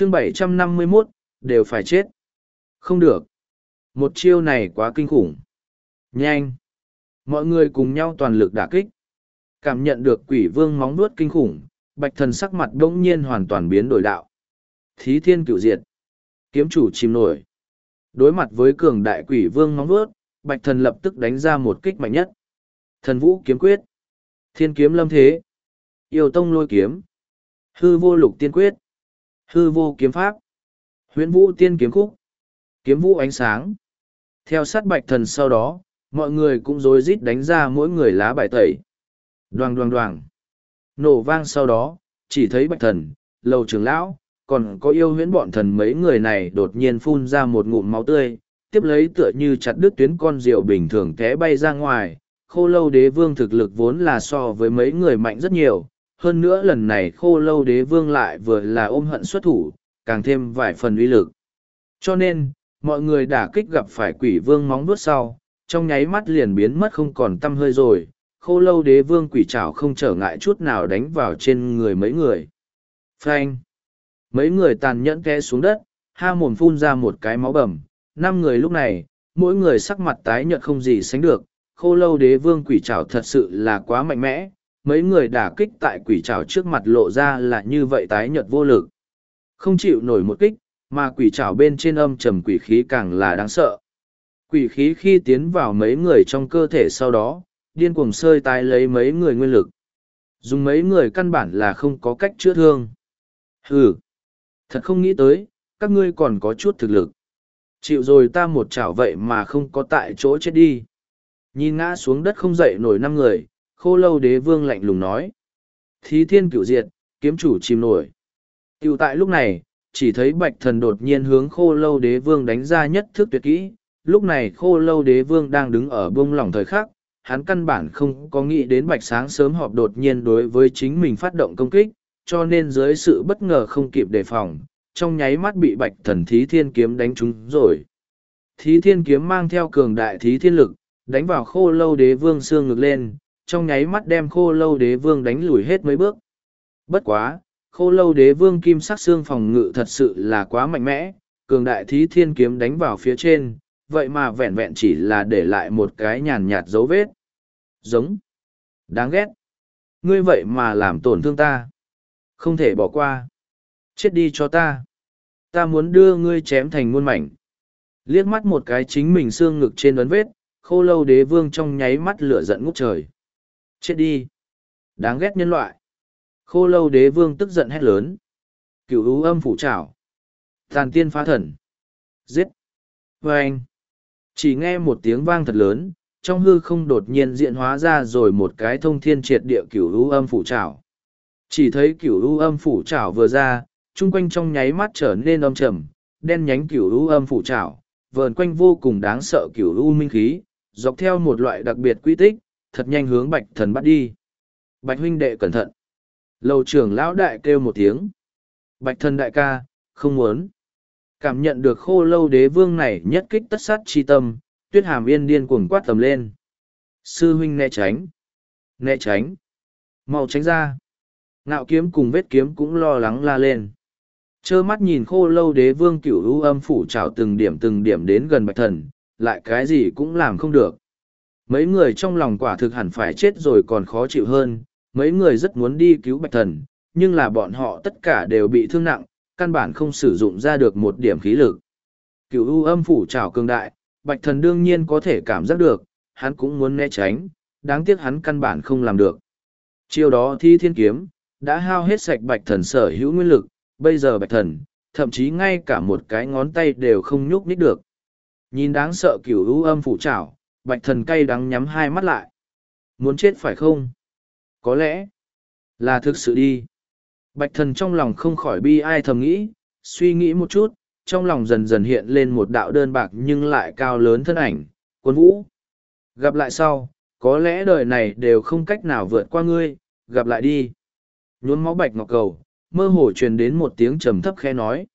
chương 751, đều phải chết. Không được. Một chiêu này quá kinh khủng. Nhanh. Mọi người cùng nhau toàn lực đả kích. Cảm nhận được quỷ vương móng nuốt kinh khủng, bạch thần sắc mặt đông nhiên hoàn toàn biến đổi đạo. Thí thiên cựu diệt. Kiếm chủ chìm nổi. Đối mặt với cường đại quỷ vương móng nuốt, bạch thần lập tức đánh ra một kích mạnh nhất. Thần vũ kiếm quyết. Thiên kiếm lâm thế. Yêu tông lôi kiếm. Hư vô lục tiên quyết. Hư vô kiếm pháp. Huyễn vũ tiên kiếm khúc. Kiếm vũ ánh sáng. Theo sát bạch thần sau đó, mọi người cũng rối rít đánh ra mỗi người lá bài tẩy. Đoàng đoàng đoàng. Nổ vang sau đó, chỉ thấy bạch thần, lầu trưởng lão, còn có yêu huyễn bọn thần mấy người này đột nhiên phun ra một ngụm máu tươi, tiếp lấy tựa như chặt đứt tuyến con rượu bình thường té bay ra ngoài. Khô lâu đế vương thực lực vốn là so với mấy người mạnh rất nhiều, hơn nữa lần này khô lâu đế vương lại vừa là ôm hận xuất thủ, càng thêm vài phần uy lực. Cho nên, mọi người đả kích gặp phải quỷ vương móng vuốt sau, trong nháy mắt liền biến mất không còn tâm hơi rồi, khô lâu đế vương quỷ trảo không trở ngại chút nào đánh vào trên người mấy người. Phanh! Mấy người tàn nhẫn té xuống đất, ha mồm phun ra một cái máu bầm, năm người lúc này, mỗi người sắc mặt tái nhợt không gì sánh được, khô lâu đế vương quỷ trảo thật sự là quá mạnh mẽ, mấy người đả kích tại quỷ trảo trước mặt lộ ra là như vậy tái nhợt vô lực. Không chịu nổi một kích, mà quỷ trảo bên trên âm trầm quỷ khí càng là đáng sợ. Quỷ khí khi tiến vào mấy người trong cơ thể sau đó, điên cuồng sơi tái lấy mấy người nguyên lực. Dùng mấy người căn bản là không có cách chữa thương. Hừ, thật không nghĩ tới, các ngươi còn có chút thực lực. Chịu rồi ta một chảo vậy mà không có tại chỗ chết đi. Nhìn ngã xuống đất không dậy nổi năm người, khô lâu đế vương lạnh lùng nói. Thí thiên cửu diệt, kiếm chủ chìm nổi. Tiểu tại lúc này, chỉ thấy bạch thần đột nhiên hướng khô lâu đế vương đánh ra nhất thức tuyệt kỹ. Lúc này khô lâu đế vương đang đứng ở bông lỏng thời khắc, hắn căn bản không có nghĩ đến bạch sáng sớm họp đột nhiên đối với chính mình phát động công kích, cho nên dưới sự bất ngờ không kịp đề phòng, trong nháy mắt bị bạch thần thí thiên kiếm đánh trúng rồi. Thí thiên kiếm mang theo cường đại thí thiên lực, đánh vào khô lâu đế vương xương ngực lên, trong nháy mắt đem khô lâu đế vương đánh lùi hết mấy bước. Bất quá, khô lâu đế vương kim sắc xương phòng ngự thật sự là quá mạnh mẽ, cường đại thí thiên kiếm đánh vào phía trên, vậy mà vẹn vẹn chỉ là để lại một cái nhàn nhạt dấu vết. Giống. Đáng ghét. Ngươi vậy mà làm tổn thương ta. Không thể bỏ qua. Chết đi cho ta. Ta muốn đưa ngươi chém thành muôn mảnh. Liếc mắt một cái chính mình xương ngực trên ấn vết, khô lâu đế vương trong nháy mắt lửa giận ngút trời. Chết đi. Đáng ghét nhân loại. Khô lâu đế vương tức giận hét lớn. Cửu ưu âm phủ trảo. Tàn tiên phá thần. Giết. Và anh. Chỉ nghe một tiếng vang thật lớn, trong hư không đột nhiên diện hóa ra rồi một cái thông thiên triệt địa cửu ưu âm phủ trảo. Chỉ thấy cửu ưu âm phủ trảo vừa ra, chung quanh trong nháy mắt trở nên âm trầm, đen nhánh cửu ưu âm phủ trảo, vờn quanh vô cùng đáng sợ cửu ưu minh khí, dọc theo một loại đặc biệt quy tích, thật nhanh hướng bạch thần bắt đi. Bạch huynh đệ cẩn thận. Lầu trưởng lão đại kêu một tiếng. Bạch thần đại ca, không muốn. Cảm nhận được khô lâu đế vương này nhất kích tất sát chi tâm, tuyết hàm yên điên cuồng quát tầm lên. Sư huynh né tránh. Né tránh. mau tránh ra. Ngạo kiếm cùng vết kiếm cũng lo lắng la lên. Chơ mắt nhìn khô lâu đế vương cửu u âm phủ trào từng điểm từng điểm đến gần bạch thần, lại cái gì cũng làm không được. Mấy người trong lòng quả thực hẳn phải chết rồi còn khó chịu hơn, mấy người rất muốn đi cứu bạch thần, nhưng là bọn họ tất cả đều bị thương nặng, căn bản không sử dụng ra được một điểm khí lực. Cửu u âm phủ trào cường đại, bạch thần đương nhiên có thể cảm giác được, hắn cũng muốn né tránh, đáng tiếc hắn căn bản không làm được. Chiêu đó thi thiên kiếm, đã hao hết sạch bạch thần sở hữu nguyên lực, bây giờ bạch thần, thậm chí ngay cả một cái ngón tay đều không nhúc nhích được. Nhìn đáng sợ cửu u âm phủ trảo, bạch thần cay đắng nhắm hai mắt lại. Muốn chết phải không? Có lẽ là thực sự đi. Bạch thần trong lòng không khỏi bi ai thầm nghĩ, suy nghĩ một chút, trong lòng dần dần hiện lên một đạo đơn bạc nhưng lại cao lớn thân ảnh, quân vũ. Gặp lại sau, có lẽ đời này đều không cách nào vượt qua ngươi, gặp lại đi. Nhuôn máu bạch ngọc cầu, mơ hồ truyền đến một tiếng trầm thấp khe nói.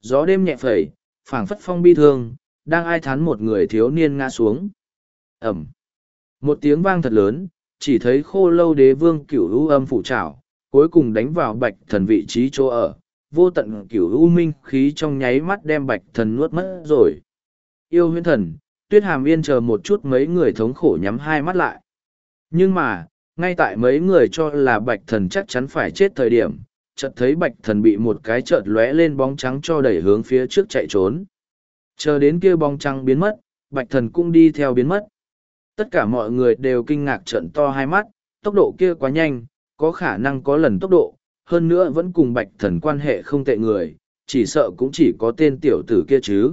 Gió đêm nhẹ phẩy, phảng phất phong bi thương, đang ai thán một người thiếu niên ngã xuống. Ẩm. Một tiếng vang thật lớn, chỉ thấy khô lâu đế vương cửu u âm phủ trảo, cuối cùng đánh vào bạch thần vị trí chỗ ở, vô tận cửu u minh khí trong nháy mắt đem bạch thần nuốt mất rồi. Yêu huyễn thần, tuyết hàm yên chờ một chút mấy người thống khổ nhắm hai mắt lại. Nhưng mà, ngay tại mấy người cho là bạch thần chắc chắn phải chết thời điểm, chợt thấy bạch thần bị một cái chợt lóe lên bóng trắng cho đẩy hướng phía trước chạy trốn. Chờ đến kia bóng trắng biến mất, bạch thần cũng đi theo biến mất. Tất cả mọi người đều kinh ngạc trận to hai mắt, tốc độ kia quá nhanh, có khả năng có lần tốc độ, hơn nữa vẫn cùng bạch thần quan hệ không tệ người, chỉ sợ cũng chỉ có tên tiểu tử kia chứ.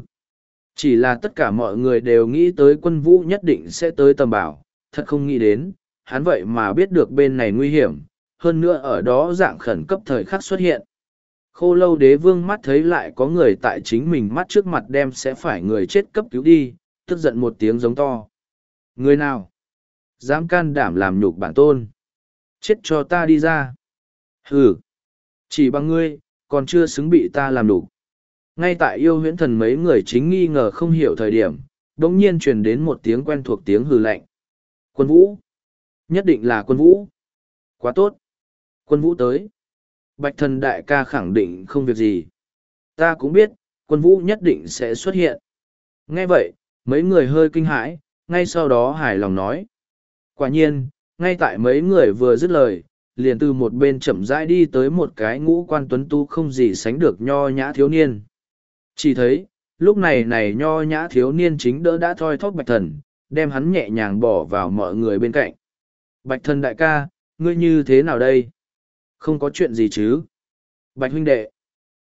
Chỉ là tất cả mọi người đều nghĩ tới quân vũ nhất định sẽ tới tầm bảo, thật không nghĩ đến, hắn vậy mà biết được bên này nguy hiểm, hơn nữa ở đó dạng khẩn cấp thời khắc xuất hiện. Khô lâu đế vương mắt thấy lại có người tại chính mình mắt trước mặt đem sẽ phải người chết cấp cứu đi, tức giận một tiếng giống to. Người nào? Dám can đảm làm nhục bản tôn. Chết cho ta đi ra. Hừ. Chỉ bằng ngươi, còn chưa xứng bị ta làm nhục. Ngay tại yêu huyễn thần mấy người chính nghi ngờ không hiểu thời điểm, đống nhiên truyền đến một tiếng quen thuộc tiếng hừ lạnh. Quân vũ. Nhất định là quân vũ. Quá tốt. Quân vũ tới. Bạch thần đại ca khẳng định không việc gì. Ta cũng biết, quân vũ nhất định sẽ xuất hiện. Nghe vậy, mấy người hơi kinh hãi, ngay sau đó hài lòng nói. Quả nhiên, ngay tại mấy người vừa dứt lời, liền từ một bên chậm rãi đi tới một cái ngũ quan tuấn tu không gì sánh được nho nhã thiếu niên. Chỉ thấy, lúc này này nho nhã thiếu niên chính đỡ đã thoi thóp bạch thần, đem hắn nhẹ nhàng bỏ vào mọi người bên cạnh. Bạch thần đại ca, ngươi như thế nào đây? Không có chuyện gì chứ? Bạch huynh đệ.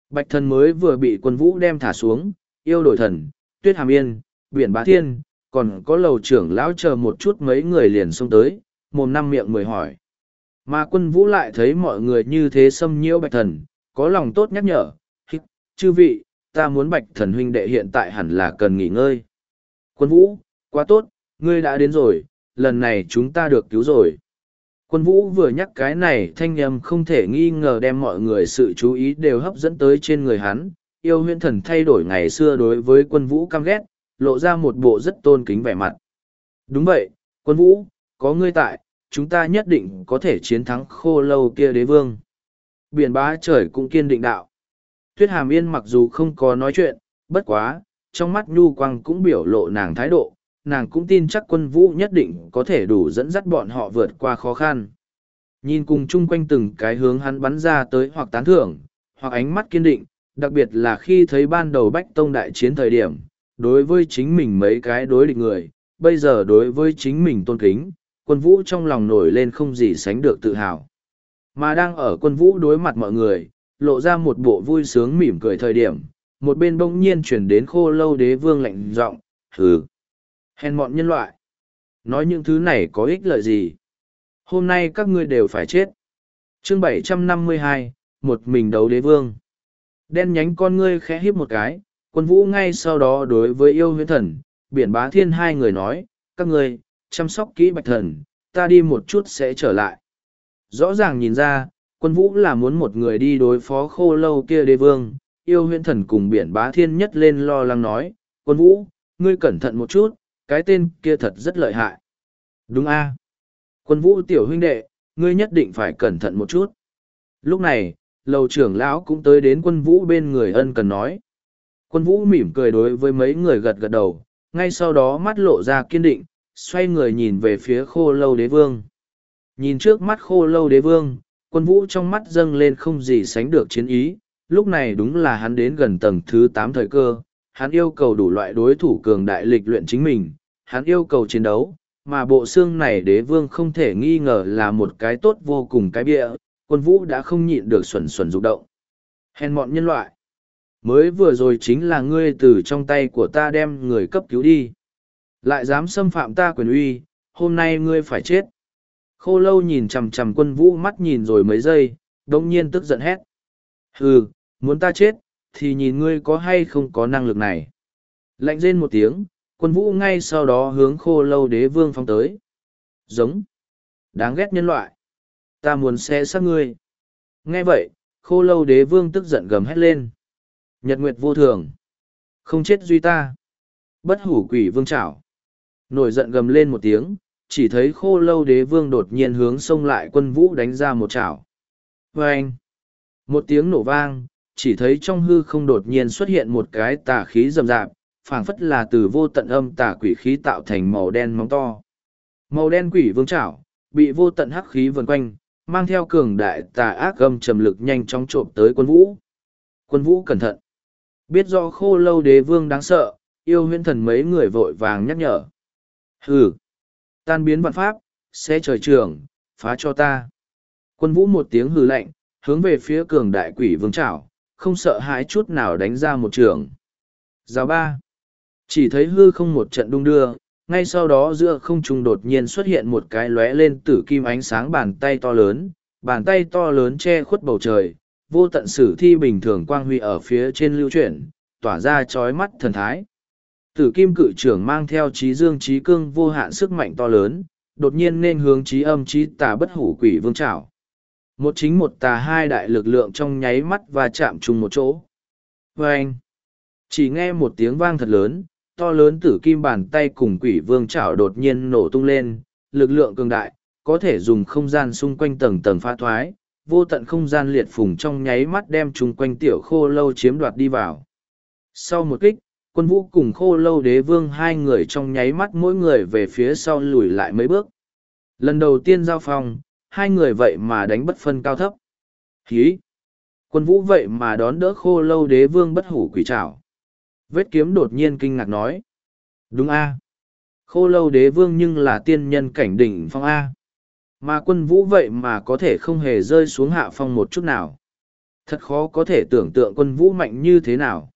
Bạch thần mới vừa bị quân vũ đem thả xuống, yêu đổi thần, tuyết hàm yên, biển bá thiên, còn có lầu trưởng lão chờ một chút mấy người liền xông tới, mồm năm miệng mười hỏi. Mà quân vũ lại thấy mọi người như thế xâm nhiễu bạch thần, có lòng tốt nhắc nhở, hít, chư vị, ta muốn bạch thần huynh đệ hiện tại hẳn là cần nghỉ ngơi. Quân vũ, quá tốt, ngươi đã đến rồi, lần này chúng ta được cứu rồi. Quân vũ vừa nhắc cái này thanh âm không thể nghi ngờ đem mọi người sự chú ý đều hấp dẫn tới trên người hắn, yêu huyễn thần thay đổi ngày xưa đối với quân vũ căm ghét, lộ ra một bộ rất tôn kính vẻ mặt. Đúng vậy, quân vũ, có ngươi tại, chúng ta nhất định có thể chiến thắng khô lâu kia đế vương. Biển bá trời cũng kiên định đạo. Tuyết hàm yên mặc dù không có nói chuyện, bất quá, trong mắt nhu quang cũng biểu lộ nàng thái độ, nàng cũng tin chắc quân vũ nhất định có thể đủ dẫn dắt bọn họ vượt qua khó khăn. Nhìn cùng chung quanh từng cái hướng hắn bắn ra tới hoặc tán thưởng, hoặc ánh mắt kiên định, đặc biệt là khi thấy ban đầu bách tông đại chiến thời điểm, đối với chính mình mấy cái đối địch người, bây giờ đối với chính mình tôn kính, quân vũ trong lòng nổi lên không gì sánh được tự hào. Mà đang ở quân vũ đối mặt mọi người, lộ ra một bộ vui sướng mỉm cười thời điểm, một bên bỗng nhiên chuyển đến khô lâu đế vương lạnh giọng, hừ, hèn mọn nhân loại. Nói những thứ này có ích lợi gì? Hôm nay các ngươi đều phải chết. Chương 752, một mình đấu đế vương. Đen nhánh con ngươi khẽ híp một cái, quân vũ ngay sau đó đối với yêu huyễn thần, biển bá thiên hai người nói, các ngươi, chăm sóc kỹ bạch thần, ta đi một chút sẽ trở lại. Rõ ràng nhìn ra, quân vũ là muốn một người đi đối phó khô lâu kia đế vương, yêu huyễn thần cùng biển bá thiên nhất lên lo lắng nói, quân vũ, ngươi cẩn thận một chút, cái tên kia thật rất lợi hại. Đúng a Quân vũ tiểu huynh đệ, ngươi nhất định phải cẩn thận một chút. Lúc này, lầu trưởng lão cũng tới đến quân vũ bên người ân cần nói. Quân vũ mỉm cười đối với mấy người gật gật đầu, ngay sau đó mắt lộ ra kiên định, xoay người nhìn về phía khô lâu đế vương. Nhìn trước mắt khô lâu đế vương, quân vũ trong mắt dâng lên không gì sánh được chiến ý, lúc này đúng là hắn đến gần tầng thứ tám thời cơ, hắn yêu cầu đủ loại đối thủ cường đại lịch luyện chính mình, hắn yêu cầu chiến đấu, mà bộ xương này đế vương không thể nghi ngờ là một cái tốt vô cùng cái bịa, quân vũ đã không nhịn được xuẩn xuẩn rụng động. Hèn mọn nhân loại. Mới vừa rồi chính là ngươi từ trong tay của ta đem người cấp cứu đi. Lại dám xâm phạm ta quyền uy, hôm nay ngươi phải chết. Khô lâu nhìn chằm chằm quân vũ mắt nhìn rồi mấy giây, đông nhiên tức giận hét. Hừ, muốn ta chết, thì nhìn ngươi có hay không có năng lực này. Lạnh rên một tiếng, quân vũ ngay sau đó hướng khô lâu đế vương phong tới. Giống. Đáng ghét nhân loại. Ta muốn xé xác ngươi. Nghe vậy, khô lâu đế vương tức giận gầm hét lên. Nhật nguyệt vô thường. Không chết duy ta. Bất hủ quỷ vương trảo. Nổi giận gầm lên một tiếng, chỉ thấy khô lâu đế vương đột nhiên hướng xông lại quân vũ đánh ra một chảo. Và anh, một tiếng nổ vang, chỉ thấy trong hư không đột nhiên xuất hiện một cái tà khí rầm rạp, phảng phất là từ vô tận âm tà quỷ khí tạo thành màu đen móng to. Màu đen quỷ vương chảo, bị vô tận hắc khí vần quanh, mang theo cường đại tà ác âm trầm lực nhanh chóng trộm tới quân vũ. Quân vũ cẩn thận. Biết rõ khô lâu đế vương đáng sợ, yêu huyễn thần mấy người vội vàng nhắc nhở. Hừ! Tan biến vạn pháp, sẽ trời trường, phá cho ta. Quân vũ một tiếng hừ lạnh, hướng về phía cường đại quỷ vương chảo, không sợ hãi chút nào đánh ra một trường. Giáo ba! Chỉ thấy hư không một trận đung đưa, ngay sau đó giữa không trung đột nhiên xuất hiện một cái lóe lên tử kim ánh sáng bàn tay to lớn, bàn tay to lớn che khuất bầu trời, vô tận sử thi bình thường quang huy ở phía trên lưu chuyển, tỏa ra chói mắt thần thái. Tử kim cự trưởng mang theo trí dương trí cương vô hạn sức mạnh to lớn, đột nhiên nên hướng trí âm trí tà bất hủ quỷ vương trảo. Một chính một tà hai đại lực lượng trong nháy mắt và chạm chung một chỗ. Và anh, chỉ nghe một tiếng vang thật lớn, to lớn tử kim bàn tay cùng quỷ vương trảo đột nhiên nổ tung lên, lực lượng cường đại, có thể dùng không gian xung quanh tầng tầng pha thoái, vô tận không gian liệt phùng trong nháy mắt đem chung quanh tiểu khô lâu chiếm đoạt đi vào. Sau một kích, quân vũ cùng khô lâu đế vương hai người trong nháy mắt mỗi người về phía sau lùi lại mấy bước. Lần đầu tiên giao phong, hai người vậy mà đánh bất phân cao thấp. Hí! Quân vũ vậy mà đón đỡ khô lâu đế vương bất hủ quỷ trảo. Vết kiếm đột nhiên kinh ngạc nói. Đúng a Khô lâu đế vương nhưng là tiên nhân cảnh đỉnh phong A. Mà quân vũ vậy mà có thể không hề rơi xuống hạ phong một chút nào. Thật khó có thể tưởng tượng quân vũ mạnh như thế nào.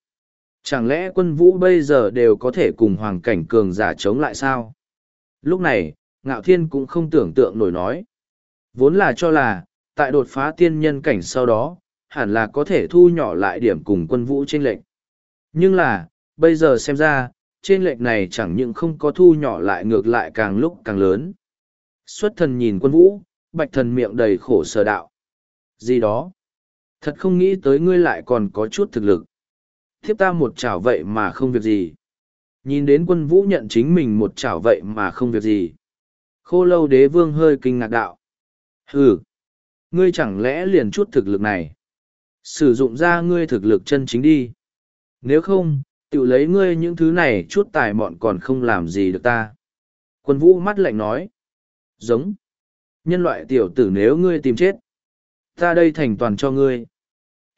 Chẳng lẽ quân vũ bây giờ đều có thể cùng hoàng cảnh cường giả chống lại sao? Lúc này, ngạo thiên cũng không tưởng tượng nổi nói. Vốn là cho là, tại đột phá tiên nhân cảnh sau đó, hẳn là có thể thu nhỏ lại điểm cùng quân vũ trên lệnh. Nhưng là, bây giờ xem ra, trên lệnh này chẳng những không có thu nhỏ lại ngược lại càng lúc càng lớn. Xuất thần nhìn quân vũ, bạch thần miệng đầy khổ sở đạo. Gì đó? Thật không nghĩ tới ngươi lại còn có chút thực lực. Thiếp ta một chảo vậy mà không việc gì. Nhìn đến quân vũ nhận chính mình một chảo vậy mà không việc gì. Khô lâu đế vương hơi kinh ngạc đạo. Hừ! Ngươi chẳng lẽ liền chút thực lực này? Sử dụng ra ngươi thực lực chân chính đi. Nếu không, tự lấy ngươi những thứ này chút tài mọn còn không làm gì được ta. Quân vũ mắt lạnh nói. Giống. Nhân loại tiểu tử nếu ngươi tìm chết. Ta đây thành toàn cho ngươi.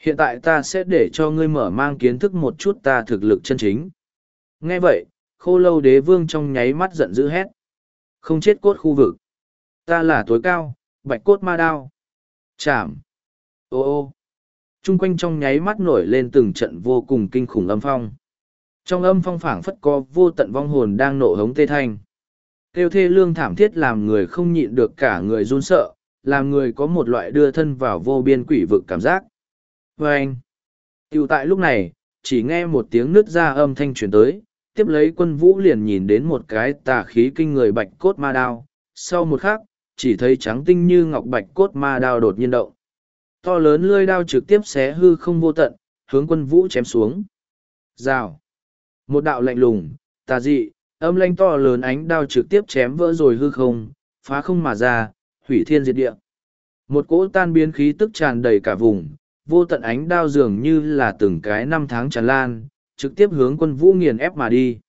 Hiện tại ta sẽ để cho ngươi mở mang kiến thức một chút ta thực lực chân chính. Nghe vậy, khô lâu đế vương trong nháy mắt giận dữ hét. Không chết cốt khu vực. Ta là tối cao, bạch cốt ma đao. Chạm. Ô ô. Trung quanh trong nháy mắt nổi lên từng trận vô cùng kinh khủng âm phong. Trong âm phong phảng phất có vô tận vong hồn đang nổ hống tê thanh. Kêu thê lương thảm thiết làm người không nhịn được cả người run sợ, làm người có một loại đưa thân vào vô biên quỷ vực cảm giác. Và anh, tiểu tại lúc này, chỉ nghe một tiếng nứt ra âm thanh truyền tới, tiếp lấy quân vũ liền nhìn đến một cái tà khí kinh người bạch cốt ma đao. Sau một khắc, chỉ thấy trắng tinh như ngọc bạch cốt ma đao đột nhiên động. To lớn lưỡi đao trực tiếp xé hư không vô tận, hướng quân vũ chém xuống. Rào. Một đạo lạnh lùng, tà dị, âm lanh to lớn ánh đao trực tiếp chém vỡ rồi hư không, phá không mà ra, hủy thiên diệt địa. Một cỗ tan biến khí tức tràn đầy cả vùng, vô tận ánh đao dường như là từng cái năm tháng tràn lan, trực tiếp hướng quân vũ nghiền ép mà đi.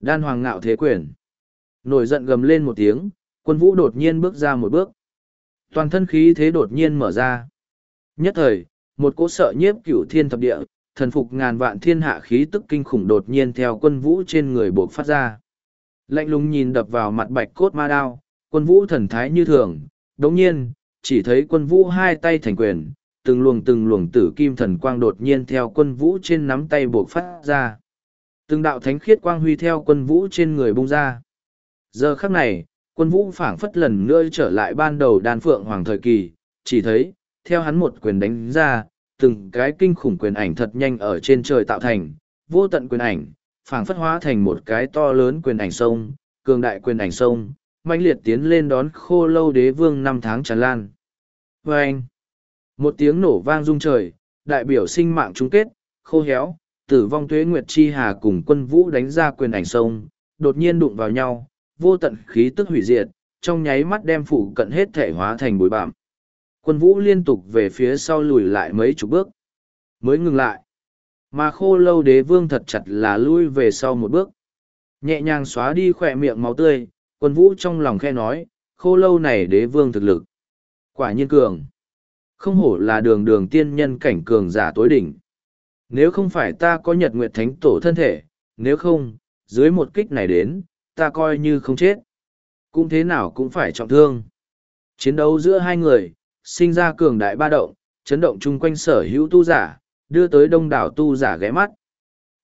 Đan hoàng ngạo thế quyền. Nổi giận gầm lên một tiếng, quân vũ đột nhiên bước ra một bước. Toàn thân khí thế đột nhiên mở ra. Nhất thời, một cỗ sợ nhiếp cửu thiên thập địa, thần phục ngàn vạn thiên hạ khí tức kinh khủng đột nhiên theo quân vũ trên người bộc phát ra. Lạnh lùng nhìn đập vào mặt bạch cốt ma đao, quân vũ thần thái như thường, đồng nhiên, chỉ thấy quân vũ hai tay thành quyền, từng luồng từng luồng tử kim thần quang đột nhiên theo quân vũ trên nắm tay bộc phát ra. Từng đạo thánh khiết quang huy theo quân vũ trên người bung ra. Giờ khắc này, quân vũ phảng phất lần nữa trở lại ban đầu đàn phượng hoàng thời kỳ, chỉ thấy, theo hắn một quyền đánh ra, từng cái kinh khủng quyền ảnh thật nhanh ở trên trời tạo thành, vô tận quyền ảnh, phảng phất hóa thành một cái to lớn quyền ảnh sông, cường đại quyền ảnh sông, mãnh liệt tiến lên đón khô lâu đế vương năm tháng tràn lan. Và anh, một tiếng nổ vang rung trời, đại biểu sinh mạng chung kết, khô héo, tử vong tuế nguyệt chi hà cùng quân vũ đánh ra quyền ảnh sông, đột nhiên đụng vào nhau, vô tận khí tức hủy diệt, trong nháy mắt đem phủ cận hết thể hóa thành bụi bạm. Quân vũ liên tục về phía sau lùi lại mấy chục bước. mới ngừng lại. Mà khô lâu đế vương thật chặt là lui về sau một bước. Nhẹ nhàng xóa đi khỏe miệng máu tươi, quân vũ trong lòng khe nói, khô lâu này đế vương thực lực, quả nhiên cường. Không hổ là đường đường tiên nhân cảnh cường giả tối đỉnh. Nếu không phải ta có nhật nguyệt thánh tổ thân thể, nếu không, dưới một kích này đến, ta coi như không chết. Cũng thế nào cũng phải trọng thương. Chiến đấu giữa hai người sinh ra cường đại ba động, chấn động chung quanh sở hữu tu giả, đưa tới đông đảo tu giả ghé mắt.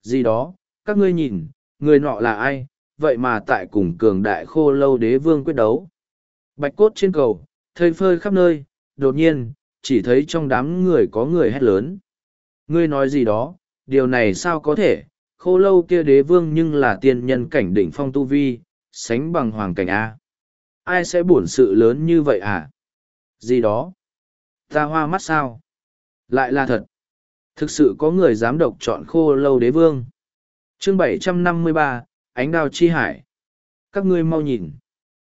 Gì đó, các ngươi nhìn, người nọ là ai, vậy mà tại cùng cường đại khô lâu đế vương quyết đấu. Bạch cốt trên cầu thơi phơi khắp nơi, đột nhiên, chỉ thấy trong đám người có người hét lớn. Ngươi nói gì đó, điều này sao có thể, khô lâu kia đế vương nhưng là tiên nhân cảnh đỉnh phong tu vi, sánh bằng hoàng cảnh a. Ai sẽ buồn sự lớn như vậy à? Gì đó? Ta hoa mắt sao? Lại là thật. Thực sự có người dám độc chọn khô lâu đế vương. Chương bảy trăm năm mươi ba, ánh đào chi hải. Các ngươi mau nhìn.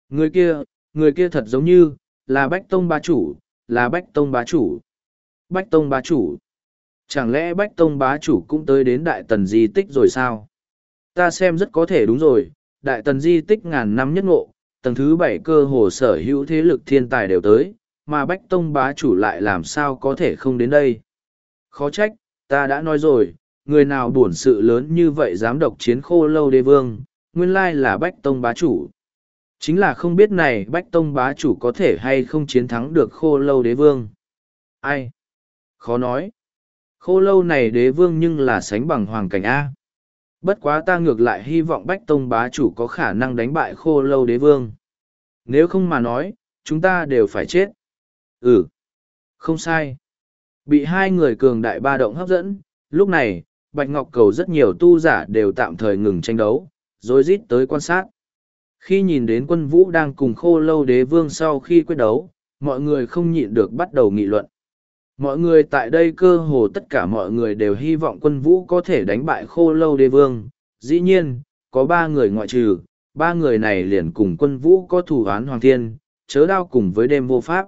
Người kia người kia thật giống như là bách tông bá chủ, là bách tông bá chủ. Bách tông bá chủ. Chẳng lẽ bách tông bá chủ cũng tới đến đại tần di tích rồi sao? Ta xem rất có thể đúng rồi, đại tần di tích ngàn năm nhất ngộ, tầng thứ bảy cơ hồ sở hữu thế lực thiên tài đều tới mà bách tông bá chủ lại làm sao có thể không đến đây? Khó trách, ta đã nói rồi, người nào buồn sự lớn như vậy dám độc chiến khô lâu đế vương, nguyên lai là bách tông bá chủ. Chính là không biết này bách tông bá chủ có thể hay không chiến thắng được khô lâu đế vương. Ai? Khó nói. Khô lâu này đế vương nhưng là sánh bằng hoàng cảnh a. Bất quá ta ngược lại hy vọng bách tông bá chủ có khả năng đánh bại khô lâu đế vương. Nếu không mà nói, chúng ta đều phải chết ừ. Không sai. Bị hai người cường đại ba động hấp dẫn, lúc này, bạch ngọc cầu rất nhiều tu giả đều tạm thời ngừng tranh đấu, rồi rít tới quan sát. Khi nhìn đến quân vũ đang cùng khô lâu đế vương sau khi quyết đấu, mọi người không nhịn được bắt đầu nghị luận. Mọi người tại đây cơ hồ tất cả mọi người đều hy vọng quân vũ có thể đánh bại khô lâu đế vương. Dĩ nhiên, có ba người ngoại trừ, ba người này liền cùng quân vũ có thủ án hoàng thiên, chớ đao cùng với đêm vô pháp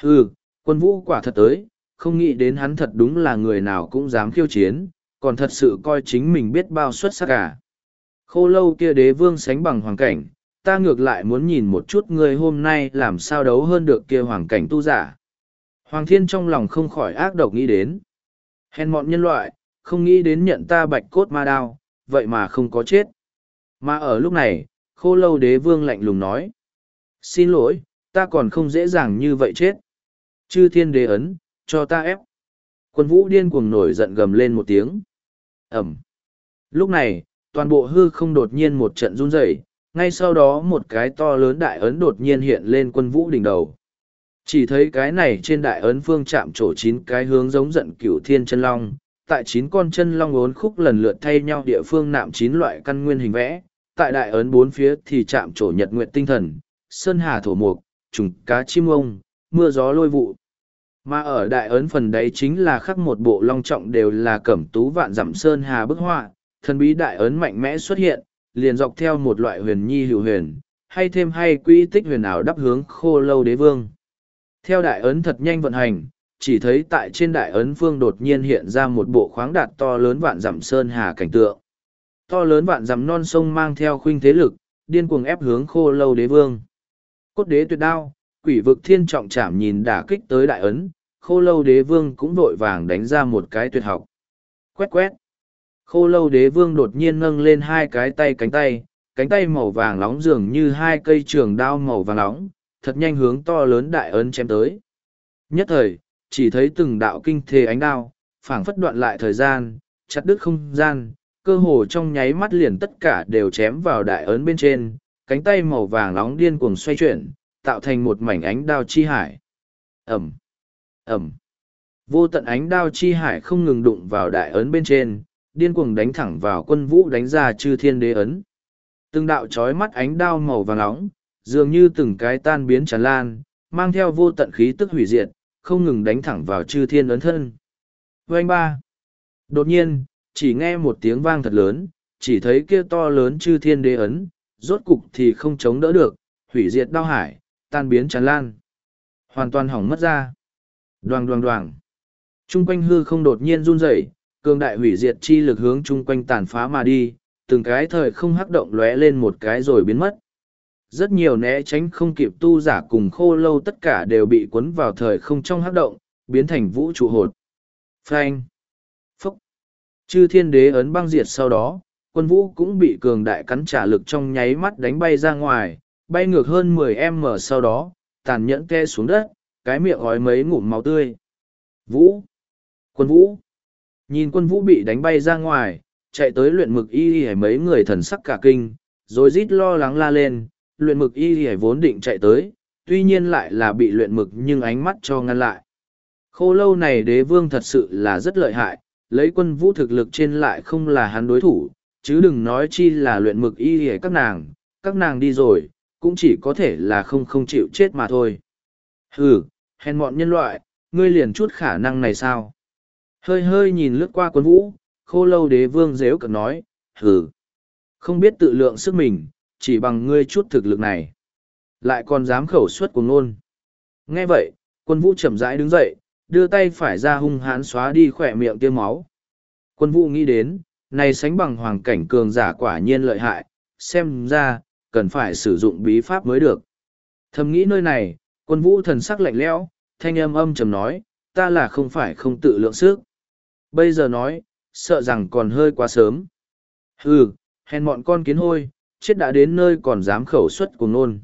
hừ quân vũ quả thật tới không nghĩ đến hắn thật đúng là người nào cũng dám khiêu chiến còn thật sự coi chính mình biết bao xuất sắc cả khô lâu kia đế vương sánh bằng hoàng cảnh ta ngược lại muốn nhìn một chút ngươi hôm nay làm sao đấu hơn được kia hoàng cảnh tu giả Hoàng thiên trong lòng không khỏi ác độc nghĩ đến. Hèn mọn nhân loại, không nghĩ đến nhận ta bạch cốt ma đao, vậy mà không có chết. Mà ở lúc này, khô lâu đế vương lạnh lùng nói. Xin lỗi, ta còn không dễ dàng như vậy chết. Chư thiên đế ấn, cho ta ép. Quân vũ điên cuồng nổi giận gầm lên một tiếng. Ẩm. Lúc này, toàn bộ hư không đột nhiên một trận run rẩy, ngay sau đó một cái to lớn đại ấn đột nhiên hiện lên quân vũ đỉnh đầu. Chỉ thấy cái này trên đại ấn phương chạm trổ chín cái hướng giống giận cửu thiên chân long, tại chín con chân long ốn khúc lần lượt thay nhau địa phương nạm chín loại căn nguyên hình vẽ, tại đại ấn bốn phía thì chạm trổ nhật nguyện tinh thần, sơn hà thổ mục, trùng cá chim ông, mưa gió lôi vụ. Mà ở đại ấn phần đấy chính là khắc một bộ long trọng đều là cẩm tú vạn dặm sơn hà bức họa, thần bí đại ấn mạnh mẽ xuất hiện, liền dọc theo một loại huyền nhi hữu huyền, hay thêm hay quỹ tích huyền ảo đắp hướng khô lâu đế vương. Theo đại ấn thật nhanh vận hành, chỉ thấy tại trên đại ấn phương đột nhiên hiện ra một bộ khoáng đạt to lớn vạn dặm sơn hà cảnh tượng. To lớn vạn dặm non sông mang theo khuynh thế lực, điên cuồng ép hướng khô lâu đế vương. Cốt đế tuyệt đao, quỷ vực thiên trọng chạm nhìn đả kích tới đại ấn, khô lâu đế vương cũng vội vàng đánh ra một cái tuyệt học. Quét quét. Khô lâu đế vương đột nhiên nâng lên hai cái tay cánh tay, cánh tay màu vàng nóng dường như hai cây trường đao màu vàng nóng, thật nhanh hướng to lớn đại ấn chém tới. Nhất thời, chỉ thấy từng đạo kinh thế ánh đao, phảng phất đoạn lại thời gian, chặt đứt không gian, cơ hồ trong nháy mắt liền tất cả đều chém vào đại ấn bên trên, cánh tay màu vàng nóng điên cuồng xoay chuyển, tạo thành một mảnh ánh đao chi hải. Ẩm, Ẩm. Vô tận ánh đao chi hải không ngừng đụng vào đại ấn bên trên, điên cuồng đánh thẳng vào quân vũ đánh ra chư thiên đế ấn. Từng đạo chói mắt ánh đao màu vàng nóng, dường như từng cái tan biến tràn lan, mang theo vô tận khí tức hủy diệt, không ngừng đánh thẳng vào chư thiên ấn thân. Vâng ba. Đột nhiên, chỉ nghe một tiếng vang thật lớn, chỉ thấy kia to lớn chư thiên đế ấn, rốt cục thì không chống đỡ được, hủy diệt đau hải, tan biến tràn lan. Hoàn toàn hỏng mất ra. Đoàng đoàng đoàng. Trung quanh hư không đột nhiên run rẩy, cường đại hủy diệt chi lực hướng chung quanh tàn phá mà đi, từng cái thời không hắc động lóe lên một cái rồi biến mất. Rất nhiều né tránh không kịp tu giả cùng khô lâu tất cả đều bị cuốn vào thời không trong hắc động, biến thành vũ trụ hột. Phanh. Phúc. Chư thiên đế ấn băng diệt sau đó, quân vũ cũng bị cường đại cắn trả lực trong nháy mắt đánh bay ra ngoài, bay ngược hơn 10m sau đó, tàn nhẫn ke xuống đất, cái miệng gói mấy ngụm máu tươi. Vũ! Quân vũ! Nhìn quân vũ bị đánh bay ra ngoài, chạy tới luyện mực y y mấy người thần sắc cả kinh, rồi rít lo lắng la lên, luyện mực y y vốn định chạy tới, tuy nhiên lại là bị luyện mực nhưng ánh mắt cho ngăn lại. Khô lâu này đế vương thật sự là rất lợi hại, lấy quân vũ thực lực trên lại không là hắn đối thủ, chứ đừng nói chi là luyện mực y hề các nàng, các nàng đi rồi, cũng chỉ có thể là không không chịu chết mà thôi. Hừ, hèn mọn nhân loại, ngươi liền chút khả năng này sao? Hơi hơi nhìn lướt qua quân vũ, khô lâu đế vương dếu cực nói, hừ, không biết tự lượng sức mình, chỉ bằng ngươi chút thực lực này. Lại còn dám khẩu suất của ngôn. Nghe vậy, quân vũ chậm rãi đứng dậy, đưa tay phải ra hung hãn xóa đi khỏe miệng tiêm máu. Quân vũ nghĩ đến, này sánh bằng hoàng cảnh cường giả quả nhiên lợi hại, xem ra, cần phải sử dụng bí pháp mới được. Thầm nghĩ nơi này, quân vũ thần sắc lạnh lẽo, thanh âm âm trầm nói, ta là không phải không tự lượng sức. Bây giờ nói, sợ rằng còn hơi quá sớm. Hừ, hèn mọn con kiến hôi, chết đã đến nơi còn dám khẩu xuất cùng nôn.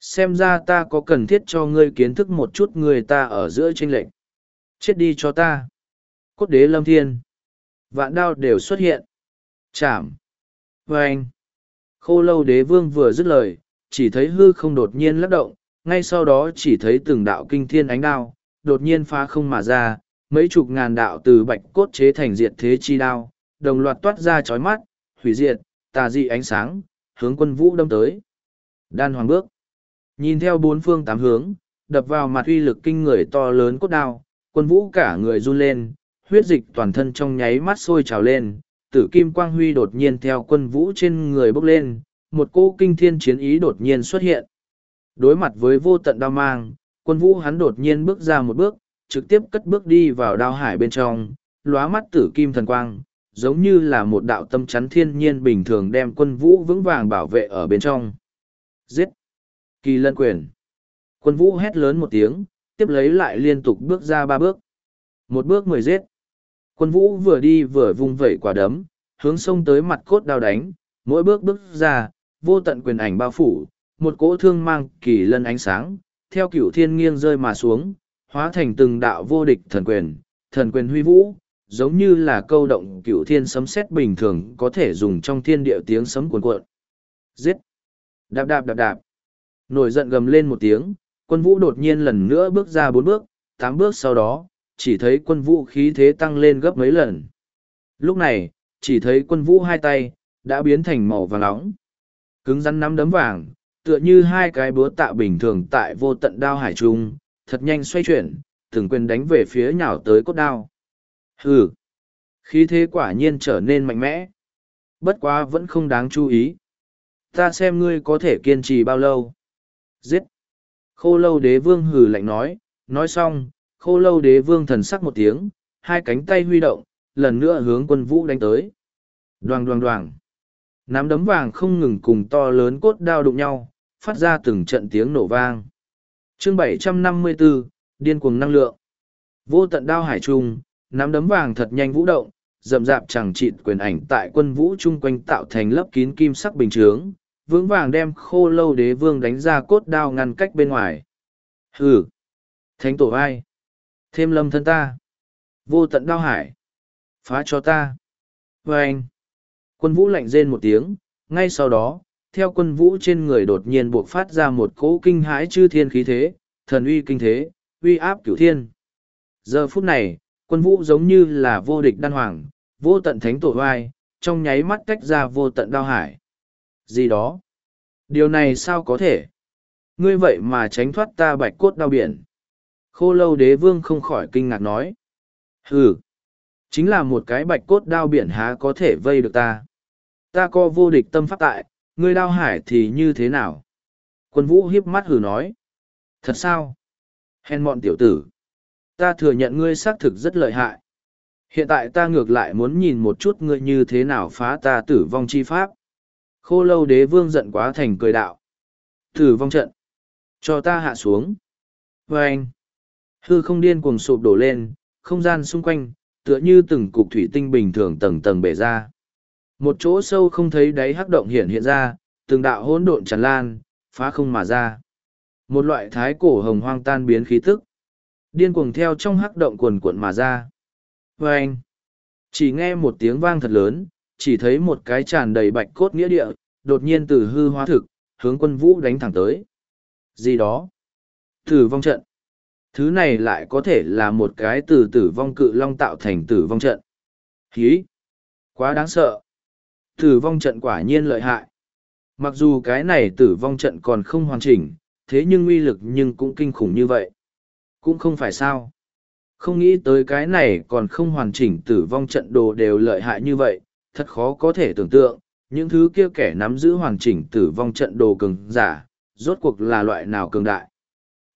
Xem ra ta có cần thiết cho ngươi kiến thức một chút người ta ở giữa tranh lệnh. Chết đi cho ta. Cốt đế lâm thiên. Vạn đao đều xuất hiện. Chạm. Vâng. Khô lâu đế vương vừa dứt lời, chỉ thấy hư không đột nhiên lắc động, ngay sau đó chỉ thấy từng đạo kinh thiên ánh đao, đột nhiên phá không mà ra, mấy chục ngàn đạo từ bạch cốt chế thành diệt thế chi đao, đồng loạt toát ra chói mắt, hủy diệt, tà dị ánh sáng, hướng quân vũ đâm tới. Đan hoàng bước. Nhìn theo bốn phương tám hướng, đập vào mặt uy lực kinh người to lớn cốt đao, quân vũ cả người run lên, huyết dịch toàn thân trong nháy mắt sôi trào lên, tử kim quang huy đột nhiên theo quân vũ trên người bốc lên, một cô kinh thiên chiến ý đột nhiên xuất hiện. Đối mặt với vô tận đao mang, quân vũ hắn đột nhiên bước ra một bước, trực tiếp cất bước đi vào đao hải bên trong, lóa mắt tử kim thần quang, giống như là một đạo tâm chắn thiên nhiên bình thường đem quân vũ vững vàng bảo vệ ở bên trong. Giết! Kỳ lân quyền! Quân vũ hét lớn một tiếng, tiếp lấy lại liên tục bước ra ba bước. Một bước mười giết. Quân vũ vừa đi vừa vung vẩy quả đấm, hướng sông tới mặt cốt đao đánh, mỗi bước bước ra, vô tận quyền ảnh bao phủ, một cỗ thương mang kỳ lân ánh sáng, theo cửu thiên nghiêng rơi mà xuống, hóa thành từng đạo vô địch thần quyền, thần quyền huy vũ, giống như là câu động cửu thiên sấm sét bình thường có thể dùng trong thiên địa tiếng sấm cuồn cuộn. Giết! Đạp đạp đạp đạp! Nổi giận gầm lên một tiếng, quân vũ đột nhiên lần nữa bước ra bốn bước, tám bước sau đó, chỉ thấy quân vũ khí thế tăng lên gấp mấy lần. Lúc này, chỉ thấy quân vũ hai tay, đã biến thành màu vàng nóng. Cứng rắn nắm đấm vàng, tựa như hai cái búa tạ bình thường tại vô tận đao hải trung, thật nhanh xoay chuyển, từng quyền đánh về phía nhào tới cốt đao. Hừ! Khí thế quả nhiên trở nên mạnh mẽ. Bất quá vẫn không đáng chú ý. Ta xem ngươi có thể kiên trì bao lâu. Giết! Khô lâu đế vương hừ lạnh nói, nói xong, khô lâu đế vương thần sắc một tiếng, hai cánh tay huy động, lần nữa hướng quân vũ đánh tới. Đoàng đoàng đoàng. Nắm đấm vàng không ngừng cùng to lớn cốt đao đụng nhau, phát ra từng trận tiếng nổ vang. Chương 754, Điên cuồng năng lượng. Vô tận đao hải trung, nắm đấm vàng thật nhanh vũ động, rậm rạp chẳng chịt quyền ảnh tại quân vũ chung quanh tạo thành lớp kín kim sắc bình chướng, vững vàng đem khô lâu đế vương đánh ra cốt đao ngăn cách bên ngoài. Hừ! Thánh tổ ai? Thêm lâm thân ta. Vô tận đao hải. Phá cho ta. Và anh. Quân vũ lạnh rên một tiếng, ngay sau đó, theo quân vũ trên người đột nhiên buộc phát ra một cỗ kinh hãi chư thiên khí thế, thần uy kinh thế, uy áp cửu thiên. Giờ phút này, quân vũ giống như là vô địch đan hoàng, vô tận thánh tổ vai, trong nháy mắt tách ra vô tận đao hải. Gì đó? Điều này sao có thể? Ngươi vậy mà tránh thoát ta bạch cốt đao biển. Khô lâu đế vương không khỏi kinh ngạc nói. Hừ, chính là một cái bạch cốt đao biển há có thể vây được ta. Ta có vô địch tâm pháp tại, ngươi đao hải thì như thế nào? Quân vũ hiếp mắt hừ nói. Thật sao? Hèn mọn tiểu tử. Ta thừa nhận ngươi xác thực rất lợi hại. Hiện tại ta ngược lại muốn nhìn một chút ngươi như thế nào phá ta tử vong chi pháp. Khô lâu đế vương giận quá thành cười đạo. Tử vong trận. Cho ta hạ xuống. Và anh. Hư không điên cuồng sụp đổ lên, không gian xung quanh, tựa như từng cục thủy tinh bình thường tầng tầng bể ra. Một chỗ sâu không thấy đáy hắc động hiện hiện ra, từng đạo hỗn độn tràn lan, phá không mà ra. Một loại thái cổ hồng hoang tan biến khí tức. Điên cuồng theo trong hắc động cuồn cuộn mà ra. Và anh, chỉ nghe một tiếng vang thật lớn, chỉ thấy một cái tràn đầy bạch cốt nghĩa địa, đột nhiên từ hư hóa thực, hướng quân vũ đánh thẳng tới. Gì đó? thử vong trận. Thứ này lại có thể là một cái từ tử vong cự long tạo thành tử vong trận. Hí! Quá đáng sợ! Tử vong trận quả nhiên lợi hại. Mặc dù cái này tử vong trận còn không hoàn chỉnh, thế nhưng uy lực nhưng cũng kinh khủng như vậy. Cũng không phải sao. Không nghĩ tới cái này còn không hoàn chỉnh tử vong trận đồ đều lợi hại như vậy, thật khó có thể tưởng tượng, những thứ kia kẻ nắm giữ hoàn chỉnh tử vong trận đồ cường giả, rốt cuộc là loại nào cường đại.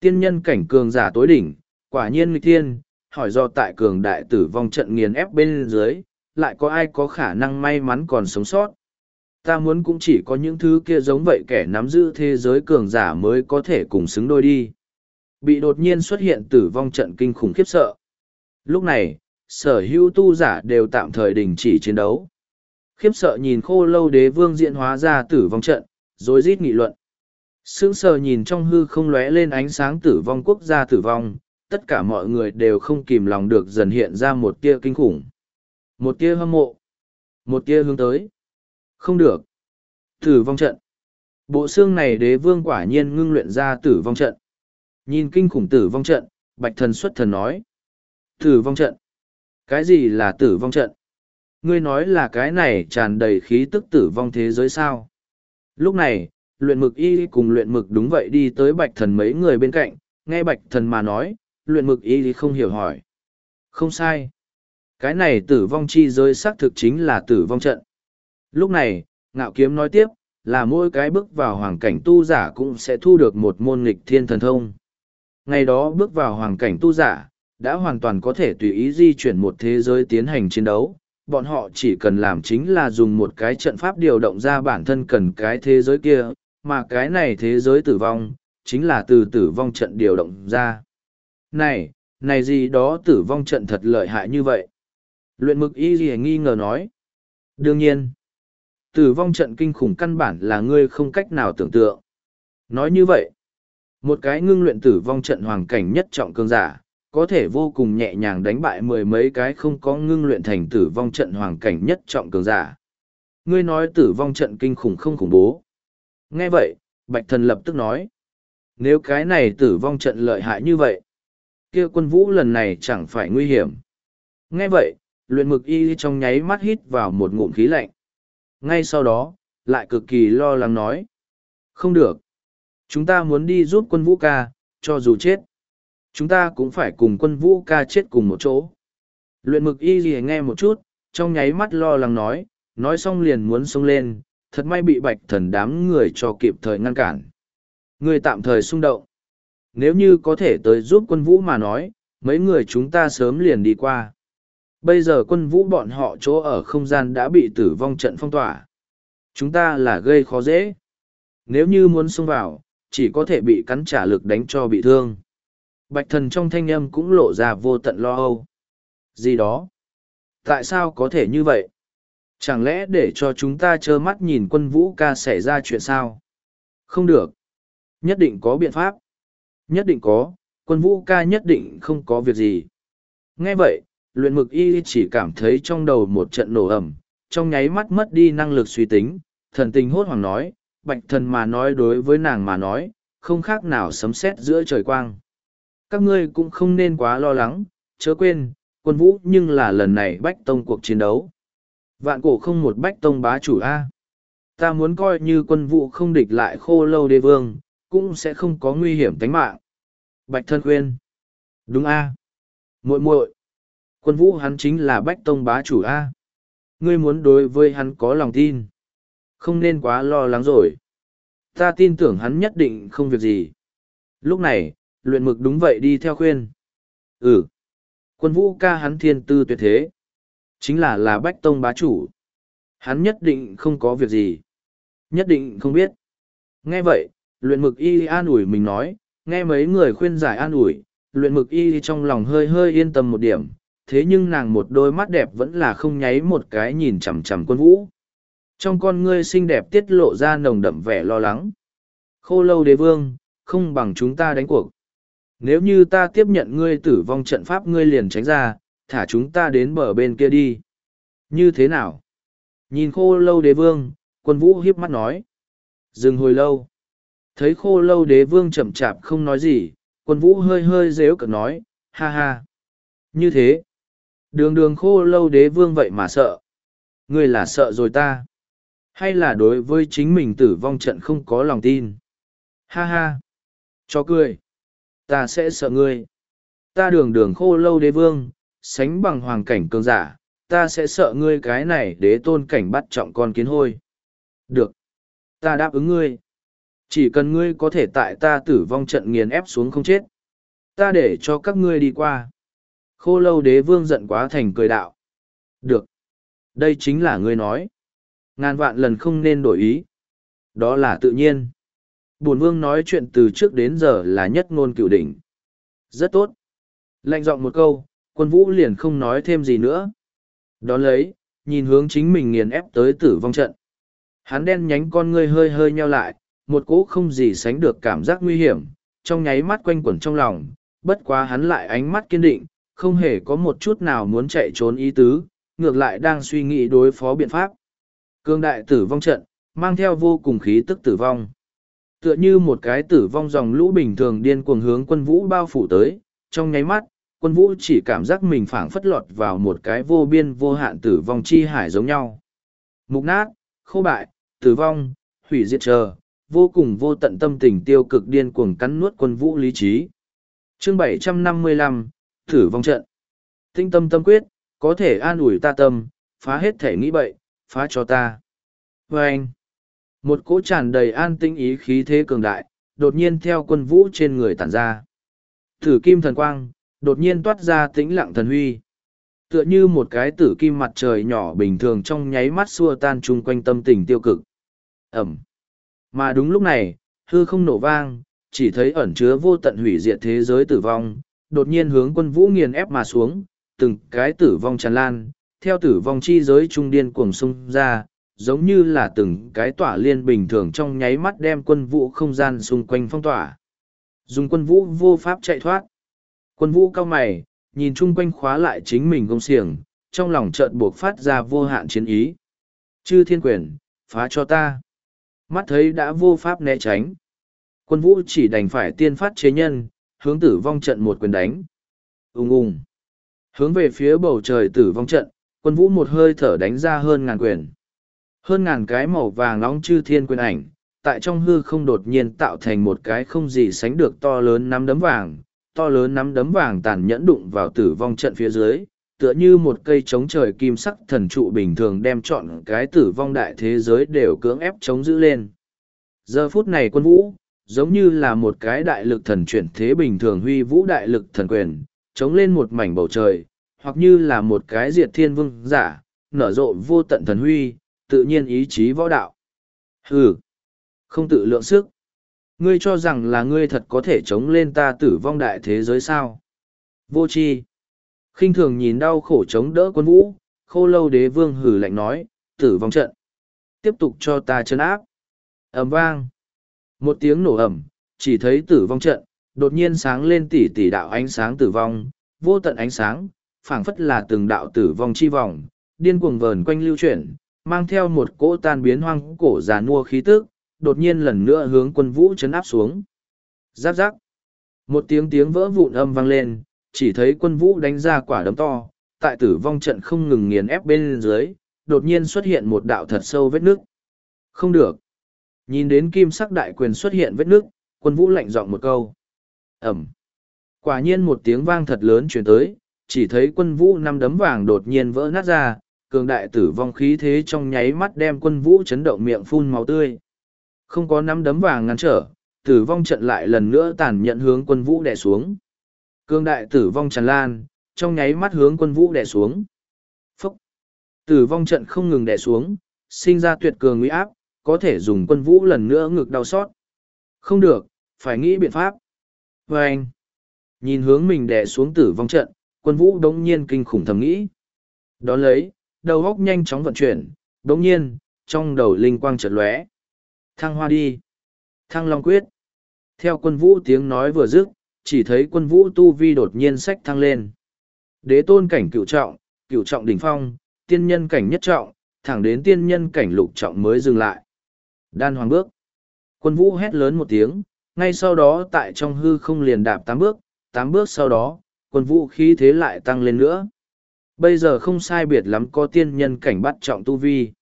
Tiên nhân cảnh cường giả tối đỉnh, quả nhiên nghịch thiên, hỏi do tại cường đại tử vong trận nghiền ép bên dưới, lại có ai có khả năng may mắn còn sống sót. Ta muốn cũng chỉ có những thứ kia giống vậy kẻ nắm giữ thế giới cường giả mới có thể cùng xứng đôi đi. Bị đột nhiên xuất hiện tử vong trận kinh khủng khiếp sợ. Lúc này, sở hữu tu giả đều tạm thời đình chỉ chiến đấu. Khiếp sợ nhìn khô lâu đế vương diện hóa ra tử vong trận, rồi rít nghị luận. Sững sờ nhìn trong hư không lóe lên ánh sáng tử vong quốc gia tử vong, tất cả mọi người đều không kìm lòng được dần hiện ra một tia kinh khủng. Một tia hâm mộ. Một tia hướng tới. Không được. Tử vong trận. Bộ xương này đế vương quả nhiên ngưng luyện ra tử vong trận. Nhìn kinh khủng tử vong trận, bạch thần xuất thần nói. Tử vong trận. Cái gì là tử vong trận? Ngươi nói là cái này tràn đầy khí tức tử vong thế giới sao? Lúc này, luyện mực y cùng luyện mực đúng vậy đi tới bạch thần mấy người bên cạnh, nghe bạch thần mà nói, luyện mực y không hiểu hỏi. Không sai. Cái này tử vong chi giới xác thực chính là tử vong trận. Lúc này, ngạo kiếm nói tiếp, là mỗi cái bước vào hoàng cảnh tu giả cũng sẽ thu được một môn nghịch thiên thần thông. Ngày đó bước vào hoàng cảnh tu giả, đã hoàn toàn có thể tùy ý di chuyển một thế giới tiến hành chiến đấu. Bọn họ chỉ cần làm chính là dùng một cái trận pháp điều động ra bản thân cần cái thế giới kia, mà cái này thế giới tử vong, chính là từ tử vong trận điều động ra. Này, này gì đó tử vong trận thật lợi hại như vậy. Luyện mực y gì nghi ngờ nói. Đương nhiên, tử vong trận kinh khủng căn bản là ngươi không cách nào tưởng tượng. Nói như vậy, một cái ngưng luyện tử vong trận hoàng cảnh nhất trọng cương giả, có thể vô cùng nhẹ nhàng đánh bại mười mấy cái không có ngưng luyện thành tử vong trận hoàng cảnh nhất trọng cường giả. Ngươi nói tử vong trận kinh khủng không khủng bố. Nghe vậy, Bạch Thần lập tức nói. Nếu cái này tử vong trận lợi hại như vậy, kia quân vũ lần này chẳng phải nguy hiểm. Nghe vậy, luyện mực y trong nháy mắt hít vào một ngụm khí lạnh. Ngay sau đó, lại cực kỳ lo lắng nói. Không được. Chúng ta muốn đi giúp quân vũ ca, cho dù chết. Chúng ta cũng phải cùng quân vũ ca chết cùng một chỗ. Luyện mực y gì nghe một chút, trong nháy mắt lo lắng nói, nói xong liền muốn xông lên, thật may bị bạch thần đám người cho kịp thời ngăn cản. Người tạm thời xung động. Nếu như có thể tới giúp quân vũ mà nói, mấy người chúng ta sớm liền đi qua. Bây giờ quân vũ bọn họ chỗ ở không gian đã bị tử vong trận phong tỏa. Chúng ta là gây khó dễ. Nếu như muốn xông vào, chỉ có thể bị cắn trả lực đánh cho bị thương. Bạch thần trong thanh âm cũng lộ ra vô tận lo âu. Gì đó? Tại sao có thể như vậy? Chẳng lẽ để cho chúng ta trơ mắt nhìn quân vũ ca xảy ra chuyện sao? Không được. Nhất định có biện pháp. Nhất định có, quân vũ ca nhất định không có việc gì. Nghe vậy, luyện mực y chỉ cảm thấy trong đầu một trận nổ ẩm, trong nháy mắt mất đi năng lực suy tính, thần tình hốt hoảng nói, bạch thần mà nói đối với nàng mà nói, không khác nào sấm sét giữa trời quang. Các ngươi cũng không nên quá lo lắng, chớ quên, quân vũ nhưng là lần này bách tông cuộc chiến đấu. Vạn cổ không một bách tông bá chủ A. Ta muốn coi như quân vũ không địch lại khô lâu đế vương, cũng sẽ không có nguy hiểm tính mạng. Bạch thân khuyên. Đúng A. muội muội Quân vũ hắn chính là bách tông bá chủ A. Ngươi muốn đối với hắn có lòng tin. Không nên quá lo lắng rồi. Ta tin tưởng hắn nhất định không việc gì. Lúc này, luyện mực đúng vậy đi theo khuyên. Ừ. quân vũ ca hắn thiên tư tuyệt thế. Chính là là bách tông bá chủ. Hắn nhất định không có việc gì. Nhất định không biết. Nghe vậy, luyện mực y an ủi mình nói, nghe mấy người khuyên giải an ủi, luyện mực y trong lòng hơi hơi yên tâm một điểm, thế nhưng nàng một đôi mắt đẹp vẫn là không nháy một cái nhìn chằm chằm quân vũ. Trong con ngươi xinh đẹp tiết lộ ra nồng đậm vẻ lo lắng. Khô lâu đế vương, không bằng chúng ta đánh cuộc. Nếu như ta tiếp nhận ngươi tử vong trận pháp ngươi liền tránh ra, thả chúng ta đến bờ bên kia đi. Như thế nào? Nhìn khô lâu đế vương, quân vũ hiếp mắt nói. Dừng hồi lâu. Thấy khô lâu đế vương chậm chạp không nói gì, quân vũ hơi hơi dễu cợt nói, ha ha. Như thế. Đường đường khô lâu đế vương vậy mà sợ. Ngươi là sợ rồi ta. Hay là đối với chính mình tử vong trận không có lòng tin. Ha ha. Cho cười. Ta sẽ sợ ngươi. Ta đường đường khô lâu đế vương, sánh bằng hoàng cảnh cường giả, ta sẽ sợ ngươi cái này đế tôn cảnh bắt trọng con kiến hôi. Được. Ta đáp ứng ngươi. Chỉ cần ngươi có thể tại ta tử vong trận nghiền ép xuống không chết. Ta để cho các ngươi đi qua. Khô lâu đế vương giận quá thành cười đạo. Được. Đây chính là ngươi nói. Ngàn vạn lần không nên đổi ý. Đó là tự nhiên. Bổn vương nói chuyện từ trước đến giờ là nhất ngôn cựu đỉnh. Rất tốt. Lạnh giọng một câu, quân vũ liền không nói thêm gì nữa. Đón lấy, nhìn hướng chính mình nghiền ép tới tử vong trận. Hắn đen nhánh con ngươi hơi hơi nheo lại, một cỗ không gì sánh được cảm giác nguy hiểm, trong nháy mắt quanh quẩn trong lòng, bất quá hắn lại ánh mắt kiên định, không hề có một chút nào muốn chạy trốn ý tứ, ngược lại đang suy nghĩ đối phó biện pháp. Cương đại tử vong trận, mang theo vô cùng khí tức tử vong. Tựa như một cái tử vong dòng lũ bình thường điên cuồng hướng quân vũ bao phủ tới, trong nháy mắt, quân vũ chỉ cảm giác mình phảng phất lọt vào một cái vô biên vô hạn tử vong chi hải giống nhau. Mục nát, khô bại, tử vong, hủy diệt chờ, vô cùng vô tận tâm tình tiêu cực điên cuồng cắn nuốt quân vũ lý trí. Chương 755, Tử vong trận. Tinh tâm tâm quyết, có thể an ủi ta tâm, phá hết thể nghĩ bậy, phá cho ta. Vâng! một cỗ tràn đầy an tinh ý khí thế cường đại, đột nhiên theo quân vũ trên người tản ra. Tử kim thần quang, đột nhiên toát ra tĩnh lặng thần huy. Tựa như một cái tử kim mặt trời nhỏ bình thường trong nháy mắt xua tan chung quanh tâm tình tiêu cực. Ẩm. Mà đúng lúc này, hư không nổ vang, chỉ thấy ẩn chứa vô tận hủy diệt thế giới tử vong, đột nhiên hướng quân vũ nghiền ép mà xuống, từng cái tử vong tràn lan, theo tử vong chi giới trung điên cuồng sung ra, giống như là từng cái tỏa liên bình thường trong nháy mắt đem quân vũ không gian xung quanh phong tỏa. Dùng quân vũ vô pháp chạy thoát. Quân vũ cao mày, nhìn chung quanh khóa lại chính mình công xiềng, trong lòng chợt buộc phát ra vô hạn chiến ý. Chư thiên quyền, phá cho ta. Mắt thấy đã vô pháp né tránh. Quân vũ chỉ đành phải tiên phát chế nhân, hướng tử vong trận một quyền đánh. Ung ung. Hướng về phía bầu trời tử vong trận, quân vũ một hơi thở đánh ra hơn ngàn quyền. Hơn ngàn cái màu vàng nóng chư thiên quyền ảnh, tại trong hư không đột nhiên tạo thành một cái không gì sánh được to lớn nắm đấm vàng, to lớn nắm đấm vàng tàn nhẫn đụng vào tử vong trận phía dưới, tựa như một cây chống trời kim sắc thần trụ bình thường đem chọn cái tử vong đại thế giới đều cưỡng ép chống giữ lên. Giờ phút này quân vũ, giống như là một cái đại lực thần chuyển thế bình thường huy vũ đại lực thần quyền, chống lên một mảnh bầu trời, hoặc như là một cái diệt thiên vương giả, nở rộ vô tận thần huy, tự nhiên ý chí võ đạo. Hừ, không tự lượng sức. Ngươi cho rằng là ngươi thật có thể chống lên ta tử vong đại thế giới sao? Vô chi khinh thường nhìn đau khổ chống đỡ quân vũ, khô lâu đế vương hử lạnh nói, tử vong trận. Tiếp tục cho ta chân áp. ầm vang. Một tiếng nổ ẩm, chỉ thấy tử vong trận, đột nhiên sáng lên tỉ tỉ đạo ánh sáng tử vong, vô tận ánh sáng, phảng phất là từng đạo tử vong chi vòng, điên cuồng vờn quanh lưu chuyển, mang theo một cỗ tan biến hoang cổ già nua khí tức, đột nhiên lần nữa hướng quân vũ chấn áp xuống. Giáp giáp. Một tiếng tiếng vỡ vụn âm vang lên, chỉ thấy quân vũ đánh ra quả đấm to, tại tử vong trận không ngừng nghiền ép bên dưới, đột nhiên xuất hiện một đạo thật sâu vết nước. Không được. Nhìn đến kim sắc đại quyền xuất hiện vết nước, quân vũ lạnh giọng một câu. Ẩm. Quả nhiên một tiếng vang thật lớn truyền tới, chỉ thấy quân vũ năm đấm vàng đột nhiên vỡ nát ra, cường đại tử vong khí thế trong nháy mắt đem quân vũ chấn động miệng phun máu tươi. Không có năm đấm vàng ngăn trở, tử vong trận lại lần nữa tàn nhận hướng quân vũ đè xuống. Cương đại tử vong tràn lan, trong nháy mắt hướng quân vũ đè xuống. Phúc! Tử vong trận không ngừng đè xuống, sinh ra tuyệt cường uy áp, có thể dùng quân vũ lần nữa ngực đau xót. Không được, phải nghĩ biện pháp. Và anh, nhìn hướng mình đè xuống tử vong trận, quân vũ đống nhiên kinh khủng thầm nghĩ. Đón lấy, đầu óc nhanh chóng vận chuyển, đống nhiên, trong đầu linh quang chợt lóe. Thăng hoa đi. Thăng long quyết. Theo quân vũ tiếng nói vừa dứt, chỉ thấy quân vũ tu vi đột nhiên sách thăng lên. Đế tôn cảnh cựu trọng, cựu trọng đỉnh phong, tiên nhân cảnh nhất trọng, thẳng đến tiên nhân cảnh lục trọng mới dừng lại. Đan hoàng bước. Quân vũ hét lớn một tiếng, ngay sau đó tại trong hư không liền đạp tám bước, tám bước sau đó, quân vũ khí thế lại tăng lên nữa. Bây giờ không sai biệt lắm có tiên nhân cảnh bắt trọng tu vi.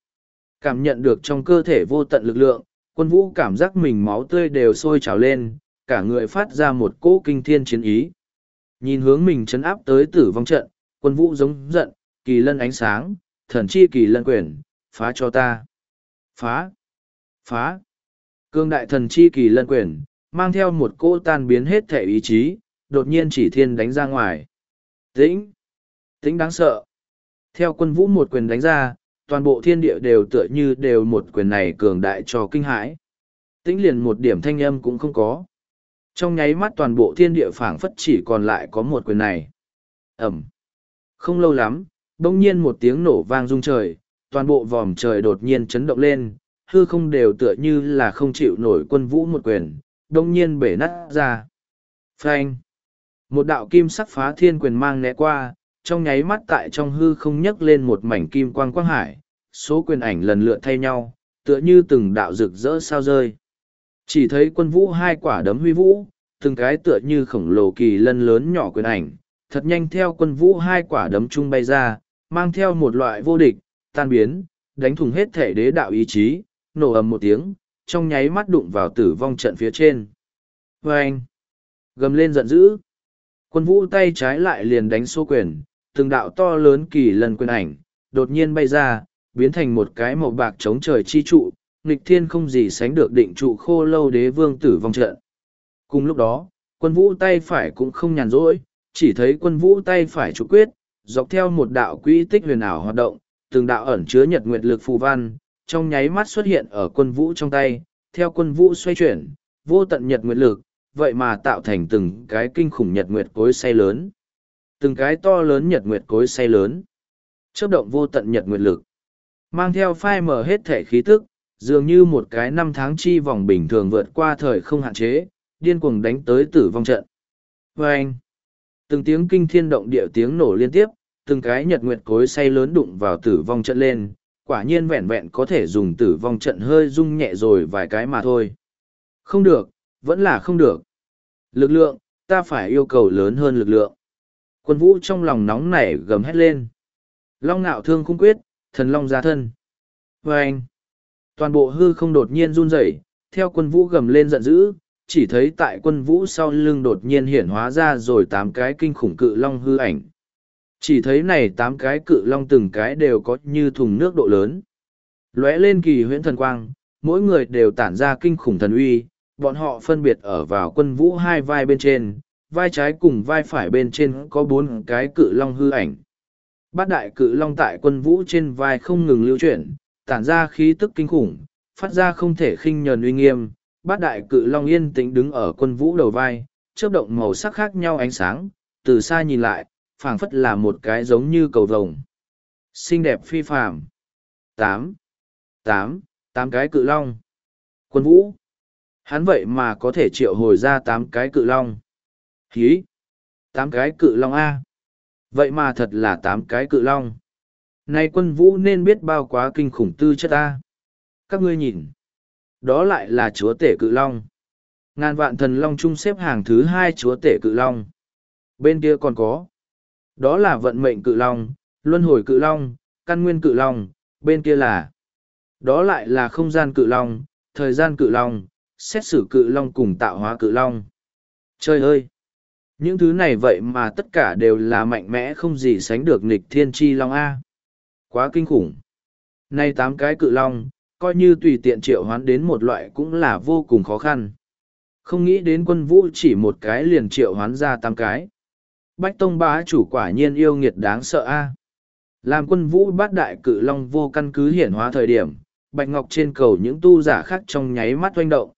Cảm nhận được trong cơ thể vô tận lực lượng, quân vũ cảm giác mình máu tươi đều sôi trào lên, cả người phát ra một cỗ kinh thiên chiến ý. Nhìn hướng mình chấn áp tới tử vong trận, quân vũ giống giận, kỳ lân ánh sáng, thần chi kỳ lân quyền, phá cho ta. Phá! Phá! Cương đại thần chi kỳ lân quyền, mang theo một cỗ tan biến hết thể ý chí, đột nhiên chỉ thiên đánh ra ngoài. Tĩnh! Tĩnh đáng sợ! Theo quân vũ một quyền đánh ra, toàn bộ thiên địa đều tựa như đều một quyền này cường đại cho kinh hãi. Tĩnh liền một điểm thanh âm cũng không có. Trong nháy mắt toàn bộ thiên địa phảng phất chỉ còn lại có một quyền này. Ẩm! Không lâu lắm, đông nhiên một tiếng nổ vang rung trời, toàn bộ vòm trời đột nhiên chấn động lên, hư không đều tựa như là không chịu nổi quân vũ một quyền, đông nhiên bể nát ra. Phanh! Một đạo kim sắc phá thiên quyền mang né qua, trong nháy mắt tại trong hư không nhấc lên một mảnh kim quang quang hải, số quyền ảnh lần lượt thay nhau, tựa như từng đạo rực rỡ sao rơi. Chỉ thấy quân vũ hai quả đấm huy vũ, từng cái tựa như khổng lồ kỳ lân lớn nhỏ quyền ảnh, thật nhanh theo quân vũ hai quả đấm chung bay ra, mang theo một loại vô địch, tan biến, đánh thùng hết thể đế đạo ý chí, nổ ầm một tiếng, trong nháy mắt đụng vào tử vong trận phía trên. Vâng! Gầm lên giận dữ. Quân vũ tay trái lại liền đánh số quyền, từng đạo to lớn kỳ lần quyền ảnh, đột nhiên bay ra, biến thành một cái màu bạc chống trời chi trụ, nghịch thiên không gì sánh được định trụ khô lâu đế vương tử vong trận. Cùng lúc đó, quân vũ tay phải cũng không nhàn rỗi, chỉ thấy quân vũ tay phải trụ quyết, dọc theo một đạo quỹ tích huyền ảo hoạt động, từng đạo ẩn chứa nhật nguyệt lực phù văn, trong nháy mắt xuất hiện ở quân vũ trong tay, theo quân vũ xoay chuyển, vô tận nhật nguyệt lực, vậy mà tạo thành từng cái kinh khủng nhật nguyệt cối say lớn. Từng cái to lớn nhật nguyệt cối say lớn. Chớp động vô tận nhật nguyệt lực. Mang theo phai mở hết thể khí tức, dường như một cái năm tháng chi vòng bình thường vượt qua thời không hạn chế, điên cuồng đánh tới tử vong trận. vê anh, từng tiếng kinh thiên động địa tiếng nổ liên tiếp, từng cái nhật nguyệt cối say lớn đụng vào tử vong trận lên, quả nhiên vẹn vẹn có thể dùng tử vong trận hơi rung nhẹ rồi vài cái mà thôi. Không được, vẫn là không được. Lực lượng, ta phải yêu cầu lớn hơn lực lượng. Quân vũ trong lòng nóng nảy gầm hét lên. Long nạo thương khung quyết, thần long ra thân. Và anh, toàn bộ hư không đột nhiên run rẩy, theo quân vũ gầm lên giận dữ, chỉ thấy tại quân vũ sau lưng đột nhiên hiển hóa ra rồi tám cái kinh khủng cự long hư ảnh. Chỉ thấy này tám cái cự long từng cái đều có như thùng nước độ lớn. Lóe lên kỳ huyễn thần quang, mỗi người đều tản ra kinh khủng thần uy, bọn họ phân biệt ở vào quân vũ hai vai bên trên, vai trái cùng vai phải bên trên có bốn cái cự long hư ảnh. Bát đại cự long tại quân vũ trên vai không ngừng lưu chuyển, tản ra khí tức kinh khủng, phát ra không thể khinh nhờn uy nghiêm. Bát đại cự long yên tĩnh đứng ở quân vũ đầu vai, chớp động màu sắc khác nhau ánh sáng, từ xa nhìn lại, phảng phất là một cái giống như cầu vồng. Xinh đẹp phi phàm. Tám, tám, tám cái cự long. Quân vũ. Hắn vậy mà có thể triệu hồi ra tám cái cự long. Hí! Tám cái cự long A. Vậy mà thật là tám cái cự long. Nay quân vũ nên biết bao quá kinh khủng tư chất A. Các ngươi nhìn. Đó lại là chúa tể cự long. Ngàn vạn thần long chung xếp hàng thứ hai chúa tể cự long. Bên kia còn có. Đó là vận mệnh cự long, luân hồi cự long, căn nguyên cự long, bên kia là. Đó lại là không gian cự long, thời gian cự long, xét xử cự long cùng tạo hóa cự long. Trời ơi! Những thứ này vậy mà tất cả đều là mạnh mẽ không gì sánh được Nịch thiên chi long A. Quá kinh khủng. Nay tám cái cự long, coi như tùy tiện triệu hoán đến một loại cũng là vô cùng khó khăn. Không nghĩ đến quân vũ chỉ một cái liền triệu hoán ra tám cái. Bách Tông bá chủ quả nhiên yêu nghiệt đáng sợ a. Làm quân vũ bát đại cự long vô căn cứ hiển hóa thời điểm, Bạch Ngọc trên cầu những tu giả khác trong nháy mắt oanh động.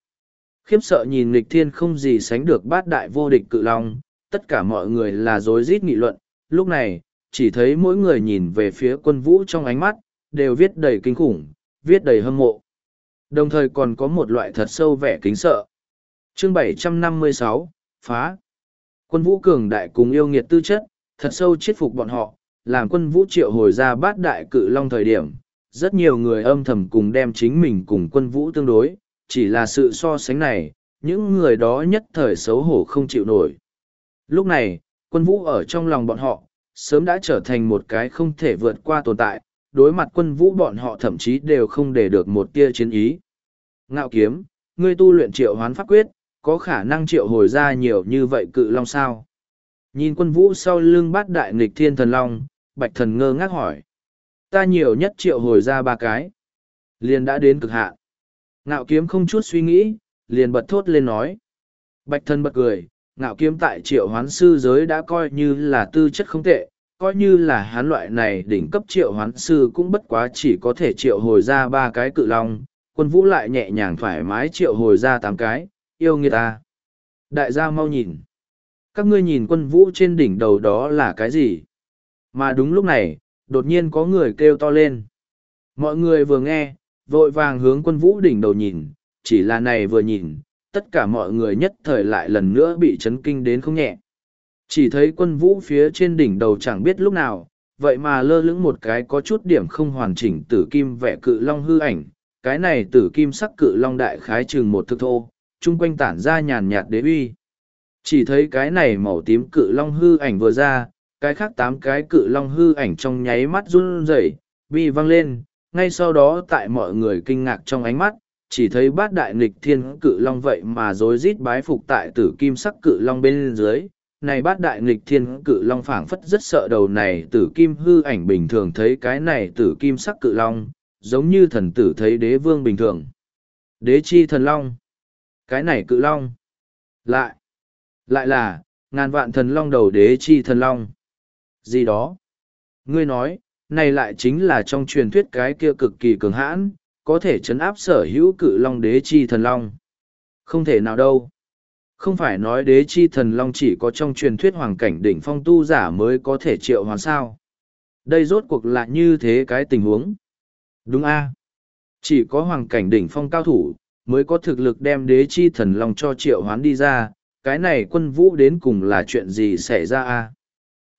Khiếp sợ nhìn nghịch thiên không gì sánh được bát đại vô địch cự long, tất cả mọi người là rối rít nghị luận, lúc này, chỉ thấy mỗi người nhìn về phía quân vũ trong ánh mắt, đều viết đầy kinh khủng, viết đầy hâm mộ. Đồng thời còn có một loại thật sâu vẻ kính sợ. Chương 756, Phá Quân vũ cường đại cùng yêu nghiệt tư chất, thật sâu chiết phục bọn họ, làm quân vũ triệu hồi ra bát đại cự long thời điểm. Rất nhiều người âm thầm cùng đem chính mình cùng quân vũ tương đối, chỉ là sự so sánh này, những người đó nhất thời xấu hổ không chịu nổi. Lúc này, quân vũ ở trong lòng bọn họ, sớm đã trở thành một cái không thể vượt qua tồn tại, đối mặt quân vũ bọn họ thậm chí đều không để được một tia chiến ý. Ngạo kiếm, ngươi tu luyện triệu hoán pháp quyết, có khả năng triệu hồi ra nhiều như vậy cự long sao? Nhìn quân vũ sau lưng bát đại nghịch thiên thần long, bạch thần ngơ ngác hỏi. Ta nhiều nhất triệu hồi ra ba cái. Liền đã đến cực hạn. Ngạo kiếm không chút suy nghĩ, liền bật thốt lên nói. Bạch thần bật cười, ngạo kiếm tại triệu hoán sư giới đã coi như là tư chất không tệ, coi như là hắn loại này đỉnh cấp triệu hoán sư cũng bất quá chỉ có thể triệu hồi ra ba cái cự long, quân vũ lại nhẹ nhàng thoải mái triệu hồi ra tám cái, yêu nghiệt ta. Đại gia mau nhìn. Các ngươi nhìn quân vũ trên đỉnh đầu đó là cái gì? Mà đúng lúc này, đột nhiên có người kêu to lên. Mọi người vừa nghe, vội vàng hướng quân vũ đỉnh đầu nhìn, chỉ là này vừa nhìn, tất cả mọi người nhất thời lại lần nữa bị chấn kinh đến không nhẹ. Chỉ thấy quân vũ phía trên đỉnh đầu chẳng biết lúc nào, vậy mà lơ lửng một cái có chút điểm không hoàn chỉnh tử kim vẽ cự long hư ảnh. Cái này tử kim sắc cự long đại khái chừng một thước thô, chung quanh tản ra nhàn nhạt đế uy. Chỉ thấy cái này màu tím cự long hư ảnh vừa ra, cái khác tám cái cự long hư ảnh trong nháy mắt run rẩy, bi văng lên, ngay sau đó tại mọi người kinh ngạc trong ánh mắt, chỉ thấy bát đại nghịch thiên cự long vậy mà rối rít bái phục tại tử kim sắc cự long bên dưới. Này bát đại nghịch thiên cự long phảng phất rất sợ đầu này tử kim hư ảnh bình thường thấy cái này tử kim sắc cự long, giống như thần tử thấy đế vương bình thường. Đế chi thần long. Cái này cự long. Lại. Lại là, ngàn vạn thần long đầu đế chi thần long. Gì đó? Ngươi nói, này lại chính là trong truyền thuyết cái kia cực kỳ cường hãn, có thể chấn áp sở hữu cự long đế chi thần long. Không thể nào đâu. Không phải nói đế chi thần long chỉ có trong truyền thuyết hoàng cảnh đỉnh phong tu giả mới có thể triệu hoàn sao. Đây rốt cuộc là như thế cái tình huống. Đúng a Chỉ có hoàng cảnh đỉnh phong cao thủ, mới có thực lực đem đế chi thần long cho triệu hoán đi ra, cái này quân vũ đến cùng là chuyện gì xảy ra a?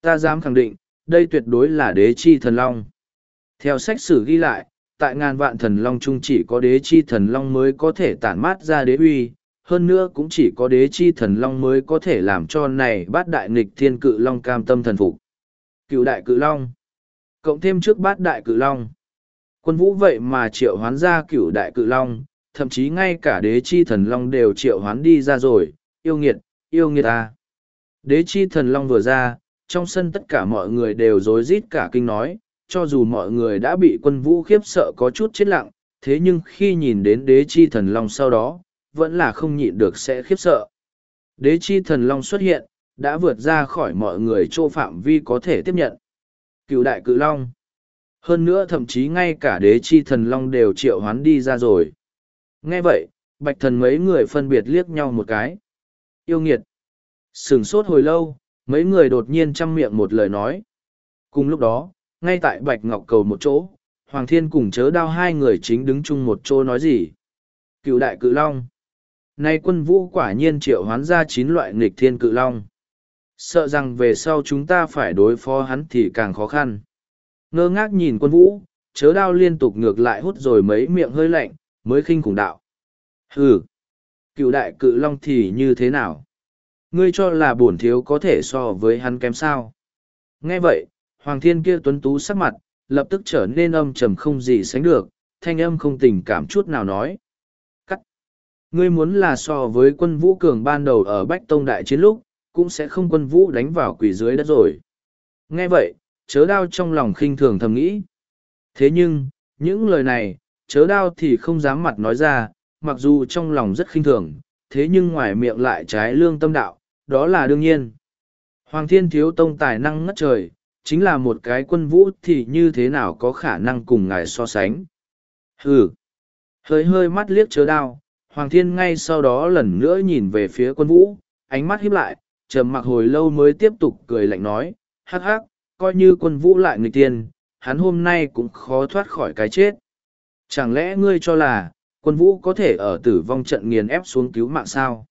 Ta dám khẳng định, đây tuyệt đối là đế chi thần long. Theo sách sử ghi lại, tại ngàn vạn thần long chung chỉ có đế chi thần long mới có thể tản mát ra đế uy, hơn nữa cũng chỉ có đế chi thần long mới có thể làm cho này bát đại nghịch thiên cự long cam tâm thần phục. Cựu đại cự long. Cộng thêm trước bát đại cự long. Quân vũ vậy mà triệu hoán ra cựu đại cự long, thậm chí ngay cả đế chi thần long đều triệu hoán đi ra rồi, yêu nghiệt, yêu nghiệt ta. Đế chi thần long vừa ra, trong sân tất cả mọi người đều rối rít cả kinh nói, cho dù mọi người đã bị quân vũ khiếp sợ có chút chết lặng, thế nhưng khi nhìn đến đế chi thần long sau đó, vẫn là không nhịn được sẽ khiếp sợ. Đế chi thần long xuất hiện, đã vượt ra khỏi mọi người chỗ phạm vi có thể tiếp nhận. Cựu đại cự long. Hơn nữa thậm chí ngay cả đế chi thần long đều triệu hoán đi ra rồi. Nghe vậy, bạch thần mấy người phân biệt liếc nhau một cái. Yêu nghiệt. Sừng sốt hồi lâu, mấy người đột nhiên chăm miệng một lời nói. Cùng lúc đó, ngay tại bạch ngọc cầu một chỗ, Hoàng Thiên cùng chớ đao hai người chính đứng chung một chỗ nói gì. Cựu đại cự long. Nay quân vũ quả nhiên triệu hoán ra chín loại nghịch thiên cự long. Sợ rằng về sau chúng ta phải đối phó hắn thì càng khó khăn. Ngơ ngác nhìn quân vũ, chớ đao liên tục ngược lại hút rồi mấy miệng hơi lạnh, mới khinh khủng đạo. Hừ, cựu đại cự long thì như thế nào? Ngươi cho là bổn thiếu có thể so với hắn kém sao? Nghe vậy, Hoàng thiên kia tuấn tú sắc mặt, lập tức trở nên âm trầm không gì sánh được, thanh âm không tình cảm chút nào nói. Cắt! Ngươi muốn là so với quân vũ cường ban đầu ở Bách Tông Đại Chiến lúc, cũng sẽ không quân vũ đánh vào quỷ dưới đất rồi. Nghe vậy, chớ đao trong lòng khinh thường thầm nghĩ. Thế nhưng, những lời này, chớ đao thì không dám mặt nói ra, mặc dù trong lòng rất khinh thường, thế nhưng ngoài miệng lại trái lương tâm đạo, đó là đương nhiên. Hoàng Thiên Thiếu Tông tài năng ngất trời, chính là một cái quân vũ thì như thế nào có khả năng cùng ngài so sánh. Hừ! Hơi hơi mắt liếc chớ đao, Hoàng Thiên ngay sau đó lần nữa nhìn về phía quân vũ, ánh mắt híp lại, trầm mặc hồi lâu mới tiếp tục cười lạnh nói, hắc hắc, coi như quân vũ lại người tiên, hắn hôm nay cũng khó thoát khỏi cái chết. Chẳng lẽ ngươi cho là, quân vũ có thể ở tử vong trận nghiền ép xuống cứu mạng sao?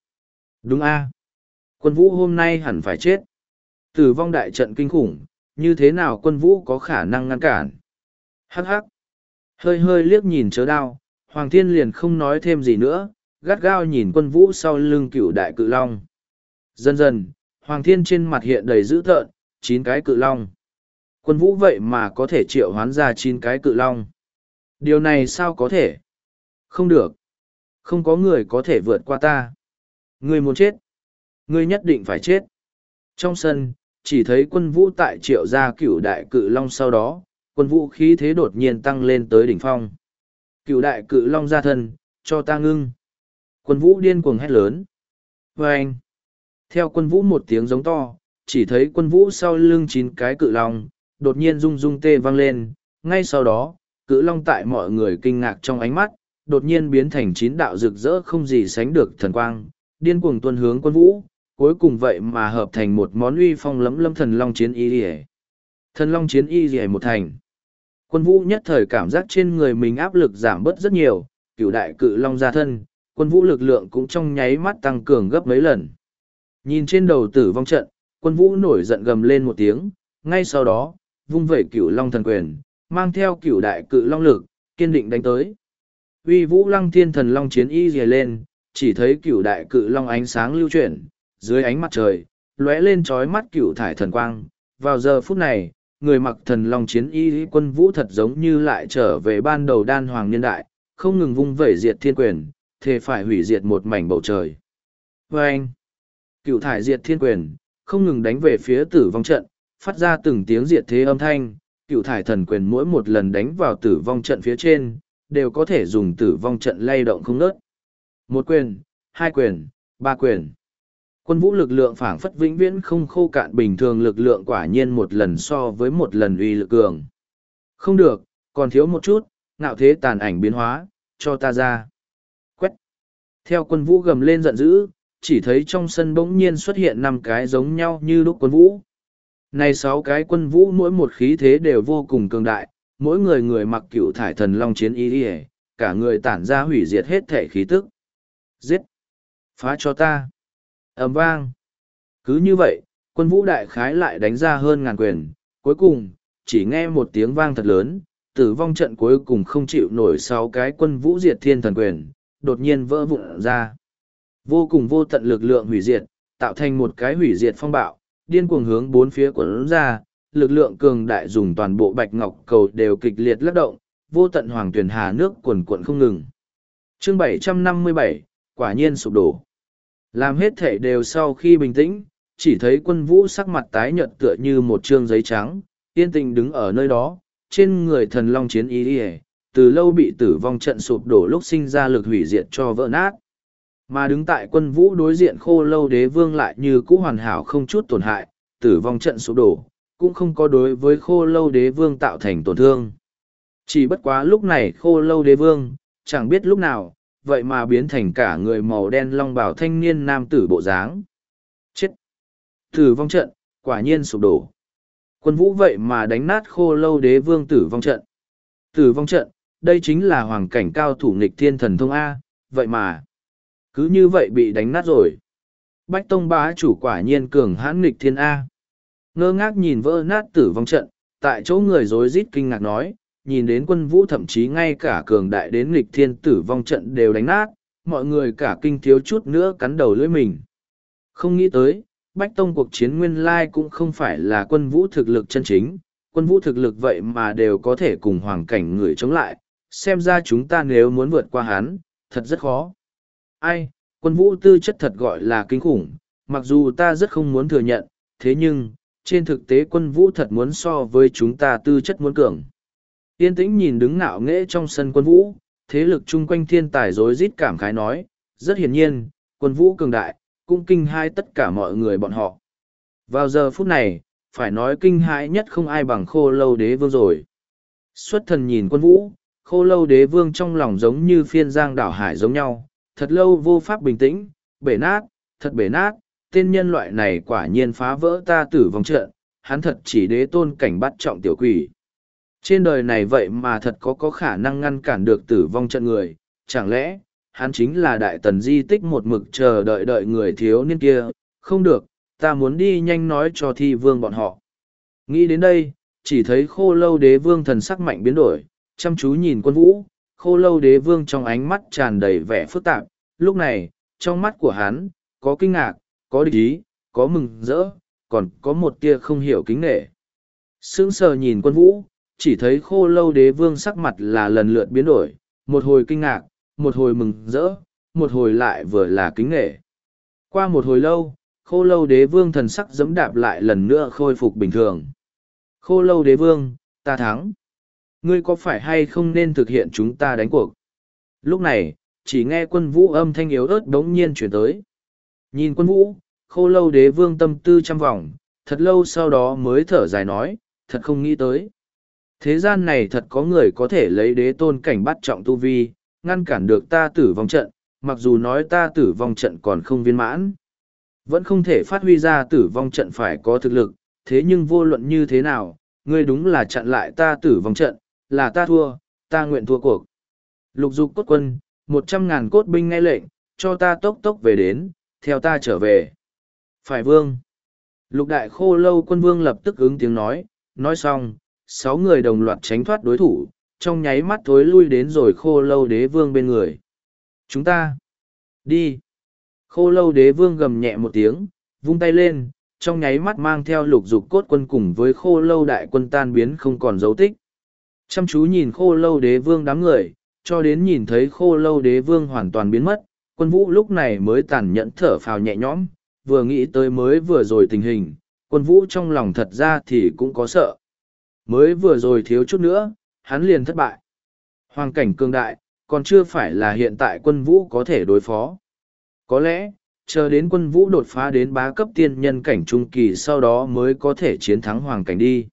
Đúng a, Quân vũ hôm nay hẳn phải chết. Tử vong đại trận kinh khủng, như thế nào quân vũ có khả năng ngăn cản? Hắc hắc. Hơi hơi liếc nhìn chớ đao, Hoàng Thiên liền không nói thêm gì nữa, gắt gao nhìn quân vũ sau lưng cựu đại cự long. Dần dần, Hoàng Thiên trên mặt hiện đầy dữ tợn, chín cái cự long. Quân vũ vậy mà có thể triệu hoán ra chín cái cự long. Điều này sao có thể? Không được. Không có người có thể vượt qua ta. Ngươi muốn chết. Ngươi nhất định phải chết. Trong sân, chỉ thấy quân vũ tại triệu gia cửu đại cự long sau đó, quân vũ khí thế đột nhiên tăng lên tới đỉnh phong. Cửu đại cự long ra thân, cho ta ngưng. Quân vũ điên cuồng hét lớn. Vâng! anh. Theo quân vũ một tiếng giống to, chỉ thấy quân vũ sau lưng chín cái cự long, đột nhiên rung rung tê vang lên. Ngay sau đó, cự long tại mọi người kinh ngạc trong ánh mắt, đột nhiên biến thành chín đạo rực rỡ không gì sánh được thần quang, điên cuồng tuân hướng quân vũ, cuối cùng vậy mà hợp thành một món uy phong lẫm lâm thần long chiến y rỉa. Thần long chiến y rỉa một thành. Quân vũ nhất thời cảm giác trên người mình áp lực giảm bớt rất nhiều, cửu đại cự long ra thân, quân vũ lực lượng cũng trong nháy mắt tăng cường gấp mấy lần. Nhìn trên đầu tử vong trận, quân vũ nổi giận gầm lên một tiếng, ngay sau đó, vung vẩy cửu long thần quyền, mang theo cửu đại cự long lực, kiên định đánh tới. Uy vũ lăng thiên thần long chiến y dìa lên, chỉ thấy cửu đại cự long ánh sáng lưu chuyển, dưới ánh mặt trời, lóe lên trói mắt cựu thải thần quang. Vào giờ phút này, người mặc thần long chiến y quân vũ thật giống như lại trở về ban đầu đan hoàng niên đại, không ngừng vung vẩy diệt thiên quyền, thề phải hủy diệt một mảnh bầu trời. Vâng! anh, cựu thải diệt thiên quyền, không ngừng đánh về phía tử vong trận, phát ra từng tiếng diệt thế âm thanh, cựu thải thần quyền mỗi một lần đánh vào tử vong trận phía trên, đều có thể dùng tử vong trận lay động không nớt. Một quyền, hai quyền, ba quyền. Quân vũ lực lượng phảng phất vĩnh viễn không khô cạn bình thường lực lượng quả nhiên một lần so với một lần uy lực cường. Không được, còn thiếu một chút, ngạo thế tàn ảnh biến hóa, cho ta ra. Quét. Theo quân vũ gầm lên giận dữ, chỉ thấy trong sân bỗng nhiên xuất hiện năm cái giống nhau như lúc quân vũ. Này sáu cái quân vũ mỗi một khí thế đều vô cùng cường đại, mỗi người người mặc cựu thải thần long chiến y đi cả người tản ra hủy diệt hết thể khí tức. Giết! Phá cho ta! Ầm vang! Cứ như vậy, quân vũ đại khái lại đánh ra hơn ngàn quyền, cuối cùng, chỉ nghe một tiếng vang thật lớn, tử vong trận cuối cùng không chịu nổi sáu cái quân vũ diệt thiên thần quyền, đột nhiên vỡ vụn ra. Vô cùng vô tận lực lượng hủy diệt, tạo thành một cái hủy diệt phong bạo, điên cuồng hướng bốn phía quấn ra, lực lượng cường đại dùng toàn bộ bạch ngọc cầu đều kịch liệt lắc động, vô tận hoàng tuyển hà nước cuồn cuộn không ngừng. Chương 757, quả nhiên sụp đổ. Làm hết thể đều sau khi bình tĩnh, chỉ thấy quân vũ sắc mặt tái nhợt tựa như một trương giấy trắng, yên tĩnh đứng ở nơi đó, trên người thần long chiến y đi từ lâu bị tử vong trận sụp đổ lúc sinh ra lực hủy diệt cho vỡ nát. Mà đứng tại quân vũ đối diện khô lâu đế vương lại như cũ hoàn hảo không chút tổn hại, tử vong trận sụp đổ, cũng không có đối với khô lâu đế vương tạo thành tổn thương. Chỉ bất quá lúc này khô lâu đế vương, chẳng biết lúc nào, vậy mà biến thành cả người màu đen long bảo thanh niên nam tử bộ dáng. Chết! Tử vong trận, quả nhiên sụp đổ. Quân vũ vậy mà đánh nát khô lâu đế vương tử vong trận. Tử vong trận, đây chính là hoàng cảnh cao thủ nghịch thiên thần thông A, vậy mà, cứ như vậy bị đánh nát rồi. Bách Tông bá chủ quả nhiên cường hãn nghịch thiên A. Ngơ ngác nhìn vỡ nát tử vong trận, tại chỗ người rối rít kinh ngạc nói, nhìn đến quân vũ thậm chí ngay cả cường đại đến nghịch thiên tử vong trận đều đánh nát, mọi người cả kinh thiếu chút nữa cắn đầu lưỡi mình. Không nghĩ tới, Bách Tông cuộc chiến nguyên lai cũng không phải là quân vũ thực lực chân chính, quân vũ thực lực vậy mà đều có thể cùng hoàng cảnh người chống lại, xem ra chúng ta nếu muốn vượt qua hắn, thật rất khó. Ai, quân vũ tư chất thật gọi là kinh khủng, mặc dù ta rất không muốn thừa nhận, thế nhưng, trên thực tế quân vũ thật muốn so với chúng ta tư chất muốn cường. Yên tĩnh nhìn đứng ngạo nghễ trong sân quân vũ, thế lực chung quanh thiên tài rối rít cảm khái nói, rất hiển nhiên, quân vũ cường đại, cũng kinh hai tất cả mọi người bọn họ. Vào giờ phút này, phải nói kinh hãi nhất không ai bằng khô lâu đế vương rồi. Xuất thần nhìn quân vũ, khô lâu đế vương trong lòng giống như phiên giang đảo hải giống nhau, thật lâu vô pháp bình tĩnh, bể nát, thật bể nát, tên nhân loại này quả nhiên phá vỡ ta tử vong trận, hắn thật chỉ đế tôn cảnh bắt trọng tiểu quỷ. Trên đời này vậy mà thật có có khả năng ngăn cản được tử vong trận người, chẳng lẽ, hắn chính là đại tần di tích một mực chờ đợi đợi người thiếu niên kia, không được, ta muốn đi nhanh nói cho thi vương bọn họ. Nghĩ đến đây, chỉ thấy khô lâu đế vương thần sắc mạnh biến đổi, chăm chú nhìn quân vũ, khô lâu đế vương trong ánh mắt tràn đầy vẻ phức tạp, lúc này, trong mắt của hắn, có kinh ngạc, có địch ý, có mừng rỡ, còn có một tia không hiểu kính nghệ. Sững sờ nhìn quân vũ, chỉ thấy khô lâu đế vương sắc mặt là lần lượt biến đổi, một hồi kinh ngạc, một hồi mừng rỡ, một hồi lại vừa là kính nghệ. Qua một hồi lâu, khô lâu đế vương thần sắc dẫm đạp lại lần nữa khôi phục bình thường. Khô lâu đế vương, ta thắng. Ngươi có phải hay không nên thực hiện chúng ta đánh cuộc? Lúc này, chỉ nghe quân vũ âm thanh yếu ớt đống nhiên chuyển tới. Nhìn quân vũ, khô lâu đế vương tâm tư trăm vòng, thật lâu sau đó mới thở dài nói, thật không nghĩ tới. Thế gian này thật có người có thể lấy đế tôn cảnh bắt trọng tu vi, ngăn cản được ta tử vong trận, mặc dù nói ta tử vong trận còn không viên mãn. Vẫn không thể phát huy ra tử vong trận phải có thực lực, thế nhưng vô luận như thế nào, ngươi đúng là chặn lại ta tử vong trận, là ta thua, ta nguyện thua cuộc. Lục dục cốt quân, một trăm ngàn cốt binh nghe lệnh, cho ta tốc tốc về đến, theo ta trở về. Phải vương. Lục đại khô lâu quân vương lập tức ứng tiếng nói, nói xong, sáu người đồng loạt tránh thoát đối thủ, trong nháy mắt thối lui đến rồi khô lâu đế vương bên người. Chúng ta, đi. Khô lâu đế vương gầm nhẹ một tiếng, vung tay lên, trong nháy mắt mang theo lục dục cốt quân cùng với khô lâu đại quân tan biến không còn dấu tích. Chăm chú nhìn khô lâu đế vương đám người, cho đến nhìn thấy khô lâu đế vương hoàn toàn biến mất, quân vũ lúc này mới tàn nhẫn thở phào nhẹ nhõm, vừa nghĩ tới mới vừa rồi tình hình, quân vũ trong lòng thật ra thì cũng có sợ. Mới vừa rồi thiếu chút nữa, hắn liền thất bại. Hoàng cảnh cương đại, còn chưa phải là hiện tại quân vũ có thể đối phó. Có lẽ, chờ đến quân vũ đột phá đến bá cấp tiên nhân cảnh trung kỳ sau đó mới có thể chiến thắng hoàng cảnh đi.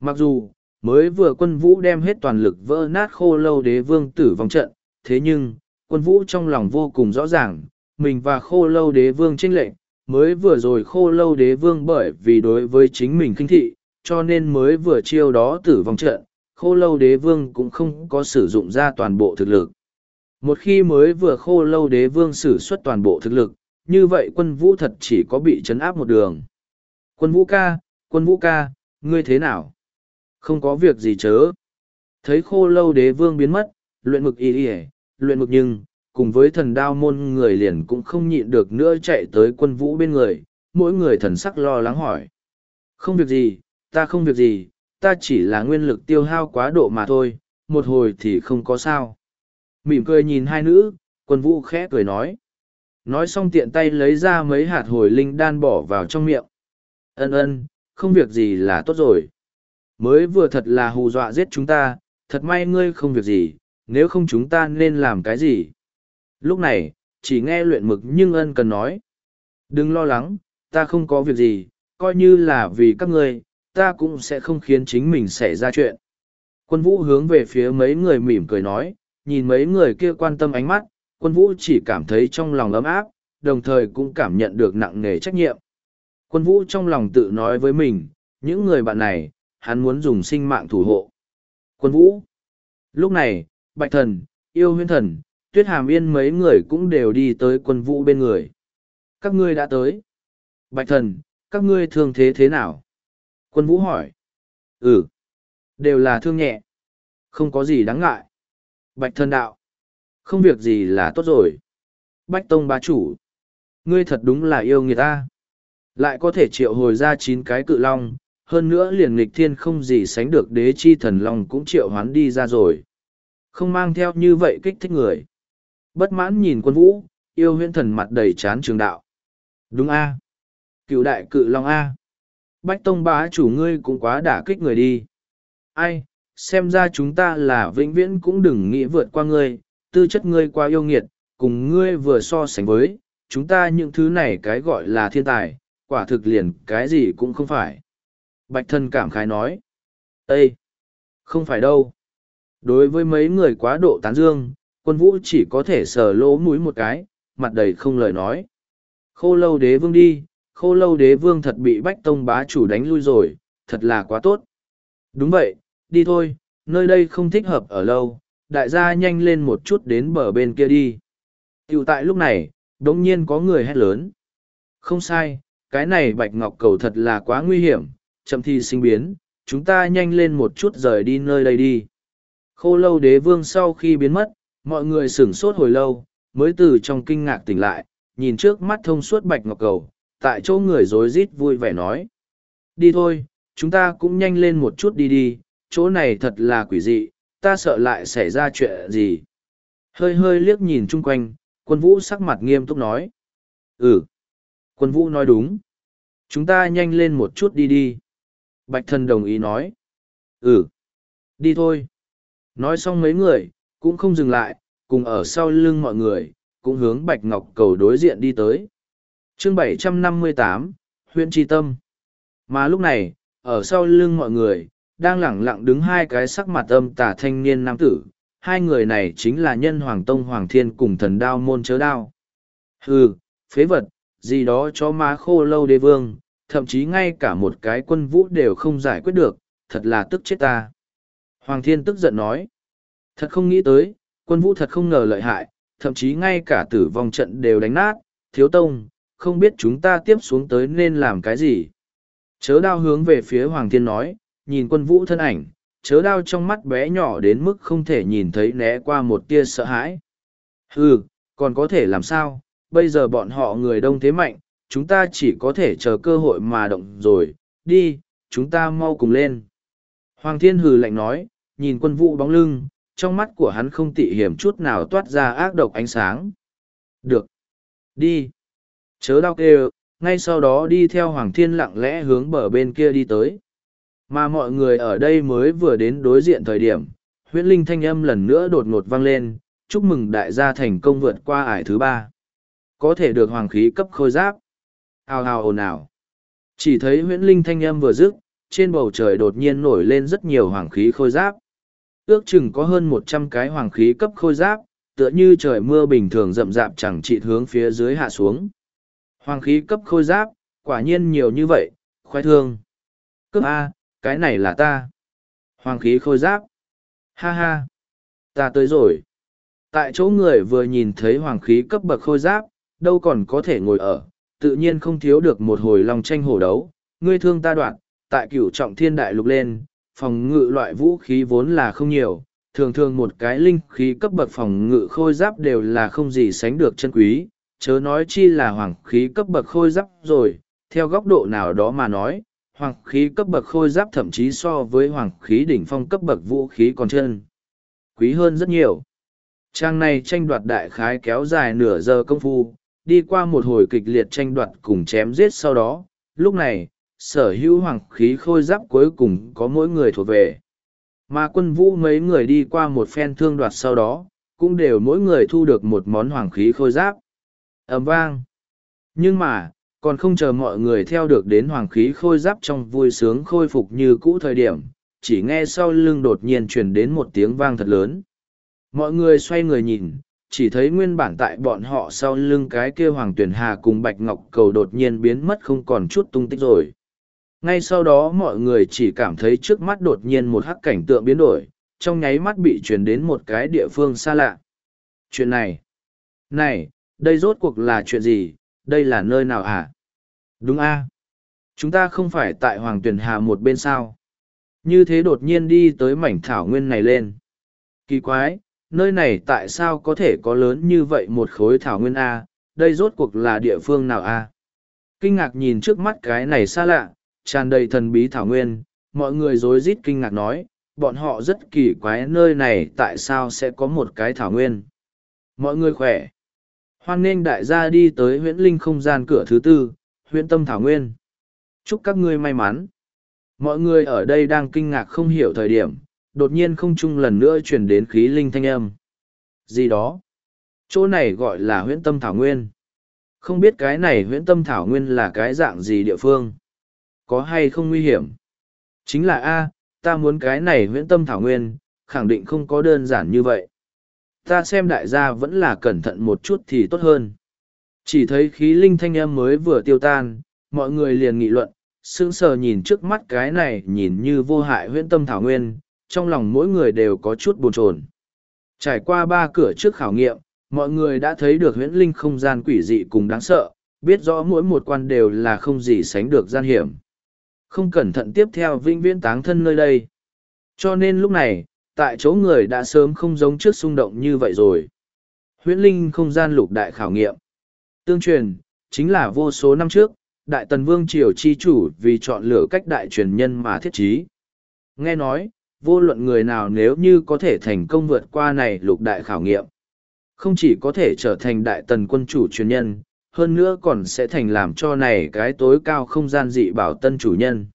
Mặc dù, mới vừa quân vũ đem hết toàn lực vỡ nát khô lâu đế vương tử vong trận, thế nhưng, quân vũ trong lòng vô cùng rõ ràng, mình và khô lâu đế vương tranh lệnh, mới vừa rồi khô lâu đế vương bởi vì đối với chính mình kinh thị, cho nên mới vừa chiêu đó tử vong trận, khô lâu đế vương cũng không có sử dụng ra toàn bộ thực lực. Một khi mới vừa khô lâu đế vương sử xuất toàn bộ thực lực, như vậy quân vũ thật chỉ có bị chấn áp một đường. Quân vũ ca, quân vũ ca, ngươi thế nào? Không có việc gì chớ. Thấy khô lâu đế vương biến mất, luyện mực y y luyện mực nhưng, cùng với thần đao môn người liền cũng không nhịn được nữa chạy tới quân vũ bên người, mỗi người thần sắc lo lắng hỏi. Không việc gì, ta không việc gì, ta chỉ là nguyên lực tiêu hao quá độ mà thôi, một hồi thì không có sao. Mỉm cười nhìn hai nữ, quân vũ khẽ cười nói. Nói xong tiện tay lấy ra mấy hạt hồi linh đan bỏ vào trong miệng. Ân ân, không việc gì là tốt rồi. Mới vừa thật là hù dọa giết chúng ta, thật may ngươi không việc gì, nếu không chúng ta nên làm cái gì. Lúc này, chỉ nghe luyện mực nhưng ân cần nói. Đừng lo lắng, ta không có việc gì, coi như là vì các ngươi, ta cũng sẽ không khiến chính mình xảy ra chuyện. Quân vũ hướng về phía mấy người mỉm cười nói, nhìn mấy người kia quan tâm ánh mắt, quân vũ chỉ cảm thấy trong lòng ấm áp, đồng thời cũng cảm nhận được nặng nề trách nhiệm. Quân vũ trong lòng tự nói với mình, những người bạn này, hắn muốn dùng sinh mạng thủ hộ. Quân vũ. Lúc này, Bạch Thần, Yêu Huyên Thần, Tuyết Hàm Yên mấy người cũng đều đi tới quân vũ bên người. Các ngươi đã tới. Bạch Thần, các ngươi thương thế thế nào? Quân vũ hỏi. Ừ. Đều là thương nhẹ. Không có gì đáng ngại. Bạch Thân đạo. Không việc gì là tốt rồi. Bách Tông bá chủ. Ngươi thật đúng là yêu người ta. Lại có thể triệu hồi ra chín cái cự long, hơn nữa liền nghịch thiên không gì sánh được đế chi thần long cũng triệu hoán đi ra rồi. Không mang theo như vậy kích thích người. Bất mãn nhìn quân vũ, yêu huyễn thần mặt đầy chán trường đạo. Đúng a Cựu đại cự long A. Bách tông bá chủ ngươi cũng quá đả kích người đi. Ai, xem ra chúng ta là vĩnh viễn cũng đừng nghĩ vượt qua ngươi, tư chất ngươi quá yêu nghiệt, cùng ngươi vừa so sánh với, chúng ta những thứ này cái gọi là thiên tài, quả thực liền cái gì cũng không phải. Bạch thân cảm khái nói. Ê! Không phải đâu. Đối với mấy người quá độ tán dương, quân vũ chỉ có thể sờ lỗ mũi một cái, mặt đầy không lời nói. Khô lâu đế vương đi, khô lâu đế vương thật bị bách tông bá chủ đánh lui rồi, thật là quá tốt. Đúng vậy, đi thôi, nơi đây không thích hợp ở lâu, đại gia nhanh lên một chút đến bờ bên kia đi. Tiểu tại lúc này, đống nhiên có người hét lớn. Không sai, cái này bạch ngọc cầu thật là quá nguy hiểm, chậm thi sinh biến, chúng ta nhanh lên một chút rời đi nơi đây đi. Khô lâu đế vương sau khi biến mất, mọi người sửng sốt hồi lâu, mới từ trong kinh ngạc tỉnh lại, nhìn trước mắt thông suốt bạch ngọc cầu, tại chỗ người rối rít vui vẻ nói. Đi thôi, chúng ta cũng nhanh lên một chút đi đi, chỗ này thật là quỷ dị, ta sợ lại xảy ra chuyện gì. Hơi hơi liếc nhìn chung quanh, quân vũ sắc mặt nghiêm túc nói. Ừ, quân vũ nói đúng. Chúng ta nhanh lên một chút đi đi. Bạch thần đồng ý nói. Ừ, đi thôi. Nói xong mấy người, cũng không dừng lại, cùng ở sau lưng mọi người, cũng hướng Bạch Ngọc cầu đối diện đi tới chương 758, huyện Tri Tâm. Mà lúc này, ở sau lưng mọi người, đang lẳng lặng đứng hai cái sắc mặt âm tà thanh niên nam tử. Hai người này chính là nhân Hoàng Tông Hoàng Thiên cùng thần đao môn chớ đao. Hừ, phế vật, gì đó cho má khô lâu đế vương, thậm chí ngay cả một cái quân vũ đều không giải quyết được, thật là tức chết ta. Hoàng Thiên tức giận nói. Thật không nghĩ tới, quân vũ thật không ngờ lợi hại, thậm chí ngay cả tử vong trận đều đánh nát, thiếu tông, không biết chúng ta tiếp xuống tới nên làm cái gì. Chớ đao hướng về phía Hoàng Thiên nói, nhìn quân vũ thân ảnh, chớ đao trong mắt bé nhỏ đến mức không thể nhìn thấy né qua một tia sợ hãi. Hừ, còn có thể làm sao, bây giờ bọn họ người đông thế mạnh, chúng ta chỉ có thể chờ cơ hội mà động rồi, đi, chúng ta mau cùng lên. Hoàng Thiên hừ lạnh nói, nhìn quân vũ bóng lưng, trong mắt của hắn không tị hiểm chút nào toát ra ác độc ánh sáng. Được. Đi. Chớ đau kêu, ngay sau đó đi theo Hoàng Thiên lặng lẽ hướng bờ bên kia đi tới. Mà mọi người ở đây mới vừa đến đối diện thời điểm, huyễn linh thanh âm lần nữa đột ngột vang lên, chúc mừng đại gia thành công vượt qua ải thứ ba. Có thể được hoàng khí cấp khôi giáp. Hào hào ồn ào. Chỉ thấy huyễn linh thanh âm vừa dứt, trên bầu trời đột nhiên nổi lên rất nhiều hoàng khí khôi giáp. Ước chừng có hơn một trăm cái hoàng khí cấp khôi giáp, tựa như trời mưa bình thường rậm rạp chẳng trị hướng phía dưới hạ xuống. Hoàng khí cấp khôi giáp, quả nhiên nhiều như vậy, khoai thương. Cấp A, cái này là ta. Hoàng khí khôi giáp. Ha ha. Ta tới rồi. Tại chỗ người vừa nhìn thấy hoàng khí cấp bậc khôi giáp, đâu còn có thể ngồi ở, tự nhiên không thiếu được một hồi lòng tranh hổ đấu. Ngươi thương ta đoạn, tại cửu trọng thiên đại lục lên, phòng ngự loại vũ khí vốn là không nhiều, thường thường một cái linh khí cấp bậc phòng ngự khôi giáp đều là không gì sánh được chân quý, chớ nói chi là hoàng khí cấp bậc khôi giáp rồi, theo góc độ nào đó mà nói, hoàng khí cấp bậc khôi giáp thậm chí so với hoàng khí đỉnh phong cấp bậc vũ khí còn chân. Quý hơn rất nhiều. Trang này tranh đoạt đại khái kéo dài nửa giờ công phu, đi qua một hồi kịch liệt tranh đoạt cùng chém giết sau đó, lúc này, sở hữu hoàng khí khôi giáp cuối cùng có mỗi người thuộc về. Mà quân vũ mấy người đi qua một phen thương đoạt sau đó, cũng đều mỗi người thu được một món hoàng khí khôi giáp ầm vang. Nhưng mà, còn không chờ mọi người theo được đến hoàng khí khôi giáp trong vui sướng khôi phục như cũ thời điểm, chỉ nghe sau lưng đột nhiên truyền đến một tiếng vang thật lớn. Mọi người xoay người nhìn, chỉ thấy nguyên bản tại bọn họ sau lưng cái kia hoàng tuyển hà cùng bạch ngọc cầu đột nhiên biến mất không còn chút tung tích rồi ngay sau đó mọi người chỉ cảm thấy trước mắt đột nhiên một hắc cảnh tượng biến đổi trong nháy mắt bị chuyển đến một cái địa phương xa lạ chuyện này này đây rốt cuộc là chuyện gì đây là nơi nào hả à? đúng a chúng ta không phải tại hoàng tuyền hà một bên sao như thế đột nhiên đi tới mảnh thảo nguyên này lên kỳ quái nơi này tại sao có thể có lớn như vậy một khối thảo nguyên a đây rốt cuộc là địa phương nào a kinh ngạc nhìn trước mắt cái này xa lạ tràn đầy thần bí thảo nguyên, mọi người rối rít kinh ngạc nói, bọn họ rất kỳ quái nơi này tại sao sẽ có một cái thảo nguyên. Mọi người khỏe. Hoan nghênh đại gia đi tới huyễn linh không gian cửa thứ tư, huyễn tâm thảo nguyên. Chúc các ngươi may mắn. Mọi người ở đây đang kinh ngạc không hiểu thời điểm, đột nhiên không chung lần nữa chuyển đến khí linh thanh âm. Gì đó? Chỗ này gọi là huyễn tâm thảo nguyên. Không biết cái này huyễn tâm thảo nguyên là cái dạng gì địa phương? Có hay không nguy hiểm? Chính là A, ta muốn cái này huyễn tâm thảo nguyên, khẳng định không có đơn giản như vậy. Ta xem đại gia vẫn là cẩn thận một chút thì tốt hơn. Chỉ thấy khí linh thanh âm mới vừa tiêu tan, mọi người liền nghị luận, sững sờ nhìn trước mắt cái này nhìn như vô hại huyễn tâm thảo nguyên, trong lòng mỗi người đều có chút buồn chồn. Trải qua ba cửa trước khảo nghiệm, mọi người đã thấy được huyễn linh không gian quỷ dị cùng đáng sợ, biết rõ mỗi một quan đều là không gì sánh được gian hiểm. Không cẩn thận tiếp theo vinh viễn táng thân nơi đây. Cho nên lúc này, tại chỗ người đã sớm không giống trước xung động như vậy rồi. Huyễn linh không gian lục đại khảo nghiệm. Tương truyền, chính là vô số năm trước, Đại Tần Vương Triều chi chủ vì chọn lựa cách đại truyền nhân mà thiết trí. Nghe nói, vô luận người nào nếu như có thể thành công vượt qua này lục đại khảo nghiệm, không chỉ có thể trở thành đại tần quân chủ truyền nhân, hơn nữa còn sẽ thành làm cho này cái tối cao không gian dị bảo tân chủ nhân.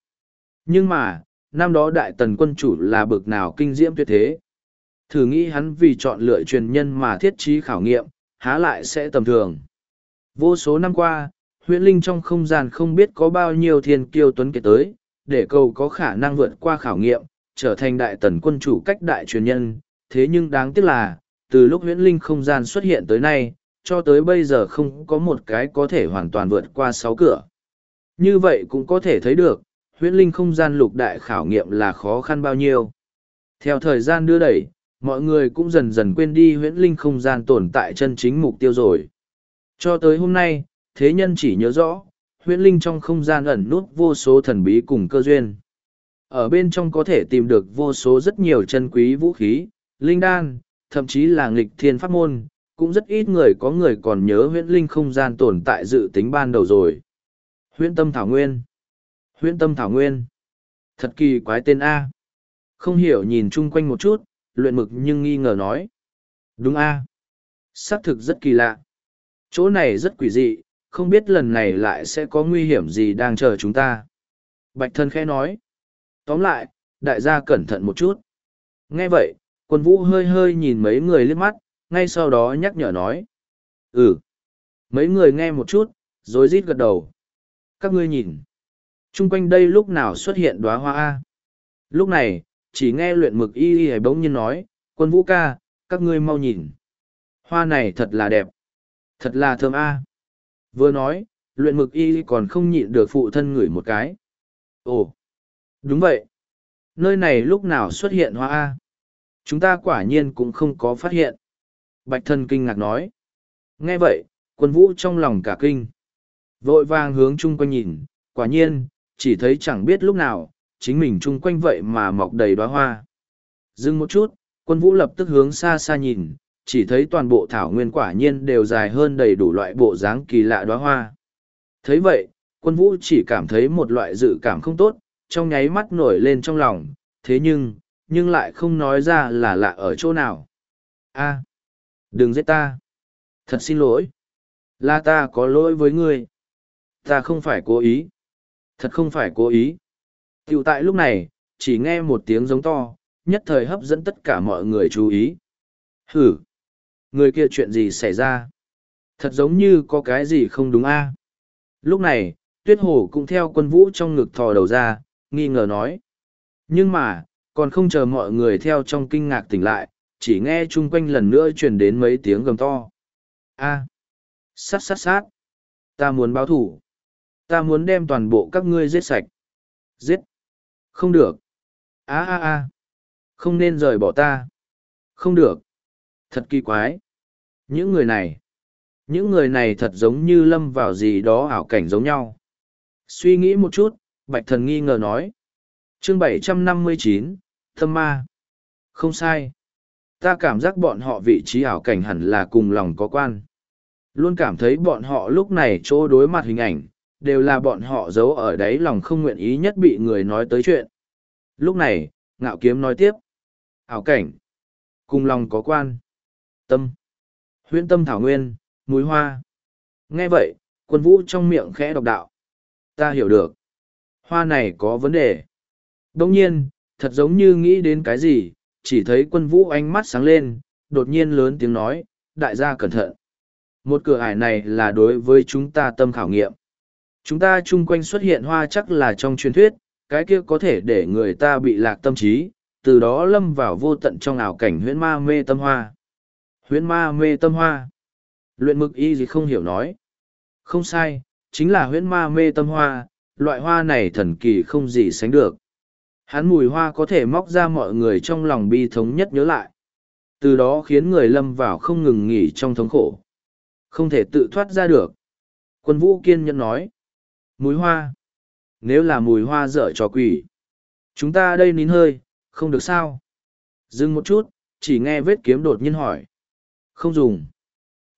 Nhưng mà, năm đó đại tần quân chủ là bực nào kinh diễm tuyệt thế. Thử nghĩ hắn vì chọn lựa truyền nhân mà thiết trí khảo nghiệm, há lại sẽ tầm thường. Vô số năm qua, huyễn linh trong không gian không biết có bao nhiêu thiên kiêu tuấn kiệt tới, để cầu có khả năng vượt qua khảo nghiệm, trở thành đại tần quân chủ cách đại truyền nhân. Thế nhưng đáng tiếc là, từ lúc huyễn linh không gian xuất hiện tới nay, cho tới bây giờ không có một cái có thể hoàn toàn vượt qua sáu cửa. Như vậy cũng có thể thấy được, huyễn linh không gian lục đại khảo nghiệm là khó khăn bao nhiêu. Theo thời gian đưa đẩy, mọi người cũng dần dần quên đi huyễn linh không gian tồn tại chân chính mục tiêu rồi. Cho tới hôm nay, thế nhân chỉ nhớ rõ, huyễn linh trong không gian ẩn nút vô số thần bí cùng cơ duyên. Ở bên trong có thể tìm được vô số rất nhiều chân quý vũ khí, linh đan, thậm chí là nghịch thiên pháp môn, cũng rất ít người có người còn nhớ huyễn linh không gian tồn tại dự tính ban đầu rồi. Huyễn tâm thảo nguyên. Huyễn tâm thảo nguyên. Thật kỳ quái tên A. Không hiểu nhìn chung quanh một chút, luyện mực nhưng nghi ngờ nói. Đúng A. Xác thực rất kỳ lạ. Chỗ này rất quỷ dị, không biết lần này lại sẽ có nguy hiểm gì đang chờ chúng ta. Bạch thân khẽ nói. Tóm lại, đại gia cẩn thận một chút. Nghe vậy, quân vũ hơi hơi nhìn mấy người liếc mắt, ngay sau đó nhắc nhở nói. Ừ. Mấy người nghe một chút, rồi rít gật đầu. Các ngươi nhìn. Trung quanh đây lúc nào xuất hiện đóa hoa A. Lúc này, chỉ nghe luyện mực y y bỗng nhiên nói, quân vũ ca, các ngươi mau nhìn. Hoa này thật là đẹp. Thật là thơm A. Vừa nói, luyện mực y còn không nhịn được phụ thân ngửi một cái. Ồ, đúng vậy. Nơi này lúc nào xuất hiện hoa A? Chúng ta quả nhiên cũng không có phát hiện. Bạch thân kinh ngạc nói. Nghe vậy, quân vũ trong lòng cả kinh. Vội vàng hướng chung quanh nhìn, quả nhiên, chỉ thấy chẳng biết lúc nào, chính mình chung quanh vậy mà mọc đầy đóa hoa. Dừng một chút, quân vũ lập tức hướng xa xa nhìn, chỉ thấy toàn bộ thảo nguyên quả nhiên đều dài hơn đầy đủ loại bộ dáng kỳ lạ đóa hoa. thấy vậy, quân vũ chỉ cảm thấy một loại dự cảm không tốt, trong nháy mắt nổi lên trong lòng, thế nhưng, nhưng lại không nói ra là lạ ở chỗ nào. A, đừng giết ta. Thật xin lỗi. Là ta có lỗi với ngươi. Ta không phải cố ý. Thật không phải cố ý. Tiểu tại lúc này, chỉ nghe một tiếng giống to, nhất thời hấp dẫn tất cả mọi người chú ý. Hử! Người kia chuyện gì xảy ra? Thật giống như có cái gì không đúng a. Lúc này, tuyết hồ cũng theo quân vũ trong ngực thò đầu ra, nghi ngờ nói. Nhưng mà, còn không chờ mọi người theo trong kinh ngạc tỉnh lại, chỉ nghe chung quanh lần nữa truyền đến mấy tiếng gầm to. A. Sát sát sát. Ta muốn báo thủ. Ta muốn đem toàn bộ các ngươi giết sạch. Giết. Không được. A a a. Không nên rời bỏ ta. Không được. Thật kỳ quái. Những người này, những người này thật giống như lâm vào gì đó ảo cảnh giống nhau. Suy nghĩ một chút, Bạch Thần nghi ngờ nói. Chương 759, Thâm Ma. Không sai. Ta cảm giác bọn họ vị trí ảo cảnh hẳn là cùng lòng có quan. Luôn cảm thấy bọn họ lúc này chỗ đối mặt hình ảnh, đều là bọn họ giấu ở đấy lòng không nguyện ý nhất bị người nói tới chuyện. Lúc này, ngạo kiếm nói tiếp. Ảo cảnh. Cùng lòng có quan. Tâm. Huyễn tâm thảo nguyên, núi hoa. Nghe vậy, quân vũ trong miệng khẽ độc đạo. Ta hiểu được. Hoa này có vấn đề. Đồng nhiên, thật giống như nghĩ đến cái gì, chỉ thấy quân vũ ánh mắt sáng lên, đột nhiên lớn tiếng nói, đại gia cẩn thận. Một cửa ải này là đối với chúng ta tâm khảo nghiệm. Chúng ta chung quanh xuất hiện hoa chắc là trong truyền thuyết, cái kia có thể để người ta bị lạc tâm trí, từ đó lâm vào vô tận trong ảo cảnh huyễn ma mê tâm hoa. Huyễn ma mê tâm hoa. Luyện mực y gì không hiểu nói. Không sai, chính là huyễn ma mê tâm hoa, loại hoa này thần kỳ không gì sánh được. Hắn mùi hoa có thể móc ra mọi người trong lòng bi thống nhất nhớ lại. Từ đó khiến người lâm vào không ngừng nghỉ trong thống khổ. Không thể tự thoát ra được. Quân vũ kiên nhẫn nói. Mùi hoa. Nếu là mùi hoa dở cho quỷ. Chúng ta đây nín hơi, không được sao. Dừng một chút, chỉ nghe vết kiếm đột nhiên hỏi. Không dùng.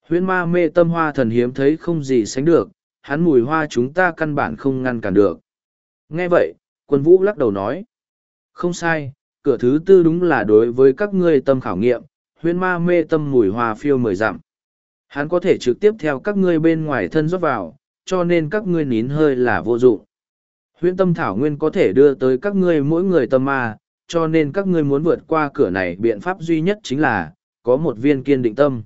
Huyễn ma mê tâm hoa thần hiếm thấy không gì sánh được, hắn mùi hoa chúng ta căn bản không ngăn cản được. Nghe vậy, quân vũ lắc đầu nói. Không sai, cửa thứ tư đúng là đối với các ngươi tâm khảo nghiệm, huyễn ma mê tâm mùi hoa phiêu mười dặm. Hắn có thể trực tiếp theo các ngươi bên ngoài thân rót vào, cho nên các ngươi nín hơi là vô dụng. Huyễn tâm thảo nguyên có thể đưa tới các ngươi mỗi người tâm ma, cho nên các ngươi muốn vượt qua cửa này biện pháp duy nhất chính là, có một viên kiên định tâm.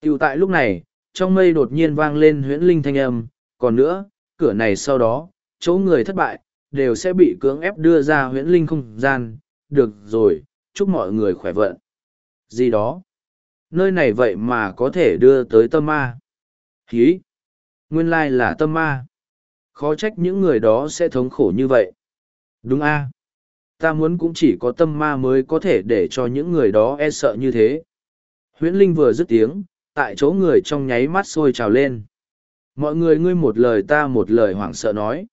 Tiểu tại lúc này, trong mây đột nhiên vang lên huyễn linh thanh âm, còn nữa, cửa này sau đó, chỗ người thất bại, đều sẽ bị cưỡng ép đưa ra huyễn linh không gian, được rồi, chúc mọi người khỏe vận. Gì đó? Nơi này vậy mà có thể đưa tới tâm ma. Hí! Nguyên lai là tâm ma. Khó trách những người đó sẽ thống khổ như vậy. Đúng a Ta muốn cũng chỉ có tâm ma mới có thể để cho những người đó e sợ như thế. Huyễn Linh vừa dứt tiếng, tại chỗ người trong nháy mắt sôi trào lên. Mọi người ngươi một lời ta một lời hoảng sợ nói.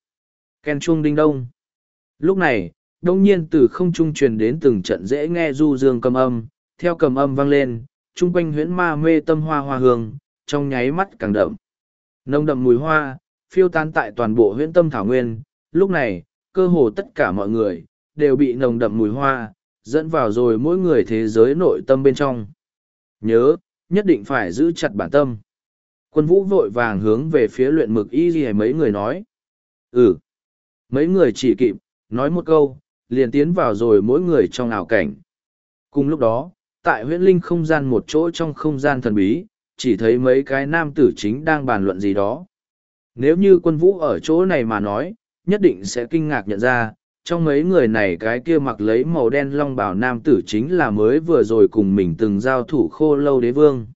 Ken chuông đinh đông. Lúc này, đông nhiên từ không trung truyền đến từng trận dễ nghe du dương cầm âm, theo cầm âm vang lên, chung quanh huyễn ma mê tâm hoa hoa hương, trong nháy mắt càng đậm. Nông đậm mùi hoa, phiêu tan tại toàn bộ huyễn tâm thảo nguyên, lúc này, cơ hồ tất cả mọi người, đều bị nồng đậm mùi hoa, dẫn vào rồi mỗi người thế giới nội tâm bên trong. Nhớ, nhất định phải giữ chặt bản tâm. Quân vũ vội vàng hướng về phía luyện mực y gì mấy người nói. Ừ. Mấy người chỉ kịp, nói một câu, liền tiến vào rồi mỗi người trong ảo cảnh. Cùng lúc đó, tại huyễn linh không gian một chỗ trong không gian thần bí, chỉ thấy mấy cái nam tử chính đang bàn luận gì đó. Nếu như quân vũ ở chỗ này mà nói, nhất định sẽ kinh ngạc nhận ra, trong mấy người này cái kia mặc lấy màu đen long bào nam tử chính là mới vừa rồi cùng mình từng giao thủ khô lâu đế vương.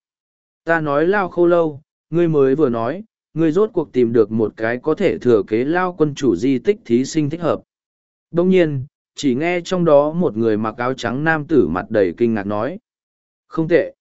Ta nói lao khô lâu, ngươi mới vừa nói, ngươi rốt cuộc tìm được một cái có thể thừa kế lao quân chủ di tích thí sinh thích hợp. Đông nhiên, chỉ nghe trong đó một người mặc áo trắng nam tử mặt đầy kinh ngạc nói. Không tệ.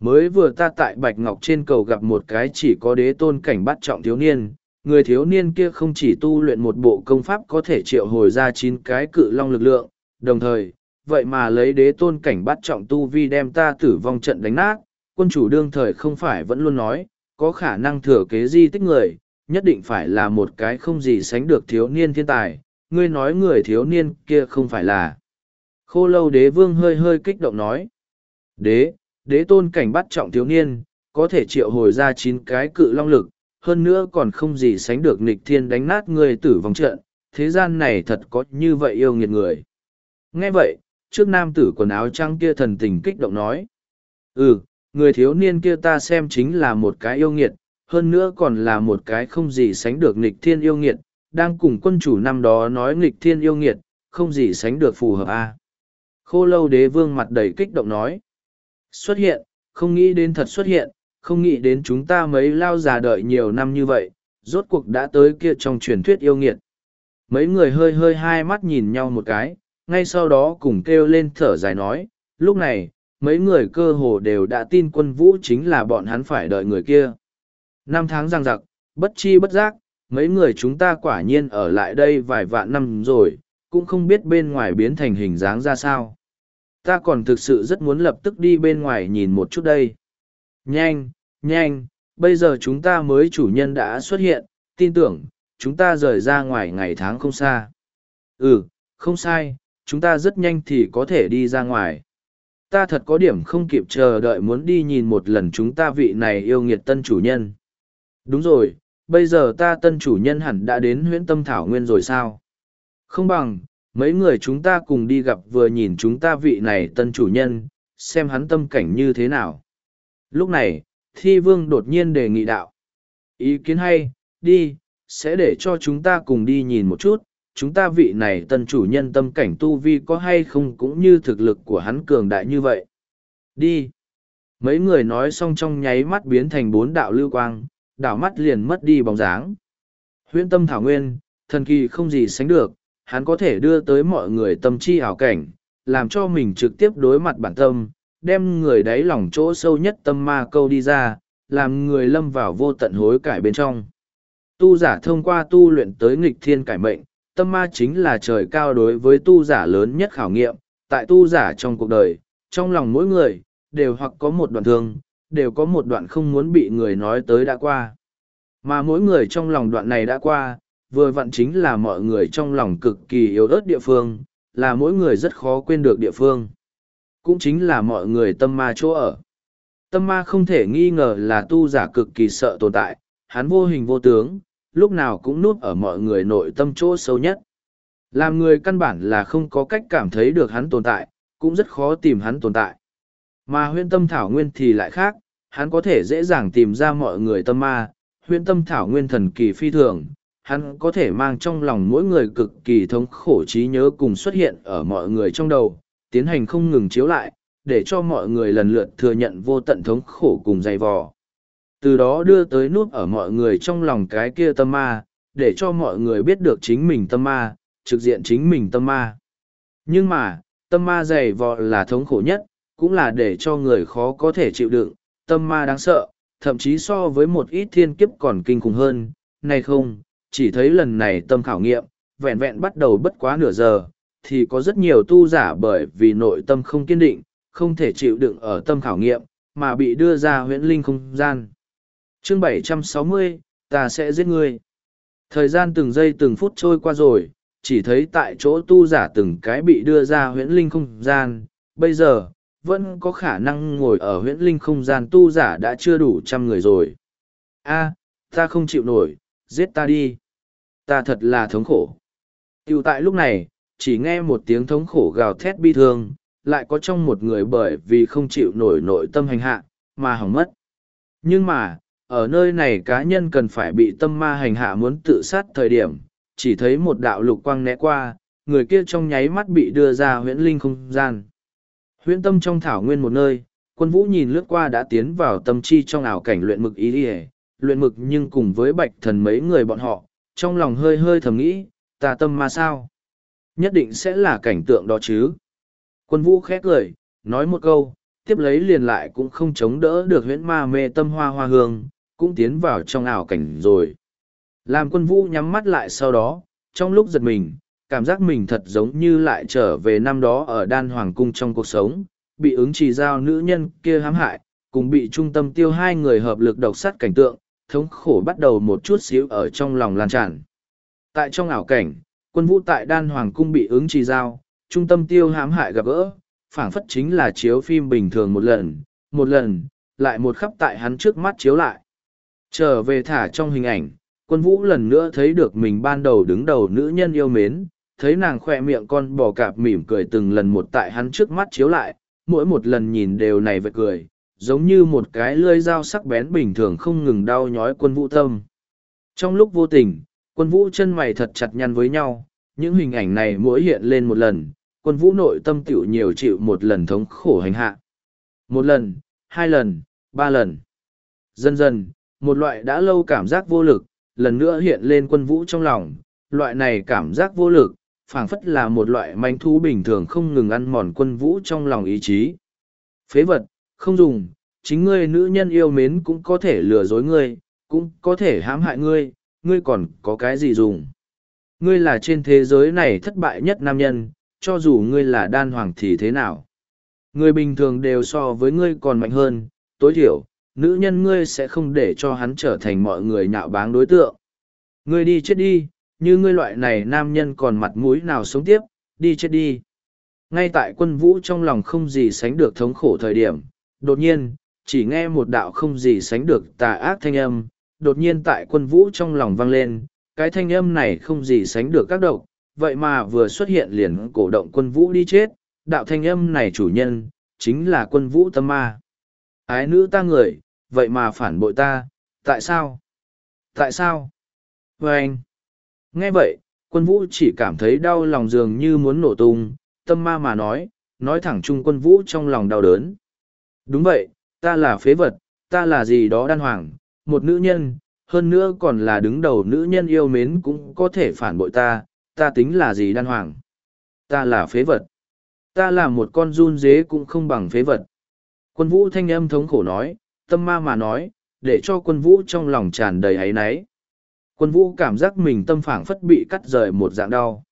Mới vừa ta tại Bạch Ngọc trên cầu gặp một cái chỉ có đế tôn cảnh bắt trọng thiếu niên, người thiếu niên kia không chỉ tu luyện một bộ công pháp có thể triệu hồi ra chín cái cự long lực lượng, đồng thời, vậy mà lấy đế tôn cảnh bắt trọng tu vi đem ta tử vong trận đánh nát, quân chủ đương thời không phải vẫn luôn nói, có khả năng thừa kế di tích người, nhất định phải là một cái không gì sánh được thiếu niên thiên tài, ngươi nói người thiếu niên kia không phải là. Khô lâu đế vương hơi hơi kích động nói. Đế, đế tôn cảnh bắt trọng thiếu niên, có thể triệu hồi ra chín cái cự long lực, hơn nữa còn không gì sánh được nịch thiên đánh nát người tử vong trận, thế gian này thật có như vậy yêu nghiệt người. Nghe vậy, trước nam tử quần áo trăng kia thần tình kích động nói. Ừ, người thiếu niên kia ta xem chính là một cái yêu nghiệt, hơn nữa còn là một cái không gì sánh được nịch thiên yêu nghiệt, đang cùng quân chủ năm đó nói nghịch thiên yêu nghiệt, không gì sánh được phù hợp a. Khô lâu đế vương mặt đầy kích động nói. Xuất hiện, không nghĩ đến thật xuất hiện, không nghĩ đến chúng ta mấy lao già đợi nhiều năm như vậy, rốt cuộc đã tới kia trong truyền thuyết yêu nghiệt. Mấy người hơi hơi hai mắt nhìn nhau một cái, ngay sau đó cùng kêu lên thở dài nói, lúc này, mấy người cơ hồ đều đã tin quân vũ chính là bọn hắn phải đợi người kia. Năm tháng giang giặc, bất chi bất giác, mấy người chúng ta quả nhiên ở lại đây vài vạn năm rồi, cũng không biết bên ngoài biến thành hình dáng ra sao. Ta còn thực sự rất muốn lập tức đi bên ngoài nhìn một chút đây. Nhanh, nhanh, bây giờ chúng ta mới chủ nhân đã xuất hiện, tin tưởng, chúng ta rời ra ngoài ngày tháng không xa. Ừ, không sai, chúng ta rất nhanh thì có thể đi ra ngoài. Ta thật có điểm không kịp chờ đợi muốn đi nhìn một lần chúng ta vị này yêu nghiệt tân chủ nhân. Đúng rồi, bây giờ ta tân chủ nhân hẳn đã đến huyễn tâm thảo nguyên rồi sao? Không bằng, mấy người chúng ta cùng đi gặp vừa nhìn chúng ta vị này tân chủ nhân, xem hắn tâm cảnh như thế nào. Lúc này, thi vương đột nhiên đề nghị đạo. Ý kiến hay, đi, sẽ để cho chúng ta cùng đi nhìn một chút, chúng ta vị này tân chủ nhân tâm cảnh tu vi có hay không cũng như thực lực của hắn cường đại như vậy. Đi. Mấy người nói xong trong nháy mắt biến thành bốn đạo lưu quang, đảo mắt liền mất đi bóng dáng. Huyễn tâm thảo nguyên, thần kỳ không gì sánh được, hắn có thể đưa tới mọi người tâm chi ảo cảnh, làm cho mình trực tiếp đối mặt bản tâm, đem người đáy lòng chỗ sâu nhất tâm ma câu đi ra, làm người lâm vào vô tận hối cải bên trong. Tu giả thông qua tu luyện tới nghịch thiên cải mệnh, tâm ma chính là trời cao đối với tu giả lớn nhất khảo nghiệm, tại tu giả trong cuộc đời, trong lòng mỗi người, đều hoặc có một đoạn thương, đều có một đoạn không muốn bị người nói tới đã qua. Mà mỗi người trong lòng đoạn này đã qua, vừa vặn chính là mọi người trong lòng cực kỳ yếu ớt địa phương, là mỗi người rất khó quên được địa phương. Cũng chính là mọi người tâm ma chỗ ở. Tâm ma không thể nghi ngờ là tu giả cực kỳ sợ tồn tại, hắn vô hình vô tướng, lúc nào cũng núp ở mọi người nội tâm chỗ sâu nhất. Làm người căn bản là không có cách cảm thấy được hắn tồn tại, cũng rất khó tìm hắn tồn tại. Mà huyên tâm thảo nguyên thì lại khác, hắn có thể dễ dàng tìm ra mọi người tâm ma, huyên tâm thảo nguyên thần kỳ phi thường, hắn có thể mang trong lòng mỗi người cực kỳ thống khổ trí nhớ cùng xuất hiện ở mọi người trong đầu, tiến hành không ngừng chiếu lại, để cho mọi người lần lượt thừa nhận vô tận thống khổ cùng dày vò. Từ đó đưa tới nút ở mọi người trong lòng cái kia tâm ma, để cho mọi người biết được chính mình tâm ma, trực diện chính mình tâm ma. Nhưng mà, tâm ma dày vò là thống khổ nhất, cũng là để cho người khó có thể chịu đựng, tâm ma đáng sợ, thậm chí so với một ít thiên kiếp còn kinh khủng hơn, này không, chỉ thấy lần này tâm khảo nghiệm, vẹn vẹn bắt đầu bất quá nửa giờ, thì có rất nhiều tu giả bởi vì nội tâm không kiên định, không thể chịu đựng ở tâm khảo nghiệm, mà bị đưa ra huyễn linh không gian. Chương 760, ta sẽ giết ngươi. Thời gian từng giây từng phút trôi qua rồi, chỉ thấy tại chỗ tu giả từng cái bị đưa ra huyễn linh không gian. Bây giờ, vẫn có khả năng ngồi ở huyễn linh không gian tu giả đã chưa đủ trăm người rồi. a ta không chịu nổi, giết ta đi. Ta thật là thống khổ. Tiểu tại lúc này, chỉ nghe một tiếng thống khổ gào thét bi thương, lại có trong một người bởi vì không chịu nổi nội tâm hành hạ, mà hỏng mất. Nhưng mà, ở nơi này cá nhân cần phải bị tâm ma hành hạ muốn tự sát thời điểm, chỉ thấy một đạo lục quang né qua, người kia trong nháy mắt bị đưa ra huyễn linh không gian. Huyễn tâm trong thảo nguyên một nơi, quân vũ nhìn lướt qua đã tiến vào tâm chi trong ảo cảnh luyện mực ý đi luyện mực nhưng cùng với bạch thần mấy người bọn họ, trong lòng hơi hơi thầm nghĩ, ta tâm mà sao? Nhất định sẽ là cảnh tượng đó chứ. Quân vũ khét lời, nói một câu, tiếp lấy liền lại cũng không chống đỡ được huyễn ma mê tâm hoa hoa hương, cũng tiến vào trong ảo cảnh rồi. Làm quân vũ nhắm mắt lại sau đó, trong lúc giật mình, cảm giác mình thật giống như lại trở về năm đó ở đan hoàng cung trong cuộc sống, bị ứng trì giao nữ nhân kia hãm hại, cùng bị trung tâm tiêu hai người hợp lực độc sát cảnh tượng, thống khổ bắt đầu một chút xíu ở trong lòng lan tràn. Tại trong ảo cảnh, quân vũ tại đan hoàng cung bị ứng trì giao, trung tâm tiêu hãm hại gặp gỡ, phảng phất chính là chiếu phim bình thường một lần, một lần, lại một khắp tại hắn trước mắt chiếu lại. Trở về thả trong hình ảnh, quân vũ lần nữa thấy được mình ban đầu đứng đầu nữ nhân yêu mến, thấy nàng khoe miệng con bò cạp mỉm cười từng lần một tại hắn trước mắt chiếu lại, mỗi một lần nhìn đều này vệt cười, giống như một cái lưỡi dao sắc bén bình thường không ngừng đau nhói quân vũ tâm. Trong lúc vô tình, quân vũ chân mày thật chặt nhăn với nhau, những hình ảnh này mỗi hiện lên một lần, quân vũ nội tâm tiểu nhiều chịu một lần thống khổ hành hạ. Một lần, hai lần, ba lần. Dần dần, một loại đã lâu cảm giác vô lực, lần nữa hiện lên quân vũ trong lòng, loại này cảm giác vô lực, phảng phất là một loại manh thú bình thường không ngừng ăn mòn quân vũ trong lòng ý chí. Phế vật, không dùng, chính ngươi nữ nhân yêu mến cũng có thể lừa dối ngươi, cũng có thể hãm hại ngươi, ngươi còn có cái gì dùng. Ngươi là trên thế giới này thất bại nhất nam nhân, cho dù ngươi là đan hoàng thì thế nào. Người bình thường đều so với ngươi còn mạnh hơn, tối thiểu, nữ nhân ngươi sẽ không để cho hắn trở thành mọi người nhạo báng đối tượng. Ngươi đi chết đi, như ngươi loại này nam nhân còn mặt mũi nào sống tiếp, đi chết đi. Ngay tại quân vũ trong lòng không gì sánh được thống khổ thời điểm, đột nhiên, chỉ nghe một đạo không gì sánh được tà ác thanh âm, đột nhiên tại quân vũ trong lòng vang lên, cái thanh âm này không gì sánh được các độc, vậy mà vừa xuất hiện liền cổ động quân vũ đi chết, đạo thanh âm này chủ nhân, chính là quân vũ tâm ma. Ái nữ ta người, vậy mà phản bội ta, tại sao? Tại sao? Và anh, nghe vậy, quân vũ chỉ cảm thấy đau lòng dường như muốn nổ tung, tâm ma mà nói, nói thẳng chung quân vũ trong lòng đau đớn. Đúng vậy, ta là phế vật, ta là gì đó đan hoàng, một nữ nhân, hơn nữa còn là đứng đầu nữ nhân yêu mến cũng có thể phản bội ta, ta tính là gì đan hoàng. Ta là phế vật. Ta là một con run dế cũng không bằng phế vật. Quân vũ thanh âm thống khổ nói, tâm ma mà nói, để cho quân vũ trong lòng tràn đầy ấy náy. Quân vũ cảm giác mình tâm phảng phất bị cắt rời một dạng đau.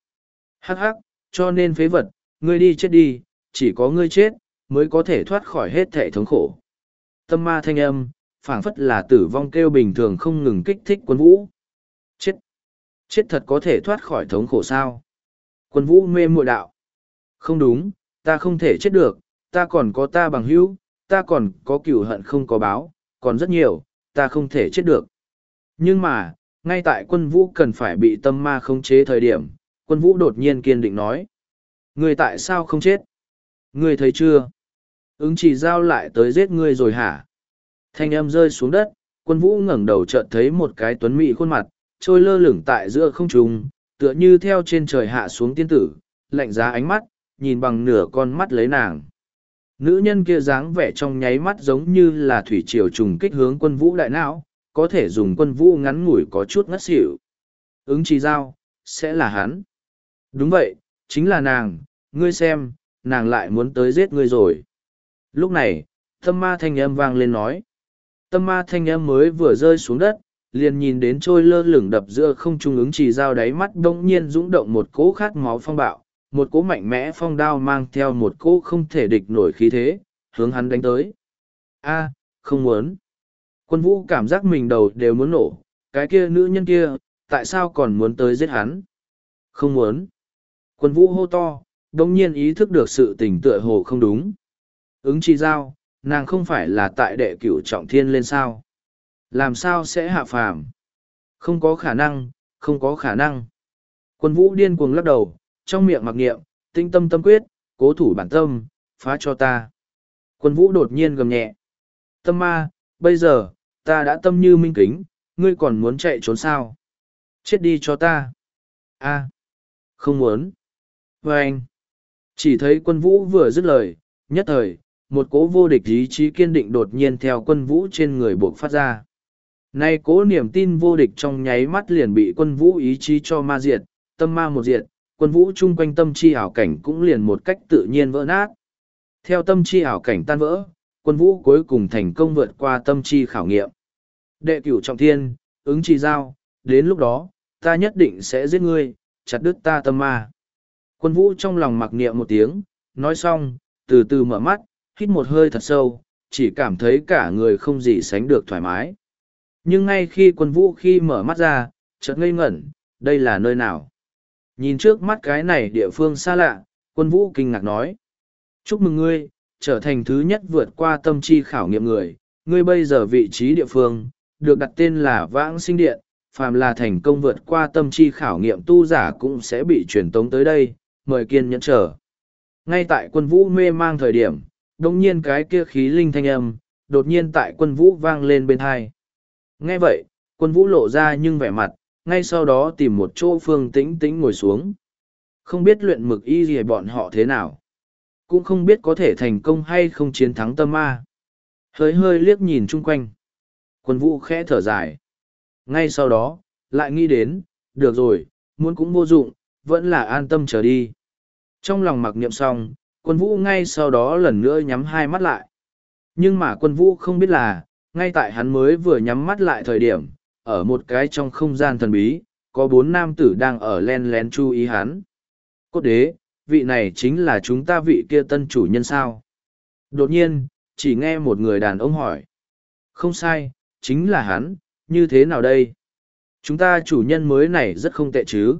Hắc hắc, cho nên phế vật, ngươi đi chết đi, chỉ có ngươi chết, mới có thể thoát khỏi hết thể thống khổ. Tâm ma thanh âm, phảng phất là tử vong kêu bình thường không ngừng kích thích quân vũ. Chết! Chết thật có thể thoát khỏi thống khổ sao? Quân vũ mê muội đạo. Không đúng, ta không thể chết được, ta còn có ta bằng hữu, ta còn có cửu hận không có báo, còn rất nhiều, ta không thể chết được. Nhưng mà, ngay tại quân vũ cần phải bị tâm ma khống chế thời điểm, quân vũ đột nhiên kiên định nói. người tại sao không chết? người thấy chưa? Ứng chỉ giao lại tới giết ngươi rồi hả? Thanh âm rơi xuống đất, quân vũ ngẩng đầu chợt thấy một cái tuấn mỹ khuôn mặt, trôi lơ lửng tại giữa không trung, tựa như theo trên trời hạ xuống tiên tử, lạnh giá ánh mắt, nhìn bằng nửa con mắt lấy nàng. Nữ nhân kia dáng vẻ trong nháy mắt giống như là thủy triều trùng kích hướng quân vũ đại não, có thể dùng quân vũ ngắn ngủi có chút ngất xỉu. Ứng chỉ giao, sẽ là hắn. Đúng vậy, chính là nàng, ngươi xem, nàng lại muốn tới giết ngươi rồi. Lúc này, tâm ma thanh âm vang lên nói. Tâm ma thanh âm mới vừa rơi xuống đất, liền nhìn đến trôi lơ lửng đập giữa không trung ứng chỉ dao đáy mắt đông nhiên dũng động một cỗ khát máu phong bạo, một cỗ mạnh mẽ phong đao mang theo một cỗ không thể địch nổi khí thế, hướng hắn đánh tới. A, không muốn. Quân vũ cảm giác mình đầu đều muốn nổ, cái kia nữ nhân kia, tại sao còn muốn tới giết hắn? Không muốn. Quân vũ hô to, đông nhiên ý thức được sự tình tựa hồ không đúng. Ứng chi giao, nàng không phải là tại đệ cửu trọng thiên lên sao? Làm sao sẽ hạ phàm? Không có khả năng, không có khả năng. Quân vũ điên cuồng lắc đầu, trong miệng mặc niệm, tinh tâm tâm quyết, cố thủ bản tâm, phá cho ta. Quân vũ đột nhiên gầm nhẹ. Tâm ma, bây giờ, ta đã tâm như minh kính, ngươi còn muốn chạy trốn sao? Chết đi cho ta. A, không muốn. vê anh, chỉ thấy quân vũ vừa dứt lời, nhất thời, một cố vô địch ý chí kiên định đột nhiên theo quân vũ trên người buộc phát ra. Nay cố niềm tin vô địch trong nháy mắt liền bị quân vũ ý chí cho ma diệt, tâm ma một diệt, quân vũ chung quanh tâm chi ảo cảnh cũng liền một cách tự nhiên vỡ nát. Theo tâm chi ảo cảnh tan vỡ, quân vũ cuối cùng thành công vượt qua tâm chi khảo nghiệm. Đệ cửu trọng thiên, ứng chi giao, đến lúc đó, ta nhất định sẽ giết ngươi, chặt đứt ta tâm ma. Quân vũ trong lòng mặc niệm một tiếng, nói xong, từ từ mở mắt, hít một hơi thật sâu, chỉ cảm thấy cả người không gì sánh được thoải mái. Nhưng ngay khi quân vũ khi mở mắt ra, chợt ngây ngẩn, đây là nơi nào? Nhìn trước mắt cái này địa phương xa lạ, quân vũ kinh ngạc nói. Chúc mừng ngươi, trở thành thứ nhất vượt qua tâm chi khảo nghiệm người, ngươi bây giờ vị trí địa phương, được đặt tên là Vãng Sinh Điện, phàm là thành công vượt qua tâm chi khảo nghiệm tu giả cũng sẽ bị truyền tống tới đây, mời kiên nhẫn chờ. Ngay tại quân vũ mê mang thời điểm, đồng nhiên cái kia khí linh thanh âm, đột nhiên tại quân vũ vang lên bên hai. Nghe vậy, quân vũ lộ ra nhưng vẻ mặt, ngay sau đó tìm một chỗ phương tĩnh tĩnh ngồi xuống. Không biết luyện mực y gì bọn họ thế nào. Cũng không biết có thể thành công hay không chiến thắng tâm ma. Hơi hơi liếc nhìn chung quanh. Quân vũ khẽ thở dài. Ngay sau đó, lại nghĩ đến, được rồi, muốn cũng vô dụng, vẫn là an tâm trở đi. Trong lòng mặc niệm xong, quân vũ ngay sau đó lần nữa nhắm hai mắt lại. Nhưng mà quân vũ không biết là, ngay tại hắn mới vừa nhắm mắt lại thời điểm, ở một cái trong không gian thần bí, có bốn nam tử đang ở len lén chú ý hắn. Cốt đế, vị này chính là chúng ta vị kia tân chủ nhân sao? Đột nhiên, chỉ nghe một người đàn ông hỏi. Không sai, chính là hắn, như thế nào đây? Chúng ta chủ nhân mới này rất không tệ chứ?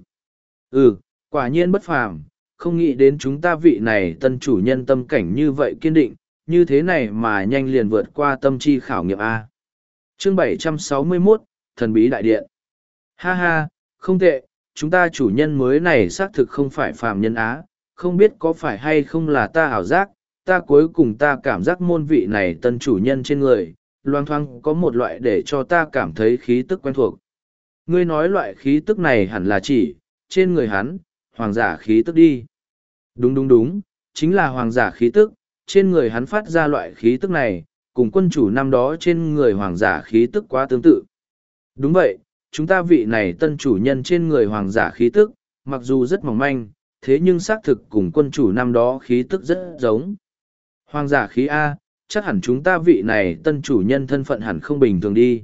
Ừ, quả nhiên bất phàm, không nghĩ đến chúng ta vị này tân chủ nhân tâm cảnh như vậy kiên định, như thế này mà nhanh liền vượt qua tâm chi khảo nghiệm A. Chương 761, Thần Bí Đại Điện. Ha ha, không tệ, chúng ta chủ nhân mới này xác thực không phải phàm nhân Á, không biết có phải hay không là ta ảo giác, ta cuối cùng ta cảm giác môn vị này tân chủ nhân trên người, loang thoang có một loại để cho ta cảm thấy khí tức quen thuộc. Ngươi nói loại khí tức này hẳn là chỉ, trên người hắn, hoàng giả khí tức đi. Đúng đúng đúng, chính là hoàng giả khí tức, trên người hắn phát ra loại khí tức này, cùng quân chủ năm đó trên người hoàng giả khí tức quá tương tự. Đúng vậy, chúng ta vị này tân chủ nhân trên người hoàng giả khí tức, mặc dù rất mỏng manh, thế nhưng xác thực cùng quân chủ năm đó khí tức rất giống. Hoàng giả khí A, chắc hẳn chúng ta vị này tân chủ nhân thân phận hẳn không bình thường đi.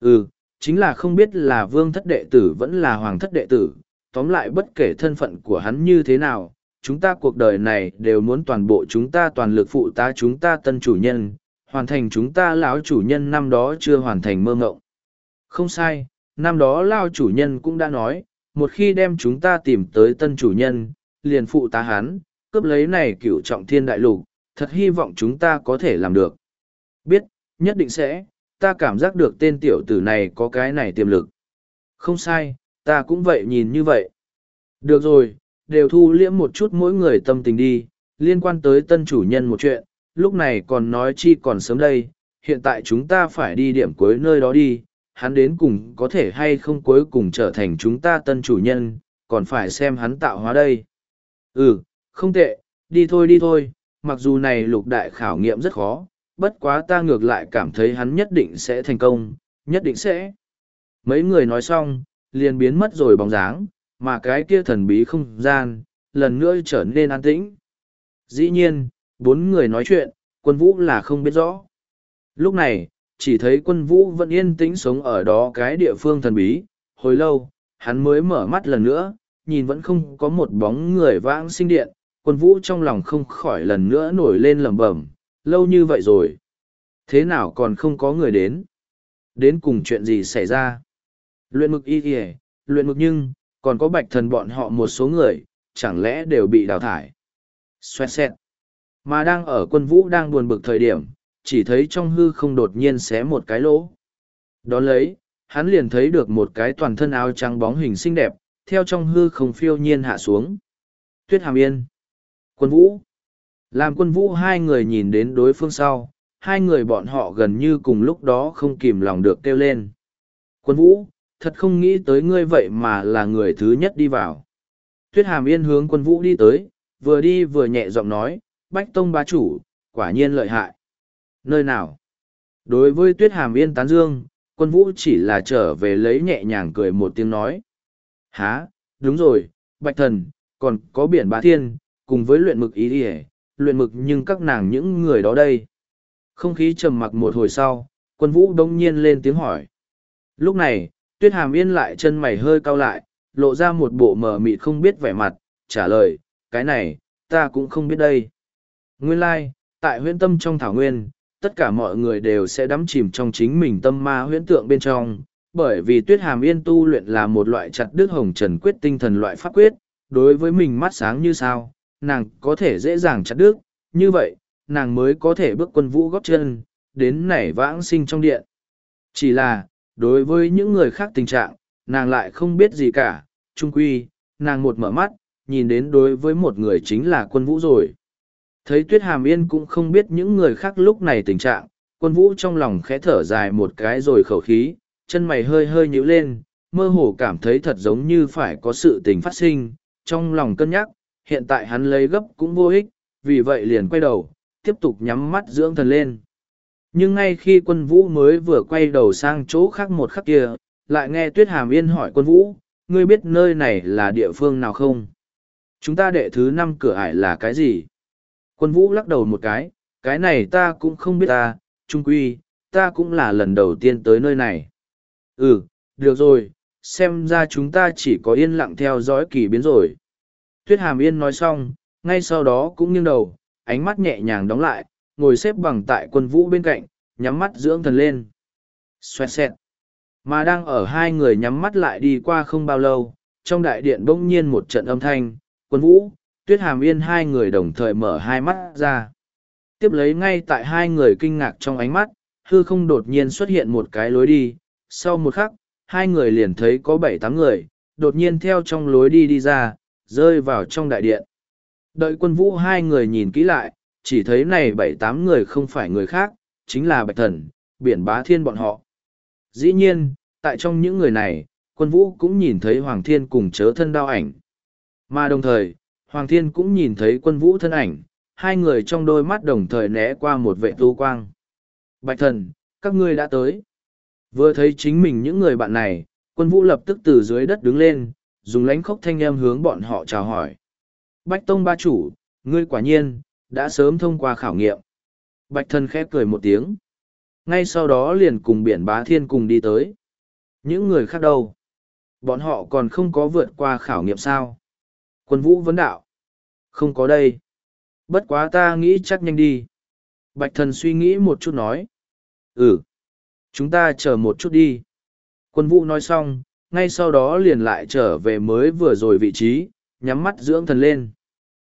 Ừ, chính là không biết là vương thất đệ tử vẫn là hoàng thất đệ tử, tóm lại bất kể thân phận của hắn như thế nào, chúng ta cuộc đời này đều muốn toàn bộ chúng ta toàn lực phụ tá chúng ta tân chủ nhân, hoàn thành chúng ta lão chủ nhân năm đó chưa hoàn thành mơ ngộng. Không sai, năm đó lao chủ nhân cũng đã nói, một khi đem chúng ta tìm tới tân chủ nhân, liền phụ tá hắn, cướp lấy này cửu trọng thiên đại lục, thật hy vọng chúng ta có thể làm được. Biết, nhất định sẽ, ta cảm giác được tên tiểu tử này có cái này tiềm lực. Không sai, ta cũng vậy nhìn như vậy. Được rồi, đều thu liễm một chút mỗi người tâm tình đi, liên quan tới tân chủ nhân một chuyện, lúc này còn nói chi còn sớm đây, hiện tại chúng ta phải đi điểm cuối nơi đó đi, hắn đến cùng có thể hay không cuối cùng trở thành chúng ta tân chủ nhân, còn phải xem hắn tạo hóa đây. Ừ, không tệ, đi thôi đi thôi, mặc dù này lục đại khảo nghiệm rất khó, bất quá ta ngược lại cảm thấy hắn nhất định sẽ thành công, nhất định sẽ. Mấy người nói xong, liền biến mất rồi bóng dáng, mà cái kia thần bí không gian, lần nữa trở nên an tĩnh. Dĩ nhiên, bốn người nói chuyện, quân vũ là không biết rõ. Lúc này, chỉ thấy quân vũ vẫn yên tĩnh sống ở đó cái địa phương thần bí, hồi lâu, hắn mới mở mắt lần nữa, nhìn vẫn không có một bóng người vãng sinh điện, quân vũ trong lòng không khỏi lần nữa nổi lên lẩm bẩm, lâu như vậy rồi. Thế nào còn không có người đến? Đến cùng chuyện gì xảy ra? Luyện mực y kìa, luyện mực nhưng, còn có bạch thần bọn họ một số người, chẳng lẽ đều bị đào thải? Xoẹt xẹt. Mà đang ở quân vũ đang buồn bực thời điểm, chỉ thấy trong hư không đột nhiên xé một cái lỗ. Đón lấy, hắn liền thấy được một cái toàn thân áo trắng bóng hình xinh đẹp, theo trong hư không phiêu nhiên hạ xuống. Tuyết Hàm Yên. Quân Vũ. Làm quân Vũ hai người nhìn đến đối phương sau, hai người bọn họ gần như cùng lúc đó không kìm lòng được kêu lên. Quân Vũ, thật không nghĩ tới ngươi vậy mà là người thứ nhất đi vào. Tuyết Hàm Yên hướng quân Vũ đi tới, vừa đi vừa nhẹ giọng nói, Bách Tông bá chủ, quả nhiên lợi hại. Nơi nào? Đối với Tuyết Hàm Yên tán dương, quân Vũ chỉ là trở về lấy nhẹ nhàng cười một tiếng nói. Hả, đúng rồi, Bạch Thần, còn có biển bá thiên, cùng với luyện mực ý đi luyện mực nhưng các nàng những người đó đây. Không khí trầm mặc một hồi sau, quân vũ đông nhiên lên tiếng hỏi. Lúc này, tuyết hàm yên lại chân mày hơi cau lại, lộ ra một bộ mờ mịt không biết vẻ mặt, trả lời, cái này, ta cũng không biết đây. Nguyên lai, like, tại huyễn tâm trong thảo nguyên, tất cả mọi người đều sẽ đắm chìm trong chính mình tâm ma huyễn tượng bên trong, bởi vì tuyết hàm yên tu luyện là một loại chặt đứt hồng trần quyết tinh thần loại pháp quyết, đối với mình mắt sáng như sao, nàng có thể dễ dàng chặt đứt, như vậy, nàng mới có thể bước quân vũ góp chân, đến nảy vãng sinh trong điện. Chỉ là, đối với những người khác tình trạng, nàng lại không biết gì cả, trung quy, nàng một mở mắt, nhìn đến đối với một người chính là quân vũ rồi. Thấy tuyết hàm yên cũng không biết những người khác lúc này tình trạng, quân vũ trong lòng khẽ thở dài một cái rồi khẩu khí, chân mày hơi hơi nhíu lên, mơ hồ cảm thấy thật giống như phải có sự tình phát sinh, trong lòng cân nhắc, hiện tại hắn lấy gấp cũng vô ích, vì vậy liền quay đầu, tiếp tục nhắm mắt dưỡng thần lên. Nhưng ngay khi quân vũ mới vừa quay đầu sang chỗ khác một khắc kia, lại nghe Tuyết Hàm Yên hỏi quân vũ, ngươi biết nơi này là địa phương nào không? Chúng ta đệ thứ năm cửa ải là cái gì? Quân vũ lắc đầu một cái, cái này ta cũng không biết ta, trung quy, ta cũng là lần đầu tiên tới nơi này. Ừ, được rồi, xem ra chúng ta chỉ có yên lặng theo dõi kỳ biến rồi. Tuyết Hàm Yên nói xong, ngay sau đó cũng nghiêng đầu, ánh mắt nhẹ nhàng đóng lại, ngồi xếp bằng tại quân vũ bên cạnh, nhắm mắt dưỡng thần lên. Xoẹt xẹt. Mà đang ở hai người nhắm mắt lại đi qua không bao lâu, trong đại điện bỗng nhiên một trận âm thanh, quân vũ, tuyết hàm yên hai người đồng thời mở hai mắt ra. Tiếp lấy ngay tại hai người kinh ngạc trong ánh mắt, hư không đột nhiên xuất hiện một cái lối đi, sau một khắc, hai người liền thấy có bảy tám người, đột nhiên theo trong lối đi đi ra, rơi vào trong đại điện. Đợi quân vũ hai người nhìn kỹ lại, chỉ thấy này bảy tám người không phải người khác, chính là Bạch Thần, biển bá thiên bọn họ. Dĩ nhiên, tại trong những người này, quân vũ cũng nhìn thấy Hoàng Thiên cùng chớ thân đao ảnh. Mà đồng thời, Hoàng Thiên cũng nhìn thấy quân vũ thân ảnh, hai người trong đôi mắt đồng thời né qua một vệ tu quang. Bạch thần, các ngươi đã tới. Vừa thấy chính mình những người bạn này, quân vũ lập tức từ dưới đất đứng lên, dùng lánh khốc thanh âm hướng bọn họ chào hỏi. Bạch Tông ba chủ, ngươi quả nhiên, đã sớm thông qua khảo nghiệm. Bạch thần khẽ cười một tiếng. Ngay sau đó liền cùng biển bá thiên cùng đi tới. Những người khác đâu? Bọn họ còn không có vượt qua khảo nghiệm sao? Quân vũ vấn đạo. Không có đây. Bất quá ta nghĩ chắc nhanh đi. Bạch thần suy nghĩ một chút nói. Ừ. Chúng ta chờ một chút đi. Quân vũ nói xong, ngay sau đó liền lại trở về mới vừa rồi vị trí, nhắm mắt dưỡng thần lên.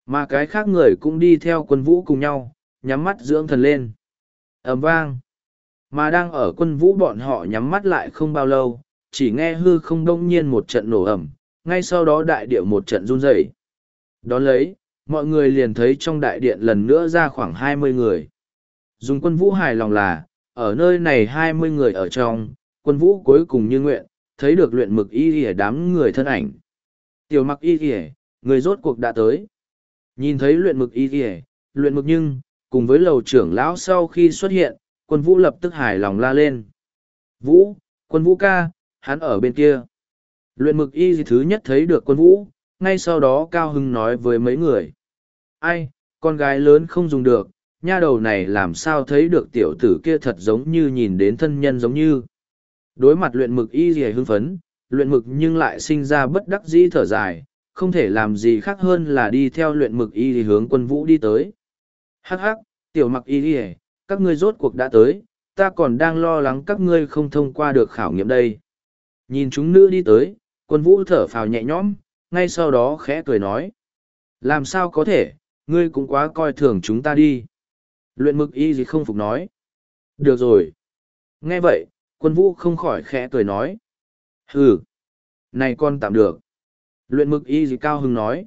Mà cái khác người cũng đi theo quân vũ cùng nhau, nhắm mắt dưỡng thần lên. ầm vang. Mà đang ở quân vũ bọn họ nhắm mắt lại không bao lâu, chỉ nghe hư không đông nhiên một trận nổ ẩm, ngay sau đó đại địa một trận run rẩy. Đón lấy, mọi người liền thấy trong đại điện lần nữa ra khoảng hai mươi người. Dùng quân vũ hài lòng là, ở nơi này hai mươi người ở trong, quân vũ cuối cùng như nguyện, thấy được luyện mực y y đám người thân ảnh. Tiểu mặc y y, người rốt cuộc đã tới. Nhìn thấy luyện mực y kìa, luyện mực nhưng, cùng với lầu trưởng lão sau khi xuất hiện, quân vũ lập tức hài lòng la lên. Vũ, quân vũ ca, hắn ở bên kia. Luyện mực y gì thứ nhất thấy được quân vũ, ngay sau đó cao hưng nói với mấy người. Ai, con gái lớn không dùng được, nha đầu này làm sao thấy được tiểu tử kia thật giống như nhìn đến thân nhân giống như. Đối mặt luyện mực y gì hưng phấn, luyện mực nhưng lại sinh ra bất đắc dĩ thở dài, không thể làm gì khác hơn là đi theo luyện mực y thì hướng quân vũ đi tới. Hắc hắc, tiểu mặc y đi các ngươi rốt cuộc đã tới, ta còn đang lo lắng các ngươi không thông qua được khảo nghiệm đây. Nhìn chúng nữ đi tới, quân vũ thở phào nhẹ nhõm, ngay sau đó khẽ cười nói. Làm sao có thể, ngươi cũng quá coi thường chúng ta đi. Luyện mực y gì không phục nói. Được rồi. Nghe vậy, quân vũ không khỏi khẽ cười nói. Hừ. Này con tạm được. Luyện mực y gì cao hưng nói.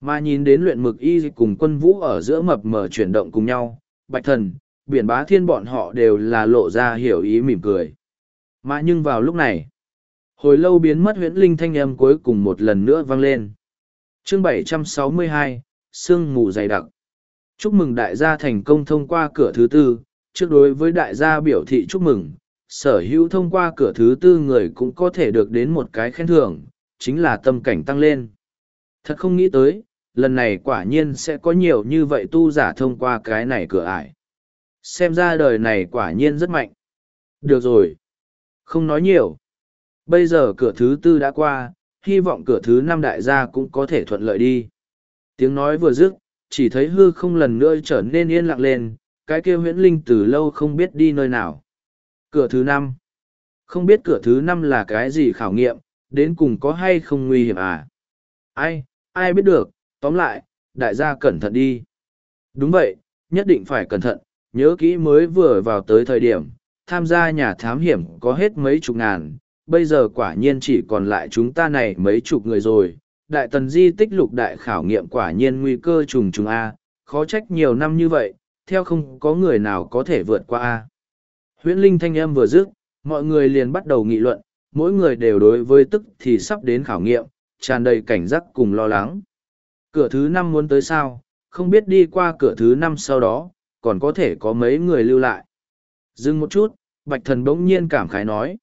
Mà nhìn đến luyện mực y gì cùng quân vũ ở giữa mập mờ chuyển động cùng nhau, bạch thần, biển bá thiên bọn họ đều là lộ ra hiểu ý mỉm cười. Mà nhưng vào lúc này, hồi lâu biến mất huyễn linh thanh âm cuối cùng một lần nữa vang lên. Chương 762, Sương mù dày đặc. Chúc mừng đại gia thành công thông qua cửa thứ tư, trước đối với đại gia biểu thị chúc mừng, sở hữu thông qua cửa thứ tư người cũng có thể được đến một cái khen thưởng, chính là tâm cảnh tăng lên. Thật không nghĩ tới, lần này quả nhiên sẽ có nhiều như vậy tu giả thông qua cái này cửa ải. Xem ra đời này quả nhiên rất mạnh. Được rồi. Không nói nhiều. Bây giờ cửa thứ tư đã qua, hy vọng cửa thứ năm đại gia cũng có thể thuận lợi đi. Tiếng nói vừa dứt, chỉ thấy hư không lần nữa trở nên yên lặng lên, cái kia huyễn linh từ lâu không biết đi nơi nào. Cửa thứ năm. Không biết cửa thứ năm là cái gì khảo nghiệm, đến cùng có hay không nguy hiểm à? Ai, ai biết được, tóm lại, đại gia cẩn thận đi. Đúng vậy, nhất định phải cẩn thận, nhớ kỹ mới vừa vào tới thời điểm, tham gia nhà thám hiểm có hết mấy chục ngàn, bây giờ quả nhiên chỉ còn lại chúng ta này mấy chục người rồi. Đại tần di tích lục đại khảo nghiệm quả nhiên nguy cơ trùng trùng A, khó trách nhiều năm như vậy, theo không có người nào có thể vượt qua A. Huyễn Linh thanh âm vừa dứt, mọi người liền bắt đầu nghị luận, mỗi người đều đối với tức thì sắp đến khảo nghiệm, tràn đầy cảnh giác cùng lo lắng. Cửa thứ năm muốn tới sao, không biết đi qua cửa thứ năm sau đó, còn có thể có mấy người lưu lại. Dừng một chút, Bạch Thần bỗng nhiên cảm khái nói.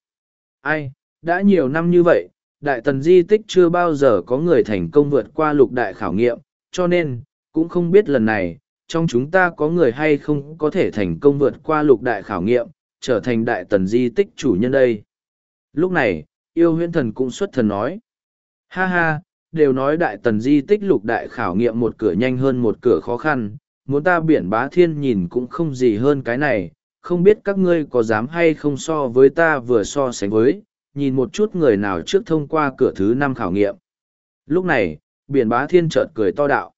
Ai, đã nhiều năm như vậy, Đại Tần Di Tích chưa bao giờ có người thành công vượt qua lục đại khảo nghiệm, cho nên, cũng không biết lần này, trong chúng ta có người hay không có thể thành công vượt qua lục đại khảo nghiệm, trở thành Đại Tần Di Tích chủ nhân đây. Lúc này, yêu huyễn thần cũng xuất thần nói. Ha ha, đều nói Đại Tần Di Tích lục đại khảo nghiệm một cửa nhanh hơn một cửa khó khăn, muốn ta biển bá thiên nhìn cũng không gì hơn cái này, không biết các ngươi có dám hay không so với ta vừa so sánh với, nhìn một chút người nào trước thông qua cửa thứ năm khảo nghiệm. Lúc này, biển bá thiên chợt cười to đạo.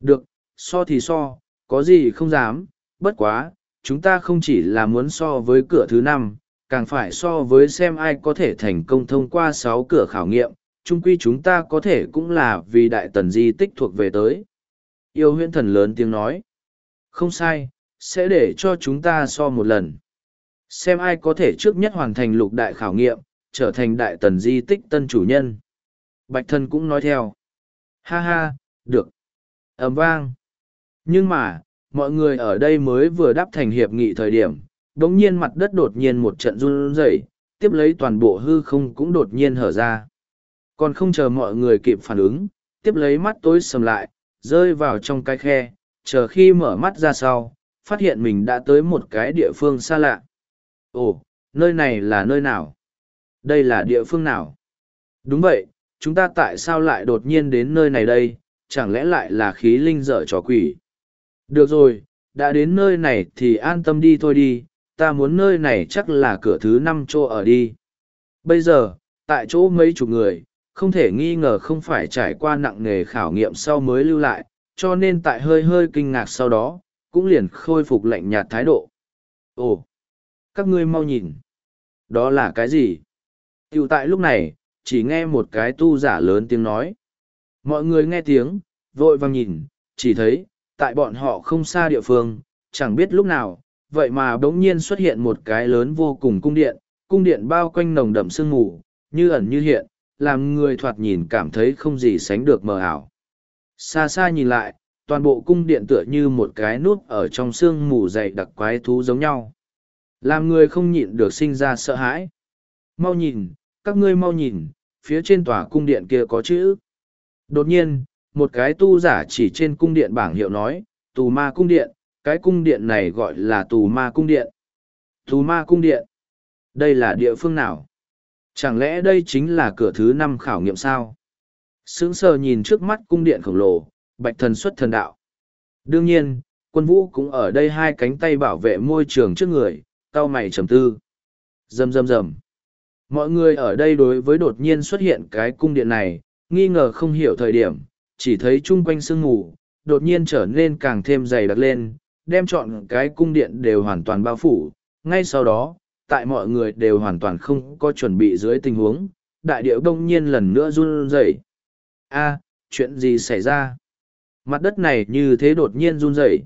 Được, so thì so, có gì không dám, bất quá, chúng ta không chỉ là muốn so với cửa thứ năm, càng phải so với xem ai có thể thành công thông qua sáu cửa khảo nghiệm, chung quy chúng ta có thể cũng là vì đại tần di tích thuộc về tới. Yêu huyễn thần lớn tiếng nói. Không sai, sẽ để cho chúng ta so một lần. Xem ai có thể trước nhất hoàn thành lục đại khảo nghiệm, trở thành đại tần di tích tân chủ nhân. Bạch thân cũng nói theo. Ha ha, được. ầm vang. Nhưng mà, mọi người ở đây mới vừa đáp thành hiệp nghị thời điểm, đống nhiên mặt đất đột nhiên một trận run rẩy, tiếp lấy toàn bộ hư không cũng đột nhiên hở ra. Còn không chờ mọi người kịp phản ứng, tiếp lấy mắt tối sầm lại, rơi vào trong cái khe, chờ khi mở mắt ra sau, phát hiện mình đã tới một cái địa phương xa lạ. Ồ, nơi này là nơi nào? Đây là địa phương nào? Đúng vậy, chúng ta tại sao lại đột nhiên đến nơi này đây, chẳng lẽ lại là khí linh dở trò quỷ? Được rồi, đã đến nơi này thì an tâm đi thôi đi, ta muốn nơi này chắc là cửa thứ năm chỗ ở đi. Bây giờ, tại chỗ mấy chục người, không thể nghi ngờ không phải trải qua nặng nề khảo nghiệm sau mới lưu lại, cho nên tại hơi hơi kinh ngạc sau đó, cũng liền khôi phục lạnh nhạt thái độ. Ồ, các ngươi mau nhìn. Đó là cái gì? Tiểu tại lúc này, chỉ nghe một cái tu giả lớn tiếng nói. Mọi người nghe tiếng, vội vàng nhìn, chỉ thấy, tại bọn họ không xa địa phương, chẳng biết lúc nào, vậy mà bỗng nhiên xuất hiện một cái lớn vô cùng cung điện, cung điện bao quanh nồng đậm sương mù, như ẩn như hiện, làm người thoạt nhìn cảm thấy không gì sánh được mờ ảo. Xa xa nhìn lại, toàn bộ cung điện tựa như một cái nút ở trong sương mù dày đặc quái thú giống nhau. Làm người không nhịn được sinh ra sợ hãi. Mau nhìn, các ngươi mau nhìn, phía trên tòa cung điện kia có chữ. Đột nhiên, một cái tu giả chỉ trên cung điện bảng hiệu nói, tù ma cung điện, cái cung điện này gọi là tù ma cung điện. Tù ma cung điện. Đây là địa phương nào? Chẳng lẽ đây chính là cửa thứ năm khảo nghiệm sao? Sướng sờ nhìn trước mắt cung điện khổng lồ, bạch thần xuất thần đạo. Đương nhiên, quân vũ cũng ở đây hai cánh tay bảo vệ môi trường trước người, cao mày trầm tư. Rầm rầm rầm. Mọi người ở đây đối với đột nhiên xuất hiện cái cung điện này, nghi ngờ không hiểu thời điểm, chỉ thấy chung quanh sương mù, đột nhiên trở nên càng thêm dày đặc lên, đem chọn cái cung điện đều hoàn toàn bao phủ. Ngay sau đó, tại mọi người đều hoàn toàn không có chuẩn bị dưới tình huống, đại điệu đông nhiên lần nữa run rẩy. A, chuyện gì xảy ra? Mặt đất này như thế đột nhiên run rẩy.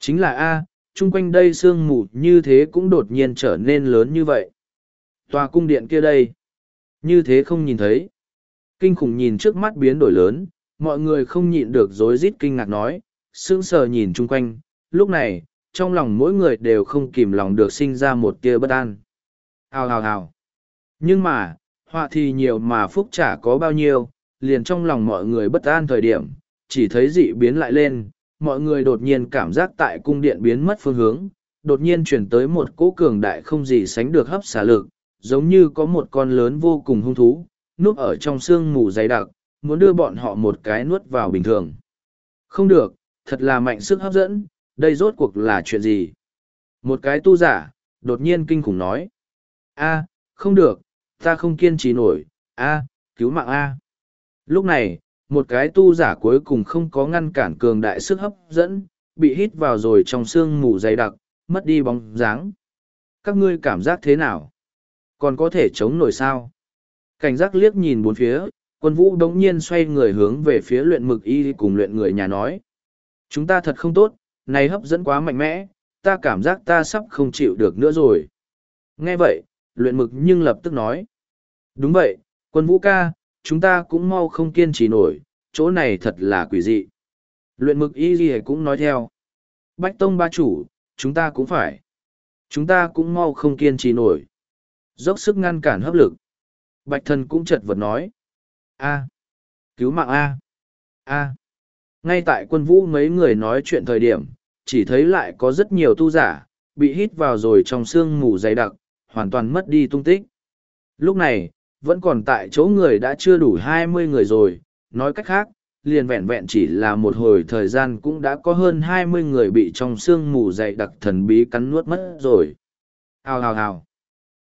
Chính là A, chung quanh đây sương mù như thế cũng đột nhiên trở nên lớn như vậy. Tòa cung điện kia đây, như thế không nhìn thấy. Kinh khủng nhìn trước mắt biến đổi lớn, mọi người không nhịn được rối rít kinh ngạc nói, sững sờ nhìn chung quanh, lúc này, trong lòng mỗi người đều không kìm lòng được sinh ra một tia bất an. Hào hào hào. Nhưng mà, họa thì nhiều mà phúc chả có bao nhiêu, liền trong lòng mọi người bất an thời điểm, chỉ thấy dị biến lại lên, mọi người đột nhiên cảm giác tại cung điện biến mất phương hướng, đột nhiên chuyển tới một cỗ cường đại không gì sánh được hấp xả lực, giống như có một con lớn vô cùng hung thú, núp ở trong sương mù dày đặc, muốn đưa bọn họ một cái nuốt vào bình thường. Không được, thật là mạnh sức hấp dẫn, đây rốt cuộc là chuyện gì? Một cái tu giả, đột nhiên kinh khủng nói. a không được, ta không kiên trì nổi, a cứu mạng a Lúc này, một cái tu giả cuối cùng không có ngăn cản cường đại sức hấp dẫn, bị hít vào rồi trong xương mù dày đặc, mất đi bóng dáng. Các ngươi cảm giác thế nào? Còn có thể chống nổi sao? Cảnh giác liếc nhìn bốn phía, quân vũ đống nhiên xoay người hướng về phía luyện mực y cùng luyện người nhà nói. Chúng ta thật không tốt, này hấp dẫn quá mạnh mẽ, ta cảm giác ta sắp không chịu được nữa rồi. Nghe vậy, luyện mực nhưng lập tức nói. Đúng vậy, quân vũ ca, chúng ta cũng mau không kiên trì nổi, chỗ này thật là quỷ dị. Luyện mực y gì cũng nói theo. Bách tông ba chủ, chúng ta cũng phải. Chúng ta cũng mau không kiên trì nổi. Dốc sức ngăn cản hấp lực. Bạch thần cũng chật vật nói. A. Cứu mạng A. A. Ngay tại quân vũ mấy người nói chuyện thời điểm, chỉ thấy lại có rất nhiều tu giả, bị hít vào rồi trong sương mù dày đặc, hoàn toàn mất đi tung tích. Lúc này, vẫn còn tại chỗ người đã chưa đủ hai mươi người rồi, nói cách khác, liền vẹn vẹn chỉ là một hồi thời gian cũng đã có hơn hai mươi người bị trong sương mù dày đặc thần bí cắn nuốt mất rồi. Hào hào hào.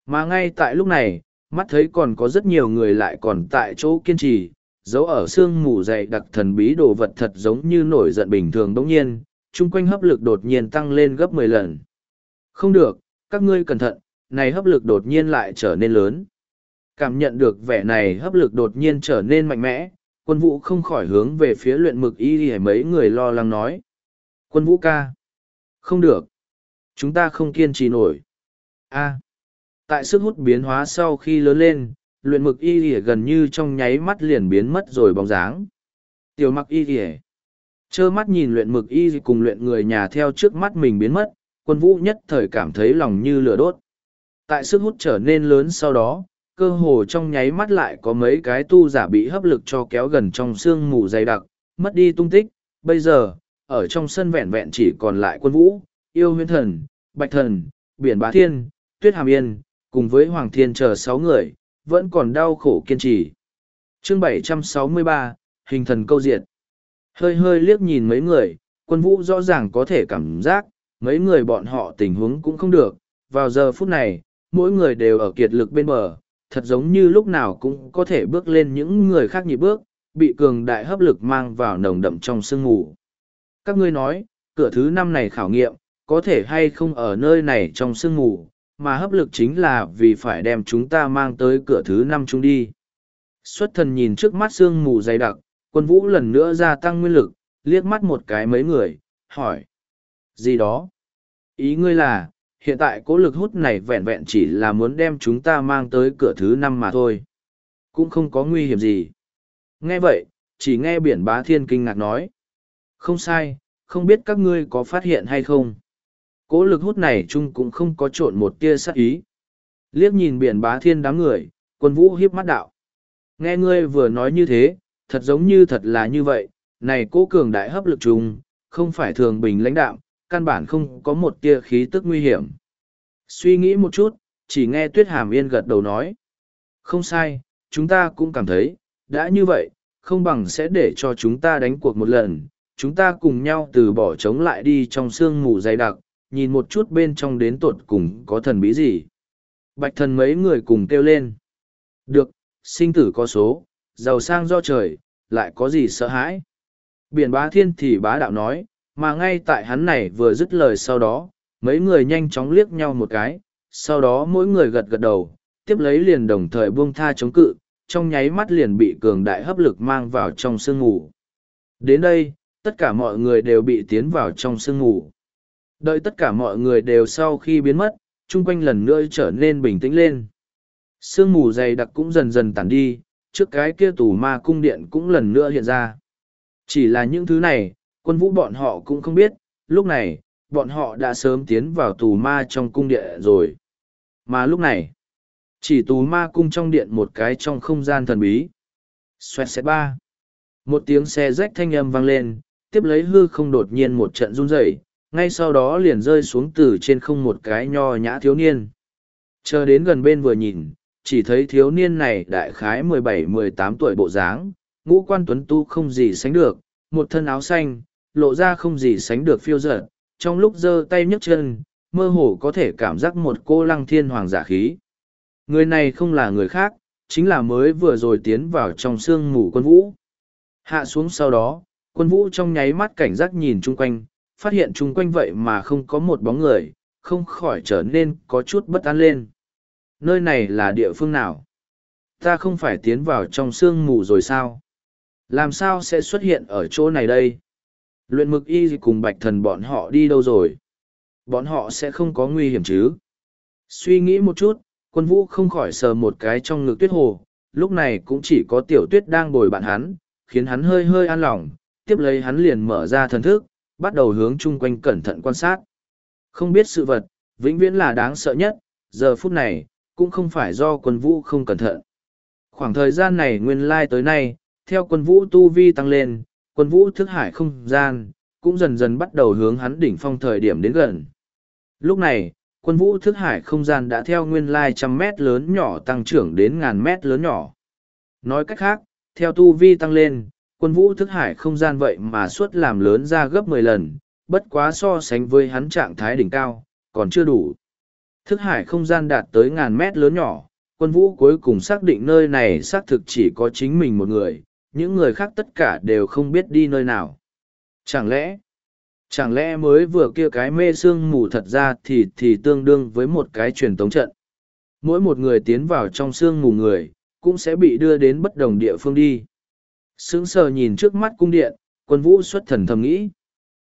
Mà ngay tại lúc này, mắt thấy còn có rất nhiều người lại còn tại chỗ kiên trì, dấu ở xương mù dày đặc thần bí đồ vật thật giống như nổi giận bình thường đống nhiên, chung quanh hấp lực đột nhiên tăng lên gấp mười lần. Không được, các ngươi cẩn thận, này hấp lực đột nhiên lại trở nên lớn. Cảm nhận được vẻ này hấp lực đột nhiên trở nên mạnh mẽ, quân vũ không khỏi hướng về phía luyện mực y thì mấy người lo lắng nói. Quân vũ ca. Không được. Chúng ta không kiên trì nổi. A. tại sức hút biến hóa sau khi lớn lên, luyện mực y ỉa gần như trong nháy mắt liền biến mất rồi bóng dáng. Tiểu mặc y ỉa. Chơ mắt nhìn luyện mực y cùng luyện người nhà theo trước mắt mình biến mất, quân vũ nhất thời cảm thấy lòng như lửa đốt. Tại sức hút trở nên lớn sau đó, cơ hồ trong nháy mắt lại có mấy cái tu giả bị hấp lực cho kéo gần trong sương mù dày đặc, mất đi tung tích. Bây giờ, ở trong sân vẹn vẹn chỉ còn lại quân vũ, yêu huyên thần, bạch thần, biển bá thiên, tuyết hàm yên, cùng với hoàng thiên chờ sáu người, vẫn còn đau khổ kiên trì. Chương 763, Hình thần câu diệt. Hơi hơi liếc nhìn mấy người, quân vũ rõ ràng có thể cảm giác, mấy người bọn họ tình huống cũng không được. Vào giờ phút này, mỗi người đều ở kiệt lực bên bờ, thật giống như lúc nào cũng có thể bước lên những người khác nhịp bước, bị cường đại hấp lực mang vào nồng đậm trong sương ngủ. Các ngươi nói, cửa thứ năm này khảo nghiệm, có thể hay không ở nơi này trong sương ngủ, mà hấp lực chính là vì phải đem chúng ta mang tới cửa thứ năm chúng đi. Xuất thần nhìn trước mắt sương mù dày đặc, quân vũ lần nữa gia tăng nguyên lực, liếc mắt một cái mấy người, hỏi. Gì đó? Ý ngươi là, hiện tại cố lực hút này vẹn vẹn chỉ là muốn đem chúng ta mang tới cửa thứ năm mà thôi. Cũng không có nguy hiểm gì. Nghe vậy, chỉ nghe biển bá thiên kinh ngạc nói. Không sai, không biết các ngươi có phát hiện hay không. Cố lực hút này chung cũng không có trộn một tia sát ý. Liếc nhìn biển bá thiên đám người, quân vũ hiếp mắt đạo. Nghe ngươi vừa nói như thế, thật giống như thật là như vậy, này cố cường đại hấp lực chung, không phải thường bình lãnh đạo, căn bản không có một tia khí tức nguy hiểm. Suy nghĩ một chút, chỉ nghe tuyết hàm yên gật đầu nói. Không sai, chúng ta cũng cảm thấy, đã như vậy, không bằng sẽ để cho chúng ta đánh cuộc một lần, chúng ta cùng nhau từ bỏ chống lại đi trong sương mù dày đặc, nhìn một chút bên trong đến tột cùng có thần bí gì. Bạch thần mấy người cùng kêu lên. Được, sinh tử có số, giàu sang do trời, lại có gì sợ hãi. Biển bá thiên thì bá đạo nói, mà ngay tại hắn này vừa dứt lời sau đó, mấy người nhanh chóng liếc nhau một cái, sau đó mỗi người gật gật đầu, tiếp lấy liền đồng thời buông tha chống cự, trong nháy mắt liền bị cường đại hấp lực mang vào trong sương ngủ. Đến đây, tất cả mọi người đều bị tiến vào trong sương ngủ. Đợi tất cả mọi người đều sau khi biến mất, chung quanh lần nữa trở nên bình tĩnh lên. Sương mù dày đặc cũng dần dần tản đi, trước cái kia tù ma cung điện cũng lần nữa hiện ra. Chỉ là những thứ này, quân vũ bọn họ cũng không biết, lúc này, bọn họ đã sớm tiến vào tù ma trong cung điện rồi. Mà lúc này, chỉ tù ma cung trong điện một cái trong không gian thần bí. Xoẹt xẹt ba. Một tiếng xe rách thanh âm vang lên, tiếp lấy hư không đột nhiên một trận run rẩy, ngay sau đó liền rơi xuống từ trên không một cái nho nhã thiếu niên. Chờ đến gần bên vừa nhìn, chỉ thấy thiếu niên này đại khái mười bảy mười tám tuổi bộ dáng, ngũ quan tuấn tu không gì sánh được, một thân áo xanh, lộ ra không gì sánh được phiêu dở, trong lúc giơ tay nhấc chân, mơ hồ có thể cảm giác một cô lăng thiên hoàng giả khí. Người này không là người khác, chính là mới vừa rồi tiến vào trong sương mù quân vũ. Hạ xuống sau đó, quân vũ trong nháy mắt cảnh giác nhìn chung quanh, phát hiện chung quanh vậy mà không có một bóng người, không khỏi trở nên có chút bất an lên. Nơi này là địa phương nào? Ta không phải tiến vào trong sương mù rồi sao? Làm sao sẽ xuất hiện ở chỗ này đây? Luyện mực y cùng bạch thần bọn họ đi đâu rồi? Bọn họ sẽ không có nguy hiểm chứ? Suy nghĩ một chút, quân vũ không khỏi sờ một cái trong ngực tuyết hồ, lúc này cũng chỉ có tiểu tuyết đang bồi bạn hắn, khiến hắn hơi hơi an lòng, tiếp lấy hắn liền mở ra thần thức, bắt đầu hướng chung quanh cẩn thận quan sát. Không biết sự vật, vĩnh viễn là đáng sợ nhất, giờ phút này, cũng không phải do quân vũ không cẩn thận. Khoảng thời gian này nguyên lai tới nay, theo quân vũ tu vi tăng lên, quân vũ thức hải không gian, cũng dần dần bắt đầu hướng hắn đỉnh phong thời điểm đến gần. Lúc này, quân vũ thức hải không gian đã theo nguyên lai trăm mét lớn nhỏ tăng trưởng đến ngàn mét lớn nhỏ. Nói cách khác, theo tu vi tăng lên, quân vũ thức hải không gian vậy mà suốt làm lớn ra gấp mười lần, bất quá so sánh với hắn trạng thái đỉnh cao, còn chưa đủ. Thức hải không gian đạt tới ngàn mét lớn nhỏ, quân vũ cuối cùng xác định nơi này xác thực chỉ có chính mình một người, những người khác tất cả đều không biết đi nơi nào. Chẳng lẽ, chẳng lẽ mới vừa kia cái mê sương mù thật ra thì thì tương đương với một cái truyền tống trận. Mỗi một người tiến vào trong sương mù người, cũng sẽ bị đưa đến bất đồng địa phương đi. Sững sờ nhìn trước mắt cung điện, quân vũ xuất thần thầm nghĩ.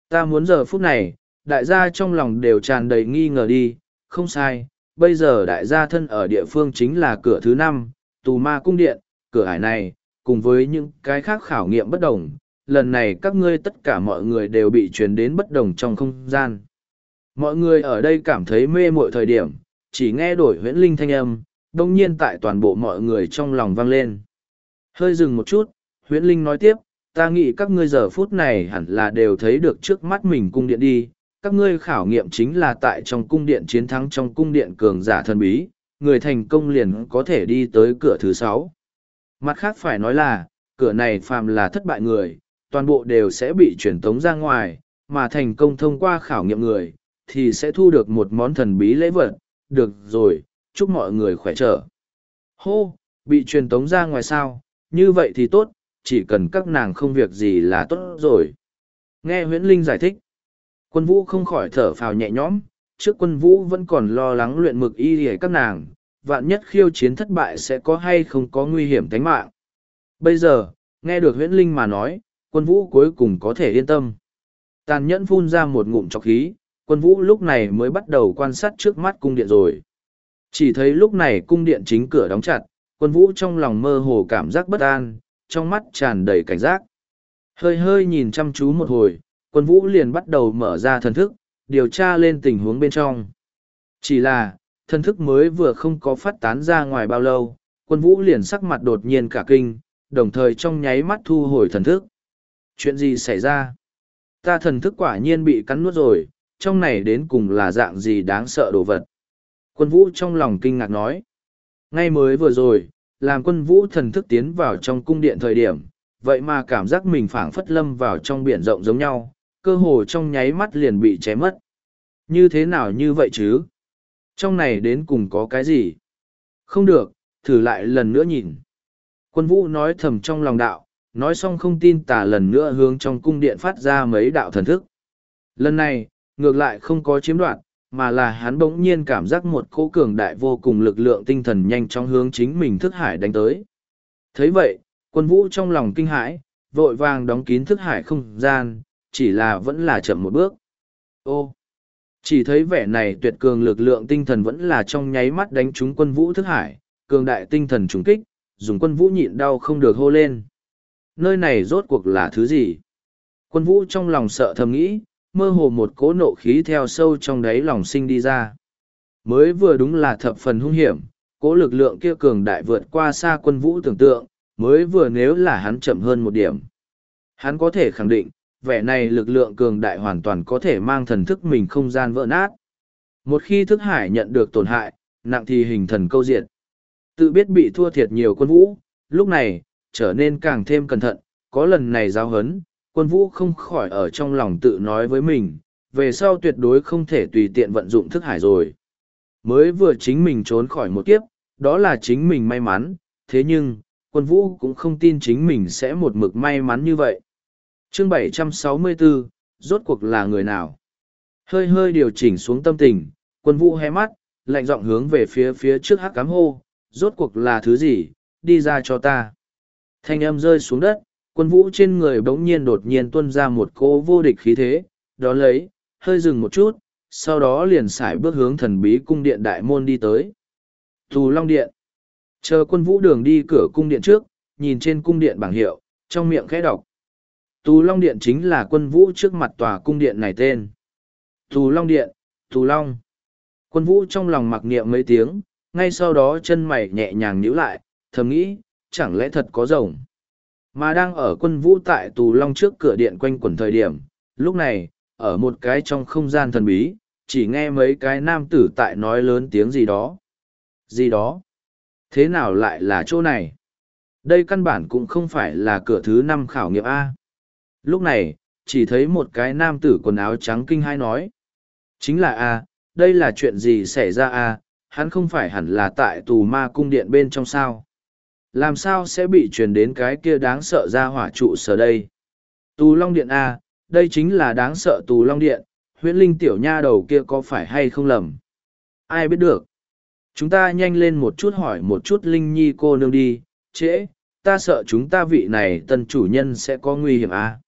Ta muốn giờ phút này, đại gia trong lòng đều tràn đầy nghi ngờ đi, không sai, bây giờ đại gia thân ở địa phương chính là cửa thứ năm, tù ma cung điện, cửa ải này, cùng với những cái khác khảo nghiệm bất đồng, lần này các ngươi tất cả mọi người đều bị truyền đến bất đồng trong không gian. Mọi người ở đây cảm thấy mê mội thời điểm, chỉ nghe đổi huyễn linh thanh âm, đông nhiên tại toàn bộ mọi người trong lòng vang lên. Hơi dừng một chút, huyễn linh nói tiếp, ta nghĩ các ngươi giờ phút này hẳn là đều thấy được trước mắt mình cung điện đi. Các ngươi khảo nghiệm chính là tại trong cung điện chiến thắng trong cung điện cường giả thần bí, người thành công liền có thể đi tới cửa thứ sáu. Mặt khác phải nói là, cửa này phàm là thất bại người, toàn bộ đều sẽ bị truyền tống ra ngoài, mà thành công thông qua khảo nghiệm người, thì sẽ thu được một món thần bí lễ vật. Được rồi, chúc mọi người khỏe trở. Hô, bị truyền tống ra ngoài sao, như vậy thì tốt, chỉ cần các nàng không việc gì là tốt rồi. Nghe huyễn linh giải thích, quân vũ không khỏi thở phào nhẹ nhõm, trước quân vũ vẫn còn lo lắng luyện mực y hề các nàng, vạn nhất khiêu chiến thất bại sẽ có hay không có nguy hiểm tính mạng. Bây giờ, nghe được huyễn linh mà nói, quân vũ cuối cùng có thể yên tâm. Tàn nhẫn phun ra một ngụm chọc khí, quân vũ lúc này mới bắt đầu quan sát trước mắt cung điện rồi. Chỉ thấy lúc này cung điện chính cửa đóng chặt, quân vũ trong lòng mơ hồ cảm giác bất an, trong mắt tràn đầy cảnh giác. Hơi hơi nhìn chăm chú một hồi, quân vũ liền bắt đầu mở ra thần thức, điều tra lên tình huống bên trong. Chỉ là, thần thức mới vừa không có phát tán ra ngoài bao lâu, quân vũ liền sắc mặt đột nhiên cả kinh, đồng thời trong nháy mắt thu hồi thần thức. Chuyện gì xảy ra? Ta thần thức quả nhiên bị cắn nuốt rồi, trong này đến cùng là dạng gì đáng sợ đồ vật. Quân vũ trong lòng kinh ngạc nói. Ngay mới vừa rồi, làm quân vũ thần thức tiến vào trong cung điện thời điểm, vậy mà cảm giác mình phảng phất lâm vào trong biển rộng giống nhau, cơ hồ trong nháy mắt liền bị ché mất. Như thế nào như vậy chứ? Trong này đến cùng có cái gì? Không được, thử lại lần nữa nhìn. Quân vũ nói thầm trong lòng đạo, nói xong không tin tà lần nữa hướng trong cung điện phát ra mấy đạo thần thức. Lần này, ngược lại không có chiếm đoạt, mà là hắn bỗng nhiên cảm giác một cỗ cường đại vô cùng lực lượng tinh thần nhanh chóng hướng chính mình thức hải đánh tới. thấy vậy, quân vũ trong lòng kinh hãi, vội vàng đóng kín thức hải không gian, chỉ là vẫn là chậm một bước. Ô! Chỉ thấy vẻ này tuyệt cường lực lượng tinh thần vẫn là trong nháy mắt đánh trúng quân vũ thức hải, cường đại tinh thần trùng kích, dùng quân vũ nhịn đau không được hô lên. Nơi này rốt cuộc là thứ gì? Quân vũ trong lòng sợ thầm nghĩ, mơ hồ một cỗ nộ khí theo sâu trong đáy lòng sinh đi ra. Mới vừa đúng là thập phần hung hiểm, cỗ lực lượng kia cường đại vượt qua xa quân vũ tưởng tượng, mới vừa nếu là hắn chậm hơn một điểm. Hắn có thể khẳng định, vẻ này lực lượng cường đại hoàn toàn có thể mang thần thức mình không gian vỡ nát. Một khi thức hải nhận được tổn hại, nặng thì hình thần câu diện. Tự biết bị thua thiệt nhiều quân vũ, lúc này, trở nên càng thêm cẩn thận, có lần này giao hấn, quân vũ không khỏi ở trong lòng tự nói với mình, về sau tuyệt đối không thể tùy tiện vận dụng thức hải rồi. Mới vừa chính mình trốn khỏi một kiếp, đó là chính mình may mắn, thế nhưng, quân vũ cũng không tin chính mình sẽ một mực may mắn như vậy. Chương 764, rốt cuộc là người nào? Hơi hơi điều chỉnh xuống tâm tình, quân vũ hé mắt, lạnh giọng hướng về phía phía trước hắc cám hô, rốt cuộc là thứ gì, đi ra cho ta. Thanh âm rơi xuống đất, quân vũ trên người bỗng nhiên đột nhiên tuôn ra một cỗ vô địch khí thế, đó lấy, hơi dừng một chút, sau đó liền xài bước hướng thần bí cung điện đại môn đi tới. Thù Long Điện Chờ quân vũ đường đi cửa cung điện trước, nhìn trên cung điện bảng hiệu, trong miệng khẽ đọc. Tù Long Điện chính là quân vũ trước mặt tòa cung điện này tên. Tù Long Điện, Tù Long. Quân vũ trong lòng mặc niệm mấy tiếng, ngay sau đó chân mày nhẹ nhàng nhíu lại, thầm nghĩ, chẳng lẽ thật có rồng. Mà đang ở quân vũ tại tù long trước cửa điện quanh quẩn thời điểm, lúc này, ở một cái trong không gian thần bí, chỉ nghe mấy cái nam tử tại nói lớn tiếng gì đó. Gì đó? Thế nào lại là chỗ này? Đây căn bản cũng không phải là cửa thứ năm khảo nghiệm A. Lúc này, chỉ thấy một cái nam tử quần áo trắng kinh hai nói. Chính là A, đây là chuyện gì xảy ra A, hắn không phải hẳn là tại tù ma cung điện bên trong sao làm sao sẽ bị truyền đến cái kia đáng sợ ra hỏa trụ sở đây? Tù long điện a đây chính là đáng sợ tù long điện huyễn linh tiểu nha đầu kia có phải hay không lầm? Ai biết được? Chúng ta nhanh lên một chút hỏi một chút linh nhi cô nương đi trễ ta sợ chúng ta vị này tân chủ nhân sẽ có nguy hiểm a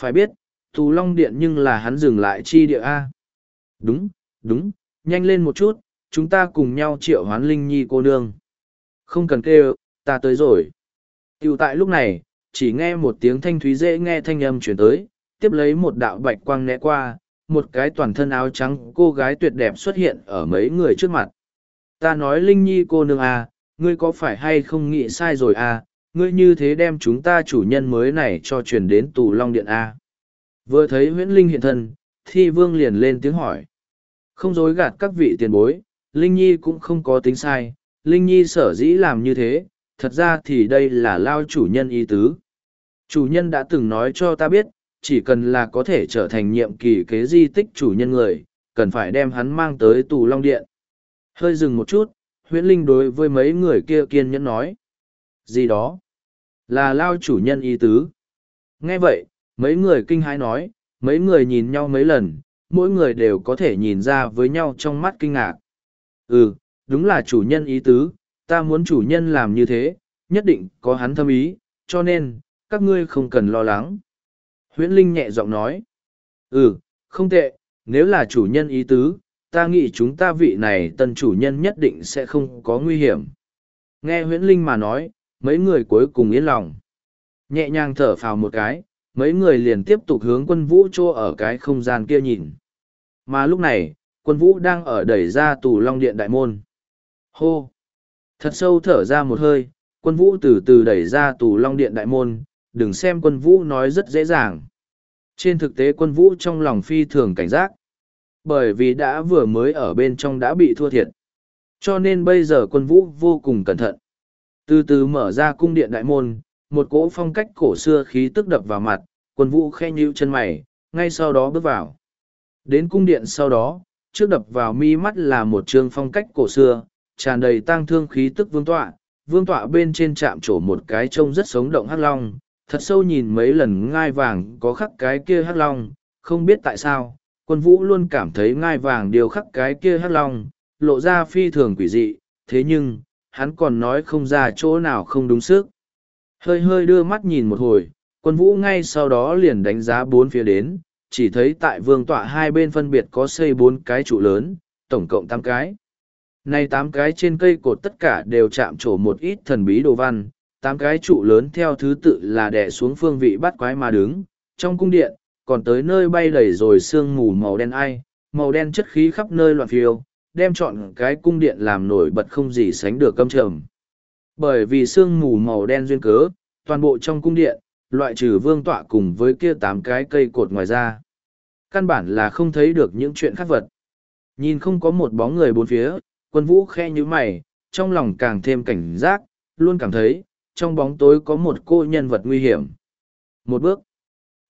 phải biết tù long điện nhưng là hắn dừng lại chi địa a đúng đúng nhanh lên một chút chúng ta cùng nhau triệu hoán linh nhi cô nương. Không cần kêu, ta tới rồi. Tiểu tại lúc này, chỉ nghe một tiếng thanh thúy dễ nghe thanh âm chuyển tới, tiếp lấy một đạo bạch quang né qua, một cái toàn thân áo trắng cô gái tuyệt đẹp xuất hiện ở mấy người trước mặt. Ta nói Linh Nhi cô nương à, ngươi có phải hay không nghĩ sai rồi à, ngươi như thế đem chúng ta chủ nhân mới này cho truyền đến tù long điện à. Vừa thấy huyễn Linh hiện thân, thi vương liền lên tiếng hỏi. Không dối gạt các vị tiền bối, Linh Nhi cũng không có tính sai, Linh Nhi sở dĩ làm như thế, thật ra thì đây là lao chủ nhân ý tứ. Chủ nhân đã từng nói cho ta biết, chỉ cần là có thể trở thành nhiệm kỳ kế di tích chủ nhân người, cần phải đem hắn mang tới tù long điện. Hơi dừng một chút, huyễn linh đối với mấy người kia kiên nhẫn nói. Gì đó? Là lao chủ nhân ý tứ. Nghe vậy, mấy người kinh hãi nói, mấy người nhìn nhau mấy lần, mỗi người đều có thể nhìn ra với nhau trong mắt kinh ngạc. Ừ, đúng là chủ nhân ý tứ, ta muốn chủ nhân làm như thế, nhất định có hắn thâm ý, cho nên, các ngươi không cần lo lắng. Huyễn Linh nhẹ giọng nói. Ừ, không tệ, nếu là chủ nhân ý tứ, ta nghĩ chúng ta vị này tân chủ nhân nhất định sẽ không có nguy hiểm. Nghe Huyễn Linh mà nói, mấy người cuối cùng yên lòng. Nhẹ nhàng thở phào một cái, mấy người liền tiếp tục hướng quân vũ chỗ ở cái không gian kia nhìn. Mà lúc này, quân vũ đang ở đẩy ra tù long điện đại môn. Hô! Thật sâu thở ra một hơi, quân vũ từ từ đẩy ra tù long điện đại môn, đừng xem quân vũ nói rất dễ dàng. Trên thực tế quân vũ trong lòng phi thường cảnh giác. Bởi vì đã vừa mới ở bên trong đã bị thua thiệt. Cho nên bây giờ quân vũ vô cùng cẩn thận. Từ từ mở ra cung điện đại môn, một cỗ phong cách cổ xưa khí tức đập vào mặt, quân vũ khe nhíu chân mày, ngay sau đó bước vào. Đến cung điện sau đó, trước đập vào mi mắt là một trường phong cách cổ xưa, tràn đầy tang thương khí tức vương tọa, vương tọa bên trên chạm trổ một cái trông rất sống động hắc long, thật sâu nhìn mấy lần ngai vàng có khắc cái kia hắc long, không biết tại sao, quân vũ luôn cảm thấy ngai vàng điều khắc cái kia hắc long, lộ ra phi thường quỷ dị, thế nhưng, hắn còn nói không ra chỗ nào không đúng sức. Hơi hơi đưa mắt nhìn một hồi, quân vũ ngay sau đó liền đánh giá bốn phía đến, chỉ thấy tại vương tọa hai bên phân biệt có xây bốn cái trụ lớn, tổng cộng tám cái. Này tám cái trên cây cột tất cả đều chạm trổ một ít thần bí đồ văn, tám cái trụ lớn theo thứ tự là đè xuống phương vị bắt quái mà đứng, trong cung điện, còn tới nơi bay đầy rồi sương mù màu đen ai, màu đen chất khí khắp nơi loạn phiêu, đem chọn cái cung điện làm nổi bật không gì sánh được câm trầm. Bởi vì sương mù màu đen duyên cớ, toàn bộ trong cung điện, loại trừ vương tọa cùng với kia tám cái cây cột ngoài ra. Căn bản là không thấy được những chuyện khác vật. Nhìn không có một bóng người bốn phía, quân vũ khe như mày, trong lòng càng thêm cảnh giác, luôn cảm thấy, trong bóng tối có một cô nhân vật nguy hiểm. Một bước,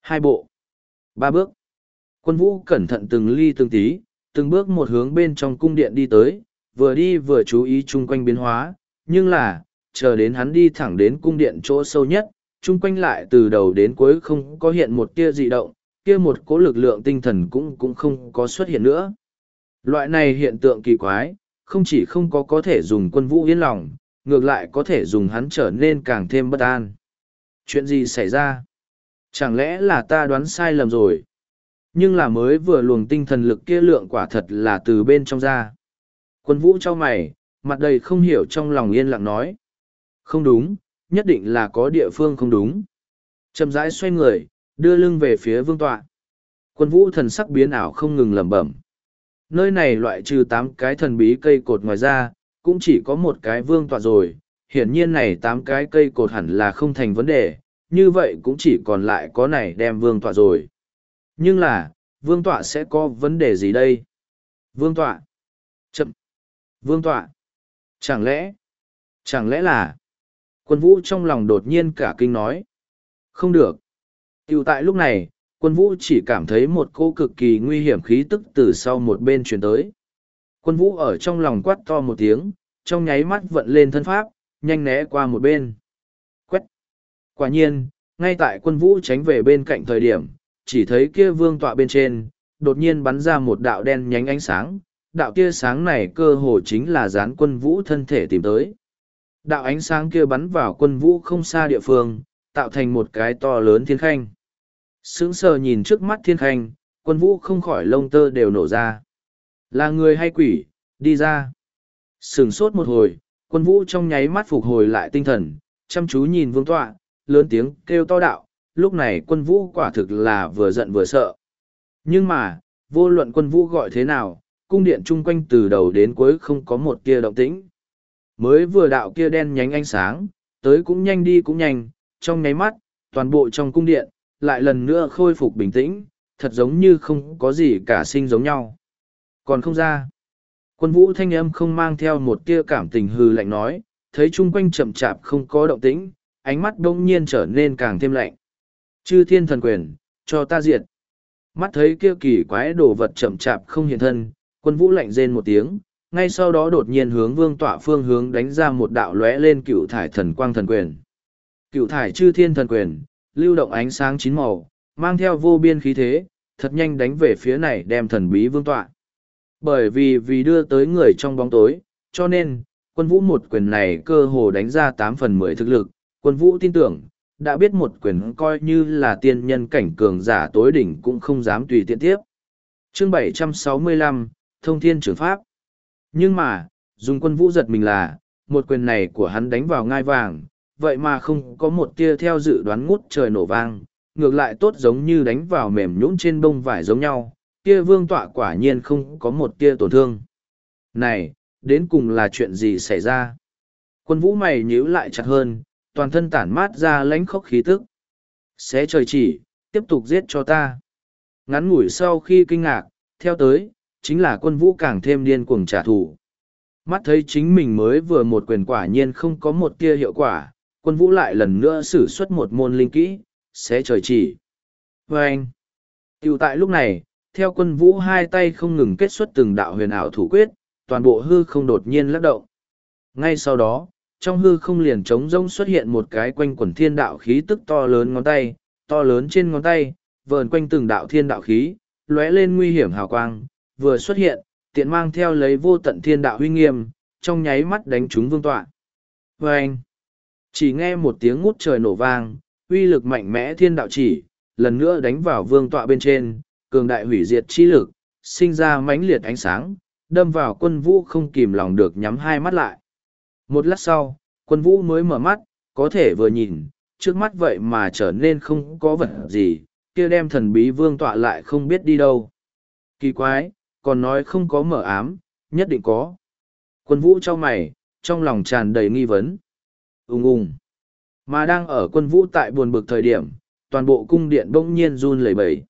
hai bộ, ba bước. Quân vũ cẩn thận từng ly từng tí, từng bước một hướng bên trong cung điện đi tới, vừa đi vừa chú ý chung quanh biến hóa, nhưng là, chờ đến hắn đi thẳng đến cung điện chỗ sâu nhất, chung quanh lại từ đầu đến cuối không có hiện một tia dị động, kia một cố lực lượng tinh thần cũng cũng không có xuất hiện nữa. Loại này hiện tượng kỳ quái, không chỉ không có có thể dùng quân vũ yên lòng, ngược lại có thể dùng hắn trở nên càng thêm bất an. Chuyện gì xảy ra? Chẳng lẽ là ta đoán sai lầm rồi? Nhưng là mới vừa luồng tinh thần lực kia lượng quả thật là từ bên trong ra. Quân vũ cho mày, mặt đầy không hiểu trong lòng yên lặng nói. Không đúng, nhất định là có địa phương không đúng. Chậm rãi xoay người, đưa lưng về phía vương tọa. Quân vũ thần sắc biến ảo không ngừng lẩm bẩm. Nơi này loại trừ tám cái thần bí cây cột ngoài ra, cũng chỉ có một cái vương tọa rồi. Hiển nhiên này tám cái cây cột hẳn là không thành vấn đề, như vậy cũng chỉ còn lại có này đem vương tọa rồi. Nhưng là, vương tọa sẽ có vấn đề gì đây? Vương tọa. Chậm. Vương tọa. Chẳng lẽ, chẳng lẽ là, quân vũ trong lòng đột nhiên cả kinh nói. Không được. Tiểu tại lúc này, quân vũ chỉ cảm thấy một cô cực kỳ nguy hiểm khí tức từ sau một bên truyền tới. Quân vũ ở trong lòng quát to một tiếng, trong nháy mắt vận lên thân pháp, nhanh né qua một bên. Quét. Quả nhiên, ngay tại quân vũ tránh về bên cạnh thời điểm, chỉ thấy kia vương tọa bên trên, đột nhiên bắn ra một đạo đen nhánh ánh sáng, đạo kia sáng này cơ hồ chính là dán quân vũ thân thể tìm tới. Đạo ánh sáng kia bắn vào quân vũ không xa địa phương, tạo thành một cái to lớn thiên khanh. Sững sờ nhìn trước mắt thiên khanh, quân vũ không khỏi lông tơ đều nổ ra. Là người hay quỷ, Đi ra. Sừng sốt một hồi, quân vũ trong nháy mắt phục hồi lại tinh thần, chăm chú nhìn vương tọa, lớn tiếng kêu to đạo, lúc này quân vũ quả thực là vừa giận vừa sợ. Nhưng mà, vô luận quân vũ gọi thế nào, cung điện chung quanh từ đầu đến cuối không có một tia động tĩnh. Mới vừa đạo kia đen nhánh ánh sáng, tới cũng nhanh đi cũng nhanh, trong nháy mắt, toàn bộ trong cung điện, lại lần nữa khôi phục bình tĩnh, thật giống như không có gì cả sinh giống nhau. Còn không ra. Quân vũ thanh âm không mang theo một tia cảm tình hư lạnh nói, thấy chung quanh chậm chạp không có động tĩnh, ánh mắt đông nhiên trở nên càng thêm lạnh. Chư thiên thần quyền, cho ta diệt. Mắt thấy kia kỳ quái đồ vật chậm chạp không hiện thân, quân vũ lạnh rên một tiếng, ngay sau đó đột nhiên hướng vương tọa phương hướng đánh ra một đạo lóe lên cựu thải thần quang thần quyền. Cựu thải chư thiên thần quyền, lưu động ánh sáng chín màu, mang theo vô biên khí thế, thật nhanh đánh về phía này đem thần bí vương tọa. Bởi vì vì đưa tới người trong bóng tối, cho nên, quân vũ một quyền này cơ hồ đánh ra tám phần mười thực lực, quân vũ tin tưởng, đã biết một quyền coi như là tiên nhân cảnh cường giả tối đỉnh cũng không dám tùy tiện tiếp. Chương bảy trăm sáu mươi lăm Thông Thiên Trưởng Pháp Nhưng mà, dùng quân vũ giật mình là, một quyền này của hắn đánh vào ngai vàng, vậy mà không có một tia theo dự đoán ngút trời nổ vang, ngược lại tốt giống như đánh vào mềm nhũn trên bông vải giống nhau, kia vương tọa quả nhiên không có một tia tổn thương. Này, đến cùng là chuyện gì xảy ra? Quân vũ mày nhíu lại chặt hơn, toàn thân tản mát ra lãnh khốc khí tức. Xé trời chỉ, tiếp tục giết cho ta. Ngắn ngủi sau khi kinh ngạc, theo tới, chính là quân vũ càng thêm điên cuồng trả thù. Mắt thấy chính mình mới vừa một quyền quả nhiên không có một tia hiệu quả, quân vũ lại lần nữa sử xuất một môn linh kỹ, xé trời chỉ. Vâng! tiểu tại lúc này, theo quân vũ hai tay không ngừng kết xuất từng đạo huyền ảo thủ quyết, toàn bộ hư không đột nhiên lắc động. Ngay sau đó, trong hư không liền trống rỗng xuất hiện một cái quanh quần thiên đạo khí tức to lớn ngón tay, to lớn trên ngón tay, vờn quanh từng đạo thiên đạo khí, lóe lên nguy hiểm hào quang, vừa xuất hiện, tiện mang theo lấy vô tận thiên đạo huy nghiêm, trong nháy mắt đánh trúng vương tọa. Vâng! anh, chỉ nghe một tiếng ngút trời nổ vang, uy lực mạnh mẽ thiên đạo chỉ, lần nữa đánh vào vương tọa bên trên, cường đại hủy diệt chi lực, sinh ra mãnh liệt ánh sáng, đâm vào quân vũ không kìm lòng được nhắm hai mắt lại. Một lát sau, quân vũ mới mở mắt, có thể vừa nhìn, trước mắt vậy mà trở nên không có vật gì, kia đem thần bí vương tọa lại không biết đi đâu. Kỳ quái, còn nói không có mở ám, nhất định có. Quân vũ trao mày, trong lòng tràn đầy nghi vấn. Ung ung. Mà đang ở quân vũ tại buồn bực thời điểm, toàn bộ cung điện bỗng nhiên run lẩy bẩy.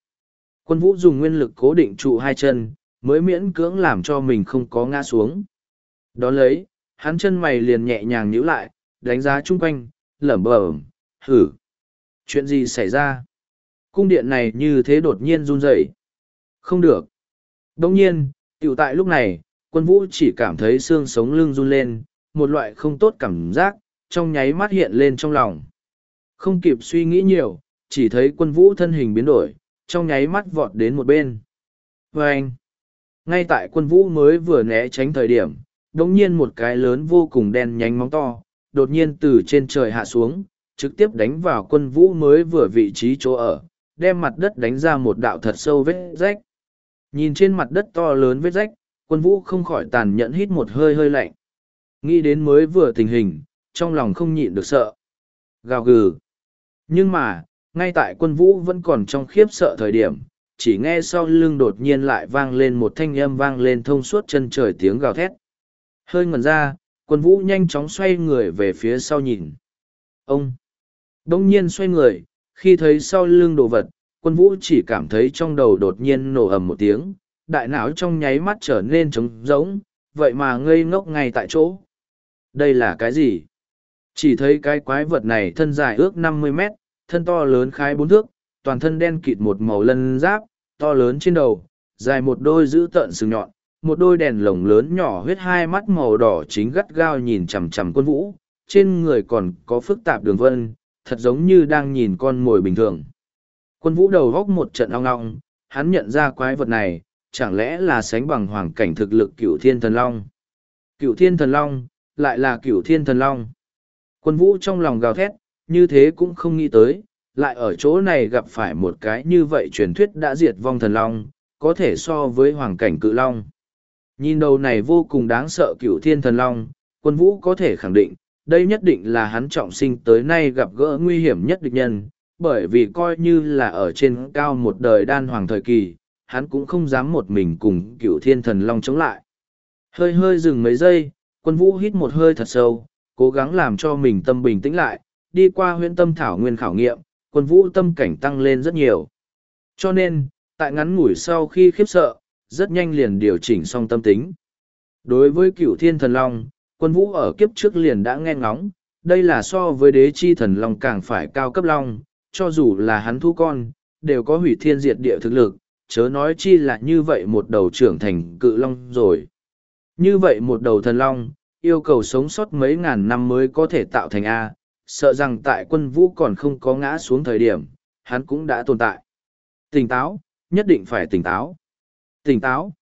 Quân vũ dùng nguyên lực cố định trụ hai chân, mới miễn cưỡng làm cho mình không có ngã xuống. Đó lấy, hắn chân mày liền nhẹ nhàng nhíu lại, đánh giá chung quanh, lẩm bẩm, hử. Chuyện gì xảy ra? Cung điện này như thế đột nhiên run rẩy. Không được. Đồng nhiên, tiểu tại lúc này, quân vũ chỉ cảm thấy xương sống lưng run lên, một loại không tốt cảm giác, trong nháy mắt hiện lên trong lòng. Không kịp suy nghĩ nhiều, chỉ thấy quân vũ thân hình biến đổi, trong nháy mắt vọt đến một bên. Và anh, ngay tại quân vũ mới vừa né tránh thời điểm, đống nhiên một cái lớn vô cùng đen nhánh móng to, đột nhiên từ trên trời hạ xuống, trực tiếp đánh vào quân vũ mới vừa vị trí chỗ ở, đem mặt đất đánh ra một đạo thật sâu vết rách. Nhìn trên mặt đất to lớn vết rách, quân vũ không khỏi tàn nhẫn hít một hơi hơi lạnh. Nghĩ đến mới vừa tình hình, trong lòng không nhịn được sợ. Gào gừ. Nhưng mà, ngay tại quân vũ vẫn còn trong khiếp sợ thời điểm, chỉ nghe sau lưng đột nhiên lại vang lên một thanh âm vang lên thông suốt chân trời tiếng gào thét. Hơi ngẩn ra, quân vũ nhanh chóng xoay người về phía sau nhìn. Ông! Đông nhiên xoay người, khi thấy sau lưng đồ vật, quân vũ chỉ cảm thấy trong đầu đột nhiên nổ ầm một tiếng, đại não trong nháy mắt trở nên trống rỗng, vậy mà ngây ngốc ngay tại chỗ. Đây là cái gì? Chỉ thấy cái quái vật này thân dài ước năm mươi mét, thân to lớn khái bốn thước, toàn thân đen kịt một màu lân giáp, to lớn trên đầu, dài một đôi giữ tợn sừng nhọn, một đôi đèn lồng lớn nhỏ huyết hai mắt màu đỏ chính gắt gao nhìn chằm chằm quân vũ, trên người còn có phức tạp đường vân, thật giống như đang nhìn con mồi bình thường. Quân vũ đầu góc một trận ong ong, hắn nhận ra quái vật này, chẳng lẽ là sánh bằng hoàng cảnh thực lực cửu thiên thần long. Cửu thiên thần long, lại là cửu thiên thần long. Quân vũ trong lòng gào thét, như thế cũng không nghĩ tới, lại ở chỗ này gặp phải một cái như vậy truyền thuyết đã diệt vong thần long, có thể so với hoàng cảnh cự long. Nhìn đầu này vô cùng đáng sợ cửu thiên thần long, quân vũ có thể khẳng định, đây nhất định là hắn trọng sinh tới nay gặp gỡ nguy hiểm nhất địch nhân, bởi vì coi như là ở trên cao một đời đan hoàng thời kỳ, hắn cũng không dám một mình cùng cửu thiên thần long chống lại. Hơi hơi dừng mấy giây, quân vũ hít một hơi thật sâu, cố gắng làm cho mình tâm bình tĩnh lại, đi qua huyện tâm thảo nguyên khảo nghiệm, quân vũ tâm cảnh tăng lên rất nhiều. Cho nên, tại ngắn ngủi sau khi khiếp sợ, rất nhanh liền điều chỉnh xong tâm tính. Đối với cửu thiên thần long, quân vũ ở kiếp trước liền đã nghe ngóng, đây là so với đế chi thần long càng phải cao cấp long, cho dù là hắn thu con, đều có hủy thiên diệt địa thực lực, chớ nói chi là như vậy một đầu trưởng thành cự long rồi. Như vậy một đầu thần long, yêu cầu sống sót mấy ngàn năm mới có thể tạo thành A, sợ rằng tại quân vũ còn không có ngã xuống thời điểm, hắn cũng đã tồn tại. Tỉnh táo, nhất định phải tỉnh táo. Tỉnh táo.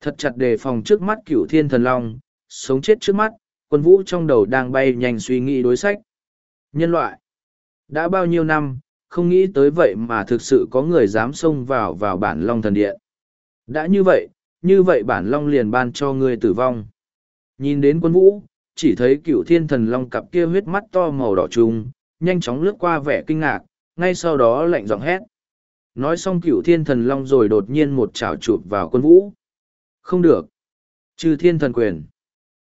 Thật chặt đề phòng trước mắt cửu thiên thần long, sống chết trước mắt, quân vũ trong đầu đang bay nhanh suy nghĩ đối sách. Nhân loại. Đã bao nhiêu năm, không nghĩ tới vậy mà thực sự có người dám xông vào vào bản long thần điện. Đã như vậy, như vậy bản long liền ban cho ngươi tử vong. Nhìn đến quân vũ, chỉ thấy cựu thiên thần long cặp kia huyết mắt to màu đỏ trùng, nhanh chóng lướt qua vẻ kinh ngạc, ngay sau đó lạnh giọng hét. Nói xong cựu thiên thần long rồi đột nhiên một chảo chụp vào quân vũ. Không được. Trừ thiên thần quyền.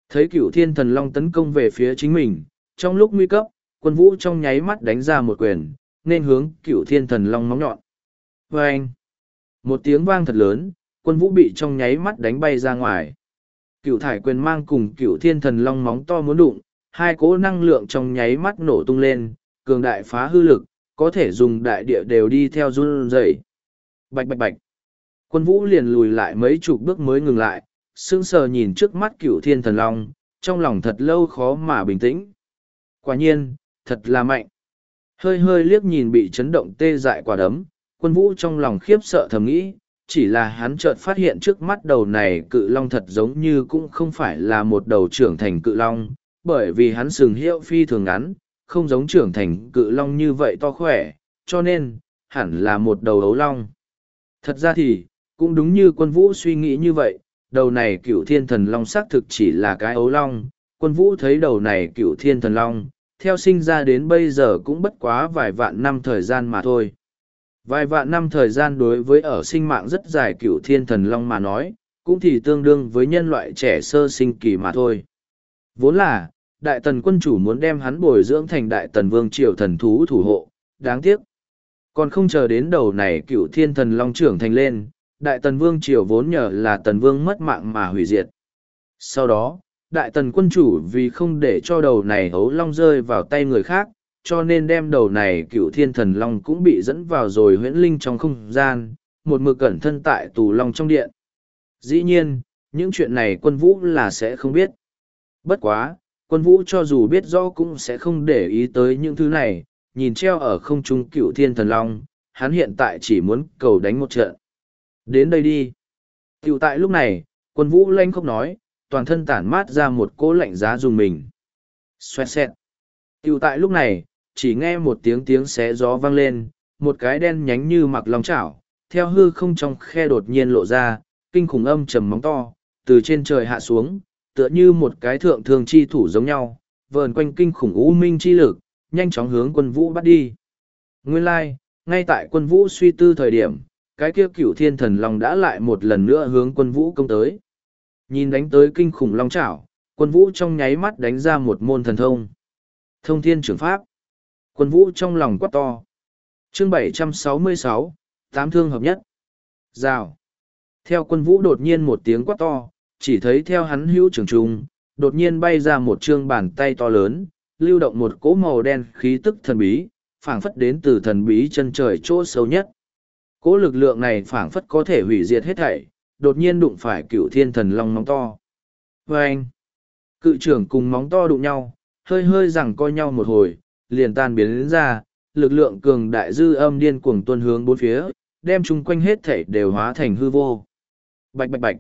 Thấy cựu thiên thần long tấn công về phía chính mình, trong lúc nguy cấp, quân vũ trong nháy mắt đánh ra một quyền, nên hướng cựu thiên thần long móng nhọn. Và anh, một tiếng vang thật lớn, quân vũ bị trong nháy mắt đánh bay ra ngoài. Cựu thải quyền mang cùng cựu thiên thần long móng to muốn đụng, hai cỗ năng lượng trong nháy mắt nổ tung lên, cường đại phá hư lực, có thể dùng đại địa đều đi theo run rẩy. Bạch bạch bạch. Quân vũ liền lùi lại mấy chục bước mới ngừng lại, sững sờ nhìn trước mắt cựu thiên thần long, trong lòng thật lâu khó mà bình tĩnh. Quả nhiên, thật là mạnh. Hơi hơi liếc nhìn bị chấn động tê dại quả đấm, quân vũ trong lòng khiếp sợ thầm nghĩ, chỉ là hắn chợt phát hiện trước mắt đầu này cự long thật giống như cũng không phải là một đầu trưởng thành cự long, bởi vì hắn sừng hiệu phi thường ngắn, không giống trưởng thành cự long như vậy to khỏe, cho nên, hẳn là một đầu ấu long. Thật ra thì, cũng đúng như quân vũ suy nghĩ như vậy, đầu này cựu thiên thần long xác thực chỉ là cái ấu long, quân vũ thấy đầu này cựu thiên thần long, theo sinh ra đến bây giờ cũng bất quá vài vạn năm thời gian mà thôi. Vài vạn năm thời gian đối với ở sinh mạng rất dài cựu thiên thần long mà nói, cũng thì tương đương với nhân loại trẻ sơ sinh kỳ mà thôi. Vốn là, đại tần quân chủ muốn đem hắn bồi dưỡng thành đại tần vương triều thần thú thủ hộ, đáng tiếc. Còn không chờ đến đầu này cựu thiên thần long trưởng thành lên, đại tần vương triều vốn nhờ là tần vương mất mạng mà hủy diệt. Sau đó, đại tần quân chủ vì không để cho đầu này hấu long rơi vào tay người khác, cho nên đem đầu này cựu thiên thần long cũng bị dẫn vào rồi huyễn linh trong không gian, một mực cẩn thân tại tù long trong điện. Dĩ nhiên, những chuyện này quân vũ là sẽ không biết. Bất quá, quân vũ cho dù biết rõ cũng sẽ không để ý tới những thứ này, nhìn treo ở không trung cựu thiên thần long, hắn hiện tại chỉ muốn cầu đánh một trận. Đến đây đi. Tiểu tại lúc này, quân vũ lanh khóc nói, toàn thân tản mát ra một cỗ lạnh giá dùng mình. Xoẹt xẹt. Tiểu tại lúc này, chỉ nghe một tiếng tiếng xé gió vang lên, một cái đen nhánh như mặc lòng chảo, theo hư không trong khe đột nhiên lộ ra, kinh khủng âm trầm móng to, từ trên trời hạ xuống, tựa như một cái thượng thường chi thủ giống nhau, vờn quanh kinh khủng u minh chi lực, nhanh chóng hướng quân vũ bắt đi. Nguyên lai, like, ngay tại quân vũ suy tư thời điểm, cái kia cửu thiên thần long đã lại một lần nữa hướng quân vũ công tới. Nhìn đánh tới kinh khủng long chảo, quân vũ trong nháy mắt đánh ra một môn thần thông. Thông thiên trưởng pháp. Quân vũ trong lòng quát to. Chương 766, tám thương hợp nhất. Rào. Theo quân vũ đột nhiên một tiếng quát to, chỉ thấy theo hắn hữu trường trung, đột nhiên bay ra một trương bàn tay to lớn, lưu động một cỗ màu đen khí tức thần bí, phảng phất đến từ thần bí chân trời chỗ sâu nhất. Cỗ lực lượng này phảng phất có thể hủy diệt hết thảy, đột nhiên đụng phải cựu thiên thần long móng to. Vâng! cự trưởng cùng móng to đụng nhau, hơi hơi rằng coi nhau một hồi, liền tan biến đến ra, lực lượng cường đại dư âm điên cuồng tuân hướng bốn phía, đem chung quanh hết thảy đều hóa thành hư vô. Bạch bạch bạch.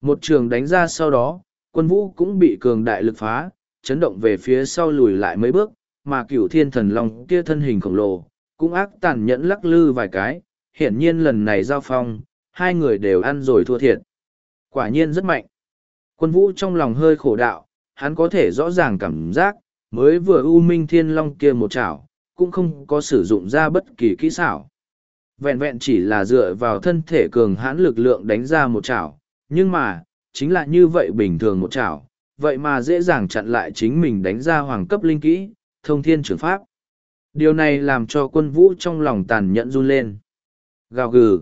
Một trường đánh ra sau đó, quân vũ cũng bị cường đại lực phá, chấn động về phía sau lùi lại mấy bước, mà cửu thiên thần long kia thân hình khổng lồ, cũng ác tàn nhẫn lắc lư vài cái, hiển nhiên lần này giao phong, hai người đều ăn rồi thua thiệt. Quả nhiên rất mạnh. Quân vũ trong lòng hơi khổ đạo, hắn có thể rõ ràng cảm giác, mới vừa U Minh Thiên Long kia một chảo, cũng không có sử dụng ra bất kỳ kỹ xảo. Vẹn vẹn chỉ là dựa vào thân thể cường hãn lực lượng đánh ra một chảo, nhưng mà, chính là như vậy bình thường một chảo, vậy mà dễ dàng chặn lại chính mình đánh ra hoàng cấp linh kỹ, thông thiên trường pháp. Điều này làm cho quân vũ trong lòng tàn nhẫn run lên. Gào gừ.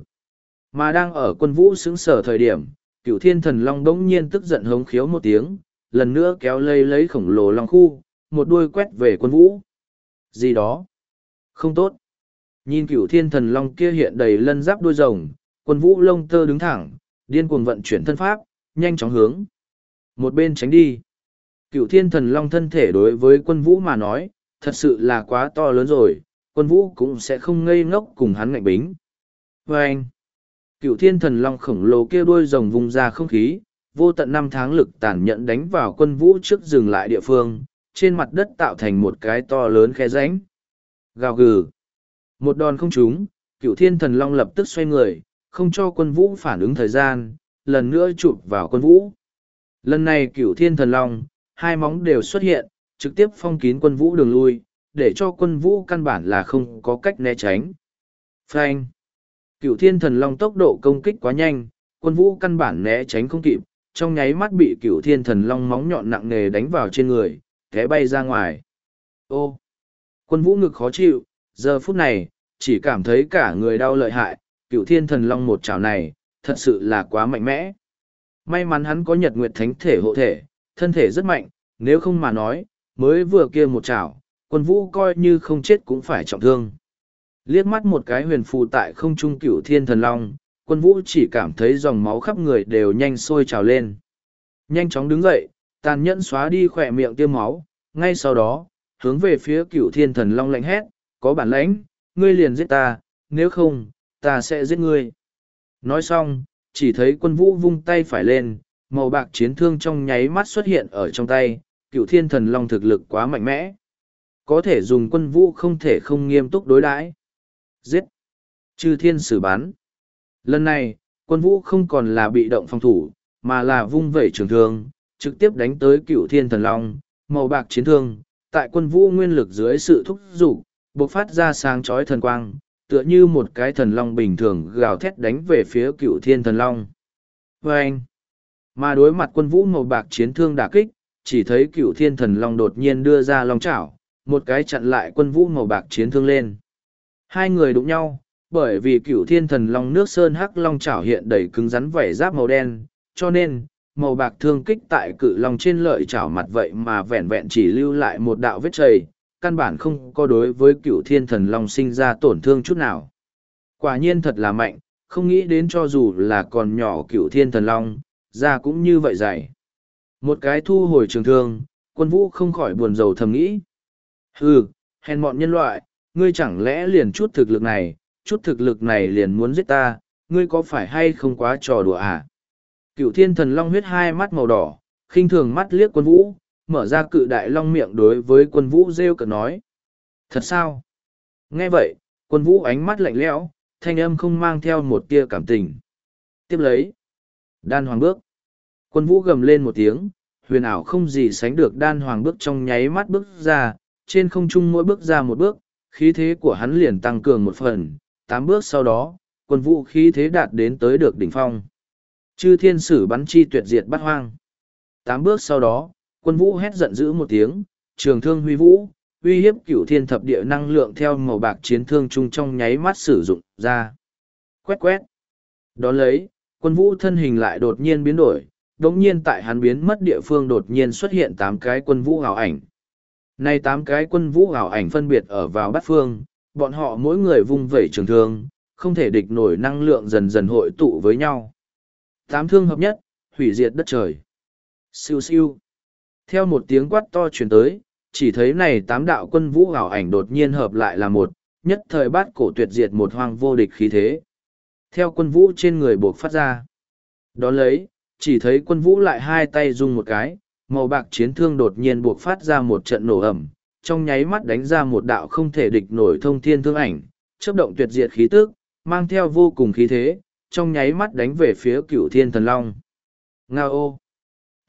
Mà đang ở quân vũ xứng sở thời điểm, cựu thiên thần long đống nhiên tức giận hống khiếu một tiếng, lần nữa kéo lây lấy khổng lồ long khu, một đuôi quét về quân vũ. Gì đó? Không tốt. Nhìn cựu thiên thần long kia hiện đầy lân giáp đuôi rồng, quân vũ lông tơ đứng thẳng, điên cuồng vận chuyển thân pháp, nhanh chóng hướng. Một bên tránh đi. Cựu thiên thần long thân thể đối với quân vũ mà nói, thật sự là quá to lớn rồi, quân vũ cũng sẽ không ngây ngốc cùng hắn ngạnh bính. Và anh, cựu thiên thần long khổng lồ kia đuôi rồng vùng ra không khí, vô tận năm tháng lực tàn nhẫn đánh vào quân vũ trước dừng lại địa phương, trên mặt đất tạo thành một cái to lớn khe rãnh. Gào gừ. Một đòn không trúng, cựu thiên thần long lập tức xoay người, không cho quân vũ phản ứng thời gian, lần nữa chụp vào quân vũ. Lần này cựu thiên thần long, hai móng đều xuất hiện, trực tiếp phong kín quân vũ đường lui, để cho quân vũ căn bản là không có cách né tránh. Phanh! Cựu thiên thần long tốc độ công kích quá nhanh, quân vũ căn bản né tránh không kịp, trong nháy mắt bị cựu thiên thần long móng nhọn nặng nề đánh vào trên người, té bay ra ngoài. Ô! Quân vũ ngực khó chịu, giờ phút này, chỉ cảm thấy cả người đau lợi hại, cựu thiên thần long một chảo này, thật sự là quá mạnh mẽ. May mắn hắn có nhật nguyệt thánh thể hộ thể, thân thể rất mạnh, nếu không mà nói, mới vừa kia một chảo, quân vũ coi như không chết cũng phải trọng thương. Liếc mắt một cái huyền phù tại không trung cửu thiên thần long, quân vũ chỉ cảm thấy dòng máu khắp người đều nhanh sôi trào lên. Nhanh chóng đứng dậy, tàn nhẫn xóa đi khỏe miệng tiêm máu, ngay sau đó, hướng về phía cựu thiên thần long lạnh hét, có bản lãnh, ngươi liền giết ta, nếu không, ta sẽ giết ngươi. Nói xong, chỉ thấy quân vũ vung tay phải lên, màu bạc chiến thương trong nháy mắt xuất hiện ở trong tay, cựu thiên thần long thực lực quá mạnh mẽ. Có thể dùng quân vũ không thể không nghiêm túc đối đãi. Giết! Chư thiên sử bắn. Lần này, quân vũ không còn là bị động phòng thủ, mà là vung vẩy trường thương, trực tiếp đánh tới cựu thiên thần long, màu bạc chiến thương, tại quân vũ nguyên lực dưới sự thúc giục, bộc phát ra sáng chói thần quang, tựa như một cái thần long bình thường gào thét đánh về phía cựu thiên thần long. Vâng! Mà đối mặt quân vũ màu bạc chiến thương đả kích, chỉ thấy cựu thiên thần long đột nhiên đưa ra long chảo, một cái chặn lại quân vũ màu bạc chiến thương lên. Hai người đụng nhau, bởi vì cựu thiên thần long nước sơn hắc long chảo hiện đầy cứng rắn vảy giáp màu đen, cho nên, màu bạc thương kích tại cự long trên lợi chảo mặt vậy mà vẹn vẹn chỉ lưu lại một đạo vết chảy, căn bản không có đối với cựu thiên thần long sinh ra tổn thương chút nào. Quả nhiên thật là mạnh, không nghĩ đến cho dù là còn nhỏ cựu thiên thần long, ra cũng như vậy dày. Một cái thu hồi trường thương, quân vũ không khỏi buồn rầu thầm nghĩ. Hừ, hèn mọn nhân loại, ngươi chẳng lẽ liền chút thực lực này, chút thực lực này liền muốn giết ta, ngươi có phải hay không quá trò đùa à? Cựu thiên thần long huyết hai mắt màu đỏ, khinh thường mắt liếc quân vũ, mở ra cự đại long miệng đối với quân vũ rêu cợt nói. Thật sao? Nghe vậy, quân vũ ánh mắt lạnh lẽo, thanh âm không mang theo một tia cảm tình. Tiếp lấy. Đan hoàng bước. Quân vũ gầm lên một tiếng, huyền ảo không gì sánh được đan hoàng bước trong nháy mắt bước ra, trên không trung mỗi bước ra một bước, khí thế của hắn liền tăng cường một phần, tám bước sau đó, quân vũ khí thế đạt đến tới được đỉnh phong. Chư thiên sử bắn chi tuyệt diệt bắt hoang. Tám bước sau đó, quân vũ hét giận dữ một tiếng, trường thương huy vũ, uy hiếp cửu thiên thập địa năng lượng theo màu bạc chiến thương chung trong nháy mắt sử dụng ra. Quét quét. Đón lấy, quân vũ thân hình lại đột nhiên biến đổi, đống nhiên tại hắn biến mất địa phương đột nhiên xuất hiện tám cái quân vũ hào ảnh. Nay tám cái quân vũ hào ảnh phân biệt ở vào bát phương, bọn họ mỗi người vung vẩy trường thương, không thể địch nổi năng lượng dần dần hội tụ với nhau. Tám thương hợp nhất, hủy diệt đất trời. Siêu siêu. Theo một tiếng quát to truyền tới, chỉ thấy này tám đạo quân vũ hào ảnh đột nhiên hợp lại là một, nhất thời bát cổ tuyệt diệt một hoang vô địch khí thế. Theo quân vũ trên người buộc phát ra. Đón lấy, chỉ thấy quân vũ lại hai tay rung một cái, màu bạc chiến thương đột nhiên buộc phát ra một trận nổ ẩm, trong nháy mắt đánh ra một đạo không thể địch nổi thông thiên thương ảnh, chớp động tuyệt diệt khí tức, mang theo vô cùng khí thế, trong nháy mắt đánh về phía cửu thiên thần long. Nga ô!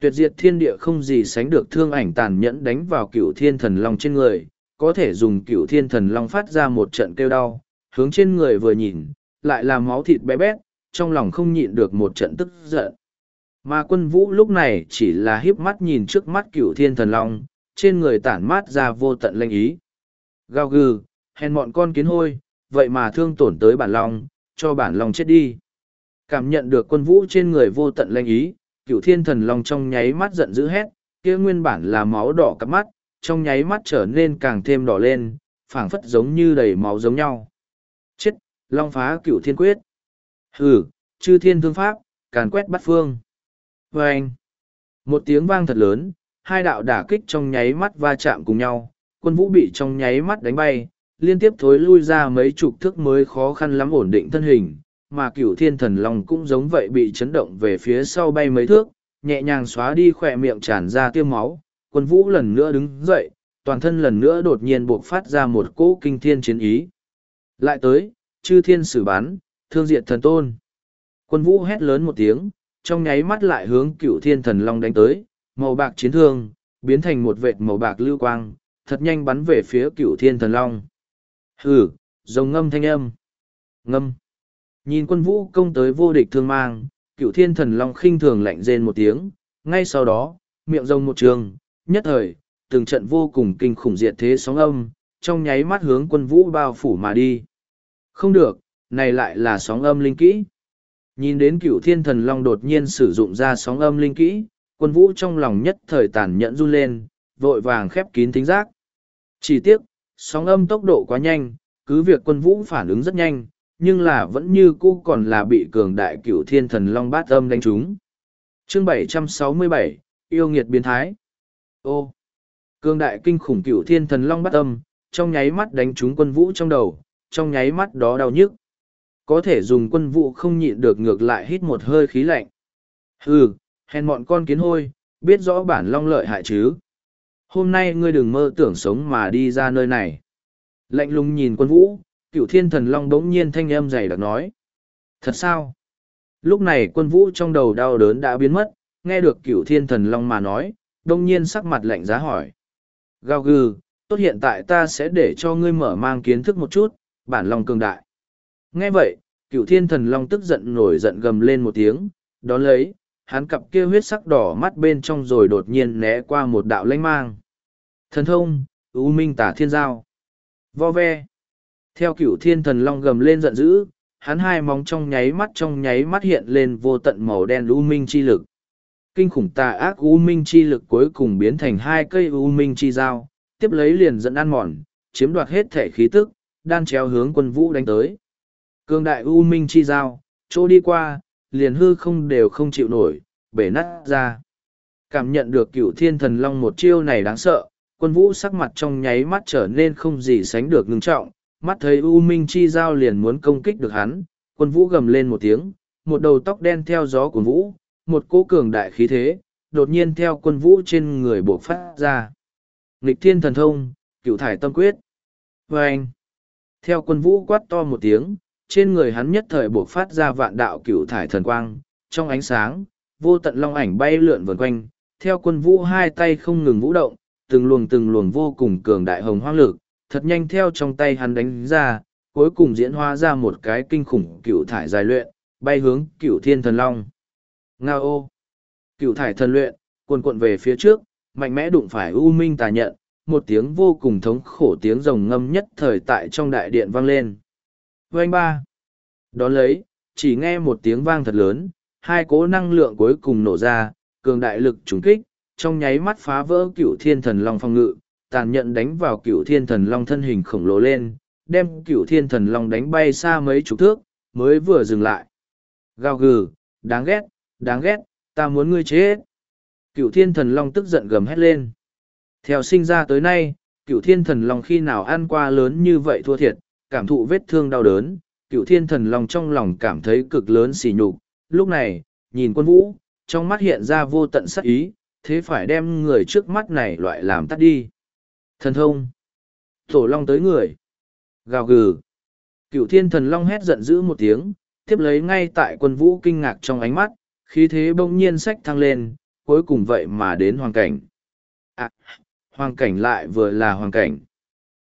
Tuyệt diệt thiên địa không gì sánh được thương ảnh tàn nhẫn đánh vào cựu thiên thần long trên người, có thể dùng cựu thiên thần long phát ra một trận kêu đau, hướng trên người vừa nhìn, lại là máu thịt bé bét, trong lòng không nhịn được một trận tức giận. Mà quân vũ lúc này chỉ là híp mắt nhìn trước mắt cựu thiên thần long, trên người tản mát ra vô tận lanh ý. Gao gừ, hèn mọn con kiến hôi, vậy mà thương tổn tới bản long, cho bản long chết đi. Cảm nhận được quân vũ trên người vô tận lanh ý, cựu thiên thần long trong nháy mắt giận dữ hét, kia nguyên bản là máu đỏ cắp mắt, trong nháy mắt trở nên càng thêm đỏ lên, phảng phất giống như đầy máu giống nhau. Chết, long phá cựu thiên quyết. Hừ, chư thiên thương pháp, càn quét bắt phương. Và anh, một tiếng vang thật lớn, hai đạo đả kích trong nháy mắt va chạm cùng nhau, quân vũ bị trong nháy mắt đánh bay, liên tiếp thối lui ra mấy chục thước mới khó khăn lắm ổn định thân hình, mà cửu thiên thần long cũng giống vậy bị chấn động về phía sau bay mấy thước, nhẹ nhàng xóa đi khỏe miệng tràn ra tiêu máu, quân vũ lần nữa đứng dậy, toàn thân lần nữa đột nhiên buộc phát ra một cỗ kinh thiên chiến ý. Lại tới, chư thiên sử bán, thương diệt thần tôn. Quân vũ hét lớn một tiếng, trong nháy mắt lại hướng cửu thiên thần long đánh tới, màu bạc chiến thương, biến thành một vệt màu bạc lưu quang, thật nhanh bắn về phía cửu thiên thần long. Hừ, rồng ngâm thanh âm. Ngâm. Nhìn quân vũ công tới vô địch thương mang, cựu thiên thần long khinh thường lạnh rên một tiếng, ngay sau đó, miệng rồng một trường, nhất thời, từng trận vô cùng kinh khủng diệt thế sóng âm, trong nháy mắt hướng quân vũ bao phủ mà đi. Không được, này lại là sóng âm linh kỹ. Nhìn đến cựu thiên thần long đột nhiên sử dụng ra sóng âm linh kỹ, quân vũ trong lòng nhất thời tàn nhẫn run lên, vội vàng khép kín thính giác. Chỉ tiếc, sóng âm tốc độ quá nhanh, cứ việc quân vũ phản ứng rất nhanh, nhưng là vẫn như cũ còn là bị cường đại cửu thiên thần long bát âm đánh trúng. Chương 767, yêu nghiệt biến thái. Ô, cường đại kinh khủng cửu thiên thần long bát âm, trong nháy mắt đánh trúng quân vũ trong đầu, trong nháy mắt đó đau nhức. Có thể dùng quân vũ không nhịn được ngược lại hít một hơi khí lạnh. Hừ, hèn mọn con kiến hôi, biết rõ bản long lợi hại chứ. Hôm nay ngươi đừng mơ tưởng sống mà đi ra nơi này. Lạnh lùng nhìn quân vũ, cựu thiên thần long bỗng nhiên thanh âm dày đặc nói. Thật sao? Lúc này quân vũ trong đầu đau đớn đã biến mất, nghe được cựu thiên thần long mà nói, đông nhiên sắc mặt lạnh giá hỏi. Gao gừ, tốt hiện tại ta sẽ để cho ngươi mở mang kiến thức một chút, bản long cường đại. Nghe vậy, cựu thiên thần long tức giận nổi giận gầm lên một tiếng, đón lấy, hắn cặp kia huyết sắc đỏ mắt bên trong rồi đột nhiên né qua một đạo lanh mang. Thần thông, U Minh tả thiên giao. Vo ve. Theo cửu thiên thần long gầm lên giận dữ, hắn hai móng trong nháy mắt trong nháy mắt hiện lên vô tận màu đen u minh chi lực. Kinh khủng tà ác u minh chi lực cuối cùng biến thành hai cây u minh chi dao, tiếp lấy liền dẫn ăn mòn, chiếm đoạt hết thể khí tức, đan chéo hướng quân vũ đánh tới. Cương đại u minh chi dao, chỗ đi qua, liền hư không đều không chịu nổi, bể nát ra. Cảm nhận được cửu thiên thần long một chiêu này đáng sợ, quân vũ sắc mặt trong nháy mắt trở nên không gì sánh được ngưng trọng, mắt thấy U Minh Chi Giao liền muốn công kích được hắn, quân vũ gầm lên một tiếng, một đầu tóc đen theo gió của vũ, một cỗ cường đại khí thế, đột nhiên theo quân vũ trên người bộc phát ra. Nghịch thiên thần thông, cựu thải tâm quyết. Và anh, theo quân vũ quát to một tiếng, trên người hắn nhất thời bộc phát ra vạn đạo cựu thải thần quang, trong ánh sáng, vô tận long ảnh bay lượn vần quanh, theo quân vũ hai tay không ngừng vũ động, từng luồng từng luồng vô cùng cường đại hồng hoang lực, thật nhanh theo trong tay hắn đánh ra, cuối cùng diễn hóa ra một cái kinh khủng cựu thải dài luyện, bay hướng cựu thiên thần long. Nga ô! Cựu thải thần luyện, cuồn cuộn về phía trước, mạnh mẽ đụng phải U Minh tà nhận, một tiếng vô cùng thống khổ tiếng rồng ngâm nhất thời tại trong đại điện vang lên. Vâng ba! Đón lấy, chỉ nghe một tiếng vang thật lớn, hai cố năng lượng cuối cùng nổ ra, cường đại lực trùng kích, trong nháy mắt phá vỡ cựu thiên thần long phong ngự, tàn nhẫn đánh vào cựu thiên thần long thân hình khổng lồ lên, đem cựu thiên thần long đánh bay xa mấy chục thước, mới vừa dừng lại. Gào gừ, đáng ghét, đáng ghét, ta muốn ngươi chết. Cựu thiên thần long tức giận gầm hét lên. Theo sinh ra tới nay, cựu thiên thần long khi nào ăn qua lớn như vậy thua thiệt, cảm thụ vết thương đau đớn, cựu thiên thần long trong lòng cảm thấy cực lớn xỉ nhục. Lúc này, nhìn quân vũ, trong mắt hiện ra vô tận sắc ý, thế phải đem người trước mắt này loại làm tắt đi. Thần thông. Tổ long tới người. Gào gừ. Cựu thiên thần long hét giận dữ một tiếng, tiếp lấy ngay tại quân vũ kinh ngạc trong ánh mắt, Khí thế bỗng nhiên sách thăng lên, cuối cùng vậy mà đến hoàng cảnh. À, hoàng cảnh lại vừa là hoàng cảnh.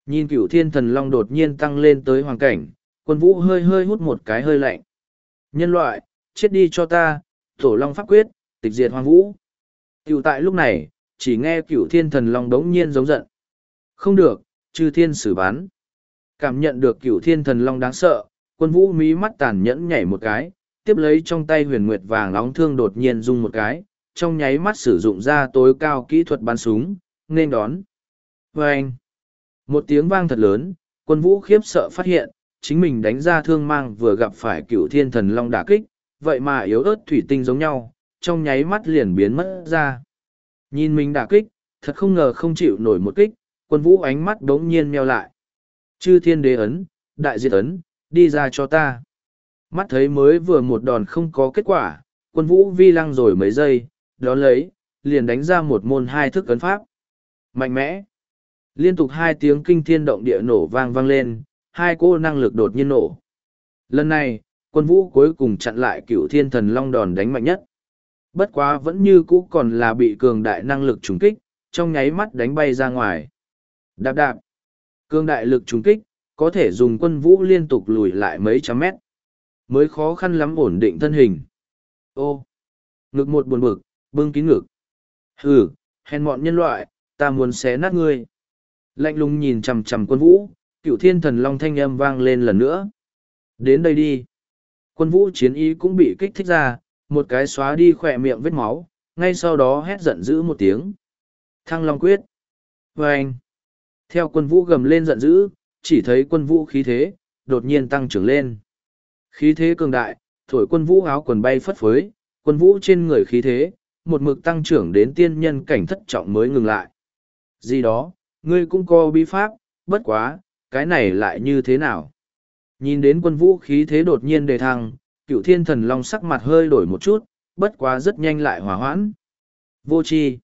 Nhìn cửu thiên thần long đột nhiên tăng lên tới hoàng cảnh, quân vũ hơi hơi hút một cái hơi lạnh. Nhân loại, chết đi cho ta, tổ long pháp quyết, tịch diệt hoàng vũ. Cựu tại lúc này, chỉ nghe cửu thiên thần long đống nhiên giống giận. Không được, chư thiên xử bán. Cảm nhận được cửu thiên thần long đáng sợ, quân vũ mí mắt tàn nhẫn nhảy một cái, tiếp lấy trong tay huyền nguyệt vàng nóng thương đột nhiên rung một cái, trong nháy mắt sử dụng ra tối cao kỹ thuật bắn súng, nên đón. Vâng! Một tiếng vang thật lớn, quân vũ khiếp sợ phát hiện, chính mình đánh ra thương mang vừa gặp phải cựu thiên thần long đả kích, vậy mà yếu ớt thủy tinh giống nhau, trong nháy mắt liền biến mất ra. Nhìn mình đả kích, thật không ngờ không chịu nổi một kích, quân vũ ánh mắt đống nhiên meo lại. Chư thiên đế ấn, đại diệt ấn, đi ra cho ta. Mắt thấy mới vừa một đòn không có kết quả, quân vũ vi lăng rồi mấy giây, đó lấy, liền đánh ra một môn hai thức ấn pháp. Mạnh mẽ. Liên tục hai tiếng kinh thiên động địa nổ vang vang lên, hai cô năng lực đột nhiên nổ. Lần này, quân vũ cuối cùng chặn lại cựu thiên thần long đòn đánh mạnh nhất. Bất quá vẫn như cũ còn là bị cường đại năng lực trùng kích, trong nháy mắt đánh bay ra ngoài. Đạp đạp. Cường đại lực trùng kích, có thể dùng quân vũ liên tục lùi lại mấy trăm mét. Mới khó khăn lắm ổn định thân hình. Ô. Ngực một buồn bực, bưng kín ngực. Hừ, hèn mọn nhân loại, ta muốn xé nát ngươi. Lạnh lùng nhìn chằm chằm quân vũ, cựu thiên thần long thanh âm vang lên lần nữa. Đến đây đi. Quân vũ chiến ý cũng bị kích thích ra, một cái xóa đi khỏe miệng vết máu, ngay sau đó hét giận dữ một tiếng. Thăng long quyết. Vâng. Theo quân vũ gầm lên giận dữ, chỉ thấy quân vũ khí thế, đột nhiên tăng trưởng lên. Khí thế cường đại, thổi quân vũ áo quần bay phất phới, quân vũ trên người khí thế, một mực tăng trưởng đến tiên nhân cảnh thất trọng mới ngừng lại. Gì đó, ngươi cũng có bí pháp, bất quá, cái này lại như thế nào? Nhìn đến quân vũ khí thế đột nhiên đề thăng, cựu thiên thần long sắc mặt hơi đổi một chút, bất quá rất nhanh lại hòa hoãn. Vô chi.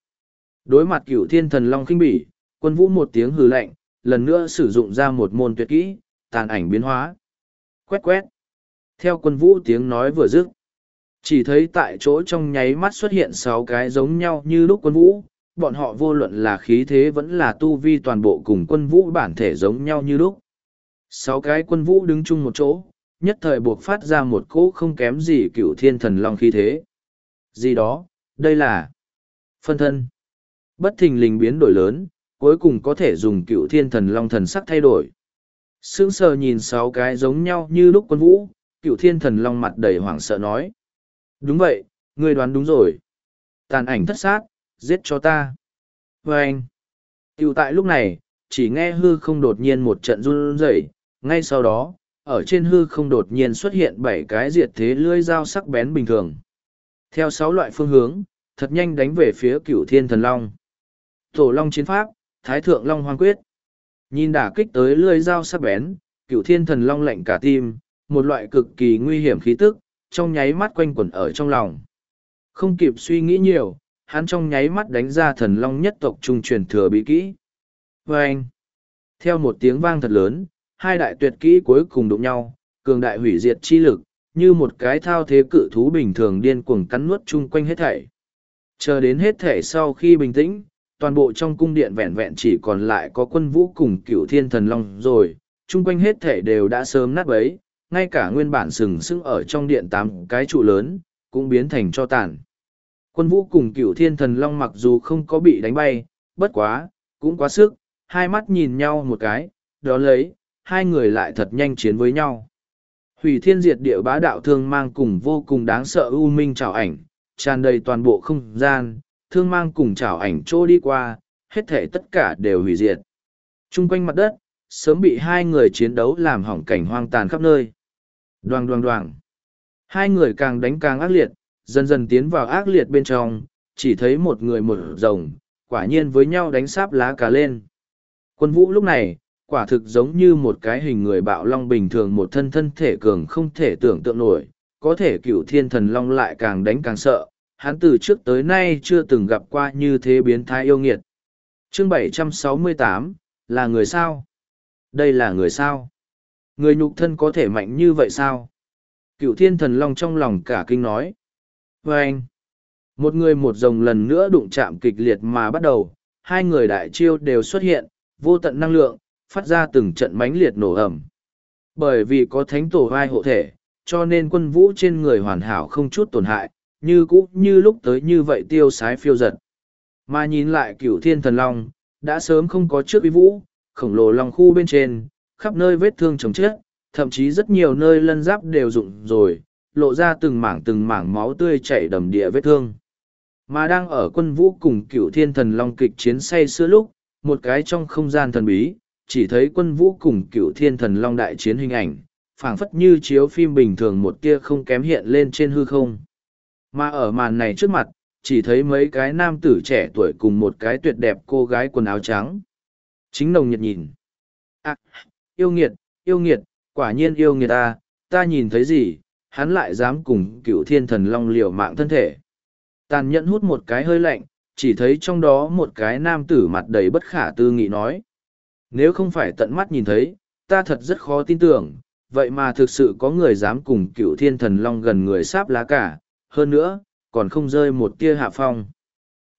Đối mặt cựu thiên thần long kinh bỉ, quân vũ một tiếng hừ lạnh, lần nữa sử dụng ra một môn tuyệt kỹ, tàn ảnh biến hóa. Quét quét. Theo quân vũ tiếng nói vừa dứt, chỉ thấy tại chỗ trong nháy mắt xuất hiện sáu cái giống nhau như lúc quân vũ, bọn họ vô luận là khí thế vẫn là tu vi toàn bộ cùng quân vũ bản thể giống nhau như lúc. Sáu cái quân vũ đứng chung một chỗ, nhất thời buộc phát ra một cỗ không kém gì cựu thiên thần long khí thế. Gì đó, đây là phân thân. Bất thình lình biến đổi lớn, cuối cùng có thể dùng cựu thiên thần long thần sắc thay đổi. Sững sờ nhìn sáu cái giống nhau như lúc quân vũ, cựu thiên thần long mặt đầy hoảng sợ nói. Đúng vậy, ngươi đoán đúng rồi. Tàn ảnh thất sát, giết cho ta. Và anh, tiểu tại lúc này, chỉ nghe hư không đột nhiên một trận run rẩy, ngay sau đó, ở trên hư không đột nhiên xuất hiện bảy cái diệt thế lưỡi dao sắc bén bình thường. Theo sáu loại phương hướng, thật nhanh đánh về phía cửu thiên thần long. Tổ long chiến pháp, thái thượng long hoang quyết. Nhìn đả kích tới lưỡi dao sắc bén, Cựu thiên thần long lạnh cả tim, một loại cực kỳ nguy hiểm khí tức, trong nháy mắt quanh quẩn ở trong lòng. Không kịp suy nghĩ nhiều, hắn trong nháy mắt đánh ra thần long nhất tộc trung truyền thừa bí kỹ. vê anh, theo một tiếng vang thật lớn, hai đại tuyệt kỹ cuối cùng đụng nhau, cường đại hủy diệt chi lực, như một cái thao thế cự thú bình thường điên cuồng cắn nuốt chung quanh hết thảy. Chờ đến hết thảy sau khi bình tĩnh, toàn bộ trong cung điện vẹn vẹn chỉ còn lại có quân vũ cùng cựu thiên thần long rồi, chung quanh hết thể đều đã sớm nát bấy, ngay cả nguyên bản sừng sững ở trong điện tám cái trụ lớn, cũng biến thành cho tàn. Quân vũ cùng cửu thiên thần long mặc dù không có bị đánh bay, bất quá, cũng quá sức, hai mắt nhìn nhau một cái, đó lấy, hai người lại thật nhanh chiến với nhau. Hủy thiên diệt địa bá đạo thương mang cùng vô cùng đáng sợ u minh trào ảnh, tràn đầy toàn bộ không gian, thương mang cùng trào ảnh trô đi qua, hết thể tất cả đều hủy diệt. Trung quanh mặt đất, sớm bị hai người chiến đấu làm hỏng cảnh hoang tàn khắp nơi. Đoàng đoàng đoàng. Hai người càng đánh càng ác liệt, dần dần tiến vào ác liệt bên trong, chỉ thấy một người một rồng, quả nhiên với nhau đánh sáp lá cả lên. Quân vũ lúc này, quả thực giống như một cái hình người bạo long bình thường một thân thân thể cường không thể tưởng tượng nổi, có thể cựu thiên thần long lại càng đánh càng sợ, hắn từ trước tới nay chưa từng gặp qua như thế biến thái yêu nghiệt. Chương 768, là người sao? Đây là người sao? Người nhục thân có thể mạnh như vậy sao? Cựu thiên thần long trong lòng cả kinh nói. Và anh, một người một rồng lần nữa đụng chạm kịch liệt mà bắt đầu, hai người đại chiêu đều xuất hiện, vô tận năng lượng, phát ra từng trận mãnh liệt nổ ẩm. Bởi vì có thánh tổ vai hộ thể, cho nên quân vũ trên người hoàn hảo không chút tổn hại, như cũ như lúc tới như vậy tiêu sái phiêu giật. Mà nhìn lại cửu thiên thần long, đã sớm không có trước uy vũ, khổng lồ lòng khu bên trên, khắp nơi vết thương chồng chết, thậm chí rất nhiều nơi lân giáp đều rụng rồi, lộ ra từng mảng từng mảng máu tươi chảy đầm địa vết thương. Mà đang ở quân vũ cùng cửu thiên thần long kịch chiến say xưa lúc, một cái trong không gian thần bí, chỉ thấy quân vũ cùng cửu thiên thần long đại chiến hình ảnh, phảng phất như chiếu phim bình thường một tia không kém hiện lên trên hư không. Mà ở màn này trước mặt, chỉ thấy mấy cái nam tử trẻ tuổi cùng một cái tuyệt đẹp cô gái quần áo trắng. Chính nồng nhiệt nhìn. À, yêu nghiệt, yêu nghiệt, quả nhiên yêu nghiệt ta, ta nhìn thấy gì, hắn lại dám cùng cựu thiên thần long liều mạng thân thể. Tàn nhẫn hút một cái hơi lạnh, chỉ thấy trong đó một cái nam tử mặt đầy bất khả tư nghị nói. Nếu không phải tận mắt nhìn thấy, ta thật rất khó tin tưởng, vậy mà thực sự có người dám cùng cựu thiên thần long gần người sáp lá cả, hơn nữa, còn không rơi một tia hạ phong.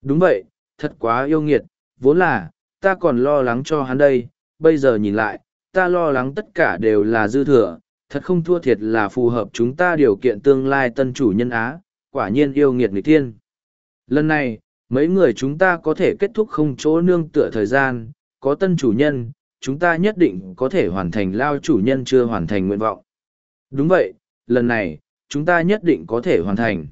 Đúng vậy, thật quá yêu nghiệt, vốn là, ta còn lo lắng cho hắn đây, bây giờ nhìn lại, ta lo lắng tất cả đều là dư thừa, thật không thua thiệt là phù hợp chúng ta điều kiện tương lai tân chủ nhân Á, quả nhiên yêu nghiệt nghịch thiên Lần này, mấy người chúng ta có thể kết thúc không chỗ nương tựa thời gian, có tân chủ nhân, chúng ta nhất định có thể hoàn thành lao chủ nhân chưa hoàn thành nguyện vọng. Đúng vậy, lần này, chúng ta nhất định có thể hoàn thành.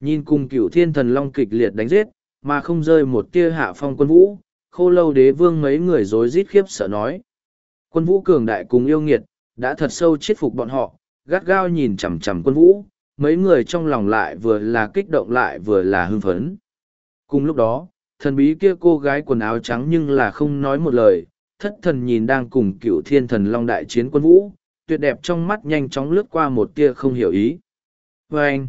Nhìn cùng cửu thiên thần long kịch liệt đánh giết, mà không rơi một tia hạ phong quân vũ, khô lâu đế vương mấy người rối rít khiếp sợ nói. Quân vũ cường đại cùng yêu nghiệt, đã thật sâu chết phục bọn họ, gắt gao nhìn chằm chằm quân vũ, mấy người trong lòng lại vừa là kích động lại vừa là hưng phấn. Cùng lúc đó, thần bí kia cô gái quần áo trắng nhưng là không nói một lời, thất thần nhìn đang cùng cựu thiên thần long đại chiến quân vũ, tuyệt đẹp trong mắt nhanh chóng lướt qua một tia không hiểu ý. Và anh,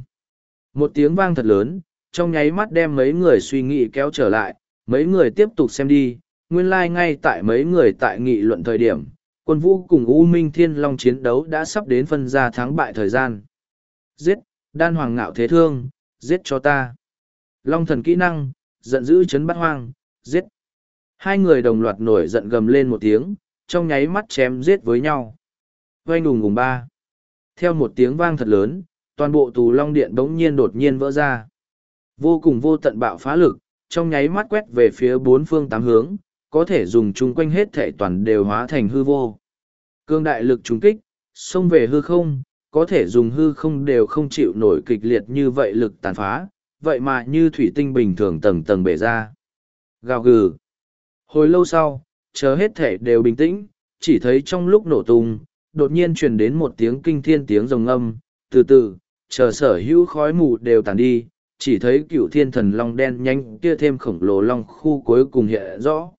một tiếng vang thật lớn, trong nháy mắt đem mấy người suy nghĩ kéo trở lại, mấy người tiếp tục xem đi, nguyên lai like ngay tại mấy người tại nghị luận thời điểm, quân vũ cùng U Minh Thiên Long chiến đấu đã sắp đến phân ra thắng bại thời gian. Giết, đan hoàng ngạo thế thương, giết cho ta. Long thần kỹ năng, giận dữ chấn bắt hoang, giết. Hai người đồng loạt nổi giận gầm lên một tiếng, trong nháy mắt chém giết với nhau oanh đùng cùng ba. Theo một tiếng vang thật lớn, toàn bộ tù long điện bỗng nhiên đột nhiên vỡ ra. Vô cùng vô tận bạo phá lực, trong nháy mắt quét về phía bốn phương tám hướng, có thể dùng chung quanh hết thể toàn đều hóa thành hư vô. Cương đại lực trúng kích, xông về hư không, có thể dùng hư không đều không chịu nổi kịch liệt như vậy lực tàn phá, vậy mà như thủy tinh bình thường tầng tầng bể ra. Gào gừ. Hồi lâu sau, chờ hết thể đều bình tĩnh, chỉ thấy trong lúc nổ tung, đột nhiên truyền đến một tiếng kinh thiên tiếng rồng âm, từ từ, chờ sở hữu khói mù đều tàn đi, chỉ thấy cựu thiên thần long đen nhanh kia thêm khổng lồ long khu cuối cùng hiện rõ.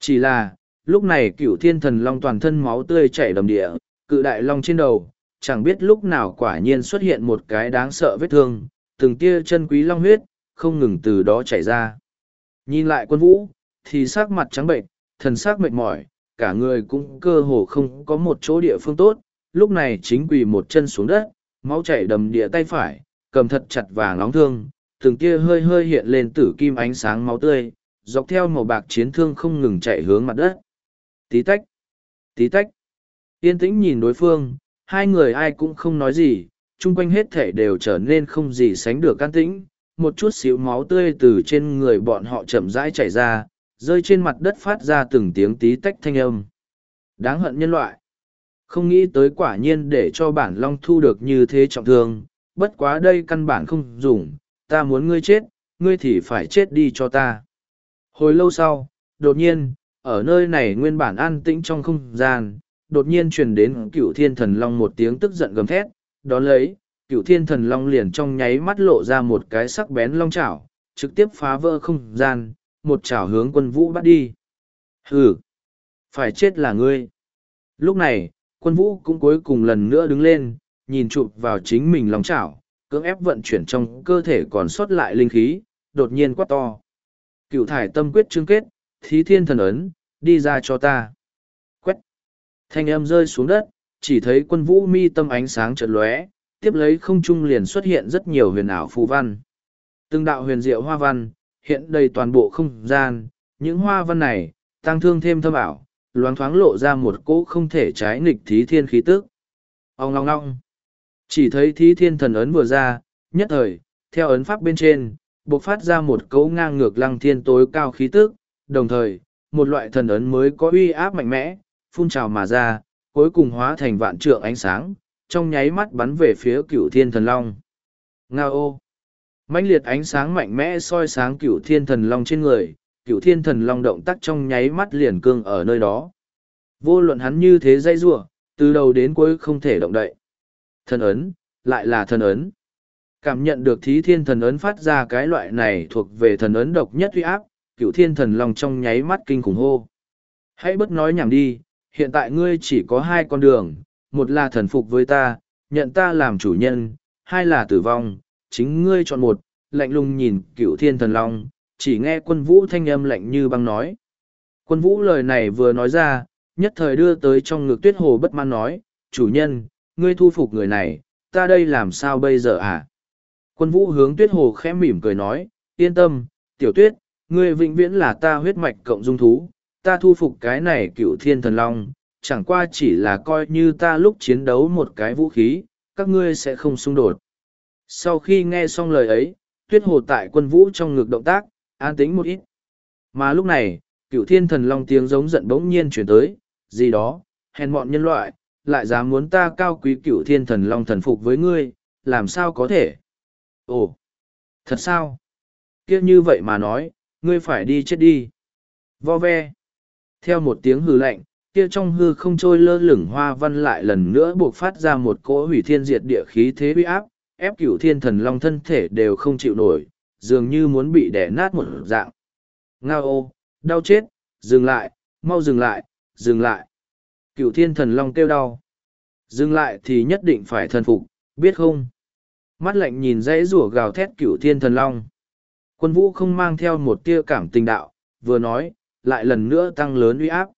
Chỉ là, lúc này cựu thiên thần long toàn thân máu tươi chảy đầm địa, cự đại long trên đầu, chẳng biết lúc nào quả nhiên xuất hiện một cái đáng sợ vết thương, từng tia chân quý long huyết, không ngừng từ đó chảy ra. Nhìn lại quân vũ, thì sắc mặt trắng bệnh, thần sắc mệt mỏi, cả người cũng cơ hồ không có một chỗ địa phương tốt, lúc này chính quỳ một chân xuống đất, máu chảy đầm địa tay phải, cầm thật chặt vàng nóng thương, từng kia hơi hơi hiện lên tử kim ánh sáng máu tươi, dọc theo màu bạc chiến thương không ngừng chạy hướng mặt đất. Tí tách, tí tách. Yên tĩnh nhìn đối phương, hai người ai cũng không nói gì, chung quanh hết thể đều trở nên không gì sánh được can tĩnh, một chút xíu máu tươi từ trên người bọn họ chậm rãi chảy ra, rơi trên mặt đất phát ra từng tiếng tí tách thanh âm. Đáng hận nhân loại. Không nghĩ tới quả nhiên để cho bản long thu được như thế trọng thương, bất quá đây căn bản không dùng, ta muốn ngươi chết, ngươi thì phải chết đi cho ta. Hồi lâu sau, đột nhiên, ở nơi này nguyên bản an tĩnh trong không gian, đột nhiên truyền đến cựu thiên thần long một tiếng tức giận gầm thét, đón lấy, cựu thiên thần long liền trong nháy mắt lộ ra một cái sắc bén long chảo, trực tiếp phá vỡ không gian, một chảo hướng quân vũ bắt đi. Hừ! Phải chết là ngươi! Lúc này, quân vũ cũng cuối cùng lần nữa đứng lên, nhìn chụp vào chính mình long chảo, cưỡng ép vận chuyển trong cơ thể còn sót lại linh khí, đột nhiên quát to. Cựu thải tâm quyết chứng kết, thí thiên thần ấn, đi ra cho ta. Quét! Thanh âm rơi xuống đất, chỉ thấy quân vũ mi tâm ánh sáng chợt lóe, tiếp lấy không trung liền xuất hiện rất nhiều huyền ảo phù văn. Từng đạo huyền diệu hoa văn, hiện đầy toàn bộ không gian, những hoa văn này, tăng thương thêm thâm ảo, loáng thoáng lộ ra một cỗ không thể trái nghịch thí thiên khí tức. Ông long long. Chỉ thấy thí thiên thần ấn vừa ra, nhất thời, theo ấn pháp bên trên, bộc phát ra một cỗ ngang ngược lăng thiên tối cao khí tức, đồng thời, một loại thần ấn mới có uy áp mạnh mẽ, phun trào mà ra, cuối cùng hóa thành vạn trượng ánh sáng, trong nháy mắt bắn về phía cựu thiên thần long. Nga ô! Mãnh liệt ánh sáng mạnh mẽ soi sáng cựu thiên thần long trên người, cựu thiên thần long động tác trong nháy mắt liền cương ở nơi đó. Vô luận hắn như thế dây giụa từ đầu đến cuối không thể động đậy. Thần ấn, lại là thần ấn. Cảm nhận được thí thiên thần ấn phát ra cái loại này thuộc về thần ấn độc nhất uy áp, cựu thiên thần long trong nháy mắt kinh khủng hô. Hãy bớt nói nhảm đi, hiện tại ngươi chỉ có hai con đường, một là thần phục với ta, nhận ta làm chủ nhân, hai là tử vong, chính ngươi chọn một, lạnh lùng nhìn cựu thiên thần long, chỉ nghe quân vũ thanh âm lạnh như băng nói. Quân vũ lời này vừa nói ra, nhất thời đưa tới trong ngực tuyết hồ bất mãn nói, chủ nhân, ngươi thu phục người này, ta đây làm sao bây giờ à? Quân vũ hướng tuyết hồ khẽ mỉm cười nói, yên tâm, tiểu tuyết, ngươi vĩnh viễn là ta huyết mạch cộng dung thú, ta thu phục cái này cựu thiên thần long, chẳng qua chỉ là coi như ta lúc chiến đấu một cái vũ khí, các ngươi sẽ không xung đột. Sau khi nghe xong lời ấy, tuyết hồ tại quân vũ trong ngực động tác, an tĩnh một ít. Mà lúc này, cựu thiên thần long tiếng giống giận bỗng nhiên chuyển tới, gì đó, hèn mọn nhân loại, lại dám muốn ta cao quý cựu thiên thần long thần phục với ngươi, làm sao có thể? Ồ, thật sao? kia như vậy mà nói, ngươi phải đi chết đi. Vo ve. Theo một tiếng hư lạnh, kia trong hư không trôi lơ lửng hoa văn lại lần nữa buộc phát ra một cỗ hủy thiên diệt địa khí thế uy áp, ép cửu thiên thần long thân thể đều không chịu nổi, dường như muốn bị đẻ nát một dạng. Ngao ô, đau chết, dừng lại, mau dừng lại, dừng lại. Cửu thiên thần long kêu đau. Dừng lại thì nhất định phải thần phục, biết không? Mắt lạnh nhìn dãy rủa gào thét cửu thiên thần long. Quân vũ không mang theo một tia cảm tình đạo, vừa nói, lại lần nữa tăng lớn uy áp.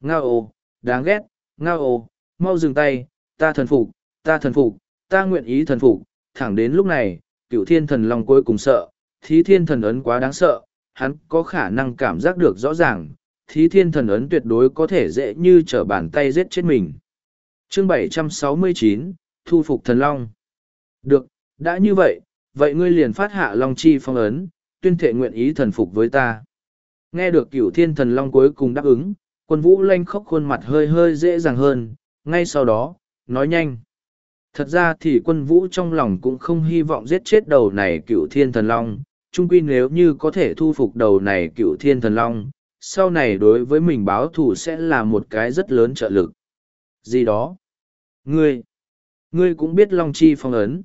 Ngao ô, đáng ghét, ngao ô, mau dừng tay, ta thần phục, ta thần phục, ta nguyện ý thần phục. Thẳng đến lúc này, cựu thiên thần long cuối cùng sợ, thí thiên thần ấn quá đáng sợ, hắn có khả năng cảm giác được rõ ràng, thí thiên thần ấn tuyệt đối có thể dễ như trở bàn tay giết chết mình. Chương 769, Thu phục thần long. Được, đã như vậy, vậy ngươi liền phát hạ long chi phong ấn, tuyên thệ nguyện ý thần phục với ta. Nghe được cửu thiên thần long cuối cùng đáp ứng, quân vũ lanh khóc khuôn mặt hơi hơi dễ dàng hơn, ngay sau đó, nói nhanh. Thật ra thì quân vũ trong lòng cũng không hy vọng giết chết đầu này cựu thiên thần long, Trung quy nếu như có thể thu phục đầu này cựu thiên thần long, sau này đối với mình báo thù sẽ là một cái rất lớn trợ lực. Gì đó? Ngươi, ngươi cũng biết long chi phong ấn.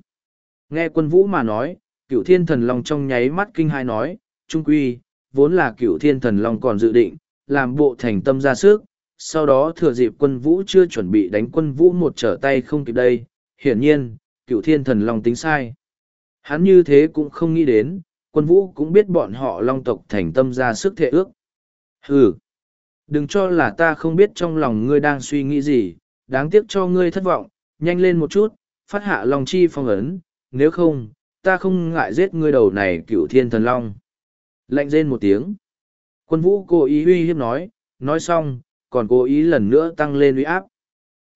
Nghe quân vũ mà nói, cựu thiên thần long trong nháy mắt kinh hai nói, trung quy, vốn là cựu thiên thần long còn dự định, làm bộ thành tâm ra sức, sau đó thừa dịp quân vũ chưa chuẩn bị đánh quân vũ một trở tay không kịp đây, hiển nhiên, cựu thiên thần long tính sai. Hắn như thế cũng không nghĩ đến, quân vũ cũng biết bọn họ long tộc thành tâm ra sức thệ ước. Hừ! Đừng cho là ta không biết trong lòng ngươi đang suy nghĩ gì, đáng tiếc cho ngươi thất vọng, nhanh lên một chút, phát hạ long chi phong ấn, nếu không, ta không ngại giết ngươi đầu này cựu thiên thần long. Lạnh rên một tiếng. Quân vũ cố ý uy hiếp nói, nói xong, còn cố ý lần nữa tăng lên uy áp.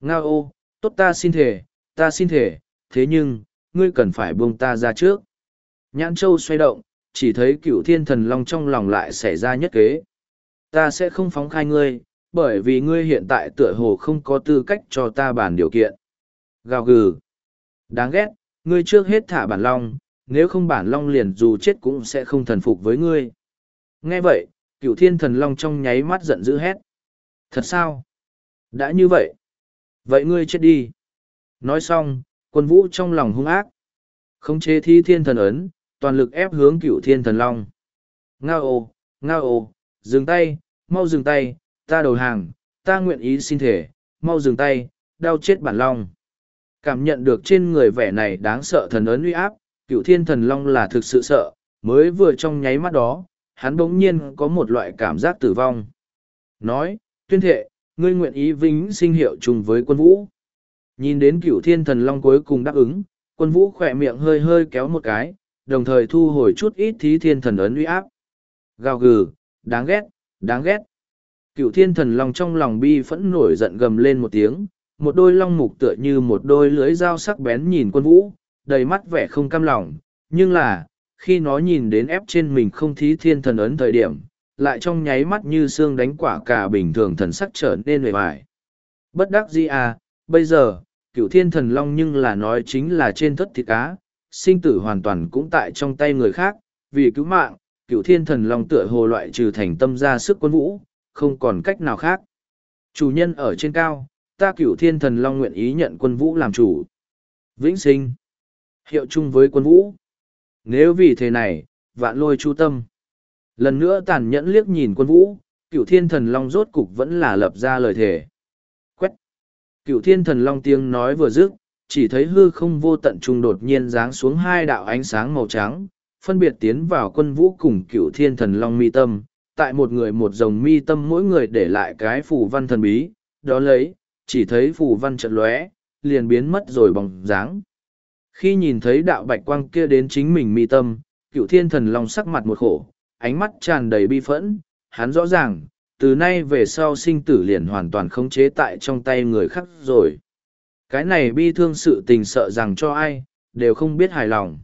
Nga ô, tốt ta xin thể, ta xin thể, thế nhưng, ngươi cần phải buông ta ra trước. Nhãn châu xoay động, chỉ thấy cựu thiên thần long trong lòng lại xảy ra nhất kế. Ta sẽ không phóng khai ngươi, bởi vì ngươi hiện tại tựa hồ không có tư cách cho ta bàn điều kiện. Gào gừ. Đáng ghét, ngươi trước hết thả bản long, nếu không bản long liền dù chết cũng sẽ không thần phục với ngươi. Nghe vậy, cựu thiên thần long trong nháy mắt giận dữ hét. Thật sao? Đã như vậy? Vậy ngươi chết đi. Nói xong, quân vũ trong lòng hung ác. Không chế thi thiên thần ấn, toàn lực ép hướng cựu thiên thần long. Ngao ngao dừng tay, mau dừng tay, ta đầu hàng, ta nguyện ý xin thể, mau dừng tay, đau chết bản long. Cảm nhận được trên người vẻ này đáng sợ thần ấn uy áp, cựu thiên thần long là thực sự sợ, mới vừa trong nháy mắt đó, hắn bỗng nhiên có một loại cảm giác tử vong. Nói, tuyên thệ, ngươi nguyện ý vĩnh sinh hiệu chung với quân vũ. Nhìn đến cựu thiên thần long cuối cùng đáp ứng, quân vũ khỏe miệng hơi hơi kéo một cái, đồng thời thu hồi chút ít thí thiên thần ấn uy áp. Gào gừ, đáng ghét, đáng ghét. Cựu thiên thần long trong lòng bi phẫn nổi giận gầm lên một tiếng, một đôi long mục tựa như một đôi lưới dao sắc bén nhìn quân vũ, đầy mắt vẻ không cam lòng, nhưng là, khi nó nhìn đến ép trên mình không thí thiên thần ấn thời điểm, lại trong nháy mắt như xương đánh quả cả bình thường thần sắc trở nên mềm mại. Bất đắc dĩ à, bây giờ, cựu thiên thần long nhưng là nói chính là trên thất thịt cá, sinh tử hoàn toàn cũng tại trong tay người khác, vì cứu mạng, cựu thiên thần long tựa hồ loại trừ thành tâm ra sức quân vũ, không còn cách nào khác. Chủ nhân ở trên cao, ta cựu thiên thần long nguyện ý nhận quân vũ làm chủ. Vĩnh sinh. Hiệu chung với quân vũ. Nếu vì thế này, vạn lôi chu tâm. Lần nữa tàn nhẫn liếc nhìn quân vũ, cựu thiên thần long rốt cục vẫn là lập ra lời thề. Cựu thiên thần long tiếng nói vừa dứt, chỉ thấy hư không vô tận trung đột nhiên giáng xuống hai đạo ánh sáng màu trắng, phân biệt tiến vào quân vũ cùng cựu thiên thần long mi tâm. Tại một người một dòng mi tâm mỗi người để lại cái phù văn thần bí, đó lấy, chỉ thấy phù văn trận lóe, liền biến mất rồi bóng dáng. Khi nhìn thấy đạo bạch quang kia đến chính mình mi tâm, cựu thiên thần long sắc mặt một khổ, ánh mắt tràn đầy bi phẫn, hắn rõ ràng, từ nay về sau sinh tử liền hoàn toàn khống chế tại trong tay người khác rồi. Cái này bi thương sự tình sợ rằng cho ai, đều không biết hài lòng.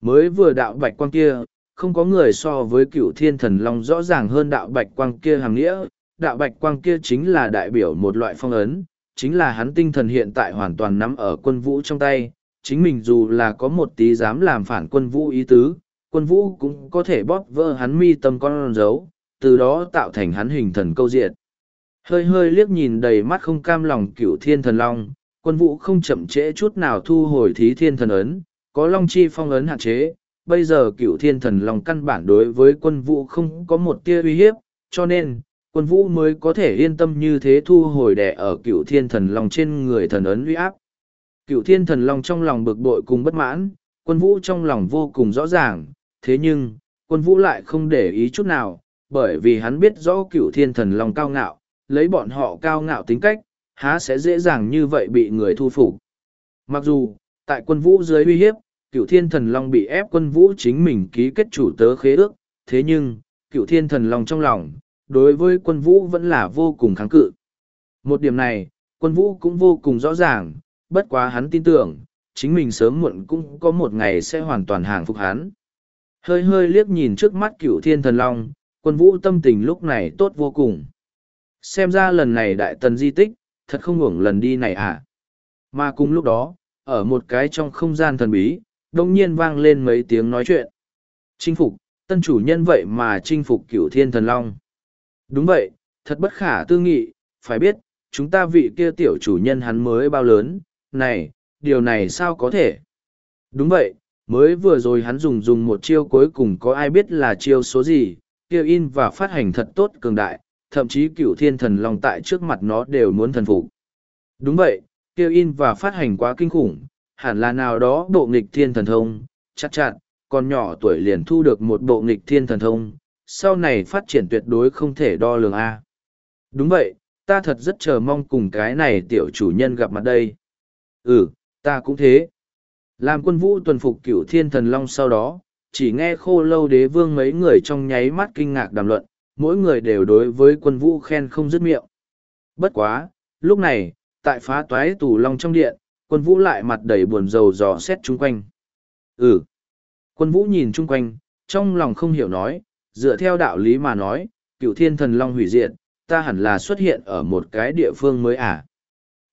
Mới vừa đạo bạch quang kia, không có người so với cựu thiên thần long rõ ràng hơn đạo bạch quang kia hàng nghĩa. Đạo bạch quang kia chính là đại biểu một loại phong ấn, chính là hắn tinh thần hiện tại hoàn toàn nắm ở quân vũ trong tay. Chính mình dù là có một tí dám làm phản quân vũ ý tứ, quân vũ cũng có thể bóp vỡ hắn mi tâm con dấu, từ đó tạo thành hắn hình thần câu diệt. Hơi hơi liếc nhìn đầy mắt không cam lòng cửu thiên thần long, quân vũ không chậm trễ chút nào thu hồi thí thiên thần ấn, có long chi phong ấn hạn chế, bây giờ cửu thiên thần long căn bản đối với quân vũ không có một tia uy hiếp, cho nên, quân vũ mới có thể yên tâm như thế thu hồi đẻ ở cửu thiên thần long trên người thần ấn uy áp. cửu thiên thần long trong lòng bực bội cùng bất mãn, quân vũ trong lòng vô cùng rõ ràng, thế nhưng, quân vũ lại không để ý chút nào, bởi vì hắn biết rõ cựu thiên thần long cao ngạo, lấy bọn họ cao ngạo tính cách, há sẽ dễ dàng như vậy bị người thu phục. Mặc dù, tại quân vũ dưới uy hiếp, cựu thiên thần long bị ép quân vũ chính mình ký kết chủ tớ khế ước, thế nhưng, cựu thiên thần long trong lòng, đối với quân vũ vẫn là vô cùng kháng cự. Một điểm này, quân vũ cũng vô cùng rõ ràng, bất quá hắn tin tưởng, chính mình sớm muộn cũng có một ngày sẽ hoàn toàn hàng phục hắn. Hơi hơi liếc nhìn trước mắt cựu thiên thần long, quân vũ tâm tình lúc này tốt vô cùng. Xem ra lần này đại tần di tích, thật không ngủng lần đi này à. Mà cùng lúc đó, ở một cái trong không gian thần bí, đông nhiên vang lên mấy tiếng nói chuyện. Chinh phục, tân chủ nhân vậy mà chinh phục cửu thiên thần long. Đúng vậy, thật bất khả tư nghị, phải biết, chúng ta vị kia tiểu chủ nhân hắn mới bao lớn, này, điều này sao có thể? Đúng vậy, mới vừa rồi hắn dùng dùng một chiêu cuối cùng có ai biết là chiêu số gì, kia in và phát hành thật tốt cường đại, thậm chí cựu thiên thần long tại trước mặt nó đều muốn thần phục. Đúng vậy, kia in và phát hành quá kinh khủng, hẳn là nào đó bộ nghịch thiên thần thông, chắc chắn, còn nhỏ tuổi liền thu được một bộ nghịch thiên thần thông, sau này phát triển tuyệt đối không thể đo lường A. Đúng vậy, ta thật rất chờ mong cùng cái này tiểu chủ nhân gặp mặt đây. Ừ, ta cũng thế. Làm quân vũ tuần phục cửu thiên thần long sau đó, chỉ nghe khô lâu đế vương mấy người trong nháy mắt kinh ngạc đàm luận, mỗi người đều đối với quân vũ khen không dứt miệng. Bất quá, lúc này, tại phá toái tù long trong điện, quân vũ lại mặt đầy buồn rầu dò xét chung quanh. Ừ. Quân vũ nhìn chung quanh, trong lòng không hiểu nói, dựa theo đạo lý mà nói, cựu thiên thần long hủy diệt, ta hẳn là xuất hiện ở một cái địa phương mới à.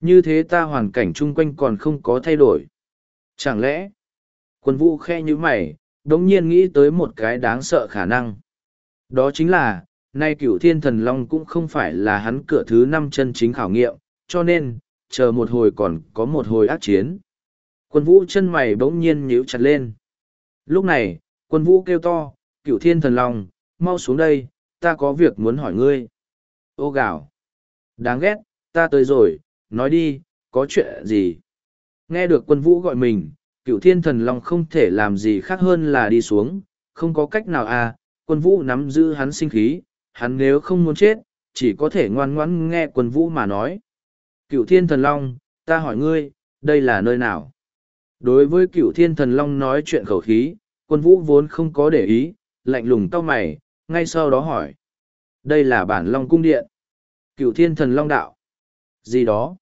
Như thế ta hoàn cảnh chung quanh còn không có thay đổi. Chẳng lẽ, quân vũ khe như mày, đống nhiên nghĩ tới một cái đáng sợ khả năng. Đó chính là, nay cửu thiên thần long cũng không phải là hắn cửa thứ năm chân chính khảo nghiệm, cho nên, chờ một hồi còn có một hồi ác chiến. Quân vũ chân mày bỗng nhiên nhíu chặt lên. Lúc này, quân vũ kêu to, cửu thiên thần long, mau xuống đây, ta có việc muốn hỏi ngươi. Ô gạo. Đáng ghét, ta tới rồi, nói đi, có chuyện gì? Nghe được quân vũ gọi mình, cựu thiên thần long không thể làm gì khác hơn là đi xuống, không có cách nào à, quân vũ nắm giữ hắn sinh khí, hắn nếu không muốn chết, chỉ có thể ngoan ngoãn nghe quân vũ mà nói. Cựu thiên thần long, Ta hỏi ngươi, đây là nơi nào? Đối với cựu thiên thần long nói chuyện khẩu khí, quân vũ vốn không có để ý, lạnh lùng cau mày, ngay sau đó hỏi. Đây là bản long cung điện. Cựu thiên thần long đạo. Gì đó?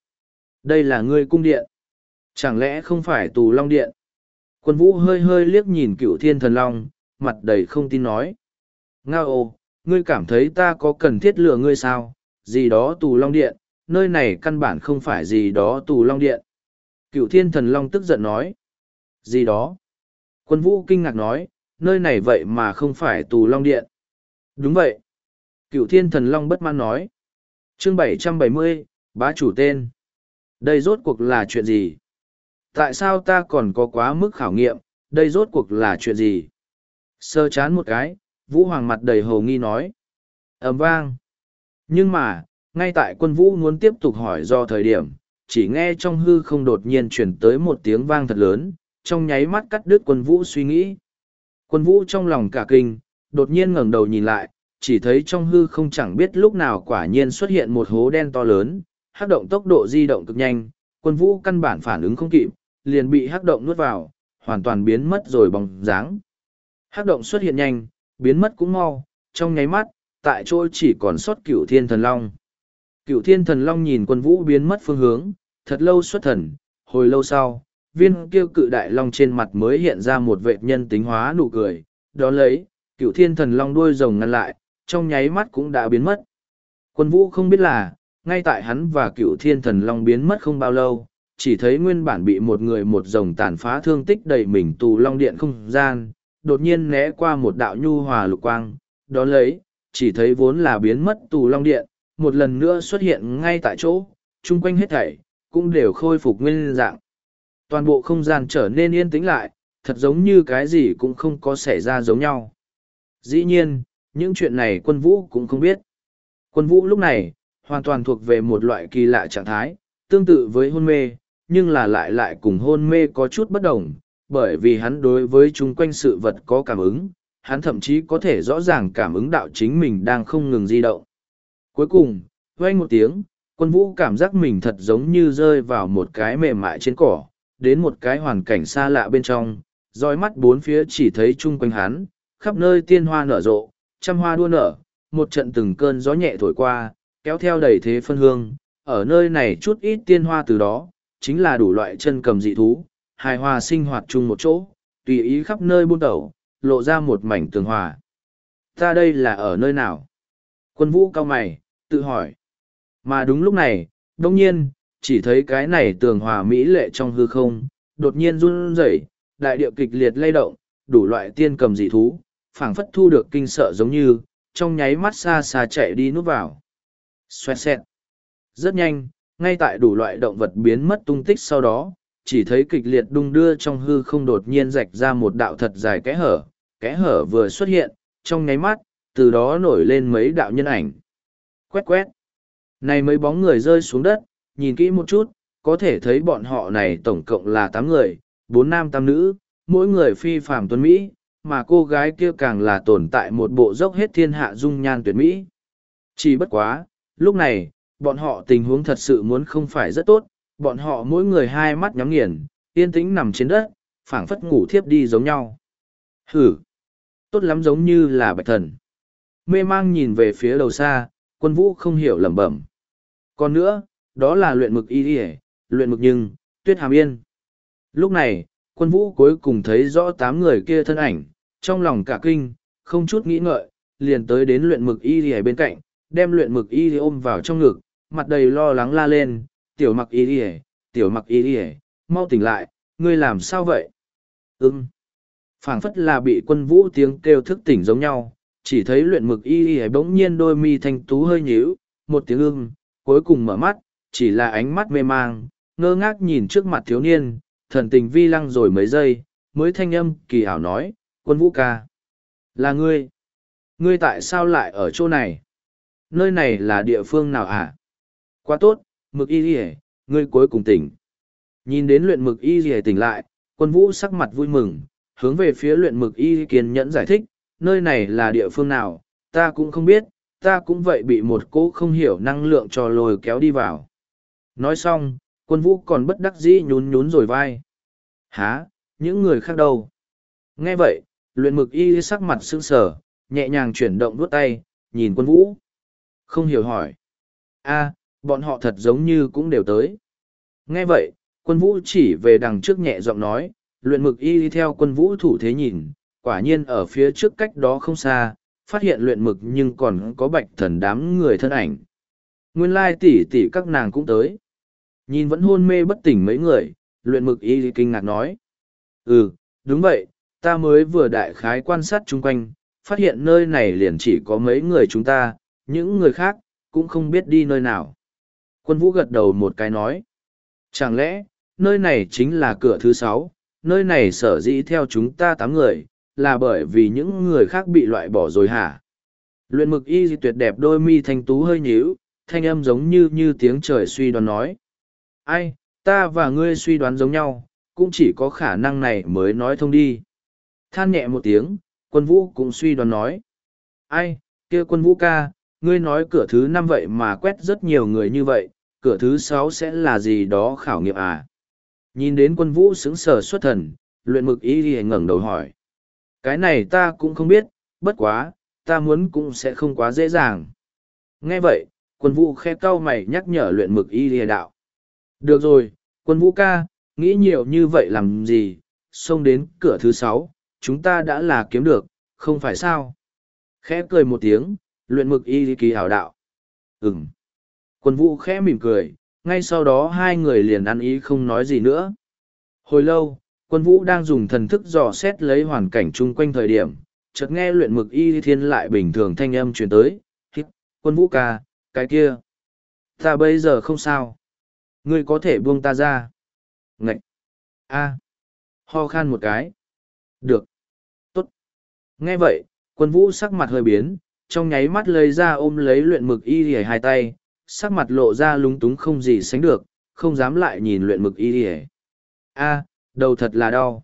Đây là ngươi cung điện. Chẳng lẽ không phải tù long điện? Quân vũ hơi hơi liếc nhìn cựu thiên thần long, mặt đầy không tin nói. Ngao ô, ngươi cảm thấy ta có cần thiết lừa ngươi sao? Gì đó tù long điện, nơi này căn bản không phải gì đó tù long điện. Cựu thiên thần long tức giận nói. Gì đó? Quân vũ kinh ngạc nói, nơi này vậy mà không phải tù long điện. Đúng vậy. Cựu thiên thần long bất mãn nói. Chương bảy trăm bảy mươi, bá chủ tên. Đây rốt cuộc là chuyện gì? Tại sao ta còn có quá mức khảo nghiệm, đây rốt cuộc là chuyện gì? Sơ chán một cái, Vũ Hoàng mặt đầy hồ nghi nói. ầm vang. Nhưng mà, ngay tại quân Vũ muốn tiếp tục hỏi do thời điểm, chỉ nghe trong hư không đột nhiên chuyển tới một tiếng vang thật lớn, trong nháy mắt cắt đứt quân Vũ suy nghĩ. Quân Vũ trong lòng cả kinh, đột nhiên ngẩng đầu nhìn lại, chỉ thấy trong hư không chẳng biết lúc nào quả nhiên xuất hiện một hố đen to lớn, hát động tốc độ di động cực nhanh, quân Vũ căn bản phản ứng không kịp, liền bị hắc động nuốt vào, hoàn toàn biến mất rồi bóng dáng. Hắc động xuất hiện nhanh, biến mất cũng mau, trong nháy mắt, tại chỗ chỉ còn sót cửu thiên thần long. Cửu thiên thần long nhìn quân vũ biến mất phương hướng, thật lâu xuất thần, hồi lâu sau, viên kiêu cự đại long trên mặt mới hiện ra một vệt nhân tính hóa nụ cười, đó lấy, cửu thiên thần long đuôi rồng ngăn lại, trong nháy mắt cũng đã biến mất. Quân vũ không biết là, ngay tại hắn và cửu thiên thần long biến mất không bao lâu, chỉ thấy nguyên bản bị một người một rồng tàn phá thương tích đầy mình tù long điện không gian, đột nhiên né qua một đạo nhu hòa lục quang, đó lấy, chỉ thấy vốn là biến mất tù long điện, một lần nữa xuất hiện ngay tại chỗ, chung quanh hết thảy, cũng đều khôi phục nguyên dạng. Toàn bộ không gian trở nên yên tĩnh lại, thật giống như cái gì cũng không có xảy ra giống nhau. Dĩ nhiên, những chuyện này quân vũ cũng không biết. Quân vũ lúc này, hoàn toàn thuộc về một loại kỳ lạ trạng thái, tương tự với hôn mê, nhưng là lại lại cùng hôn mê có chút bất đồng, bởi vì hắn đối với chung quanh sự vật có cảm ứng, hắn thậm chí có thể rõ ràng cảm ứng đạo chính mình đang không ngừng di động. Cuối cùng, vang một tiếng, quân vũ cảm giác mình thật giống như rơi vào một cái mềm mại trên cỏ, đến một cái hoàn cảnh xa lạ bên trong, dõi mắt bốn phía chỉ thấy chung quanh hắn, khắp nơi tiên hoa nở rộ, trăm hoa đua nở, một trận từng cơn gió nhẹ thổi qua, kéo theo đầy thế phân hương, ở nơi này chút ít tiên hoa từ đó, chính là đủ loại chân cầm dị thú, hài hòa sinh hoạt chung một chỗ, tùy ý khắp nơi buôn đầu, lộ ra một mảnh tường hòa. Ta đây là ở nơi nào? Quân vũ cao mày, tự hỏi. Mà đúng lúc này, đông nhiên, chỉ thấy cái này tường hòa mỹ lệ trong hư không, đột nhiên run rẩy, đại địa kịch liệt lay động, đủ loại tiên cầm dị thú, phảng phất thu được kinh sợ giống như, trong nháy mắt xa xa chạy đi núp vào. Xoẹt xẹt. Rất nhanh, ngay tại đủ loại động vật biến mất tung tích sau đó, chỉ thấy kịch liệt đung đưa trong hư không đột nhiên rạch ra một đạo thật dài kẽ hở, kẽ hở vừa xuất hiện, trong nháy mắt, từ đó nổi lên mấy đạo nhân ảnh. Quét quét. Này mấy bóng người rơi xuống đất, nhìn kỹ một chút, có thể thấy bọn họ này tổng cộng là tám người, bốn nam tam nữ, mỗi người phi phàm tuấn Mỹ, mà cô gái kia càng là tồn tại một bộ dốc hết thiên hạ dung nhan tuyệt Mỹ. Chỉ bất quá, lúc này, bọn họ tình huống thật sự muốn không phải rất tốt, bọn họ mỗi người hai mắt nhắm nghiền, yên tĩnh nằm trên đất, phảng phất ngủ thiếp đi giống nhau. Hử! Tốt lắm giống như là bạch thần. Mê mang nhìn về phía đầu xa, quân vũ không hiểu lẩm bẩm. Còn nữa, đó là luyện mực y đi luyện mực nhưng, tuyết hàm yên. Lúc này, quân vũ cuối cùng thấy rõ tám người kia thân ảnh, trong lòng cả kinh, không chút nghĩ ngợi, liền tới đến luyện mực y đi bên cạnh, đem luyện mực y ôm vào trong ngực, mặt đầy lo lắng la lên, tiểu mặc y đi tiểu mặc y đi mau tỉnh lại, ngươi làm sao vậy? Ừm. phảng phất là bị quân vũ tiếng kêu thức tỉnh giống nhau, chỉ thấy luyện mực y y bỗng nhiên đôi mi thanh tú hơi nhíu, một tiếng ưng, cuối cùng mở mắt, chỉ là ánh mắt mê mang, ngơ ngác nhìn trước mặt thiếu niên, thần tình vi lăng rồi mấy giây, mới thanh âm kỳ ảo nói, quân vũ ca. Là ngươi. Ngươi tại sao lại ở chỗ này? Nơi này là địa phương nào hả? Quá tốt, mực y rìa, ngươi cuối cùng tỉnh. Nhìn đến luyện mực y rìa tỉnh lại, quân vũ sắc mặt vui mừng, hướng về phía luyện mực y kiên nhẫn giải thích, nơi này là địa phương nào, ta cũng không biết, ta cũng vậy bị một cỗ không hiểu năng lượng cho lôi kéo đi vào. Nói xong, quân vũ còn bất đắc dĩ nhún nhún rồi vai. Hả, những người khác đâu? Nghe vậy, luyện mực y sắc mặt sững sờ, nhẹ nhàng chuyển động đuốt tay, nhìn quân vũ. Không hiểu hỏi. a bọn họ thật giống như cũng đều tới. Nghe vậy, quân vũ chỉ về đằng trước nhẹ giọng nói, luyện mực y đi theo quân vũ thủ thế nhìn, quả nhiên ở phía trước cách đó không xa, phát hiện luyện mực nhưng còn có bạch thần đám người thân ảnh. Nguyên lai tỷ tỷ các nàng cũng tới. Nhìn vẫn hôn mê bất tỉnh mấy người, luyện mực y kinh ngạc nói. Ừ, đúng vậy, ta mới vừa đại khái quan sát chung quanh, phát hiện nơi này liền chỉ có mấy người chúng ta, những người khác, cũng không biết đi nơi nào. Quân vũ gật đầu một cái nói. Chẳng lẽ, nơi này chính là cửa thứ sáu, nơi này sở dĩ theo chúng ta tám người, là bởi vì những người khác bị loại bỏ rồi hả? Luyện mực y tuyệt đẹp đôi mi thanh tú hơi nhíu, thanh âm giống như như tiếng trời suy đoán nói. Ai, ta và ngươi suy đoán giống nhau, cũng chỉ có khả năng này mới nói thông đi. Than nhẹ một tiếng, quân vũ cũng suy đoán nói. Ai, kia quân vũ ca, ngươi nói cửa thứ năm vậy mà quét rất nhiều người như vậy, cửa thứ sáu sẽ là gì đó khảo nghiệm à? Nhìn đến quân vũ sững sờ xuất thần, luyện mực ý thì ngẩng đầu hỏi. Cái này ta cũng không biết, bất quá, ta muốn cũng sẽ không quá dễ dàng. Nghe vậy, quân vũ khe cau mày nhắc nhở luyện mực y lìa đạo. Được rồi, quân vũ ca, nghĩ nhiều như vậy làm gì, xông đến cửa thứ sáu, chúng ta đã là kiếm được, không phải sao? Khẽ cười một tiếng, luyện mực y kỳ hảo đạo. Ừm. Quân vũ khẽ mỉm cười, ngay sau đó hai người liền ăn ý không nói gì nữa. Hồi lâu, quân vũ đang dùng thần thức dò xét lấy hoàn cảnh chung quanh thời điểm, chợt nghe luyện mực y thiên lại bình thường thanh âm truyền tới, hít, quân vũ ca, cái kia. Ta bây giờ không sao. Ngươi có thể buông ta ra. Ngậy. a Ho khan một cái. Được. Tốt. Nghe vậy, quân vũ sắc mặt hơi biến, trong nháy mắt lấy ra ôm lấy luyện mực y lìa hai tay, sắc mặt lộ ra lúng túng không gì sánh được, không dám lại nhìn luyện mực y lìa. A, đầu thật là đau.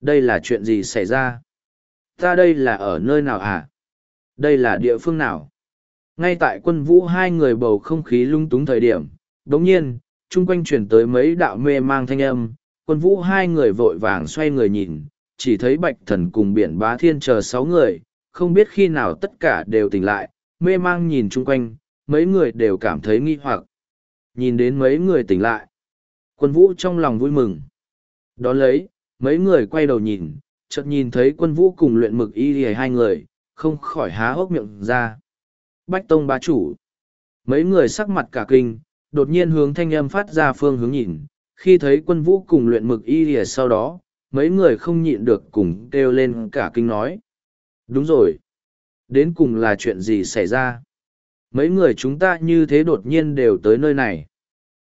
Đây là chuyện gì xảy ra? Ta đây là ở nơi nào à? Đây là địa phương nào? Ngay tại quân vũ hai người bầu không khí lung túng thời điểm, đồng nhiên, chung quanh chuyển tới mấy đạo mê mang thanh âm, quân vũ hai người vội vàng xoay người nhìn, chỉ thấy bạch thần cùng biển bá thiên chờ sáu người, không biết khi nào tất cả đều tỉnh lại, mê mang nhìn chung quanh, mấy người đều cảm thấy nghi hoặc. Nhìn đến mấy người tỉnh lại, quân vũ trong lòng vui mừng. Đón lấy, mấy người quay đầu nhìn, chợt nhìn thấy quân vũ cùng luyện mực y lìa hai người, không khỏi há hốc miệng ra. Bách Tông bá chủ. Mấy người sắc mặt cả kinh, đột nhiên hướng thanh âm phát ra phương hướng nhìn, khi thấy quân vũ cùng luyện mực y lìa sau đó, mấy người không nhịn được cùng kêu lên cả kinh nói. Đúng rồi. Đến cùng là chuyện gì xảy ra? Mấy người chúng ta như thế đột nhiên đều tới nơi này.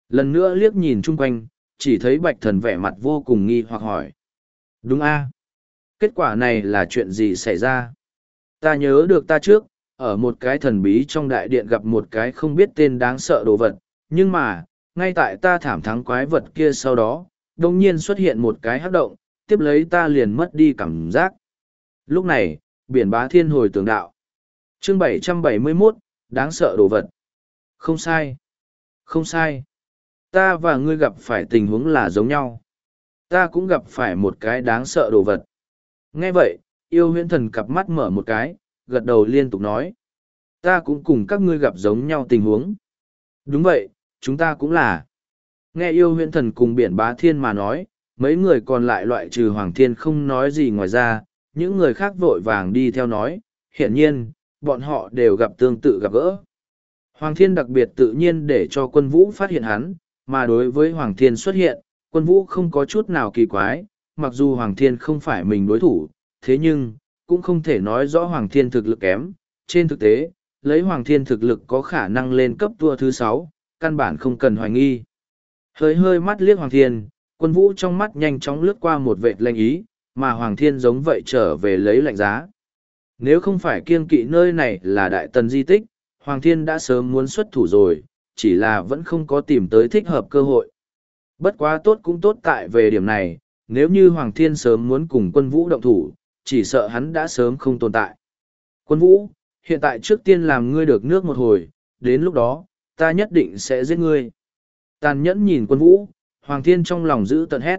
Lần nữa liếc nhìn chung quanh, chỉ thấy bạch thần vẻ mặt vô cùng nghi hoặc hỏi. Đúng a Kết quả này là chuyện gì xảy ra? Ta nhớ được ta trước, ở một cái thần bí trong đại điện gặp một cái không biết tên đáng sợ đồ vật, nhưng mà, ngay tại ta thảm thắng quái vật kia sau đó, đông nhiên xuất hiện một cái hắc động, tiếp lấy ta liền mất đi cảm giác. Lúc này, biển bá thiên hồi tường đạo. chương 771, đáng sợ đồ vật. Không sai. Không sai. Ta và ngươi gặp phải tình huống là giống nhau. Ta cũng gặp phải một cái đáng sợ đồ vật. Nghe vậy, yêu huyễn thần cặp mắt mở một cái, gật đầu liên tục nói. Ta cũng cùng các ngươi gặp giống nhau tình huống. Đúng vậy, chúng ta cũng là. Nghe yêu huyễn thần cùng biển bá thiên mà nói, mấy người còn lại loại trừ hoàng thiên không nói gì ngoài ra, những người khác vội vàng đi theo nói, hiển nhiên, bọn họ đều gặp tương tự gặp gỡ. Hoàng thiên đặc biệt tự nhiên để cho quân vũ phát hiện hắn, mà đối với Hoàng thiên xuất hiện, quân vũ không có chút nào kỳ quái, mặc dù Hoàng thiên không phải mình đối thủ, thế nhưng, cũng không thể nói rõ Hoàng thiên thực lực kém, trên thực tế, lấy Hoàng thiên thực lực có khả năng lên cấp tua thứ sáu, căn bản không cần hoài nghi. Hơi hơi mắt liếc Hoàng thiên, quân vũ trong mắt nhanh chóng lướt qua một vệt lanh ý, mà Hoàng Thiên giống vậy trở về lấy lạnh giá. Nếu không phải kiên kỵ nơi này là đại tần di tích, Hoàng Thiên đã sớm muốn xuất thủ rồi, chỉ là vẫn không có tìm tới thích hợp cơ hội. Bất quá tốt cũng tốt tại về điểm này, nếu như Hoàng Thiên sớm muốn cùng quân vũ động thủ, chỉ sợ hắn đã sớm không tồn tại. Quân vũ, hiện tại trước tiên làm ngươi được nước một hồi, đến lúc đó, ta nhất định sẽ giết ngươi. Tàn nhẫn nhìn quân vũ, Hoàng Thiên trong lòng giữ tận hét.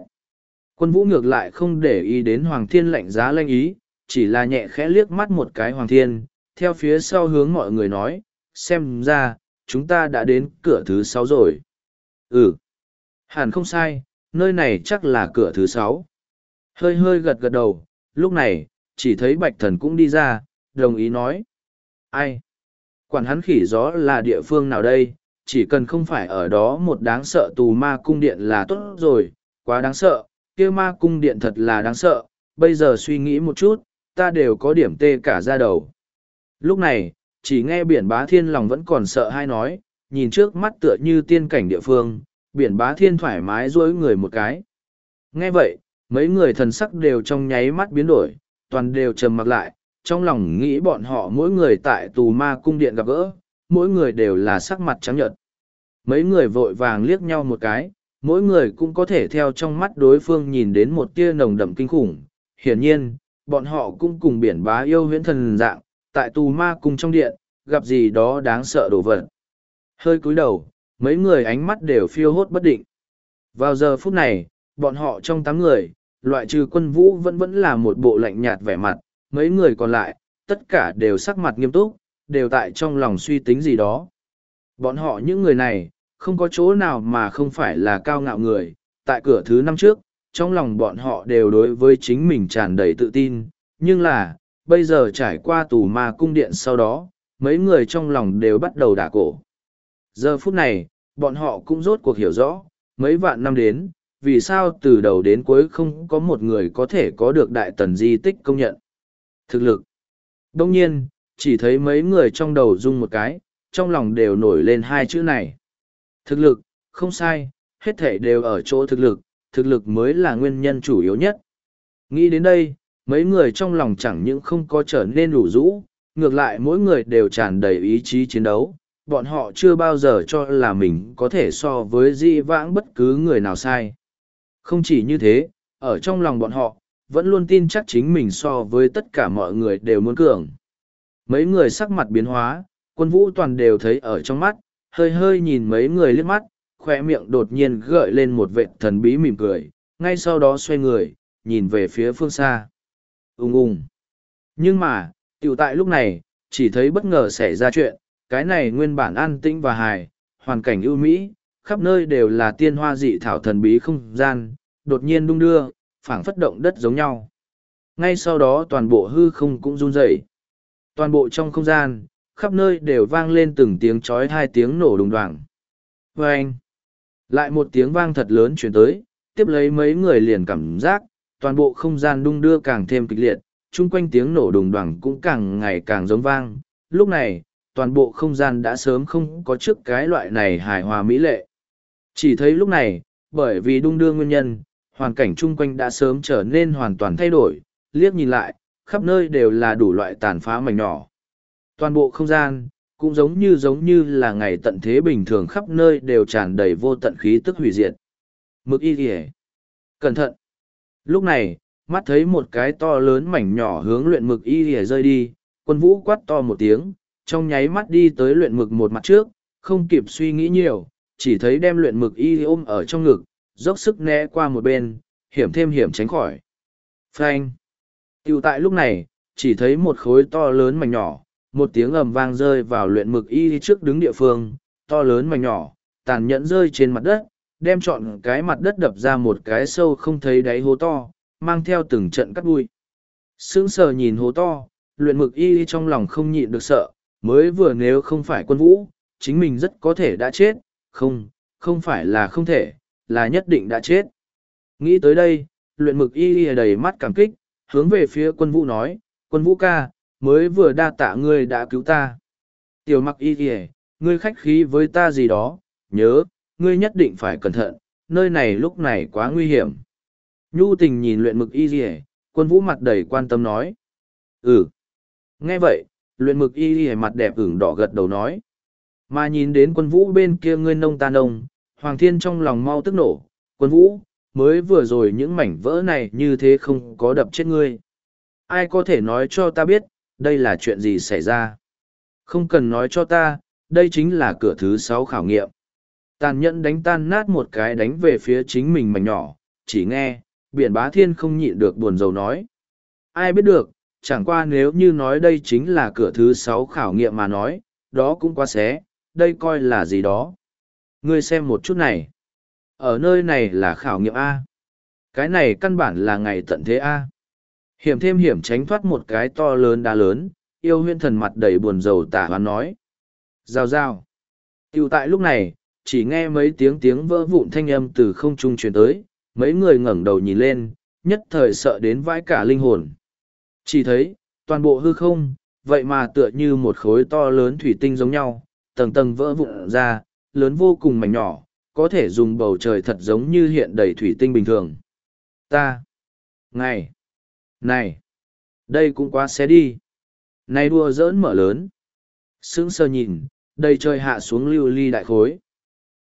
Quân vũ ngược lại không để ý đến Hoàng Thiên lạnh giá lanh ý, chỉ là nhẹ khẽ liếc mắt một cái Hoàng Thiên, theo phía sau hướng mọi người nói, xem ra, chúng ta đã đến cửa thứ sáu rồi. Ừ, hẳn không sai, nơi này chắc là cửa thứ sáu. Hơi hơi gật gật đầu, lúc này, chỉ thấy bạch thần cũng đi ra, đồng ý nói. Ai? Quản hắn khỉ gió là địa phương nào đây, chỉ cần không phải ở đó một đáng sợ tù ma cung điện là tốt rồi, quá đáng sợ, kia ma cung điện thật là đáng sợ, bây giờ suy nghĩ một chút, ta đều có điểm tê cả ra đầu. Lúc này, chỉ nghe biển bá thiên lòng vẫn còn sợ hay nói, nhìn trước mắt tựa như tiên cảnh địa phương, biển bá thiên thoải mái dối người một cái. Nghe vậy, mấy người thần sắc đều trong nháy mắt biến đổi, toàn đều trầm mặc lại, trong lòng nghĩ bọn họ mỗi người tại tù ma cung điện gặp gỡ, mỗi người đều là sắc mặt trắng nhợt. Mấy người vội vàng liếc nhau một cái, mỗi người cũng có thể theo trong mắt đối phương nhìn đến một tia nồng đậm kinh khủng. Hiển nhiên, bọn họ cũng cùng biển bá yêu huyễn thần dạng, tại tù ma cung trong điện, gặp gì đó đáng sợ đổ vật. Hơi cúi đầu, mấy người ánh mắt đều phiêu hốt bất định. Vào giờ phút này, bọn họ trong tám người, loại trừ quân vũ vẫn vẫn là một bộ lạnh nhạt vẻ mặt, mấy người còn lại, tất cả đều sắc mặt nghiêm túc, đều tại trong lòng suy tính gì đó. Bọn họ những người này, không có chỗ nào mà không phải là cao ngạo người, tại cửa thứ năm trước, trong lòng bọn họ đều đối với chính mình tràn đầy tự tin, nhưng là, bây giờ trải qua tù ma cung điện sau đó, mấy người trong lòng đều bắt đầu đả cổ. Giờ phút này, bọn họ cũng rốt cuộc hiểu rõ, mấy vạn năm đến, vì sao từ đầu đến cuối không có một người có thể có được đại tần di tích công nhận. Thực lực. Đông nhiên, chỉ thấy mấy người trong đầu rung một cái, trong lòng đều nổi lên hai chữ này. Thực lực, không sai, hết thể đều ở chỗ thực lực, thực lực mới là nguyên nhân chủ yếu nhất. Nghĩ đến đây, mấy người trong lòng chẳng những không có trở nên đủ rũ, ngược lại mỗi người đều tràn đầy ý chí chiến đấu. Bọn họ chưa bao giờ cho là mình có thể so với di vãng bất cứ người nào sai. Không chỉ như thế, ở trong lòng bọn họ, vẫn luôn tin chắc chính mình so với tất cả mọi người đều muốn cường. Mấy người sắc mặt biến hóa, quân vũ toàn đều thấy ở trong mắt, hơi hơi nhìn mấy người liếc mắt, khoe miệng đột nhiên gợi lên một vệt thần bí mỉm cười, ngay sau đó xoay người, nhìn về phía phương xa. Ung ung. Nhưng mà, tiểu tại lúc này, chỉ thấy bất ngờ xảy ra chuyện, cái này nguyên bản an tĩnh và hài, hoàn cảnh ưu mỹ, khắp nơi đều là tiên hoa dị thảo thần bí không gian, đột nhiên đung đưa, phảng phất động đất giống nhau. Ngay sau đó toàn bộ hư không cũng run rẩy. Toàn bộ trong không gian, khắp nơi đều vang lên từng tiếng chói hai tiếng nổ đùng đoàng. Vâng! Lại một tiếng vang thật lớn chuyển tới, tiếp lấy mấy người liền cảm giác, toàn bộ không gian đung đưa càng thêm kịch liệt, chung quanh tiếng nổ đùng đoàng cũng càng ngày càng giống vang. Lúc này, toàn bộ không gian đã sớm không có trước cái loại này hài hòa mỹ lệ. Chỉ thấy lúc này, bởi vì đung đưa nguyên nhân, hoàn cảnh chung quanh đã sớm trở nên hoàn toàn thay đổi, liếc nhìn lại, khắp nơi đều là đủ loại tàn phá mảnh nhỏ. Toàn bộ không gian, cũng giống như giống như là ngày tận thế bình thường khắp nơi đều tràn đầy vô tận khí tức hủy diệt. Mực y kìa. Cẩn thận. Lúc này, mắt thấy một cái to lớn mảnh nhỏ hướng luyện mực y kìa rơi đi, quân vũ quát to một tiếng, trong nháy mắt đi tới luyện mực một mặt trước, không kịp suy nghĩ nhiều, chỉ thấy đem luyện mực y ôm ở trong ngực, dốc sức né qua một bên, hiểm thêm hiểm tránh khỏi. Phanh. Tiểu tại lúc này, chỉ thấy một khối to lớn mảnh nhỏ, một tiếng ầm vang rơi vào luyện mực y trước đứng địa phương, to lớn mảnh nhỏ, tàn nhẫn rơi trên mặt đất, đem trọn cái mặt đất đập ra một cái sâu không thấy đáy hố to, mang theo từng trận cắt bụi. Sững sờ nhìn hố to, luyện mực y trong lòng không nhịn được sợ, mới vừa nếu không phải quân vũ, chính mình rất có thể đã chết, không, không phải là không thể, là nhất định đã chết. Nghĩ tới đây, luyện mực y đầy mắt cảm kích, hướng về phía quân vũ nói, quân vũ ca, mới vừa đa tạ ngươi đã cứu ta. Tiểu mặc y kìa, ngươi khách khí với ta gì đó, nhớ, ngươi nhất định phải cẩn thận, nơi này lúc này quá nguy hiểm. Nhu tình nhìn luyện mực y kìa, quân vũ mặt đầy quan tâm nói. Ừ. Nghe vậy, luyện mực y kìa mặt đẹp ửng đỏ gật đầu nói. Mà nhìn đến quân vũ bên kia ngươi nông ta nông, Hoàng Thiên trong lòng mau tức nổ, quân vũ, mới vừa rồi những mảnh vỡ này như thế không có đập chết ngươi. Ai có thể nói cho ta biết, đây là chuyện gì xảy ra? Không cần nói cho ta, đây chính là cửa thứ sáu khảo nghiệm. tàn nhẫn đánh tan nát một cái đánh về phía chính mình mảnh nhỏ chỉ nghe biển bá thiên không nhịn được buồn rầu nói. Ai biết được chẳng qua nếu như nói đây chính là cửa thứ sáu khảo nghiệm mà nói đó cũng quá xé đây coi là gì đó. Ngươi xem một chút này. Ở nơi này là khảo nghiệm a. Cái này căn bản là ngày tận thế a hiểm thêm hiểm tránh thoát một cái to lớn đá lớn, yêu huyên thần mặt đầy buồn rầu tả hoán nói. Rào rào. Tựu tại lúc này, chỉ nghe mấy tiếng tiếng vỡ vụn thanh âm từ không trung truyền tới, mấy người ngẩng đầu nhìn lên, nhất thời sợ đến vãi cả linh hồn. Chỉ thấy, toàn bộ hư không, vậy mà tựa như một khối to lớn thủy tinh giống nhau, tầng tầng vỡ vụn ra, lớn vô cùng mảnh nhỏ, có thể dùng bầu trời thật giống như hiện đầy thủy tinh bình thường. Ta. Ngày này, đây cũng quá xé đi. Này đua dỡn mở lớn. Sững sờ nhìn, đầy trời hạ xuống lưu ly đại khối.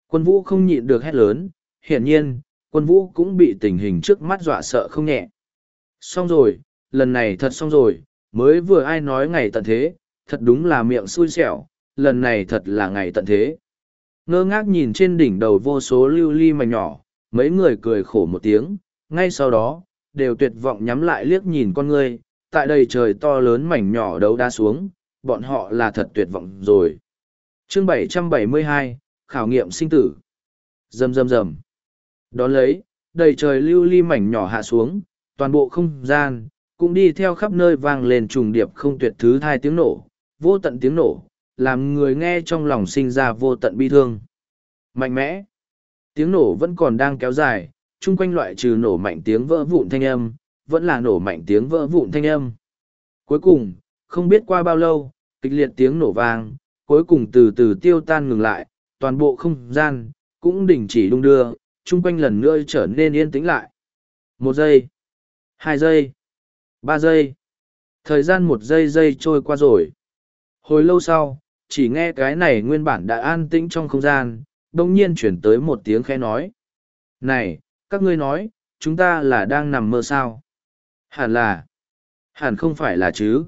Quân vũ không nhịn được hét lớn. Hiển nhiên, quân vũ cũng bị tình hình trước mắt dọa sợ không nhẹ. Xong rồi, lần này thật xong rồi. Mới vừa ai nói ngày tận thế, thật đúng là miệng xui xẻo. Lần này thật là ngày tận thế. Ngơ ngác nhìn trên đỉnh đầu vô số lưu ly mảnh nhỏ. Mấy người cười khổ một tiếng. Ngay sau đó đều tuyệt vọng nhắm lại liếc nhìn con ngươi tại đây trời to lớn mảnh nhỏ đấu đá xuống bọn họ là thật tuyệt vọng rồi. Chương 772, khảo nghiệm sinh tử. Rầm rầm rầm. Đón lấy đầy trời lưu ly mảnh nhỏ hạ xuống toàn bộ không gian cũng đi theo khắp nơi vang lên trùng điệp không tuyệt thứ hai tiếng nổ vô tận tiếng nổ làm người nghe trong lòng sinh ra vô tận bi thương. Mạnh mẽ. Tiếng nổ vẫn còn đang kéo dài chung quanh loại trừ nổ mạnh tiếng vỡ vụn thanh âm, vẫn là nổ mạnh tiếng vỡ vụn thanh âm. Cuối cùng, không biết qua bao lâu, kịch liệt tiếng nổ vang, cuối cùng từ từ tiêu tan ngừng lại, toàn bộ không gian cũng đình chỉ đung đưa, chung quanh lần nữa trở nên yên tĩnh lại. Một giây, hai giây, ba giây. Thời gian một giây giây trôi qua rồi. Hồi lâu sau, chỉ nghe cái này nguyên bản đã an tĩnh trong không gian bỗng nhiên chuyển tới một tiếng khẽ nói. Này các ngươi nói, chúng ta là đang nằm mơ sao? Hẳn là. Hẳn không phải là chứ.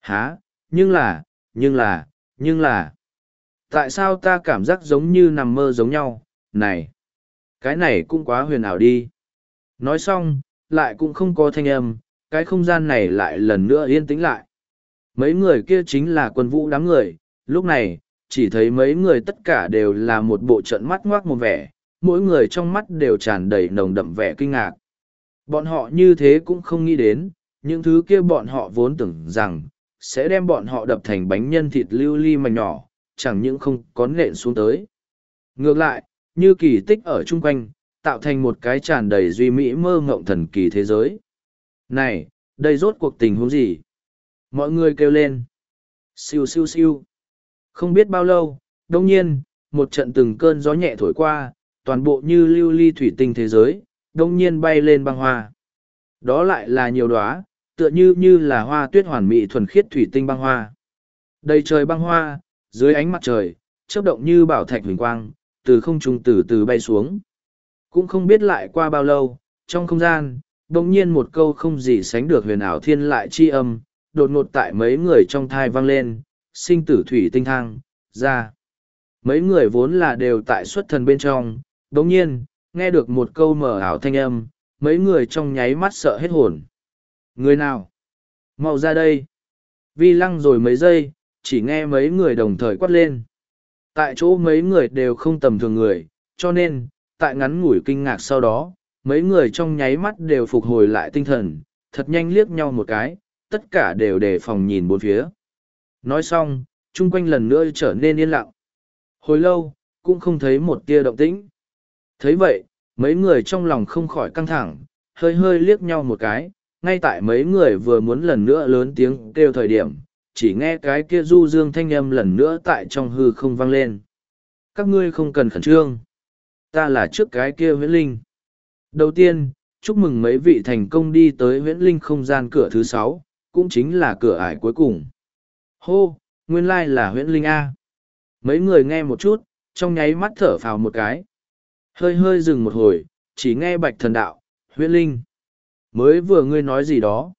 Hả? nhưng là nhưng là nhưng là. Tại sao ta cảm giác giống như nằm mơ giống nhau? Này. Cái này cũng quá huyền ảo đi. Nói xong, lại cũng không có thanh âm, cái không gian này lại lần nữa yên tĩnh lại. Mấy người kia chính là quân vũ đám người, lúc này, chỉ thấy mấy người tất cả đều là một bộ trận mắt ngoác một vẻ mỗi người trong mắt đều tràn đầy nồng đậm vẻ kinh ngạc. Bọn họ như thế cũng không nghĩ đến, những thứ kia bọn họ vốn tưởng rằng sẽ đem bọn họ đập thành bánh nhân thịt lưu ly mảnh nhỏ, chẳng những không có nện xuống tới. Ngược lại, như kỳ tích ở chung quanh, tạo thành một cái tràn đầy duy mỹ mơ ngộng thần kỳ thế giới. Này, đây rốt cuộc tình huống gì? Mọi người kêu lên. Siêu siêu siêu. Không biết bao lâu đông nhiên, một trận từng cơn gió nhẹ thổi qua toàn bộ như lưu ly thủy tinh thế giới, đông nhiên bay lên băng hoa. Đó lại là nhiều đoá tựa như như là hoa tuyết hoàn mỹ thuần khiết thủy tinh băng hoa. Đầy trời băng hoa, dưới ánh mặt trời, chớp động như bảo thạch huỳnh quang, từ không trung từ từ bay xuống. Cũng không biết lại qua bao lâu, trong không gian, đông nhiên một câu không gì sánh được huyền ảo thiên lại chi âm, đột ngột tại mấy người trong thai vang lên, sinh tử thủy tinh thang, ra. Mấy người vốn là đều tại xuất thần bên trong đống nhiên, nghe được một câu mở ảo thanh âm, mấy người trong nháy mắt sợ hết hồn. Người nào? Mau ra đây. Vi lăng rồi mấy giây, chỉ nghe mấy người đồng thời quát lên. Tại chỗ mấy người đều không tầm thường người, cho nên, tại ngắn ngủi kinh ngạc sau đó, mấy người trong nháy mắt đều phục hồi lại tinh thần, thật nhanh liếc nhau một cái, tất cả đều đề phòng nhìn bốn phía. Nói xong, chung quanh lần nữa trở nên yên lặng. Hồi lâu, cũng không thấy một tia động tĩnh thấy vậy, mấy người trong lòng không khỏi căng thẳng, hơi hơi liếc nhau một cái, ngay tại mấy người vừa muốn lần nữa lớn tiếng kêu thời điểm, chỉ nghe cái kia du dương thanh âm lần nữa tại trong hư không vang lên. Các ngươi không cần khẩn trương. Ta là trước cái kia huyễn linh. Đầu tiên, chúc mừng mấy vị thành công đi tới huyễn linh không gian cửa thứ sáu, cũng chính là cửa ải cuối cùng. Hô, nguyên lai là huyễn linh a. Mấy người nghe một chút, trong nháy mắt thở phào một cái hơi hơi dừng một hồi chỉ nghe bạch thần đạo huyễn linh mới vừa ngươi nói gì đó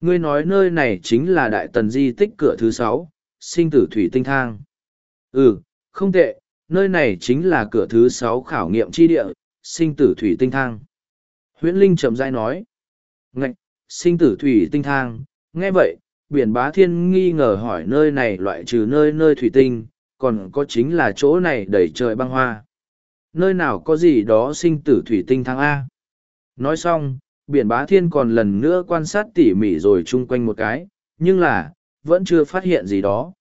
ngươi nói nơi này chính là đại tần di tích cửa thứ sáu sinh tử thủy tinh thang ừ không tệ nơi này chính là cửa thứ sáu khảo nghiệm chi địa, sinh tử thủy tinh thang. Huyễn Linh chậm rãi nói. Ngạch, sinh tử thủy tinh thang, nghe vậy, biển bá thiên nghi ngờ hỏi nơi này loại trừ nơi nơi thủy tinh, còn có chính là chỗ này đầy trời băng hoa. Nơi nào có gì đó sinh tử thủy tinh thang A. Nói xong, biển bá thiên còn lần nữa quan sát tỉ mỉ rồi chung quanh một cái, nhưng là, vẫn chưa phát hiện gì đó.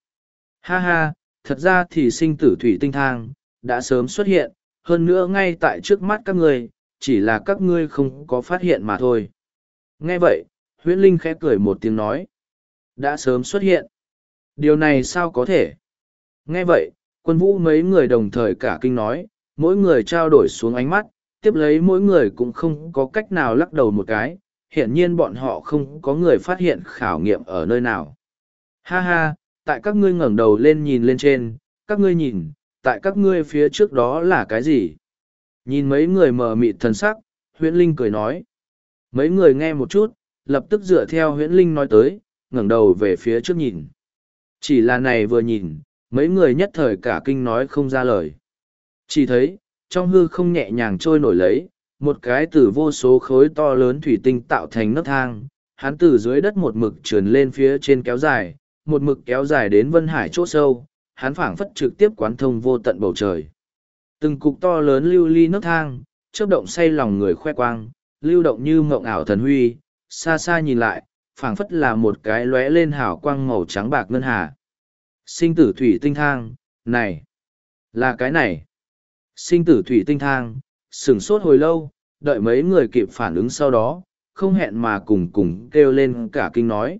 Ha ha, thật ra thì sinh tử thủy tinh thang, đã sớm xuất hiện, hơn nữa ngay tại trước mắt các ngươi, chỉ là các ngươi không có phát hiện mà thôi. Nghe vậy, huyễn linh khẽ cười một tiếng nói. Đã sớm xuất hiện. Điều này sao có thể? Nghe vậy, quân vũ mấy người đồng thời cả kinh nói, mỗi người trao đổi xuống ánh mắt, tiếp lấy mỗi người cũng không có cách nào lắc đầu một cái, hiển nhiên bọn họ không có người phát hiện khảo nghiệm ở nơi nào. Ha ha, tại các ngươi ngẩng đầu lên nhìn lên trên, các ngươi nhìn, tại các ngươi phía trước đó là cái gì? Nhìn mấy người mờ mịt thần sắc, huyễn linh cười nói. Mấy người nghe một chút, lập tức dựa theo huyễn linh nói tới, ngẩng đầu về phía trước nhìn. Chỉ là này vừa nhìn, mấy người nhất thời cả kinh nói không ra lời. Chỉ thấy, trong hư không nhẹ nhàng trôi nổi lấy, một cái từ vô số khối to lớn thủy tinh tạo thành nấc thang, hắn từ dưới đất một mực trườn lên phía trên kéo dài, một mực kéo dài đến vân hải chỗ sâu, hắn phảng phất trực tiếp quán thông vô tận bầu trời. Từng cục to lớn lưu ly nấc thang, chớp động say lòng người khoe quang, lưu động như mộng ảo thần huy, xa xa nhìn lại, phảng phất là một cái lóe lên hào quang màu trắng bạc ngân hà. Sinh tử thủy tinh thang, này, là cái này. Sinh tử thủy tinh thang, sửng sốt hồi lâu, đợi mấy người kịp phản ứng sau đó, không hẹn mà cùng cùng kêu lên cả kinh nói.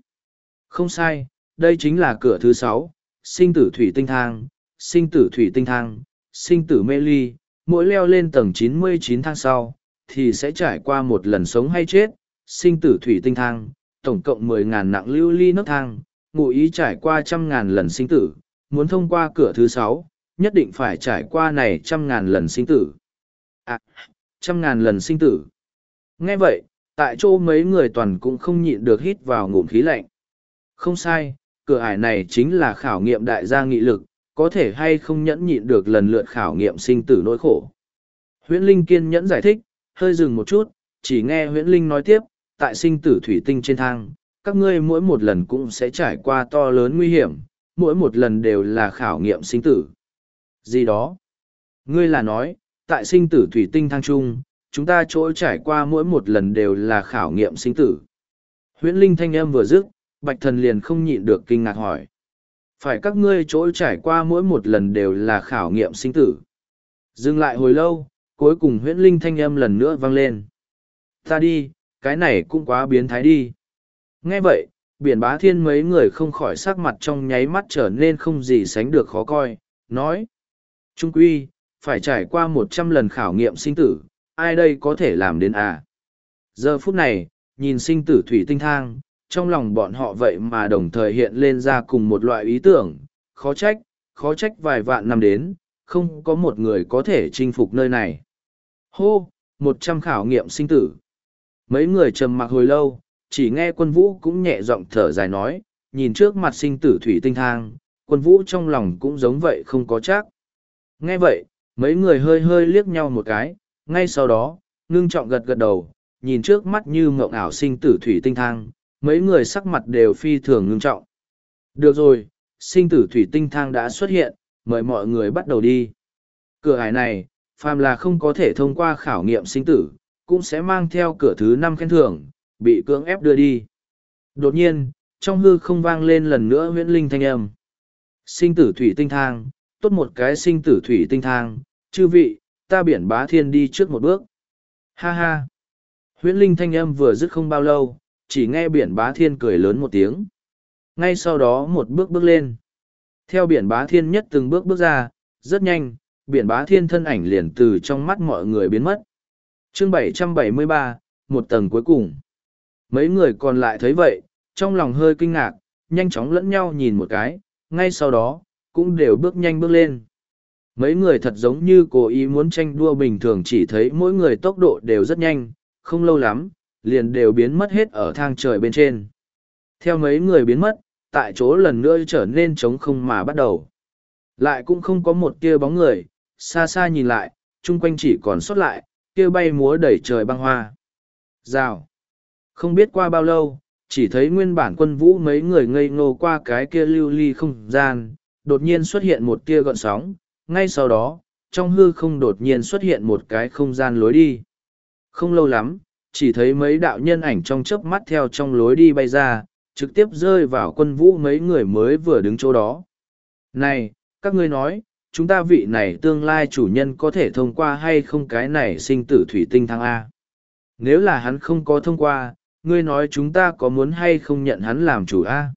Không sai, đây chính là cửa thứ sáu, sinh tử thủy tinh thang, sinh tử thủy tinh thang, sinh tử mê ly, mỗi leo lên tầng chín mươi chín thang sau, thì sẽ trải qua một lần sống hay chết, sinh tử thủy tinh thang, tổng cộng mười ngàn nặng lưu ly nấc thang, ngụ ý trải qua trăm ngàn lần sinh tử, muốn thông qua cửa thứ sáu, nhất định phải trải qua này trăm ngàn lần sinh tử. À, trăm ngàn lần sinh tử. Nghe vậy, tại chỗ mấy người toàn cũng không nhịn được hít vào ngụm khí lạnh. Không sai, cửa ải này chính là khảo nghiệm đại gia nghị lực, có thể hay không nhẫn nhịn được lần lượt khảo nghiệm sinh tử nỗi khổ. Huyễn Linh kiên nhẫn giải thích, hơi dừng một chút, chỉ nghe Huyễn Linh nói tiếp, tại sinh tử thủy tinh trên thang, các ngươi mỗi một lần cũng sẽ trải qua to lớn nguy hiểm, mỗi một lần đều là khảo nghiệm sinh tử. Gì đó? Ngươi là nói, tại sinh tử thủy tinh thang trung, chúng ta chỗ trải qua mỗi một lần đều là khảo nghiệm sinh tử. Huyễn Linh thanh âm vừa dứt, Bạch Thần liền không nhịn được kinh ngạc hỏi. Phải các ngươi chỗ trải qua mỗi một lần đều là khảo nghiệm sinh tử. Dừng lại hồi lâu, cuối cùng huyễn linh thanh âm lần nữa vang lên. Ta đi, cái này cũng quá biến thái đi. Nghe vậy, biển bá thiên mấy người không khỏi sắc mặt trong nháy mắt trở nên không gì sánh được khó coi, nói. Trung quy, phải trải qua một trăm lần khảo nghiệm sinh tử, ai đây có thể làm đến à? Giờ phút này, nhìn sinh tử thủy tinh thang, trong lòng bọn họ vậy mà đồng thời hiện lên ra cùng một loại ý tưởng, khó trách, khó trách vài vạn năm đến, không có một người có thể chinh phục nơi này. Hô, một trăm khảo nghiệm sinh tử. Mấy người trầm mặc hồi lâu, chỉ nghe quân vũ cũng nhẹ giọng thở dài nói, nhìn trước mặt sinh tử thủy tinh thang, quân vũ trong lòng cũng giống vậy không có chắc. Nghe vậy, mấy người hơi hơi liếc nhau một cái, ngay sau đó, ngưng trọng gật gật đầu, nhìn trước mắt như mộng ảo sinh tử thủy tinh thang, mấy người sắc mặt đều phi thường ngưng trọng. Được rồi, sinh tử thủy tinh thang đã xuất hiện, mời mọi người bắt đầu đi. Cửa hải này, phàm là không có thể thông qua khảo nghiệm sinh tử, cũng sẽ mang theo cửa thứ năm khen thưởng, bị cưỡng ép đưa đi. Đột nhiên, trong hư không vang lên lần nữa huyễn linh thanh âm. Sinh tử thủy tinh thang, tốt một cái sinh tử thủy tinh thang, chư vị, ta biển bá thiên đi trước một bước. Ha ha! Huyễn linh thanh âm vừa dứt không bao lâu, chỉ nghe biển bá thiên cười lớn một tiếng. Ngay sau đó một bước bước lên. Theo biển bá thiên nhất từng bước bước ra, rất nhanh, biển bá thiên thân ảnh liền từ trong mắt mọi người biến mất. chương 773, một tầng cuối cùng. Mấy người còn lại thấy vậy, trong lòng hơi kinh ngạc, nhanh chóng lẫn nhau nhìn một cái, ngay sau đó, cũng đều bước nhanh bước lên. Mấy người thật giống như cố ý muốn tranh đua bình thường chỉ thấy mỗi người tốc độ đều rất nhanh, không lâu lắm, liền đều biến mất hết ở thang trời bên trên. Theo mấy người biến mất, tại chỗ lần nữa trở nên trống không mà bắt đầu. Lại cũng không có một tia bóng người, xa xa nhìn lại, chung quanh chỉ còn sót lại, kia bay múa đẩy trời băng hoa. Rào. Không biết qua bao lâu, chỉ thấy nguyên bản quân vũ mấy người ngây ngô qua cái kia lưu ly không gian, đột nhiên xuất hiện một tia gợn sóng, ngay sau đó, trong hư không đột nhiên xuất hiện một cái không gian lối đi. Không lâu lắm, chỉ thấy mấy đạo nhân ảnh trong chớp mắt theo trong lối đi bay ra, trực tiếp rơi vào quân vũ mấy người mới vừa đứng chỗ đó. Này, các ngươi nói, chúng ta vị này tương lai chủ nhân có thể thông qua hay không cái này sinh tử thủy tinh thăng A. Nếu là hắn không có thông qua, ngươi nói chúng ta có muốn hay không nhận hắn làm chủ A.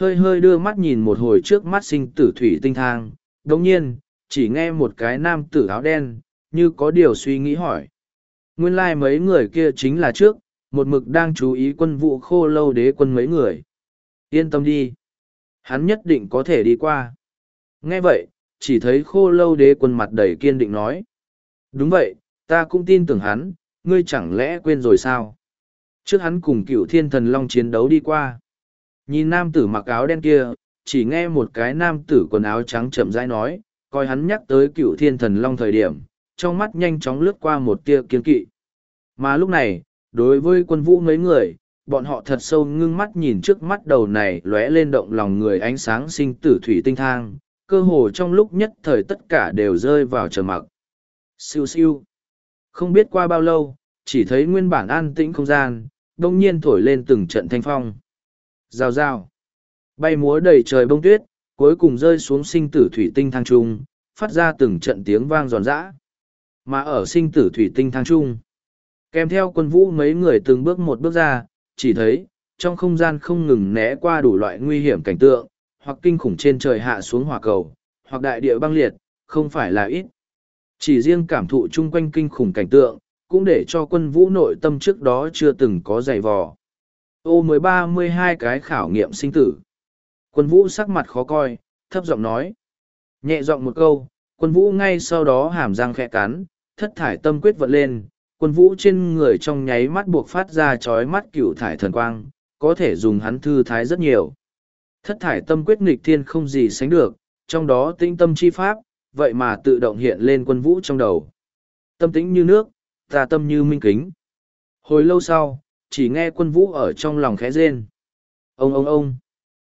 Hơi hơi đưa mắt nhìn một hồi trước mắt sinh tử thủy tinh thang, đồng nhiên, chỉ nghe một cái nam tử áo đen, như có điều suy nghĩ hỏi. Nguyên lai mấy người kia chính là trước, một mực đang chú ý quân vụ khô lâu đế quân mấy người. Yên tâm đi. Hắn nhất định có thể đi qua. Nghe vậy, chỉ thấy khô lâu đế quân mặt đầy kiên định nói. Đúng vậy, ta cũng tin tưởng hắn, ngươi chẳng lẽ quên rồi sao? Trước hắn cùng cựu thiên thần long chiến đấu đi qua. Nhìn nam tử mặc áo đen kia, chỉ nghe một cái nam tử quần áo trắng chậm rãi nói, coi hắn nhắc tới cựu thiên thần long thời điểm, trong mắt nhanh chóng lướt qua một tia kiên kỵ. Mà lúc này, đối với quân vũ mấy người, bọn họ thật sâu ngưng mắt nhìn trước mắt đầu này lóe lên động lòng người ánh sáng sinh tử thủy tinh thang, cơ hồ trong lúc nhất thời tất cả đều rơi vào trầm mặc. Siêu siêu. Không biết qua bao lâu, chỉ thấy nguyên bản an tĩnh không gian, đông nhiên thổi lên từng trận thanh phong. Rào rào. Bay múa đầy trời bông tuyết, cuối cùng rơi xuống sinh tử thủy tinh thang trung, phát ra từng trận tiếng vang giòn giã. Mà ở sinh tử thủy tinh thang trung, kèm theo quân vũ mấy người từng bước một bước ra, chỉ thấy, trong không gian không ngừng né qua đủ loại nguy hiểm cảnh tượng, hoặc kinh khủng trên trời hạ xuống hỏa cầu, hoặc đại địa băng liệt, không phải là ít. Chỉ riêng cảm thụ chung quanh kinh khủng cảnh tượng, cũng để cho quân vũ nội tâm trước đó chưa từng có dày vò. Ô mới ba mươi hai cái khảo nghiệm sinh tử. Quân vũ sắc mặt khó coi, thấp giọng nói. Nhẹ giọng một câu, quân vũ ngay sau đó hàm răng khẽ cắn, thất thải tâm quyết vận lên, quân vũ trên người trong nháy mắt buộc phát ra chói mắt cửu thải thần quang, có thể dùng hắn thư thái rất nhiều. Thất thải tâm quyết nghịch thiên không gì sánh được, trong đó tinh tâm chi pháp, vậy mà tự động hiện lên quân vũ trong đầu. Tâm tĩnh như nước, tà tâm như minh kính. Hồi lâu sau, chỉ nghe quân vũ ở trong lòng khẽ rên. Ông ông ông.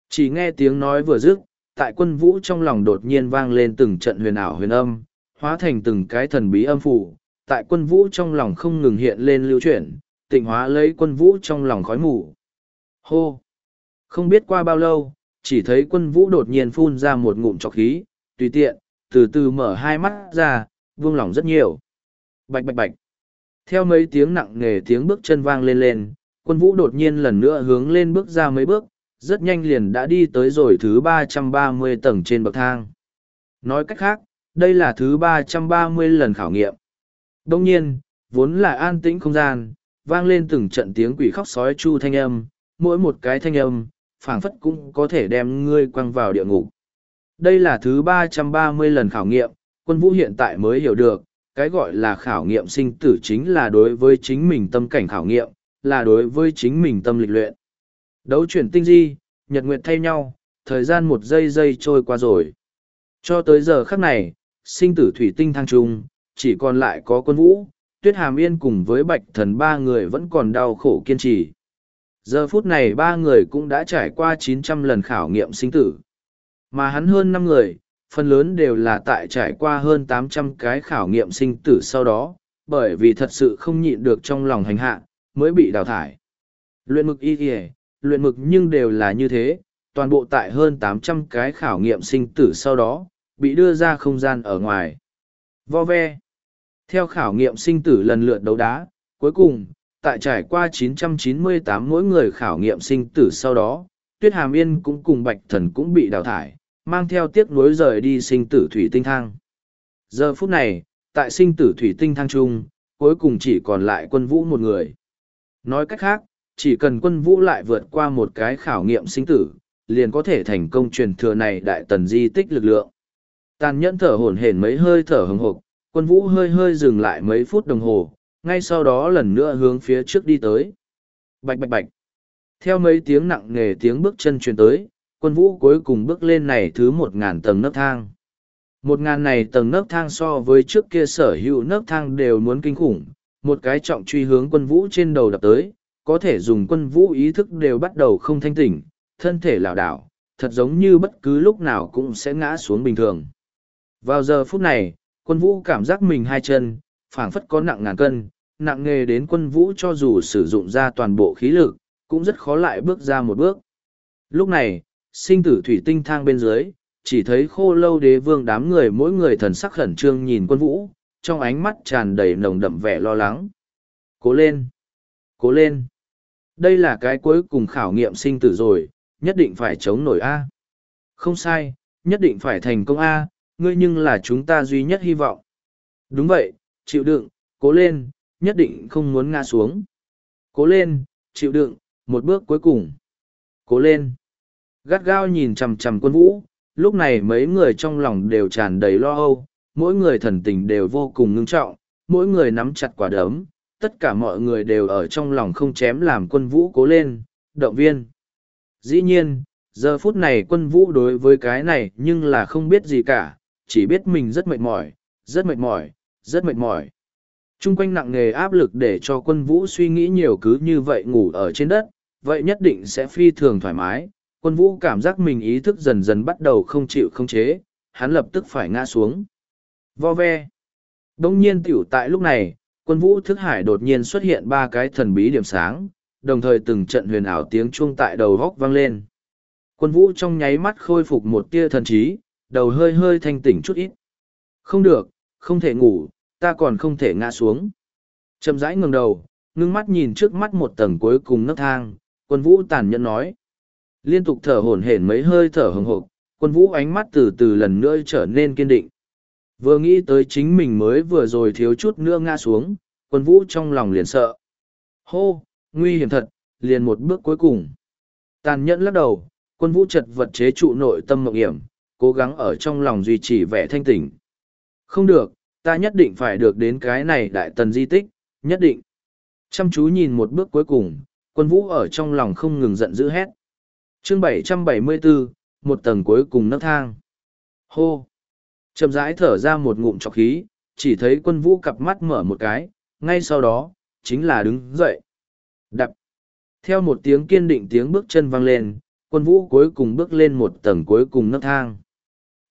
Chỉ nghe tiếng nói vừa dứt, tại quân vũ trong lòng đột nhiên vang lên từng trận huyền ảo huyền âm, hóa thành từng cái thần bí âm phủ, tại quân vũ trong lòng không ngừng hiện lên lưu chuyển, tịnh hóa lấy quân vũ trong lòng khói mù. Hô! Không biết qua bao lâu, chỉ thấy quân vũ đột nhiên phun ra một ngụm trọc khí, tùy tiện, từ từ mở hai mắt ra, vương lòng rất nhiều. Bạch bạch bạch. Theo mấy tiếng nặng nề tiếng bước chân vang lên lên, quân vũ đột nhiên lần nữa hướng lên bước ra mấy bước, rất nhanh liền đã đi tới rồi thứ ba trăm ba mươi tầng trên bậc thang. Nói cách khác, đây là thứ ba trăm ba mươi lần khảo nghiệm. Đông nhiên, vốn là an tĩnh không gian, vang lên từng trận tiếng quỷ khóc sói chu thanh âm, mỗi một cái thanh âm, phảng phất cũng có thể đem ngươi quăng vào địa ngục. Đây là thứ ba trăm ba mươi lần khảo nghiệm, quân vũ hiện tại mới hiểu được, cái gọi là khảo nghiệm sinh tử chính là đối với chính mình tâm cảnh khảo nghiệm, là đối với chính mình tâm lịch luyện. Đấu chuyển tinh di, nhật nguyệt thay nhau, thời gian một giây giây trôi qua rồi. Cho tới giờ khắc này, sinh tử thủy tinh thăng trung, chỉ còn lại có quân vũ, tuyết hàm yên cùng với bạch thần ba người vẫn còn đau khổ kiên trì. Giờ phút này ba người cũng đã trải qua chín trăm lần khảo nghiệm sinh tử. Mà hắn hơn năm người, phần lớn đều là tại trải qua hơn tám trăm cái khảo nghiệm sinh tử sau đó, bởi vì thật sự không nhịn được trong lòng hành hạ, mới bị đào thải. Luyện mực y kìa, luyện mực nhưng đều là như thế, toàn bộ tại hơn tám trăm cái khảo nghiệm sinh tử sau đó, bị đưa ra không gian ở ngoài. Vo ve. Theo khảo nghiệm sinh tử lần lượt đấu đá, cuối cùng, tại trải qua 998 mỗi người khảo nghiệm sinh tử sau đó, Tuyết Hàm Yên cũng cùng Bạch Thần cũng bị đào thải, mang theo tiếc nuối rời đi sinh tử thủy tinh thang. Giờ phút này, tại sinh tử thủy tinh thang trung, cuối cùng chỉ còn lại quân vũ một người. Nói cách khác, chỉ cần quân vũ lại vượt qua một cái khảo nghiệm sinh tử, liền có thể thành công truyền thừa này đại tần di tích lực lượng. Tàn nhẫn thở hổn hển mấy hơi thở hừng hực, quân vũ hơi hơi dừng lại mấy phút đồng hồ, ngay sau đó lần nữa hướng phía trước đi tới. Bạch bạch bạch. Theo mấy tiếng nặng nề tiếng bước chân truyền tới, quân vũ cuối cùng bước lên này thứ một ngàn tầng nấc thang. Một ngàn này tầng nấc thang so với trước kia sở hữu nấc thang đều muốn kinh khủng, một cái trọng truy hướng quân vũ trên đầu đập tới, có thể dùng quân vũ ý thức đều bắt đầu không thanh tỉnh, thân thể lảo đảo, thật giống như bất cứ lúc nào cũng sẽ ngã xuống bình thường. Vào giờ phút này, quân vũ cảm giác mình hai chân, phảng phất có nặng ngàn cân, nặng nghề đến quân vũ cho dù sử dụng ra toàn bộ khí lực, cũng rất khó lại bước ra một bước. Lúc này, sinh tử thủy tinh thang bên dưới, chỉ thấy khô lâu đế vương đám người mỗi người thần sắc khẩn trương nhìn quân vũ, trong ánh mắt tràn đầy nồng đậm vẻ lo lắng. Cố lên! Cố lên! Đây là cái cuối cùng khảo nghiệm sinh tử rồi, nhất định phải chống nổi A. Không sai, nhất định phải thành công A, ngươi nhưng là chúng ta duy nhất hy vọng. Đúng vậy, chịu đựng, cố lên, nhất định không muốn ngã xuống. Cố lên, chịu đựng, một bước cuối cùng. Cố lên. Gắt gao nhìn chằm chằm quân vũ, lúc này mấy người trong lòng đều tràn đầy lo âu, mỗi người thần tình đều vô cùng ngưng trọng, mỗi người nắm chặt quả đấm, tất cả mọi người đều ở trong lòng không chém làm quân vũ cố lên, động viên. Dĩ nhiên, giờ phút này quân vũ đối với cái này nhưng là không biết gì cả, chỉ biết mình rất mệt mỏi, rất mệt mỏi, rất mệt mỏi. Trung quanh nặng nề áp lực để cho quân vũ suy nghĩ nhiều cứ như vậy ngủ ở trên đất, vậy nhất định sẽ phi thường thoải mái. Quân vũ cảm giác mình ý thức dần dần bắt đầu không chịu không chế, hắn lập tức phải ngã xuống. Vo ve. Đông nhiên tiểu tại lúc này, quân vũ thức hải đột nhiên xuất hiện ba cái thần bí điểm sáng, đồng thời từng trận huyền ảo tiếng chuông tại đầu góc vang lên. Quân vũ trong nháy mắt khôi phục một tia thần trí, đầu hơi hơi thanh tỉnh chút ít. Không được, không thể ngủ, ta còn không thể ngã xuống. Chậm rãi ngẩng đầu, ngưng mắt nhìn trước mắt một tầng cuối cùng nấc thang, quân vũ tàn nhẫn nói. Liên tục thở hổn hển mấy hơi thở hừng hộp, quân vũ ánh mắt từ từ lần nữa trở nên kiên định. Vừa nghĩ tới chính mình mới vừa rồi thiếu chút nữa ngã xuống, quân vũ trong lòng liền sợ. Hô, nguy hiểm thật, liền một bước cuối cùng. Tàn nhẫn lắc đầu, quân vũ chật vật chế trụ nội tâm mộng hiểm, cố gắng ở trong lòng duy trì vẻ thanh tỉnh. Không được, ta nhất định phải được đến cái này đại tần di tích, nhất định. Chăm chú nhìn một bước cuối cùng, quân vũ ở trong lòng không ngừng giận dữ hét. Chương 774, một tầng cuối cùng nấc thang. Hô! Chậm rãi thở ra một ngụm trọc khí, chỉ thấy quân vũ cặp mắt mở một cái, ngay sau đó, chính là đứng dậy. Đập! Theo một tiếng kiên định tiếng bước chân vang lên, quân vũ cuối cùng bước lên một tầng cuối cùng nấc thang.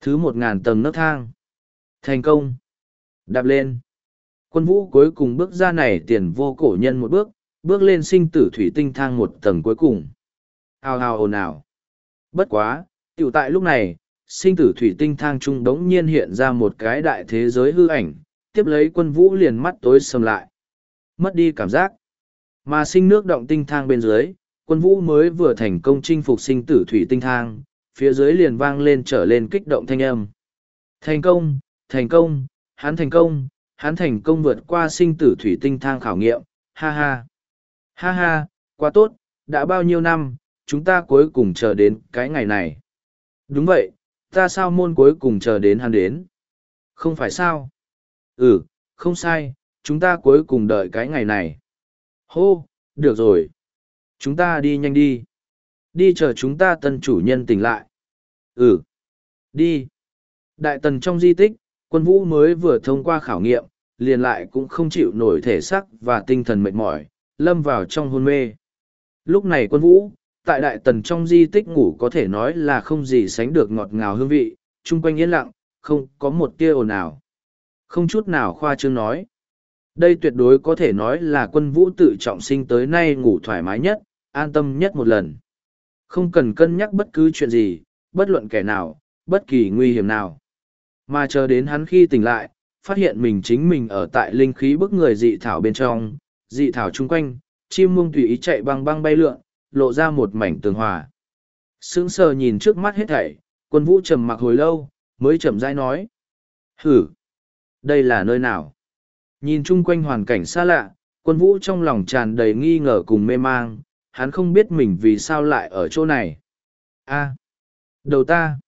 Thứ một ngàn tầng nấc thang. Thành công! Đạp lên! Quân vũ cuối cùng bước ra này tiền vô cổ nhân một bước, bước lên sinh tử thủy tinh thang một tầng cuối cùng. Ao ao ồn ào. Bất quá, tiểu tại lúc này, sinh tử thủy tinh thang trung đống nhiên hiện ra một cái đại thế giới hư ảnh, tiếp lấy quân vũ liền mắt tối sầm lại. Mất đi cảm giác. Mà sinh nước động tinh thang bên dưới, quân vũ mới vừa thành công chinh phục sinh tử thủy tinh thang, phía dưới liền vang lên trở lên kích động thanh âm. Thành công, thành công, hắn thành công, hắn thành công vượt qua sinh tử thủy tinh thang khảo nghiệm, ha ha. Ha ha, quá tốt, đã bao nhiêu năm, chúng ta cuối cùng chờ đến cái ngày này. Đúng vậy, ta sao môn cuối cùng chờ đến hắn đến. Không phải sao? Ừ, không sai, chúng ta cuối cùng đợi cái ngày này. Hô, được rồi. Chúng ta đi nhanh đi. Đi chờ chúng ta tân chủ nhân tỉnh lại. Ừ. Đi. Đại tần trong di tích, quân vũ mới vừa thông qua khảo nghiệm, liền lại cũng không chịu nổi thể xác và tinh thần mệt mỏi, lâm vào trong hôn mê. Lúc này quân vũ, tại đại tần trong di tích ngủ có thể nói là không gì sánh được ngọt ngào hương vị, chung quanh yên lặng, không có một tia ồn nào. Không chút nào khoa trương nói. Đây tuyệt đối có thể nói là quân vũ tự trọng sinh tới nay ngủ thoải mái nhất, an tâm nhất một lần. Không cần cân nhắc bất cứ chuyện gì, bất luận kẻ nào, bất kỳ nguy hiểm nào. Mà chờ đến hắn khi tỉnh lại, phát hiện mình chính mình ở tại linh khí bức người dị thảo bên trong, dị thảo chung quanh, chim muông tùy ý chạy băng băng bay lượn, lộ ra một mảnh tường hòa. Sững sờ nhìn trước mắt hết thảy, quân vũ trầm mặc hồi lâu, mới chậm rãi nói. Hử! Đây là nơi nào? Nhìn chung quanh hoàn cảnh xa lạ, quân vũ trong lòng tràn đầy nghi ngờ cùng mê mang, hắn không biết mình vì sao lại ở chỗ này. A, đầu ta.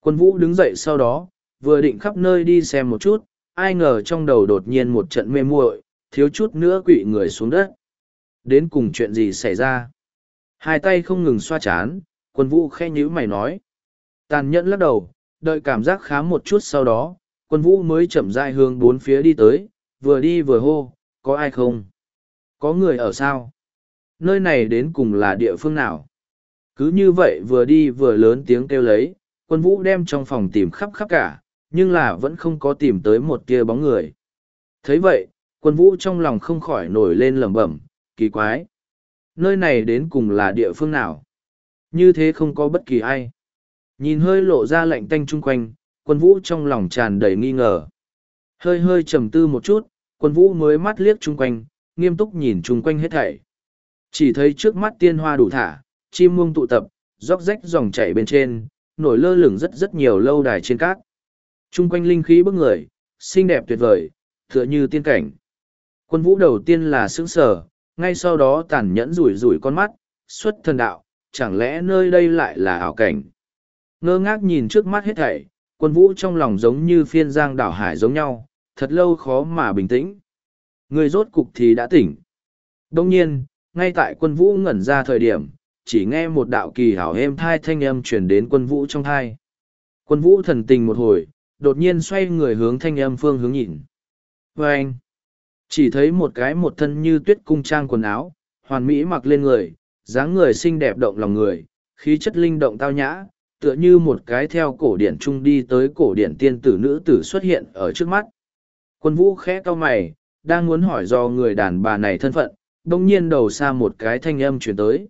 Quân vũ đứng dậy sau đó, vừa định khắp nơi đi xem một chút, ai ngờ trong đầu đột nhiên một trận mê muội, thiếu chút nữa quỵ người xuống đất. Đến cùng chuyện gì xảy ra? Hai tay không ngừng xoa chán, quân vũ khe nhữ mày nói. Tàn nhẫn lắc đầu, Đợi cảm giác khá một chút sau đó, quân vũ mới chậm rãi hướng bốn phía đi tới, vừa đi vừa hô, có ai không? Có người ở sao? Nơi này đến cùng là địa phương nào? Cứ như vậy vừa đi vừa lớn tiếng kêu lấy, quân vũ đem trong phòng tìm khắp khắp cả, nhưng là vẫn không có tìm tới một tia bóng người. thấy vậy, quân vũ trong lòng không khỏi nổi lên lẩm bẩm, kỳ quái. Nơi này đến cùng là địa phương nào? Như thế không có bất kỳ ai. Nhìn hơi lộ ra lạnh tanh chung quanh, quân vũ trong lòng tràn đầy nghi ngờ. Hơi hơi trầm tư một chút, quân vũ mới mắt liếc chung quanh, nghiêm túc nhìn chung quanh hết thảy. Chỉ thấy trước mắt tiên hoa đủ thả, chim muông tụ tập, róc rách dòng chảy bên trên, nổi lơ lửng rất rất nhiều lâu đài trên cát. Chung quanh linh khí bức người, xinh đẹp tuyệt vời, tựa như tiên cảnh. Quân vũ đầu tiên là sững sờ, ngay sau đó tàn nhẫn rủi rủi con mắt, xuất thần đạo, chẳng lẽ nơi đây lại là ảo cảnh. Ngơ ngác nhìn trước mắt hết thảy, quân vũ trong lòng giống như phiên giang đảo hải giống nhau, thật lâu khó mà bình tĩnh. Người rốt cục thì đã tỉnh. Đông nhiên, ngay tại quân vũ ngẩn ra thời điểm, chỉ nghe một đạo kỳ hảo êm thai thanh âm truyền đến quân vũ trong thai. Quân vũ thần tình một hồi, đột nhiên xoay người hướng thanh âm phương hướng nhìn. Và anh, chỉ thấy một cái một thân như tuyết cung trang quần áo, hoàn mỹ mặc lên người, dáng người xinh đẹp động lòng người, khí chất linh động tao nhã, tựa như một cái theo cổ điển trung đi tới cổ điển tiên tử nữ tử xuất hiện ở trước mắt. Quân vũ khẽ cau mày, đang muốn hỏi do người đàn bà này thân phận, đông nhiên đầu xa một cái thanh âm truyền tới.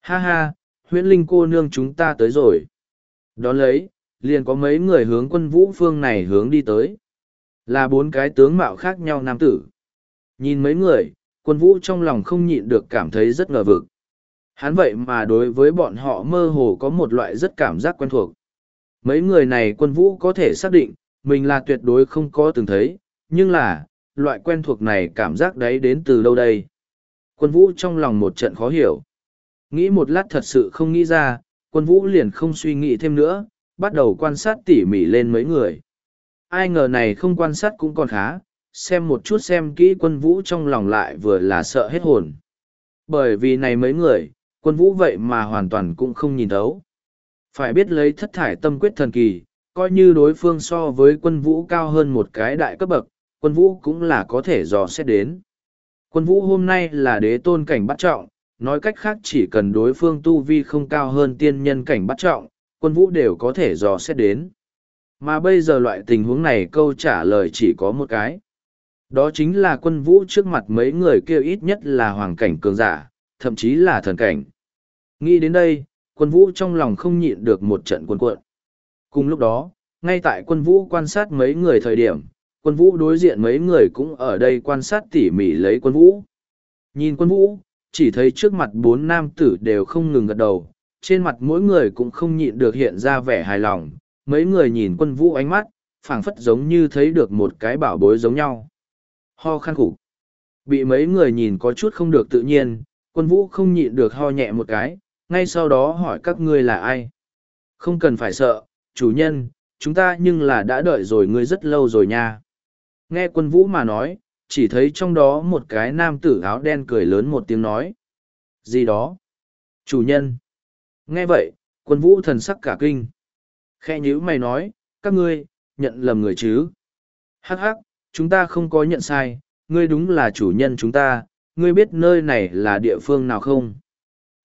Ha ha, huyễn linh cô nương chúng ta tới rồi. Đón lấy, liền có mấy người hướng quân vũ phương này hướng đi tới. Là bốn cái tướng mạo khác nhau nam tử. Nhìn mấy người, quân vũ trong lòng không nhịn được cảm thấy rất ngờ vực. Hắn vậy mà đối với bọn họ mơ hồ có một loại rất cảm giác quen thuộc. Mấy người này quân vũ có thể xác định, mình là tuyệt đối không có từng thấy, nhưng là, loại quen thuộc này cảm giác đấy đến từ đâu đây? Quân vũ trong lòng một trận khó hiểu. Nghĩ một lát thật sự không nghĩ ra, quân vũ liền không suy nghĩ thêm nữa, bắt đầu quan sát tỉ mỉ lên mấy người. Ai ngờ này không quan sát cũng còn khá, xem một chút xem kỹ quân vũ trong lòng lại vừa là sợ hết hồn. Bởi vì này mấy người, quân vũ vậy mà hoàn toàn cũng không nhìn thấu. Phải biết lấy thất thải tâm quyết thần kỳ, coi như đối phương so với quân vũ cao hơn một cái đại cấp bậc, quân vũ cũng là có thể dò xét đến. Quân vũ hôm nay là đế tôn cảnh bắt trọng, nói cách khác chỉ cần đối phương tu vi không cao hơn tiên nhân cảnh bắt trọng, quân vũ đều có thể dò xét đến. Mà bây giờ loại tình huống này câu trả lời chỉ có một cái. Đó chính là quân vũ trước mặt mấy người kia ít nhất là hoàng cảnh cường giả, thậm chí là thần cảnh. Nghĩ đến đây, quân vũ trong lòng không nhịn được một trận cuộn cuộn. Cùng lúc đó, ngay tại quân vũ quan sát mấy người thời điểm, quân vũ đối diện mấy người cũng ở đây quan sát tỉ mỉ lấy quân vũ. Nhìn quân vũ, chỉ thấy trước mặt bốn nam tử đều không ngừng gật đầu, trên mặt mỗi người cũng không nhịn được hiện ra vẻ hài lòng, mấy người nhìn quân vũ ánh mắt, phảng phất giống như thấy được một cái bảo bối giống nhau. Ho khăn khủng. Bị mấy người nhìn có chút không được tự nhiên, quân vũ không nhịn được ho nhẹ một cái, ngay sau đó hỏi các ngươi là ai. Không cần phải sợ, chủ nhân, chúng ta nhưng là đã đợi rồi ngươi rất lâu rồi nha. Nghe quân vũ mà nói, chỉ thấy trong đó một cái nam tử áo đen cười lớn một tiếng nói. Gì đó? Chủ nhân. Nghe vậy, quân vũ thần sắc cả kinh. Khe nhữ mày nói, các ngươi, nhận lầm người chứ. Hắc hắc, chúng ta không có nhận sai, ngươi đúng là chủ nhân chúng ta, ngươi biết nơi này là địa phương nào không?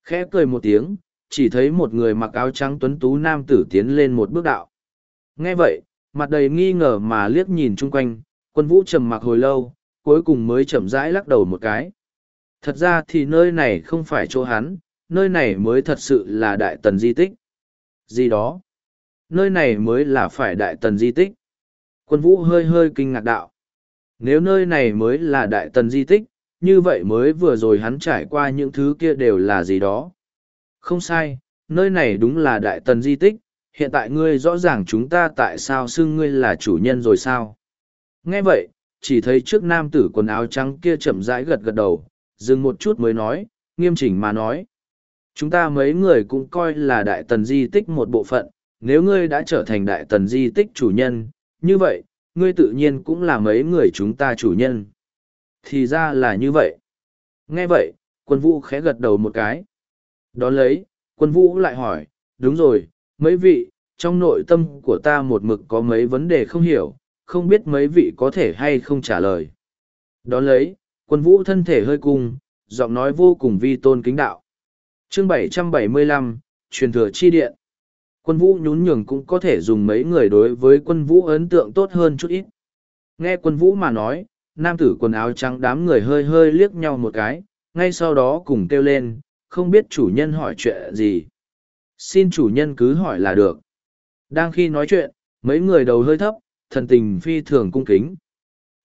Khẽ cười một tiếng, chỉ thấy một người mặc áo trắng tuấn tú nam tử tiến lên một bước đạo. Nghe vậy, mặt đầy nghi ngờ mà liếc nhìn chung quanh, quân vũ trầm mặc hồi lâu, cuối cùng mới chậm rãi lắc đầu một cái. Thật ra thì nơi này không phải chỗ hắn, nơi này mới thật sự là đại tần di tích. Gì đó? Nơi này mới là phải đại tần di tích. Quân vũ hơi hơi kinh ngạc đạo. Nếu nơi này mới là đại tần di tích, như vậy mới vừa rồi hắn trải qua những thứ kia đều là gì đó. Không sai, nơi này đúng là đại tần di tích, hiện tại ngươi rõ ràng chúng ta tại sao xưng ngươi là chủ nhân rồi sao. Nghe vậy, chỉ thấy trước nam tử quần áo trắng kia chậm rãi gật gật đầu, dừng một chút mới nói, nghiêm chỉnh mà nói. Chúng ta mấy người cũng coi là đại tần di tích một bộ phận, nếu ngươi đã trở thành đại tần di tích chủ nhân, như vậy, ngươi tự nhiên cũng là mấy người chúng ta chủ nhân. Thì ra là như vậy. Nghe vậy, quân vũ khẽ gật đầu một cái. Đón lấy, quân vũ lại hỏi, đúng rồi, mấy vị, trong nội tâm của ta một mực có mấy vấn đề không hiểu, không biết mấy vị có thể hay không trả lời. Đón lấy, quân vũ thân thể hơi cung, giọng nói vô cùng vi tôn kính đạo. Chương 775, truyền thừa chi điện. Quân vũ nhún nhường cũng có thể dùng mấy người đối với quân vũ ấn tượng tốt hơn chút ít. Nghe quân vũ mà nói, nam tử quần áo trắng đám người hơi hơi liếc nhau một cái, ngay sau đó cùng kêu lên, không biết chủ nhân hỏi chuyện gì. Xin chủ nhân cứ hỏi là được. Đang khi nói chuyện, mấy người đầu hơi thấp, thần tình phi thường cung kính.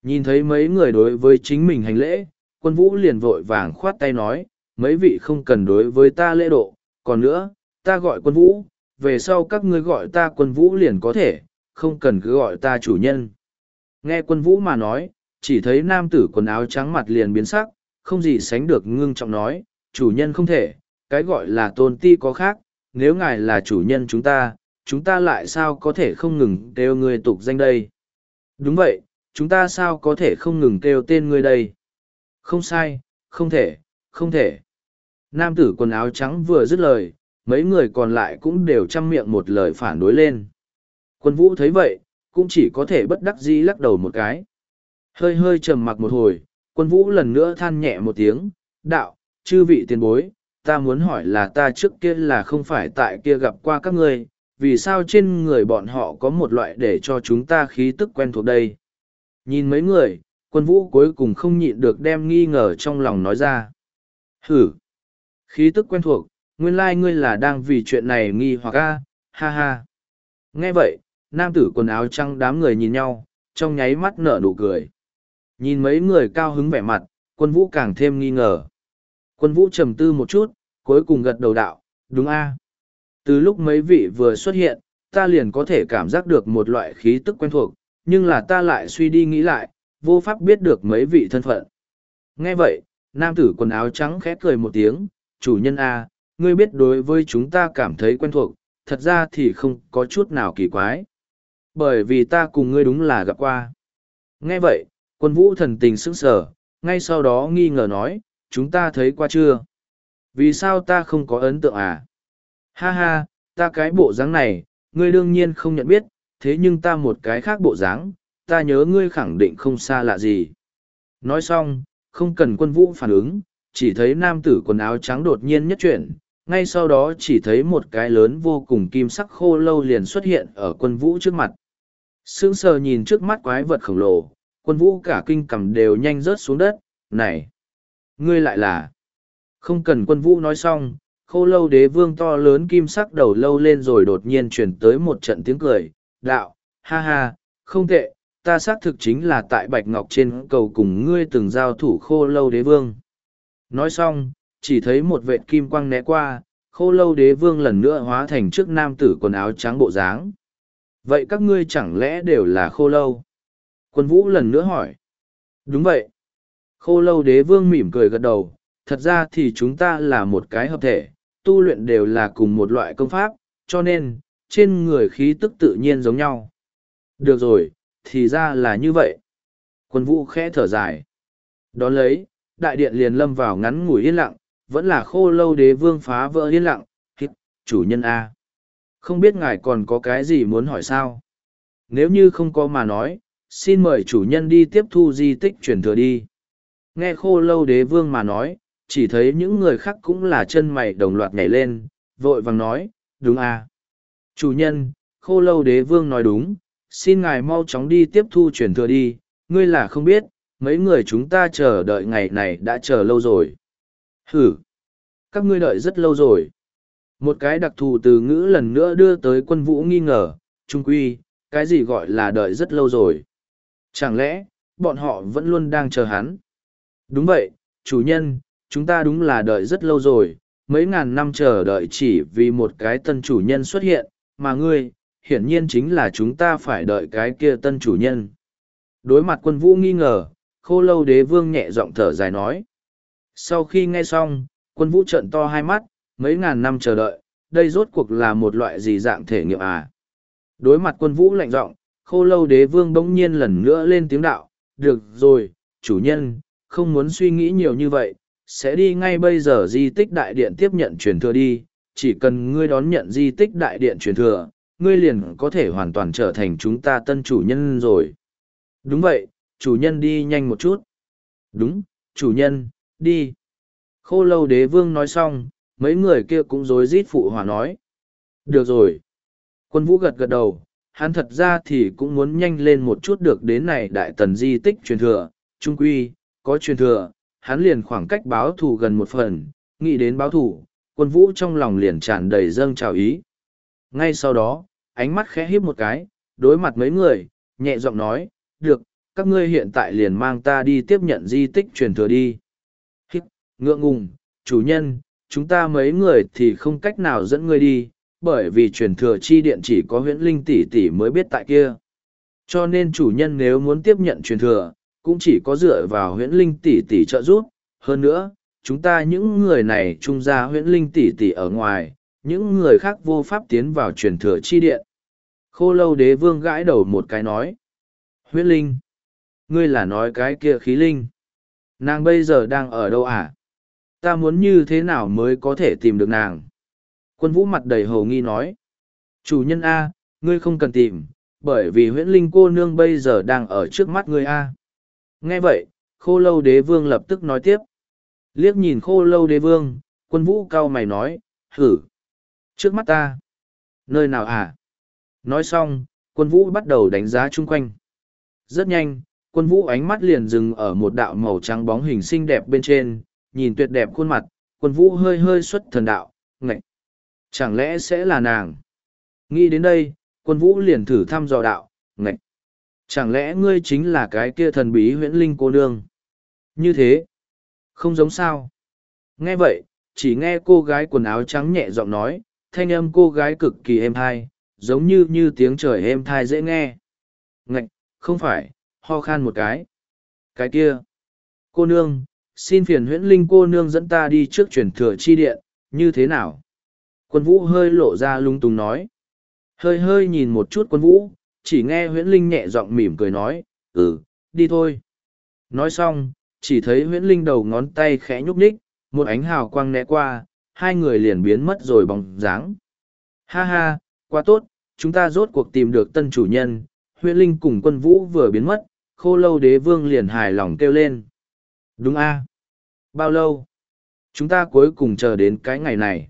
Nhìn thấy mấy người đối với chính mình hành lễ, quân vũ liền vội vàng khoát tay nói, mấy vị không cần đối với ta lễ độ, còn nữa, ta gọi quân vũ, về sau các ngươi gọi ta quân vũ liền có thể, không cần cứ gọi ta chủ nhân. Nghe quân vũ mà nói, chỉ thấy nam tử quần áo trắng mặt liền biến sắc, không gì sánh được ngưng trọng nói, chủ nhân không thể, cái gọi là tôn ti có khác, nếu ngài là chủ nhân chúng ta, chúng ta lại sao có thể không ngừng kêu người tục danh đây? Đúng vậy, chúng ta sao có thể không ngừng kêu tên người đây? Không sai, không thể, không thể. Nam tử quần áo trắng vừa dứt lời, mấy người còn lại cũng đều chăm miệng một lời phản đối lên. Quân vũ thấy vậy, cũng chỉ có thể bất đắc dĩ lắc đầu một cái. Hơi hơi trầm mặc một hồi, quân vũ lần nữa than nhẹ một tiếng, đạo, chư vị tiền bối, ta muốn hỏi là ta trước kia là không phải tại kia gặp qua các ngươi, vì sao trên người bọn họ có một loại để cho chúng ta khí tức quen thuộc đây. Nhìn mấy người, quân vũ cuối cùng không nhịn được đem nghi ngờ trong lòng nói ra. Hử! Khí tức quen thuộc, nguyên lai like ngươi là đang vì chuyện này nghi hoặc a, ha ha. Nghe vậy, nam tử quần áo trắng đám người nhìn nhau, trong nháy mắt nở nụ cười. Nhìn mấy người cao hứng vẻ mặt, quân vũ càng thêm nghi ngờ. Quân vũ trầm tư một chút, cuối cùng gật đầu đạo, đúng a. Từ lúc mấy vị vừa xuất hiện, ta liền có thể cảm giác được một loại khí tức quen thuộc, nhưng là ta lại suy đi nghĩ lại, vô pháp biết được mấy vị thân phận. Nghe vậy, nam tử quần áo trắng khẽ cười một tiếng, chủ nhân a, ngươi biết đối với chúng ta cảm thấy quen thuộc, thật ra thì không có chút nào kỳ quái. Bởi vì ta cùng ngươi đúng là gặp qua. Nghe vậy, quân vũ thần tình sững sờ, ngay sau đó nghi ngờ nói, chúng ta thấy qua chưa? Vì sao ta không có ấn tượng à? Ha ha, ta cái bộ dáng này, ngươi đương nhiên không nhận biết, thế nhưng ta một cái khác bộ dáng, ta nhớ ngươi khẳng định không xa lạ gì. Nói xong, không cần quân vũ phản ứng, chỉ thấy nam tử quần áo trắng đột nhiên nhất chuyển, ngay sau đó chỉ thấy một cái lớn vô cùng kim sắc khô lâu liền xuất hiện ở quân vũ trước mặt. Sững sờ nhìn trước mắt quái vật khổng lồ, quân vũ cả kinh cầm đều nhanh rớt xuống đất, này! Ngươi lại là... Không cần quân vũ nói xong, khô lâu đế vương to lớn kim sắc đầu lâu lên rồi đột nhiên chuyển tới một trận tiếng cười, đạo, ha ha, không tệ, ta xác thực chính là tại Bạch Ngọc trên cầu cùng ngươi từng giao thủ khô lâu đế vương. Nói xong, chỉ thấy một vệt kim quang né qua, khô lâu đế vương lần nữa hóa thành trước nam tử quần áo trắng bộ dáng. Vậy các ngươi chẳng lẽ đều là khô lâu? Quân vũ lần nữa hỏi. Đúng vậy. Khô lâu đế vương mỉm cười gật đầu, thật ra thì chúng ta là một cái hợp thể, tu luyện đều là cùng một loại công pháp, cho nên, trên người khí tức tự nhiên giống nhau. Được rồi, thì ra là như vậy. Quân vũ khẽ thở dài. Đón lấy, đại điện liền lâm vào ngắn ngủi yên lặng, vẫn là khô lâu đế vương phá vỡ yên lặng, hít, chủ nhân A. Không biết ngài còn có cái gì muốn hỏi sao? Nếu như không có mà nói, xin mời chủ nhân đi tiếp thu di tích truyền thừa đi. Nghe khô lâu đế vương mà nói, chỉ thấy những người khác cũng là chân mày đồng loạt nhảy lên, vội vàng nói, đúng à. Chủ nhân, khô lâu đế vương nói đúng, xin ngài mau chóng đi tiếp thu truyền thừa đi, ngươi là không biết, mấy người chúng ta chờ đợi ngày này đã chờ lâu rồi. Hử! Các ngươi đợi rất lâu rồi. Một cái đặc thù từ ngữ lần nữa đưa tới quân vũ nghi ngờ, trung quy, cái gì gọi là đợi rất lâu rồi. Chẳng lẽ, bọn họ vẫn luôn đang chờ hắn? Đúng vậy, chủ nhân, chúng ta đúng là đợi rất lâu rồi, mấy ngàn năm chờ đợi chỉ vì một cái tân chủ nhân xuất hiện, mà ngươi, hiển nhiên chính là chúng ta phải đợi cái kia tân chủ nhân. Đối mặt quân vũ nghi ngờ, khô lâu đế vương nhẹ giọng thở dài nói. Sau khi nghe xong, quân vũ trợn to hai mắt, mấy ngàn năm chờ đợi, đây rốt cuộc là một loại gì dạng thể nghiệm à? Đối mặt quân vũ lạnh giọng, khô lâu đế vương bỗng nhiên lần nữa lên tiếng đạo, được rồi, chủ nhân, không muốn suy nghĩ nhiều như vậy, sẽ đi ngay bây giờ di tích đại điện tiếp nhận truyền thừa đi, chỉ cần ngươi đón nhận di tích đại điện truyền thừa, ngươi liền có thể hoàn toàn trở thành chúng ta tân chủ nhân rồi. Đúng vậy, chủ nhân đi nhanh một chút. Đúng, chủ nhân, đi. Khô lâu đế vương nói xong, mấy người kia cũng rối rít phụ hòa nói. Được rồi. Quân vũ gật gật đầu, hắn thật ra thì cũng muốn nhanh lên một chút được đến này đại tần di tích truyền thừa, trung quy, có truyền thừa, hắn liền khoảng cách báo thù gần một phần, nghĩ đến báo thù, quân vũ trong lòng liền tràn đầy dâng trào ý. Ngay sau đó, ánh mắt khẽ híp một cái, đối mặt mấy người, nhẹ giọng nói, được, các ngươi hiện tại liền mang ta đi tiếp nhận di tích truyền thừa đi. Ngượng ngùng, chủ nhân, chúng ta mấy người thì không cách nào dẫn ngươi đi, bởi vì truyền thừa chi điện chỉ có huyễn linh tỷ tỷ mới biết tại kia. Cho nên chủ nhân nếu muốn tiếp nhận truyền thừa, cũng chỉ có dựa vào huyễn linh tỷ tỷ trợ giúp. Hơn nữa, chúng ta những người này trung ra huyễn linh tỷ tỷ ở ngoài, những người khác vô pháp tiến vào truyền thừa chi điện. Khô lâu đế vương gãi đầu một cái nói. Huyễn linh. Ngươi là nói cái kia khí linh. Nàng bây giờ đang ở đâu à? Ta muốn như thế nào mới có thể tìm được nàng? Quân vũ mặt đầy hầu nghi nói. Chủ nhân A, ngươi không cần tìm, bởi vì huyễn linh cô nương bây giờ đang ở trước mắt ngươi A. Nghe vậy, khô lâu đế vương lập tức nói tiếp. Liếc nhìn khô lâu đế vương, quân vũ cao mày nói, hử. Trước mắt ta. Nơi nào à? Nói xong, quân vũ bắt đầu đánh giá chung quanh. Rất nhanh, quân vũ ánh mắt liền dừng ở một đạo màu trắng bóng hình xinh đẹp bên trên, nhìn tuyệt đẹp khuôn mặt, quân vũ hơi hơi xuất thần đạo, ngạch. Chẳng lẽ sẽ là nàng? Nghĩ đến đây, quân vũ liền thử thăm dò đạo, ngạch. Chẳng lẽ ngươi chính là cái kia thần bí huyễn linh cô nương? Như thế, không giống sao. Nghe vậy, chỉ nghe cô gái quần áo trắng nhẹ giọng nói, thanh âm cô gái cực kỳ êm thai, giống như như tiếng trời êm thai dễ nghe. Ngạch, không phải, ho khan một cái. Cái kia. Cô nương, xin phiền huyễn linh cô nương dẫn ta đi trước truyền thừa chi điện, như thế nào? Quân vũ hơi lộ ra lung tung nói. Hơi hơi nhìn một chút quân vũ, chỉ nghe huyễn linh nhẹ giọng mỉm cười nói, ừ, đi thôi. Nói xong, chỉ thấy huyễn linh đầu ngón tay khẽ nhúc nhích, một ánh hào quang né qua, hai người liền biến mất rồi bóng dáng. Ha ha, quá tốt, chúng ta rốt cuộc tìm được tân chủ nhân, huyễn linh cùng quân vũ vừa biến mất, khô lâu đế vương liền hài lòng kêu lên. Đúng a Bao lâu? Chúng ta cuối cùng chờ đến cái ngày này.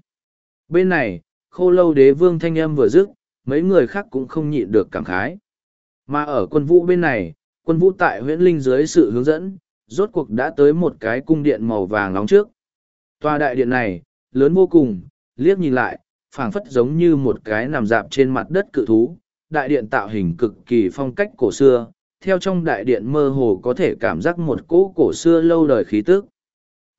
Bên này, khô lâu đế vương thanh âm vừa dứt, mấy người khác cũng không nhịn được cảm khái. Mà ở quân vũ bên này, quân vũ tại huyễn linh dưới sự hướng dẫn, rốt cuộc đã tới một cái cung điện màu vàng nóng trước. Tòa đại điện này, lớn vô cùng, liếc nhìn lại, phảng phất giống như một cái nằm dạp trên mặt đất cự thú. Đại điện tạo hình cực kỳ phong cách cổ xưa, theo trong đại điện mơ hồ có thể cảm giác một cỗ cổ xưa lâu đời khí tức.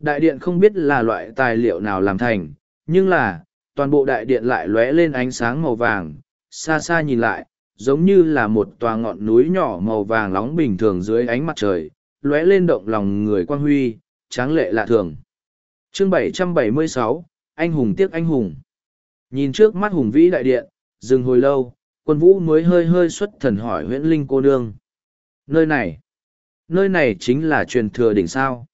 Đại điện không biết là loại tài liệu nào làm thành, nhưng là, toàn bộ đại điện lại lóe lên ánh sáng màu vàng, xa xa nhìn lại, giống như là một tòa ngọn núi nhỏ màu vàng nóng bình thường dưới ánh mặt trời, lóe lên động lòng người quan huy, tráng lệ lạ thường. Chương 776, Anh hùng tiếc anh hùng. Nhìn trước mắt hùng vĩ đại điện, dừng hồi lâu, quân vũ mới hơi hơi xuất thần hỏi huyễn linh cô nương. Nơi này, nơi này chính là truyền thừa đỉnh sao.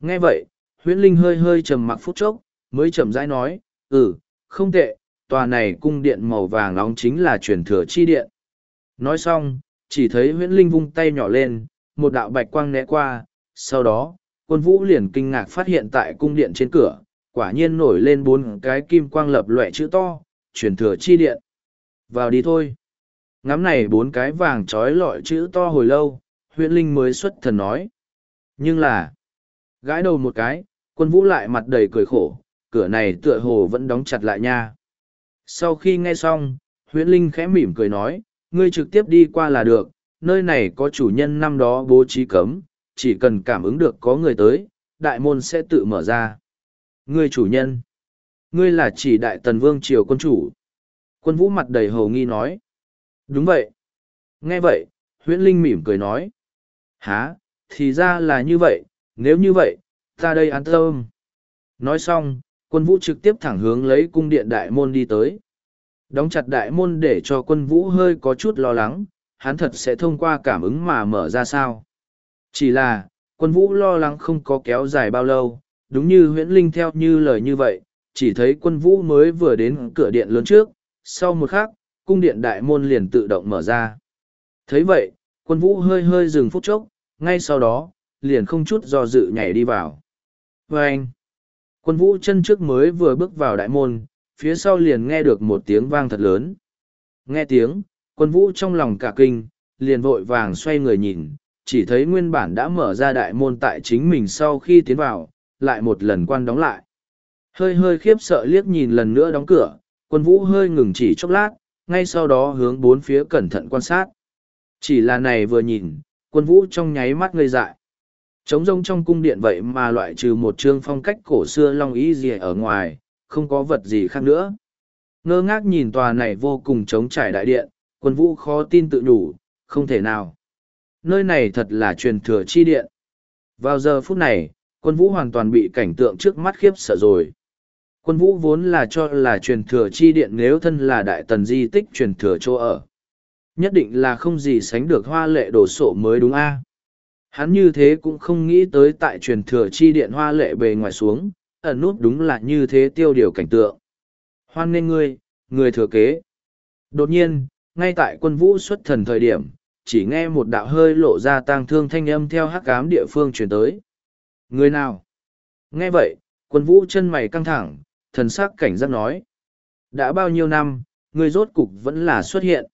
Nghe vậy, huyễn linh hơi hơi trầm mặc phút chốc, mới chậm rãi nói, ừ, không tệ, tòa này cung điện màu vàng nóng chính là truyền thừa chi điện. Nói xong, chỉ thấy huyễn linh vung tay nhỏ lên, một đạo bạch quang né qua, sau đó, quân vũ liền kinh ngạc phát hiện tại cung điện trên cửa, quả nhiên nổi lên bốn cái kim quang lập loẹ chữ to, truyền thừa chi điện. Vào đi thôi. Ngắm này bốn cái vàng trói lọi chữ to hồi lâu, huyễn linh mới xuất thần nói. Nhưng là, gãi đầu một cái, quân vũ lại mặt đầy cười khổ, cửa này tựa hồ vẫn đóng chặt lại nha. Sau khi nghe xong, huyễn linh khẽ mỉm cười nói, ngươi trực tiếp đi qua là được, nơi này có chủ nhân năm đó bố trí cấm, chỉ cần cảm ứng được có người tới, đại môn sẽ tự mở ra. Ngươi chủ nhân, ngươi là chỉ đại tần vương triều quân chủ. Quân vũ mặt đầy hồ nghi nói. Đúng vậy. Nghe vậy, huyễn linh mỉm cười nói. Hả, thì ra là như vậy, nếu như vậy, ta đây an tâm. Nói xong, quân vũ trực tiếp thẳng hướng lấy cung điện đại môn đi tới. Đóng chặt đại môn để cho quân vũ hơi có chút lo lắng, hắn thật sẽ thông qua cảm ứng mà mở ra sao. Chỉ là, quân vũ lo lắng không có kéo dài bao lâu, đúng như huyễn linh theo như lời như vậy, chỉ thấy quân vũ mới vừa đến cửa điện lớn trước, sau một khắc, cung điện đại môn liền tự động mở ra. thấy vậy, quân vũ hơi hơi dừng phút chốc, ngay sau đó, liền không chút do dự nhảy đi vào. Và anh, quân vũ chân trước mới vừa bước vào đại môn, phía sau liền nghe được một tiếng vang thật lớn. Nghe tiếng, quân vũ trong lòng cả kinh, liền vội vàng xoay người nhìn, chỉ thấy nguyên bản đã mở ra đại môn tại chính mình sau khi tiến vào, lại một lần quan đóng lại. Hơi hơi khiếp sợ liếc nhìn lần nữa đóng cửa, quân vũ hơi ngừng chỉ chốc lát, ngay sau đó hướng bốn phía cẩn thận quan sát. Chỉ là này vừa nhìn, quân vũ trong nháy mắt ngây dại. Trống rông trong cung điện vậy mà loại trừ một trương phong cách cổ xưa long ý gì ở ngoài, không có vật gì khác nữa. Ngơ ngác nhìn tòa này vô cùng trống trải đại điện, quân vũ khó tin tự đủ, không thể nào. Nơi này thật là truyền thừa chi điện. Vào giờ phút này, quân vũ hoàn toàn bị cảnh tượng trước mắt khiếp sợ rồi. Quân vũ vốn là cho là truyền thừa chi điện nếu thân là đại tần di tích truyền thừa chỗ ở. Nhất định là không gì sánh được hoa lệ đồ sộ mới đúng a. Hắn như thế cũng không nghĩ tới tại truyền thừa chi điện hoa lệ bề ngoài xuống, ẩn nút đúng là như thế tiêu điều cảnh tượng. Hoan nên ngươi, người thừa kế. Đột nhiên, ngay tại quân vũ xuất thần thời điểm, chỉ nghe một đạo hơi lộ ra tang thương thanh âm theo hắc ám địa phương truyền tới. Người nào? Nghe vậy, quân vũ chân mày căng thẳng, thần sắc cảnh giác nói. Đã bao nhiêu năm, người rốt cục vẫn là xuất hiện.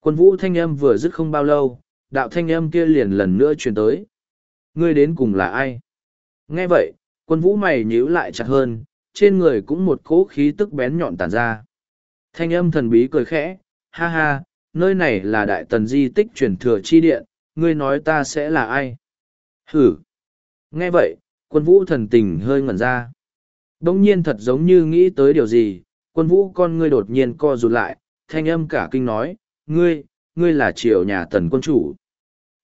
Quân vũ thanh âm vừa dứt không bao lâu, đạo thanh âm kia liền lần nữa truyền tới. Ngươi đến cùng là ai? Nghe vậy, quân vũ mày nhíu lại chặt hơn, trên người cũng một cỗ khí tức bén nhọn tản ra. Thanh âm thần bí cười khẽ, ha ha, nơi này là đại tần di tích truyền thừa chi điện, ngươi nói ta sẽ là ai? Hử! Nghe vậy, quân vũ thần tình hơi ngẩn ra. Đông nhiên thật giống như nghĩ tới điều gì, quân vũ con ngươi đột nhiên co rụt lại, thanh âm cả kinh nói, ngươi, ngươi là triều nhà tần quân chủ.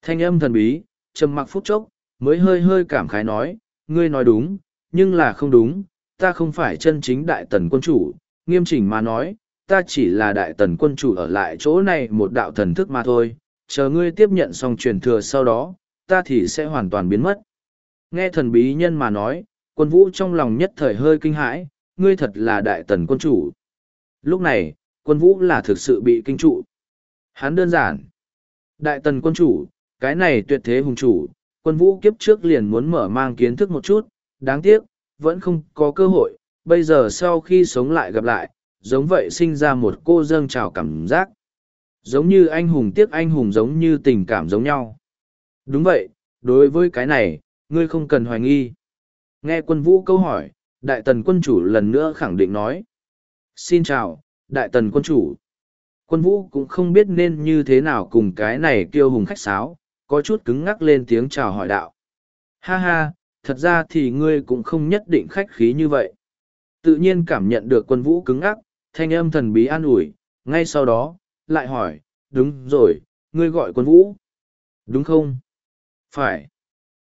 Thanh âm thần bí, trầm mặc phút chốc, mới hơi hơi cảm khái nói, ngươi nói đúng, nhưng là không đúng, ta không phải chân chính đại tần quân chủ, nghiêm chỉnh mà nói, ta chỉ là đại tần quân chủ ở lại chỗ này một đạo thần thức mà thôi, chờ ngươi tiếp nhận xong truyền thừa sau đó, ta thì sẽ hoàn toàn biến mất. Nghe thần bí nhân mà nói, quân vũ trong lòng nhất thời hơi kinh hãi, ngươi thật là đại tần quân chủ. Lúc này, quân vũ là thực sự bị kinh trụ. Hắn đơn giản. Đại tần quân chủ, cái này tuyệt thế hùng chủ, quân vũ kiếp trước liền muốn mở mang kiến thức một chút, đáng tiếc, vẫn không có cơ hội, bây giờ sau khi sống lại gặp lại, giống vậy sinh ra một cô dâng trào cảm giác. Giống như anh hùng tiếc anh hùng giống như tình cảm giống nhau. Đúng vậy, đối với cái này, ngươi không cần hoài nghi. Nghe quân vũ câu hỏi, đại tần quân chủ lần nữa khẳng định nói. Xin chào, đại tần quân chủ. Quân vũ cũng không biết nên như thế nào cùng cái này kiêu hùng khách sáo, có chút cứng ngắc lên tiếng chào hỏi đạo. Ha ha, thật ra thì ngươi cũng không nhất định khách khí như vậy. Tự nhiên cảm nhận được quân vũ cứng ngắc, thanh âm thần bí an ủi, ngay sau đó, lại hỏi, đúng rồi, ngươi gọi quân vũ. Đúng không? Phải.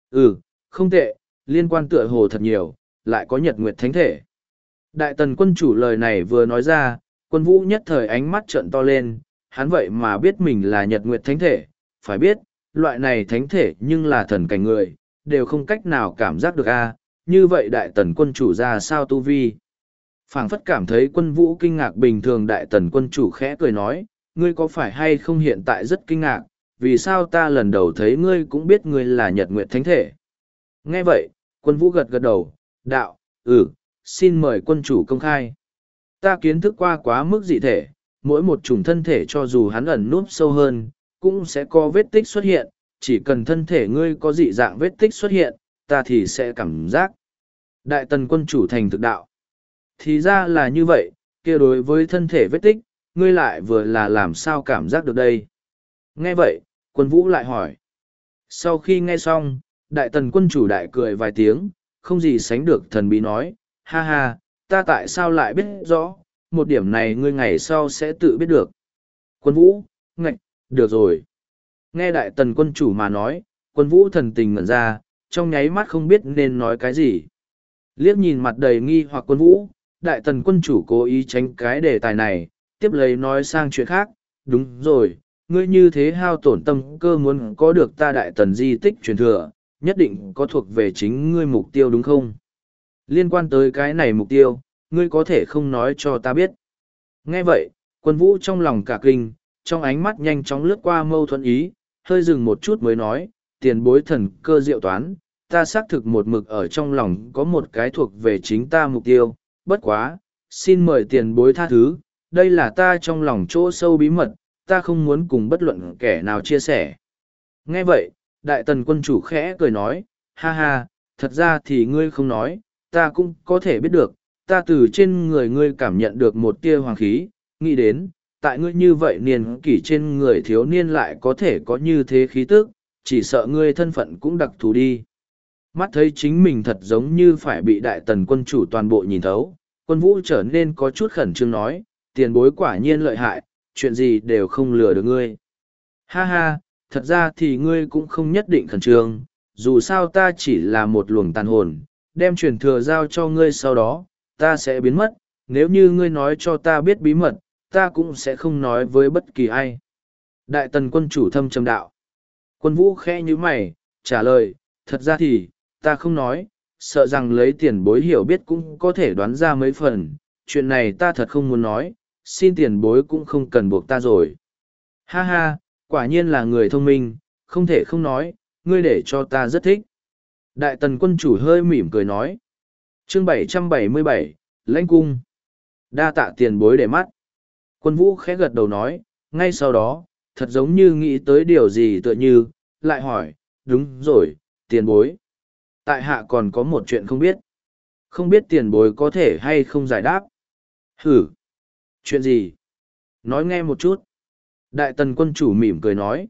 Ừ, không tệ, liên quan tựa hồ thật nhiều, lại có nhật nguyệt thánh thể. Đại tần quân chủ lời này vừa nói ra, quân vũ nhất thời ánh mắt trợn to lên, hắn vậy mà biết mình là nhật nguyệt thánh thể, phải biết, loại này thánh thể nhưng là thần cảnh người, đều không cách nào cảm giác được a như vậy đại tần quân chủ ra sao tu vi? Phảng phất cảm thấy quân vũ kinh ngạc bình thường đại tần quân chủ khẽ cười nói ngươi có phải hay không hiện tại rất kinh ngạc vì sao ta lần đầu thấy ngươi cũng biết ngươi là nhật nguyệt thánh thể? Nghe vậy quân vũ gật gật đầu đạo ừ xin mời quân chủ công khai. Ta kiến thức qua quá mức dị thể mỗi một chủng thân thể cho dù hắn ẩn núp sâu hơn cũng sẽ có vết tích xuất hiện chỉ cần thân thể ngươi có dị dạng vết tích xuất hiện ta thì sẽ cảm giác đại tần quân chủ thành thực đạo thì ra là như vậy, kia đối với thân thể vết tích, ngươi lại vừa là làm sao cảm giác được đây. Nghe vậy, quân vũ lại hỏi. Sau khi nghe xong, đại tần quân chủ đại cười vài tiếng, không gì sánh được thần bí nói, ha ha, ta tại sao lại biết rõ, một điểm này ngươi ngày sau sẽ tự biết được. Quân vũ, ngạch, được rồi. Nghe đại tần quân chủ mà nói, quân vũ thần tình ngẩn ra, trong nháy mắt không biết nên nói cái gì. Liếc nhìn mặt đầy nghi hoặc quân vũ, đại tần quân chủ cố ý tránh cái đề tài này, tiếp lấy nói sang chuyện khác, đúng rồi, ngươi như thế hao tổn tâm cơ muốn có được ta đại tần di tích truyền thừa, nhất định có thuộc về chính ngươi mục tiêu đúng không? Liên quan tới cái này mục tiêu, ngươi có thể không nói cho ta biết. Nghe vậy, Quân vũ trong lòng cả kinh, trong ánh mắt nhanh chóng lướt qua mâu thuẫn ý, hơi dừng một chút mới nói, tiền bối thần cơ diệu toán, ta xác thực một mực ở trong lòng có một cái thuộc về chính ta mục tiêu, bất quá, xin mời tiền bối tha thứ, đây là ta trong lòng chỗ sâu bí mật, ta không muốn cùng bất luận kẻ nào chia sẻ. Nghe vậy, đại tần quân chủ khẽ cười nói, ha ha, thật ra thì ngươi không nói, ta cũng có thể biết được, ta từ trên người ngươi cảm nhận được một tia hoàng khí, nghĩ đến, tại ngươi như vậy niên kỷ trên người thiếu niên lại có thể có như thế khí tức, chỉ sợ ngươi thân phận cũng đặc thù đi. Mắt thấy chính mình thật giống như phải bị đại tần quân chủ toàn bộ nhìn thấu, quân vũ trở nên có chút khẩn trương nói, tiền bối quả nhiên lợi hại, chuyện gì đều không lừa được ngươi. Ha ha, thật ra thì ngươi cũng không nhất định khẩn trương, dù sao ta chỉ là một luồng tàn hồn, đem truyền thừa giao cho ngươi sau đó, ta sẽ biến mất, nếu như ngươi nói cho ta biết bí mật, ta cũng sẽ không nói với bất kỳ ai. Đại tần quân chủ thâm trầm đạo. Quân vũ khẽ như mày, trả lời, thật ra thì, ta không nói, sợ rằng lấy tiền bối hiểu biết cũng có thể đoán ra mấy phần, chuyện này ta thật không muốn nói, xin tiền bối cũng không cần buộc ta rồi. Ha ha, quả nhiên là người thông minh, không thể không nói, ngươi để cho ta rất thích. Đại tần quân chủ hơi mỉm cười nói. Chương 777, Lãnh Cung. Đa tạ tiền bối để mắt. Quân vũ khẽ gật đầu nói, ngay sau đó, thật giống như nghĩ tới điều gì tựa như, lại hỏi, đúng rồi, tiền bối. Tại hạ còn có một chuyện không biết. Không biết tiền bối có thể hay không giải đáp. Hử. Chuyện gì? Nói nghe một chút. Đại tần quân chủ mỉm cười nói.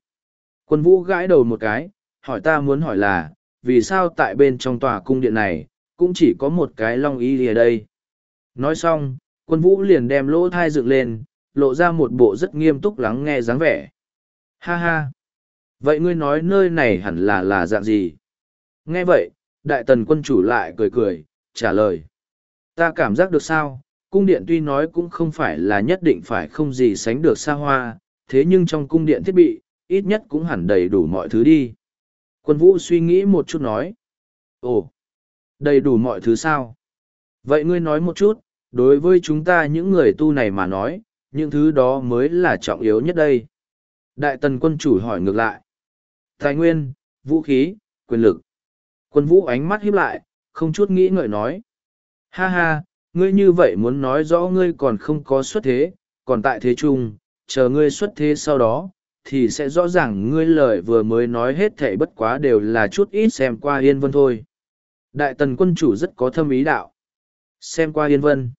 Quân vũ gãi đầu một cái, hỏi ta muốn hỏi là, vì sao tại bên trong tòa cung điện này, cũng chỉ có một cái long y ở đây. Nói xong, quân vũ liền đem lỗ thai dựng lên, lộ ra một bộ rất nghiêm túc lắng nghe dáng vẻ. Ha ha! Vậy ngươi nói nơi này hẳn là là dạng gì? Nghe vậy, đại tần quân chủ lại cười cười, trả lời. Ta cảm giác được sao, cung điện tuy nói cũng không phải là nhất định phải không gì sánh được xa hoa, thế nhưng trong cung điện thiết bị, ít nhất cũng hẳn đầy đủ mọi thứ đi. Quân vũ suy nghĩ một chút nói. Ồ, đầy đủ mọi thứ sao? Vậy ngươi nói một chút, đối với chúng ta những người tu này mà nói, những thứ đó mới là trọng yếu nhất đây. Đại tần quân chủ hỏi ngược lại. Tài nguyên, vũ khí, quyền lực. Quân vũ ánh mắt híp lại, không chút nghĩ ngợi nói. Ha ha, ngươi như vậy muốn nói rõ ngươi còn không có xuất thế, còn tại thế trung, chờ ngươi xuất thế sau đó, thì sẽ rõ ràng ngươi lời vừa mới nói hết thảy bất quá đều là chút ít xem qua yên vân thôi. Đại tần quân chủ rất có thâm ý đạo. Xem qua yên vân.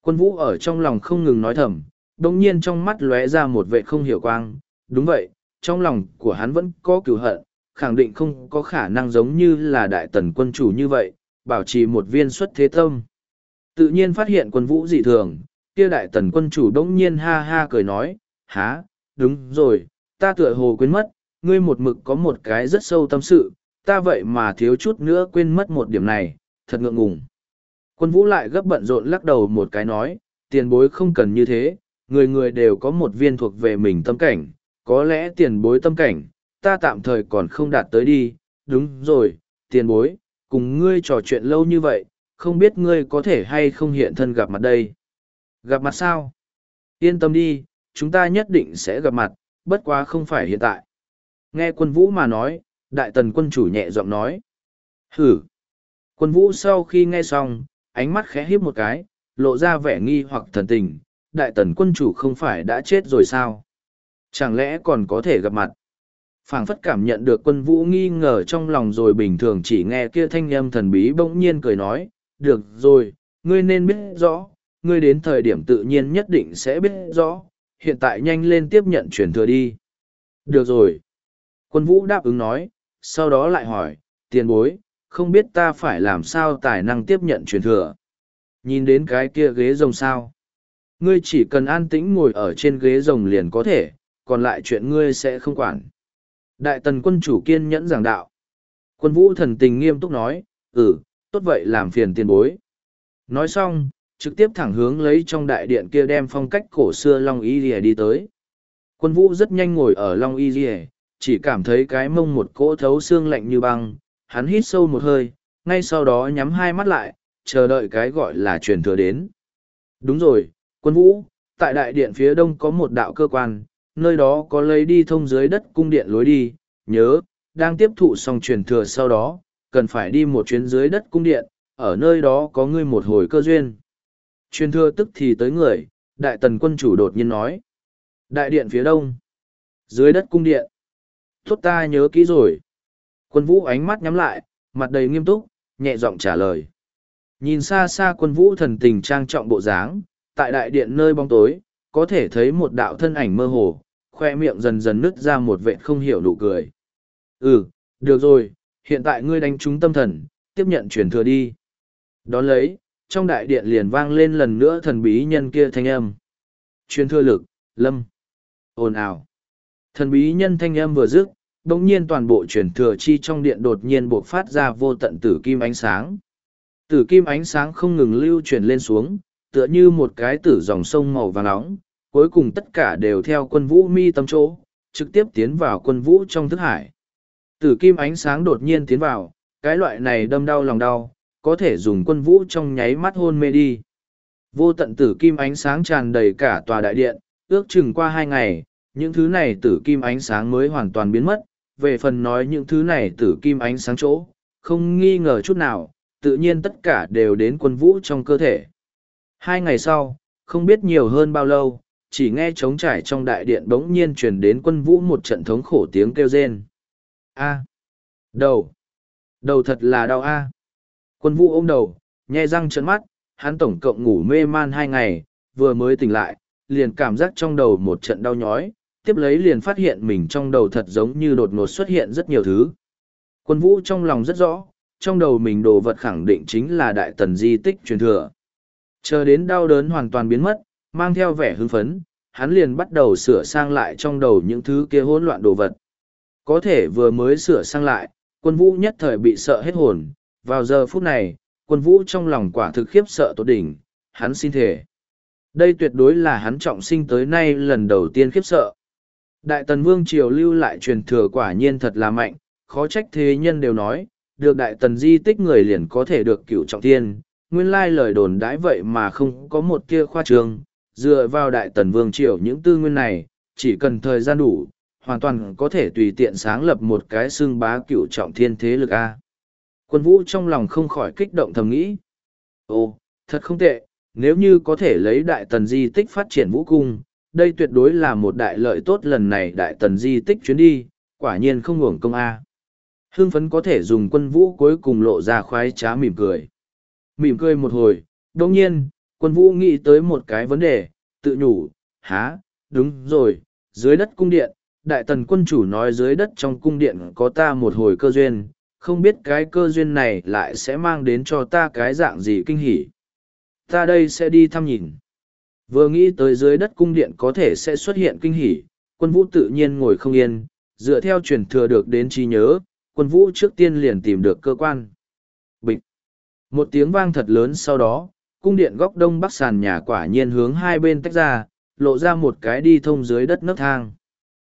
Quân vũ ở trong lòng không ngừng nói thầm, đồng nhiên trong mắt lóe ra một vệ không hiểu quang. Đúng vậy, trong lòng của hắn vẫn có cửu hận, khẳng định không có khả năng giống như là đại tần quân chủ như vậy, bảo trì một viên xuất thế tâm. Tự nhiên phát hiện quân vũ dị thường, kia đại tần quân chủ đống nhiên ha ha cười nói, há, đúng rồi, ta tựa hồ quên mất, ngươi một mực có một cái rất sâu tâm sự, ta vậy mà thiếu chút nữa quên mất một điểm này, thật ngượng ngùng. Quân vũ lại gấp bận rộn lắc đầu một cái nói, tiền bối không cần như thế, người người đều có một viên thuộc về mình tâm cảnh, có lẽ tiền bối tâm cảnh, ta tạm thời còn không đạt tới đi, đúng rồi, tiền bối, cùng ngươi trò chuyện lâu như vậy, không biết ngươi có thể hay không hiện thân gặp mặt đây. Gặp mặt sao? Yên tâm đi, chúng ta nhất định sẽ gặp mặt, bất quá không phải hiện tại. Nghe quân vũ mà nói, đại tần quân chủ nhẹ giọng nói. Hử! Quân vũ sau khi nghe xong, ánh mắt khẽ híp một cái, lộ ra vẻ nghi hoặc thần tình, đại tần quân chủ không phải đã chết rồi sao? Chẳng lẽ còn có thể gặp mặt? phảng phất cảm nhận được quân vũ nghi ngờ trong lòng rồi bình thường chỉ nghe kia thanh âm thần bí bỗng nhiên cười nói, được rồi, ngươi nên biết rõ, ngươi đến thời điểm tự nhiên nhất định sẽ biết rõ, hiện tại nhanh lên tiếp nhận truyền thừa đi. Được rồi. Quân vũ đáp ứng nói, sau đó lại hỏi, tiền bối, không biết ta phải làm sao tài năng tiếp nhận truyền thừa. Nhìn đến cái kia ghế rồng sao. Ngươi chỉ cần an tĩnh ngồi ở trên ghế rồng liền có thể, còn lại chuyện ngươi sẽ không quản. Đại tần quân chủ kiên nhẫn giảng đạo. Quân vũ thần tình nghiêm túc nói, ừ, tốt vậy làm phiền tiền bối. Nói xong, trực tiếp thẳng hướng lấy trong đại điện kia đem phong cách cổ xưa Long Y Lìa đi tới. Quân vũ rất nhanh ngồi ở Long Y Lìa, chỉ cảm thấy cái mông một cỗ thấu xương lạnh như băng, hắn hít sâu một hơi, ngay sau đó nhắm hai mắt lại, chờ đợi cái gọi là truyền thừa đến. Đúng rồi, quân vũ, tại đại điện phía đông có một đạo cơ quan, nơi đó có lấy đi thông dưới đất cung điện lối đi, nhớ, đang tiếp thụ xong truyền thừa sau đó, cần phải đi một chuyến dưới đất cung điện, ở nơi đó có ngươi một hồi cơ duyên. Truyền thừa tức thì tới người, đại tần quân chủ đột nhiên nói. Đại điện phía đông, dưới đất cung điện. Thốt ta nhớ kỹ rồi. Quân vũ ánh mắt nhắm lại, mặt đầy nghiêm túc, nhẹ giọng trả lời. Nhìn xa xa quân vũ thần tình trang trọng bộ dáng, tại đại điện nơi bóng tối, có thể thấy một đạo thân ảnh mơ hồ, khoe miệng dần dần nứt ra một vệt không hiểu nụ cười. Ừ, được rồi, hiện tại ngươi đánh trúng tâm thần, tiếp nhận truyền thừa đi. Đón lấy, trong đại điện liền vang lên lần nữa thần bí nhân kia thanh âm. Truyền thừa lực, lâm, ồn ào. Thần bí nhân thanh âm vừa dứt, đồng nhiên toàn bộ truyền thừa chi trong điện đột nhiên bộc phát ra vô tận tử kim ánh sáng. Tử kim ánh sáng không ngừng lưu chuyển lên xuống, tựa như một cái tử dòng sông màu vàng nóng, cuối cùng tất cả đều theo quân vũ mi tâm chỗ, trực tiếp tiến vào quân vũ trong thức hải. Tử kim ánh sáng đột nhiên tiến vào, cái loại này đâm đau lòng đau, có thể dùng quân vũ trong nháy mắt hôn mê đi. Vô tận tử kim ánh sáng tràn đầy cả tòa đại điện, ước chừng qua hai ngày, những thứ này tử kim ánh sáng mới hoàn toàn biến mất, về phần nói những thứ này tử kim ánh sáng chỗ, không nghi ngờ chút nào, tự nhiên tất cả đều đến quân vũ trong cơ thể. Hai ngày sau, không biết nhiều hơn bao lâu, chỉ nghe trống trải trong đại điện bỗng nhiên truyền đến quân vũ một trận thống khổ tiếng kêu rên. A. Đầu. Đầu thật là đau a. Quân vũ ôm đầu, nhẹ răng trợn mắt, hắn tổng cộng ngủ mê man hai ngày, vừa mới tỉnh lại, liền cảm giác trong đầu một trận đau nhói, tiếp lấy liền phát hiện mình trong đầu thật giống như đột ngột xuất hiện rất nhiều thứ. Quân vũ trong lòng rất rõ, trong đầu mình đồ vật khẳng định chính là đại tần di tích truyền thừa. Chờ đến đau đớn hoàn toàn biến mất, mang theo vẻ hưng phấn, hắn liền bắt đầu sửa sang lại trong đầu những thứ kia hỗn loạn đồ vật. Có thể vừa mới sửa sang lại, quân vũ nhất thời bị sợ hết hồn, vào giờ phút này, quân vũ trong lòng quả thực khiếp sợ tột đỉnh, hắn xin thể. Đây tuyệt đối là hắn trọng sinh tới nay lần đầu tiên khiếp sợ. Đại tần vương triều lưu lại truyền thừa quả nhiên thật là mạnh, khó trách thế nhân đều nói, được đại tần di tích người liền có thể được cửu trọng thiên, nguyên lai lời đồn đãi vậy mà không có một kia khoa trương, dựa vào đại tần vương triều những tư nguyên này, chỉ cần thời gian đủ, hoàn toàn có thể tùy tiện sáng lập một cái xương bá cửu trọng thiên thế lực A. Quân vũ trong lòng không khỏi kích động thầm nghĩ. Ồ, thật không tệ, nếu như có thể lấy đại tần di tích phát triển vũ cung, đây tuyệt đối là một đại lợi tốt lần này đại tần di tích chuyến đi, quả nhiên không uổng công A. Hương phấn có thể dùng quân vũ cuối cùng lộ ra khoái trá mỉm cười. Mỉm cười một hồi, đồng nhiên, quân vũ nghĩ tới một cái vấn đề, tự nhủ, há, đúng rồi, dưới đất cung điện, đại tần quân chủ nói dưới đất trong cung điện có ta một hồi cơ duyên, không biết cái cơ duyên này lại sẽ mang đến cho ta cái dạng gì kinh hỉ. Ta đây sẽ đi thăm nhìn. Vừa nghĩ tới dưới đất cung điện có thể sẽ xuất hiện kinh hỉ, quân vũ tự nhiên ngồi không yên, dựa theo truyền thừa được đến trí nhớ, quân vũ trước tiên liền tìm được cơ quan. Một tiếng vang thật lớn sau đó, cung điện góc đông bắc sàn nhà quả nhiên hướng hai bên tách ra, lộ ra một cái đi thông dưới đất nấc thang.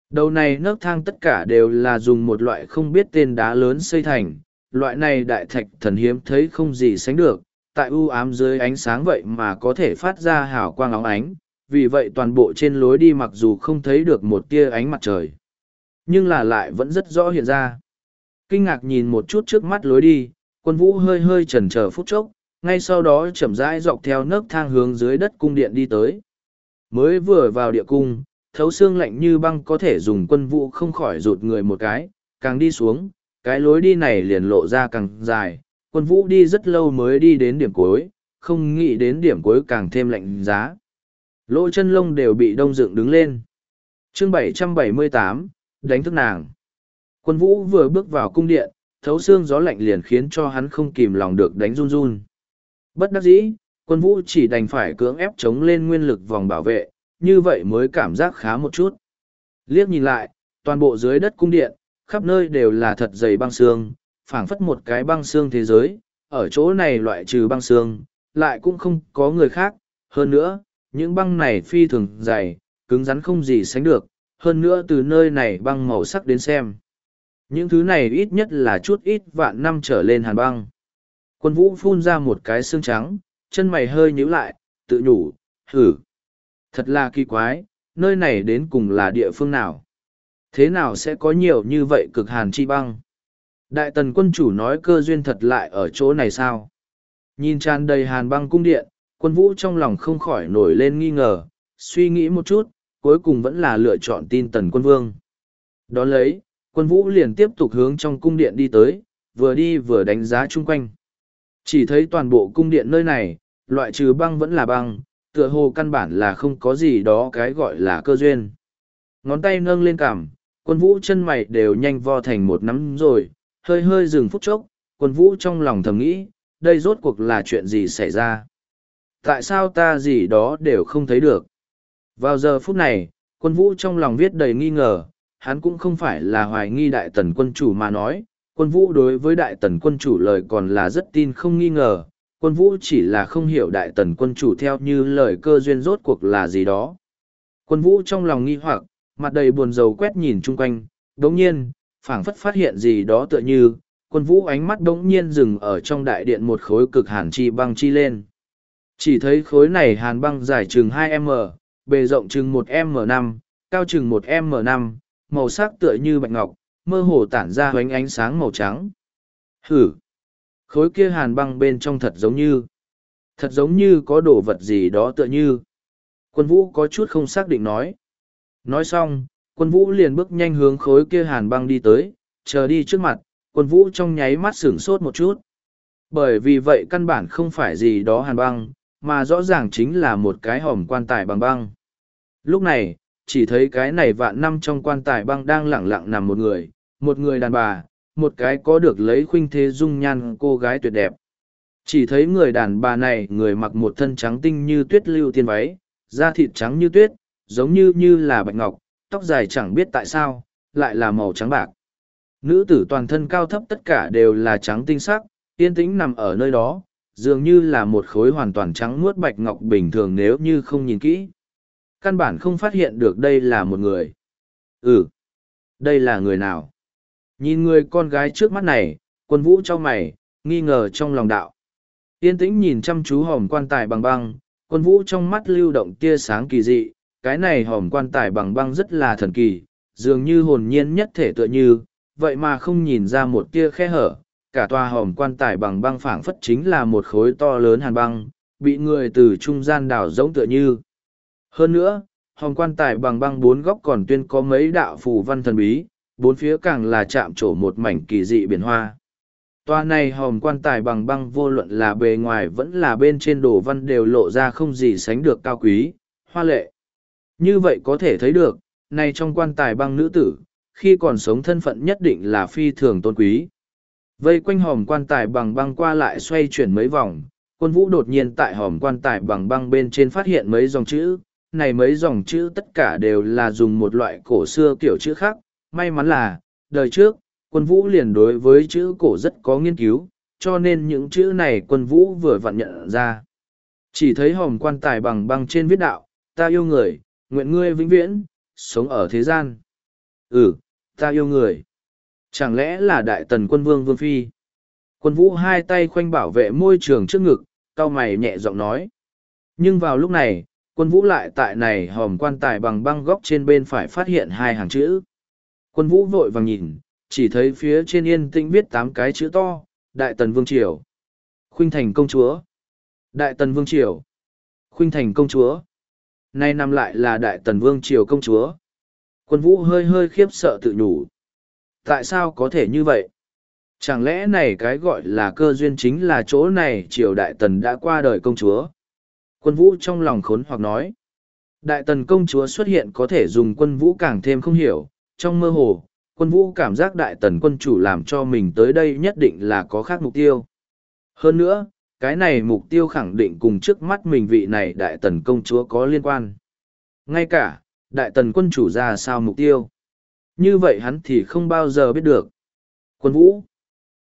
Đầu này nấc thang tất cả đều là dùng một loại không biết tên đá lớn xây thành, loại này đại thạch thần hiếm thấy không gì sánh được, tại u ám dưới ánh sáng vậy mà có thể phát ra hào quang óng ánh, vì vậy toàn bộ trên lối đi mặc dù không thấy được một tia ánh mặt trời, nhưng là lại vẫn rất rõ hiện ra. Kinh ngạc nhìn một chút trước mắt lối đi, quân vũ hơi hơi chần chờ phút chốc, ngay sau đó chậm rãi dọc theo nấc thang hướng dưới đất cung điện đi tới. Mới vừa vào địa cung, thấu xương lạnh như băng có thể dùng quân vũ không khỏi rụt người một cái, càng đi xuống, cái lối đi này liền lộ ra càng dài, quân vũ đi rất lâu mới đi đến điểm cuối, không nghĩ đến điểm cuối càng thêm lạnh giá. Lỗ chân lông đều bị đông dựng đứng lên. Chương 778, đánh thức nàng. Quân vũ vừa bước vào cung điện, thấu xương gió lạnh liền khiến cho hắn không kìm lòng được đánh run run. Bất đắc dĩ, quân vũ chỉ đành phải cưỡng ép chống lên nguyên lực vòng bảo vệ, như vậy mới cảm giác khá một chút. Liếc nhìn lại, toàn bộ dưới đất cung điện, khắp nơi đều là thật dày băng xương, phảng phất một cái băng xương thế giới, ở chỗ này loại trừ băng xương, lại cũng không có người khác, hơn nữa, những băng này phi thường dày, cứng rắn không gì sánh được, hơn nữa từ nơi này băng màu sắc đến xem. Những thứ này ít nhất là chút ít vạn năm trở lên hàn băng. Quân vũ phun ra một cái xương trắng, chân mày hơi nhíu lại, tự nhủ, hử. Thật là kỳ quái, nơi này đến cùng là địa phương nào? Thế nào sẽ có nhiều như vậy cực hàn chi băng? Đại tần quân chủ nói cơ duyên thật lại ở chỗ này sao? Nhìn tràn đầy hàn băng cung điện, quân vũ trong lòng không khỏi nổi lên nghi ngờ, suy nghĩ một chút, cuối cùng vẫn là lựa chọn tin tần quân vương. Đón lấy, quân vũ liền tiếp tục hướng trong cung điện đi tới, vừa đi vừa đánh giá chung quanh. Chỉ thấy toàn bộ cung điện nơi này, loại trừ băng vẫn là băng, tựa hồ căn bản là không có gì đó cái gọi là cơ duyên. Ngón tay nâng lên cằm, quân vũ chân mày đều nhanh vo thành một nắm rồi, hơi hơi dừng phút chốc, quân vũ trong lòng thầm nghĩ, đây rốt cuộc là chuyện gì xảy ra. Tại sao ta gì đó đều không thấy được. Vào giờ phút này, quân vũ trong lòng viết đầy nghi ngờ, hắn cũng không phải là hoài nghi đại tần quân chủ mà nói, quân vũ đối với đại tần quân chủ lời còn là rất tin không nghi ngờ, quân vũ chỉ là không hiểu đại tần quân chủ theo như lời cơ duyên rốt cuộc là gì đó. Quân vũ trong lòng nghi hoặc, mặt đầy buồn rầu quét nhìn chung quanh, đống nhiên, phảng phất phát hiện gì đó tựa như, quân vũ ánh mắt đống nhiên dừng ở trong đại điện một khối cực hàn chi băng chi lên. Chỉ thấy khối này hàn băng dài chừng 2m, bề rộng chừng 1m5, cao chừng 1m5, màu sắc tựa như bạch ngọc, mơ hồ tản ra hoánh ánh sáng màu trắng. Hử! Khối kia hàn băng bên trong thật giống như, thật giống như có đồ vật gì đó tựa như. Quân vũ có chút không xác định nói. Nói xong, quân vũ liền bước nhanh hướng khối kia hàn băng đi tới, chờ đi trước mặt, quân vũ trong nháy mắt sửng sốt một chút. Bởi vì vậy căn bản không phải gì đó hàn băng, mà rõ ràng chính là một cái hòm quan tài bằng băng. Lúc này, chỉ thấy cái này vạn năm trong quan tài băng đang lẳng lặng nằm một người, một người đàn bà, một cái có được lấy khuynh thế dung nhan cô gái tuyệt đẹp. Chỉ thấy người đàn bà này người mặc một thân trắng tinh như tuyết lưu tiên váy, da thịt trắng như tuyết, giống như như là bạch ngọc, tóc dài chẳng biết tại sao, lại là màu trắng bạc. Nữ tử toàn thân cao thấp tất cả đều là trắng tinh sắc, yên tĩnh nằm ở nơi đó, dường như là một khối hoàn toàn trắng muốt bạch ngọc bình thường nếu như không nhìn kỹ. Căn bản không phát hiện được đây là một người. Ừ, đây là người nào? Nhìn người con gái trước mắt này, quân vũ cho mày, nghi ngờ trong lòng đạo. Yên tĩnh nhìn chăm chú hòm quan tài bằng băng, quân vũ trong mắt lưu động tia sáng kỳ dị, cái này hòm quan tài bằng băng rất là thần kỳ, dường như hồn nhiên nhất thể tựa như, vậy mà không nhìn ra một tia khe hở, cả tòa hòm quan tài bằng băng phảng phất chính là một khối to lớn hàn băng, bị người từ trung gian đảo giống tựa như. Hơn nữa, hòm quan tài bằng băng bốn góc còn tuyên có mấy đạo phù văn thần bí, bốn phía càng là chạm trổ một mảnh kỳ dị biển hoa. Toa này hòm quan tài bằng băng vô luận là bề ngoài vẫn là bên trên đồ văn đều lộ ra không gì sánh được cao quý, hoa lệ. Như vậy có thể thấy được, này trong quan tài băng nữ tử, khi còn sống thân phận nhất định là phi thường tôn quý. Vây quanh hòm quan tài bằng băng qua lại xoay chuyển mấy vòng, quân vũ đột nhiên tại hòm quan tài bằng băng bên trên phát hiện mấy dòng chữ, này mấy dòng chữ tất cả đều là dùng một loại cổ xưa kiểu chữ khác, may mắn là, đời trước, quân vũ liền đối với chữ cổ rất có nghiên cứu, cho nên những chữ này quân vũ vừa vặn nhận ra. Chỉ thấy hòm quan tài bằng băng trên viết đạo, ta yêu người, nguyện ngươi vĩnh viễn, sống ở thế gian. Ừ, ta yêu người. Chẳng lẽ là đại tần quân vương vương phi? Quân vũ hai tay khoanh bảo vệ môi trường trước ngực, cao mày nhẹ giọng nói. Nhưng vào lúc này, quân vũ lại tại này hòm quan tài bằng băng góc trên bên phải phát hiện hai hàng chữ. Quân vũ vội vàng nhìn, chỉ thấy phía trên yên tĩnh viết tám cái chữ to, Đại Tần Vương Triều. Khuynh Thành Công Chúa. Đại Tần Vương Triều. Khuynh Thành Công Chúa. Nay nằm lại là Đại Tần Vương Triều Công Chúa. Quân vũ hơi hơi khiếp sợ tự nhủ. Tại sao có thể như vậy? Chẳng lẽ này cái gọi là cơ duyên chính là chỗ này triều Đại Tần đã qua đời công chúa? Quân vũ trong lòng khốn hoặc nói. Đại Tần công chúa xuất hiện có thể dùng quân vũ càng thêm không hiểu, trong mơ hồ, quân vũ cảm giác đại tần quân chủ làm cho mình tới đây nhất định là có khác mục tiêu. Hơn nữa, cái này mục tiêu khẳng định cùng trước mắt mình vị này đại tần công chúa có liên quan. Ngay cả, đại tần quân chủ ra sao mục tiêu. Như vậy hắn thì không bao giờ biết được. Quân vũ.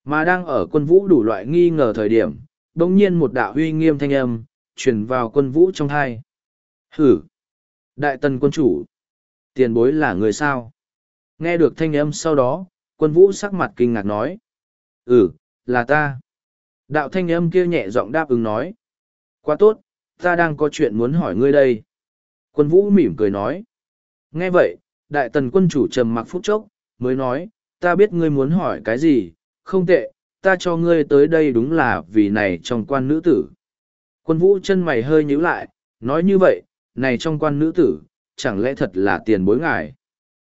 Mà đang ở quân vũ đủ loại nghi ngờ thời điểm, đồng nhiên một đạo huy nghiêm thanh âm, truyền vào quân vũ trong hai. Hử! Đại tần quân chủ! Tiền bối là người sao? Nghe được thanh âm sau đó, quân vũ sắc mặt kinh ngạc nói. Ừ, là ta. Đạo thanh âm kia nhẹ giọng đáp ứng nói. Quá tốt, ta đang có chuyện muốn hỏi ngươi đây. Quân vũ mỉm cười nói. Nghe vậy, đại tần quân chủ trầm mặc phút chốc, mới nói, ta biết ngươi muốn hỏi cái gì, không tệ, ta cho ngươi tới đây đúng là vì này trong quan nữ tử. Quân vũ chân mày hơi nhíu lại, nói như vậy, này trong quan nữ tử, chẳng lẽ thật là tiền bối ngài.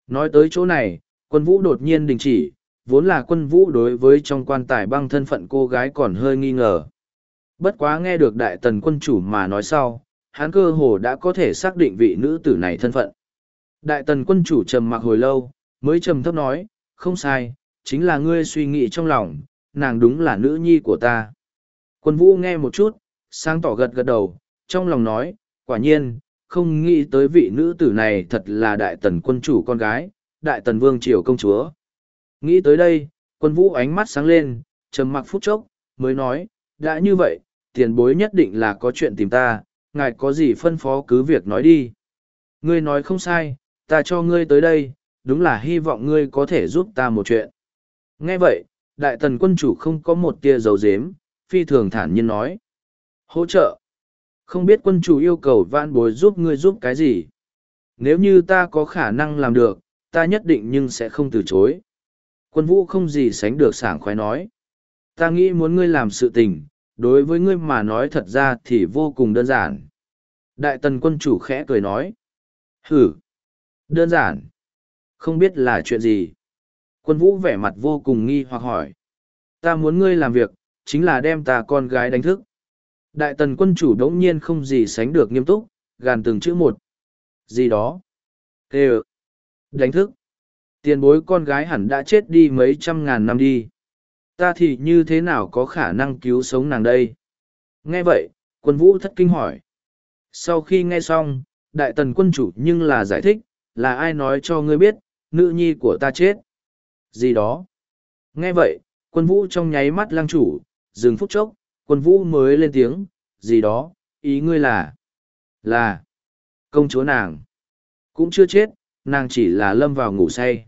Nói tới chỗ này, quân vũ đột nhiên đình chỉ, vốn là quân vũ đối với trong quan tài băng thân phận cô gái còn hơi nghi ngờ. Bất quá nghe được đại tần quân chủ mà nói sau, hắn cơ hồ đã có thể xác định vị nữ tử này thân phận. Đại tần quân chủ trầm mặc hồi lâu, mới trầm thấp nói, không sai, chính là ngươi suy nghĩ trong lòng, nàng đúng là nữ nhi của ta. Quân vũ nghe một chút, sáng tỏ gật gật đầu, trong lòng nói, quả nhiên, không nghĩ tới vị nữ tử này thật là đại tần quân chủ con gái, đại tần vương triều công chúa. Nghĩ tới đây, quân vũ ánh mắt sáng lên, trầm mặc phút chốc, mới nói, đã như vậy, tiền bối nhất định là có chuyện tìm ta, ngài có gì phân phó cứ việc nói đi. Ngươi nói không sai, ta cho ngươi tới đây, đúng là hy vọng ngươi có thể giúp ta một chuyện. Nghe vậy, đại tần quân chủ không có một tia dầu dếm, phi thường thản nhiên nói. Hỗ trợ. Không biết quân chủ yêu cầu vãn bối giúp ngươi giúp cái gì. Nếu như ta có khả năng làm được, ta nhất định nhưng sẽ không từ chối. Quân vũ không gì sánh được sảng khoái nói. Ta nghĩ muốn ngươi làm sự tình, đối với ngươi mà nói thật ra thì vô cùng đơn giản. Đại tần quân chủ khẽ cười nói. Hử! Đơn giản. Không biết là chuyện gì. Quân vũ vẻ mặt vô cùng nghi hoặc hỏi. Ta muốn ngươi làm việc, chính là đem ta con gái đánh thức. Đại tần quân chủ đống nhiên không gì sánh được nghiêm túc, gàn từng chữ một. Gì đó? Tê Đánh thức. Tiền bối con gái hẳn đã chết đi mấy trăm ngàn năm đi. Ta thì như thế nào có khả năng cứu sống nàng đây? Nghe vậy, quân vũ thất kinh hỏi. Sau khi nghe xong, đại tần quân chủ nhưng là giải thích, là ai nói cho ngươi biết, nữ nhi của ta chết. Gì đó? Nghe vậy, quân vũ trong nháy mắt lang chủ, dừng phút chốc, quân vũ mới lên tiếng, gì đó, ý ngươi là, là, công chúa nàng, cũng chưa chết, nàng chỉ là lâm vào ngủ say.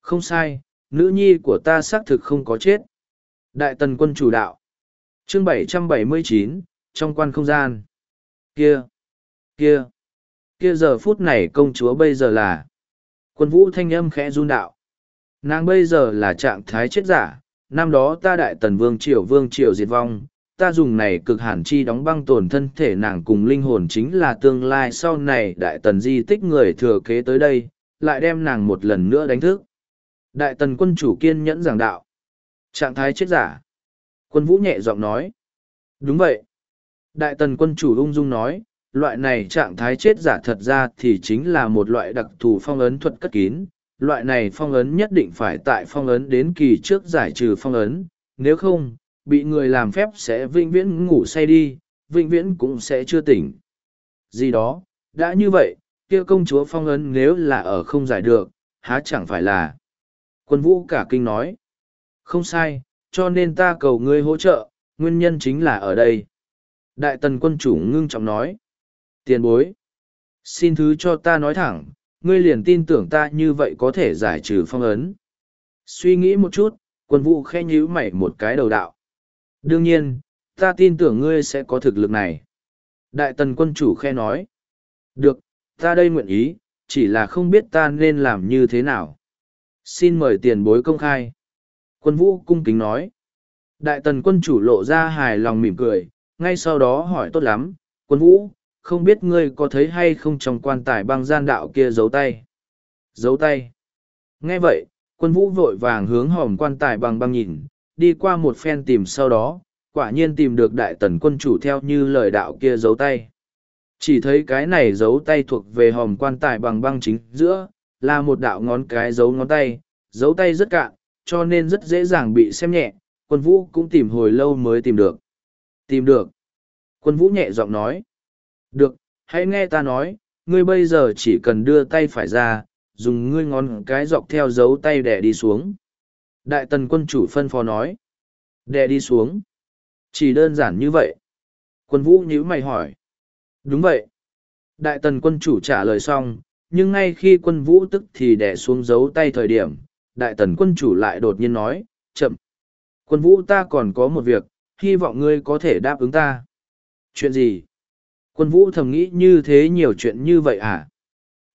Không sai, nữ nhi của ta xác thực không có chết. Đại tần quân chủ đạo. Chương 779, trong quan không gian. Kia, kia, kia giờ phút này công chúa bây giờ là. Quân vũ thanh âm khẽ run đạo. Nàng bây giờ là trạng thái chết giả, năm đó ta đại tần vương triều vương triều diệt vong, ta dùng này cực hàn chi đóng băng tổn thân thể nàng cùng linh hồn chính là tương lai sau này đại tần di tích người thừa kế tới đây, lại đem nàng một lần nữa đánh thức. Đại tần quân chủ kiên nhẫn giảng đạo. Trạng thái chết giả. Quân vũ nhẹ giọng nói. Đúng vậy. Đại tần quân chủ ung dung nói, loại này trạng thái chết giả thật ra thì chính là một loại đặc thù phong ấn thuật cất kín. Loại này phong ấn nhất định phải tại phong ấn đến kỳ trước giải trừ phong ấn, nếu không, bị người làm phép sẽ vĩnh viễn ngủ say đi, vĩnh viễn cũng sẽ chưa tỉnh. Gì đó, đã như vậy, kia công chúa phong ấn nếu là ở không giải được, há chẳng phải là. Quân vũ cả kinh nói. Không sai, cho nên ta cầu ngươi hỗ trợ, nguyên nhân chính là ở đây. Đại tần quân chủ ngưng trọng nói. Tiền bối. Xin thứ cho ta nói thẳng, ngươi liền tin tưởng ta như vậy có thể giải trừ phong ấn. Suy nghĩ một chút, quân vũ khe nhíu mày một cái đầu đạo. Đương nhiên, ta tin tưởng ngươi sẽ có thực lực này. Đại tần quân chủ khe nói. Được, ta đây nguyện ý, chỉ là không biết ta nên làm như thế nào. Xin mời tiền bối công khai. Quân vũ cung kính nói. Đại tần quân chủ lộ ra hài lòng mỉm cười, ngay sau đó hỏi tốt lắm, quân vũ, không biết ngươi có thấy hay không trong quan tài băng gian đạo kia giấu tay. Giấu tay. Nghe vậy, quân vũ vội vàng hướng hòm quan tài bằng băng nhìn, đi qua một phen tìm sau đó, quả nhiên tìm được đại tần quân chủ theo như lời đạo kia giấu tay. Chỉ thấy cái này giấu tay thuộc về hòm quan tài bằng băng chính giữa, là một đạo ngón cái giấu ngón tay, giấu tay rất cạn, cho nên rất dễ dàng bị xem nhẹ, quân vũ cũng tìm hồi lâu mới tìm được. Tìm được. Quân vũ nhẹ giọng nói. Được, hãy nghe ta nói, ngươi bây giờ chỉ cần đưa tay phải ra, dùng ngươi ngón cái dọc theo dấu tay đè đi xuống. Đại tần quân chủ phân phó nói. Đè đi xuống. Chỉ đơn giản như vậy. Quân vũ nhíu mày hỏi. Đúng vậy. Đại tần quân chủ trả lời xong, nhưng ngay khi quân vũ tức thì đè xuống giấu tay thời điểm, đại tần quân chủ lại đột nhiên nói, chậm. Quân vũ ta còn có một việc, hy vọng ngươi có thể đáp ứng ta. Chuyện gì? Quân vũ thầm nghĩ như thế nhiều chuyện như vậy à?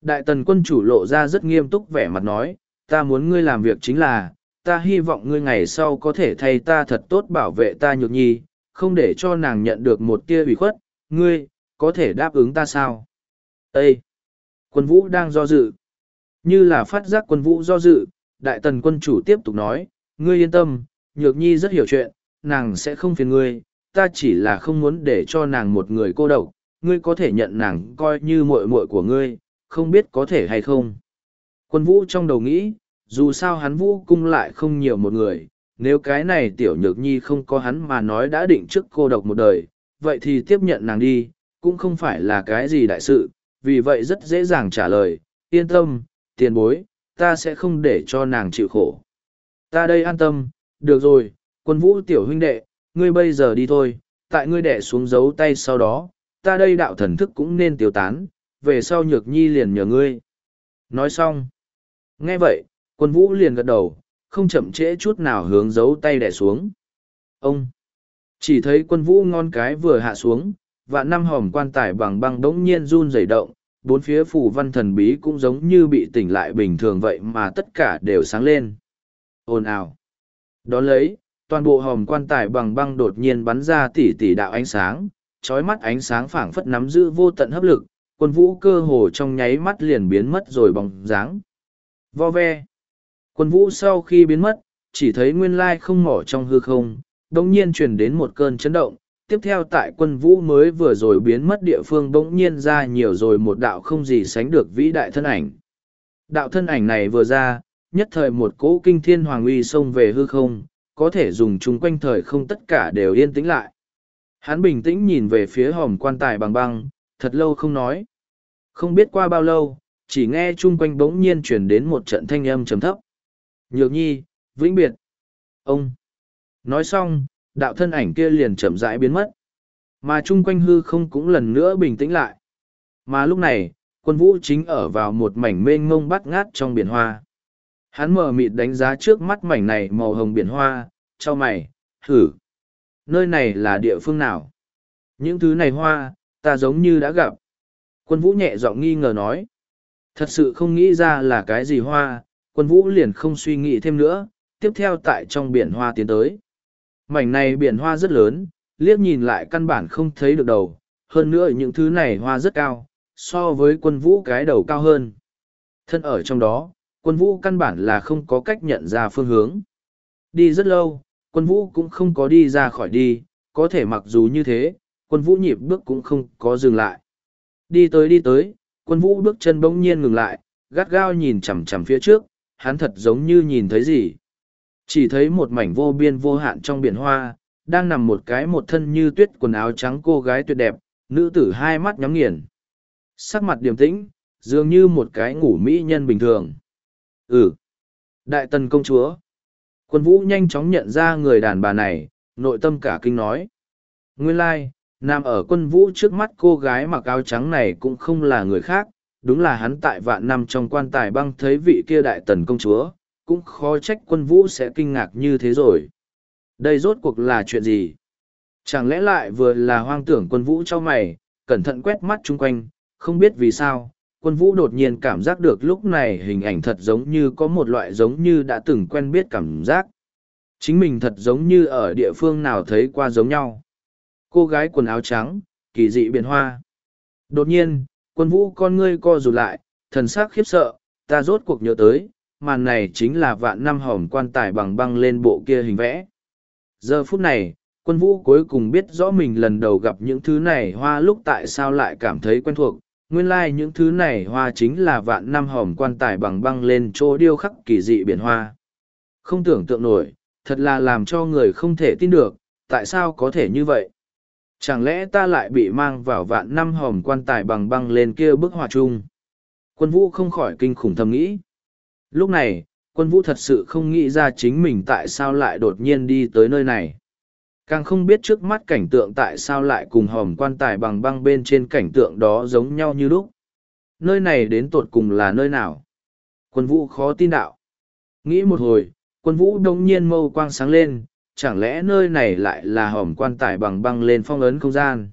Đại tần quân chủ lộ ra rất nghiêm túc vẻ mặt nói, ta muốn ngươi làm việc chính là, ta hy vọng ngươi ngày sau có thể thay ta thật tốt bảo vệ ta nhược nhi, không để cho nàng nhận được một tia ủy khuất, ngươi, có thể đáp ứng ta sao? Ê! Quân vũ đang do dự. Như là phát giác quân vũ do dự, đại tần quân chủ tiếp tục nói, ngươi yên tâm, nhược nhi rất hiểu chuyện, nàng sẽ không phiền ngươi, ta chỉ là không muốn để cho nàng một người cô độc, ngươi có thể nhận nàng coi như muội muội của ngươi, không biết có thể hay không. Quân vũ trong đầu nghĩ, dù sao hắn vũ cung lại không nhiều một người, nếu cái này tiểu nhược nhi không có hắn mà nói đã định trước cô độc một đời, vậy thì tiếp nhận nàng đi, cũng không phải là cái gì đại sự, vì vậy rất dễ dàng trả lời, yên tâm, tiền bối, ta sẽ không để cho nàng chịu khổ. Ta đây an tâm, được rồi, quân vũ tiểu huynh đệ, ngươi bây giờ đi thôi, tại ngươi đẻ xuống dấu tay sau đó, ta đây đạo thần thức cũng nên tiêu tán, về sau nhược nhi liền nhờ ngươi. Nói xong. Nghe vậy, quân vũ liền gật đầu, không chậm trễ chút nào hướng dấu tay đè xuống. Ông! Chỉ thấy quân vũ ngon cái vừa hạ xuống, và năm hòm quan tài bằng băng đống nhiên run rẩy động, bốn phía phủ văn thần bí cũng giống như bị tỉnh lại bình thường vậy mà tất cả đều sáng lên. Ồn ào! Đón lấy, toàn bộ hòm quan tài bằng băng đột nhiên bắn ra tỉ tỉ đạo ánh sáng, trói mắt ánh sáng phảng phất nắm giữ vô tận hấp lực, quân vũ cơ hồ trong nháy mắt liền biến mất rồi bóng dáng. Vo ve. Quân vũ sau khi biến mất, chỉ thấy nguyên lai không mỏ trong hư không, đồng nhiên truyền đến một cơn chấn động. Tiếp theo tại quân vũ mới vừa rồi biến mất địa phương bỗng nhiên ra nhiều rồi một đạo không gì sánh được vĩ đại thân ảnh. Đạo thân ảnh này vừa ra, nhất thời một cỗ kinh thiên hoàng uy xông về hư không, có thể dùng chung quanh thời không tất cả đều yên tĩnh lại. Hắn bình tĩnh nhìn về phía hòm quan tài bằng băng, thật lâu không nói. Không biết qua bao lâu, chỉ nghe chung quanh bỗng nhiên chuyển đến một trận thanh âm trầm thấp. Nhược nhi, vĩnh biệt. Ông. Nói xong, đạo thân ảnh kia liền chậm rãi biến mất. Mà chung quanh hư không cũng lần nữa bình tĩnh lại. Mà lúc này, quân vũ chính ở vào một mảnh mênh mông bắt ngát trong biển hoa. Hắn mở mịt đánh giá trước mắt mảnh này màu hồng biển hoa, cho mày, thử. Nơi này là địa phương nào? Những thứ này hoa, ta giống như đã gặp. Quân vũ nhẹ giọng nghi ngờ nói. Thật sự không nghĩ ra là cái gì hoa, quân vũ liền không suy nghĩ thêm nữa, tiếp theo tại trong biển hoa tiến tới. Mảnh này biển hoa rất lớn, liếc nhìn lại căn bản không thấy được đầu, hơn nữa những thứ này hoa rất cao, so với quân vũ cái đầu cao hơn. Thân ở trong đó, quân vũ căn bản là không có cách nhận ra phương hướng. Đi rất lâu, quân vũ cũng không có đi ra khỏi đi, có thể mặc dù như thế, quân vũ nhịp bước cũng không có dừng lại. Đi tới đi tới, quân vũ bước chân bỗng nhiên ngừng lại, gắt gao nhìn chằm chằm phía trước, hắn thật giống như nhìn thấy gì. Chỉ thấy một mảnh vô biên vô hạn trong biển hoa, đang nằm một cái một thân như tuyết quần áo trắng cô gái tuyệt đẹp, nữ tử hai mắt nhắm nghiền. Sắc mặt điềm tĩnh, dường như một cái ngủ mỹ nhân bình thường. Ừ. Đại tần công chúa. Quân vũ nhanh chóng nhận ra người đàn bà này, nội tâm cả kinh nói. Nguyên lai, like, nằm ở quân vũ trước mắt cô gái mặc áo trắng này cũng không là người khác, đúng là hắn tại vạn năm trong quan tài băng thấy vị kia đại tần công chúa, cũng khó trách quân vũ sẽ kinh ngạc như thế rồi. Đây rốt cuộc là chuyện gì? Chẳng lẽ lại vừa là hoang tưởng quân vũ cho mày, cẩn thận quét mắt chung quanh, không biết vì sao, quân vũ đột nhiên cảm giác được lúc này hình ảnh thật giống như có một loại giống như đã từng quen biết cảm giác. Chính mình thật giống như ở địa phương nào thấy qua giống nhau. Cô gái quần áo trắng, kỳ dị biển hoa. Đột nhiên, quân vũ con ngươi co rụt lại, thần sắc khiếp sợ, ta rốt cuộc nhớ tới, màn này chính là vạn năm hòm quan tài bằng băng lên bộ kia hình vẽ. Giờ phút này, quân vũ cuối cùng biết rõ mình lần đầu gặp những thứ này hoa lúc tại sao lại cảm thấy quen thuộc, nguyên lai like những thứ này hoa chính là vạn năm hòm quan tài bằng băng lên chỗ điêu khắc kỳ dị biển hoa. Không tưởng tượng nổi, thật là làm cho người không thể tin được, tại sao có thể như vậy? Chẳng lẽ ta lại bị mang vào vạn năm hòm quan tài bằng băng lên kia bức họa chung? Quân vũ không khỏi kinh khủng thầm nghĩ. Lúc này, quân vũ thật sự không nghĩ ra chính mình tại sao lại đột nhiên đi tới nơi này. Càng không biết trước mắt cảnh tượng tại sao lại cùng hòm quan tài bằng băng bên trên cảnh tượng đó giống nhau như lúc. Nơi này đến tột cùng là nơi nào? Quân vũ khó tin đạo. Nghĩ một hồi, quân vũ đông nhiên mâu quang sáng lên, chẳng lẽ nơi này lại là hòm quan tài bằng băng lên phong ấn không gian?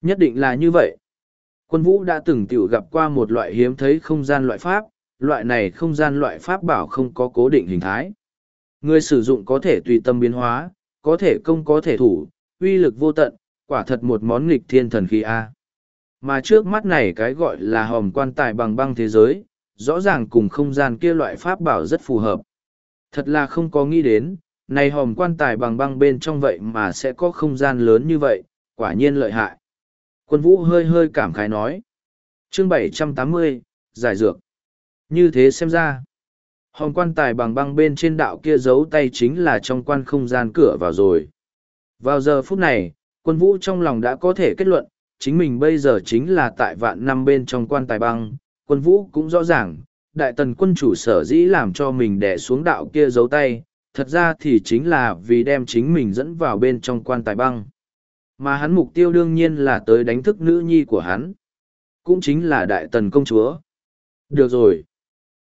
Nhất định là như vậy. Quân vũ đã từng tiểu gặp qua một loại hiếm thấy không gian loại pháp, loại này không gian loại pháp bảo không có cố định hình thái. Người sử dụng có thể tùy tâm biến hóa, có thể công có thể thủ, uy lực vô tận, quả thật một món nghịch thiên thần khí A. Mà trước mắt này cái gọi là hòm quan tài bằng băng thế giới, rõ ràng cùng không gian kia loại pháp bảo rất phù hợp. Thật là không có nghĩ đến, này hòm quan tài bằng băng bên trong vậy mà sẽ có không gian lớn như vậy, quả nhiên lợi hại. Quân vũ hơi hơi cảm khái nói. Chương 780, Giải Dược. Như thế xem ra, hòm quan tài bằng băng bên trên đạo kia giấu tay chính là trong quan không gian cửa vào rồi. Vào giờ phút này, quân vũ trong lòng đã có thể kết luận, chính mình bây giờ chính là tại vạn năm bên trong quan tài băng, quân vũ cũng rõ ràng, đại tần quân chủ sở dĩ làm cho mình đè xuống đạo kia giấu tay, thật ra thì chính là vì đem chính mình dẫn vào bên trong quan tài băng. Mà hắn mục tiêu đương nhiên là tới đánh thức nữ nhi của hắn. Cũng chính là đại tần công chúa. Được rồi.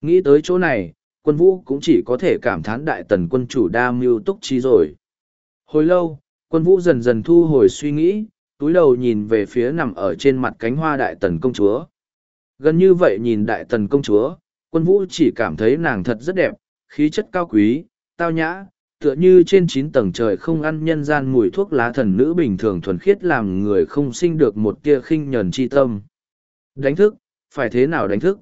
Nghĩ tới chỗ này, quân vũ cũng chỉ có thể cảm thán đại tần quân chủ đa mưu túc trí rồi. Hồi lâu, quân vũ dần dần thu hồi suy nghĩ, túi đầu nhìn về phía nằm ở trên mặt cánh hoa đại tần công chúa. Gần như vậy nhìn đại tần công chúa, quân vũ chỉ cảm thấy nàng thật rất đẹp, khí chất cao quý, tao nhã, tựa như trên chín tầng trời không ăn nhân gian mùi thuốc lá thần nữ bình thường thuần khiết làm người không sinh được một tia khinh nhờn chi tâm. Đánh thức, phải thế nào đánh thức?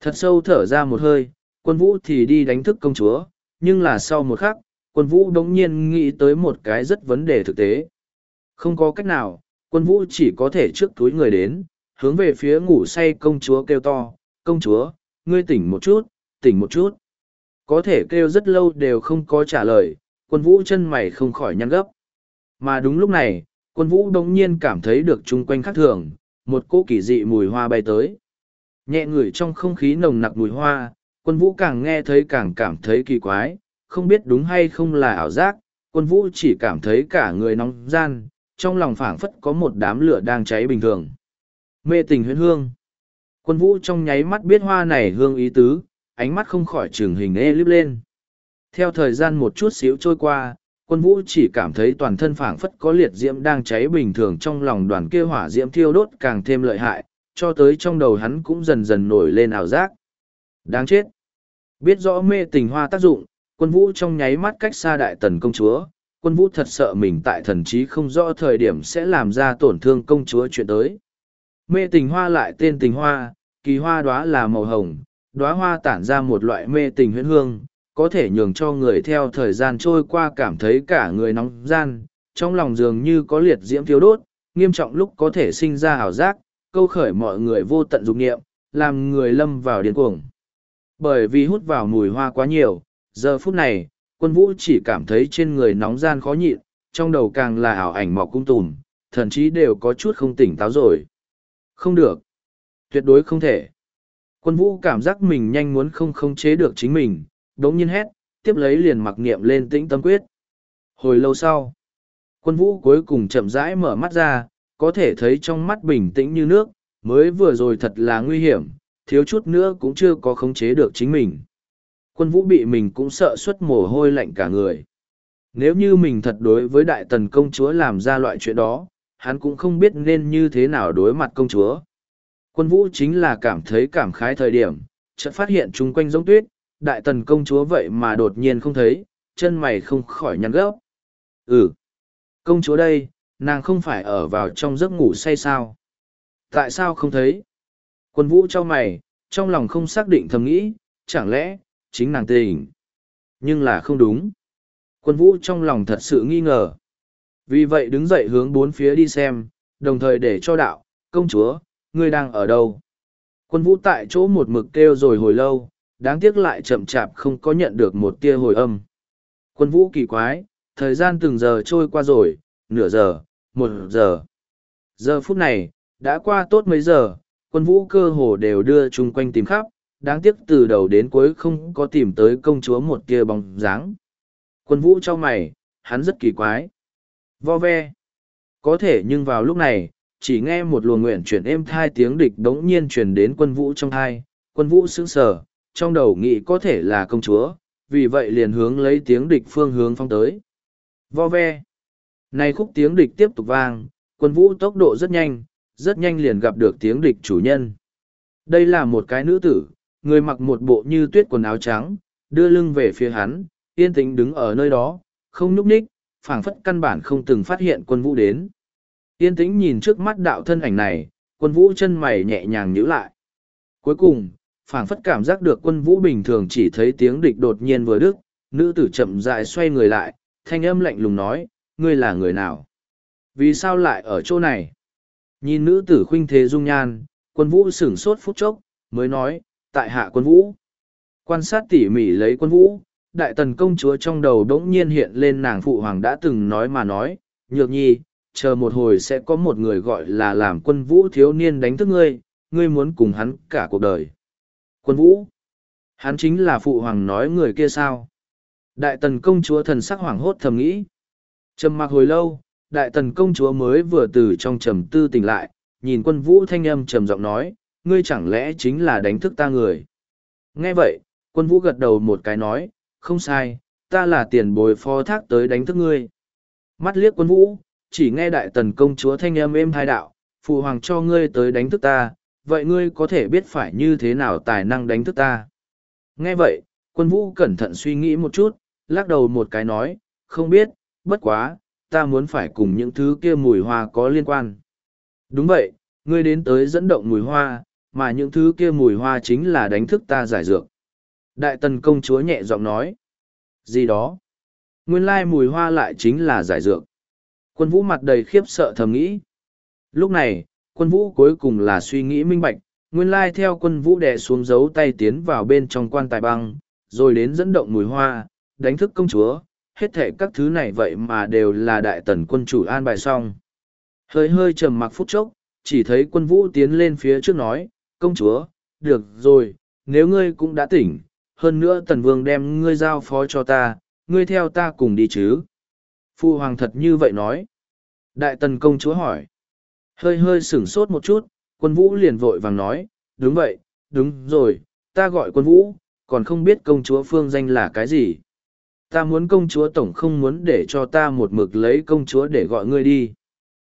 Thật sâu thở ra một hơi, quân vũ thì đi đánh thức công chúa, nhưng là sau một khắc, quân vũ đống nhiên nghĩ tới một cái rất vấn đề thực tế. Không có cách nào, quân vũ chỉ có thể trước túi người đến, hướng về phía ngủ say công chúa kêu to, công chúa, ngươi tỉnh một chút, tỉnh một chút. Có thể kêu rất lâu đều không có trả lời, quân vũ chân mày không khỏi nhăn gấp. Mà đúng lúc này, quân vũ đống nhiên cảm thấy được chung quanh khác thường, một cỗ kỳ dị mùi hoa bay tới. Nhẹ ngửi trong không khí nồng nặc mùi hoa, quân vũ càng nghe thấy càng cảm thấy kỳ quái, không biết đúng hay không là ảo giác, quân vũ chỉ cảm thấy cả người nóng gian, trong lòng phảng phất có một đám lửa đang cháy bình thường. Mê tình huyễn hương. Quân vũ trong nháy mắt biết hoa này hương ý tứ, ánh mắt không khỏi trường hình ê líp lên. Theo thời gian một chút xíu trôi qua, quân vũ chỉ cảm thấy toàn thân phảng phất có liệt diễm đang cháy bình thường trong lòng đoàn kia hỏa diễm thiêu đốt càng thêm lợi hại, cho tới trong đầu hắn cũng dần dần nổi lên ảo giác. Đáng chết! Biết rõ mê tình hoa tác dụng, quân vũ trong nháy mắt cách xa đại tần công chúa, quân vũ thật sợ mình tại thần trí không rõ thời điểm sẽ làm ra tổn thương công chúa chuyện tới. Mê tình hoa lại tên tình hoa, kỳ hoa đóa là màu hồng, đóa hoa tản ra một loại mê tình huyễn hương, có thể nhường cho người theo thời gian trôi qua cảm thấy cả người nóng gian, trong lòng dường như có liệt diễm thiếu đốt, nghiêm trọng lúc có thể sinh ra ảo giác, câu khởi mọi người vô tận dục nghiệm, làm người lâm vào điên cuồng. Bởi vì hút vào mùi hoa quá nhiều, giờ phút này, quân vũ chỉ cảm thấy trên người nóng gian khó nhịn, trong đầu càng là ảo ảnh mọc cung tùm, thậm chí đều có chút không tỉnh táo rồi. Không được. Tuyệt đối không thể. Quân vũ cảm giác mình nhanh muốn không khống chế được chính mình, đống nhiên hét, tiếp lấy liền mặc niệm lên tĩnh tâm quyết. Hồi lâu sau, quân vũ cuối cùng chậm rãi mở mắt ra, có thể thấy trong mắt bình tĩnh như nước, mới vừa rồi thật là nguy hiểm, thiếu chút nữa cũng chưa có khống chế được chính mình. Quân vũ bị mình cũng sợ xuất mồ hôi lạnh cả người. Nếu như mình thật đối với đại tần công chúa làm ra loại chuyện đó, hắn cũng không biết nên như thế nào đối mặt công chúa. Quân vũ chính là cảm thấy cảm khái thời điểm, chợt phát hiện chung quanh giống tuyết, đại tần công chúa vậy mà đột nhiên không thấy, chân mày không khỏi nhăn gấp. Ừ, công chúa đây, nàng không phải ở vào trong giấc ngủ say sao? Tại sao không thấy? Quân vũ cho mày, trong lòng không xác định thầm nghĩ, chẳng lẽ, chính nàng tình. Nhưng là không đúng. Quân vũ trong lòng thật sự nghi ngờ. Vì vậy đứng dậy hướng bốn phía đi xem, đồng thời để cho đạo, công chúa, ngươi đang ở đâu? Quân vũ tại chỗ một mực kêu rồi hồi lâu, đáng tiếc lại chậm chạp không có nhận được một tia hồi âm. Quân vũ kỳ quái, thời gian từng giờ trôi qua rồi, nửa giờ, một giờ. Giờ phút này, đã qua tốt mấy giờ, quân vũ cơ hồ đều đưa chung quanh tìm khắp, đáng tiếc từ đầu đến cuối không có tìm tới công chúa một tia bóng dáng. Quân vũ cho mày, hắn rất kỳ quái. Vo ve. Có thể nhưng vào lúc này, chỉ nghe một luồng nguyện chuyển êm thai tiếng địch đống nhiên chuyển đến quân vũ trong thai, quân vũ sững sờ, trong đầu nghĩ có thể là công chúa, vì vậy liền hướng lấy tiếng địch phương hướng phong tới. Vo ve. Này khúc tiếng địch tiếp tục vang, Quân vũ tốc độ rất nhanh, rất nhanh liền gặp được tiếng địch chủ nhân. Đây là một cái nữ tử, người mặc một bộ như tuyết quần áo trắng, đưa lưng về phía hắn, yên tĩnh đứng ở nơi đó, không núp ních, phảng phất căn bản không từng phát hiện quân vũ đến. Yên tĩnh nhìn trước mắt đạo thân ảnh này, quân vũ chân mày nhẹ nhàng nhíu lại. Cuối cùng, phảng phất cảm giác được quân vũ bình thường chỉ thấy tiếng địch đột nhiên vừa đứt, nữ tử chậm rãi xoay người lại, thanh âm lạnh lùng nói, ngươi là người nào? Vì sao lại ở chỗ này? Nhìn nữ tử khuynh thế dung nhan, quân vũ sửng sốt phút chốc, mới nói, tại hạ quân vũ. Quan sát tỉ mỉ lấy quân vũ, đại tần công chúa trong đầu đống nhiên hiện lên nàng phụ hoàng đã từng nói mà nói, nhược nhi, chờ một hồi sẽ có một người gọi là làm quân vũ thiếu niên đánh thức ngươi, ngươi muốn cùng hắn cả cuộc đời. Quân vũ, hắn chính là phụ hoàng nói người kia sao? Đại tần công chúa thần sắc hoảng hốt thầm nghĩ. Trầm mặc hồi lâu, đại tần công chúa mới vừa từ trong trầm tư tỉnh lại, nhìn quân vũ thanh âm trầm giọng nói, ngươi chẳng lẽ chính là đánh thức ta người. Nghe vậy, quân vũ gật đầu một cái nói, không sai, ta là tiền bồi phó thác tới đánh thức ngươi. Mắt liếc quân vũ, chỉ nghe đại tần công chúa thanh âm êm hai đạo, phụ hoàng cho ngươi tới đánh thức ta, vậy ngươi có thể biết phải như thế nào tài năng đánh thức ta. Nghe vậy, quân vũ cẩn thận suy nghĩ một chút, lắc đầu một cái nói, không biết, bất quá, ta muốn phải cùng những thứ kia mùi hoa có liên quan. Đúng vậy, ngươi đến tới dẫn động mùi hoa, mà những thứ kia mùi hoa chính là đánh thức ta giải dược. Đại tần công chúa nhẹ giọng nói. Gì đó? Nguyên lai mùi hoa lại chính là giải dược. Quân vũ mặt đầy khiếp sợ thầm nghĩ. Lúc này, quân vũ cuối cùng là suy nghĩ minh bạch, nguyên lai theo quân vũ đè xuống giấu tay tiến vào bên trong quan tài băng, rồi đến dẫn động mùi hoa, đánh thức công chúa, hết thệ các thứ này vậy mà đều là đại tần quân chủ an bài xong. Hơi hơi trầm mặc phút chốc, chỉ thấy quân vũ tiến lên phía trước nói, công chúa, được rồi, nếu ngươi cũng đã tỉnh, hơn nữa tần vương đem ngươi giao phó cho ta, ngươi theo ta cùng đi chứ. Phu hoàng thật như vậy nói. Đại tần công chúa hỏi. Hơi hơi sửng sốt một chút, quân vũ liền vội vàng nói, đúng vậy, đúng rồi, ta gọi quân vũ, còn không biết công chúa phương danh là cái gì. Ta muốn công chúa tổng không muốn để cho ta một mực lấy công chúa để gọi ngươi đi.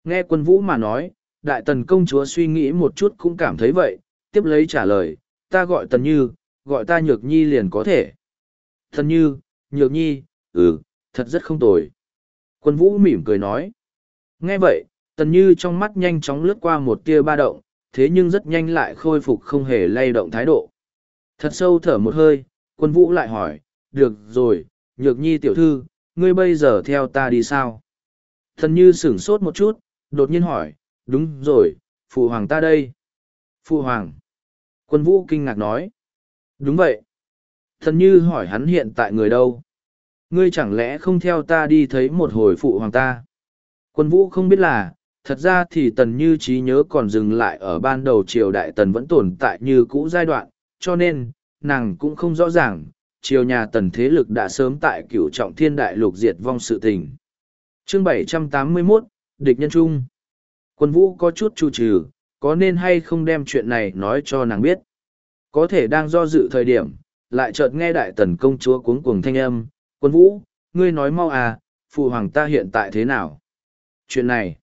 Nghe quân vũ mà nói, đại tần công chúa suy nghĩ một chút cũng cảm thấy vậy, tiếp lấy trả lời, ta gọi tần như, gọi ta nhược nhi liền có thể. Tần như, nhược nhi, ừ, thật rất không tồi. Quân vũ mỉm cười nói. Nghe vậy, tần như trong mắt nhanh chóng lướt qua một tia ba động, thế nhưng rất nhanh lại khôi phục không hề lay động thái độ. Thật sâu thở một hơi, quân vũ lại hỏi, được rồi, nhược nhi tiểu thư, ngươi bây giờ theo ta đi sao? Tần như sửng sốt một chút, đột nhiên hỏi, đúng rồi, phụ hoàng ta đây. Phụ hoàng. Quân vũ kinh ngạc nói. Đúng vậy. Thần như hỏi hắn hiện tại người đâu. Ngươi chẳng lẽ không theo ta đi thấy một hồi phụ hoàng ta. Quân vũ không biết là, thật ra thì tần như trí nhớ còn dừng lại ở ban đầu triều đại tần vẫn tồn tại như cũ giai đoạn, cho nên, nàng cũng không rõ ràng, triều nhà tần thế lực đã sớm tại cửu trọng thiên đại lục diệt vong sự tình. Chương 781, Địch Nhân Trung Quân vũ có chút chu trừ, có nên hay không đem chuyện này nói cho nàng biết. Có thể đang do dự thời điểm, lại chợt nghe đại tần công chúa cuống cuồng thanh âm, quân vũ, ngươi nói mau à, phụ hoàng ta hiện tại thế nào? Chuyện này,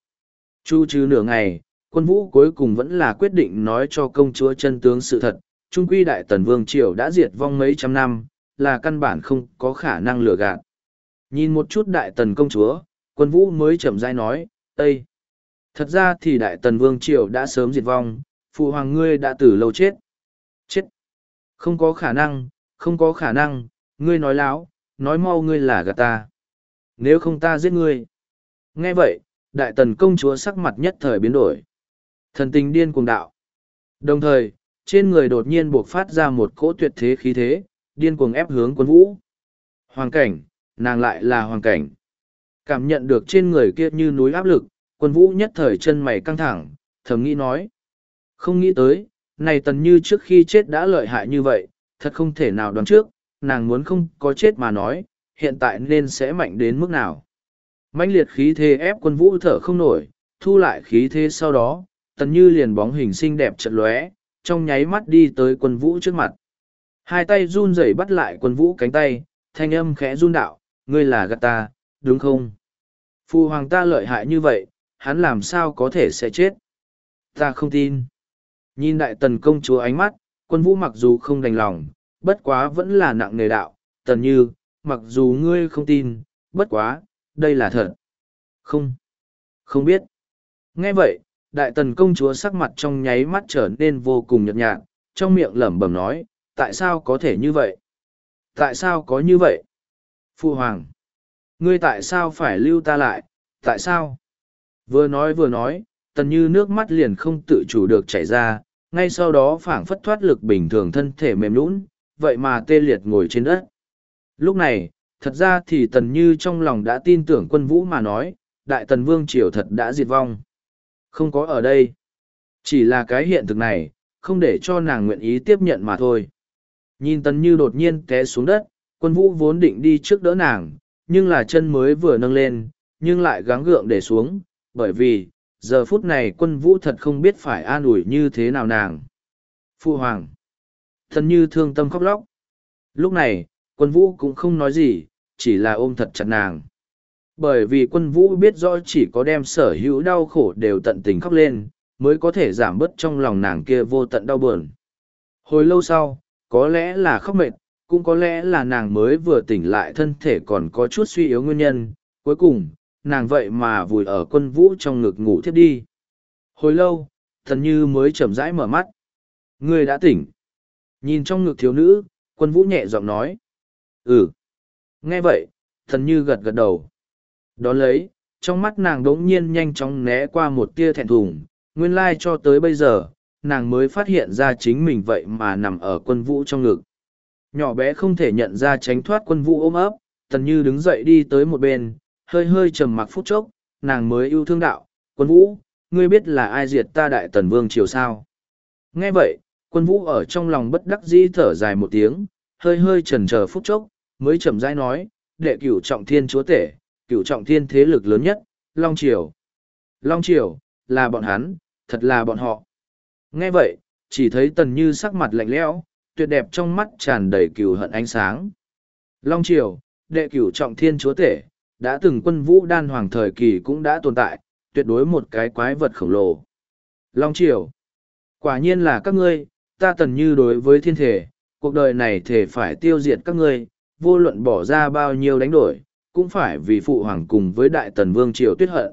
chu trừ nửa ngày, quân vũ cuối cùng vẫn là quyết định nói cho công chúa chân tướng sự thật, trung quy đại tần vương triều đã diệt vong mấy trăm năm, là căn bản không có khả năng lừa gạt. Nhìn một chút đại tần công chúa, quân vũ mới chậm rãi nói, ây Thật ra thì Đại Tần Vương Triều đã sớm diệt vong, phụ hoàng ngươi đã từ lâu chết. Chết! Không có khả năng, không có khả năng, ngươi nói láo, nói mau ngươi là gạt ta. Nếu không ta giết ngươi. Nghe vậy, Đại Tần công chúa sắc mặt nhất thời biến đổi. Thần tình điên cuồng đạo. Đồng thời, trên người đột nhiên buộc phát ra một cỗ tuyệt thế khí thế, điên cuồng ép hướng quân vũ. Hoàng cảnh, nàng lại là hoàng cảnh. Cảm nhận được trên người kia như núi áp lực, quân vũ nhất thời chân mày căng thẳng, thầm nghĩ nói. Không nghĩ tới, này tần như trước khi chết đã lợi hại như vậy, thật không thể nào đoán trước, nàng muốn không có chết mà nói, hiện tại nên sẽ mạnh đến mức nào mãnh liệt khí thế ép quân vũ thở không nổi, thu lại khí thế sau đó, tần như liền bóng hình xinh đẹp chật lóe, trong nháy mắt đi tới quân vũ trước mặt. Hai tay run rẩy bắt lại quân vũ cánh tay, thanh âm khẽ run đạo, ngươi là gạt ta, đúng không? Phu hoàng ta lợi hại như vậy, hắn làm sao có thể sẽ chết. Ta không tin. Nhìn đại tần công chúa ánh mắt, quân vũ mặc dù không đành lòng, bất quá vẫn là nặng nề đạo, tần như, mặc dù ngươi không tin, bất quá, đây là thật. Không, không biết. Nghe vậy, đại tần công chúa sắc mặt trong nháy mắt trở nên vô cùng nhợt nhạt, trong miệng lẩm bẩm nói, tại sao có thể như vậy? Tại sao có như vậy? Phu Hoàng, ngươi tại sao phải lưu ta lại, tại sao? Vừa nói vừa nói, tần như nước mắt liền không tự chủ được chảy ra, ngay sau đó phảng phất thoát lực bình thường thân thể mềm lún, vậy mà tê liệt ngồi trên đất. Lúc này, thật ra thì tần như trong lòng đã tin tưởng quân vũ mà nói, đại tần vương triều thật đã diệt vong. Không có ở đây. Chỉ là cái hiện thực này, không để cho nàng nguyện ý tiếp nhận mà thôi. Nhìn tần như đột nhiên té xuống đất, quân vũ vốn định đi trước đỡ nàng, nhưng là chân mới vừa nâng lên, nhưng lại gắng gượng để xuống, bởi vì, giờ phút này quân vũ thật không biết phải an ủi như thế nào nàng. Phu Hoàng. Tần như thương tâm khóc lóc. Lúc này, quân vũ cũng không nói gì, chỉ là ôm thật chặt nàng. Bởi vì quân vũ biết rõ chỉ có đem sở hữu đau khổ đều tận tình khóc lên, mới có thể giảm bớt trong lòng nàng kia vô tận đau buồn. Hồi lâu sau, có lẽ là khóc mệt, cũng có lẽ là nàng mới vừa tỉnh lại thân thể còn có chút suy yếu nguyên nhân. Cuối cùng, nàng vậy mà vùi ở quân vũ trong ngực ngủ thiếp đi. Hồi lâu, thần như mới chậm rãi mở mắt. Người đã tỉnh. Nhìn trong ngực thiếu nữ, quân vũ nhẹ giọng nói. Ừ. Nghe vậy, thần như gật gật đầu. Đón lấy, trong mắt nàng đống nhiên nhanh chóng né qua một tia thẹn thùng, nguyên lai cho tới bây giờ, nàng mới phát hiện ra chính mình vậy mà nằm ở quân vũ trong ngực. Nhỏ bé không thể nhận ra tránh thoát quân vũ ôm ấp, tần như đứng dậy đi tới một bên, hơi hơi trầm mặc phút chốc, nàng mới yêu thương đạo, quân vũ, ngươi biết là ai diệt ta đại tần vương triều sao. Nghe vậy, quân vũ ở trong lòng bất đắc dĩ thở dài một tiếng, hơi hơi chần chờ phút chốc, mới chậm rãi nói, đệ cửu trọng thiên chúa tể, cửu trọng thiên thế lực lớn nhất, Long Triều. Long Triều, là bọn hắn, thật là bọn họ. Nghe vậy, chỉ thấy tần như sắc mặt lạnh lẽo, tuyệt đẹp trong mắt tràn đầy cửu hận ánh sáng. Long Triều, đệ cửu trọng thiên chúa tể, đã từng quân vũ đan hoàng thời kỳ cũng đã tồn tại, tuyệt đối một cái quái vật khổng lồ. Long Triều, quả nhiên là các ngươi, ta tần như đối với thiên thể, cuộc đời này thể phải tiêu diệt các ngươi, vô luận bỏ ra bao nhiêu đánh đổi, cũng phải vì phụ hoàng cùng với đại tần vương triều tuyết hận.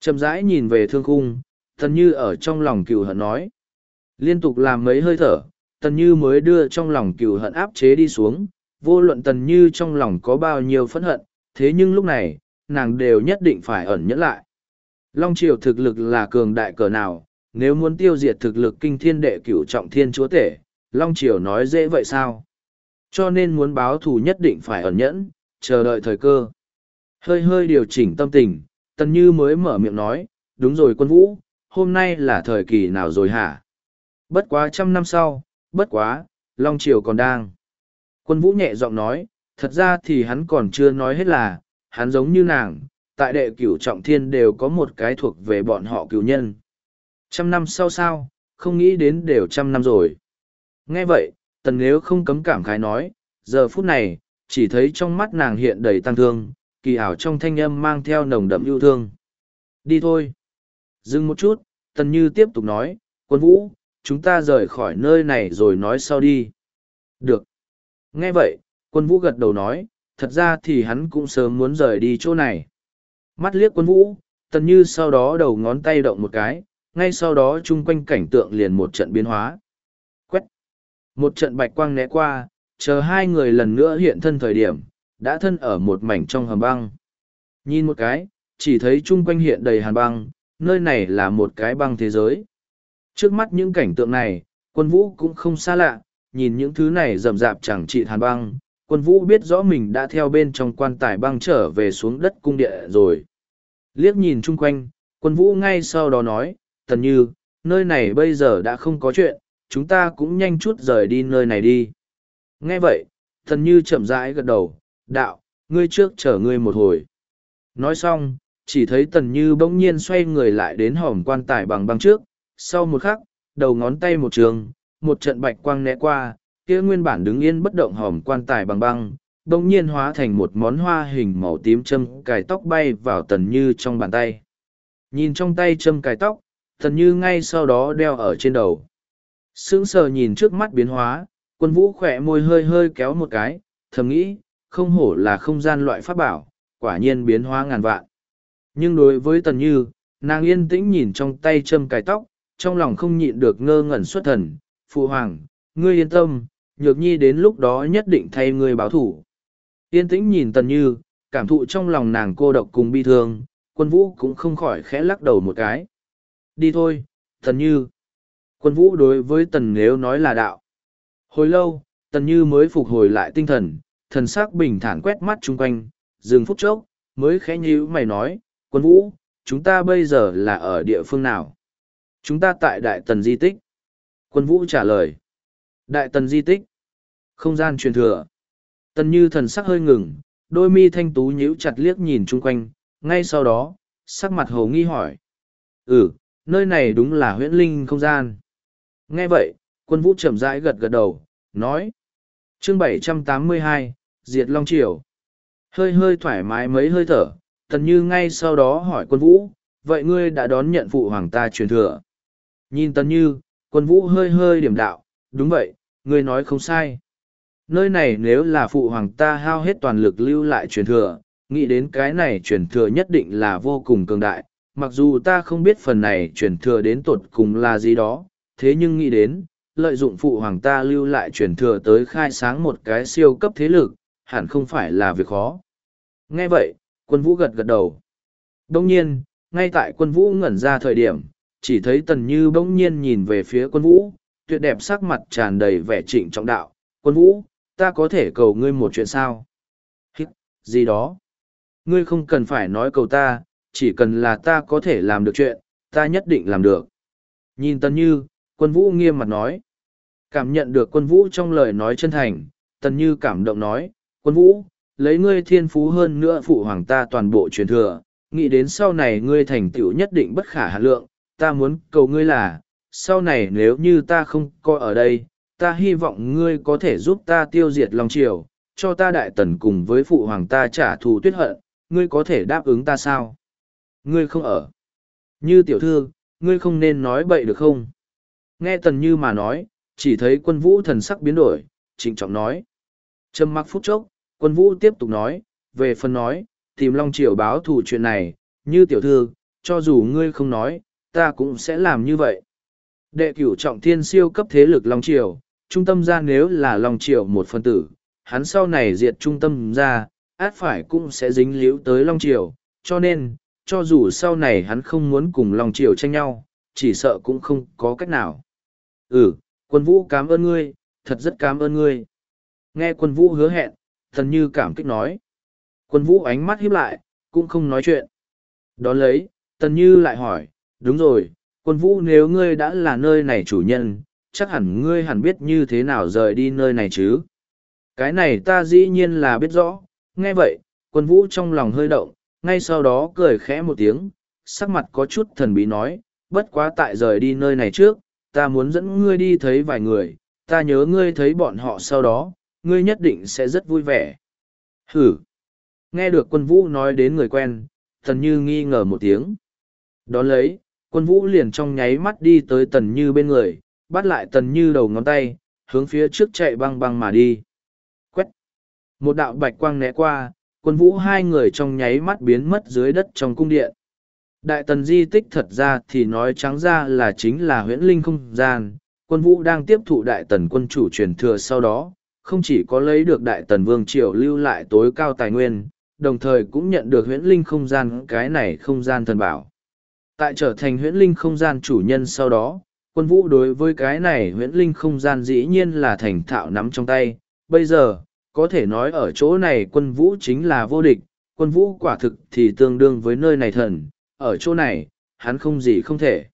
Chậm rãi nhìn về thương khung, tần như ở trong lòng cựu hận nói. Liên tục làm mấy hơi thở, tần như mới đưa trong lòng cựu hận áp chế đi xuống, vô luận tần như trong lòng có bao nhiêu phẫn hận, thế nhưng lúc này, nàng đều nhất định phải ẩn nhẫn lại. Long triều thực lực là cường đại cỡ nào, nếu muốn tiêu diệt thực lực kinh thiên đệ cửu trọng thiên chúa tể, Long triều nói dễ vậy sao? Cho nên muốn báo thù nhất định phải ẩn nhẫn, chờ đợi thời cơ. Hơi hơi điều chỉnh tâm tình, Tần Như mới mở miệng nói, đúng rồi quân vũ, hôm nay là thời kỳ nào rồi hả? Bất quá trăm năm sau, bất quá, Long Triều còn đang. Quân vũ nhẹ giọng nói, thật ra thì hắn còn chưa nói hết là, hắn giống như nàng, tại đệ cửu trọng thiên đều có một cái thuộc về bọn họ cửu nhân. Trăm năm sau sao, không nghĩ đến đều trăm năm rồi. Nghe vậy, tần nếu không cấm cảm khái nói, giờ phút này, chỉ thấy trong mắt nàng hiện đầy tăng thương, kỳ ảo trong thanh âm mang theo nồng đậm yêu thương. Đi thôi. Dừng một chút, tần như tiếp tục nói, quân vũ, chúng ta rời khỏi nơi này rồi nói sau đi. Được. Nghe vậy, quân vũ gật đầu nói, thật ra thì hắn cũng sớm muốn rời đi chỗ này. Mắt liếc quân vũ, tần như sau đó đầu ngón tay động một cái, ngay sau đó chung quanh cảnh tượng liền một trận biến hóa. Một trận bạch quang né qua, chờ hai người lần nữa hiện thân thời điểm, đã thân ở một mảnh trong hầm băng. Nhìn một cái, chỉ thấy chung quanh hiện đầy hàn băng, nơi này là một cái băng thế giới. Trước mắt những cảnh tượng này, quân vũ cũng không xa lạ, nhìn những thứ này rầm rạp chẳng trị hàn băng, quân vũ biết rõ mình đã theo bên trong quan tài băng trở về xuống đất cung địa rồi. Liếc nhìn chung quanh, quân vũ ngay sau đó nói, tần như, nơi này bây giờ đã không có chuyện, chúng ta cũng nhanh chút rời đi nơi này đi. Nghe vậy, thần như chậm rãi gật đầu, đạo, ngươi trước chờ ngươi một hồi. Nói xong, chỉ thấy tần như bỗng nhiên xoay người lại đến hòm quan tài bằng băng trước, sau một khắc, đầu ngón tay một trường, một trận bạch quang né qua, kia nguyên bản đứng yên bất động hòm quan tài bằng băng, bỗng nhiên hóa thành một món hoa hình màu tím châm cài tóc bay vào tần như trong bàn tay. Nhìn trong tay châm cài tóc, thần như ngay sau đó đeo ở trên đầu. Sững sờ nhìn trước mắt biến hóa, quân vũ khỏe môi hơi hơi kéo một cái, thầm nghĩ, không hổ là không gian loại pháp bảo, quả nhiên biến hóa ngàn vạn. Nhưng đối với tần như, nàng yên tĩnh nhìn trong tay châm cài tóc, trong lòng không nhịn được ngơ ngẩn xuất thần, phụ hoàng, ngươi yên tâm, nhược nhi đến lúc đó nhất định thay ngươi báo thủ. Yên tĩnh nhìn tần như, cảm thụ trong lòng nàng cô độc cùng bi thương, quân vũ cũng không khỏi khẽ lắc đầu một cái. Đi thôi, tần như. Quân vũ đối với tần nếu nói là đạo. Hồi lâu, tần như mới phục hồi lại tinh thần, thần sắc bình thản quét mắt chung quanh, dừng phút chốc, mới khẽ nhíu mày nói, quân vũ, chúng ta bây giờ là ở địa phương nào? Chúng ta tại Đại Tần Di Tích. Quân vũ trả lời. Đại Tần Di Tích. Không gian truyền thừa. Tần như thần sắc hơi ngừng, đôi mi thanh tú nhíu chặt liếc nhìn chung quanh, ngay sau đó, sắc mặt hồ nghi hỏi. Ừ, nơi này đúng là huyễn linh không gian. Nghe vậy, quân vũ chậm rãi gật gật đầu, nói. Chương 782, Diệt Long Triều. Hơi hơi thoải mái mấy hơi thở, tần như ngay sau đó hỏi quân vũ, vậy ngươi đã đón nhận phụ hoàng ta truyền thừa. Nhìn tần như, quân vũ hơi hơi điểm đạo, đúng vậy, ngươi nói không sai. Nơi này nếu là phụ hoàng ta hao hết toàn lực lưu lại truyền thừa, nghĩ đến cái này truyền thừa nhất định là vô cùng cường đại, mặc dù ta không biết phần này truyền thừa đến tột cùng là gì đó, thế nhưng nghĩ đến, lợi dụng phụ hoàng ta lưu lại truyền thừa tới khai sáng một cái siêu cấp thế lực, hẳn không phải là việc khó. Nghe vậy, quân vũ gật gật đầu. Đông nhiên, ngay tại quân vũ ngẩn ra thời điểm, chỉ thấy tần như bỗng nhiên nhìn về phía quân vũ, tuyệt đẹp sắc mặt tràn đầy vẻ trịnh trọng đạo. Quân vũ, ta có thể cầu ngươi một chuyện sao? Hít, gì đó? Ngươi không cần phải nói cầu ta, chỉ cần là ta có thể làm được chuyện, ta nhất định làm được. Nhìn tần như, quân vũ nghiêm mặt nói. Cảm nhận được quân vũ trong lời nói chân thành, tần như cảm động nói, quân vũ, lấy ngươi thiên phú hơn nữa phụ hoàng ta toàn bộ truyền thừa, nghĩ đến sau này ngươi thành tựu nhất định bất khả hạn lượng, ta muốn cầu ngươi là, sau này nếu như ta không coi ở đây, ta hy vọng ngươi có thể giúp ta tiêu diệt Long Triều, cho ta đại tần cùng với phụ hoàng ta trả thù tuyết hận, ngươi có thể đáp ứng ta sao? Ngươi không ở. Như tiểu thư, ngươi không nên nói bậy được không? Nghe tần như mà nói, chỉ thấy quân vũ thần sắc biến đổi, trịnh trọng nói. Trầm mặc phút chốc, quân vũ tiếp tục nói, về phần nói, tìm Long Triều báo thù chuyện này, như tiểu thư, cho dù ngươi không nói, ta cũng sẽ làm như vậy. Đệ cửu trọng thiên siêu cấp thế lực Long Triều, trung tâm ra nếu là Long Triều một phân tử, hắn sau này diệt trung tâm ra, át phải cũng sẽ dính liễu tới Long Triều, cho nên, cho dù sau này hắn không muốn cùng Long Triều tranh nhau, chỉ sợ cũng không có cách nào. Ừ, quân vũ cảm ơn ngươi, thật rất cảm ơn ngươi. Nghe quân vũ hứa hẹn, thần như cảm kích nói. Quân vũ ánh mắt híp lại, cũng không nói chuyện. Đón lấy, tần như lại hỏi, đúng rồi, quân vũ nếu ngươi đã là nơi này chủ nhân, chắc hẳn ngươi hẳn biết như thế nào rời đi nơi này chứ. Cái này ta dĩ nhiên là biết rõ, nghe vậy, quân vũ trong lòng hơi động, ngay sau đó cười khẽ một tiếng, sắc mặt có chút thần bí nói, bất quá tại rời đi nơi này trước, ta muốn dẫn ngươi đi thấy vài người, ta nhớ ngươi thấy bọn họ sau đó, ngươi nhất định sẽ rất vui vẻ. Hử! Nghe được quân vũ nói đến người quen, tần như nghi ngờ một tiếng. Đón lấy, quân vũ liền trong nháy mắt đi tới tần như bên người, bắt lại tần như đầu ngón tay, hướng phía trước chạy băng băng mà đi. Quét! Một đạo bạch quang né qua, quân vũ hai người trong nháy mắt biến mất dưới đất trong cung điện. Đại tần di tích thật ra thì nói trắng ra là chính là huyễn linh không gian, quân vũ đang tiếp thụ đại tần quân chủ truyền thừa sau đó, không chỉ có lấy được đại tần vương triều lưu lại tối cao tài nguyên, đồng thời cũng nhận được huyễn linh không gian cái này không gian thần bảo. Tại trở thành huyễn linh không gian chủ nhân sau đó, quân vũ đối với cái này huyễn linh không gian dĩ nhiên là thành thạo nắm trong tay. Bây giờ, có thể nói ở chỗ này quân vũ chính là vô địch, quân vũ quả thực thì tương đương với nơi này thần, ở chỗ này, hắn không gì không thể.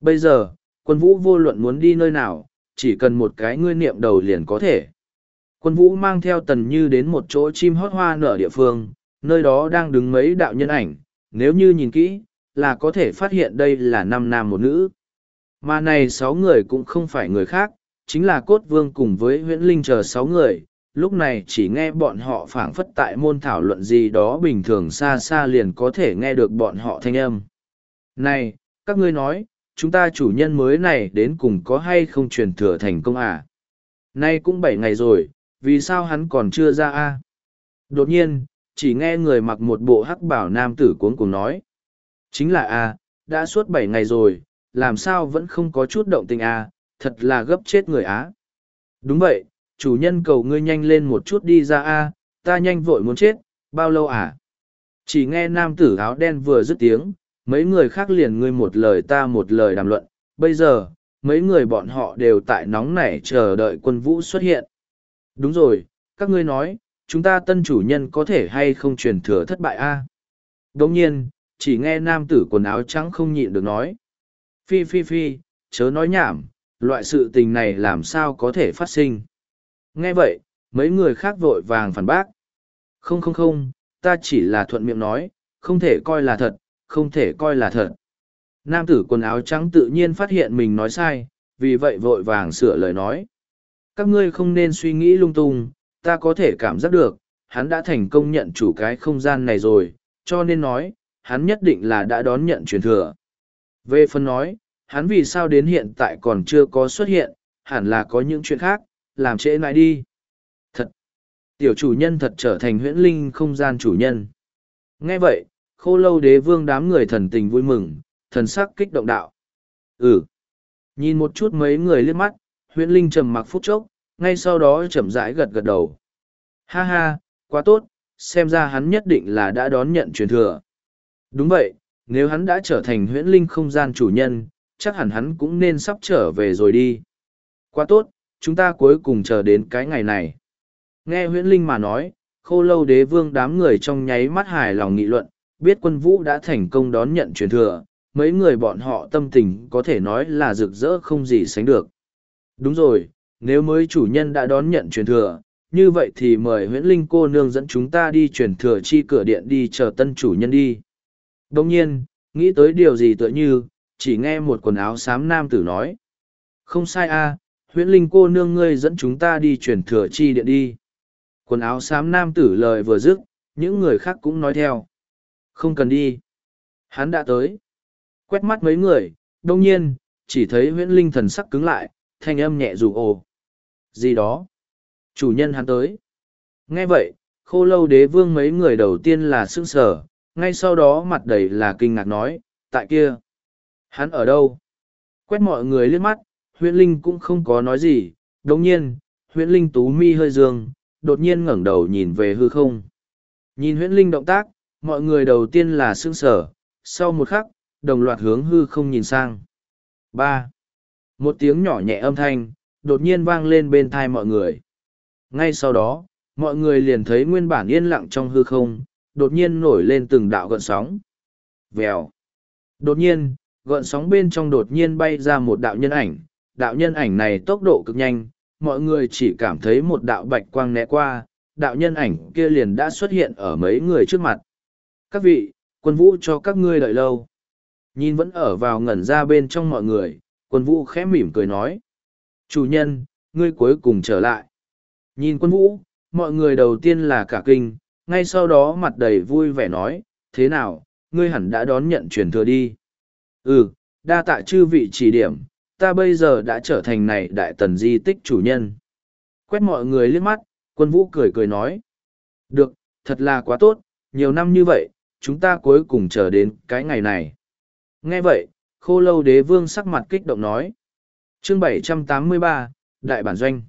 Bây giờ, quân vũ vô luận muốn đi nơi nào, chỉ cần một cái ngươi niệm đầu liền có thể. Quân vũ mang theo tần như đến một chỗ chim hót hoa nở địa phương, nơi đó đang đứng mấy đạo nhân ảnh, nếu như nhìn kỹ, là có thể phát hiện đây là năm nam một nữ. Mà này sáu người cũng không phải người khác, chính là cốt vương cùng với huyễn linh chờ sáu người, lúc này chỉ nghe bọn họ phảng phất tại môn thảo luận gì đó bình thường xa xa liền có thể nghe được bọn họ thanh âm. Này, các ngươi nói, chúng ta chủ nhân mới này đến cùng có hay không truyền thừa thành công à? Nay cũng bảy ngày rồi, vì sao hắn còn chưa ra a? Đột nhiên, chỉ nghe người mặc một bộ hắc bảo nam tử cuống cuồng nói. Chính là a, đã suốt bảy ngày rồi, làm sao vẫn không có chút động tình a, thật là gấp chết người á. Đúng vậy, chủ nhân cầu ngươi nhanh lên một chút đi ra a, ta nhanh vội muốn chết, bao lâu à? Chỉ nghe nam tử áo đen vừa dứt tiếng, mấy người khác liền ngươi một lời ta một lời đàm luận, bây giờ, mấy người bọn họ đều tại nóng nảy chờ đợi quân vũ xuất hiện. Đúng rồi, các ngươi nói, chúng ta tân chủ nhân có thể hay không truyền thừa thất bại a? À? Nhiên, chỉ nghe nam tử quần áo trắng không nhịn được nói. Phi phi phi, chớ nói nhảm, loại sự tình này làm sao có thể phát sinh. Nghe vậy, mấy người khác vội vàng phản bác. Không không không, ta chỉ là thuận miệng nói, không thể coi là thật, không thể coi là thật. Nam tử quần áo trắng tự nhiên phát hiện mình nói sai, vì vậy vội vàng sửa lời nói. Các ngươi không nên suy nghĩ lung tung, ta có thể cảm giác được, hắn đã thành công nhận chủ cái không gian này rồi, cho nên nói, hắn nhất định là đã đón nhận truyền thừa. Về phần nói, hắn vì sao đến hiện tại còn chưa có xuất hiện, hẳn là có những chuyện khác, làm trễ lại đi. Thật! Tiểu chủ nhân thật trở thành huyễn linh không gian chủ nhân. Nghe vậy, khô lâu đế vương đám người thần tình vui mừng, thần sắc kích động đạo. Ừ! Nhìn một chút mấy người liếc mắt, huyễn linh trầm mặc phút chốc, ngay sau đó chậm rãi gật gật đầu. Ha ha, quá tốt, xem ra hắn nhất định là đã đón nhận truyền thừa. Đúng vậy, nếu hắn đã trở thành huyễn linh không gian chủ nhân, chắc hẳn hắn cũng nên sắp trở về rồi đi. Quá tốt, chúng ta cuối cùng chờ đến cái ngày này. Nghe huyễn linh mà nói, khô lâu đế vương đám người trong nháy mắt hài lòng nghị luận, biết quân vũ đã thành công đón nhận truyền thừa, mấy người bọn họ tâm tình có thể nói là rực rỡ không gì sánh được. Đúng rồi, nếu mới chủ nhân đã đón nhận truyền thừa, như vậy thì mời huyễn linh cô nương dẫn chúng ta đi truyền thừa chi cửa điện đi chờ tân chủ nhân đi. Đồng nhiên, nghĩ tới điều gì tựa như, chỉ nghe một quần áo xám nam tử nói. Không sai a, huyễn linh cô nương ngươi dẫn chúng ta đi chuyển thừa chi điện đi. Quần áo xám nam tử lời vừa dứt, những người khác cũng nói theo. Không cần đi. Hắn đã tới. Quét mắt mấy người, đông nhiên, chỉ thấy huyễn linh thần sắc cứng lại, thanh âm nhẹ rủ ồ. Gì đó? Chủ nhân hắn tới. Nghe vậy, khô lâu đế vương mấy người đầu tiên là sững sờ, ngay sau đó mặt đầy là kinh ngạc nói, tại kia. Hắn ở đâu? Quét mọi người liếc mắt, huyễn linh cũng không có nói gì, Đống nhiên, huyễn linh tú mi hơi dương, đột nhiên ngẩng đầu nhìn về hư không. Nhìn huyễn linh động tác, mọi người đầu tiên là sững sờ, sau một khắc, đồng loạt hướng hư không nhìn sang. ba Một tiếng nhỏ nhẹ âm thanh, đột nhiên vang lên bên thai mọi người. Ngay sau đó, mọi người liền thấy nguyên bản yên lặng trong hư không, đột nhiên nổi lên từng đạo gợn sóng. Vèo. Đột nhiên, gợn sóng bên trong đột nhiên bay ra một đạo nhân ảnh. Đạo nhân ảnh này tốc độ cực nhanh, mọi người chỉ cảm thấy một đạo bạch quang né qua, đạo nhân ảnh kia liền đã xuất hiện ở mấy người trước mặt. Các vị, quân vũ cho các ngươi đợi lâu. Nhìn vẫn ở vào ngẩn ra bên trong mọi người, quân vũ khẽ mỉm cười nói. Chủ nhân, ngươi cuối cùng trở lại. Nhìn quân vũ, mọi người đầu tiên là cả kinh, ngay sau đó mặt đầy vui vẻ nói, thế nào, ngươi hẳn đã đón nhận truyền thừa đi. Ừ, đa tạ chư vị chỉ điểm, ta bây giờ đã trở thành này đại tần di tích chủ nhân. Quét mọi người liếc mắt, quân vũ cười cười nói. Được, thật là quá tốt, nhiều năm như vậy, chúng ta cuối cùng chờ đến cái ngày này. Nghe vậy, khô lâu đế vương sắc mặt kích động nói. Chương 783, Đại Bản Doanh.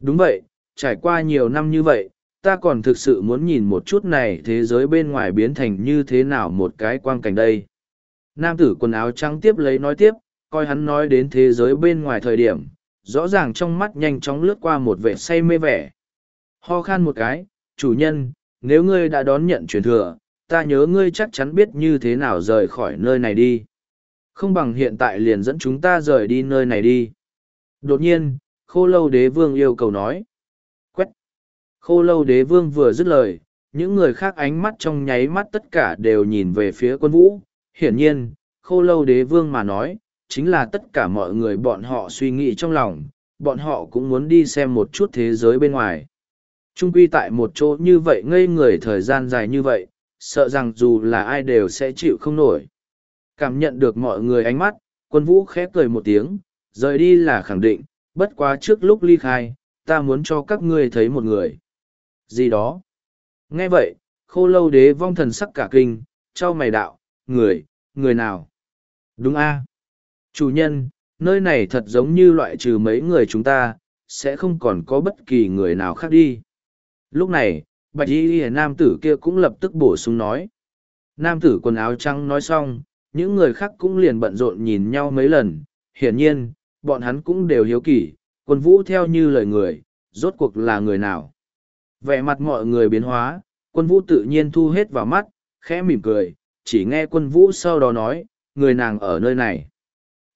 Đúng vậy, trải qua nhiều năm như vậy, ta còn thực sự muốn nhìn một chút này thế giới bên ngoài biến thành như thế nào một cái quang cảnh đây. Nam tử quần áo trắng tiếp lấy nói tiếp, coi hắn nói đến thế giới bên ngoài thời điểm, rõ ràng trong mắt nhanh chóng lướt qua một vẻ say mê vẻ. Ho khan một cái, chủ nhân, nếu ngươi đã đón nhận truyền thừa, ta nhớ ngươi chắc chắn biết như thế nào rời khỏi nơi này đi. Không bằng hiện tại liền dẫn chúng ta rời đi nơi này đi. Đột nhiên, khô lâu đế vương yêu cầu nói. Quét. Khô lâu đế vương vừa dứt lời, những người khác ánh mắt trong nháy mắt tất cả đều nhìn về phía quân vũ. Hiển nhiên, khô lâu đế vương mà nói, chính là tất cả mọi người bọn họ suy nghĩ trong lòng, bọn họ cũng muốn đi xem một chút thế giới bên ngoài. Trung quy tại một chỗ như vậy ngây người thời gian dài như vậy, sợ rằng dù là ai đều sẽ chịu không nổi. Cảm nhận được mọi người ánh mắt, quân vũ khẽ cười một tiếng, rời đi là khẳng định, bất quá trước lúc ly khai, ta muốn cho các ngươi thấy một người. Gì đó? Nghe vậy, khô lâu đế vong thần sắc cả kinh, trao mày đạo, người, người nào? Đúng a Chủ nhân, nơi này thật giống như loại trừ mấy người chúng ta, sẽ không còn có bất kỳ người nào khác đi. Lúc này, bạch y y nam tử kia cũng lập tức bổ sung nói. Nam tử quần áo trắng nói xong, những người khác cũng liền bận rộn nhìn nhau mấy lần. Hiển nhiên, bọn hắn cũng đều hiếu kỳ, quân vũ theo như lời người, rốt cuộc là người nào. Vẻ mặt mọi người biến hóa, quân vũ tự nhiên thu hết vào mắt, khẽ mỉm cười, chỉ nghe quân vũ sau đó nói, người nàng ở nơi này.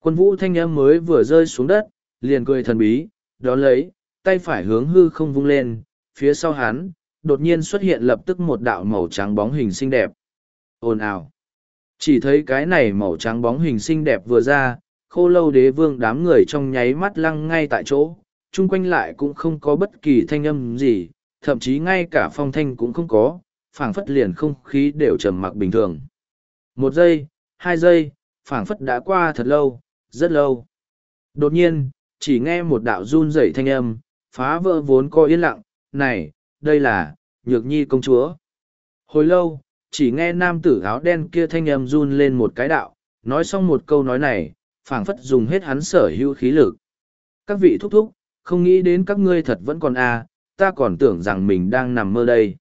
Quân vũ thanh âm mới vừa rơi xuống đất, liền cười thần bí, đón lấy, tay phải hướng hư không vung lên, phía sau hắn, đột nhiên xuất hiện lập tức một đạo màu trắng bóng hình xinh đẹp. Ồn ào! Chỉ thấy cái này màu trắng bóng hình xinh đẹp vừa ra, khô lâu đế vương đám người trong nháy mắt lăng ngay tại chỗ, chung quanh lại cũng không có bất kỳ thanh âm gì, thậm chí ngay cả phong thanh cũng không có, phảng phất liền không khí đều trầm mặc bình thường. Một giây, hai giây, phảng phất đã qua thật lâu, rất lâu. Đột nhiên, chỉ nghe một đạo run rẩy thanh âm, phá vỡ vốn co yên lặng, này, đây là, nhược nhi công chúa. Hồi lâu, chỉ nghe nam tử áo đen kia thanh âm run lên một cái đạo, nói xong một câu nói này, phảng phất dùng hết hắn sở hữu khí lực. Các vị thúc thúc, không nghĩ đến các ngươi thật vẫn còn à, ta còn tưởng rằng mình đang nằm mơ đây.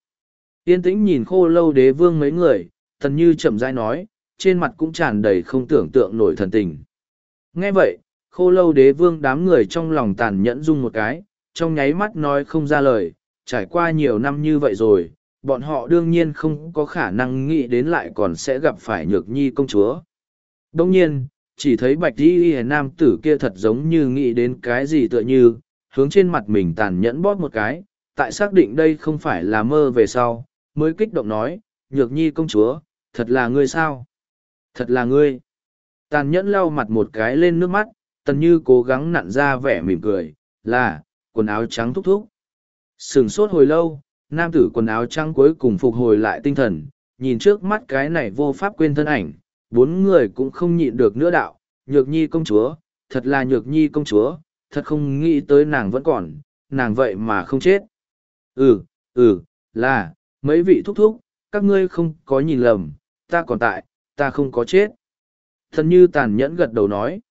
Yên tĩnh nhìn khô lâu đế vương mấy người, thần như chậm rãi nói, trên mặt cũng tràn đầy không tưởng tượng nổi thần tình. Nghe vậy, khô lâu đế vương đám người trong lòng tàn nhẫn dung một cái, trong nháy mắt nói không ra lời, trải qua nhiều năm như vậy rồi, bọn họ đương nhiên không có khả năng nghĩ đến lại còn sẽ gặp phải nhược nhi công chúa. Đông nhiên, chỉ thấy bạch đi y nam tử kia thật giống như nghĩ đến cái gì tựa như, hướng trên mặt mình tàn nhẫn bóp một cái, tại xác định đây không phải là mơ về sau, mới kích động nói, nhược nhi công chúa, thật là ngươi sao? Thật là ngươi. Tàn nhẫn lau mặt một cái lên nước mắt, tần như cố gắng nặn ra vẻ mỉm cười, là, quần áo trắng thúc thúc. Sừng sốt hồi lâu, nam tử quần áo trắng cuối cùng phục hồi lại tinh thần, nhìn trước mắt cái này vô pháp quên thân ảnh, bốn người cũng không nhịn được nữa đạo, nhược nhi công chúa, thật là nhược nhi công chúa, thật không nghĩ tới nàng vẫn còn, nàng vậy mà không chết. Ừ, ừ, là, mấy vị thúc thúc, các ngươi không có nhìn lầm, ta còn tại, ta không có chết. Thần như tàn nhẫn gật đầu nói.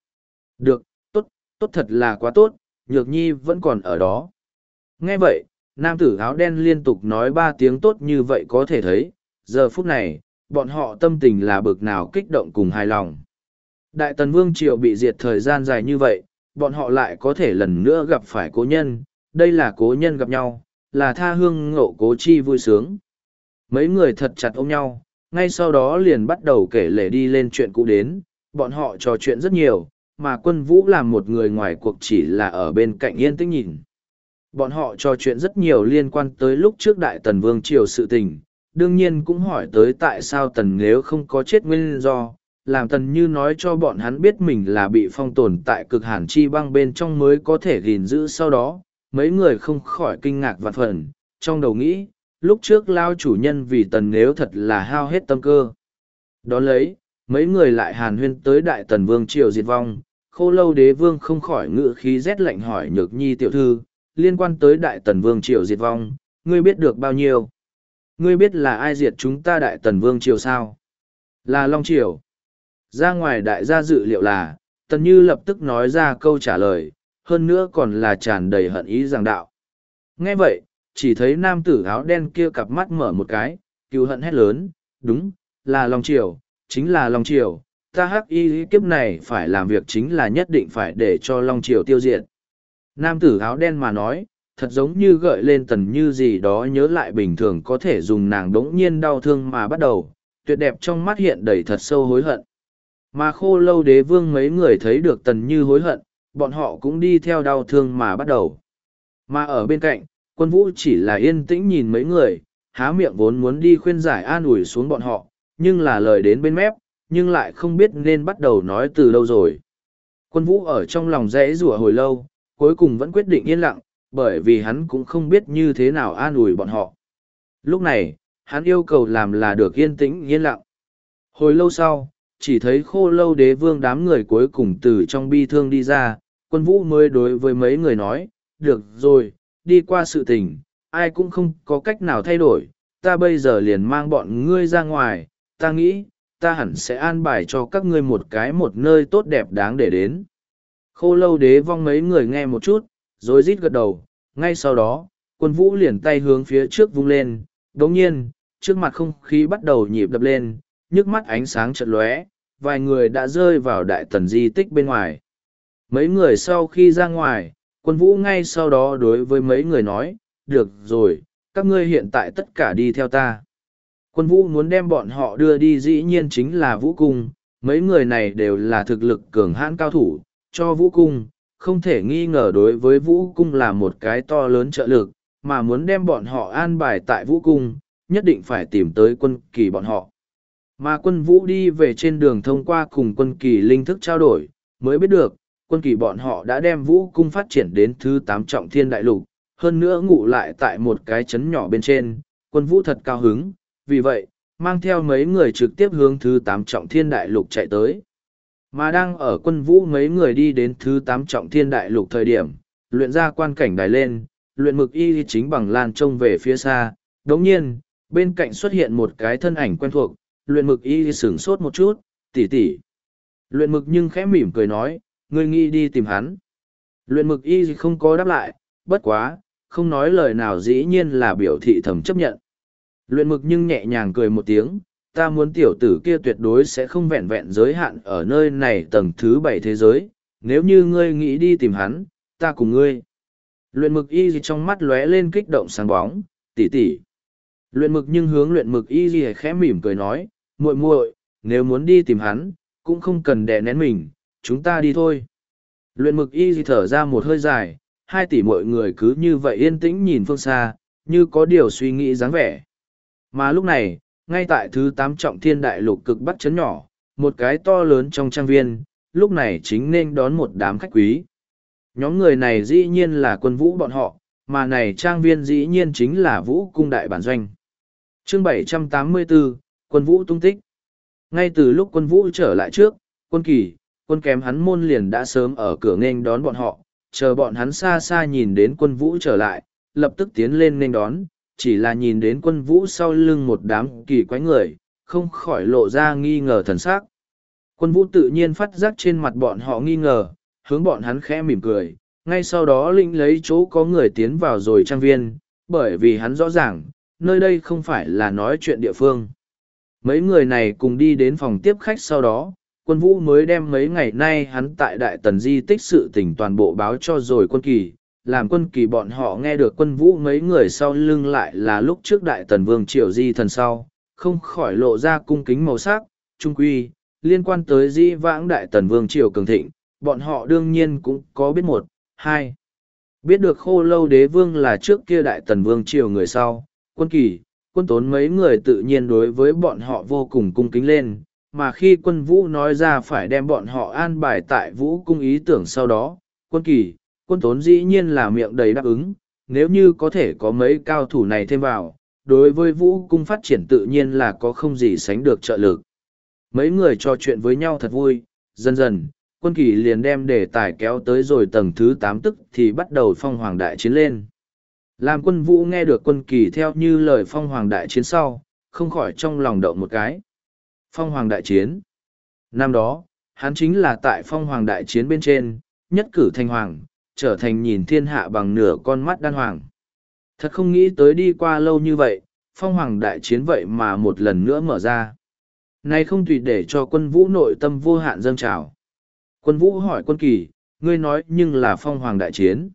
Được, tốt, tốt thật là quá tốt, nhược nhi vẫn còn ở đó. Nghe vậy, nam tử áo đen liên tục nói ba tiếng tốt như vậy có thể thấy, giờ phút này, bọn họ tâm tình là bực nào kích động cùng hài lòng. Đại tần vương triều bị diệt thời gian dài như vậy, bọn họ lại có thể lần nữa gặp phải cố nhân, đây là cố nhân gặp nhau, là tha hương ngộ cố chi vui sướng. Mấy người thật chặt ôm nhau, ngay sau đó liền bắt đầu kể lể đi lên chuyện cũ đến, bọn họ trò chuyện rất nhiều, mà quân vũ làm một người ngoài cuộc chỉ là ở bên cạnh yên tĩnh nhìn. Bọn họ trò chuyện rất nhiều liên quan tới lúc trước đại tần vương triều sự tình, đương nhiên cũng hỏi tới tại sao tần nếu không có chết nguyên do, làm tần như nói cho bọn hắn biết mình là bị phong tồn tại cực hàn chi băng bên trong mới có thể gìn giữ sau đó, mấy người không khỏi kinh ngạc vạn phần, trong đầu nghĩ, lúc trước lao chủ nhân vì tần nếu thật là hao hết tâm cơ. đó lấy, mấy người lại hàn huyên tới đại tần vương triều diệt vong, khô lâu đế vương không khỏi ngự khí rét lạnh hỏi nhược nhi tiểu thư, liên quan tới đại tần vương triều diệt vong, ngươi biết được bao nhiêu? Ngươi biết là ai diệt chúng ta đại tần vương triều sao? Là Long Triều. Ra ngoài đại gia dự liệu là, tần như lập tức nói ra câu trả lời, hơn nữa còn là tràn đầy hận ý giảng đạo. Nghe vậy, chỉ thấy nam tử áo đen kia cặp mắt mở một cái, cứu hận hét lớn, đúng, là Long Triều, chính là Long Triều, ta hắc y kiếp này phải làm việc chính là nhất định phải để cho Long Triều tiêu diệt. Nam tử áo đen mà nói, thật giống như gợi lên tần như gì đó nhớ lại bình thường có thể dùng nàng đống nhiên đau thương mà bắt đầu, tuyệt đẹp trong mắt hiện đầy thật sâu hối hận. Mà khô lâu đế vương mấy người thấy được tần như hối hận, bọn họ cũng đi theo đau thương mà bắt đầu. Mà ở bên cạnh, quân vũ chỉ là yên tĩnh nhìn mấy người, há miệng vốn muốn đi khuyên giải an ủi xuống bọn họ, nhưng là lời đến bên mép, nhưng lại không biết nên bắt đầu nói từ đâu rồi. Quân vũ ở trong lòng rẽ rủa hồi lâu, cuối cùng vẫn quyết định yên lặng, bởi vì hắn cũng không biết như thế nào an ủi bọn họ. Lúc này, hắn yêu cầu làm là được yên tĩnh yên lặng. Hồi lâu sau, chỉ thấy khô lâu đế vương đám người cuối cùng từ trong bi thương đi ra, quân vũ mới đối với mấy người nói, được rồi, đi qua sự tình, ai cũng không có cách nào thay đổi, ta bây giờ liền mang bọn ngươi ra ngoài, ta nghĩ, ta hẳn sẽ an bài cho các ngươi một cái một nơi tốt đẹp đáng để đến. Khô lâu đế vong mấy người nghe một chút, rồi rít gật đầu, ngay sau đó, quân vũ liền tay hướng phía trước vung lên, đồng nhiên, trước mặt không khí bắt đầu nhịp đập lên, nhức mắt ánh sáng chợt lóe, vài người đã rơi vào đại tần di tích bên ngoài. Mấy người sau khi ra ngoài, quân vũ ngay sau đó đối với mấy người nói, được rồi, các ngươi hiện tại tất cả đi theo ta. Quân vũ muốn đem bọn họ đưa đi dĩ nhiên chính là vũ cung, mấy người này đều là thực lực cường hãn cao thủ, cho vũ cung, không thể nghi ngờ đối với vũ cung là một cái to lớn trợ lực, mà muốn đem bọn họ an bài tại vũ cung, nhất định phải tìm tới quân kỳ bọn họ. Mà quân vũ đi về trên đường thông qua cùng quân kỳ linh thức trao đổi, mới biết được, quân kỳ bọn họ đã đem vũ cung phát triển đến thứ tám trọng thiên đại lục, hơn nữa ngủ lại tại một cái chấn nhỏ bên trên, quân vũ thật cao hứng, vì vậy, mang theo mấy người trực tiếp hướng thứ tám trọng thiên đại lục chạy tới. Mà đang ở quân vũ mấy người đi đến thứ tám trọng thiên đại lục thời điểm, luyện ra quan cảnh đài lên, luyện mực y chính bằng lan trông về phía xa, đống nhiên, bên cạnh xuất hiện một cái thân ảnh quen thuộc, luyện mực y sửng sốt một chút, tỉ tỉ. Luyện mực nhưng khẽ mỉm cười nói, ngươi nghĩ đi tìm hắn. Luyện mực y không có đáp lại, bất quá, không nói lời nào dĩ nhiên là biểu thị thầm chấp nhận. Luyện mực nhưng nhẹ nhàng cười một tiếng, ta muốn tiểu tử kia tuyệt đối sẽ không vẹn vẹn giới hạn ở nơi này tầng thứ bảy thế giới, nếu như ngươi nghĩ đi tìm hắn, ta cùng ngươi. Luyện mực y gì trong mắt lóe lên kích động sáng bóng, tỉ tỉ. Luyện mực nhưng hướng luyện mực y gì khẽ mỉm cười nói, muội muội, nếu muốn đi tìm hắn, cũng không cần đè nén mình, chúng ta đi thôi. Luyện mực y gì thở ra một hơi dài, hai tỷ mọi người cứ như vậy yên tĩnh nhìn phương xa, như có điều suy nghĩ dáng vẻ. Mà lúc này, ngay tại thứ tám trọng thiên đại lục cực bắc chấn nhỏ, một cái to lớn trong trang viên, lúc này chính nên đón một đám khách quý. Nhóm người này dĩ nhiên là quân vũ bọn họ, mà này trang viên dĩ nhiên chính là vũ cung đại bản doanh. Chương 784, quân vũ tung tích. Ngay từ lúc quân vũ trở lại trước, quân kỳ, quân kém hắn môn liền đã sớm ở cửa nghênh đón bọn họ, chờ bọn hắn xa xa nhìn đến quân vũ trở lại, lập tức tiến lên nghênh đón, chỉ là nhìn đến quân vũ sau lưng một đám kỳ quái người, không khỏi lộ ra nghi ngờ thần sắc. Quân vũ tự nhiên phát giác trên mặt bọn họ nghi ngờ, hướng bọn hắn khẽ mỉm cười, ngay sau đó linh lấy chỗ có người tiến vào rồi trang viên, bởi vì hắn rõ ràng, nơi đây không phải là nói chuyện địa phương. Mấy người này cùng đi đến phòng tiếp khách sau đó, quân vũ mới đem mấy ngày nay hắn tại đại tần di tích sự tình toàn bộ báo cho rồi quân kỳ, làm quân kỳ bọn họ nghe được quân vũ mấy người sau lưng lại là lúc trước đại tần vương triều di thần sau, không khỏi lộ ra cung kính màu sắc, trung quy, liên quan tới di vãng đại tần vương triều cường thịnh, bọn họ đương nhiên cũng có biết một, hai. Biết được khô lâu đế vương là trước kia đại tần vương triều người sau, quân kỳ, quân tốn mấy người tự nhiên đối với bọn họ vô cùng cung kính lên, mà khi quân vũ nói ra phải đem bọn họ an bài tại vũ cung ý tưởng sau đó, quân kỳ, quân tốn dĩ nhiên là miệng đầy đáp ứng, nếu như có thể có mấy cao thủ này thêm vào, đối với vũ cung phát triển tự nhiên là có không gì sánh được trợ lực. Mấy người trò chuyện với nhau thật vui, dần dần, quân kỳ liền đem đề tài kéo tới rồi tầng thứ tám tức thì bắt đầu phong hoàng đại chiến lên. Làm quân vũ nghe được quân kỳ theo như lời phong hoàng đại chiến sau, không khỏi trong lòng động một cái. Phong hoàng đại chiến. Năm đó, hắn chính là tại phong hoàng đại chiến bên trên, nhất cử thành hoàng, trở thành nhìn thiên hạ bằng nửa con mắt đan hoàng. Thật không nghĩ tới đi qua lâu như vậy, phong hoàng đại chiến vậy mà một lần nữa mở ra. Này không tùy để cho quân vũ nội tâm vô hạn dâng trào. Quân vũ hỏi quân kỳ, ngươi nói nhưng là phong hoàng đại chiến.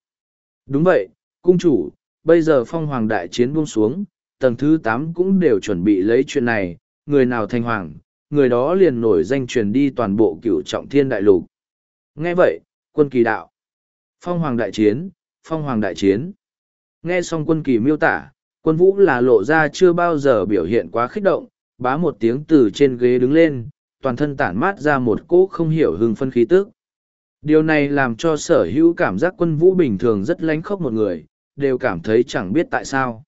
Đúng vậy, cung chủ, bây giờ phong hoàng đại chiến buông xuống, tầng thứ tám cũng đều chuẩn bị lấy chuyện này, người nào thành hoàng, người đó liền nổi danh truyền đi toàn bộ cửu trọng thiên đại lục. Nghe vậy, quân kỳ đạo. Phong hoàng đại chiến, phong hoàng đại chiến. Nghe xong quân kỳ miêu tả, quân vũ là lộ ra chưa bao giờ biểu hiện quá khích động, bá một tiếng từ trên ghế đứng lên, toàn thân tản mát ra một cỗ không hiểu hưng phân khí tức. Điều này làm cho sở hữu cảm giác quân vũ bình thường rất lánh khóc một người, đều cảm thấy chẳng biết tại sao.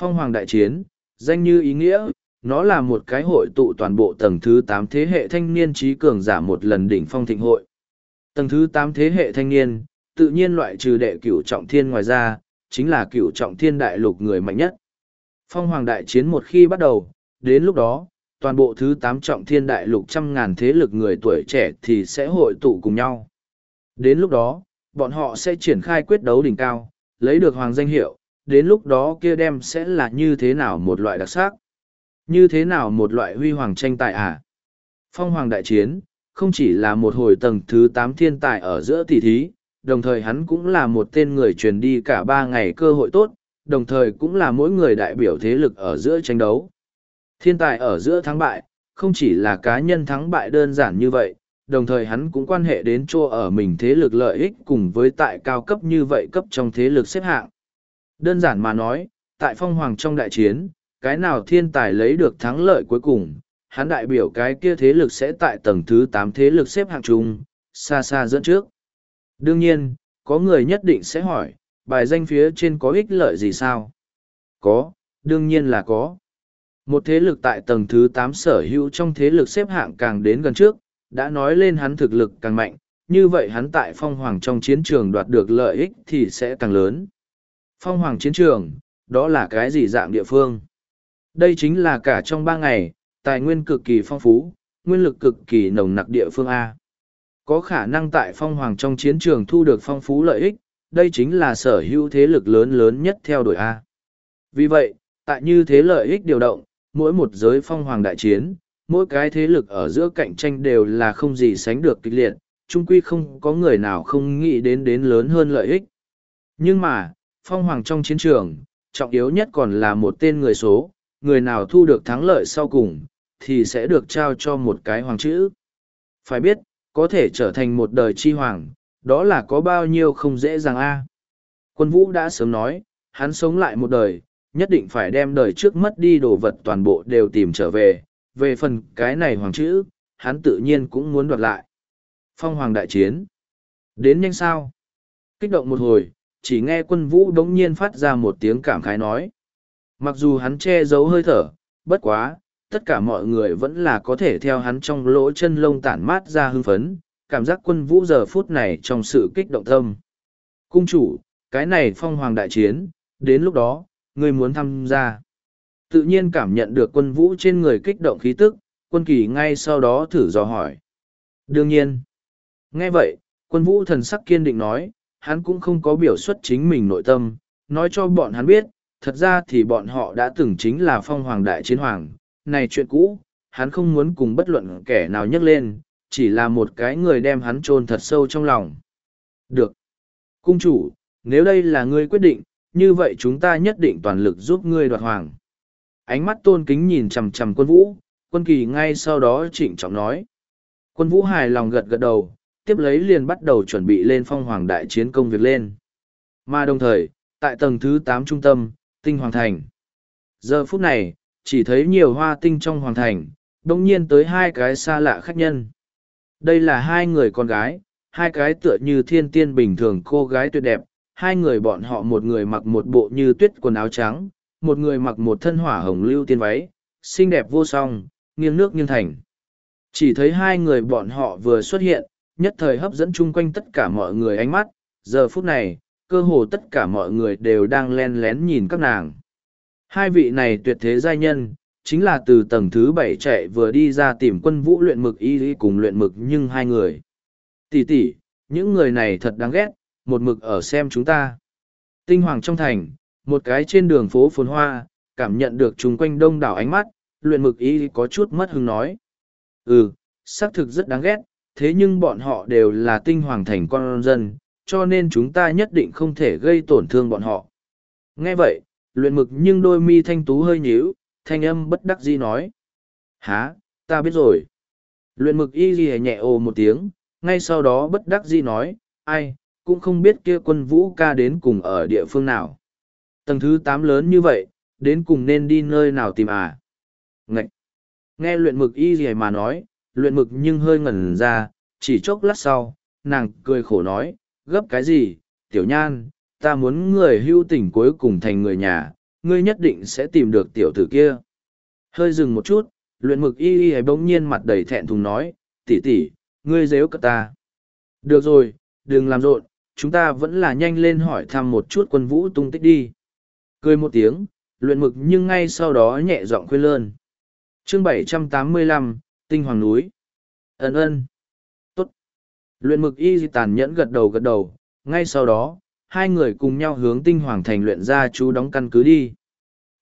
Phong hoàng đại chiến, danh như ý nghĩa, nó là một cái hội tụ toàn bộ tầng thứ tám thế hệ thanh niên trí cường giả một lần đỉnh phong thịnh hội. Tầng thứ tám thế hệ thanh niên, tự nhiên loại trừ đệ cửu trọng thiên ngoài ra, chính là cửu trọng thiên đại lục người mạnh nhất. Phong hoàng đại chiến một khi bắt đầu, đến lúc đó, toàn bộ thứ tám trọng thiên đại lục trăm ngàn thế lực người tuổi trẻ thì sẽ hội tụ cùng nhau. Đến lúc đó, bọn họ sẽ triển khai quyết đấu đỉnh cao, lấy được hoàng danh hiệu, đến lúc đó kia đem sẽ là như thế nào một loại đặc sắc. Như thế nào một loại huy hoàng tranh tài à? Phong hoàng đại chiến, không chỉ là một hồi tầng thứ tám thiên tài ở giữa tỷ thí, đồng thời hắn cũng là một tên người truyền đi cả ba ngày cơ hội tốt, đồng thời cũng là mỗi người đại biểu thế lực ở giữa tranh đấu. Thiên tài ở giữa thắng bại, không chỉ là cá nhân thắng bại đơn giản như vậy, đồng thời hắn cũng quan hệ đến chỗ ở mình thế lực lợi ích cùng với tại cao cấp như vậy cấp trong thế lực xếp hạng. Đơn giản mà nói, tại phong hoàng trong đại chiến, cái nào thiên tài lấy được thắng lợi cuối cùng, hắn đại biểu cái kia thế lực sẽ tại tầng thứ tám thế lực xếp hạng chung, xa xa dẫn trước. Đương nhiên, có người nhất định sẽ hỏi, bài danh phía trên có ích lợi gì sao? Có, đương nhiên là có. Một thế lực tại tầng thứ tám sở hữu trong thế lực xếp hạng càng đến gần trước, đã nói lên hắn thực lực càng mạnh, như vậy hắn tại phong hoàng trong chiến trường đoạt được lợi ích thì sẽ càng lớn. Phong hoàng chiến trường, đó là cái gì dạng địa phương? Đây chính là cả trong ba ngày, tài nguyên cực kỳ phong phú, nguyên lực cực kỳ nồng nặc địa phương A. Có khả năng tại phong hoàng trong chiến trường thu được phong phú lợi ích, đây chính là sở hữu thế lực lớn lớn nhất theo đuổi A. Vì vậy, tại như thế lợi ích điều động, mỗi một giới phong hoàng đại chiến, mỗi cái thế lực ở giữa cạnh tranh đều là không gì sánh được kịch liệt, chung quy không có người nào không nghĩ đến đến lớn hơn lợi ích. Nhưng mà, phong hoàng trong chiến trường, trọng yếu nhất còn là một tên người số, người nào thu được thắng lợi sau cùng, thì sẽ được trao cho một cái hoàng chữ. Phải biết, có thể trở thành một đời chi hoàng, đó là có bao nhiêu không dễ dàng a. Quân vũ đã sớm nói, hắn sống lại một đời, nhất định phải đem đời trước mất đi đồ vật toàn bộ đều tìm trở về, về phần cái này hoàng chữ, hắn tự nhiên cũng muốn đoạt lại. Phong hoàng đại chiến. Đến nhanh sao? Kích động một hồi, chỉ nghe quân vũ đống nhiên phát ra một tiếng cảm khái nói. Mặc dù hắn che giấu hơi thở, bất quá, tất cả mọi người vẫn là có thể theo hắn trong lỗ chân lông tản mát ra hưng phấn, cảm giác quân vũ giờ phút này trong sự kích động tâm. Cung chủ, cái này phong hoàng đại chiến, đến lúc đó, ngươi muốn tham gia. Tự nhiên cảm nhận được quân vũ trên người kích động khí tức, quân kỳ ngay sau đó thử dò hỏi. Đương nhiên. Nghe vậy, quân vũ thần sắc kiên định nói, hắn cũng không có biểu xuất chính mình nội tâm, nói cho bọn hắn biết, thật ra thì bọn họ đã từng chính là phong hoàng đại chiến hoàng, này chuyện cũ, hắn không muốn cùng bất luận kẻ nào nhắc lên, chỉ là một cái người đem hắn chôn thật sâu trong lòng. Được. Cung chủ, nếu đây là ngươi quyết định, như vậy chúng ta nhất định toàn lực giúp ngươi đoạt hoàng. Ánh mắt tôn kính nhìn chằm chằm quân vũ, quân kỳ ngay sau đó trịnh trọng nói. Quân vũ hài lòng gật gật đầu, tiếp lấy liền bắt đầu chuẩn bị lên phong hoàng đại chiến công việc lên. Mà đồng thời, tại tầng thứ tám trung tâm, tinh hoàng thành. Giờ phút này, chỉ thấy nhiều hoa tinh trong hoàng thành, đồng nhiên tới hai cái xa lạ khách nhân. Đây là hai người con gái, hai cái tựa như thiên tiên bình thường cô gái tuyệt đẹp, hai người bọn họ một người mặc một bộ như tuyết quần áo trắng, một người mặc một thân hỏa hồng lưu tiên váy, xinh đẹp vô song, nghiêng nước nghiêng thành. Chỉ thấy hai người bọn họ vừa xuất hiện, nhất thời hấp dẫn chung quanh tất cả mọi người ánh mắt, giờ phút này, cơ hồ tất cả mọi người đều đang len lén nhìn các nàng. Hai vị này tuyệt thế giai nhân, chính là từ tầng thứ bảy chạy vừa đi ra tìm quân vũ luyện mực y cùng luyện mực nhưng hai người. Tỷ tỷ, những người này thật đáng ghét, một mực ở xem chúng ta. Tinh hoàng trong thành, một cái trên đường phố phồn hoa, cảm nhận được chúng quanh đông đảo ánh mắt, luyện mực y có chút mất hứng nói. Ừ, xác thực rất đáng ghét, thế nhưng bọn họ đều là tinh hoàng thành con dân, cho nên chúng ta nhất định không thể gây tổn thương bọn họ. Nghe vậy, luyện mực nhưng đôi mi thanh tú hơi nhíu, thanh âm bất đắc dĩ nói. Há, ta biết rồi. Luyện mực y ghi nhẹ ồ một tiếng, ngay sau đó bất đắc dĩ nói, ai, cũng không biết kia quân vũ ca đến cùng ở địa phương nào. Tầng thứ tám lớn như vậy, đến cùng nên đi nơi nào tìm à? Ngậy! Nghe luyện mực y ghi mà nói, luyện mực nhưng hơi ngẩn ra, chỉ chốc lát sau, nàng cười khổ nói, gấp cái gì, tiểu nhan, ta muốn người hưu tình cuối cùng thành người nhà, ngươi nhất định sẽ tìm được tiểu tử kia. Hơi dừng một chút, luyện mực y y ấy bỗng nhiên mặt đầy thẹn thùng nói, tỷ tỷ, ngươi dếu cất ta. Được rồi, đừng làm rộn, chúng ta vẫn là nhanh lên hỏi thăm một chút quân vũ tung tích đi. Cười một tiếng, luyện mực nhưng ngay sau đó nhẹ giọng khuyên lơn. Chương 785, Tinh Hoàng Núi. Ấn ơn. Tốt. Luyện mực y tàn nhẫn gật đầu gật đầu, ngay sau đó, hai người cùng nhau hướng Tinh Hoàng Thành luyện ra chú đóng căn cứ đi.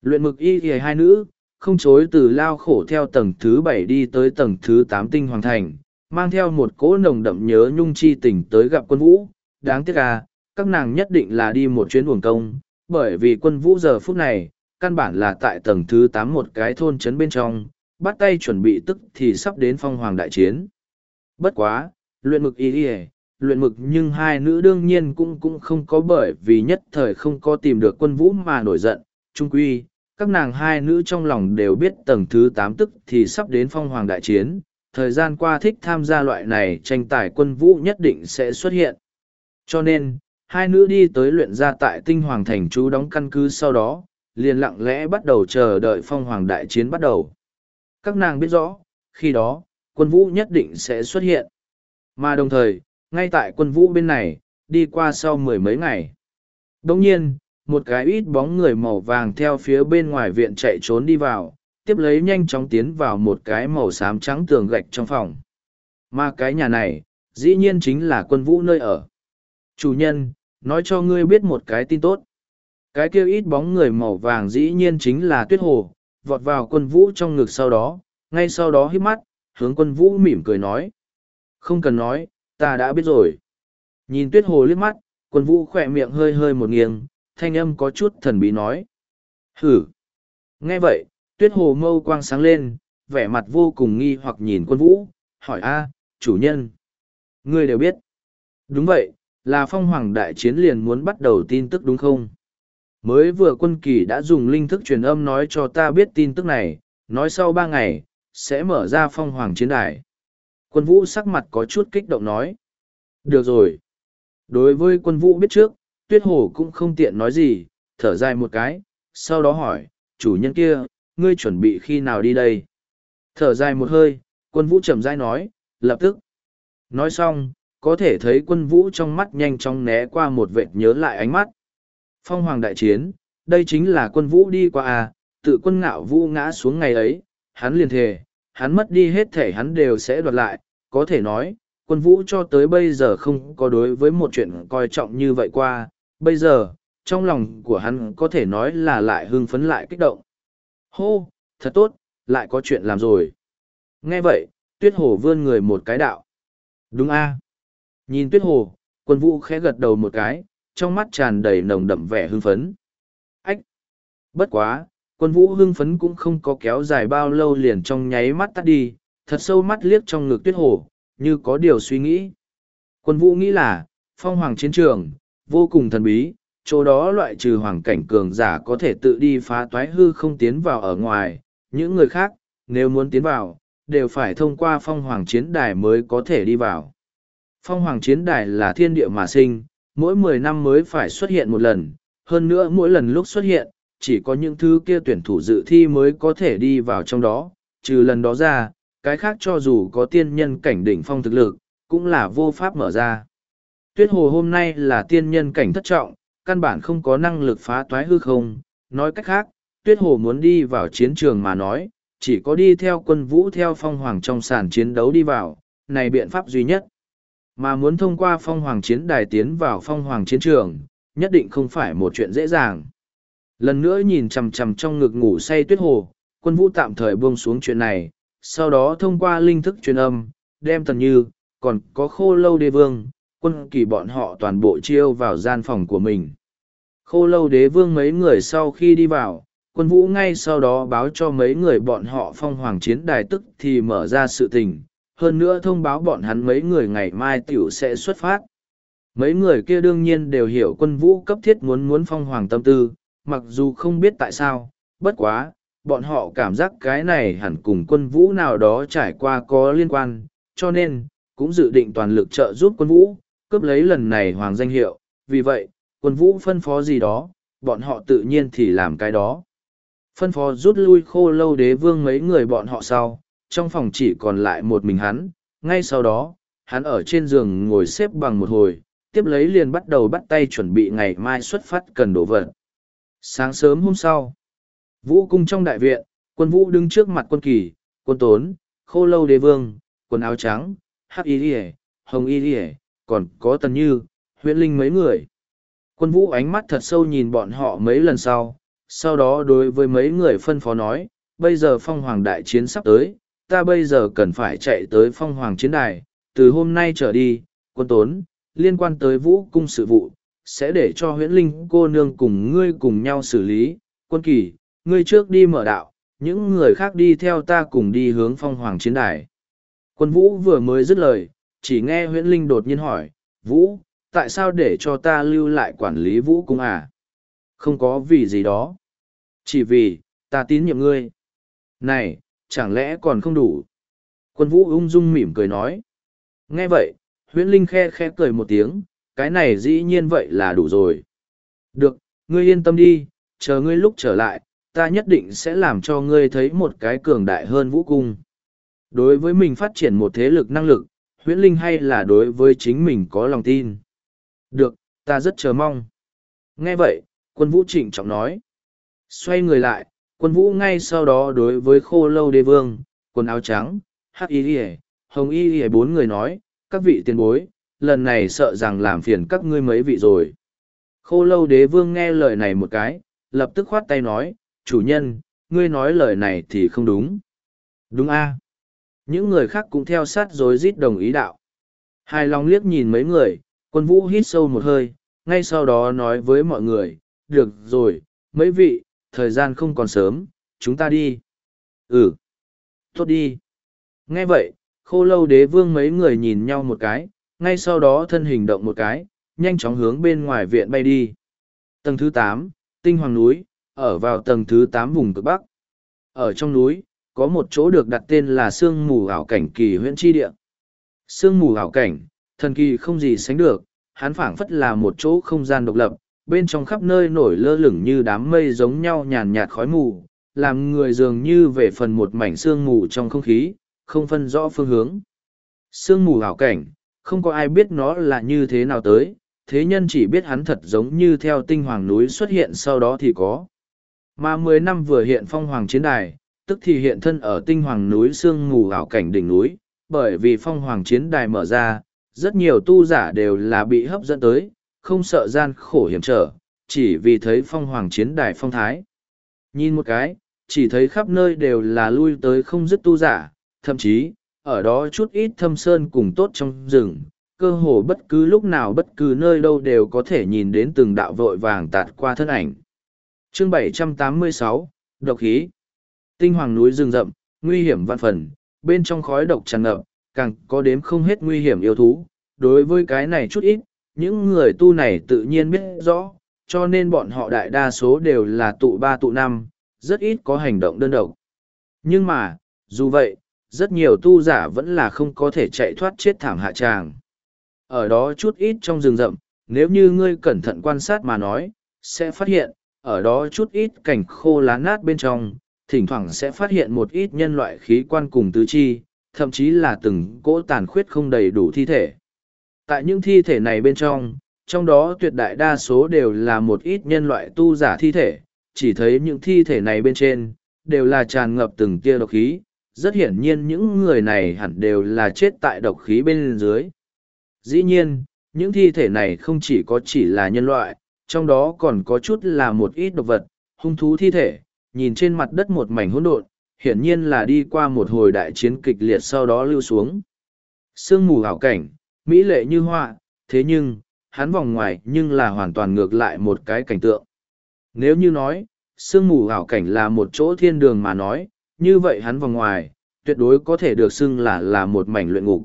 Luyện mực y thì hai nữ, không chối từ lao khổ theo tầng thứ bảy đi tới tầng thứ tám Tinh Hoàng Thành, mang theo một cỗ nồng đậm nhớ nhung chi tình tới gặp quân vũ. Đáng tiếc à, các nàng nhất định là đi một chuyến uổng công, bởi vì quân vũ giờ phút này, căn bản là tại tầng thứ tám một cái thôn trấn bên trong, bắt tay chuẩn bị tức thì sắp đến phong hoàng đại chiến. Bất quá, luyện mực y y luyện mực nhưng hai nữ đương nhiên cũng cũng không có bởi vì nhất thời không có tìm được quân vũ mà nổi giận. Trung quy, các nàng hai nữ trong lòng đều biết tầng thứ tám tức thì sắp đến phong hoàng đại chiến, thời gian qua thích tham gia loại này tranh tài quân vũ nhất định sẽ xuất hiện. Cho nên, hai nữ đi tới luyện ra tại tinh hoàng thành chú đóng căn cứ sau đó, liền lặng lẽ bắt đầu chờ đợi phong hoàng đại chiến bắt đầu. Các nàng biết rõ, khi đó, quân vũ nhất định sẽ xuất hiện. Mà đồng thời, ngay tại quân vũ bên này, đi qua sau mười mấy ngày. Đồng nhiên, một cái ít bóng người màu vàng theo phía bên ngoài viện chạy trốn đi vào, tiếp lấy nhanh chóng tiến vào một cái màu xám trắng tường gạch trong phòng. Mà cái nhà này, dĩ nhiên chính là quân vũ nơi ở. Chủ nhân, nói cho ngươi biết một cái tin tốt. Cái kia ít bóng người màu vàng dĩ nhiên chính là tuyết hồ, vọt vào quân vũ trong ngực sau đó, ngay sau đó hít mắt, hướng quân vũ mỉm cười nói. Không cần nói, ta đã biết rồi. Nhìn tuyết hồ liếc mắt, quân vũ khỏe miệng hơi hơi một nghiêng, thanh âm có chút thần bí nói. Hử! Nghe vậy, tuyết hồ mâu quang sáng lên, vẻ mặt vô cùng nghi hoặc nhìn quân vũ, hỏi a, chủ nhân. Ngươi đều biết. Đúng vậy, là phong hoàng đại chiến liền muốn bắt đầu tin tức đúng không? Mới vừa quân kỳ đã dùng linh thức truyền âm nói cho ta biết tin tức này, nói sau ba ngày, sẽ mở ra phong hoàng chiến đài. Quân vũ sắc mặt có chút kích động nói. Được rồi. Đối với quân vũ biết trước, tuyết hồ cũng không tiện nói gì, thở dài một cái, sau đó hỏi, chủ nhân kia, ngươi chuẩn bị khi nào đi đây? Thở dài một hơi, quân vũ chậm rãi nói, lập tức. Nói xong, có thể thấy quân vũ trong mắt nhanh chóng né qua một vệt nhớ lại ánh mắt. Phong hoàng đại chiến, đây chính là quân vũ đi qua à, tự quân ngạo vũ ngã xuống ngày ấy, hắn liền thề, hắn mất đi hết thể hắn đều sẽ đoạt lại, có thể nói, quân vũ cho tới bây giờ không có đối với một chuyện coi trọng như vậy qua, bây giờ, trong lòng của hắn có thể nói là lại hưng phấn lại kích động. Hô, thật tốt, lại có chuyện làm rồi. Nghe vậy, tuyết hồ vươn người một cái đạo. Đúng a Nhìn tuyết hồ, quân vũ khẽ gật đầu một cái, trong mắt tràn đầy nồng đậm vẻ hưng phấn. Ách! Bất quá, quân vũ hưng phấn cũng không có kéo dài bao lâu liền trong nháy mắt tắt đi, thật sâu mắt liếc trong ngực tuyết hồ, như có điều suy nghĩ. Quân vũ nghĩ là, phong hoàng chiến trường, vô cùng thần bí, chỗ đó loại trừ hoàng cảnh cường giả có thể tự đi phá toái hư không tiến vào ở ngoài, những người khác, nếu muốn tiến vào, đều phải thông qua phong hoàng chiến đài mới có thể đi vào. Phong hoàng chiến đài là thiên địa mà sinh, mỗi mười năm mới phải xuất hiện một lần, hơn nữa mỗi lần lúc xuất hiện, chỉ có những thứ kia tuyển thủ dự thi mới có thể đi vào trong đó, trừ lần đó ra, cái khác cho dù có tiên nhân cảnh đỉnh phong thực lực, cũng là vô pháp mở ra. Tuyết hồ hôm nay là tiên nhân cảnh thất trọng, căn bản không có năng lực phá toái hư không, nói cách khác, tuyết hồ muốn đi vào chiến trường mà nói, chỉ có đi theo quân vũ theo phong hoàng trong sàn chiến đấu đi vào, này biện pháp duy nhất. Mà muốn thông qua phong hoàng chiến đài tiến vào phong hoàng chiến trường, nhất định không phải một chuyện dễ dàng. Lần nữa nhìn chằm chằm trong ngực ngủ say tuyết hồ, quân vũ tạm thời buông xuống chuyện này, sau đó thông qua linh thức truyền âm, đem tần như, còn có khô lâu đế vương, quân kỳ bọn họ toàn bộ chiêu vào gian phòng của mình. Khô lâu đế vương mấy người sau khi đi vào, quân vũ ngay sau đó báo cho mấy người bọn họ phong hoàng chiến đài tức thì mở ra sự tình, hơn nữa thông báo bọn hắn mấy người ngày mai tiểu sẽ xuất phát. Mấy người kia đương nhiên đều hiểu quân vũ cấp thiết muốn muốn phong hoàng tâm tư, mặc dù không biết tại sao, bất quá, bọn họ cảm giác cái này hẳn cùng quân vũ nào đó trải qua có liên quan, cho nên, cũng dự định toàn lực trợ giúp quân vũ, cướp lấy lần này hoàng danh hiệu, vì vậy, quân vũ phân phó gì đó, bọn họ tự nhiên thì làm cái đó. Phân phó rút lui khô lâu đế vương mấy người bọn họ sau, trong phòng chỉ còn lại một mình hắn, ngay sau đó, hắn ở trên giường ngồi xếp bằng một hồi, tiếp lấy liền bắt đầu bắt tay chuẩn bị ngày mai xuất phát cần đổ vật. Sáng sớm hôm sau, vũ cung trong đại viện, quân vũ đứng trước mặt quân kỳ, quân tốn, khô lâu đế vương, quần áo trắng, hắc y lìa, hồng y lìa, còn có tần như, huyện linh mấy người. Quân vũ ánh mắt thật sâu nhìn bọn họ mấy lần sau, sau đó đối với mấy người phân phó nói, bây giờ phong hoàng đại chiến sắp tới, ta bây giờ cần phải chạy tới phong hoàng chiến đài, từ hôm nay trở đi, quân tốn, liên quan tới vũ cung sự vụ, sẽ để cho huyễn linh cô nương cùng ngươi cùng nhau xử lý, quân kỳ, ngươi trước đi mở đạo, những người khác đi theo ta cùng đi hướng phong hoàng chiến đài. Quân vũ vừa mới dứt lời, chỉ nghe huyễn linh đột nhiên hỏi, vũ, tại sao để cho ta lưu lại quản lý vũ cung à? Không có vì gì đó. Chỉ vì, ta tín nhiệm ngươi. Này, chẳng lẽ còn không đủ? Quân vũ ung dung mỉm cười nói. Nghe vậy, huyễn linh khe khe cười một tiếng, cái này dĩ nhiên vậy là đủ rồi. Được, ngươi yên tâm đi, chờ ngươi lúc trở lại, ta nhất định sẽ làm cho ngươi thấy một cái cường đại hơn vũ cung. Đối với mình phát triển một thế lực năng lực, huyễn linh hay là đối với chính mình có lòng tin. Được, ta rất chờ mong. Nghe vậy, quân vũ trịnh trọng nói. Xoay người lại, quân vũ ngay sau đó đối với khô lâu đế vương, quần áo trắng, hắc y y hồng y y bốn người nói, các vị tiền bối, lần này sợ rằng làm phiền các ngươi mấy vị rồi. Khô lâu đế vương nghe lời này một cái, lập tức khoát tay nói, chủ nhân, ngươi nói lời này thì không đúng. Đúng a Những người khác cũng theo sát rồi rít đồng ý đạo. Hai lòng liếc nhìn mấy người, quân vũ hít sâu một hơi, ngay sau đó nói với mọi người, được rồi, mấy vị, thời gian không còn sớm, chúng ta đi. Ừ. Tốt đi. Nghe vậy, khô lâu đế vương mấy người nhìn nhau một cái, ngay sau đó thân hình động một cái, nhanh chóng hướng bên ngoài viện bay đi. Tầng thứ tám, tinh hoàng núi, ở vào tầng thứ tám vùng cực bắc. Ở trong núi, có một chỗ được đặt tên là sương mù ảo cảnh kỳ huyện chi địa. Sương mù ảo cảnh, thần kỳ không gì sánh được, hắn phảng phất là một chỗ không gian độc lập, bên trong khắp nơi nổi lơ lửng như đám mây giống nhau nhàn nhạt khói mù, làm người dường như về phần một mảnh sương mù trong không khí, không phân rõ phương hướng. Sương mù ảo cảnh, không có ai biết nó là như thế nào tới, thế nhân chỉ biết hắn thật giống như theo tinh hoàng núi xuất hiện sau đó thì có. Mà mười năm vừa hiện phong hoàng chiến đài, tức thì hiện thân ở tinh hoàng núi sương mù ảo cảnh đỉnh núi, bởi vì phong hoàng chiến đài mở ra, rất nhiều tu giả đều là bị hấp dẫn tới, không sợ gian khổ hiểm trở, chỉ vì thấy phong hoàng chiến đài phong thái. Nhìn một cái, chỉ thấy khắp nơi đều là lui tới không dứt tu giả, thậm chí, ở đó chút ít thâm sơn cùng tốt trong rừng, cơ hồ bất cứ lúc nào bất cứ nơi đâu đều có thể nhìn đến từng đạo vội vàng tạt qua thân ảnh. Chương 786, Độc khí Tinh hoàng núi rừng rậm, nguy hiểm vạn phần, bên trong khói độc tràn ngập, càng có đếm không hết nguy hiểm yêu thú. Đối với cái này chút ít, những người tu này tự nhiên biết rõ, cho nên bọn họ đại đa số đều là tụ ba tụ năm, rất ít có hành động đơn độc. Nhưng mà, dù vậy, rất nhiều tu giả vẫn là không có thể chạy thoát chết thảm hạ tràng. Ở đó chút ít trong rừng rậm, nếu như ngươi cẩn thận quan sát mà nói, sẽ phát hiện, ở đó chút ít cảnh khô lá nát bên trong, thỉnh thoảng sẽ phát hiện một ít nhân loại khí quan cùng tứ chi, thậm chí là từng cỗ tàn khuyết không đầy đủ thi thể. Tại những thi thể này bên trong, trong đó tuyệt đại đa số đều là một ít nhân loại tu giả thi thể, chỉ thấy những thi thể này bên trên, đều là tràn ngập từng tia độc khí, rất hiển nhiên những người này hẳn đều là chết tại độc khí bên dưới. Dĩ nhiên, những thi thể này không chỉ có chỉ là nhân loại, trong đó còn có chút là một ít độc vật, hung thú thi thể, nhìn trên mặt đất một mảnh hỗn độn, hiển nhiên là đi qua một hồi đại chiến kịch liệt sau đó lưu xuống. Sương mù hảo cảnh, mỹ lệ như họa, thế nhưng, hắn vòng ngoài nhưng là hoàn toàn ngược lại một cái cảnh tượng. Nếu như nói, sương mù hảo cảnh là một chỗ thiên đường mà nói, như vậy hắn vòng ngoài, tuyệt đối có thể được xưng là là một mảnh luyện ngục.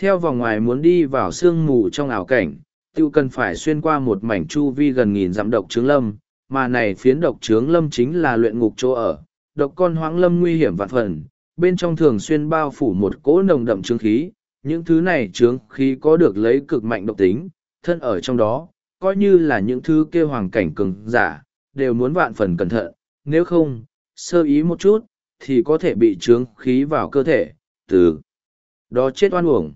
Theo vòng ngoài muốn đi vào sương mù trong ảo cảnh, tiêu cần phải xuyên qua một mảnh chu vi gần nghìn dặm độc trướng lâm, mà này phiến độc trướng lâm chính là luyện ngục chỗ ở. Độc con hoáng lâm nguy hiểm vạn phần, bên trong thường xuyên bao phủ một cỗ nồng đậm trướng khí, những thứ này trướng khí có được lấy cực mạnh độc tính, thân ở trong đó, coi như là những thứ kêu hoàng cảnh cường giả, đều muốn vạn phần cẩn thận, nếu không, sơ ý một chút, thì có thể bị trướng khí vào cơ thể, từ đó chết oan uổng.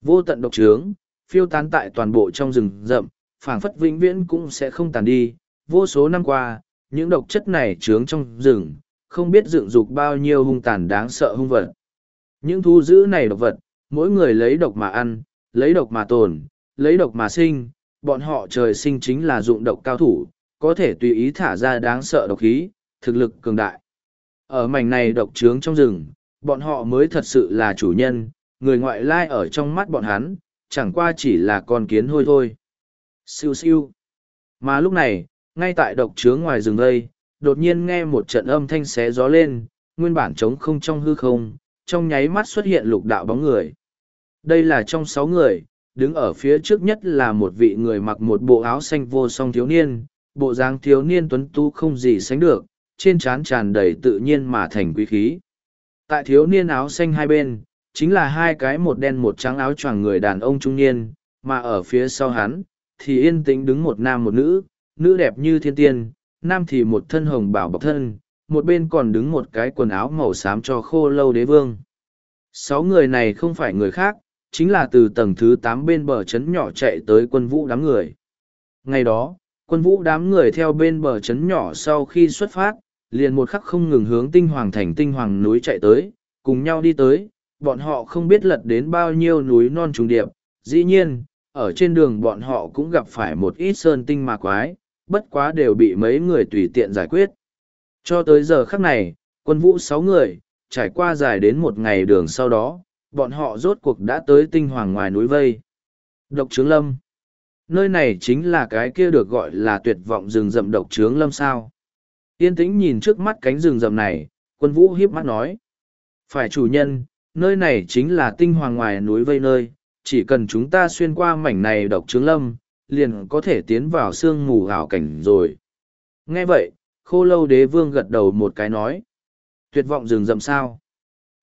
Vô tận độc trướng, phiêu tán tại toàn bộ trong rừng rậm, phảng phất vĩnh viễn cũng sẽ không tàn đi. Vô số năm qua, những độc chất này trướng trong rừng, không biết dựng dục bao nhiêu hung tàn đáng sợ hung vật. Những thu giữ này độc vật, mỗi người lấy độc mà ăn, lấy độc mà tồn, lấy độc mà sinh, bọn họ trời sinh chính là dụng độc cao thủ, có thể tùy ý thả ra đáng sợ độc khí, thực lực cường đại. Ở mảnh này độc trướng trong rừng, bọn họ mới thật sự là chủ nhân, người ngoại lai ở trong mắt bọn hắn, chẳng qua chỉ là con kiến hôi thôi. Siêu siêu. Mà lúc này, ngay tại độc trướng ngoài rừng đây, đột nhiên nghe một trận âm thanh xé gió lên, nguyên bản trống không trong hư không, trong nháy mắt xuất hiện lục đạo bóng người. Đây là trong sáu người, đứng ở phía trước nhất là một vị người mặc một bộ áo xanh vô song thiếu niên, bộ dáng thiếu niên tuấn tú không gì sánh được, trên trán tràn đầy tự nhiên mà thành quý khí. Tại thiếu niên áo xanh hai bên, chính là hai cái một đen một trắng áo choàng người đàn ông trung niên, mà ở phía sau hắn, thì yên tĩnh đứng một nam một nữ, nữ đẹp như thiên tiên, nam thì một thân hồng bảo bọc thân, một bên còn đứng một cái quần áo màu xám cho khô lâu đế vương. Sáu người này không phải người khác, chính là từ tầng thứ tám bên bờ trấn nhỏ chạy tới quân vũ đám người. Ngày đó, quân vũ đám người theo bên bờ trấn nhỏ sau khi xuất phát, liền một khắc không ngừng hướng tinh hoàng thành tinh hoàng núi chạy tới, cùng nhau đi tới, bọn họ không biết lật đến bao nhiêu núi non trùng điệp, dĩ nhiên, ở trên đường bọn họ cũng gặp phải một ít sơn tinh ma quái, bất quá đều bị mấy người tùy tiện giải quyết. Cho tới giờ khắc này, quân vũ sáu người, trải qua dài đến một ngày đường sau đó, bọn họ rốt cuộc đã tới tinh hoàng ngoài núi vây. Độc trướng lâm. Nơi này chính là cái kia được gọi là tuyệt vọng rừng rậm độc trướng lâm sao. Yên tĩnh nhìn trước mắt cánh rừng rậm này, quân vũ hiếp mắt nói. Phải chủ nhân, nơi này chính là tinh hoàng ngoài núi vây nơi, chỉ cần chúng ta xuyên qua mảnh này độc trướng lâm, liền có thể tiến vào sương mù ảo cảnh rồi. Nghe vậy, khô lâu đế vương gật đầu một cái nói. Tuyệt vọng rừng rậm sao?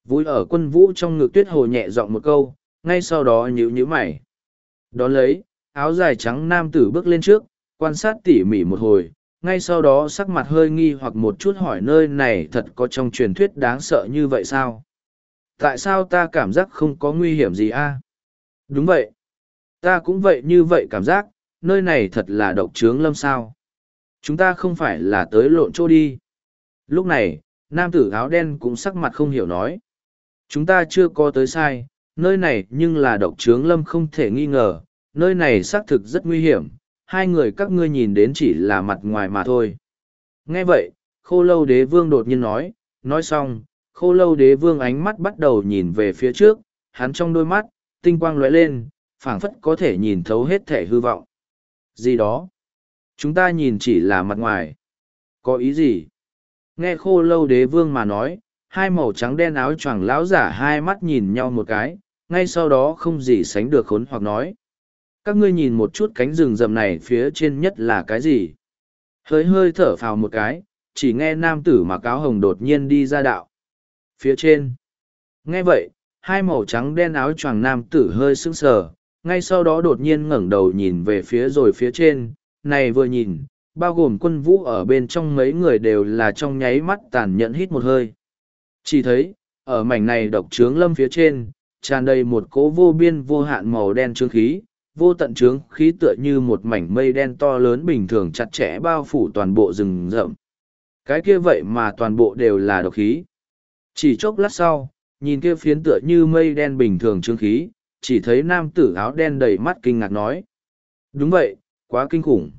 Vui ở quân vũ trong ngực tuyết hồ nhẹ giọng một câu, ngay sau đó nhíu nhíu mày. Đón lấy, áo dài trắng nam tử bước lên trước, quan sát tỉ mỉ một hồi, ngay sau đó sắc mặt hơi nghi hoặc một chút hỏi nơi này thật có trong truyền thuyết đáng sợ như vậy sao? Tại sao ta cảm giác không có nguy hiểm gì a? Đúng vậy. Ta cũng vậy như vậy cảm giác, nơi này thật là độc trướng lâm sao. Chúng ta không phải là tới lộn chỗ đi. Lúc này, nam tử áo đen cũng sắc mặt không hiểu nói. Chúng ta chưa có tới sai, nơi này nhưng là độc trướng lâm không thể nghi ngờ, nơi này xác thực rất nguy hiểm, hai người các ngươi nhìn đến chỉ là mặt ngoài mà thôi. Nghe vậy, khô lâu đế vương đột nhiên nói, nói xong, khô lâu đế vương ánh mắt bắt đầu nhìn về phía trước, hắn trong đôi mắt, tinh quang lóe lên, phảng phất có thể nhìn thấu hết thể hư vọng. Gì đó? Chúng ta nhìn chỉ là mặt ngoài. Có ý gì? Nghe khô lâu đế vương mà nói, hai màu trắng đen áo choàng lão giả hai mắt nhìn nhau một cái, ngay sau đó không gì sánh được khốn hoặc nói. Các ngươi nhìn một chút cánh rừng rậm này phía trên nhất là cái gì? Hơi hơi thở phào một cái, chỉ nghe nam tử mặc áo hồng đột nhiên đi ra đạo. Phía trên. Nghe vậy, hai màu trắng đen áo choàng nam tử hơi sững sờ, ngay sau đó đột nhiên ngẩng đầu nhìn về phía rồi phía trên, này vừa nhìn, bao gồm quân vũ ở bên trong mấy người đều là trong nháy mắt tàn nhẫn hít một hơi. Chỉ thấy, ở mảnh này độc trướng lâm phía trên, tràn đầy một cỗ vô biên vô hạn màu đen trương khí, vô tận trướng khí tựa như một mảnh mây đen to lớn bình thường chặt chẽ bao phủ toàn bộ rừng rậm. Cái kia vậy mà toàn bộ đều là độc khí. Chỉ chốc lát sau, nhìn kia phiến tựa như mây đen bình thường trướng khí, chỉ thấy nam tử áo đen đầy mắt kinh ngạc nói. Đúng vậy, quá kinh khủng.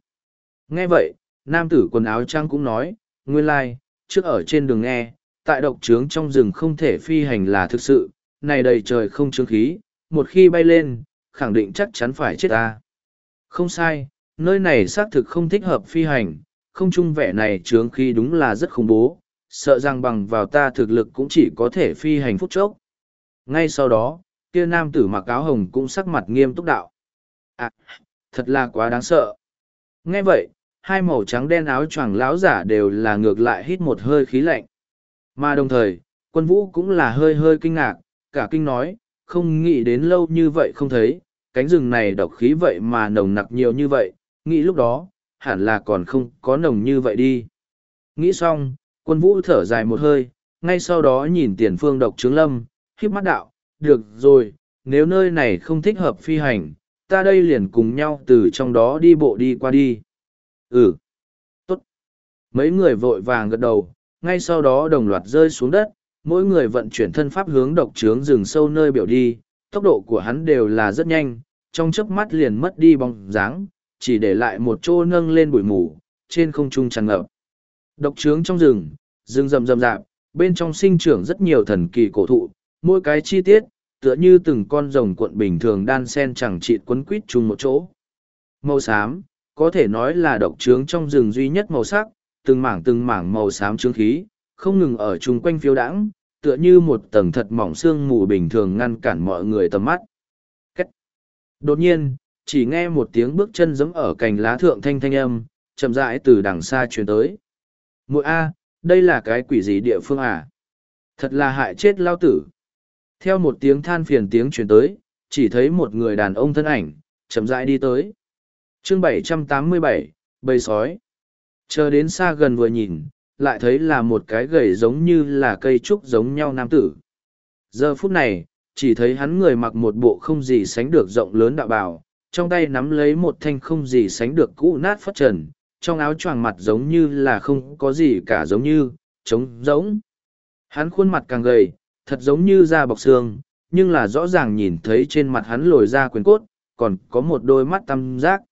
Nghe vậy, nam tử quần áo trắng cũng nói, nguyên lai, like, trước ở trên đường nghe, tại độc trướng trong rừng không thể phi hành là thực sự, này đầy trời không trướng khí, một khi bay lên, khẳng định chắc chắn phải chết ta. Không sai, nơi này xác thực không thích hợp phi hành, không chung vẻ này trướng khí đúng là rất khủng bố, sợ rằng bằng vào ta thực lực cũng chỉ có thể phi hành phút chốc. Ngay sau đó, kia nam tử mặc áo hồng cũng sắc mặt nghiêm túc đạo. À, thật là quá đáng sợ. Nghe vậy, hai màu trắng đen áo choàng lão giả đều là ngược lại hít một hơi khí lạnh. Mà đồng thời, quân vũ cũng là hơi hơi kinh ngạc, cả kinh nói, không nghĩ đến lâu như vậy không thấy, cánh rừng này độc khí vậy mà nồng nặc nhiều như vậy, nghĩ lúc đó, hẳn là còn không có nồng như vậy đi. Nghĩ xong, quân vũ thở dài một hơi, ngay sau đó nhìn tiền phương độc trướng lâm, khiếp mắt đạo, được rồi, nếu nơi này không thích hợp phi hành, ta đây liền cùng nhau từ trong đó đi bộ đi qua đi. Ừ. Tốt. Mấy người vội vàng gật đầu, ngay sau đó đồng loạt rơi xuống đất, mỗi người vận chuyển thân pháp hướng độc trướng rừng sâu nơi biểu đi, tốc độ của hắn đều là rất nhanh, trong chớp mắt liền mất đi bóng dáng, chỉ để lại một chỗ nâng lên bụi mù, trên không trung tràn ngập. Độc trướng trong rừng, rừng rậm rậm rạp, bên trong sinh trưởng rất nhiều thần kỳ cổ thụ, mỗi cái chi tiết, tựa như từng con rồng cuộn bình thường đan sen chẳng chịt quấn quít chung một chỗ. Màu xám, có thể nói là độc trướng trong rừng duy nhất màu sắc, từng mảng từng mảng màu xám trướng khí, không ngừng ở chung quanh phiêu đãng, tựa như một tầng thật mỏng xương mù bình thường ngăn cản mọi người tầm mắt. Đột nhiên, chỉ nghe một tiếng bước chân giẫm ở cành lá thượng thanh thanh âm, chậm rãi từ đằng xa truyền tới. Mội A, đây là cái quỷ gì địa phương à? Thật là hại chết lao tử. Theo một tiếng than phiền tiếng truyền tới, chỉ thấy một người đàn ông thân ảnh, chậm rãi đi tới. chương 787, bầy sói. Chờ đến xa gần vừa nhìn, lại thấy là một cái gầy giống như là cây trúc giống nhau nam tử. Giờ phút này, chỉ thấy hắn người mặc một bộ không gì sánh được rộng lớn đạo bào, trong tay nắm lấy một thanh không gì sánh được cũ nát phất trần, trong áo choàng mặt giống như là không có gì cả giống như, trống giống. Hắn khuôn mặt càng gầy, thật giống như da bọc xương, nhưng là rõ ràng nhìn thấy trên mặt hắn lồi ra quyền cốt, còn có một đôi mắt tăm giác.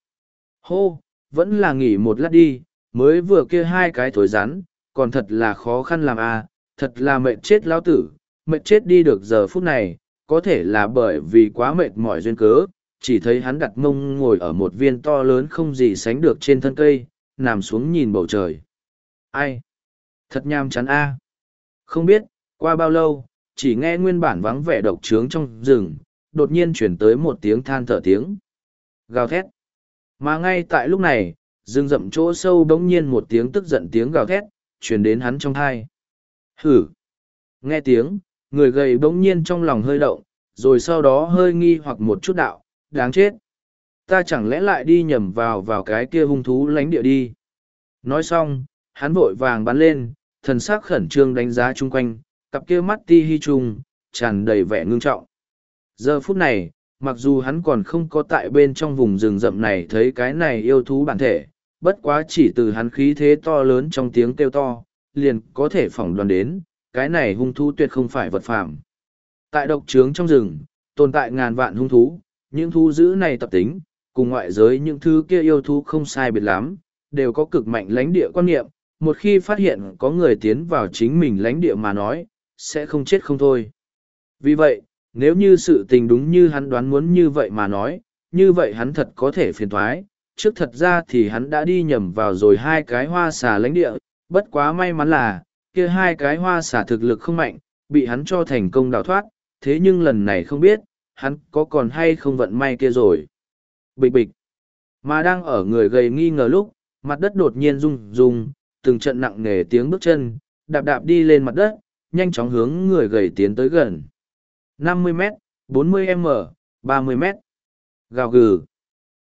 Hô, vẫn là nghỉ một lát đi, mới vừa kia hai cái thối rắn, còn thật là khó khăn làm à, thật là mệt chết lao tử, mệt chết đi được giờ phút này, có thể là bởi vì quá mệt mỏi duyên cớ, chỉ thấy hắn đặt mông ngồi ở một viên to lớn không gì sánh được trên thân cây, nằm xuống nhìn bầu trời. Ai? Thật nham chán a. Không biết, qua bao lâu, chỉ nghe nguyên bản vắng vẻ độc trướng trong rừng, đột nhiên chuyển tới một tiếng than thở tiếng. Gào thét. Mà ngay tại lúc này, rừng rậm chỗ sâu bỗng nhiên một tiếng tức giận tiếng gào thét, chuyển đến hắn trong thai. Hử! Nghe tiếng, người gầy bỗng nhiên trong lòng hơi động, rồi sau đó hơi nghi hoặc một chút đạo, đáng chết. Ta chẳng lẽ lại đi nhầm vào vào cái kia hung thú lánh địa đi. Nói xong, hắn vội vàng bắn lên, thần sắc khẩn trương đánh giá chung quanh, cặp kia mắt ti hi trùng, tràn đầy vẻ ngưng trọng. Giờ phút này, mặc dù hắn còn không có tại bên trong vùng rừng rậm này thấy cái này yêu thú bản thể, bất quá chỉ từ hắn khí thế to lớn trong tiếng kêu to, liền có thể phỏng đoán đến, cái này hung thú tuyệt không phải vật phàm. Tại độc trướng trong rừng, tồn tại ngàn vạn hung thú, những thú dữ này tập tính, cùng ngoại giới những thứ kia yêu thú không sai biệt lắm, đều có cực mạnh lãnh địa quan niệm, một khi phát hiện có người tiến vào chính mình lãnh địa mà nói, sẽ không chết không thôi. Vì vậy, nếu như sự tình đúng như hắn đoán muốn như vậy mà nói, như vậy hắn thật có thể phiền thoái. Trước thật ra thì hắn đã đi nhầm vào rồi hai cái hoa xà lãnh địa, bất quá may mắn là, kia hai cái hoa xả thực lực không mạnh, bị hắn cho thành công đào thoát, thế nhưng lần này không biết, hắn có còn hay không vận may kia rồi. Bịch bịch. Mà đang ở người gầy nghi ngờ lúc, mặt đất đột nhiên rung rung, từng trận nặng nề tiếng bước chân, đạp đạp đi lên mặt đất, nhanh chóng hướng người gầy tiến tới gần. 50 m 40 m 30 m Gào gừ.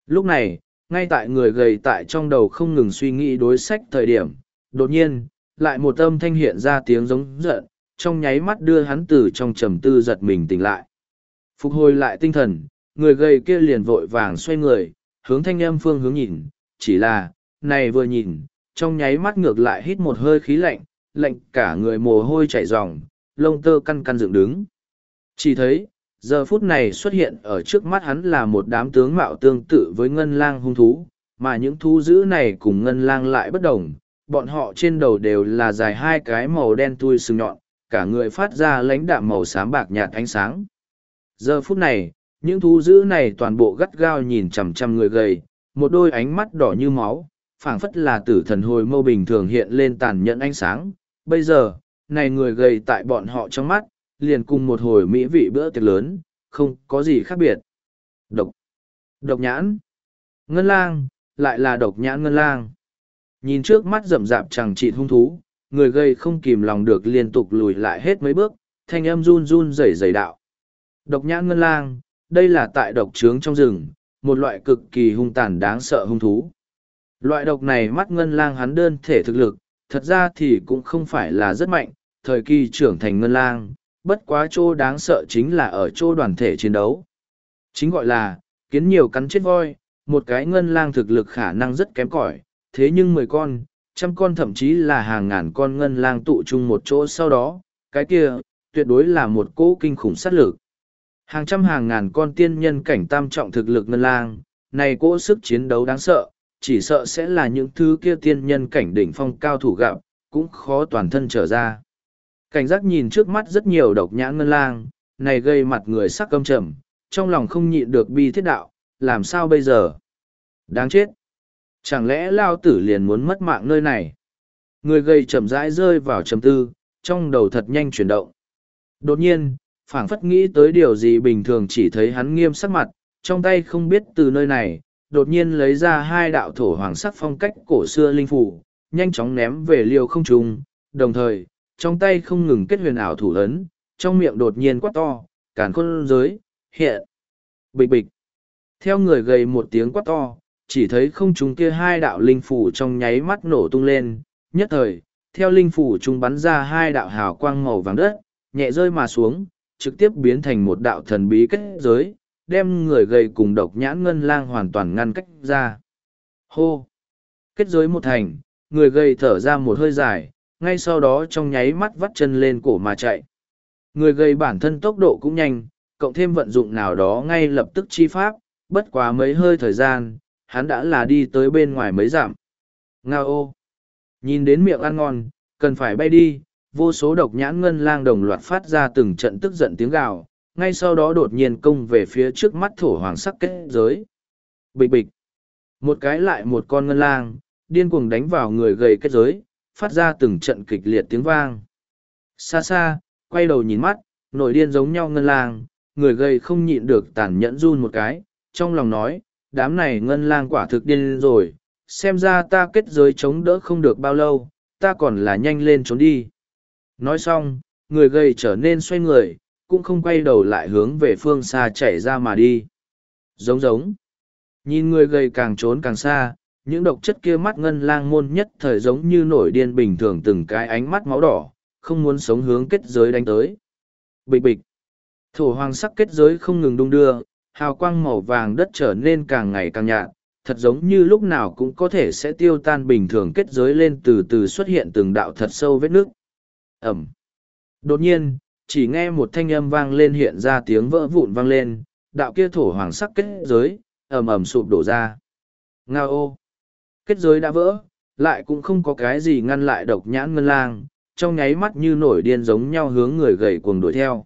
Lúc này, ngay tại người gầy tại trong đầu không ngừng suy nghĩ đối sách thời điểm, đột nhiên, lại một âm thanh hiện ra tiếng giống giận, trong nháy mắt đưa hắn từ trong trầm tư giật mình tỉnh lại. Phục hồi lại tinh thần, người gầy kia liền vội vàng xoay người, hướng thanh âm phương hướng nhìn, chỉ là, này vừa nhìn, trong nháy mắt ngược lại hít một hơi khí lạnh, lạnh cả người mồ hôi chảy ròng, lông tơ căn căn dựng đứng. Chỉ thấy, giờ phút này xuất hiện ở trước mắt hắn là một đám tướng mạo tương tự với ngân lang hung thú, mà những thú dữ này cùng ngân lang lại bất đồng, bọn họ trên đầu đều là dài hai cái màu đen thui sừng nhọn, cả người phát ra lãnh đạm màu xám bạc nhạt ánh sáng. Giờ phút này, những thú dữ này toàn bộ gắt gao nhìn chằm chằm người gầy, một đôi ánh mắt đỏ như máu, phảng phất là tử thần hồi mâu bình thường hiện lên tàn nhẫn ánh sáng. Bây giờ, này người gầy tại bọn họ trong mắt, liền cùng một hồi mỹ vị bữa tiệc lớn, không có gì khác biệt. Độc. Độc nhãn. Ngân lang, lại là độc nhãn ngân lang. Nhìn trước mắt rậm rạp chẳng trị hung thú, người gây không kìm lòng được liên tục lùi lại hết mấy bước, thanh âm run run rẩy rẩy đạo. Độc nhãn ngân lang, đây là tại độc trướng trong rừng, một loại cực kỳ hung tàn đáng sợ hung thú. Loại độc này mắt ngân lang hắn đơn thể thực lực, thật ra thì cũng không phải là rất mạnh, thời kỳ trưởng thành ngân lang, bất quá chỗ đáng sợ chính là ở chỗ đoàn thể chiến đấu. Chính gọi là, kiến nhiều cắn chết voi, một cái ngân lang thực lực khả năng rất kém cỏi, thế nhưng mười con, trăm con thậm chí là hàng ngàn con ngân lang tụ chung một chỗ sau đó, cái kia, tuyệt đối là một cỗ kinh khủng sát lực. Hàng trăm hàng ngàn con tiên nhân cảnh tam trọng thực lực ngân lang, này cỗ sức chiến đấu đáng sợ, chỉ sợ sẽ là những thứ kia tiên nhân cảnh đỉnh phong cao thủ gặp, cũng khó toàn thân trở ra. Cảnh giác nhìn trước mắt rất nhiều độc nhãn ngân lang, này gây mặt người sắc căm trầm, trong lòng không nhịn được bi thiết đạo, làm sao bây giờ? Đáng chết! Chẳng lẽ lao tử liền muốn mất mạng nơi này? Người gây chậm rãi rơi vào trầm tư, trong đầu thật nhanh chuyển động. Đột nhiên, phảng phất nghĩ tới điều gì bình thường chỉ thấy hắn nghiêm sắc mặt, trong tay không biết từ nơi này, đột nhiên lấy ra hai đạo thổ hoàng sắc phong cách cổ xưa linh phủ, nhanh chóng ném về liều không trùng, đồng thời, trong tay không ngừng kết huyền ảo thủ lớn, trong miệng đột nhiên quát to, cản khôn giới, hiện, bịch bịch. Theo người gầy một tiếng quát to, chỉ thấy không chúng kia hai đạo linh phủ trong nháy mắt nổ tung lên, nhất thời, theo linh phủ chúng bắn ra hai đạo hào quang màu vàng đất, nhẹ rơi mà xuống, trực tiếp biến thành một đạo thần bí kết giới, đem người gầy cùng độc nhãn ngân lang hoàn toàn ngăn cách ra. Hô! Kết giới một thành, người gầy thở ra một hơi dài, ngay sau đó trong nháy mắt vắt chân lên cổ mà chạy. Người gầy bản thân tốc độ cũng nhanh, cộng thêm vận dụng nào đó ngay lập tức chi pháp, bất quá mấy hơi thời gian, hắn đã là đi tới bên ngoài mấy giảm. Ngao ô! Nhìn đến miệng ăn ngon, cần phải bay đi, vô số độc nhãn ngân lang đồng loạt phát ra từng trận tức giận tiếng gào, ngay sau đó đột nhiên công về phía trước mắt thổ hoàng sắc kết giới. Bịch bịch. Một cái lại một con ngân lang, điên cuồng đánh vào người gầy kết giới, phát ra từng trận kịch liệt tiếng vang. Xa xa, quay đầu nhìn mắt, nổi điên giống nhau ngân lang, người gầy không nhịn được tàn nhẫn run một cái, trong lòng nói, đám này ngân lang quả thực điên rồi, xem ra ta kết giới chống đỡ không được bao lâu, ta còn là nhanh lên trốn đi. Nói xong, người gầy trở nên xoay người, cũng không quay đầu lại hướng về phương xa chạy ra mà đi. Giống giống. Nhìn người gầy càng trốn càng xa, những độc chất kia mắt ngân lang môn nhất thời giống như nổi điên bình thường từng cái ánh mắt máu đỏ, không muốn sống hướng kết giới đánh tới. Bịch bịch. Thổ hoàng sắc kết giới không ngừng đung đưa, hào quang màu vàng đất trở nên càng ngày càng nhạt, thật giống như lúc nào cũng có thể sẽ tiêu tan bình thường kết giới lên từ từ xuất hiện từng đạo thật sâu vết nước. Ẩm. Đột nhiên, chỉ nghe một thanh âm vang lên hiện ra tiếng vỡ vụn vang lên, đạo kia thổ hoàng sắc kết giới, ầm ầm sụp đổ ra. Nga ô! Kết giới đã vỡ, lại cũng không có cái gì ngăn lại độc nhãn ngân lang, trong nháy mắt như nổi điên giống nhau hướng người gầy cuồng đuổi theo.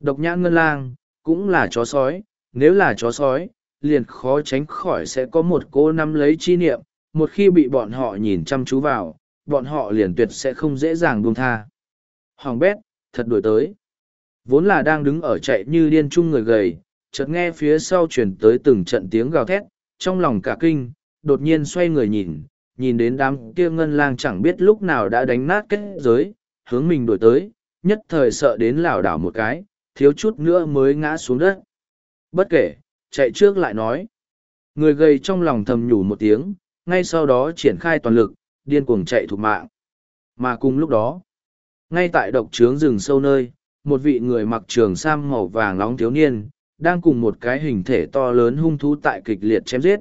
Độc nhãn ngân lang, cũng là chó sói, nếu là chó sói, liền khó tránh khỏi sẽ có một cô nắm lấy chi niệm, một khi bị bọn họ nhìn chăm chú vào, bọn họ liền tuyệt sẽ không dễ dàng buông tha. Hoàng bét, thật đuổi tới. Vốn là đang đứng ở chạy như điên chung người gầy, chợt nghe phía sau chuyển tới từng trận tiếng gào thét, trong lòng cả kinh, đột nhiên xoay người nhìn, nhìn đến đám kia ngân lang chẳng biết lúc nào đã đánh nát kết giới, hướng mình đuổi tới, nhất thời sợ đến lảo đảo một cái, thiếu chút nữa mới ngã xuống đất. Bất kể, chạy trước lại nói. Người gầy trong lòng thầm nhủ một tiếng, ngay sau đó triển khai toàn lực, điên cuồng chạy thục mạng. Mà cùng lúc đó, ngay tại độc trướng rừng sâu nơi, một vị người mặc trường sam màu vàng nóng thiếu niên, đang cùng một cái hình thể to lớn hung thú tại kịch liệt chém giết.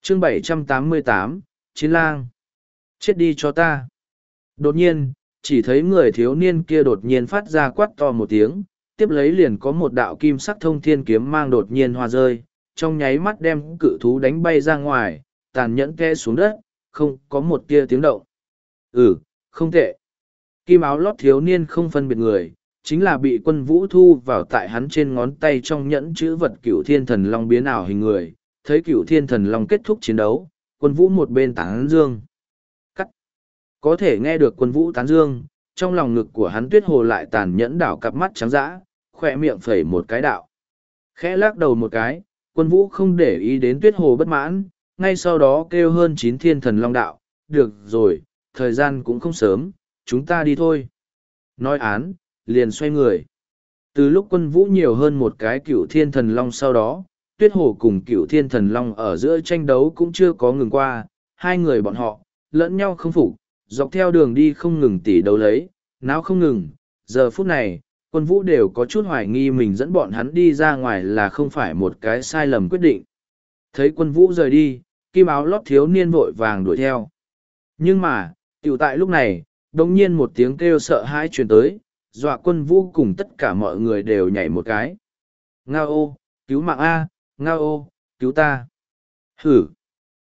chương 788, Chiến lang. Chết đi cho ta. Đột nhiên, chỉ thấy người thiếu niên kia đột nhiên phát ra quát to một tiếng, tiếp lấy liền có một đạo kim sắc thông thiên kiếm mang đột nhiên hoa rơi, trong nháy mắt đem cự thú đánh bay ra ngoài, tàn nhẫn ke xuống đất, không có một tia tiếng động. Ừ, không tệ. Kim áo lót thiếu niên không phân biệt người, chính là bị quân vũ thu vào tại hắn trên ngón tay trong nhẫn chữ vật cửu thiên thần long biến ảo hình người, thấy cửu thiên thần long kết thúc chiến đấu, quân vũ một bên tán dương. Cắt. Có thể nghe được quân vũ tán dương, trong lòng ngực của hắn tuyết hồ lại tàn nhẫn đảo cặp mắt trắng dã, khỏe miệng phẩy một cái đạo. Khẽ lắc đầu một cái, quân vũ không để ý đến tuyết hồ bất mãn, ngay sau đó kêu hơn chín thiên thần long đạo, được rồi, thời gian cũng không sớm, chúng ta đi thôi. Nói án, liền xoay người. Từ lúc quân vũ nhiều hơn một cái cựu thiên thần long sau đó, tuyết hồ cùng cựu thiên thần long ở giữa tranh đấu cũng chưa có ngừng qua, hai người bọn họ, lẫn nhau không phục, Dọc theo đường đi không ngừng tỉ đấu lấy, não không ngừng, giờ phút này, quân vũ đều có chút hoài nghi mình dẫn bọn hắn đi ra ngoài là không phải một cái sai lầm quyết định. Thấy quân vũ rời đi, kim áo lót thiếu niên vội vàng đuổi theo. Nhưng mà, tiểu tại lúc này, đồng nhiên một tiếng kêu sợ hãi truyền tới, dọa quân vũ cùng tất cả mọi người đều nhảy một cái. Ngao ô, cứu mạng A, ngao ô, cứu ta. Hử.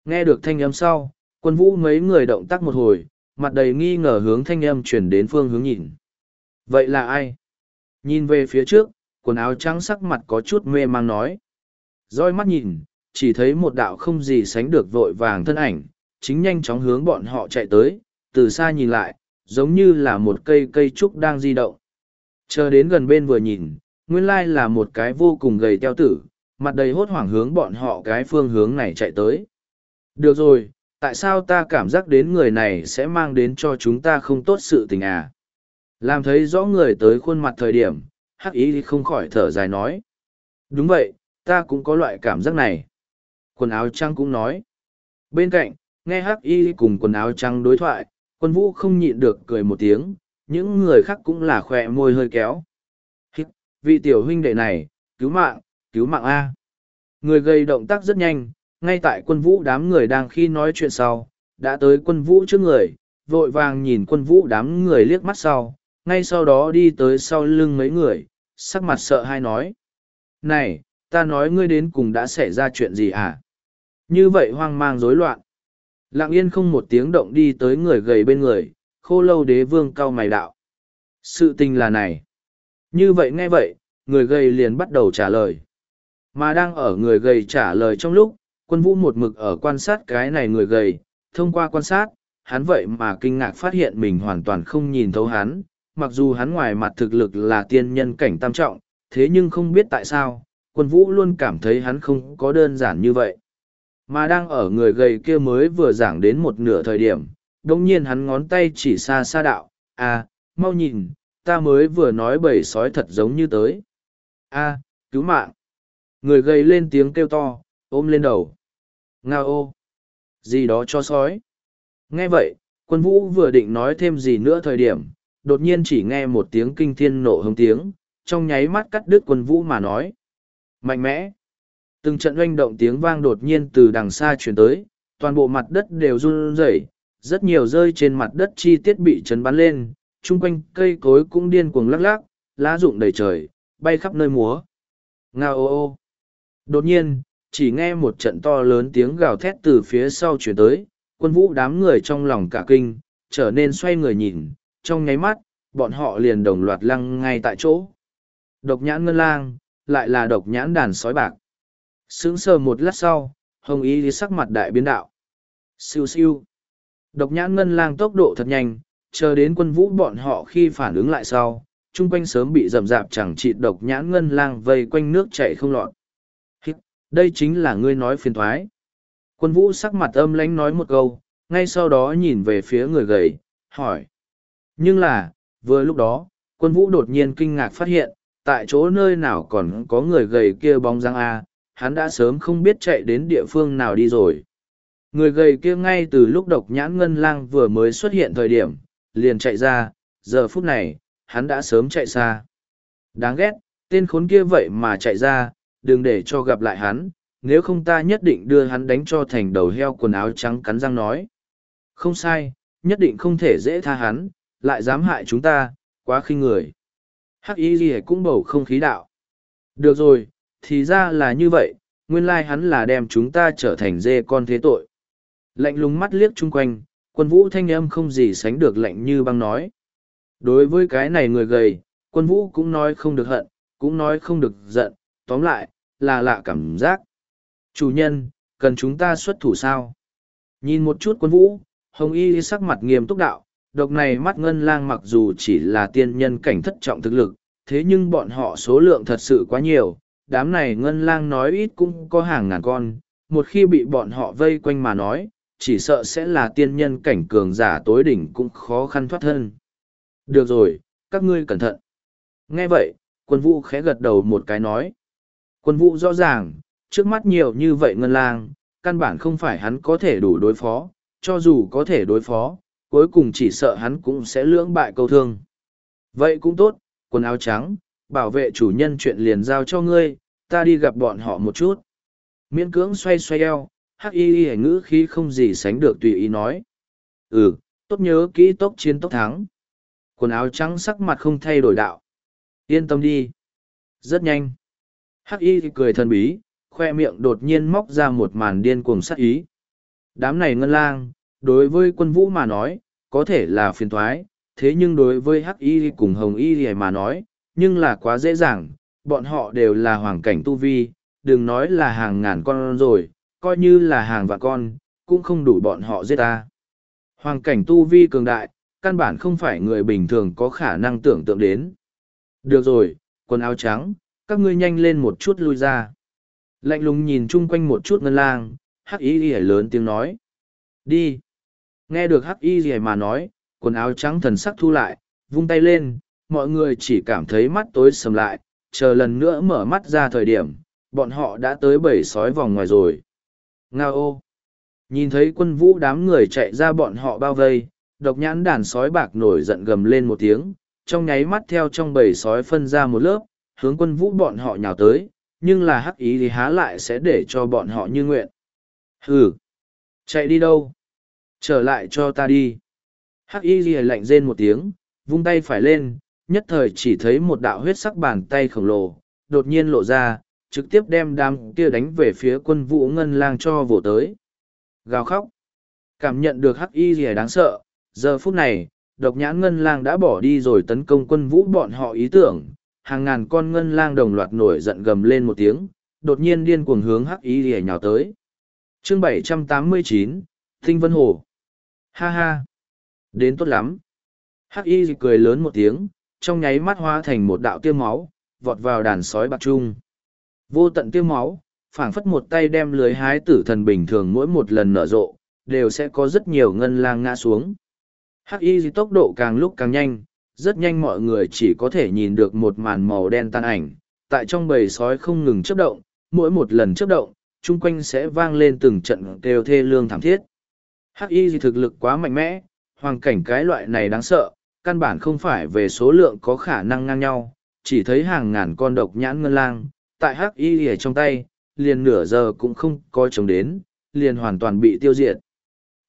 Nghe được thanh âm sau, quân vũ mấy người động tác một hồi, mặt đầy nghi ngờ hướng thanh âm truyền đến phương hướng nhìn. Vậy là ai? Nhìn về phía trước, quần áo trắng sắc mặt có chút mê mang nói. Roi mắt nhìn, chỉ thấy một đạo không gì sánh được vội vàng thân ảnh, chính nhanh chóng hướng bọn họ chạy tới, từ xa nhìn lại, giống như là một cây cây trúc đang di động. Chờ đến gần bên vừa nhìn, nguyên lai là một cái vô cùng gầy teo tử, mặt đầy hốt hoảng hướng bọn họ cái phương hướng này chạy tới. Được rồi, tại sao ta cảm giác đến người này sẽ mang đến cho chúng ta không tốt sự tình à? Làm thấy rõ người tới khuôn mặt thời điểm, hắc ý không khỏi thở dài nói. Đúng vậy, ta cũng có loại cảm giác này. Quần áo trăng cũng nói. Bên cạnh, nghe hắc y cùng quần áo trăng đối thoại, quân vũ không nhịn được cười một tiếng, những người khác cũng là khỏe môi hơi kéo. Hít, vị tiểu huynh đệ này, cứu mạng, cứu mạng A. Người gây động tác rất nhanh, ngay tại quân vũ đám người đang khi nói chuyện sau, đã tới quân vũ trước người, vội vàng nhìn quân vũ đám người liếc mắt sau, ngay sau đó đi tới sau lưng mấy người, sắc mặt sợ hai nói. Này, ta nói ngươi đến cùng đã xảy ra chuyện gì à Như vậy hoang mang rối loạn. Lặng yên không một tiếng động đi tới người gầy bên người, khô lâu đế vương cao mày đạo. Sự tình là này. Như vậy nghe vậy, người gầy liền bắt đầu trả lời. Mà đang ở người gầy trả lời trong lúc, quân vũ một mực ở quan sát cái này người gầy, thông qua quan sát, hắn vậy mà kinh ngạc phát hiện mình hoàn toàn không nhìn thấu hắn, mặc dù hắn ngoài mặt thực lực là tiên nhân cảnh tam trọng, thế nhưng không biết tại sao, quân vũ luôn cảm thấy hắn không có đơn giản như vậy. Mà đang ở người gầy kia mới vừa giảng đến một nửa thời điểm, đồng nhiên hắn ngón tay chỉ xa xa đạo, à, mau nhìn, ta mới vừa nói bầy sói thật giống như tới. a cứu mạng. Người gầy lên tiếng kêu to, ôm lên đầu. Nga ô! Gì đó cho sói. Nghe vậy, quân vũ vừa định nói thêm gì nữa thời điểm, đột nhiên chỉ nghe một tiếng kinh thiên nộ hống tiếng, trong nháy mắt cắt đứt quân vũ mà nói. Mạnh mẽ! Từng trận oanh động tiếng vang đột nhiên từ đằng xa truyền tới, toàn bộ mặt đất đều run rẩy, rất nhiều rơi trên mặt đất chi tiết bị chấn bắn lên, chung quanh cây cối cũng điên cuồng lắc lắc, lá rụng đầy trời, bay khắp nơi múa. Nga ô ô! Đột nhiên, chỉ nghe một trận to lớn tiếng gào thét từ phía sau chuyển tới, quân vũ đám người trong lòng cả kinh, trở nên xoay người nhìn, trong nháy mắt, bọn họ liền đồng loạt lăng ngay tại chỗ. Độc nhãn ngân lang, lại là độc nhãn đàn sói bạc. Sướng sờ một lát sau, hồng y sắc mặt đại biến đạo. Siêu siêu. Độc nhãn ngân lang tốc độ thật nhanh, chờ đến quân vũ bọn họ khi phản ứng lại sau, chung quanh sớm bị rầm rạp chẳng trị độc nhãn ngân lang vây quanh nước chảy không lọt. Đây chính là ngươi nói phiền thoái. Quân vũ sắc mặt âm lãnh nói một câu, ngay sau đó nhìn về phía người gầy, hỏi. Nhưng là, vừa lúc đó, quân vũ đột nhiên kinh ngạc phát hiện, tại chỗ nơi nào còn có người gầy kia bóng dáng A, hắn đã sớm không biết chạy đến địa phương nào đi rồi. Người gầy kia ngay từ lúc độc nhãn ngân lang vừa mới xuất hiện thời điểm, liền chạy ra, giờ phút này, hắn đã sớm chạy xa. Đáng ghét, tên khốn kia vậy mà chạy ra, đừng để cho gặp lại hắn, nếu không ta nhất định đưa hắn đánh cho thành đầu heo quần áo trắng cắn răng nói. Không sai, nhất định không thể dễ tha hắn, lại dám hại chúng ta, quá khinh người. Hắc y ghi cũng bầu không khí đạo. Được rồi, thì ra là như vậy, nguyên lai hắn là đem chúng ta trở thành dê con thế tội. Lạnh lùng mắt liếc chung quanh, quân vũ thanh âm không gì sánh được lạnh như băng nói. Đối với cái này người gầy, quân vũ cũng nói không được hận, cũng nói không được giận, tóm lại, là lạ cảm giác. Chủ nhân, cần chúng ta xuất thủ sao? Nhìn một chút quân vũ, hồng y sắc mặt nghiêm túc đạo, độc này mắt ngân lang mặc dù chỉ là tiên nhân cảnh thất trọng thực lực, thế nhưng bọn họ số lượng thật sự quá nhiều, đám này ngân lang nói ít cũng có hàng ngàn con, một khi bị bọn họ vây quanh mà nói, chỉ sợ sẽ là tiên nhân cảnh cường giả tối đỉnh cũng khó khăn thoát thân. Được rồi, các ngươi cẩn thận. Nghe vậy, quân vũ khẽ gật đầu một cái nói. Quân vũ rõ ràng, trước mắt nhiều như vậy ngân lang, căn bản không phải hắn có thể đủ đối phó, cho dù có thể đối phó, cuối cùng chỉ sợ hắn cũng sẽ lưỡng bại câu thương. Vậy cũng tốt, quần áo trắng, bảo vệ chủ nhân chuyện liền giao cho ngươi, ta đi gặp bọn họ một chút. Miễn cưỡng xoay xoay eo, hắc y y ngữ khí không gì sánh được tùy ý nói. Ừ, tốt nhớ kỹ tốc chiến tốc thắng. Quần áo trắng sắc mặt không thay đổi đạo. Yên tâm đi. Rất nhanh. Hắc y cười thần bí, khoe miệng đột nhiên móc ra một màn điên cuồng sắc ý. Đám này ngân lang, đối với quân vũ mà nói, có thể là phiền toái, thế nhưng đối với hắc y cùng hồng y mà nói, nhưng là quá dễ dàng, bọn họ đều là hoàng cảnh tu vi, đừng nói là hàng ngàn con rồi, coi như là hàng vạn con, cũng không đủ bọn họ giết ta. Hoàng cảnh tu vi cường đại, căn bản không phải người bình thường có khả năng tưởng tượng đến. Được rồi, quần áo trắng, các ngươi nhanh lên một chút lui ra. Lạnh lùng nhìn chung quanh một chút ngân lang, hắc y ghi lớn tiếng nói. Đi. Nghe được hắc y ghi mà nói, quần áo trắng thần sắc thu lại, vung tay lên, mọi người chỉ cảm thấy mắt tối sầm lại, chờ lần nữa mở mắt ra thời điểm, bọn họ đã tới bảy sói vòng ngoài rồi. Nga ô! Nhìn thấy quân vũ đám người chạy ra bọn họ bao vây, độc nhãn đàn sói bạc nổi giận gầm lên một tiếng, trong nháy mắt theo trong bầy sói phân ra một lớp, hướng quân vũ bọn họ nhào tới, nhưng là hắc ý thì há lại sẽ để cho bọn họ như nguyện. Hừ! Chạy đi đâu? Trở lại cho ta đi. Hắc y ghi lạnh rên một tiếng, vung tay phải lên, nhất thời chỉ thấy một đạo huyết sắc bàn tay khổng lồ, đột nhiên lộ ra, trực tiếp đem đám kia đánh về phía quân vũ ngân lang cho vỗ tới. Gào khóc. Cảm nhận được hắc y gì đáng sợ, giờ phút này, độc nhãn ngân lang đã bỏ đi rồi tấn công quân vũ bọn họ ý tưởng, hàng ngàn con ngân lang đồng loạt nổi giận gầm lên một tiếng, đột nhiên điên cuồng hướng hắc y gì nhào tới. Chương 789, Tinh Vân Hồ. Ha ha. Đến tốt lắm. Hắc y cười lớn một tiếng, trong nháy mắt hóa thành một đạo tiêu máu, vọt vào đàn sói bạc trung. Vô tận tiêu máu, phảng phất một tay đem lưới hái tử thần bình thường mỗi một lần nở rộ, đều sẽ có rất nhiều ngân lang ngã xuống. Hắc y tốc độ càng lúc càng nhanh, rất nhanh mọi người chỉ có thể nhìn được một màn màu đen tan ảnh, tại trong bầy sói không ngừng chấp động, mỗi một lần chấp động, chung quanh sẽ vang lên từng trận kêu thê lương thảm thiết. Hắc y thực lực quá mạnh mẽ, hoàng cảnh cái loại này đáng sợ, căn bản không phải về số lượng có khả năng ngang nhau, chỉ thấy hàng ngàn con độc nhãn ngân lang, tại hắc y ở trong tay, liền nửa giờ cũng không có chống đến, liền hoàn toàn bị tiêu diệt.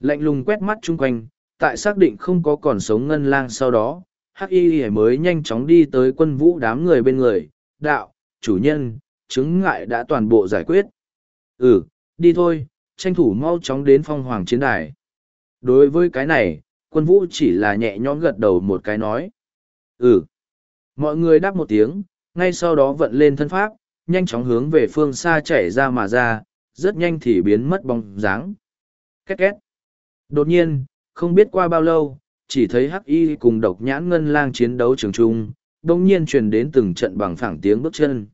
Lạnh lùng quét mắt chung quanh, tại xác định không có còn sống ngân lang sau đó, hắc y mới nhanh chóng đi tới quân vũ đám người bên người, đạo, chủ nhân, chứng ngại đã toàn bộ giải quyết. Ừ, đi thôi, tranh thủ mau chóng đến phong hoàng chiến đài. Đối với cái này, quân vũ chỉ là nhẹ nhõm gật đầu một cái nói. Ừ. Mọi người đáp một tiếng, ngay sau đó vận lên thân pháp, nhanh chóng hướng về phương xa chảy ra mà ra, rất nhanh thì biến mất bóng dáng. Két két. Đột nhiên, không biết qua bao lâu, chỉ thấy hắc y cùng độc nhãn ngân lang chiến đấu trường trung, bỗng nhiên truyền đến từng trận bằng phẳng tiếng bước chân.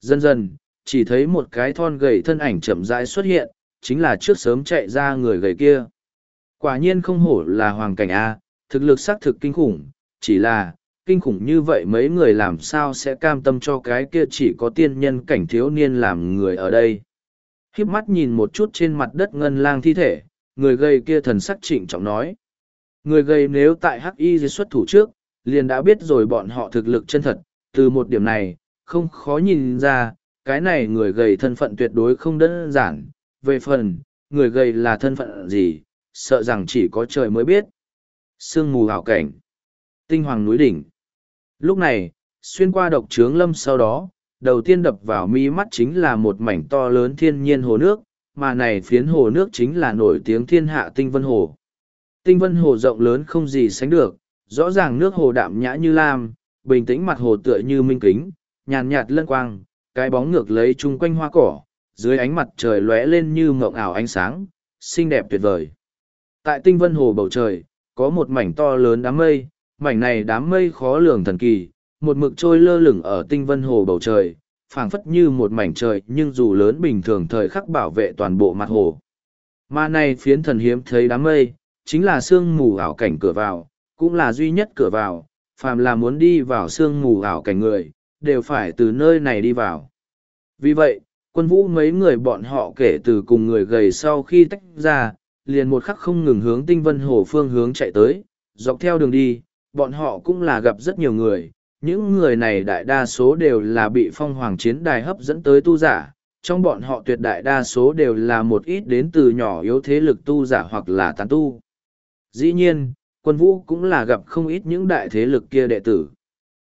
Dần dần, chỉ thấy một cái thon gầy thân ảnh chậm rãi xuất hiện, chính là trước sớm chạy ra người gầy kia. Quả nhiên không hổ là hoàng cảnh A, thực lực xác thực kinh khủng, chỉ là, kinh khủng như vậy mấy người làm sao sẽ cam tâm cho cái kia chỉ có tiên nhân cảnh thiếu niên làm người ở đây. híp mắt nhìn một chút trên mặt đất ngân lang thi thể, người gầy kia thần sắc trịnh trọng nói. Người gầy nếu tại hắc y xuất thủ trước, liền đã biết rồi bọn họ thực lực chân thật, từ một điểm này, không khó nhìn ra, cái này người gầy thân phận tuyệt đối không đơn giản. Về phần, người gầy là thân phận gì, sợ rằng chỉ có trời mới biết. Sương mù hảo cảnh. Tinh hoàng núi đỉnh. Lúc này, xuyên qua độc trướng lâm sau đó, đầu tiên đập vào mi mắt chính là một mảnh to lớn thiên nhiên hồ nước, mà này phiến hồ nước chính là nổi tiếng thiên hạ tinh vân hồ. Tinh vân hồ rộng lớn không gì sánh được, rõ ràng nước hồ đạm nhã như lam, bình tĩnh mặt hồ tựa như minh kính, nhàn nhạt lân quang, cái bóng ngược lấy chung quanh hoa cỏ, dưới ánh mặt trời lóe lên như mộng ảo ánh sáng, xinh đẹp tuyệt vời. Tại tinh vân hồ bầu trời, có một mảnh to lớn đám mây, mảnh này đám mây khó lường thần kỳ, một mực trôi lơ lửng ở tinh vân hồ bầu trời, phảng phất như một mảnh trời nhưng dù lớn bình thường thời khắc bảo vệ toàn bộ mặt hồ. Mà này phiến thần hiếm thấy đám mây, chính là sương mù ảo cảnh cửa vào, cũng là duy nhất cửa vào, phàm là muốn đi vào sương mù ảo cảnh người, đều phải từ nơi này đi vào. Vì vậy, quân vũ mấy người bọn họ kể từ cùng người gầy sau khi tách ra, liền một khắc không ngừng hướng tinh vân hồ phương hướng chạy tới, dọc theo đường đi, bọn họ cũng là gặp rất nhiều người, những người này đại đa số đều là bị phong hoàng chiến đài hấp dẫn tới tu giả, trong bọn họ tuyệt đại đa số đều là một ít đến từ nhỏ yếu thế lực tu giả hoặc là tán tu. Dĩ nhiên, quân vũ cũng là gặp không ít những đại thế lực kia đệ tử.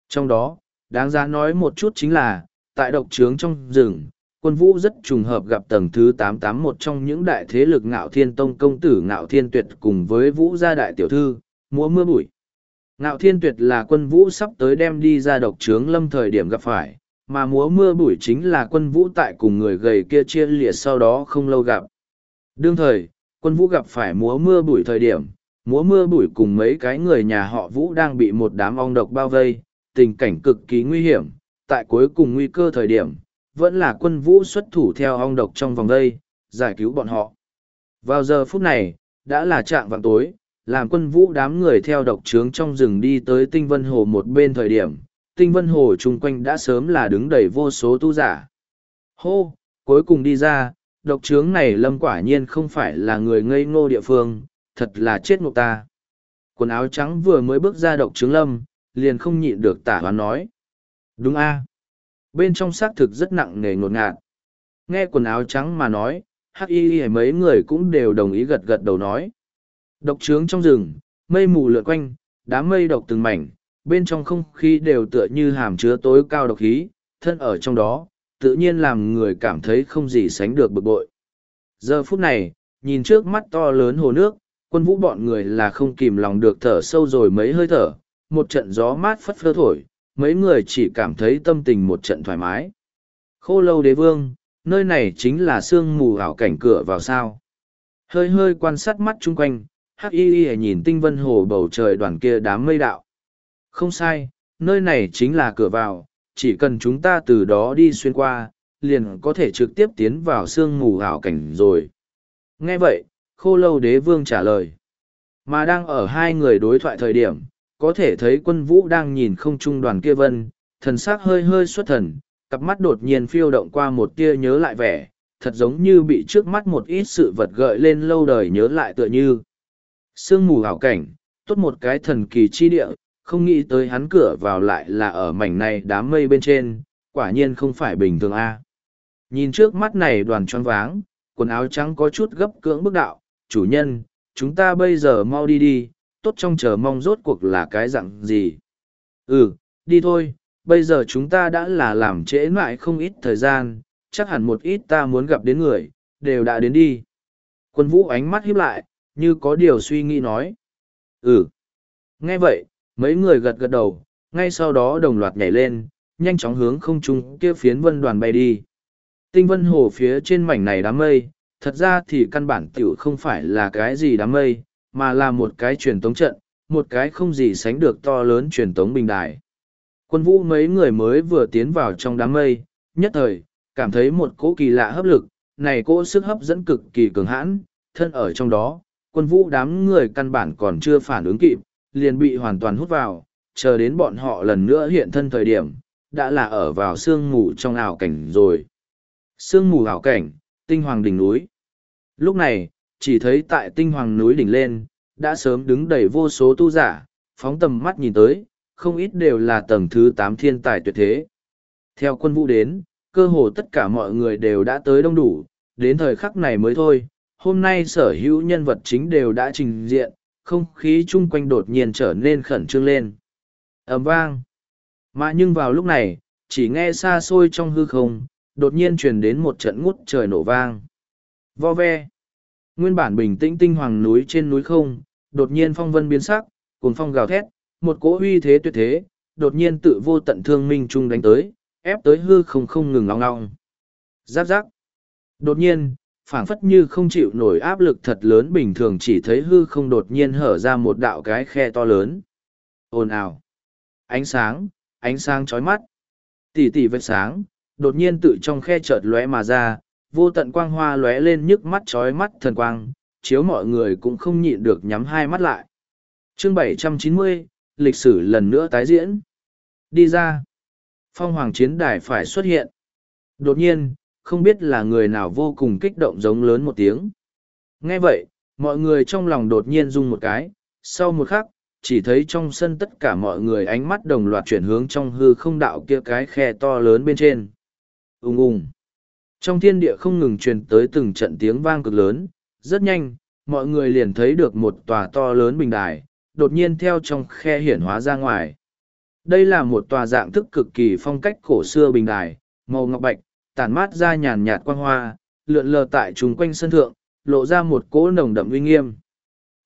Trong đó, đáng giá nói một chút chính là, tại độc trướng trong rừng, quân vũ rất trùng hợp gặp tầng thứ 881 trong những đại thế lực ngạo thiên tông công tử ngạo thiên tuyệt cùng với vũ gia đại tiểu thư, múa mưa bụi. Ngạo thiên tuyệt là quân vũ sắp tới đem đi ra độc trướng lâm thời điểm gặp phải, mà múa mưa bụi chính là quân vũ tại cùng người gầy kia chia liệt sau đó không lâu gặp. Đương thời, quân vũ gặp phải múa mưa bụi thời điểm, múa mưa bụi cùng mấy cái người nhà họ vũ đang bị một đám ong độc bao vây, tình cảnh cực kỳ nguy hiểm, tại cuối cùng nguy cơ thời điểm, vẫn là quân vũ xuất thủ theo ong độc trong vòng đây, giải cứu bọn họ. Vào giờ phút này, đã là trạng vạng tối, làm quân vũ đám người theo độc trướng trong rừng đi tới tinh vân hồ một bên thời điểm, tinh vân hồ chung quanh đã sớm là đứng đầy vô số tu giả. Hô, cuối cùng đi ra, độc trướng này lâm quả nhiên không phải là người ngây ngô địa phương, thật là chết ngục ta. Quần áo trắng vừa mới bước ra độc trướng lâm, liền không nhịn được tả hoán nói. Đúng a Bên trong xác thực rất nặng nề ngột ngạt. Nghe quần áo trắng mà nói, hắc y mấy người cũng đều đồng ý gật gật đầu nói. Độc trướng trong rừng, mây mù lượn quanh, đám mây độc từng mảnh, bên trong không khí đều tựa như hàm chứa tối cao độc khí, thân ở trong đó, tự nhiên làm người cảm thấy không gì sánh được bực bội. Giờ phút này, nhìn trước mắt to lớn hồ nước, quân vũ bọn người là không kìm lòng được thở sâu rồi mấy hơi thở, một trận gió mát phất phơ thổi, mấy người chỉ cảm thấy tâm tình một trận thoải mái. Khô lâu đế vương, nơi này chính là sương mù ảo cảnh cửa vào sao. Hơi hơi quan sát mắt chung quanh, hắc y y nhìn tinh vân hồ bầu trời đoàn kia đám mây đạo. Không sai, nơi này chính là cửa vào, chỉ cần chúng ta từ đó đi xuyên qua, liền có thể trực tiếp tiến vào sương mù ảo cảnh rồi. Nghe vậy, khô lâu đế vương trả lời. Mà đang ở hai người đối thoại thời điểm, có thể thấy quân vũ đang nhìn không trung đoàn kia vân, thần sắc hơi hơi xuất thần, cặp mắt đột nhiên phiêu động qua một tia nhớ lại vẻ, thật giống như bị trước mắt một ít sự vật gợi lên lâu đời nhớ lại tựa như. Sương mù hảo cảnh, tốt một cái thần kỳ chi địa, không nghĩ tới hắn cửa vào lại là ở mảnh này đám mây bên trên, quả nhiên không phải bình thường a. Nhìn trước mắt này đoàn tròn váng, quần áo trắng có chút gấp cưỡng bức đạo, chủ nhân, chúng ta bây giờ mau đi đi, tốt trong chờ mong rốt cuộc là cái dặn gì. Ừ, đi thôi, bây giờ chúng ta đã là làm trễ mãi không ít thời gian, chắc hẳn một ít ta muốn gặp đến người, đều đã đến đi. Quân vũ ánh mắt híp lại, như có điều suy nghĩ nói. Ừ. Nghe vậy, mấy người gật gật đầu, ngay sau đó đồng loạt nhảy lên, nhanh chóng hướng không trung kia phiến vân đoàn bay đi. Tinh vân hồ phía trên mảnh này đám mây, thật ra thì căn bản tiểu không phải là cái gì đám mây, mà là một cái truyền tống trận, một cái không gì sánh được to lớn truyền tống bình đài. Quân vũ mấy người mới vừa tiến vào trong đám mây, nhất thời, cảm thấy một cỗ kỳ lạ hấp lực, này cỗ sức hấp dẫn cực kỳ cường hãn, thân ở trong đó, quân vũ đám người căn bản còn chưa phản ứng kịp, liền bị hoàn toàn hút vào, chờ đến bọn họ lần nữa hiện thân thời điểm, đã là ở vào sương mù trong ảo cảnh rồi. Sương mù ảo cảnh, tinh hoàng đỉnh núi. Lúc này, chỉ thấy tại tinh hoàng núi đỉnh lên, đã sớm đứng đầy vô số tu giả, phóng tầm mắt nhìn tới, không ít đều là tầng thứ tám thiên tài tuyệt thế. Theo quân vũ đến, cơ hồ tất cả mọi người đều đã tới đông đủ, đến thời khắc này mới thôi, hôm nay sở hữu nhân vật chính đều đã trình diện, không khí chung quanh đột nhiên trở nên khẩn trương lên. ầm vang. Mà nhưng vào lúc này, chỉ nghe xa xôi trong hư không, đột nhiên truyền đến một trận ngút trời nổ vang. Vo ve. Nguyên bản bình tĩnh tinh hoàng núi trên núi không, đột nhiên phong vân biến sắc, cùng phong gào thét, một cỗ uy thế tuyệt thế, đột nhiên tự vô tận thương minh trung đánh tới, ép tới hư không không ngừng ngong ngong. Giáp giáp. Đột nhiên, phảng phất như không chịu nổi áp lực thật lớn bình thường chỉ thấy hư không đột nhiên hở ra một đạo cái khe to lớn. ồn ào. Ánh sáng, ánh sáng chói mắt. Tỷ tỷ vết sáng, đột nhiên tự trong khe chợt lóe mà ra, vô tận quang hoa lóe lên nhức mắt chói mắt thần quang, chiếu mọi người cũng không nhịn được nhắm hai mắt lại. Chương 790, lịch sử lần nữa tái diễn. Đi ra. Phong hoàng chiến đài phải xuất hiện. Đột nhiên, không biết là người nào vô cùng kích động giống lớn một tiếng. Nghe vậy, mọi người trong lòng đột nhiên rung một cái sau một khắc chỉ thấy trong sân tất cả mọi người ánh mắt đồng loạt chuyển hướng trong hư không đạo kia cái khe to lớn bên trên ùng ùng. Trong thiên địa không ngừng truyền tới từng trận tiếng vang cực lớn, rất nhanh, mọi người liền thấy được một tòa to lớn bình đài, đột nhiên theo trong khe hiển hóa ra ngoài. Đây là một tòa dạng thức cực kỳ phong cách cổ xưa bình đài, màu ngọc bạch, tản mát ra nhàn nhạt quang hoa, lượn lờ tại chung quanh sân thượng, lộ ra một cỗ nồng đậm uy nghiêm.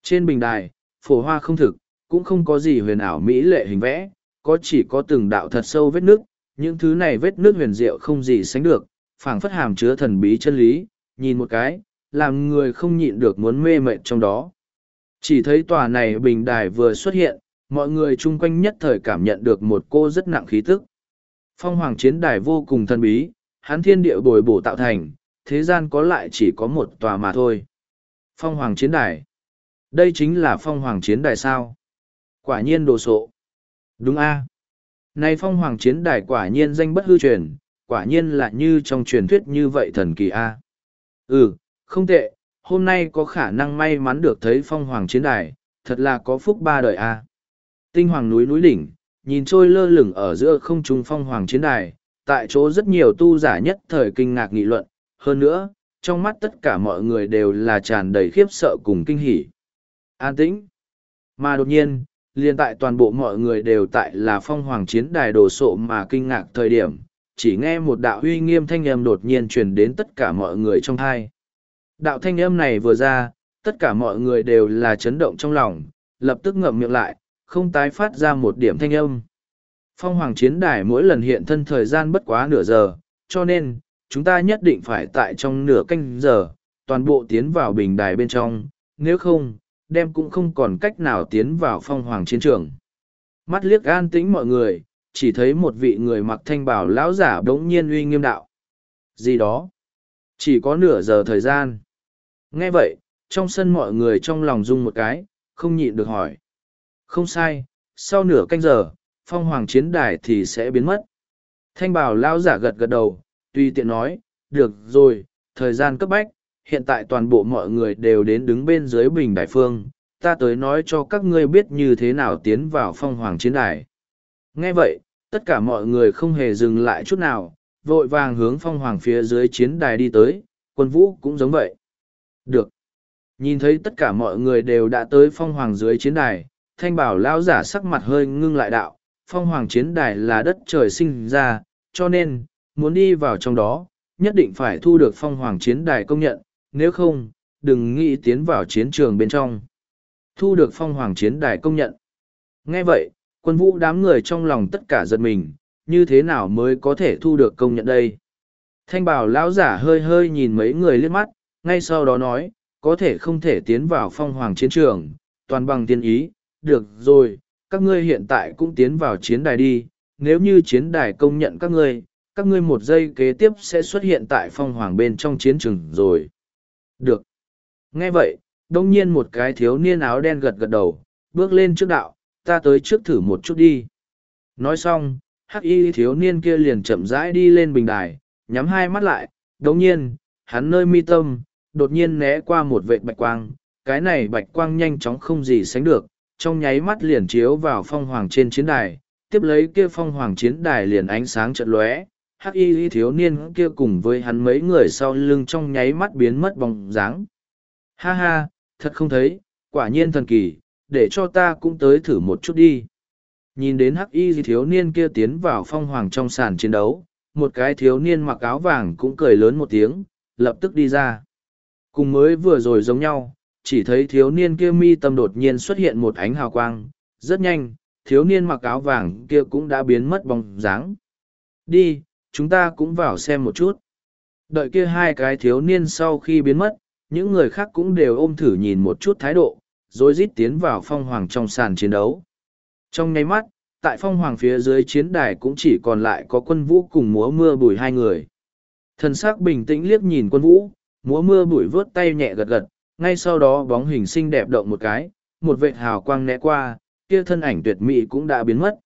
Trên bình đài, phổ hoa không thực, cũng không có gì huyền ảo mỹ lệ hình vẽ, có chỉ có từng đạo thật sâu vết nước những thứ này vết nước huyền diệu không gì sánh được, phảng phất hàm chứa thần bí chân lý, nhìn một cái, làm người không nhịn được muốn mê mệt trong đó. Chỉ thấy tòa này bình đài vừa xuất hiện, mọi người chung quanh nhất thời cảm nhận được một cô rất nặng khí tức. Phong hoàng chiến đài vô cùng thần bí hắn thiên địa bồi bổ tạo thành, thế gian có lại chỉ có một tòa mà thôi. Phong hoàng chiến đài. Đây chính là phong hoàng chiến đài sao? Quả nhiên đồ sộ. Đúng a. à này phong hoàng chiến đài quả nhiên danh bất hư truyền, quả nhiên là như trong truyền thuyết như vậy thần kỳ a. Ừ không tệ, hôm nay có khả năng may mắn được thấy phong hoàng chiến đài, thật là có phúc ba đời a. Tinh hoàng núi núi đỉnh, nhìn trôi lơ lửng ở giữa không trung phong hoàng chiến đài, tại chỗ rất nhiều tu giả nhất thời kinh ngạc nghị luận, hơn nữa, trong mắt tất cả mọi người đều là tràn đầy khiếp sợ cùng kinh hỉ. An tĩnh. Mà đột nhiên liền tại toàn bộ mọi người đều tại là phong hoàng chiến đài đồ sộ mà kinh ngạc thời điểm, chỉ nghe một đạo uy nghiêm thanh âm đột nhiên truyền đến tất cả mọi người trong thai. Đạo thanh âm này vừa ra, tất cả mọi người đều là chấn động trong lòng, lập tức ngậm miệng lại, không tái phát ra một điểm thanh âm. Phong hoàng chiến đài mỗi lần hiện thân thời gian bất quá nửa giờ, cho nên, chúng ta nhất định phải tại trong nửa canh giờ, toàn bộ tiến vào bình đài bên trong, nếu không đem cũng không còn cách nào tiến vào phong hoàng chiến trường. Mắt liếc an tĩnh mọi người, chỉ thấy một vị người mặc thanh bảo lão giả đống nhiên uy nghiêm đạo. Gì đó? Chỉ có nửa giờ thời gian. Nghe vậy, trong sân mọi người trong lòng rung một cái, không nhịn được hỏi. Không sai, sau nửa canh giờ, phong hoàng chiến đài thì sẽ biến mất. Thanh bảo lão giả gật gật đầu, tuy tiện nói, được rồi, thời gian cấp bách, hiện tại toàn bộ mọi người đều đến đứng bên dưới bình đại phương, ta tới nói cho các ngươi biết như thế nào tiến vào phong hoàng chiến đài. Nghe vậy, tất cả mọi người không hề dừng lại chút nào, vội vàng hướng phong hoàng phía dưới chiến đài đi tới, quân vũ cũng giống vậy. Được. Nhìn thấy tất cả mọi người đều đã tới phong hoàng dưới chiến đài, thanh bảo lão giả sắc mặt hơi ngưng lại đạo, phong hoàng chiến đài là đất trời sinh ra, cho nên, muốn đi vào trong đó, nhất định phải thu được phong hoàng chiến đài công nhận, nếu không, đừng nghĩ tiến vào chiến trường bên trong. Thu được phong hoàng chiến đài công nhận. Nghe vậy, quân vũ đám người trong lòng tất cả giật mình, như thế nào mới có thể thu được công nhận đây? Thanh bảo lão giả hơi hơi nhìn mấy người liếc mắt, ngay sau đó nói, có thể không thể tiến vào phong hoàng chiến trường, toàn bằng tiên ý, được rồi, các ngươi hiện tại cũng tiến vào chiến đài đi, nếu như chiến đài công nhận các ngươi, các ngươi một giây kế tiếp sẽ xuất hiện tại phong hoàng bên trong chiến trường rồi. Được. Nghe vậy, đông nhiên một cái thiếu niên áo đen gật gật đầu, bước lên trước đạo, ta tới trước thử một chút đi. Nói xong, hắc y thiếu niên kia liền chậm rãi đi lên bình đài, nhắm hai mắt lại, đông nhiên, hắn nơi mi tâm, đột nhiên né qua một vệ bạch quang, cái này bạch quang nhanh chóng không gì sánh được, trong nháy mắt liền chiếu vào phong hoàng trên chiến đài, tiếp lấy kia phong hoàng chiến đài liền ánh sáng trận lóe, hắc y thiếu niên kia cùng với hắn mấy người sau lưng trong nháy mắt biến mất bóng dáng. Ha ha, thật không thấy, quả nhiên thần kỳ, để cho ta cũng tới thử một chút đi. Nhìn đến hắc y thiếu niên kia tiến vào phong hoàng trong sàn chiến đấu, một cái thiếu niên mặc áo vàng cũng cười lớn một tiếng, lập tức đi ra. Cùng mới vừa rồi giống nhau, chỉ thấy thiếu niên kia mi tâm đột nhiên xuất hiện một ánh hào quang, rất nhanh, thiếu niên mặc áo vàng kia cũng đã biến mất bóng dáng. Đi chúng ta cũng vào xem một chút. Đợi kia hai cái thiếu niên sau khi biến mất, những người khác cũng đều ôm thử nhìn một chút thái độ, rồi rít tiến vào phong hoàng trong sàn chiến đấu. Trong nháy mắt, tại phong hoàng phía dưới chiến đài cũng chỉ còn lại có quân vũ cùng múa mưa bùi hai người. Thần sắc bình tĩnh liếc nhìn quân vũ, múa mưa bùi vớt tay nhẹ gật gật, ngay sau đó bóng hình xinh đẹp động một cái, một vệt hào quang né qua, kia thân ảnh tuyệt mỹ cũng đã biến mất.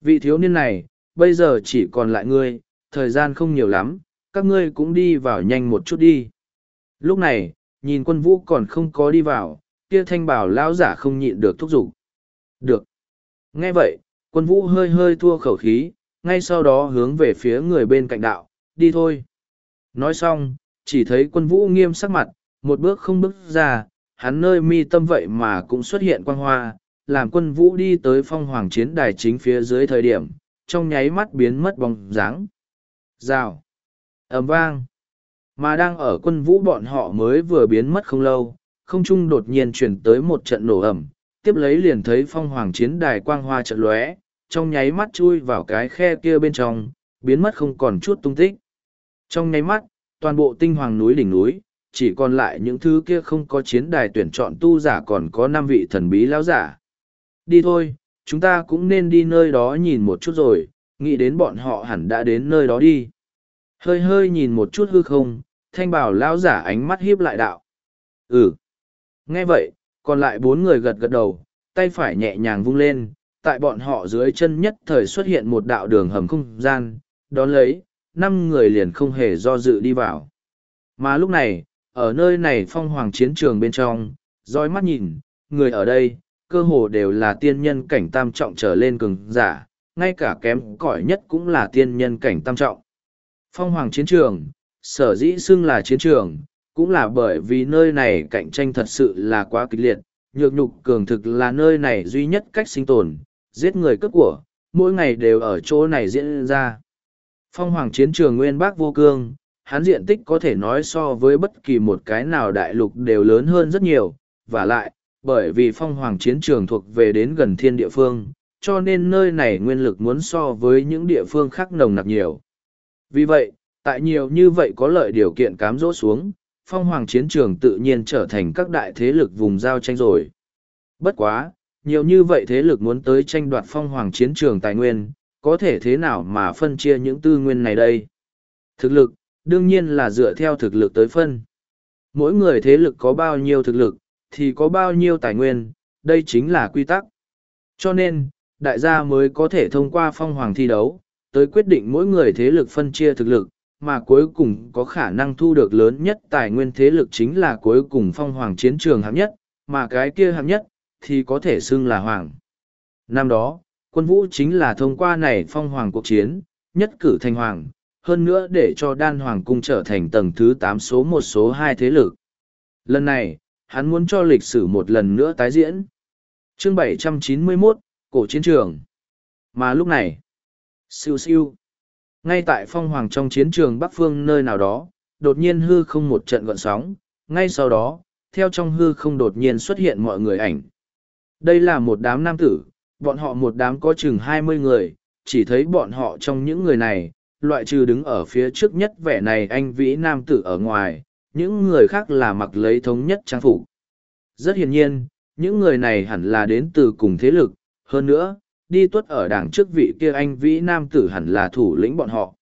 Vị thiếu niên này, bây giờ chỉ còn lại ngươi, thời gian không nhiều lắm, các ngươi cũng đi vào nhanh một chút đi. Lúc này, nhìn quân vũ còn không có đi vào, kia thanh bảo lão giả không nhịn được thúc giục. Được. Nghe vậy, quân vũ hơi hơi thua khẩu khí, ngay sau đó hướng về phía người bên cạnh đạo, đi thôi. Nói xong, chỉ thấy quân vũ nghiêm sắc mặt, một bước không bước ra, hắn nơi mi tâm vậy mà cũng xuất hiện quang hoa, làm quân vũ đi tới phong hoàng chiến đài chính phía dưới thời điểm, trong nháy mắt biến mất bóng dáng. Rào. ầm vang. Mà đang ở quân vũ bọn họ mới vừa biến mất không lâu, không trung đột nhiên chuyển tới một trận nổ ẩm, tiếp lấy liền thấy phong hoàng chiến đài quang hoa trận lóe, trong nháy mắt chui vào cái khe kia bên trong, biến mất không còn chút tung tích. Trong nháy mắt, toàn bộ tinh hoàng núi đỉnh núi, chỉ còn lại những thứ kia không có chiến đài tuyển chọn tu giả còn có năm vị thần bí lão giả. Đi thôi, chúng ta cũng nên đi nơi đó nhìn một chút rồi, nghĩ đến bọn họ hẳn đã đến nơi đó đi. Hơi hơi nhìn một chút hư không, thanh bảo lão giả ánh mắt hiếp lại đạo. Ừ. Nghe vậy, còn lại bốn người gật gật đầu, tay phải nhẹ nhàng vung lên, tại bọn họ dưới chân nhất thời xuất hiện một đạo đường hầm không gian, đón lấy, năm người liền không hề do dự đi vào. Mà lúc này, ở nơi này phong hoàng chiến trường bên trong, dõi mắt nhìn, người ở đây, cơ hồ đều là tiên nhân cảnh tam trọng trở lên cường giả, ngay cả kém cỏi nhất cũng là tiên nhân cảnh tam trọng. Phong hoàng chiến trường, sở dĩ xưng là chiến trường, cũng là bởi vì nơi này cạnh tranh thật sự là quá kịch liệt, nhược nhục cường thực là nơi này duy nhất cách sinh tồn, giết người cướp của, mỗi ngày đều ở chỗ này diễn ra. Phong hoàng chiến trường nguyên bác vô cương, hắn diện tích có thể nói so với bất kỳ một cái nào đại lục đều lớn hơn rất nhiều, và lại, bởi vì phong hoàng chiến trường thuộc về đến gần thiên địa phương, cho nên nơi này nguyên lực muốn so với những địa phương khác nồng nặc nhiều. Vì vậy, tại nhiều như vậy có lợi điều kiện cám dỗ xuống, phong hoàng chiến trường tự nhiên trở thành các đại thế lực vùng giao tranh rồi. Bất quá, nhiều như vậy thế lực muốn tới tranh đoạt phong hoàng chiến trường tài nguyên, có thể thế nào mà phân chia những tư nguyên này đây? Thực lực, đương nhiên là dựa theo thực lực tới phân. Mỗi người thế lực có bao nhiêu thực lực, thì có bao nhiêu tài nguyên, đây chính là quy tắc. Cho nên, đại gia mới có thể thông qua phong hoàng thi đấu, tới quyết định mỗi người thế lực phân chia thực lực, mà cuối cùng có khả năng thu được lớn nhất tài nguyên thế lực chính là cuối cùng phong hoàng chiến trường hạng nhất, mà cái kia hạng nhất, thì có thể xưng là hoàng. Năm đó, quân vũ chính là thông qua này phong hoàng cuộc chiến, nhất cử thành hoàng, hơn nữa để cho đan hoàng cung trở thành tầng thứ tám số một số hai thế lực. Lần này, hắn muốn cho lịch sử một lần nữa tái diễn. Chương 791, Cổ Chiến trường. Mà lúc này, siêu siêu, ngay tại phong hoàng trong chiến trường Bắc Phương nơi nào đó, đột nhiên hư không một trận gọn sóng, ngay sau đó, theo trong hư không đột nhiên xuất hiện mọi người ảnh. Đây là một đám nam tử, bọn họ một đám có chừng hai mươi người, chỉ thấy bọn họ trong những người này, loại trừ đứng ở phía trước nhất vẻ này anh vĩ nam tử ở ngoài, những người khác là mặc lấy thống nhất trang phục. Rất hiển nhiên, những người này hẳn là đến từ cùng thế lực, hơn nữa, đi tuất ở đảng trước vị kia anh vĩ nam tử hẳn là thủ lĩnh bọn họ.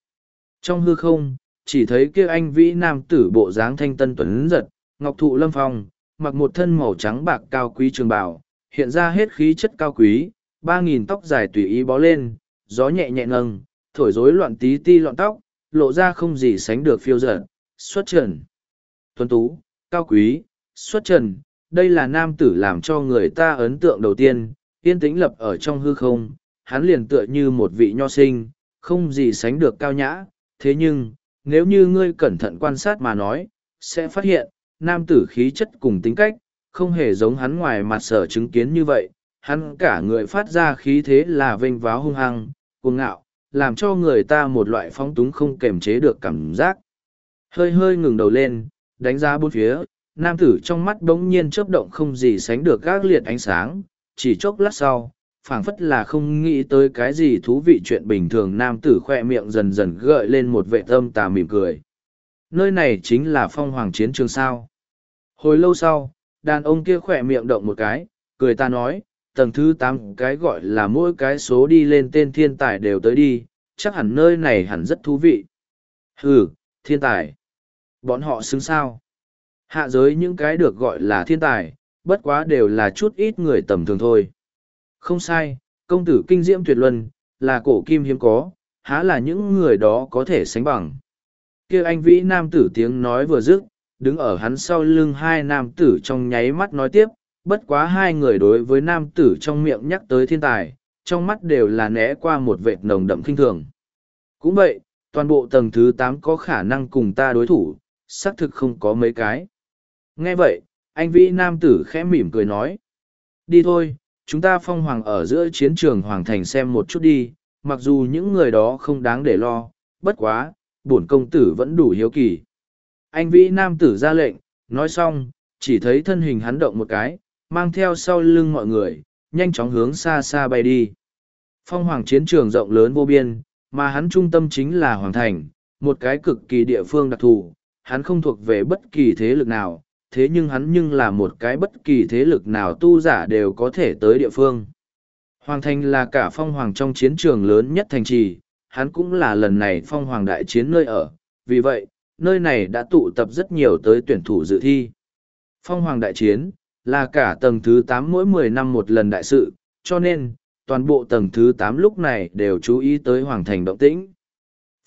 Trong hư không, chỉ thấy kia anh vĩ nam tử bộ dáng thanh tân tuấn giật, ngọc thụ lâm phong, mặc một thân màu trắng bạc cao quý trường bào, hiện ra hết khí chất cao quý, ba nghìn tóc dài tùy ý bó lên, gió nhẹ nhẹ nâng, thổi rối loạn tí ti lọn tóc, lộ ra không gì sánh được phiêu dở, xuất trần. Tuấn tú, cao quý, xuất trần, đây là nam tử làm cho người ta ấn tượng đầu tiên, yên tĩnh lập ở trong hư không, hắn liền tựa như một vị nho sinh, không gì sánh được cao nhã, thế nhưng, nếu như ngươi cẩn thận quan sát mà nói, sẽ phát hiện, nam tử khí chất cùng tính cách, không hề giống hắn ngoài mặt sở chứng kiến như vậy, hắn cả người phát ra khí thế là vênh váo hung hăng, cuồng ngạo, làm cho người ta một loại phóng túng không kềm chế được cảm giác. Hơi hơi ngừng đầu lên, đánh giá bốn phía, nam tử trong mắt bỗng nhiên chớp động không gì sánh được gác liệt ánh sáng, chỉ chốc lát sau, phảng phất là không nghĩ tới cái gì thú vị chuyện bình thường nam tử khoe miệng dần dần gợi lên một vệ tâm tà mỉm cười. Nơi này chính là phong hoàng chiến trường sao. Hồi lâu sau, đàn ông kia khoe miệng động một cái, cười ta nói, tầng thứ tám cái gọi là mỗi cái số đi lên tên thiên tài đều tới đi, chắc hẳn nơi này hẳn rất thú vị. Ừ, thiên tài. Bọn họ xứng sao. Hạ giới những cái được gọi là thiên tài, bất quá đều là chút ít người tầm thường thôi. Không sai, công tử kinh diễm tuyệt luân, là cổ kim hiếm có, há là những người đó có thể sánh bằng. kia anh vĩ nam tử tiếng nói vừa dứt, đứng ở hắn sau lưng hai nam tử trong nháy mắt nói tiếp, bất quá hai người đối với nam tử trong miệng nhắc tới thiên tài, trong mắt đều là né qua một vệt nồng đậm kinh thường. Cũng vậy, toàn bộ tầng thứ tám có khả năng cùng ta đối thủ, xác thực không có mấy cái. Nghe vậy, anh vĩ nam tử khẽ mỉm cười nói. Đi thôi, chúng ta phong hoàng ở giữa chiến trường hoàng thành xem một chút đi, mặc dù những người đó không đáng để lo, bất quá, bổn công tử vẫn đủ hiếu kỳ. Anh vĩ nam tử ra lệnh, nói xong, chỉ thấy thân hình hắn động một cái, mang theo sau lưng mọi người, nhanh chóng hướng xa xa bay đi. Phong hoàng chiến trường rộng lớn vô biên, mà hắn trung tâm chính là Hoàng Thành, một cái cực kỳ địa phương đặc thù, hắn không thuộc về bất kỳ thế lực nào, thế nhưng hắn nhưng là một cái bất kỳ thế lực nào tu giả đều có thể tới địa phương. Hoàng Thành là cả phong hoàng trong chiến trường lớn nhất thành trì, hắn cũng là lần này phong hoàng đại chiến nơi ở, vì vậy, nơi này đã tụ tập rất nhiều tới tuyển thủ dự thi. Phong hoàng đại chiến, là cả tầng thứ tám mỗi mười năm một lần đại sự, cho nên, toàn bộ tầng thứ tám lúc này đều chú ý tới hoàng thành động tĩnh.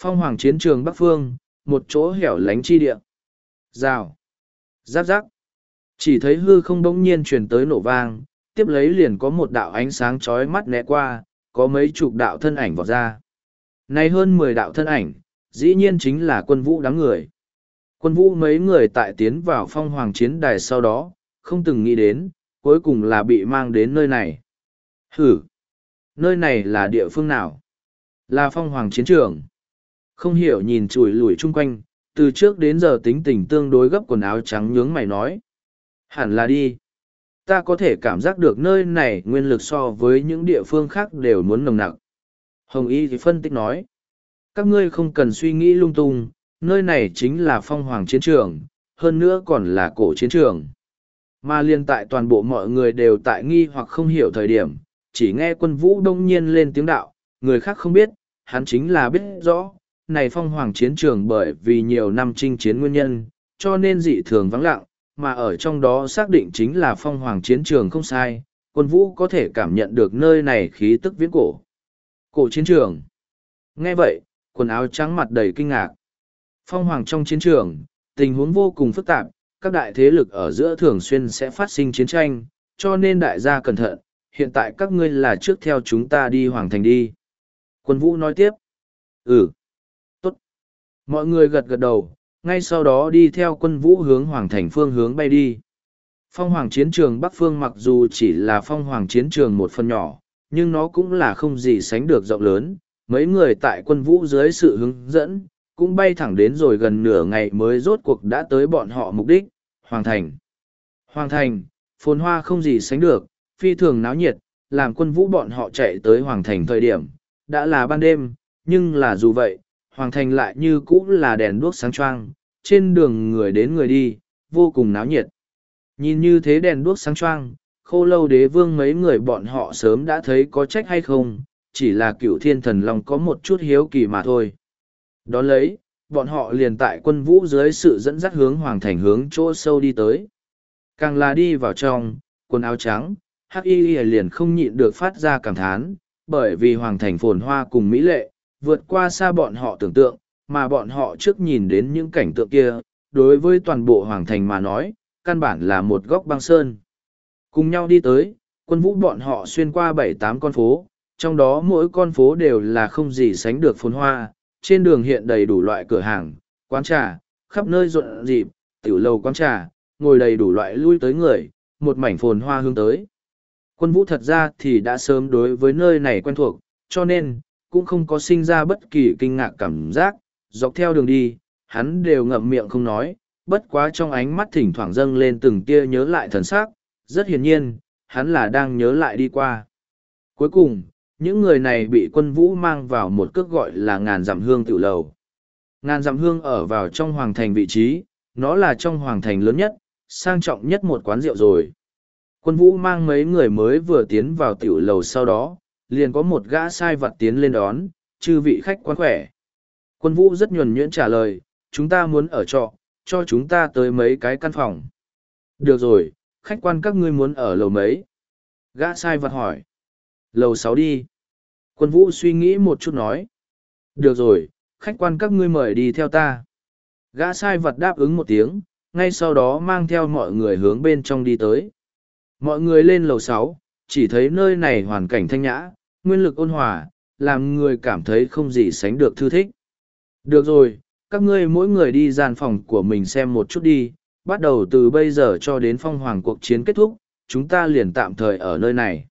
Phong hoàng chiến trường Bắc Phương, một chỗ hẻo lánh chi địa. Rào. Giáp giáp. Chỉ thấy hư không bỗng nhiên truyền tới nổ vang, tiếp lấy liền có một đạo ánh sáng chói mắt né qua, có mấy chục đạo thân ảnh vọt ra. Này hơn mười đạo thân ảnh, dĩ nhiên chính là quân vũ đám người. Quân vũ mấy người tại tiến vào phong hoàng chiến đài sau đó, không từng nghĩ đến, cuối cùng là bị mang đến nơi này. Hử! Nơi này là địa phương nào? Là phong hoàng chiến trường. Không hiểu nhìn chùi lùi chung quanh, từ trước đến giờ tính tình tương đối gấp quần áo trắng nhướng mày nói. Hẳn là đi. Ta có thể cảm giác được nơi này nguyên lực so với những địa phương khác đều muốn nồng nặc. Hồng Y thì phân tích nói. Các ngươi không cần suy nghĩ lung tung, nơi này chính là phong hoàng chiến trường, hơn nữa còn là cổ chiến trường. Mà liên tại toàn bộ mọi người đều tại nghi hoặc không hiểu thời điểm, chỉ nghe quân vũ đông nhiên lên tiếng đạo, người khác không biết, hắn chính là biết rõ, này phong hoàng chiến trường bởi vì nhiều năm chinh chiến nguyên nhân, cho nên dị thường vắng lặng, mà ở trong đó xác định chính là phong hoàng chiến trường không sai, quân vũ có thể cảm nhận được nơi này khí tức viễn cổ. Cổ chiến trường. Nghe vậy, quần áo trắng mặt đầy kinh ngạc. Phong hoàng trong chiến trường, tình huống vô cùng phức tạp, các đại thế lực ở giữa thường xuyên sẽ phát sinh chiến tranh, cho nên đại gia cẩn thận, hiện tại các ngươi là trước theo chúng ta đi hoàng thành đi. Quân vũ nói tiếp. Ừ. Mọi người gật gật đầu, ngay sau đó đi theo quân vũ hướng hoàng thành phương hướng bay đi. Phong hoàng chiến trường Bắc Phương mặc dù chỉ là phong hoàng chiến trường một phần nhỏ, nhưng nó cũng là không gì sánh được rộng lớn. Mấy người tại quân vũ dưới sự hướng dẫn, cũng bay thẳng đến rồi gần nửa ngày mới rốt cuộc đã tới bọn họ mục đích, Hoàng Thành. Hoàng Thành, phồn hoa không gì sánh được, phi thường náo nhiệt, làm quân vũ bọn họ chạy tới Hoàng Thành thời điểm, đã là ban đêm, nhưng là dù vậy, Hoàng Thành lại như cũ là đèn đuốc sáng choang, trên đường người đến người đi, vô cùng náo nhiệt. Nhìn như thế đèn đuốc sáng choang, khô lâu đế vương mấy người bọn họ sớm đã thấy có trách hay không, chỉ là cựu thiên thần long có một chút hiếu kỳ mà thôi. Đón lấy, bọn họ liền tại quân vũ dưới sự dẫn dắt hướng hoàng thành hướng chỗ sâu đi tới. Càng là đi vào trong, quần áo trắng, hắc y liền không nhịn được phát ra cảm thán, bởi vì hoàng thành phồn hoa cùng mỹ lệ, vượt qua xa bọn họ tưởng tượng, mà bọn họ trước nhìn đến những cảnh tượng kia, đối với toàn bộ hoàng thành mà nói, căn bản là một góc băng sơn. Cùng nhau đi tới, quân vũ bọn họ xuyên qua bảy tám con phố, trong đó mỗi con phố đều là không gì sánh được phồn hoa, trên đường hiện đầy đủ loại cửa hàng, quán trà, khắp nơi rộn rịp, tiểu lầu quán trà, ngồi đầy đủ loại lui tới người, một mảnh phồn hoa hướng tới. Quân vũ thật ra thì đã sớm đối với nơi này quen thuộc, cho nên, cũng không có sinh ra bất kỳ kinh ngạc cảm giác, dọc theo đường đi, hắn đều ngậm miệng không nói, bất quá trong ánh mắt thỉnh thoảng dâng lên từng tia nhớ lại thần sắc, rất hiển nhiên, hắn là đang nhớ lại đi qua. Cuối cùng, những người này bị quân vũ mang vào một cước gọi là ngàn dặm hương tiểu lầu. Ngàn dặm hương ở vào trong hoàng thành vị trí, nó là trong hoàng thành lớn nhất, sang trọng nhất một quán rượu rồi. Quân vũ mang mấy người mới vừa tiến vào tiểu lầu sau đó, liền có một gã sai vật tiến lên đón, chư vị khách quan khỏe. Quân vũ rất nhuần nhuyễn trả lời, chúng ta muốn ở trọ, cho chúng ta tới mấy cái căn phòng. Được rồi, khách quan các ngươi muốn ở lầu mấy? Gã sai vật hỏi lầu sáu đi quân vũ suy nghĩ một chút nói được rồi khách quan các ngươi mời đi theo ta gã sai vật đáp ứng một tiếng ngay sau đó mang theo mọi người hướng bên trong đi tới. Mọi người lên lầu sáu, chỉ thấy nơi này hoàn cảnh thanh nhã, nguyên lực ôn hòa, làm người cảm thấy không gì sánh được thư thích. Được rồi, các ngươi mỗi người đi gian phòng của mình xem một chút đi, bắt đầu từ bây giờ cho đến phong hoàng cuộc chiến kết thúc, chúng ta liền tạm thời ở nơi này.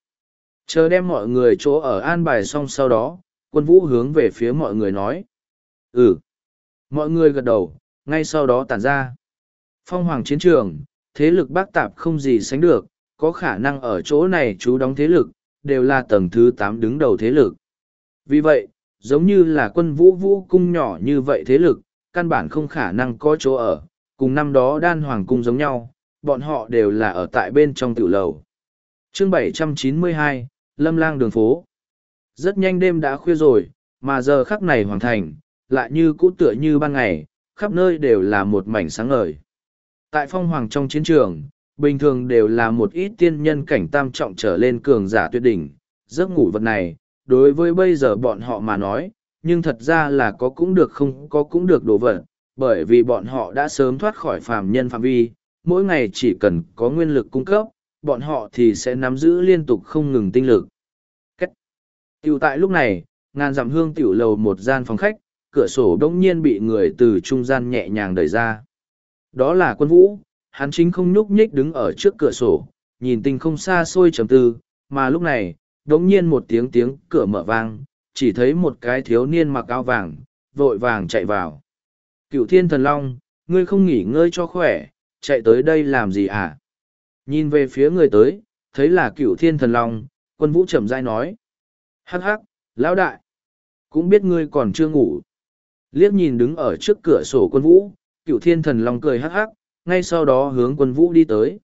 Chờ đem mọi người chỗ ở an bài xong sau đó, quân vũ hướng về phía mọi người nói. Ừ. Mọi người gật đầu, ngay sau đó tản ra. Phong hoàng chiến trường, thế lực bác tạp không gì sánh được, có khả năng ở chỗ này chú đóng thế lực, đều là tầng thứ tám đứng đầu thế lực. Vì vậy, giống như là quân vũ vũ cung nhỏ như vậy thế lực, căn bản không khả năng có chỗ ở, cùng năm đó đan hoàng cung giống nhau, bọn họ đều là ở tại bên trong tiểu lầu. Chương 792, Lâm lang đường phố. Rất nhanh đêm đã khuya rồi, mà giờ khắc này hoàn thành, lại như cũ tựa như ban ngày, khắp nơi đều là một mảnh sáng ngời. Tại phong hoàng trong chiến trường, bình thường đều là một ít tiên nhân cảnh tam trọng trở lên cường giả tuyệt đỉnh, giấc ngủ vật này, đối với bây giờ bọn họ mà nói, nhưng thật ra là có cũng được không có cũng được đồ vật, bởi vì bọn họ đã sớm thoát khỏi phàm nhân phạm vi, mỗi ngày chỉ cần có nguyên lực cung cấp, bọn họ thì sẽ nắm giữ liên tục không ngừng tinh lực. Cách. Tiểu tại lúc này, ngàn dặm hương tiểu lầu một gian phòng khách, cửa sổ đông nhiên bị người từ trung gian nhẹ nhàng đẩy ra. Đó là quân vũ, hắn chính không nhúc nhích đứng ở trước cửa sổ, nhìn tình không xa xôi trầm tư, mà lúc này, đống nhiên một tiếng tiếng cửa mở vang, chỉ thấy một cái thiếu niên mặc áo vàng, vội vàng chạy vào. Cựu thiên thần long, ngươi không nghỉ ngơi cho khỏe, chạy tới đây làm gì à? Nhìn về phía người tới, thấy là cựu thiên thần long, quân vũ chậm rãi nói. Hắc hắc, lão đại, cũng biết ngươi còn chưa ngủ. Liếc nhìn đứng ở trước cửa sổ quân vũ, cựu thiên thần long cười hắc hắc, ngay sau đó hướng quân vũ đi tới.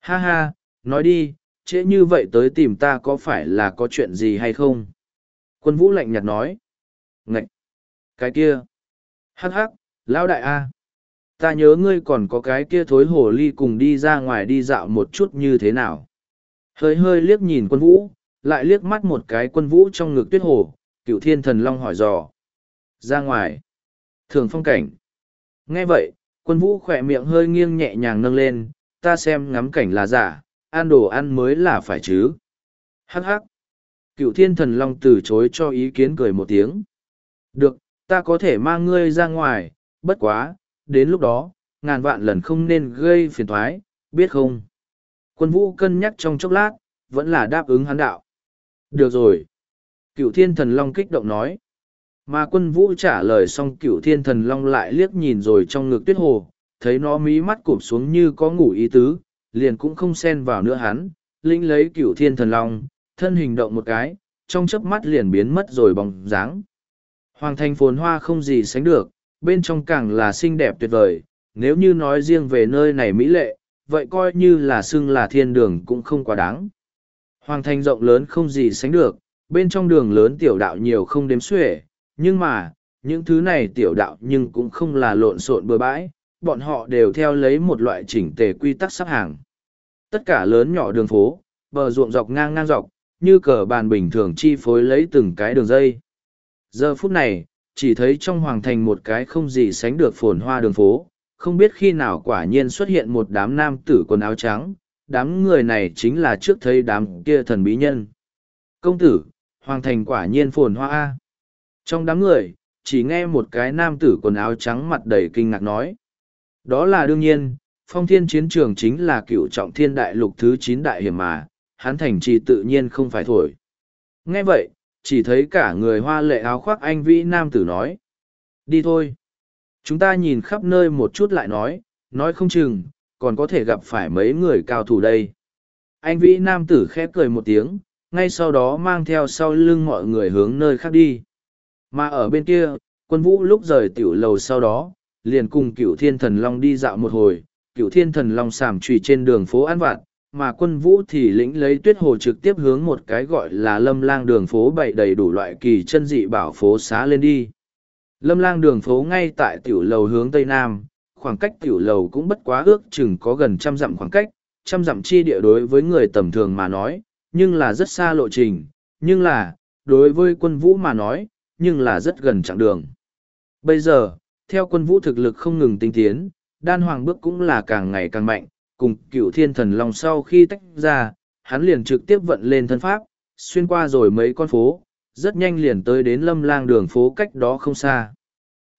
Ha ha, nói đi, trễ như vậy tới tìm ta có phải là có chuyện gì hay không? Quân vũ lạnh nhạt nói. Ngậy! Cái kia! Hắc hắc, lão đại A! Ta nhớ ngươi còn có cái kia thối hồ ly cùng đi ra ngoài đi dạo một chút như thế nào? Hơi hơi liếc nhìn quân vũ, lại liếc mắt một cái quân vũ trong ngực tuyết hồ, cựu thiên thần long hỏi dò. Ra ngoài! Thường phong cảnh! Nghe vậy, quân vũ khỏe miệng hơi nghiêng nhẹ nhàng nâng lên, ta xem ngắm cảnh là giả, ăn đồ ăn mới là phải chứ. Hắc hắc! cựu thiên thần long từ chối cho ý kiến cười một tiếng. Được ta có thể mang ngươi ra ngoài bất quá đến lúc đó ngàn vạn lần không nên gây phiền thoái biết không? Quân vũ cân nhắc trong chốc lát vẫn là đáp ứng hắn đạo. Được rồi. Cựu thiên thần long kích động nói mà quân vũ trả lời xong cửu thiên thần long lại liếc nhìn rồi trong ngực tuyết hồ thấy nó mí mắt cụp xuống như có ngủ ý tứ liền cũng không xen vào nữa hắn linh lấy cửu thiên thần long thân hình động một cái, trong chớp mắt liền biến mất rồi bóng dáng. Hoàng thành phồn hoa không gì sánh được, bên trong càng là xinh đẹp tuyệt vời, nếu như nói riêng về nơi này mỹ lệ, vậy coi như là xưng là thiên đường cũng không quá đáng. Hoàng thành rộng lớn không gì sánh được, bên trong đường lớn tiểu đạo nhiều không đếm xuể, nhưng mà, những thứ này tiểu đạo nhưng cũng không là lộn xộn bừa bãi, bọn họ đều theo lấy một loại chỉnh tề quy tắc sắp hàng. Tất cả lớn nhỏ đường phố, bờ ruộng dọc ngang ngang dọc, như cờ bàn bình thường chi phối lấy từng cái đường dây. Giờ phút này, chỉ thấy trong hoàng thành một cái không gì sánh được phồn hoa đường phố, không biết khi nào quả nhiên xuất hiện một đám nam tử quần áo trắng, đám người này chính là trước thấy đám kia thần bí nhân. Công tử, hoàng thành quả nhiên phồn hoa A. Trong đám người, chỉ nghe một cái nam tử quần áo trắng mặt đầy kinh ngạc nói. Đó là đương nhiên, phong thiên chiến trường chính là cựu trọng thiên đại lục thứ chín đại hiểm mà, hắn thành trì tự nhiên không phải thổi. Nghe vậy, chỉ thấy cả người hoa lệ áo khoác anh vĩ nam tử nói. Đi thôi. Chúng ta nhìn khắp nơi một chút lại nói, nói không chừng, còn có thể gặp phải mấy người cao thủ đây. Anh vĩ nam tử khép cười một tiếng, ngay sau đó mang theo sau lưng mọi người hướng nơi khác đi. Mà ở bên kia, quân vũ lúc rời tiểu lầu sau đó, liền cùng cựu thiên thần long đi dạo một hồi, cựu thiên thần long sàm trùy trên đường phố An Vạn, mà quân vũ thì lĩnh lấy tuyết hồ trực tiếp hướng một cái gọi là lâm lang đường phố bày đầy đủ loại kỳ chân dị bảo phố xá lên đi. Lâm lang đường phố ngay tại tiểu lầu hướng tây nam, khoảng cách tiểu lầu cũng bất quá ước chừng có gần trăm dặm khoảng cách, trăm dặm chi địa đối với người tầm thường mà nói, nhưng là rất xa lộ trình, nhưng là, đối với quân vũ mà nói, nhưng là rất gần chặng đường. Bây giờ, theo quân vũ thực lực không ngừng tinh tiến, đan hoàng bước cũng là càng ngày càng mạnh, cùng cựu thiên thần long sau khi tách ra, hắn liền trực tiếp vận lên thân pháp, xuyên qua rồi mấy con phố, rất nhanh liền tới đến lâm lang đường phố cách đó không xa.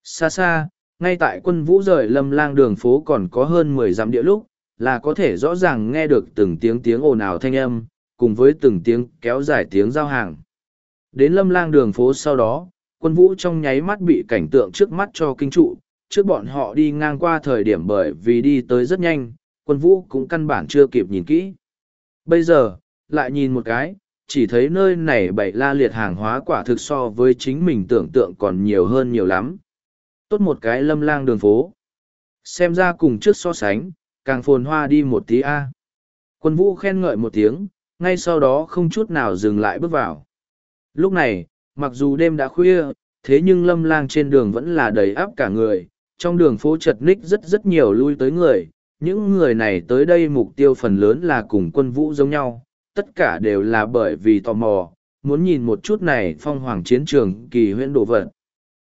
Xa xa, ngay tại quân vũ rời lâm lang đường phố còn có hơn mười dặm địa lúc, là có thể rõ ràng nghe được từng tiếng tiếng ồn ào thanh âm, cùng với từng tiếng kéo dài tiếng giao hàng. Đến lâm lang đường phố sau đó, quân vũ trong nháy mắt bị cảnh tượng trước mắt cho kinh trụ, trước bọn họ đi ngang qua thời điểm bởi vì đi tới rất nhanh, quân vũ cũng căn bản chưa kịp nhìn kỹ. Bây giờ, lại nhìn một cái, chỉ thấy nơi này bày la liệt hàng hóa quả thực so với chính mình tưởng tượng còn nhiều hơn nhiều lắm. Tốt một cái lâm lang đường phố. Xem ra cùng trước so sánh, càng phồn hoa đi một tí a. Quân vũ khen ngợi một tiếng, ngay sau đó không chút nào dừng lại bước vào. Lúc này, mặc dù đêm đã khuya, thế nhưng lâm lang trên đường vẫn là đầy áp cả người, trong đường phố chật ních rất rất nhiều lui tới người, những người này tới đây mục tiêu phần lớn là cùng quân vũ giống nhau, tất cả đều là bởi vì tò mò, muốn nhìn một chút này phong hoàng chiến trường kỳ huyễn đồ vật.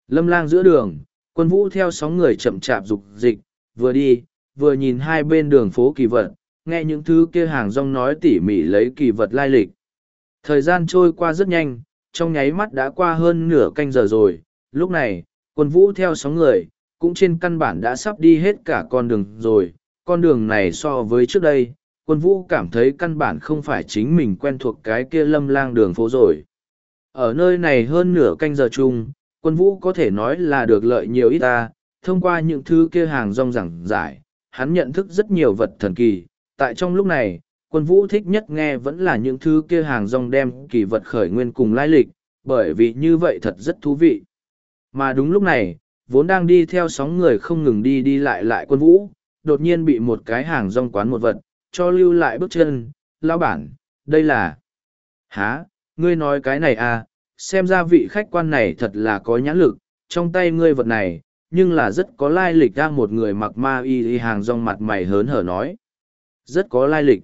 Lâm lang giữa đường, quân vũ theo sóng người chậm chạp dục dịch, vừa đi, vừa nhìn hai bên đường phố kỳ vật, nghe những thứ kia hàng rong nói tỉ mỉ lấy kỳ vật lai lịch. Thời gian trôi qua rất nhanh, trong nháy mắt đã qua hơn nửa canh giờ rồi, lúc này, quân vũ theo sóng người, cũng trên căn bản đã sắp đi hết cả con đường rồi, con đường này so với trước đây, quân vũ cảm thấy căn bản không phải chính mình quen thuộc cái kia lâm lang đường phố rồi. Ở nơi này hơn nửa canh giờ chung, quân vũ có thể nói là được lợi nhiều ít ta, thông qua những thứ kia hàng rong rằng giải, hắn nhận thức rất nhiều vật thần kỳ. Tại trong lúc này, quân vũ thích nhất nghe vẫn là những thứ kia hàng rong đem kỳ vật khởi nguyên cùng lai lịch, bởi vì như vậy thật rất thú vị. Mà đúng lúc này, vốn đang đi theo sóng người không ngừng đi đi lại lại quân vũ, đột nhiên bị một cái hàng rong quán một vật, cho lưu lại bước chân, lão bản, đây là... Hả, ngươi nói cái này à, xem ra vị khách quan này thật là có nhãn lực, trong tay ngươi vật này, nhưng là rất có lai lịch ra một người mặc ma y y hàng rong mặt mày hớn hở nói. Rất có lai lịch.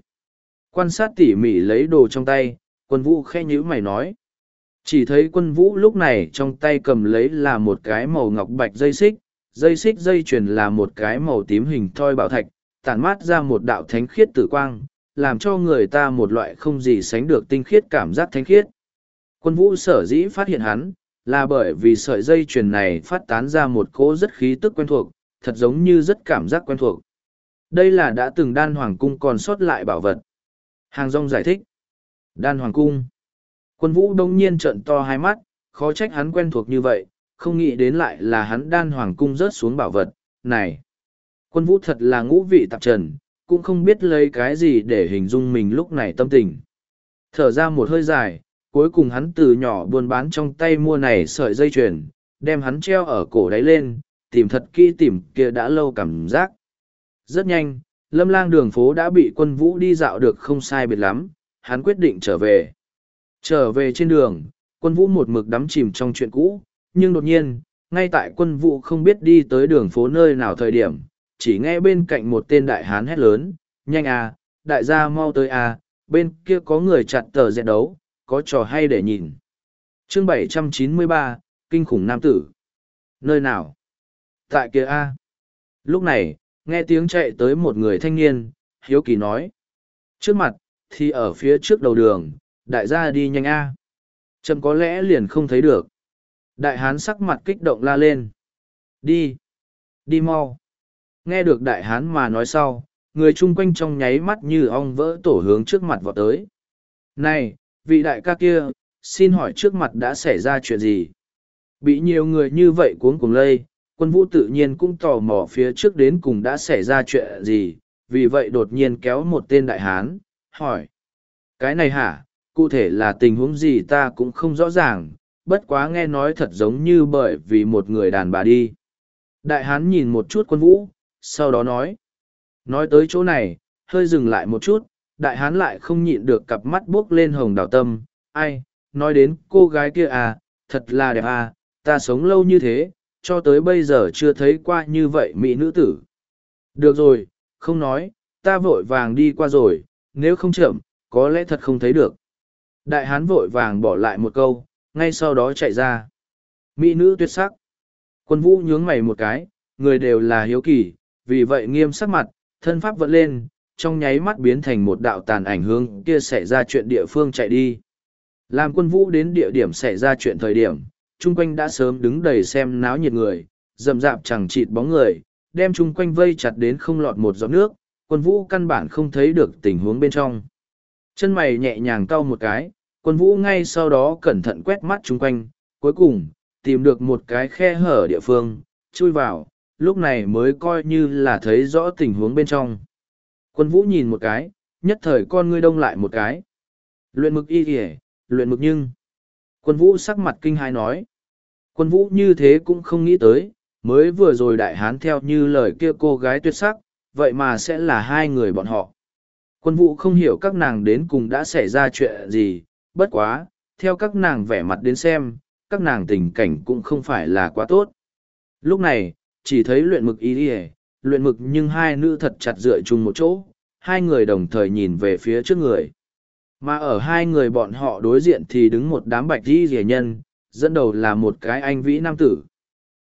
Quan sát tỉ mỉ lấy đồ trong tay, quân vũ khe nhữ mày nói. Chỉ thấy quân vũ lúc này trong tay cầm lấy là một cái màu ngọc bạch dây xích, dây xích dây chuyền là một cái màu tím hình thoi bảo thạch, tản mát ra một đạo thánh khiết tử quang, làm cho người ta một loại không gì sánh được tinh khiết cảm giác thánh khiết. Quân vũ sở dĩ phát hiện hắn, là bởi vì sợi dây chuyền này phát tán ra một cỗ rất khí tức quen thuộc, thật giống như rất cảm giác quen thuộc. Đây là đã từng đan hoàng cung còn sót lại bảo vật. Hàng rong giải thích. Đan hoàng cung. Quân vũ đông nhiên trợn to hai mắt, khó trách hắn quen thuộc như vậy, không nghĩ đến lại là hắn đan hoàng cung rớt xuống bảo vật. Này! Quân vũ thật là ngũ vị tạp trần, cũng không biết lấy cái gì để hình dung mình lúc này tâm tình. Thở ra một hơi dài, cuối cùng hắn từ nhỏ buôn bán trong tay mua này sợi dây chuyền, đem hắn treo ở cổ đáy lên, tìm thật kỹ tìm kia đã lâu cảm giác. Rất nhanh, lâm lang đường phố đã bị quân vũ đi dạo được không sai biệt lắm, hắn quyết định trở về. Trở về trên đường, quân vũ một mực đắm chìm trong chuyện cũ, nhưng đột nhiên, ngay tại quân vũ không biết đi tới đường phố nơi nào thời điểm, chỉ nghe bên cạnh một tên đại hán hét lớn, nhanh à, đại gia mau tới à, bên kia có người chặn tờ dẹt đấu, có trò hay để nhìn. Chương 793, Kinh khủng nam tử. Nơi nào? Tại kia a. Lúc này, nghe tiếng chạy tới một người thanh niên, hiếu kỳ nói. Trước mặt, thì ở phía trước đầu đường, đại gia đi nhanh a. À. Chậm có lẽ liền không thấy được. Đại hán sắc mặt kích động la lên. Đi. Đi mau. Nghe được đại hán mà nói sau, người chung quanh trong nháy mắt như ong vỡ tổ hướng trước mặt vọt tới. Này, vị đại ca kia, xin hỏi trước mặt đã xảy ra chuyện gì? Bị nhiều người như vậy cuống cùng lây, quân vũ tự nhiên cũng tò mò phía trước đến cùng đã xảy ra chuyện gì, vì vậy đột nhiên kéo một tên đại hán, hỏi. Cái này hả, cụ thể là tình huống gì ta cũng không rõ ràng, bất quá nghe nói thật giống như bởi vì một người đàn bà đi. Đại hán nhìn một chút quân vũ, sau đó nói. Nói tới chỗ này, hơi dừng lại một chút, đại hán lại không nhịn được cặp mắt buốc lên hồng đào tâm. Ai, nói đến cô gái kia à, thật là đẹp à, ta sống lâu như thế, cho tới bây giờ chưa thấy qua như vậy mỹ nữ tử. Được rồi, không nói, ta vội vàng đi qua rồi, nếu không chậm, có lẽ thật không thấy được. Đại hán vội vàng bỏ lại một câu, ngay sau đó chạy ra. Mỹ nữ tuyệt sắc. Quân vũ nhướng mày một cái, người đều là hiếu kỳ, vì vậy nghiêm sắc mặt, thân pháp vận lên, trong nháy mắt biến thành một đạo tàn ảnh hướng kia xảy ra chuyện địa phương chạy đi. Làm quân vũ đến địa điểm xảy ra chuyện thời điểm, chung quanh đã sớm đứng đầy xem náo nhiệt người, rầm rạp chẳng chịt bóng người, đem chung quanh vây chặt đến không lọt một giọt nước, quân vũ căn bản không thấy được tình huống bên trong. Chân mày nhẹ nhàng cau một cái, quân vũ ngay sau đó cẩn thận quét mắt chung quanh, cuối cùng, tìm được một cái khe hở địa phương, chui vào, lúc này mới coi như là thấy rõ tình huống bên trong. Quân vũ nhìn một cái, nhất thời con ngươi đông lại một cái. Luyện mực y kìa, luyện mực nhưng. Quân vũ sắc mặt kinh hãi nói. Quân vũ như thế cũng không nghĩ tới, mới vừa rồi đại hán theo như lời kia cô gái tuyệt sắc, vậy mà sẽ là hai người bọn họ. Quân vũ không hiểu các nàng đến cùng đã xảy ra chuyện gì, bất quá, theo các nàng vẻ mặt đến xem, các nàng tình cảnh cũng không phải là quá tốt. Lúc này, chỉ thấy luyện mực y đi luyện mực nhưng hai nữ thật chặt dựa chung một chỗ, hai người đồng thời nhìn về phía trước người. Mà ở hai người bọn họ đối diện thì đứng một đám bạch y rẻ nhân, dẫn đầu là một cái anh vĩ nam tử.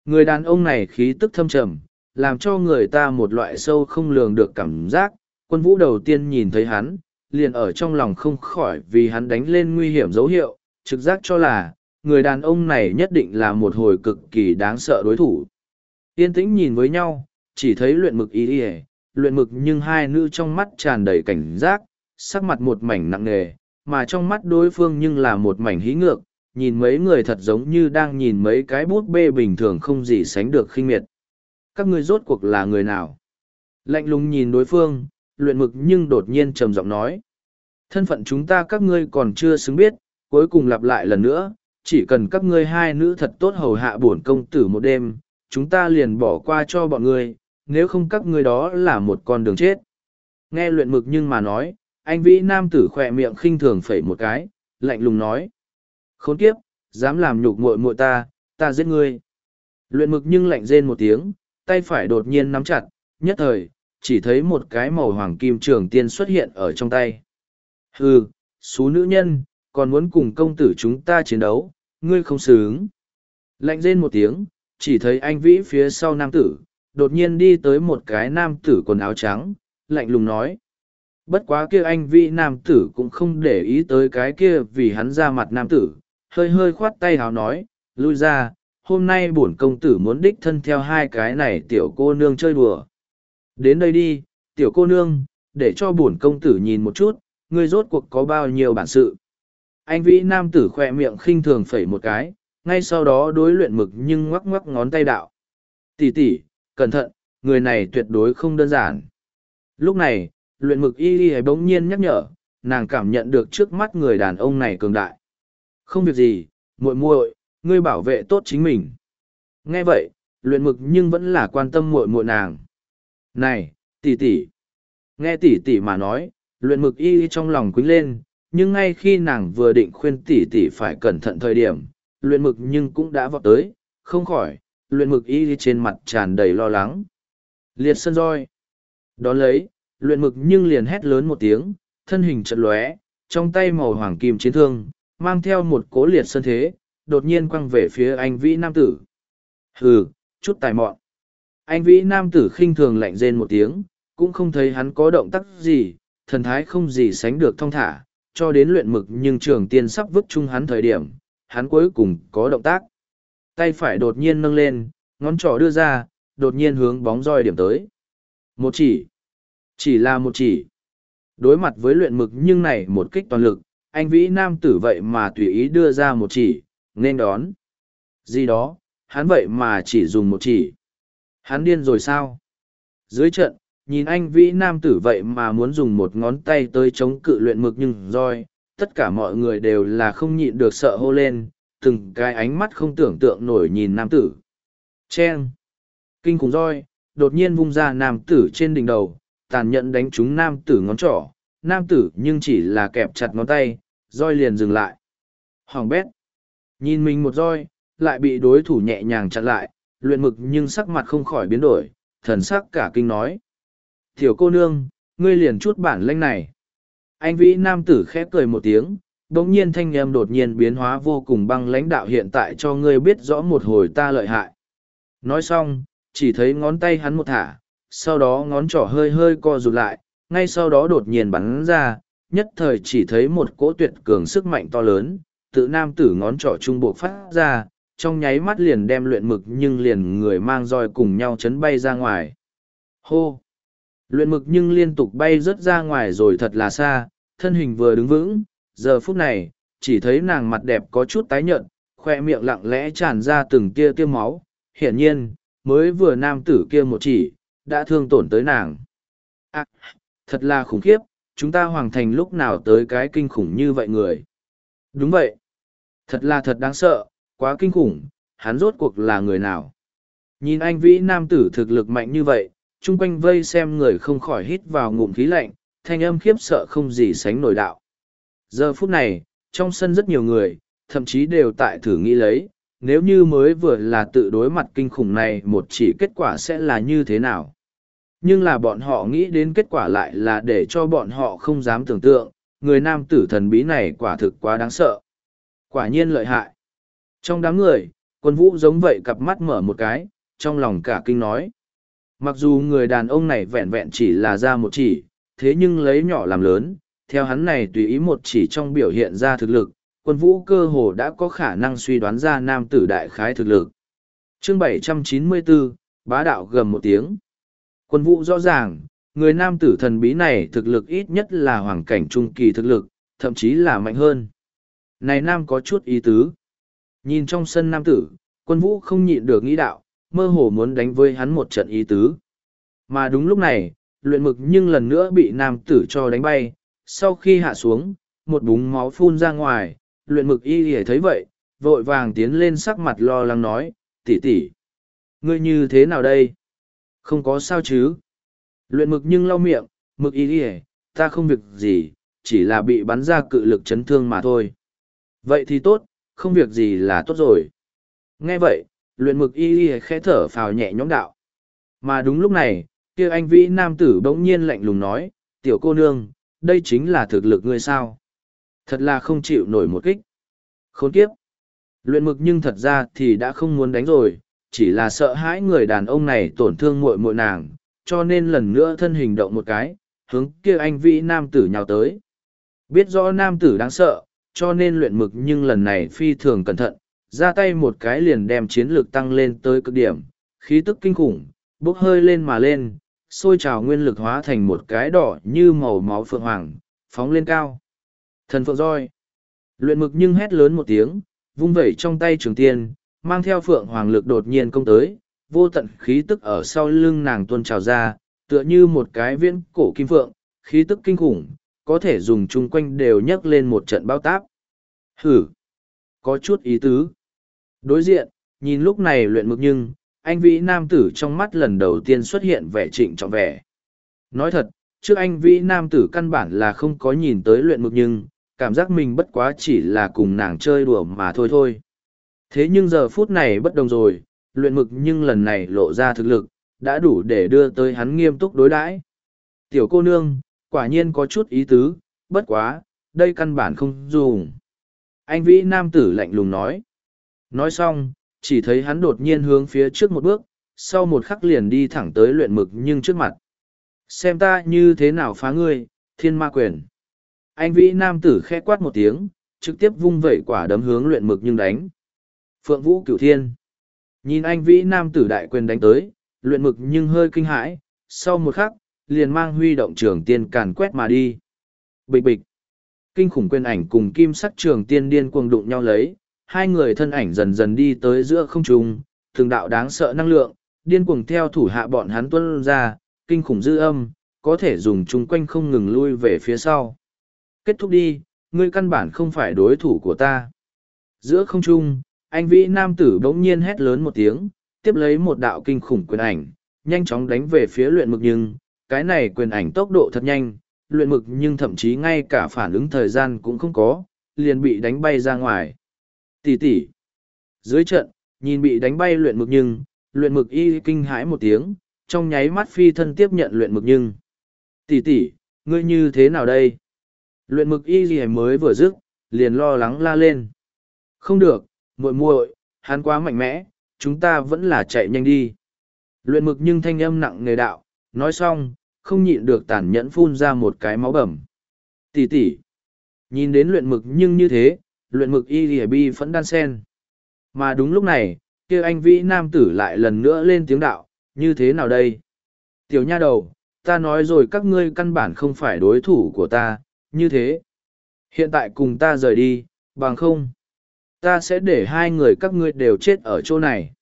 Người đàn ông này khí tức thâm trầm, làm cho người ta một loại sâu không lường được cảm giác. Quân vũ đầu tiên nhìn thấy hắn, liền ở trong lòng không khỏi vì hắn đánh lên nguy hiểm dấu hiệu, trực giác cho là, người đàn ông này nhất định là một hồi cực kỳ đáng sợ đối thủ. Yên tĩnh nhìn với nhau, chỉ thấy luyện mực ý ỉa luyện mực nhưng hai nữ trong mắt tràn đầy cảnh giác sắc mặt một mảnh nặng nề mà trong mắt đối phương nhưng là một mảnh hí ngược nhìn mấy người thật giống như đang nhìn mấy cái bút bê bình thường không gì sánh được khinh miệt các ngươi rốt cuộc là người nào lạnh lùng nhìn đối phương luyện mực nhưng đột nhiên trầm giọng nói thân phận chúng ta các ngươi còn chưa xứng biết cuối cùng lặp lại lần nữa chỉ cần các ngươi hai nữ thật tốt hầu hạ bổn công tử một đêm chúng ta liền bỏ qua cho bọn ngươi nếu không các ngươi đó là một con đường chết. Nghe luyện mực nhưng mà nói, anh vĩ nam tử khỏe miệng khinh thường phẩy một cái, lạnh lùng nói. Khốn kiếp, dám làm nhục muội muội ta, ta giết ngươi. Luyện mực nhưng lạnh rên một tiếng, tay phải đột nhiên nắm chặt, nhất thời, chỉ thấy một cái màu hoàng kim trường tiên xuất hiện ở trong tay. Hừ, xú nữ nhân, còn muốn cùng công tử chúng ta chiến đấu, ngươi không xứng. Lạnh rên một tiếng, chỉ thấy anh vĩ phía sau nam tử, đột nhiên đi tới một cái nam tử quần áo trắng, lạnh lùng nói. Bất quá kia anh vị nam tử cũng không để ý tới cái kia vì hắn ra mặt nam tử, hơi hơi khoát tay hào nói, lui ra, hôm nay bổn công tử muốn đích thân theo hai cái này tiểu cô nương chơi đùa. Đến đây đi, tiểu cô nương, để cho bổn công tử nhìn một chút, ngươi rốt cuộc có bao nhiêu bản sự. Anh vĩ nam tử khoe miệng khinh thường phẩy một cái, ngay sau đó đối luyện mực nhưng ngoắc ngoắc ngón tay đạo. Tỷ tỷ, cẩn thận, người này tuyệt đối không đơn giản. Lúc này, luyện mực y y bỗng nhiên nhắc nhở, nàng cảm nhận được trước mắt người đàn ông này cường đại. Không việc gì, muội muội, ngươi bảo vệ tốt chính mình. Nghe vậy, luyện mực nhưng vẫn là quan tâm muội muội nàng. Này, tỷ tỷ. Nghe tỷ tỷ mà nói, luyện mực y trong lòng quýnh lên, nhưng ngay khi nàng vừa định khuyên tỷ tỷ phải cẩn thận thời điểm, luyện mực nhưng cũng đã vọt tới, không khỏi, luyện mực y trên mặt tràn đầy lo lắng. Liệt sân roi. Đón lấy, luyện mực nhưng liền hét lớn một tiếng, thân hình chật lóe, trong tay màu hoàng kim chiến thương, mang theo một cố liệt sân thế, đột nhiên quăng về phía anh vĩ nam tử. Hừ, chút tài mọn. Anh vĩ nam tử khinh thường lạnh rên một tiếng, cũng không thấy hắn có động tác gì, thần thái không gì sánh được thong thả, cho đến luyện mực nhưng trường tiên sắp vứt chung hắn thời điểm, hắn cuối cùng có động tác. Tay phải đột nhiên nâng lên, ngón trỏ đưa ra, đột nhiên hướng bóng roi điểm tới. Một chỉ. Chỉ là một chỉ. Đối mặt với luyện mực nhưng này một kích toàn lực, anh vĩ nam tử vậy mà tùy ý đưa ra một chỉ, nên đón. Gì đó, hắn vậy mà chỉ dùng một chỉ. Hắn điên rồi sao? Dưới trận, nhìn anh vĩ nam tử vậy mà muốn dùng một ngón tay tới chống cự luyện mực nhưng roi, tất cả mọi người đều là không nhịn được sợ hô lên, từng cái ánh mắt không tưởng tượng nổi nhìn nam tử. Chen! Kinh khủng roi, đột nhiên vung ra nam tử trên đỉnh đầu, tàn nhẫn đánh trúng nam tử ngón trỏ, nam tử nhưng chỉ là kẹp chặt ngón tay, roi liền dừng lại. Hoàng bét! Nhìn mình một roi, lại bị đối thủ nhẹ nhàng chặn lại, luyện mực nhưng sắc mặt không khỏi biến đổi, thần sắc cả kinh nói. Tiểu cô nương, ngươi liền chút bản lanh này. Anh vĩ nam tử khép cười một tiếng, đồng nhiên thanh âm đột nhiên biến hóa vô cùng băng lãnh đạo hiện tại cho ngươi biết rõ một hồi ta lợi hại. Nói xong, chỉ thấy ngón tay hắn một thả, sau đó ngón trỏ hơi hơi co rụt lại, ngay sau đó đột nhiên bắn ra, nhất thời chỉ thấy một cỗ tuyệt cường sức mạnh to lớn, tự nam tử ngón trỏ trung bộ phát ra, trong nháy mắt liền đem luyện mực nhưng liền người mang roi cùng nhau chấn bay ra ngoài. Hô! Luyện mực nhưng liên tục bay rớt ra ngoài rồi thật là xa, thân hình vừa đứng vững, giờ phút này, chỉ thấy nàng mặt đẹp có chút tái nhợt, khoe miệng lặng lẽ tràn ra từng tia tia máu, hiển nhiên, mới vừa nam tử kia một chỉ, đã thương tổn tới nàng. À, thật là khủng khiếp, chúng ta hoàng thành lúc nào tới cái kinh khủng như vậy người. Đúng vậy. Thật là thật đáng sợ, quá kinh khủng, hắn rốt cuộc là người nào. Nhìn anh vĩ nam tử thực lực mạnh như vậy, chung quanh vây xem người không khỏi hít vào ngụm khí lạnh, thanh âm khiếp sợ không gì sánh nổi đạo. Giờ phút này, trong sân rất nhiều người, thậm chí đều tại thử nghĩ lấy, nếu như mới vừa là tự đối mặt kinh khủng này một chỉ kết quả sẽ là như thế nào. Nhưng là bọn họ nghĩ đến kết quả lại là để cho bọn họ không dám tưởng tượng, người nam tử thần bí này quả thực quá đáng sợ. Quả nhiên lợi hại. Trong đám người, quân vũ giống vậy cặp mắt mở một cái, trong lòng cả kinh nói. Mặc dù người đàn ông này vẹn vẹn chỉ là ra một chỉ, thế nhưng lấy nhỏ làm lớn, theo hắn này tùy ý một chỉ trong biểu hiện ra thực lực, quân vũ cơ hồ đã có khả năng suy đoán ra nam tử đại khái thực lực. Chương 794, bá đạo gầm một tiếng. Quân vũ rõ ràng, người nam tử thần bí này thực lực ít nhất là hoàng cảnh trung kỳ thực lực, thậm chí là mạnh hơn. Này nam có chút ý tứ. Nhìn trong sân nam tử, quân vũ không nhịn được nghĩ đạo, mơ hồ muốn đánh với hắn một trận ý tứ. Mà đúng lúc này, luyện mực nhưng lần nữa bị nam tử cho đánh bay, sau khi hạ xuống, một búng máu phun ra ngoài, luyện mực y hề thấy vậy, vội vàng tiến lên sắc mặt lo lắng nói, tỷ tỷ, ngươi như thế nào đây? Không có sao chứ? Luyện mực nhưng lau miệng, mực y hề, ta không việc gì, chỉ là bị bắn ra cự lực chấn thương mà thôi. Vậy thì tốt, không việc gì là tốt rồi. Nghe vậy, luyện mực y y khẽ thở phào nhẹ nhõm đạo. Mà đúng lúc này, kia anh vĩ nam tử bỗng nhiên lạnh lùng nói, tiểu cô nương, đây chính là thực lực ngươi sao. Thật là không chịu nổi một kích. Khốn kiếp. Luyện mực nhưng thật ra thì đã không muốn đánh rồi, chỉ là sợ hãi người đàn ông này tổn thương muội muội nàng, cho nên lần nữa thân hình động một cái, hướng kia anh vĩ nam tử nhào tới. Biết rõ nam tử đáng sợ, cho nên luyện mực nhưng lần này phi thường cẩn thận, ra tay một cái liền đem chiến lược tăng lên tới cực điểm, khí tức kinh khủng, bốc hơi lên mà lên, sôi trào nguyên lực hóa thành một cái đỏ như màu máu phượng hoàng, phóng lên cao. Thần phượng roi. Luyện mực nhưng hét lớn một tiếng, vung vẩy trong tay trường tiên, mang theo phượng hoàng lực đột nhiên công tới, vô tận khí tức ở sau lưng nàng tuôn trào ra, tựa như một cái viễn cổ kim phượng, khí tức kinh khủng, có thể dùng chung quanh đều nhấc lên một trận bao táp. Hử! Có chút ý tứ. Đối diện, nhìn lúc này luyện mực nhưng, anh vĩ nam tử trong mắt lần đầu tiên xuất hiện vẻ trịnh trọng vẻ. Nói thật, trước anh vĩ nam tử căn bản là không có nhìn tới luyện mực nhưng, cảm giác mình bất quá chỉ là cùng nàng chơi đùa mà thôi thôi. Thế nhưng giờ phút này bất đồng rồi, luyện mực nhưng lần này lộ ra thực lực, đã đủ để đưa tới hắn nghiêm túc đối đãi. Tiểu cô nương, quả nhiên có chút ý tứ, bất quá, đây căn bản không dùng. Anh vĩ nam tử lạnh lùng nói. Nói xong, chỉ thấy hắn đột nhiên hướng phía trước một bước, sau một khắc liền đi thẳng tới luyện mực nhưng trước mặt. Xem ta như thế nào phá ngươi, thiên ma quyền. Anh vĩ nam tử khẽ quát một tiếng, trực tiếp vung vẩy quả đấm hướng luyện mực nhưng đánh. Phượng vũ cửu thiên. Nhìn anh vĩ nam tử đại quyền đánh tới, luyện mực nhưng hơi kinh hãi, sau một khắc, liền mang huy động trường tiên càn quét mà đi. Bịch bịch. Kinh khủng quyền ảnh cùng kim sắc trường tiên điên cuồng đụng nhau lấy, hai người thân ảnh dần dần đi tới giữa không trung, thường đạo đáng sợ năng lượng, điên cuồng theo thủ hạ bọn hắn tuân ra, kinh khủng dư âm, có thể dùng chung quanh không ngừng lui về phía sau. Kết thúc đi, ngươi căn bản không phải đối thủ của ta. Giữa không trung, anh vĩ nam tử bỗng nhiên hét lớn một tiếng, tiếp lấy một đạo kinh khủng quyền ảnh, nhanh chóng đánh về phía luyện mực nhưng, cái này quyền ảnh tốc độ thật nhanh, luyện mực nhưng thậm chí ngay cả phản ứng thời gian cũng không có, liền bị đánh bay ra ngoài. Tỷ tỷ. Dưới trận, nhìn bị đánh bay luyện mực nhưng, luyện mực y kinh hãi một tiếng, trong nháy mắt phi thân tiếp nhận luyện mực nhưng. Tỷ tỷ, ngươi như thế nào đây? Luyện mực y gì mới vừa dứt, liền lo lắng la lên. Không được, muội muội, hắn quá mạnh mẽ, chúng ta vẫn là chạy nhanh đi. Luyện mực nhưng thanh âm nặng nghề đạo, nói xong, không nhịn được tàn nhẫn phun ra một cái máu bầm. Tỷ tỷ. Nhìn đến luyện mực nhưng như thế, luyện mực y lìa bi phẫn đan sen. Mà đúng lúc này, kia anh vĩ nam tử lại lần nữa lên tiếng đạo, như thế nào đây? Tiểu nha đầu, ta nói rồi các ngươi căn bản không phải đối thủ của ta, như thế. Hiện tại cùng ta rời đi, bằng không. Ta sẽ để hai người các ngươi đều chết ở chỗ này.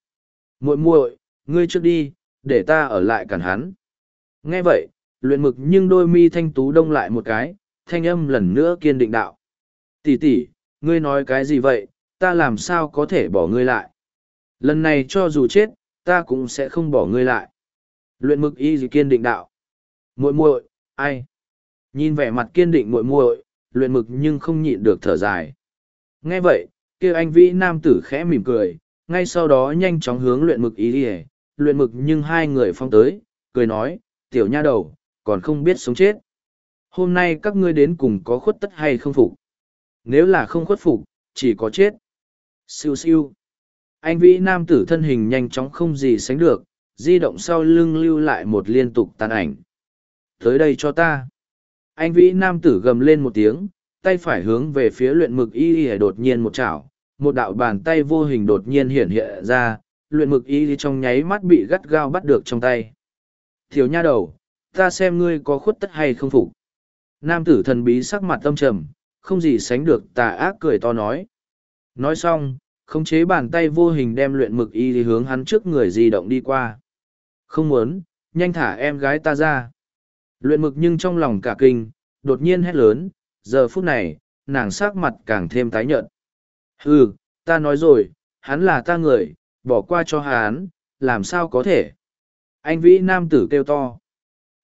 muội muội, ngươi trước đi, để ta ở lại cản hắn. Nghe vậy, luyện mực nhưng đôi mi thanh tú đông lại một cái, thanh âm lần nữa kiên định đạo. Tỷ tỷ, ngươi nói cái gì vậy, ta làm sao có thể bỏ ngươi lại. Lần này cho dù chết, ta cũng sẽ không bỏ ngươi lại. Luyện mực y kiên định đạo. muội muội, ai? Nhìn vẻ mặt kiên định muội muội, luyện mực nhưng không nhịn được thở dài. Nghe vậy, kia anh vĩ nam tử khẽ mỉm cười, ngay sau đó nhanh chóng hướng luyện mực ý đi luyện mực nhưng hai người phong tới, cười nói, tiểu nha đầu, còn không biết sống chết. Hôm nay các ngươi đến cùng có khuất tất hay không phục? Nếu là không khuất phục, chỉ có chết. Siêu siêu. Anh vĩ nam tử thân hình nhanh chóng không gì sánh được, di động sau lưng lưu lại một liên tục tàn ảnh. Tới đây cho ta. Anh vĩ nam tử gầm lên một tiếng, tay phải hướng về phía luyện mực y y đột nhiên một chảo, một đạo bàn tay vô hình đột nhiên hiện hiện ra, luyện mực y trong nháy mắt bị gắt gao bắt được trong tay. Thiếu nha đầu, ta xem ngươi có khuất tất hay không phục. Nam tử thần bí sắc mặt tâm trầm, không gì sánh được tà ác cười to nói. Nói xong, khống chế bàn tay vô hình đem luyện mực y hướng hắn trước người di động đi qua. Không muốn, nhanh thả em gái ta ra. Luyện mực nhưng trong lòng cả kinh, đột nhiên hét lớn, giờ phút này, nàng sắc mặt càng thêm tái nhợt. Hừ, ta nói rồi, hắn là ta người, bỏ qua cho hắn, làm sao có thể. Anh vĩ nam tử kêu to.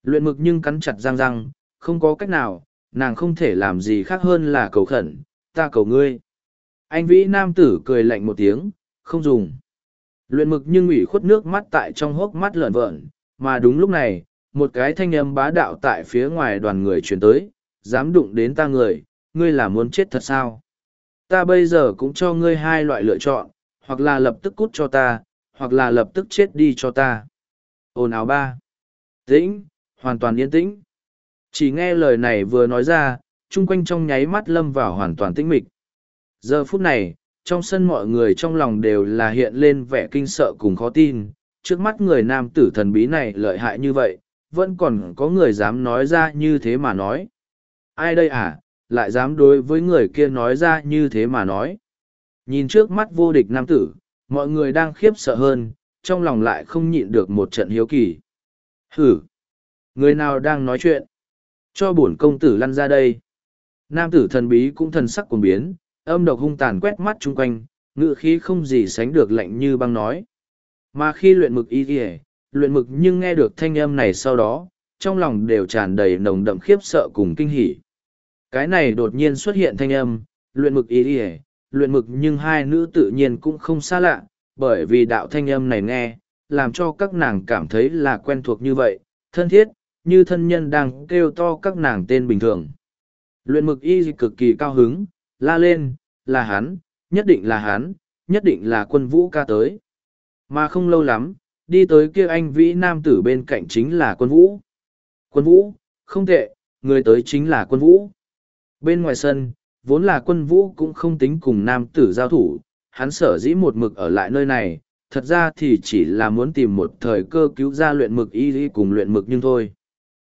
Luyện mực nhưng cắn chặt răng răng, không có cách nào, nàng không thể làm gì khác hơn là cầu khẩn, ta cầu ngươi. Anh vĩ nam tử cười lạnh một tiếng, không dùng. Luyện mực nhưng ủy khuất nước mắt tại trong hốc mắt lợn vợn, mà đúng lúc này, một cái thanh âm bá đạo tại phía ngoài đoàn người truyền tới, dám đụng đến ta người, ngươi là muốn chết thật sao? Ta bây giờ cũng cho ngươi hai loại lựa chọn, hoặc là lập tức cút cho ta, hoặc là lập tức chết đi cho ta. Ồn ào ba. Tĩnh, hoàn toàn yên tĩnh. Chỉ nghe lời này vừa nói ra, chung quanh trong nháy mắt lâm vào hoàn toàn tĩnh mịch. Giờ phút này, trong sân mọi người trong lòng đều là hiện lên vẻ kinh sợ cùng khó tin, trước mắt người nam tử thần bí này lợi hại như vậy, vẫn còn có người dám nói ra như thế mà nói. Ai đây à, lại dám đối với người kia nói ra như thế mà nói. Nhìn trước mắt vô địch nam tử, mọi người đang khiếp sợ hơn, trong lòng lại không nhịn được một trận hiếu kỳ. Hử! Người nào đang nói chuyện? Cho bổn công tử lăn ra đây. Nam tử thần bí cũng thần sắc cuồng biến, âm độc hung tàn quét mắt chung quanh, ngự khí không gì sánh được lạnh như băng nói. Mà khi luyện mực y kìa, luyện mực nhưng nghe được thanh âm này sau đó, trong lòng đều tràn đầy nồng đậm khiếp sợ cùng kinh hỉ. Cái này đột nhiên xuất hiện thanh âm, luyện mực ý ỉa luyện mực nhưng hai nữ tự nhiên cũng không xa lạ, bởi vì đạo thanh âm này nghe, làm cho các nàng cảm thấy là quen thuộc như vậy, thân thiết, như thân nhân đang kêu to các nàng tên bình thường. Luyện mực y cực kỳ cao hứng, la lên, là hắn, nhất định là hắn, nhất định là quân vũ ca tới. Mà không lâu lắm, đi tới kia anh vĩ nam tử bên cạnh chính là quân vũ. Quân vũ, không tệ, người tới chính là quân vũ. Bên ngoài sân, vốn là quân vũ cũng không tính cùng nam tử giao thủ, hắn sở dĩ một mực ở lại nơi này, thật ra thì chỉ là muốn tìm một thời cơ cứu ra luyện mực y cùng luyện mực nhưng thôi.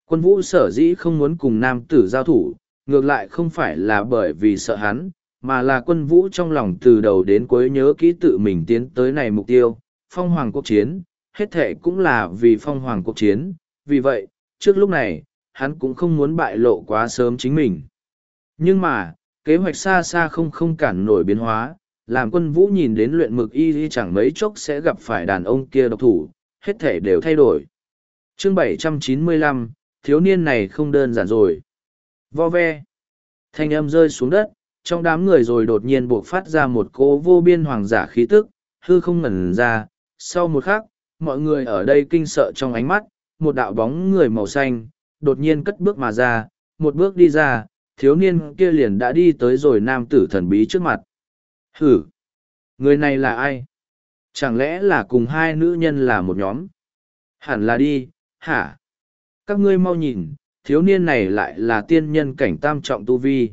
Quân vũ sở dĩ không muốn cùng nam tử giao thủ, ngược lại không phải là bởi vì sợ hắn, mà là quân vũ trong lòng từ đầu đến cuối nhớ kỹ tự mình tiến tới này mục tiêu, phong hoàng quốc chiến, hết thể cũng là vì phong hoàng quốc chiến, vì vậy, trước lúc này, hắn cũng không muốn bại lộ quá sớm chính mình. Nhưng mà, kế hoạch xa xa không không cản nổi biến hóa, làm quân vũ nhìn đến luyện mực y y chẳng mấy chốc sẽ gặp phải đàn ông kia độc thủ, hết thể đều thay đổi. Chương 795, thiếu niên này không đơn giản rồi. Vo ve. Thanh âm rơi xuống đất, trong đám người rồi đột nhiên buộc phát ra một cỗ vô biên hoàng giả khí tức, hư không ngẩn ra. Sau một khắc, mọi người ở đây kinh sợ trong ánh mắt, một đạo bóng người màu xanh, đột nhiên cất bước mà ra, một bước đi ra, thiếu niên kia liền đã đi tới rồi nam tử thần bí trước mặt. Hử! Người này là ai? Chẳng lẽ là cùng hai nữ nhân là một nhóm? Hẳn là đi, hả? Các ngươi mau nhìn, thiếu niên này lại là tiên nhân cảnh tam trọng tu vi.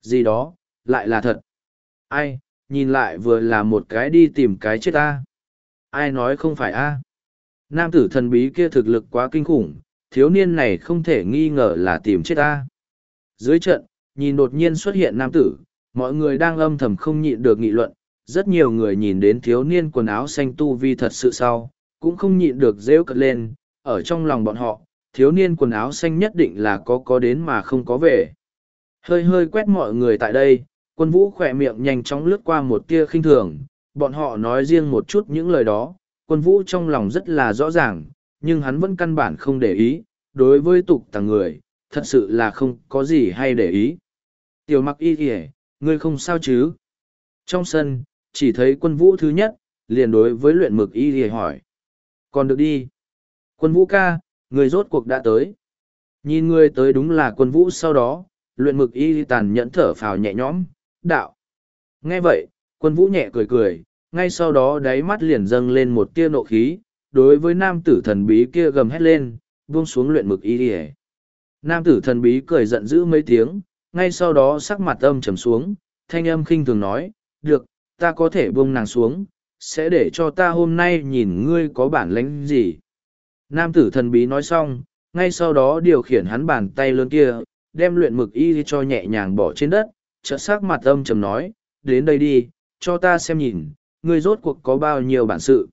Gì đó, lại là thật. Ai, nhìn lại vừa là một cái đi tìm cái chết ta. Ai nói không phải a? Nam tử thần bí kia thực lực quá kinh khủng, thiếu niên này không thể nghi ngờ là tìm chết ta. Dưới trận, nhìn đột nhiên xuất hiện nam tử, mọi người đang âm thầm không nhịn được nghị luận, rất nhiều người nhìn đến thiếu niên quần áo xanh tu vi thật sự sau, cũng không nhịn được rêu cật lên, ở trong lòng bọn họ, thiếu niên quần áo xanh nhất định là có có đến mà không có về. Hơi hơi quét mọi người tại đây, quân vũ khỏe miệng nhanh chóng lướt qua một tia khinh thường, bọn họ nói riêng một chút những lời đó, quân vũ trong lòng rất là rõ ràng, nhưng hắn vẫn căn bản không để ý, đối với tục tàng người, thật sự là không có gì hay để ý. Tiểu mặc y kìa, ngươi không sao chứ? Trong sân, chỉ thấy quân vũ thứ nhất, liền đối với luyện mực y kìa hỏi. Còn được đi. Quân vũ ca, người rốt cuộc đã tới. Nhìn người tới đúng là quân vũ sau đó, luyện mực y tàn nhẫn thở phào nhẹ nhõm, đạo. Nghe vậy, quân vũ nhẹ cười cười, ngay sau đó đáy mắt liền dâng lên một tia nộ khí, đối với nam tử thần bí kia gầm hét lên, buông xuống luyện mực y đi Nam tử thần bí cười giận dữ mấy tiếng, ngay sau đó sắc mặt âm trầm xuống, thanh âm khinh thường nói, được, ta có thể buông nàng xuống, sẽ để cho ta hôm nay nhìn ngươi có bản lĩnh gì. Nam tử thần bí nói xong, ngay sau đó điều khiển hắn bàn tay lớn kia, đem luyện mực y cho nhẹ nhàng bỏ trên đất, chợt sắc mặt âm trầm nói, đến đây đi, cho ta xem nhìn, ngươi rốt cuộc có bao nhiêu bản sự.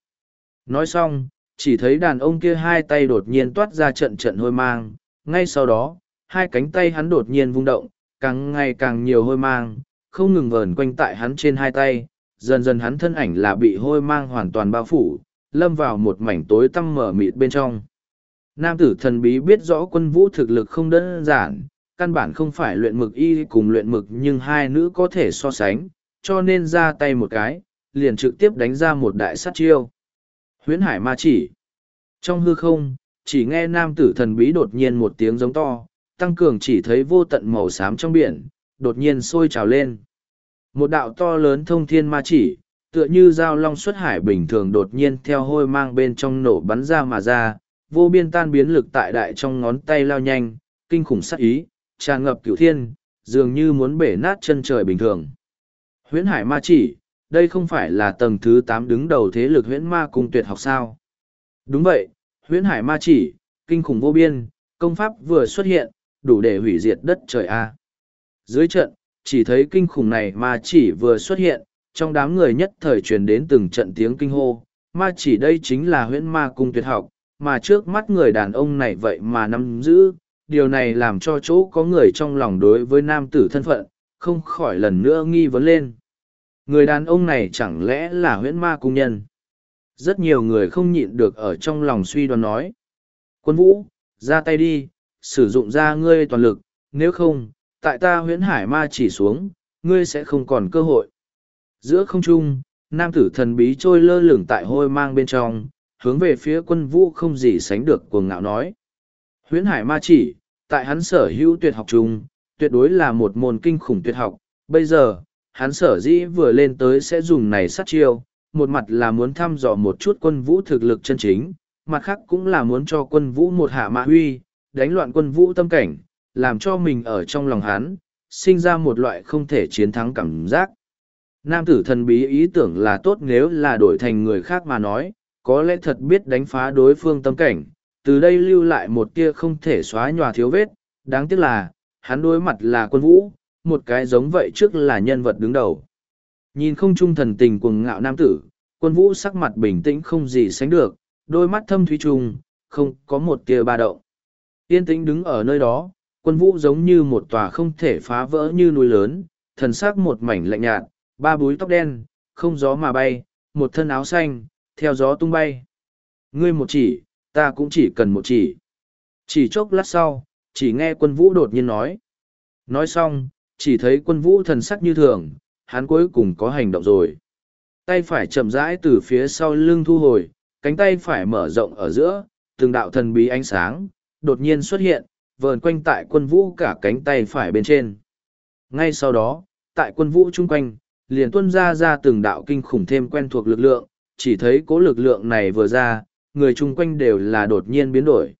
Nói xong, chỉ thấy đàn ông kia hai tay đột nhiên toát ra trận trận hôi mang, ngay sau đó, hai cánh tay hắn đột nhiên vung động, càng ngày càng nhiều hôi mang, không ngừng vờn quanh tại hắn trên hai tay, dần dần hắn thân ảnh là bị hôi mang hoàn toàn bao phủ, lâm vào một mảnh tối tăm mở mịt bên trong. Nam tử thần bí biết rõ quân vũ thực lực không đơn giản, căn bản không phải luyện mực y cùng luyện mực nhưng hai nữ có thể so sánh, cho nên ra tay một cái, liền trực tiếp đánh ra một đại sát chiêu. Huyễn hải ma chỉ. Trong hư không, chỉ nghe nam tử thần bí đột nhiên một tiếng giống to, tăng cường chỉ thấy vô tận màu xám trong biển, đột nhiên sôi trào lên. Một đạo to lớn thông thiên ma chỉ, tựa như dao long xuất hải bình thường đột nhiên theo hôi mang bên trong nổ bắn ra mà ra, vô biên tan biến lực tại đại trong ngón tay lao nhanh, kinh khủng sắc ý, tràn ngập cửu thiên, dường như muốn bể nát chân trời bình thường. Huyễn hải ma chỉ, đây không phải là tầng thứ tám đứng đầu thế lực huyễn ma cung tuyệt học sao. Đúng vậy, huyễn hải ma chỉ, kinh khủng vô biên, công pháp vừa xuất hiện, đủ để hủy diệt đất trời A. Dưới trận, chỉ thấy kinh khủng này ma chỉ vừa xuất hiện, trong đám người nhất thời truyền đến từng trận tiếng kinh hô, ma chỉ đây chính là huyễn ma cung tuyệt học, mà trước mắt người đàn ông này vậy mà nắm giữ, điều này làm cho chỗ có người trong lòng đối với nam tử thân phận, không khỏi lần nữa nghi vấn lên. Người đàn ông này chẳng lẽ là huyễn ma cung nhân? Rất nhiều người không nhịn được ở trong lòng suy đoán nói. Quân vũ, ra tay đi, sử dụng ra ngươi toàn lực, nếu không, tại ta huyễn hải ma chỉ xuống, ngươi sẽ không còn cơ hội. Giữa không trung, nam tử thần bí trôi lơ lửng tại hôi mang bên trong, hướng về phía quân vũ không gì sánh được cuồng ngạo nói. Huyễn hải ma chỉ, tại hắn sở hữu tuyệt học chung, tuyệt đối là một môn kinh khủng tuyệt học, bây giờ, hắn sở dĩ vừa lên tới sẽ dùng này sát chiêu, một mặt là muốn thăm dò một chút quân vũ thực lực chân chính, mặt khác cũng là muốn cho quân vũ một hạ mạ huy, đánh loạn quân vũ tâm cảnh, làm cho mình ở trong lòng hắn, sinh ra một loại không thể chiến thắng cảm giác. Nam tử thần bí ý tưởng là tốt nếu là đổi thành người khác mà nói, có lẽ thật biết đánh phá đối phương tâm cảnh, từ đây lưu lại một tia không thể xóa nhòa thiếu vết, đáng tiếc là, hắn đối mặt là quân vũ, một cái giống vậy trước là nhân vật đứng đầu. Nhìn không trung thần tình cuồng ngạo nam tử, quân vũ sắc mặt bình tĩnh không gì sánh được, đôi mắt thâm thúy trùng, không có một tia ba động. Yên tĩnh đứng ở nơi đó, quân vũ giống như một tòa không thể phá vỡ như núi lớn, thần sắc một mảnh lạnh nhạt, ba búi tóc đen, không gió mà bay, một thân áo xanh, theo gió tung bay. Ngươi một chỉ, ta cũng chỉ cần một chỉ. Chỉ chốc lát sau, chỉ nghe quân vũ đột nhiên nói. Nói xong, chỉ thấy quân vũ thần sắc như thường, hắn cuối cùng có hành động rồi. Tay phải chậm rãi từ phía sau lưng thu hồi, cánh tay phải mở rộng ở giữa, từng đạo thần bí ánh sáng, đột nhiên xuất hiện, vờn quanh tại quân vũ cả cánh tay phải bên trên. Ngay sau đó, tại quân vũ chung quanh, liền tuôn ra ra từng đạo kinh khủng thêm quen thuộc lực lượng, chỉ thấy cố lực lượng này vừa ra, người chung quanh đều là đột nhiên biến đổi.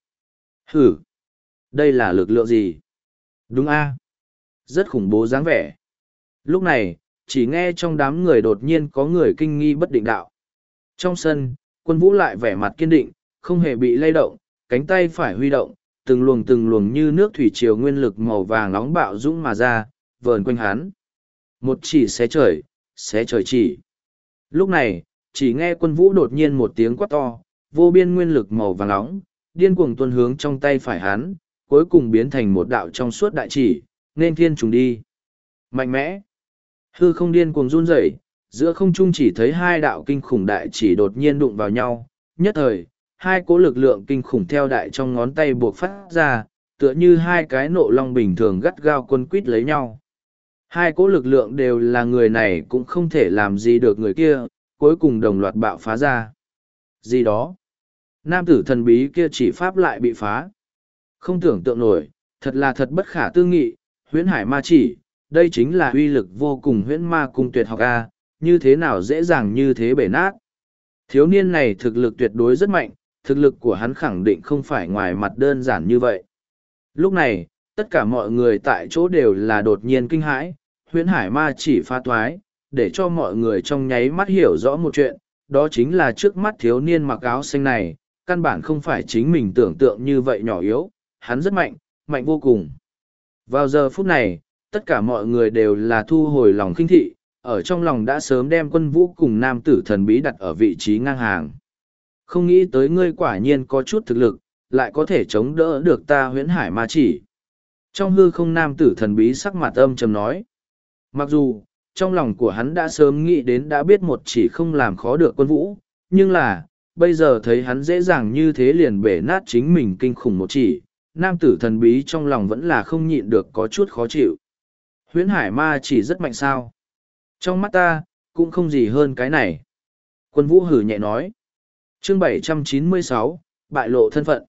Hử! Đây là lực lượng gì? Đúng a Rất khủng bố dáng vẻ. Lúc này, chỉ nghe trong đám người đột nhiên có người kinh nghi bất định đạo. Trong sân, quân vũ lại vẻ mặt kiên định, không hề bị lay động, cánh tay phải huy động, từng luồng từng luồng như nước thủy triều nguyên lực màu vàng nóng bạo dũng mà ra, vờn quanh hắn. Một chỉ xé trời, xé trời chỉ. Lúc này, chỉ nghe quân vũ đột nhiên một tiếng quát to, vô biên nguyên lực màu vàng nóng, điên cuồng tuôn hướng trong tay phải hắn, cuối cùng biến thành một đạo trong suốt đại chỉ, nên thiên trùng đi. Mạnh mẽ. Hư không điên cuồng run rẩy, giữa không trung chỉ thấy hai đạo kinh khủng đại chỉ đột nhiên đụng vào nhau, nhất thời, hai cỗ lực lượng kinh khủng theo đại trong ngón tay buộc phát ra, tựa như hai cái nộ long bình thường gắt gao quân quít lấy nhau. Hai cỗ lực lượng đều là người này cũng không thể làm gì được người kia, cuối cùng đồng loạt bạo phá ra. Gì đó? Nam tử thần bí kia chỉ pháp lại bị phá. Không tưởng tượng nổi, thật là thật bất khả tư nghị, huyễn hải ma chỉ, đây chính là uy lực vô cùng huyễn ma cung tuyệt học A, như thế nào dễ dàng như thế bể nát. Thiếu niên này thực lực tuyệt đối rất mạnh, thực lực của hắn khẳng định không phải ngoài mặt đơn giản như vậy. Lúc này, tất cả mọi người tại chỗ đều là đột nhiên kinh hãi, huyễn hải ma chỉ pha toái, để cho mọi người trong nháy mắt hiểu rõ một chuyện, đó chính là trước mắt thiếu niên mặc áo xanh này, căn bản không phải chính mình tưởng tượng như vậy nhỏ yếu, hắn rất mạnh, mạnh vô cùng. Vào giờ phút này, tất cả mọi người đều là thu hồi lòng khinh thị, ở trong lòng đã sớm đem quân vũ cùng nam tử thần bí đặt ở vị trí ngang hàng. Không nghĩ tới ngươi quả nhiên có chút thực lực, lại có thể chống đỡ được ta huyễn hải ma chỉ. Trong hư không nam tử thần bí sắc mặt âm trầm nói. Mặc dù, trong lòng của hắn đã sớm nghĩ đến đã biết một chỉ không làm khó được quân vũ, nhưng là, bây giờ thấy hắn dễ dàng như thế liền bể nát chính mình kinh khủng một chỉ, nam tử thần bí trong lòng vẫn là không nhịn được có chút khó chịu. Huyễn hải ma chỉ rất mạnh sao. Trong mắt ta, cũng không gì hơn cái này. Quân vũ hử nhẹ nói. Chương 796, bại lộ thân phận.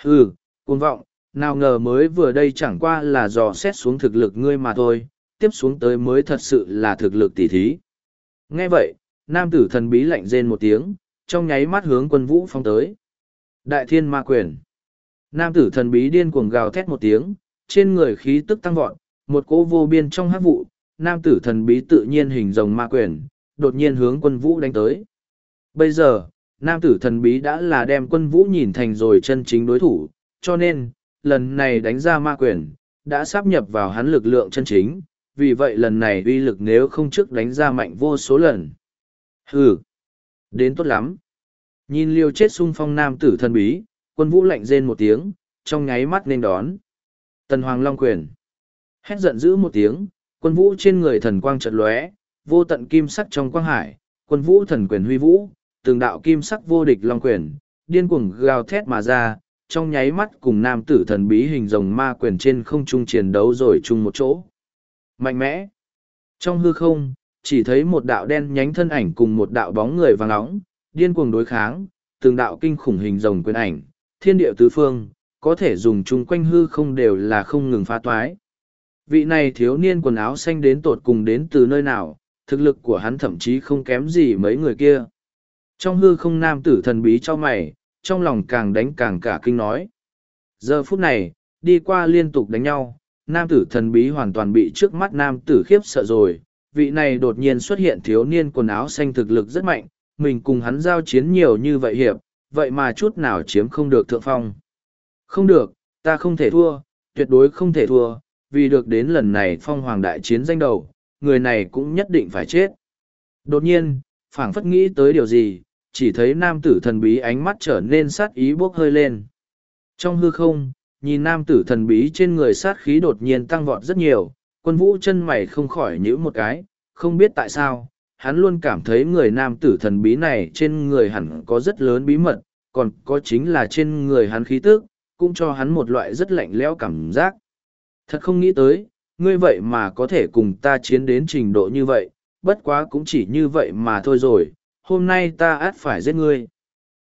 Hừ, cuồng vọng, nào ngờ mới vừa đây chẳng qua là dò xét xuống thực lực ngươi mà thôi, tiếp xuống tới mới thật sự là thực lực tỷ thí. Nghe vậy, nam tử thần bí lạnh rên một tiếng, trong nháy mắt hướng quân vũ phong tới. Đại thiên ma quyền. Nam tử thần bí điên cuồng gào thét một tiếng, trên người khí tức tăng vọt, một cỗ vô biên trong hắc vụ, nam tử thần bí tự nhiên hình rồng ma quyền, đột nhiên hướng quân vũ đánh tới. Bây giờ, nam tử thần bí đã là đem quân vũ nhìn thành rồi chân chính đối thủ, cho nên, lần này đánh ra ma quyền, đã sắp nhập vào hắn lực lượng chân chính, vì vậy lần này uy lực nếu không trước đánh ra mạnh vô số lần. Hừ, đến tốt lắm. Nhìn liêu chết sung phong nam tử thần bí, quân vũ lạnh rên một tiếng, trong nháy mắt nên đón. Tần Hoàng Long quyền. Hét giận dữ một tiếng, quân vũ trên người thần quang chợt lóe, vô tận kim sắc trong quang hải, quân vũ thần quyền huy vũ, từng đạo kim sắc vô địch long quyền, điên cuồng gào thét mà ra, trong nháy mắt cùng nam tử thần bí hình rồng ma quyền trên không trung chiến đấu rồi chung một chỗ. Mạnh mẽ. Trong hư không, chỉ thấy một đạo đen nhánh thân ảnh cùng một đạo bóng người vàng nóng, điên cuồng đối kháng, từng đạo kinh khủng hình rồng quyền ảnh, thiên địa tứ phương, có thể dùng chung quanh hư không đều là không ngừng phá toái. Vị này thiếu niên quần áo xanh đến tột cùng đến từ nơi nào, thực lực của hắn thậm chí không kém gì mấy người kia. Trong hư không nam tử thần bí cho mày, trong lòng càng đánh càng cả kinh nói. Giờ phút này, đi qua liên tục đánh nhau, nam tử thần bí hoàn toàn bị trước mắt nam tử khiếp sợ rồi. Vị này đột nhiên xuất hiện thiếu niên quần áo xanh thực lực rất mạnh, mình cùng hắn giao chiến nhiều như vậy hiệp, vậy mà chút nào chiếm không được thượng phong. Không được, ta không thể thua, tuyệt đối không thể thua, vì được đến lần này phong hoàng đại chiến danh đầu, người này cũng nhất định phải chết. Đột nhiên, phảng phất nghĩ tới điều gì, chỉ thấy nam tử thần bí ánh mắt trở nên sát ý bốc hơi lên. Trong hư không, nhìn nam tử thần bí trên người sát khí đột nhiên tăng vọt rất nhiều, quân vũ chân mày không khỏi nhíu một cái, không biết tại sao, hắn luôn cảm thấy người nam tử thần bí này trên người hẳn có rất lớn bí mật, còn có chính là trên người hắn khí tức, cũng cho hắn một loại rất lạnh lẽo cảm giác. Thật không nghĩ tới, ngươi vậy mà có thể cùng ta chiến đến trình độ như vậy, bất quá cũng chỉ như vậy mà thôi rồi, hôm nay ta át phải giết ngươi.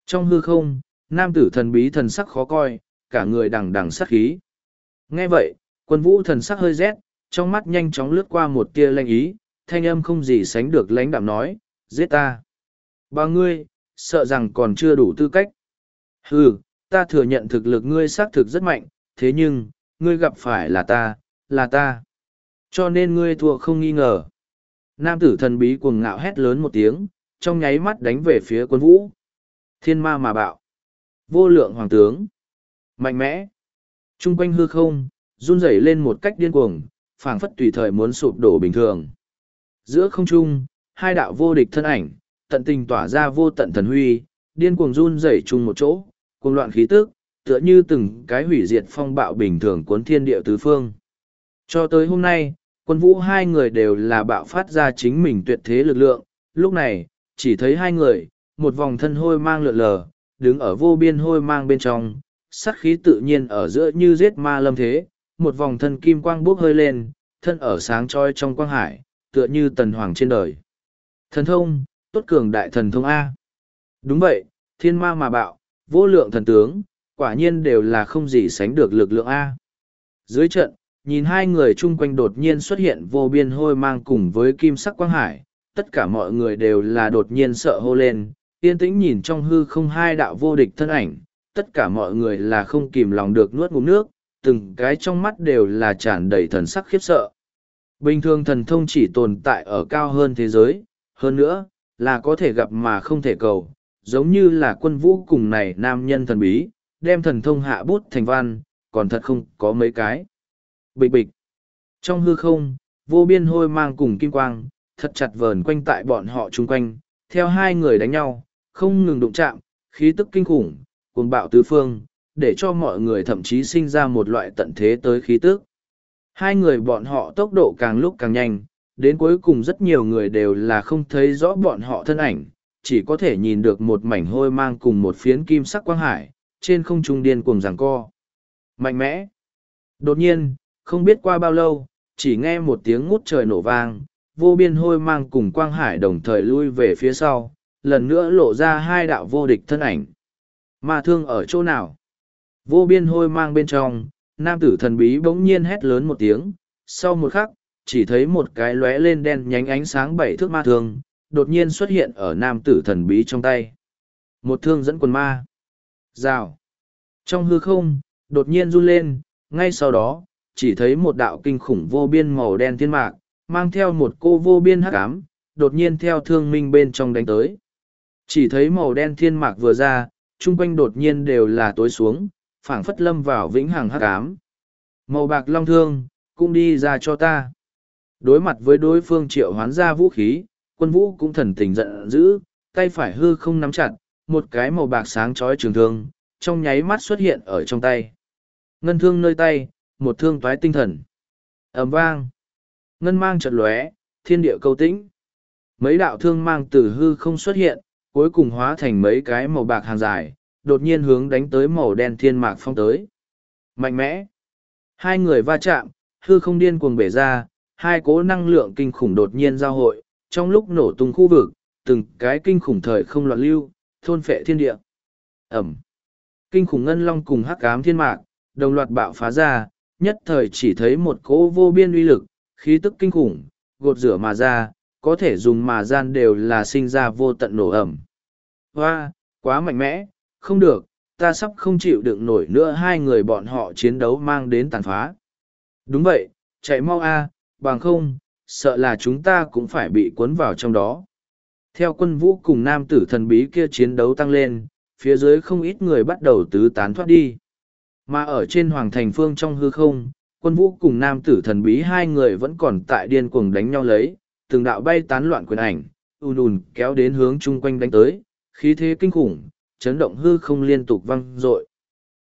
Trong hư không, nam tử thần bí thần sắc khó coi, cả người đằng đằng sắc khí. Nghe vậy, quân vũ thần sắc hơi rét, trong mắt nhanh chóng lướt qua một tia lanh ý, thanh âm không gì sánh được lãnh đạm nói, giết ta. Ba ngươi, sợ rằng còn chưa đủ tư cách. Hừ, ta thừa nhận thực lực ngươi xác thực rất mạnh, thế nhưng, ngươi gặp phải là ta, là ta. Cho nên ngươi thua không nghi ngờ. Nam tử thần bí cuồng ngạo hét lớn một tiếng, trong nháy mắt đánh về phía quân vũ. Thiên ma mà bạo. Vô lượng hoàng tướng. Mạnh mẽ. Trung quanh hư không, run rẩy lên một cách điên cuồng, phảng phất tùy thời muốn sụp đổ bình thường. Giữa không trung, hai đạo vô địch thân ảnh, tận tình tỏa ra vô tận thần huy, điên cuồng run rẩy chung một chỗ, cuồng loạn khí tức, tựa như từng cái hủy diệt phong bạo bình thường cuốn thiên địa tứ phương. Cho tới hôm nay, quân vũ hai người đều là bạo phát ra chính mình tuyệt thế lực lượng, lúc này, chỉ thấy hai người, một vòng thân hôi mang lượn lờ, đứng ở vô biên hôi mang bên trong, sát khí tự nhiên ở giữa như giết ma lâm thế, một vòng thân kim quang bốc hơi lên, thân ở sáng trói trong quang hải, tựa như tần hoàng trên đời. Thần thông, tốt cường đại thần thông A. Đúng vậy, thiên ma mà bạo, vô lượng thần tướng, quả nhiên đều là không gì sánh được lực lượng A. Dưới trận, nhìn hai người chung quanh đột nhiên xuất hiện vô biên hôi mang cùng với kim sắc quang hải, tất cả mọi người đều là đột nhiên sợ hô lên, yên tĩnh nhìn trong hư không hai đạo vô địch thân ảnh, tất cả mọi người là không kìm lòng được nuốt ngụm nước, từng cái trong mắt đều là tràn đầy thần sắc khiếp sợ. Bình thường thần thông chỉ tồn tại ở cao hơn thế giới, hơn nữa, là có thể gặp mà không thể cầu, giống như là quân vũ cùng này nam nhân thần bí, đem thần thông hạ bút thành văn, còn thật không có mấy cái. Bịch bịch. Trong hư không, vô biên hôi mang cùng kim quang, thật chặt vờn quanh tại bọn họ chung quanh, theo hai người đánh nhau, không ngừng đụng chạm, khí tức kinh khủng, cuồng bạo tứ phương, để cho mọi người thậm chí sinh ra một loại tận thế tới khí tức. Hai người bọn họ tốc độ càng lúc càng nhanh, đến cuối cùng rất nhiều người đều là không thấy rõ bọn họ thân ảnh, chỉ có thể nhìn được một mảnh hôi mang cùng một phiến kim sắc quang hải, trên không trung điên cuồng giằng co. Mạnh mẽ. Đột nhiên, không biết qua bao lâu, chỉ nghe một tiếng ngút trời nổ vang, vô biên hôi mang cùng quang hải đồng thời lui về phía sau, lần nữa lộ ra hai đạo vô địch thân ảnh. Ma thương ở chỗ nào? Vô biên hôi mang bên trong, nam tử thần bí bỗng nhiên hét lớn một tiếng, sau một khắc, chỉ thấy một cái lóe lên đen nhánh ánh sáng bảy thước ma thương, đột nhiên xuất hiện ở nam tử thần bí trong tay. Một thương dẫn quần ma. Rào. Trong hư không, đột nhiên run lên, ngay sau đó, chỉ thấy một đạo kinh khủng vô biên màu đen thiên mạc, mang theo một cô vô biên hắc ám, đột nhiên theo thương minh bên trong đánh tới. Chỉ thấy màu đen thiên mạc vừa ra, chung quanh đột nhiên đều là tối xuống, phảng phất lâm vào vĩnh hằng hắc ám. Màu bạc long thương, cũng đi ra cho ta. Đối mặt với đối phương triệu hoán ra vũ khí, quân vũ cũng thần tình giận dữ, tay phải hư không nắm chặt, một cái màu bạc sáng chói trường thương, trong nháy mắt xuất hiện ở trong tay. Ngân thương nơi tay, một thương toái tinh thần. ầm vang. Ngân mang chợt lóe, thiên địa câu tĩnh. Mấy đạo thương mang từ hư không xuất hiện, cuối cùng hóa thành mấy cái màu bạc hàng dài, đột nhiên hướng đánh tới màu đen thiên mạc phong tới. Mạnh mẽ. Hai người va chạm, hư không điên cuồng bể ra, hai cố năng lượng kinh khủng đột nhiên giao hội, trong lúc nổ tung khu vực, từng cái kinh khủng thời không loạn lưu, thôn phệ thiên địa. Ẩm. Kinh khủng ngân long cùng hắc ám thiên mạc, đồng loạt bạo phá ra, nhất thời chỉ thấy một cỗ vô biên uy lực, khí tức kinh khủng, gột rửa mà ra, có thể dùng mà gian đều là sinh ra vô tận nổ ẩm. Hoa, quá mạnh mẽ, không được, ta sắp không chịu đựng nổi nữa hai người bọn họ chiến đấu mang đến tàn phá. Đúng vậy, chạy mau a, bằng không, sợ là chúng ta cũng phải bị cuốn vào trong đó. Theo quân vũ cùng nam tử thần bí kia chiến đấu tăng lên, phía dưới không ít người bắt đầu tứ tán thoát đi. Mà ở trên hoàng thành phương trong hư không, quân vũ cùng nam tử thần bí hai người vẫn còn tại điên cuồng đánh nhau lấy, từng đạo bay tán loạn quyền ảnh, ùn ùn kéo đến hướng chung quanh đánh tới, khí thế kinh khủng, chấn động hư không liên tục vang dội.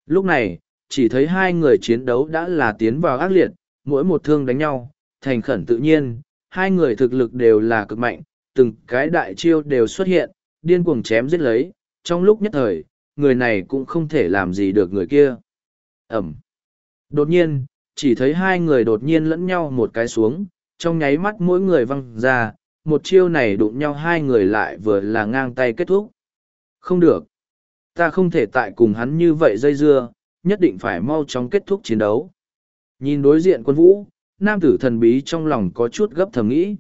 Lúc này, chỉ thấy hai người chiến đấu đã là tiến vào ác liệt, mỗi một thương đánh nhau, thành khẩn tự nhiên, hai người thực lực đều là cực mạnh, từng cái đại chiêu đều xuất hiện, điên cuồng chém giết lấy, trong lúc nhất thời, người này cũng không thể làm gì được người kia. Ẩm. Đột nhiên, chỉ thấy hai người đột nhiên lẫn nhau một cái xuống, trong nháy mắt mỗi người văng ra, một chiêu này đụng nhau hai người lại vừa là ngang tay kết thúc. Không được. Ta không thể tại cùng hắn như vậy dây dưa, nhất định phải mau chóng kết thúc chiến đấu. Nhìn đối diện quân vũ, nam tử thần bí trong lòng có chút gấp thầm nghĩ.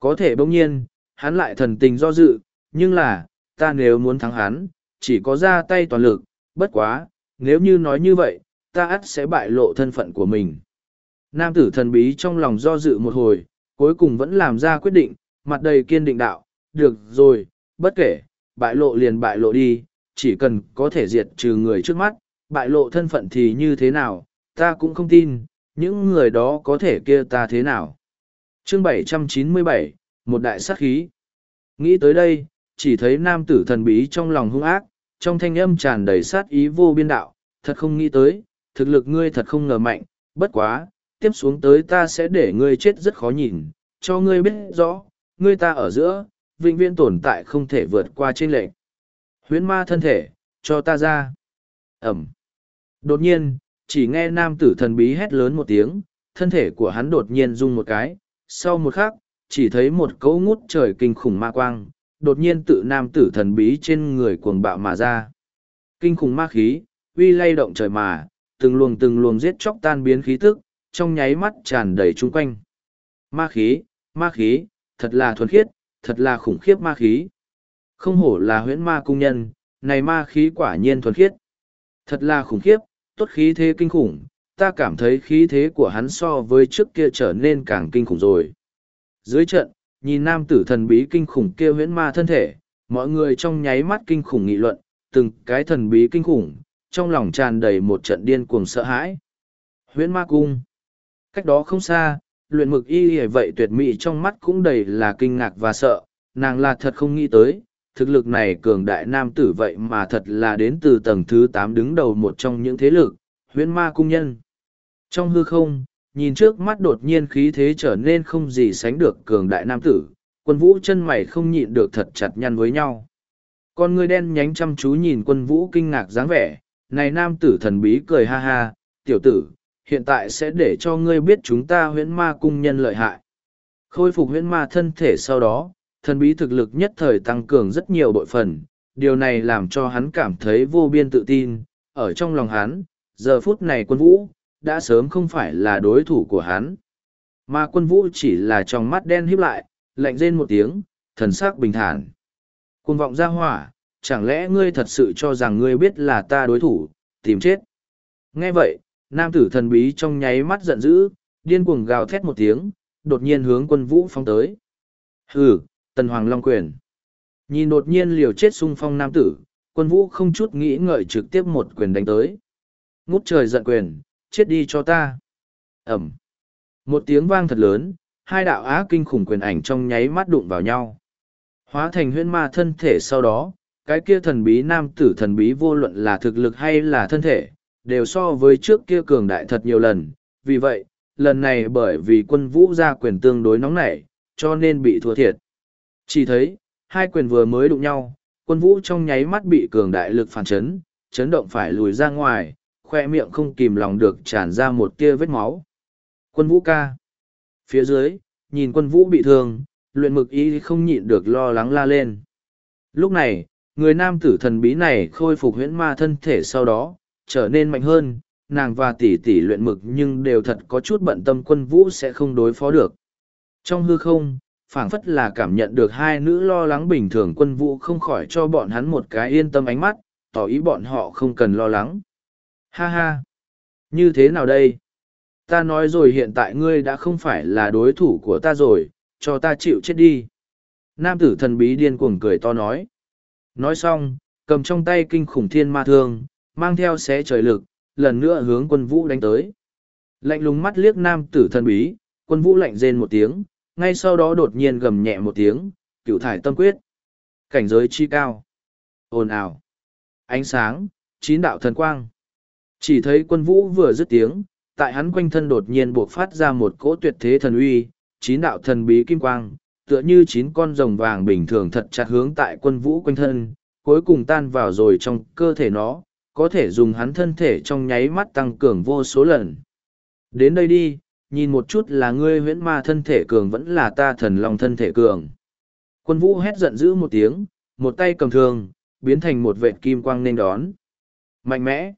Có thể bỗng nhiên, hắn lại thần tình do dự, nhưng là, ta nếu muốn thắng hắn, chỉ có ra tay toàn lực, bất quá, nếu như nói như vậy, ta ắt sẽ bại lộ thân phận của mình. Nam tử thần bí trong lòng do dự một hồi, cuối cùng vẫn làm ra quyết định, mặt đầy kiên định đạo, được rồi, bất kể, bại lộ liền bại lộ đi, chỉ cần có thể diệt trừ người trước mắt, bại lộ thân phận thì như thế nào, ta cũng không tin, những người đó có thể kia ta thế nào. Chương 797, một đại sát khí. Nghĩ tới đây, chỉ thấy nam tử thần bí trong lòng hung ác, trong thanh âm tràn đầy sát ý vô biên đạo, thật không nghĩ tới, thực lực ngươi thật không ngờ mạnh, bất quá, tiếp xuống tới ta sẽ để ngươi chết rất khó nhìn, cho ngươi biết rõ, ngươi ta ở giữa, vĩnh viễn tồn tại không thể vượt qua trên lệnh. Huyễn ma thân thể, cho ta ra. Ẩm. Đột nhiên, chỉ nghe nam tử thần bí hét lớn một tiếng, thân thể của hắn đột nhiên rung một cái, sau một khắc, chỉ thấy một cấu ngút trời kinh khủng ma quang, đột nhiên tự nam tử thần bí trên người cuồng bạo mà ra. Kinh khủng ma khí, uy lay động trời mà, từng luồng từng luồng giết chóc tan biến khí tức, trong nháy mắt tràn đầy chung quanh. Ma khí, ma khí, thật là thuần khiết, thật là khủng khiếp ma khí. Không hổ là huyễn ma cung nhân, này ma khí quả nhiên thuần khiết. Thật là khủng khiếp, tốt khí thế kinh khủng, ta cảm thấy khí thế của hắn so với trước kia trở nên càng kinh khủng rồi. Dưới trận, nhìn nam tử thần bí kinh khủng kia huyễn ma thân thể, mọi người trong nháy mắt kinh khủng nghị luận, từng cái thần bí kinh khủng, trong lòng tràn đầy một trận điên cuồng sợ hãi. Huyễn ma cung. Cách đó không xa, luyện mực y y vậy tuyệt mỹ trong mắt cũng đầy là kinh ngạc và sợ, nàng là thật không nghĩ tới, thực lực này cường đại nam tử vậy mà thật là đến từ tầng thứ tám đứng đầu một trong những thế lực, huyễn ma cung nhân. Trong hư không, nhìn trước mắt đột nhiên khí thế trở nên không gì sánh được cường đại nam tử, quân vũ chân mày không nhịn được thật chặt nhăn với nhau. Con người đen nhánh chăm chú nhìn quân vũ kinh ngạc dáng vẻ, này nam tử thần bí cười ha ha, tiểu tử, hiện tại sẽ để cho ngươi biết chúng ta huyễn ma cung nhân lợi hại. Khôi phục huyễn ma thân thể sau đó, thần bí thực lực nhất thời tăng cường rất nhiều bội phần, điều này làm cho hắn cảm thấy vô biên tự tin, ở trong lòng hắn, giờ phút này quân vũ, đã sớm không phải là đối thủ của hắn. Mà quân vũ chỉ là trong mắt đen híp lại, lạnh rên một tiếng, thần sắc bình thản. Quân vọng ra hỏa, chẳng lẽ ngươi thật sự cho rằng ngươi biết là ta đối thủ, tìm chết. Nghe vậy, nam tử thần bí trong nháy mắt giận dữ, điên cuồng gào thét một tiếng, đột nhiên hướng quân vũ phóng tới. Hừ, tần hoàng long quyền. Nhìn đột nhiên liều chết xung phong nam tử, quân vũ không chút nghĩ ngợi trực tiếp một quyền đánh tới. Ngút trời giận quyền, chết đi cho ta. Ẩm. Một tiếng vang thật lớn, hai đạo á kinh khủng quyền ảnh trong nháy mắt đụng vào nhau. Hóa thành huyễn ma thân thể sau đó, cái kia thần bí nam tử thần bí vô luận là thực lực hay là thân thể, đều so với trước kia cường đại thật nhiều lần. Vì vậy, lần này bởi vì quân vũ ra quyền tương đối nóng nảy, cho nên bị thua thiệt. Chỉ thấy, hai quyền vừa mới đụng nhau, quân vũ trong nháy mắt bị cường đại lực phản chấn, chấn động phải lùi ra ngoài, khoe miệng không kìm lòng được tràn ra một tia vết máu. Quân vũ ca. Phía dưới, nhìn quân vũ bị thương, luyện mực ý không nhịn được lo lắng la lên. Lúc này, người nam tử thần bí này khôi phục huyễn ma thân thể sau đó, trở nên mạnh hơn, nàng và tỷ tỷ luyện mực nhưng đều thật có chút bận tâm quân vũ sẽ không đối phó được. Trong hư không, phảng phất là cảm nhận được hai nữ lo lắng bình thường quân vũ không khỏi cho bọn hắn một cái yên tâm ánh mắt, tỏ ý bọn họ không cần lo lắng. Ha ha! Như thế nào đây? Ta nói rồi hiện tại ngươi đã không phải là đối thủ của ta rồi, cho ta chịu chết đi. Nam tử thần bí điên cuồng cười to nói. Nói xong, cầm trong tay kinh khủng thiên ma thương, mang theo xé trời lực, lần nữa hướng quân vũ đánh tới. Lạnh lùng mắt liếc nam tử thần bí, quân vũ lạnh rên một tiếng, ngay sau đó đột nhiên gầm nhẹ một tiếng, cựu thải tâm quyết. Cảnh giới chi cao. ồn ào. Ánh sáng, chín đạo thần quang. Chỉ thấy quân vũ vừa dứt tiếng, tại hắn quanh thân đột nhiên buộc phát ra một cỗ tuyệt thế thần uy, chín đạo thần bí kim quang, tựa như chín con rồng vàng bình thường thật chặt hướng tại quân vũ quanh thân, cuối cùng tan vào rồi trong cơ thể nó, có thể dùng hắn thân thể trong nháy mắt tăng cường vô số lần. Đến đây đi, nhìn một chút là ngươi huyễn ma thân thể cường vẫn là ta thần long thân thể cường. Quân vũ hét giận dữ một tiếng, một tay cầm thương, biến thành một vệt kim quang nên đón. Mạnh mẽ.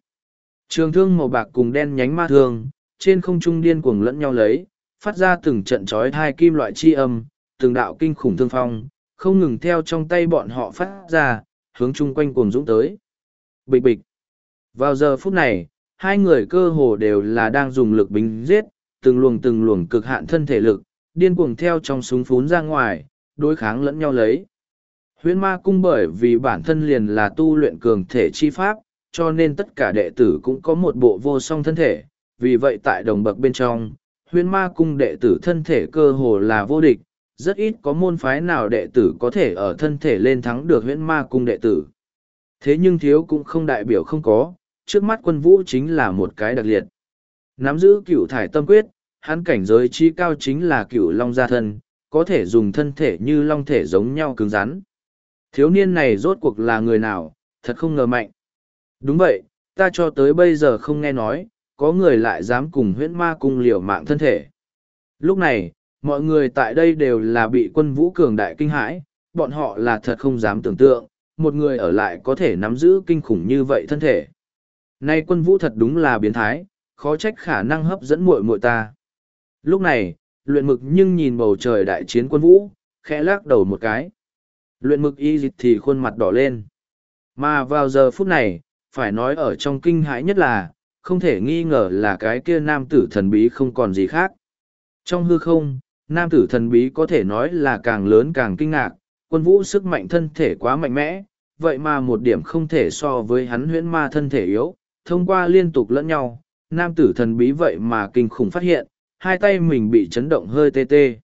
Trường thương màu bạc cùng đen nhánh ma thương, trên không trung điên cuồng lẫn nhau lấy, phát ra từng trận chói hai kim loại chi âm, từng đạo kinh khủng thương phong, không ngừng theo trong tay bọn họ phát ra, hướng chung quanh cuồng dũng tới. Bịch bịch. Vào giờ phút này, hai người cơ hồ đều là đang dùng lực bính giết, từng luồng từng luồng cực hạn thân thể lực, điên cuồng theo trong súng phún ra ngoài, đối kháng lẫn nhau lấy. Huyễn ma cung bởi vì bản thân liền là tu luyện cường thể chi pháp, cho nên tất cả đệ tử cũng có một bộ vô song thân thể, vì vậy tại đồng bậc bên trong, huyễn ma cung đệ tử thân thể cơ hồ là vô địch, rất ít có môn phái nào đệ tử có thể ở thân thể lên thắng được huyễn ma cung đệ tử. Thế nhưng thiếu cũng không đại biểu không có, trước mắt quân vũ chính là một cái đặc liệt. Nắm giữ cửu thải tâm quyết, hắn cảnh giới chi cao chính là cửu long gia thân, có thể dùng thân thể như long thể giống nhau cứng rắn. Thiếu niên này rốt cuộc là người nào, thật không ngờ mạnh. Đúng vậy, ta cho tới bây giờ không nghe nói, có người lại dám cùng huyễn ma cung liều mạng thân thể. Lúc này, mọi người tại đây đều là bị quân vũ cường đại kinh hãi, bọn họ là thật không dám tưởng tượng, một người ở lại có thể nắm giữ kinh khủng như vậy thân thể. Nay quân vũ thật đúng là biến thái, khó trách khả năng hấp dẫn muội muội ta. Lúc này, luyện mực nhưng nhìn bầu trời đại chiến quân vũ, khẽ lắc đầu một cái. Luyện mực y dịch thì khuôn mặt đỏ lên. Mà vào giờ phút này, phải nói ở trong kinh hãi nhất là, không thể nghi ngờ là cái kia nam tử thần bí không còn gì khác. Trong hư không, nam tử thần bí có thể nói là càng lớn càng kinh ngạc, quân vũ sức mạnh thân thể quá mạnh mẽ, vậy mà một điểm không thể so với hắn huyễn ma thân thể yếu, thông qua liên tục lẫn nhau, nam tử thần bí vậy mà kinh khủng phát hiện, hai tay mình bị chấn động hơi tê tê.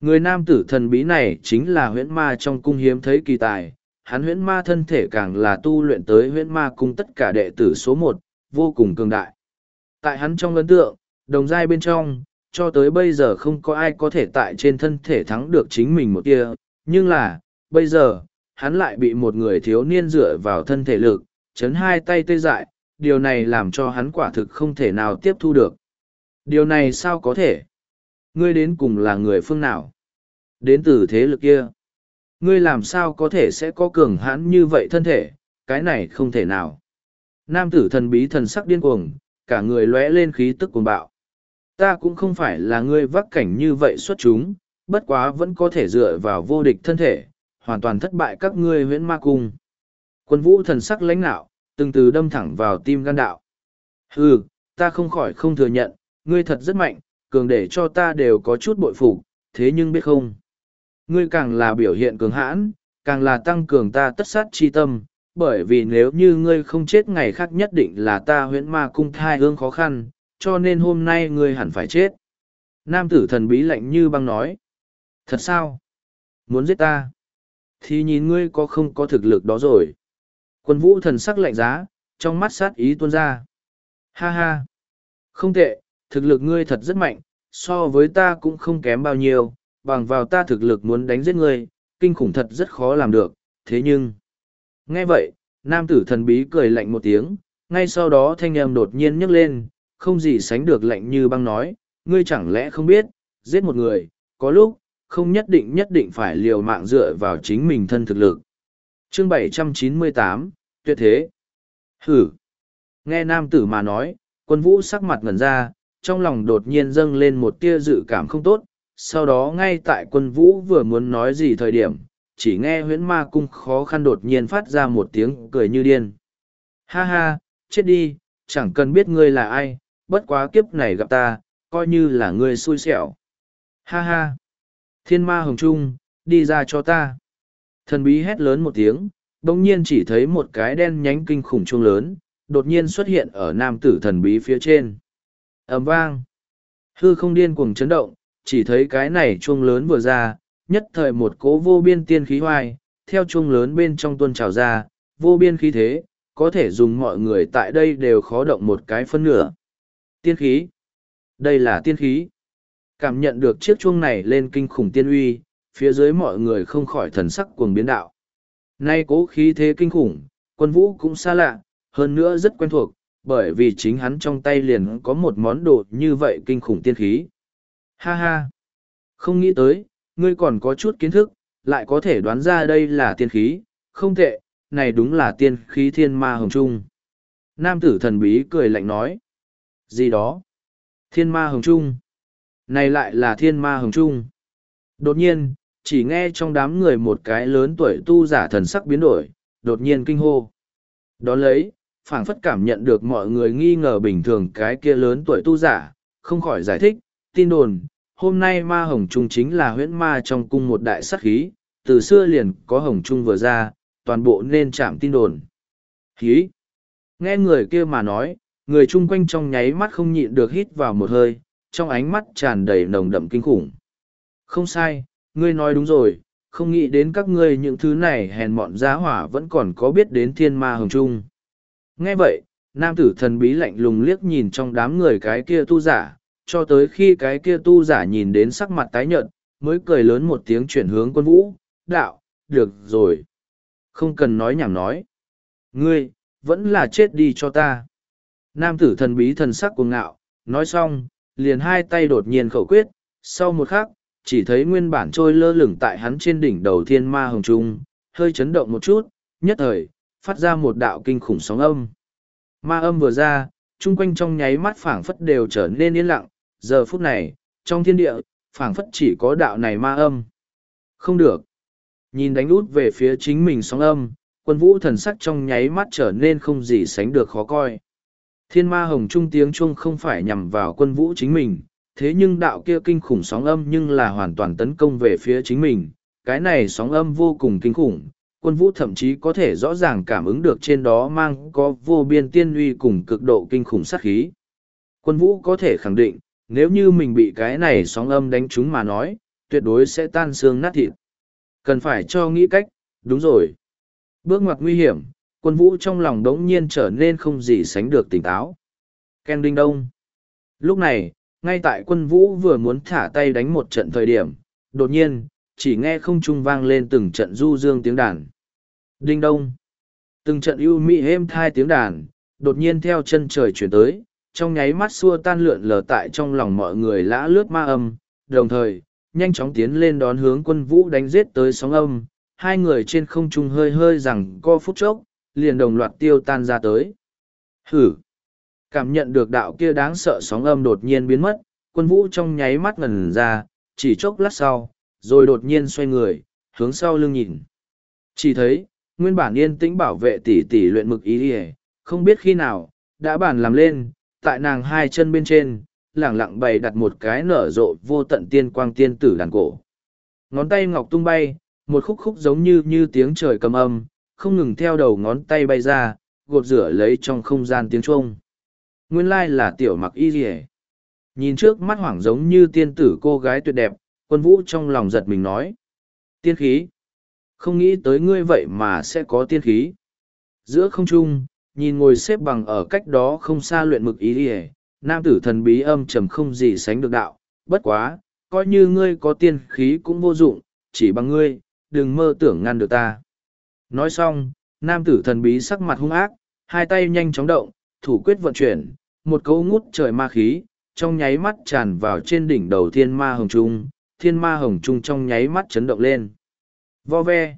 Người nam tử thần bí này chính là huyễn ma trong cung hiếm thấy kỳ tài, hắn huyễn ma thân thể càng là tu luyện tới huyễn ma cung tất cả đệ tử số một, vô cùng cường đại. Tại hắn trong ấn tượng, đồng giai bên trong, cho tới bây giờ không có ai có thể tại trên thân thể thắng được chính mình một tia, nhưng là, bây giờ, hắn lại bị một người thiếu niên dựa vào thân thể lực, chấn hai tay tê dại, điều này làm cho hắn quả thực không thể nào tiếp thu được. Điều này sao có thể? Ngươi đến cùng là người phương nào? Đến từ thế lực kia. Ngươi làm sao có thể sẽ có cường hãn như vậy thân thể, cái này không thể nào. Nam tử thần bí thần sắc điên cuồng, cả người lóe lên khí tức cuồng bạo. Ta cũng không phải là ngươi vắc cảnh như vậy xuất chúng, bất quá vẫn có thể dựa vào vô địch thân thể, hoàn toàn thất bại các ngươi huyễn ma cung. Quân vũ thần sắc lãnh nạo, từng từ đâm thẳng vào tim gan đạo. Hừ, ta không khỏi không thừa nhận, ngươi thật rất mạnh, cường để cho ta đều có chút bội phục, thế nhưng biết không. Ngươi càng là biểu hiện cường hãn, càng là tăng cường ta tất sát chi tâm, bởi vì nếu như ngươi không chết ngày khác nhất định là ta huyễn ma cung thai hương khó khăn, cho nên hôm nay ngươi hẳn phải chết. Nam tử thần bí lạnh như băng nói. Thật sao? Muốn giết ta? Thì nhìn ngươi có không có thực lực đó rồi. Quân vũ thần sắc lạnh giá, trong mắt sát ý tuôn ra. Ha ha! Không tệ, thực lực ngươi thật rất mạnh, so với ta cũng không kém bao nhiêu, bằng vào ta thực lực muốn đánh giết ngươi, kinh khủng thật rất khó làm được, thế nhưng... Nghe vậy, nam tử thần bí cười lạnh một tiếng, ngay sau đó thanh âm đột nhiên nhấc lên, không gì sánh được lạnh như băng nói, ngươi chẳng lẽ không biết, giết một người, có lúc, không nhất định nhất định phải liều mạng dựa vào chính mình thân thực lực. Chương 798, Tuyệt Thế Hử! Nghe nam tử mà nói, quân vũ sắc mặt ngẩn ra, trong lòng đột nhiên dâng lên một tia dự cảm không tốt, sau đó ngay tại quân vũ vừa muốn nói gì thời điểm, chỉ nghe huyễn ma cung khó khăn đột nhiên phát ra một tiếng cười như điên. Ha ha, chết đi, chẳng cần biết ngươi là ai, bất quá kiếp này gặp ta, coi như là ngươi xui xẻo. Ha ha, thiên ma hồng trung, đi ra cho ta. Thần bí hét lớn một tiếng, đồng nhiên chỉ thấy một cái đen nhánh kinh khủng trung lớn, đột nhiên xuất hiện ở nam tử thần bí phía trên. ầm vang, hư không điên cuồng chấn động, chỉ thấy cái này chuông lớn vừa ra, nhất thời một cố vô biên tiên khí hoài, theo chuông lớn bên trong tuôn trào ra, vô biên khí thế, có thể dùng mọi người tại đây đều khó động một cái phân nửa. Tiên khí. Đây là tiên khí. Cảm nhận được chiếc chuông này lên kinh khủng tiên uy, phía dưới mọi người không khỏi thần sắc cuồng biến đạo. Nay cố khí thế kinh khủng, quân vũ cũng xa lạ, hơn nữa rất quen thuộc, bởi vì chính hắn trong tay liền có một món đồ như vậy kinh khủng tiên khí. Ha ha! Không nghĩ tới, ngươi còn có chút kiến thức, lại có thể đoán ra đây là tiên khí, không tệ, này đúng là tiên khí thiên ma hồng trung. Nam tử thần bí cười lạnh nói. Gì đó? Thiên ma hồng trung. Này lại là thiên ma hồng trung. Đột nhiên, chỉ nghe trong đám người một cái lớn tuổi tu giả thần sắc biến đổi, đột nhiên kinh hô. Đón lấy, phảng phất cảm nhận được mọi người nghi ngờ bình thường cái kia lớn tuổi tu giả, không khỏi giải thích, tin đồn, hôm nay ma hồng trung chính là huyễn ma trong cung một đại sắc khí, từ xưa liền có hồng trung vừa ra, toàn bộ nên chạm tin đồn. Khí! Nghe người kia mà nói, người chung quanh trong nháy mắt không nhịn được hít vào một hơi, trong ánh mắt tràn đầy nồng đậm kinh khủng. Không sai, ngươi nói đúng rồi, không nghĩ đến các ngươi những thứ này hèn mọn giá hỏa vẫn còn có biết đến thiên ma hồng trung. Nghe vậy, nam tử thần bí lạnh lùng liếc nhìn trong đám người cái kia tu giả, cho tới khi cái kia tu giả nhìn đến sắc mặt tái nhợt, mới cười lớn một tiếng chuyển hướng quân vũ, đạo, được rồi. Không cần nói nhảm nói. Ngươi, vẫn là chết đi cho ta. Nam tử thần bí thần sắc cuồng ngạo, nói xong, liền hai tay đột nhiên khẩu quyết, sau một khắc, chỉ thấy nguyên bản trôi lơ lửng tại hắn trên đỉnh đầu thiên ma hồng trung, hơi chấn động một chút, nhất thời, phát ra một đạo kinh khủng sóng âm. Ma âm vừa ra, chung quanh trong nháy mắt phảng phất đều trở nên yên lặng, giờ phút này, trong thiên địa, phảng phất chỉ có đạo này ma âm. Không được. Nhìn đánh út về phía chính mình sóng âm, quân vũ thần sắc trong nháy mắt trở nên không gì sánh được khó coi. Thiên ma hồng trung tiếng chuông không phải nhằm vào quân vũ chính mình, thế nhưng đạo kia kinh khủng sóng âm nhưng là hoàn toàn tấn công về phía chính mình. Cái này sóng âm vô cùng kinh khủng, quân vũ thậm chí có thể rõ ràng cảm ứng được trên đó mang có vô biên tiên uy cùng cực độ kinh khủng sát khí. Quân vũ có thể khẳng định, nếu như mình bị cái này sóng âm đánh trúng mà nói, tuyệt đối sẽ tan xương nát thịt. Cần phải cho nghĩ cách, đúng rồi. Bước ngoặt nguy hiểm, quân vũ trong lòng đống nhiên trở nên không gì sánh được tỉnh táo. Ken Đinh Đông. Lúc này, ngay tại quân vũ vừa muốn thả tay đánh một trận thời điểm, đột nhiên, chỉ nghe không trung vang lên từng trận du dương tiếng đàn. Đinh Đông. Từng trận ưu mỹ êm thai tiếng đàn, đột nhiên theo chân trời chuyển tới, trong nháy mắt xua tan lượn lờ tại trong lòng mọi người lã lướt ma âm, đồng thời, nhanh chóng tiến lên đón hướng quân vũ đánh giết tới sóng âm, hai người trên không trung hơi hơi rằng co phút chốc, liền đồng loạt tiêu tan ra tới. Hử! Cảm nhận được đạo kia đáng sợ sóng âm đột nhiên biến mất, quân vũ trong nháy mắt ngần ra, chỉ chốc lát sau, rồi đột nhiên xoay người, hướng sau lưng nhìn. Chỉ thấy, nguyên bản yên tĩnh bảo vệ tỷ tỷ luyện mực ý ỉa không biết khi nào, đã bản làm lên, tại nàng hai chân bên trên, lẳng lặng bày đặt một cái nở rộ vô tận tiên quang tiên tử đàn cổ. Ngón tay ngọc tung bay, một khúc khúc giống như như tiếng trời cầm âm, không ngừng theo đầu ngón tay bay ra, gột rửa lấy trong không gian tiếng chuông. Nguyên lai là tiểu mặc y rỉa. Nhìn trước mắt hoảng giống như tiên tử cô gái tuyệt đẹp, quân vũ trong lòng giật mình nói. Tiên khí. Không nghĩ tới ngươi vậy mà sẽ có tiên khí. Giữa không trung, nhìn ngồi xếp bằng ở cách đó không xa luyện mực ý ỉa nam tử thần bí âm trầm không gì sánh được đạo bất quá coi như ngươi có tiên khí cũng vô dụng chỉ bằng ngươi đừng mơ tưởng ngăn được ta nói xong nam tử thần bí sắc mặt hung ác hai tay nhanh chóng động thủ quyết vận chuyển một cấu ngút trời ma khí trong nháy mắt tràn vào trên đỉnh đầu thiên ma hồng trung thiên ma hồng trung trong nháy mắt chấn động lên vo ve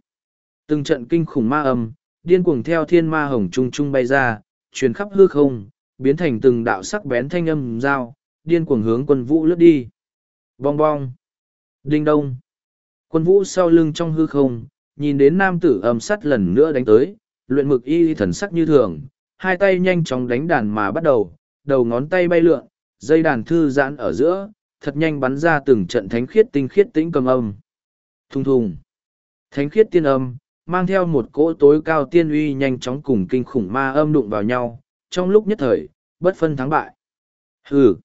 từng trận kinh khủng ma âm điên cuồng theo thiên ma hồng trung trung bay ra, truyền khắp hư không, biến thành từng đạo sắc bén thanh âm dao, điên cuồng hướng quân vũ lướt đi. Bong bong. Đinh đông. Quân vũ sau lưng trong hư không, nhìn đến nam tử âm sắt lần nữa đánh tới, luyện mực y thần sắc như thường, hai tay nhanh chóng đánh đàn mà bắt đầu, đầu ngón tay bay lượn, dây đàn thư giãn ở giữa, thật nhanh bắn ra từng trận thánh khiết tinh khiết tĩnh cầm âm. Thùng thùng. Thánh khiết tiên âm, mang theo một cỗ tối cao tiên uy nhanh chóng cùng kinh khủng ma âm đụng vào nhau, trong lúc nhất thời, bất phân thắng bại. Hừ,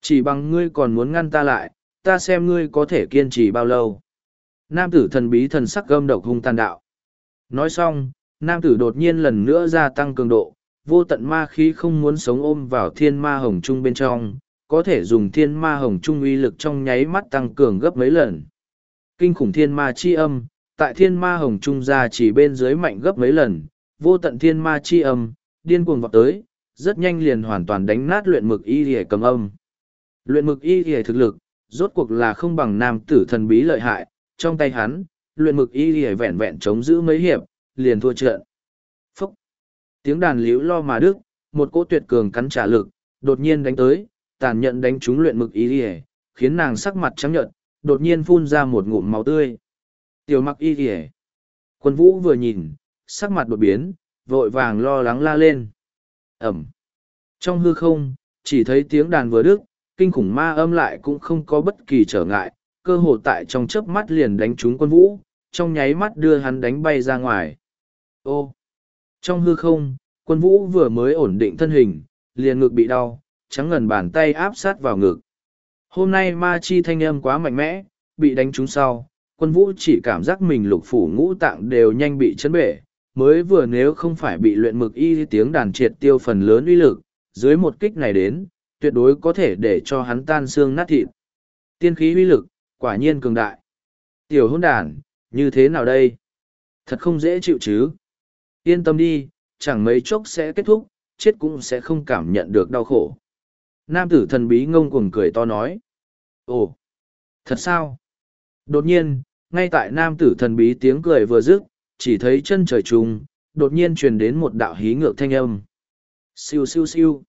chỉ bằng ngươi còn muốn ngăn ta lại, ta xem ngươi có thể kiên trì bao lâu. Nam tử thần bí thần sắc gâm độc hung tàn đạo. Nói xong, nam tử đột nhiên lần nữa gia tăng cường độ, vô tận ma khí không muốn sống ôm vào thiên ma hồng trung bên trong, có thể dùng thiên ma hồng trung uy lực trong nháy mắt tăng cường gấp mấy lần. Kinh khủng thiên ma chi âm, tại thiên ma hồng trung ra chỉ bên dưới mạnh gấp mấy lần, vô tận thiên ma chi âm, điên cuồng vọt tới, rất nhanh liền hoàn toàn đánh nát luyện mực y hề cầm âm. Luyện mực y hề thực lực, rốt cuộc là không bằng nam tử thần bí lợi hại, trong tay hắn, luyện mực y hề vẹn vẹn chống giữ mấy hiệp, liền thua trận. Phúc! Tiếng đàn liễu lo mà đức, một cỗ tuyệt cường cắn trả lực, đột nhiên đánh tới, tàn nhận đánh trúng luyện mực y rìa, khiến nàng sắc mặt trắng nhợt, đột nhiên phun ra một ngụm máu tươi. Tiểu mặc y kìa. Quân vũ vừa nhìn, sắc mặt đột biến, vội vàng lo lắng la lên. Ẩm. Trong hư không, chỉ thấy tiếng đàn vừa đứt, kinh khủng ma âm lại cũng không có bất kỳ trở ngại, cơ hồ tại trong chớp mắt liền đánh trúng quân vũ, trong nháy mắt đưa hắn đánh bay ra ngoài. Ô! Trong hư không, quân vũ vừa mới ổn định thân hình, liền ngực bị đau, trắng ngần bàn tay áp sát vào ngực. Hôm nay ma chi thanh âm quá mạnh mẽ, bị đánh trúng sau, quân vũ chỉ cảm giác mình lục phủ ngũ tạng đều nhanh bị chấn bể, mới vừa nếu không phải bị luyện mực y tiếng đàn triệt tiêu phần lớn uy lực, dưới một kích này đến, tuyệt đối có thể để cho hắn tan xương nát thịt. Tiên khí uy lực, quả nhiên cường đại. Tiểu hôn đàn, như thế nào đây? Thật không dễ chịu chứ. Yên tâm đi, chẳng mấy chốc sẽ kết thúc, chết cũng sẽ không cảm nhận được đau khổ. Nam tử thần bí ngông cuồng cười to nói. Ồ, thật sao? Đột nhiên, ngay tại nam tử thần bí tiếng cười vừa dứt, chỉ thấy chân trời trùng, đột nhiên truyền đến một đạo hí ngược thanh âm. Siêu siêu siêu.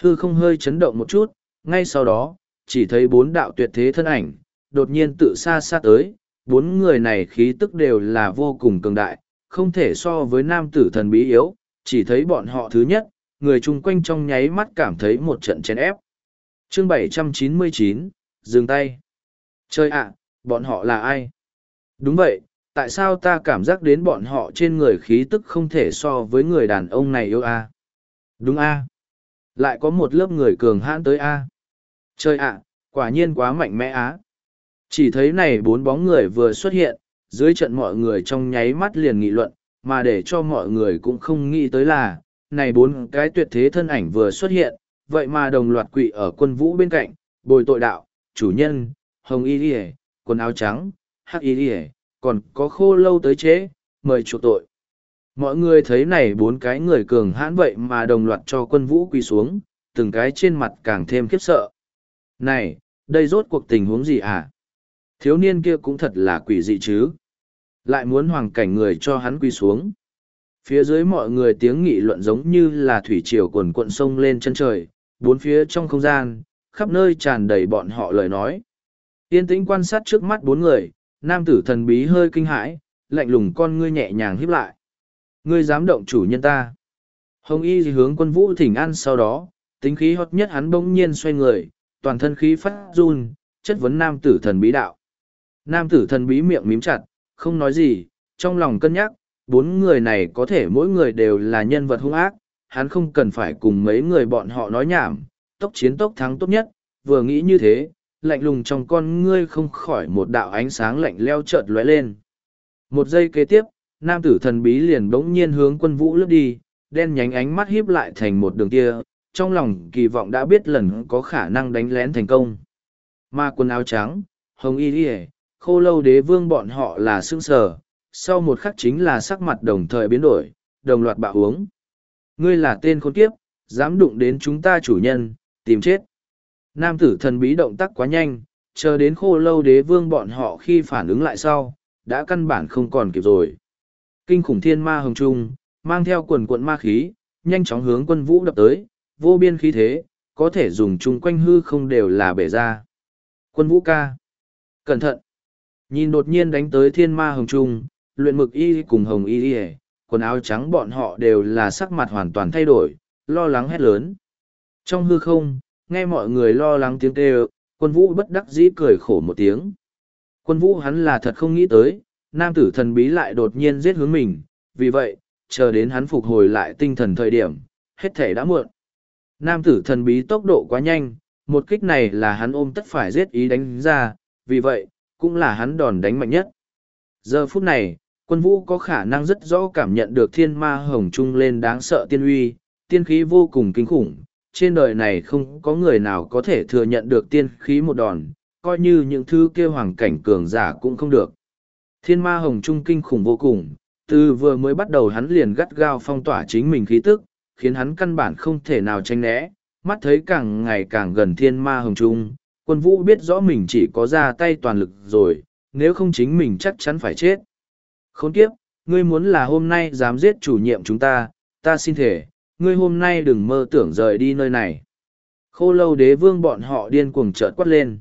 Hư không hơi chấn động một chút, ngay sau đó, chỉ thấy bốn đạo tuyệt thế thân ảnh, đột nhiên tự xa xa tới, bốn người này khí tức đều là vô cùng cường đại, không thể so với nam tử thần bí yếu, chỉ thấy bọn họ thứ nhất, người chung quanh trong nháy mắt cảm thấy một trận chèn ép. Chương 799, dừng tay. Chơi ạ, bọn họ là ai? Đúng vậy, tại sao ta cảm giác đến bọn họ trên người khí tức không thể so với người đàn ông này yêu a? Đúng a. Lại có một lớp người cường hãn tới a. Chơi ạ, quả nhiên quá mạnh mẽ á. Chỉ thấy này bốn bóng người vừa xuất hiện, dưới trận mọi người trong nháy mắt liền nghị luận, mà để cho mọi người cũng không nghĩ tới là, này bốn cái tuyệt thế thân ảnh vừa xuất hiện, vậy mà đồng loạt quỵ ở quân vũ bên cạnh, bồi tội đạo, chủ nhân, hồng y đi quần áo trắng, hắc y đi còn có khô lâu tới chế, mời chuộc tội. Mọi người thấy này bốn cái người cường hãn vậy mà đồng loạt cho quân vũ quỳ xuống, từng cái trên mặt càng thêm khiếp sợ. Này, đây rốt cuộc tình huống gì à? Thiếu niên kia cũng thật là quỷ dị chứ. Lại muốn hoàng cảnh người cho hắn quỳ xuống. Phía dưới mọi người tiếng nghị luận giống như là thủy triều cuồn cuộn sông lên chân trời, bốn phía trong không gian, khắp nơi tràn đầy bọn họ lời nói. Yên tĩnh quan sát trước mắt bốn người, nam tử thần bí hơi kinh hãi, lạnh lùng con ngươi nhẹ nhàng híp lại. Ngươi dám động chủ nhân ta. Hồng y hướng quân vũ thỉnh an sau đó, tính khí hót nhất hắn bỗng nhiên xoay người, toàn thân khí phát run, chất vấn nam tử thần bí đạo. Nam tử thần bí miệng mím chặt, không nói gì, trong lòng cân nhắc, bốn người này có thể mỗi người đều là nhân vật hung ác, hắn không cần phải cùng mấy người bọn họ nói nhảm, tốc chiến tốc thắng tốt nhất, vừa nghĩ như thế, lạnh lùng trong con ngươi không khỏi một đạo ánh sáng lạnh leo chợt lóe lên. Một giây kế tiếp, nam tử thần bí liền bỗng nhiên hướng quân vũ lướt đi, đen nhánh ánh mắt híp lại thành một đường tia trong lòng kỳ vọng đã biết lần có khả năng đánh lén thành công. Ma quần áo trắng, hồng y đi khô lâu đế vương bọn họ là sương sờ, sau một khắc chính là sắc mặt đồng thời biến đổi, đồng loạt bạo uống. Ngươi là tên khốn kiếp, dám đụng đến chúng ta chủ nhân, tìm chết. Nam tử thần bí động tác quá nhanh, chờ đến khô lâu đế vương bọn họ khi phản ứng lại sau, đã căn bản không còn kịp rồi. Kinh khủng thiên ma hồng trung, mang theo quần cuộn ma khí, nhanh chóng hướng quân vũ đập tới, vô biên khí thế, có thể dùng chung quanh hư không đều là bể ra. Quân vũ ca. Cẩn thận. Nhìn đột nhiên đánh tới thiên ma hồng trung, luyện mực y cùng hồng y y quần áo trắng bọn họ đều là sắc mặt hoàn toàn thay đổi, lo lắng hét lớn. Trong hư không, nghe mọi người lo lắng tiếng kêu, quân vũ bất đắc dĩ cười khổ một tiếng. Quân vũ hắn là thật không nghĩ tới, nam tử thần bí lại đột nhiên giết hướng mình, vì vậy, chờ đến hắn phục hồi lại tinh thần thời điểm, hết thể đã muộn. Nam tử thần bí tốc độ quá nhanh, một kích này là hắn ôm tất phải giết ý đánh ra, vì vậy, cũng là hắn đòn đánh mạnh nhất. Giờ phút này, quân vũ có khả năng rất rõ cảm nhận được thiên ma hồng trung lên đáng sợ tiên uy, tiên khí vô cùng kinh khủng. Trên đời này không có người nào có thể thừa nhận được tiên khí một đòn, coi như những thứ kia hoàng cảnh cường giả cũng không được. Thiên ma hồng trung kinh khủng vô cùng, từ vừa mới bắt đầu hắn liền gắt gao phong tỏa chính mình khí tức, khiến hắn căn bản không thể nào tranh né, mắt thấy càng ngày càng gần thiên ma hồng trung, quân vũ biết rõ mình chỉ có ra tay toàn lực rồi, nếu không chính mình chắc chắn phải chết. Khốn kiếp, ngươi muốn là hôm nay dám giết chủ nhiệm chúng ta, ta xin thể, ngươi hôm nay đừng mơ tưởng rời đi nơi này. Khô lâu đế vương bọn họ điên cuồng trợt quát lên.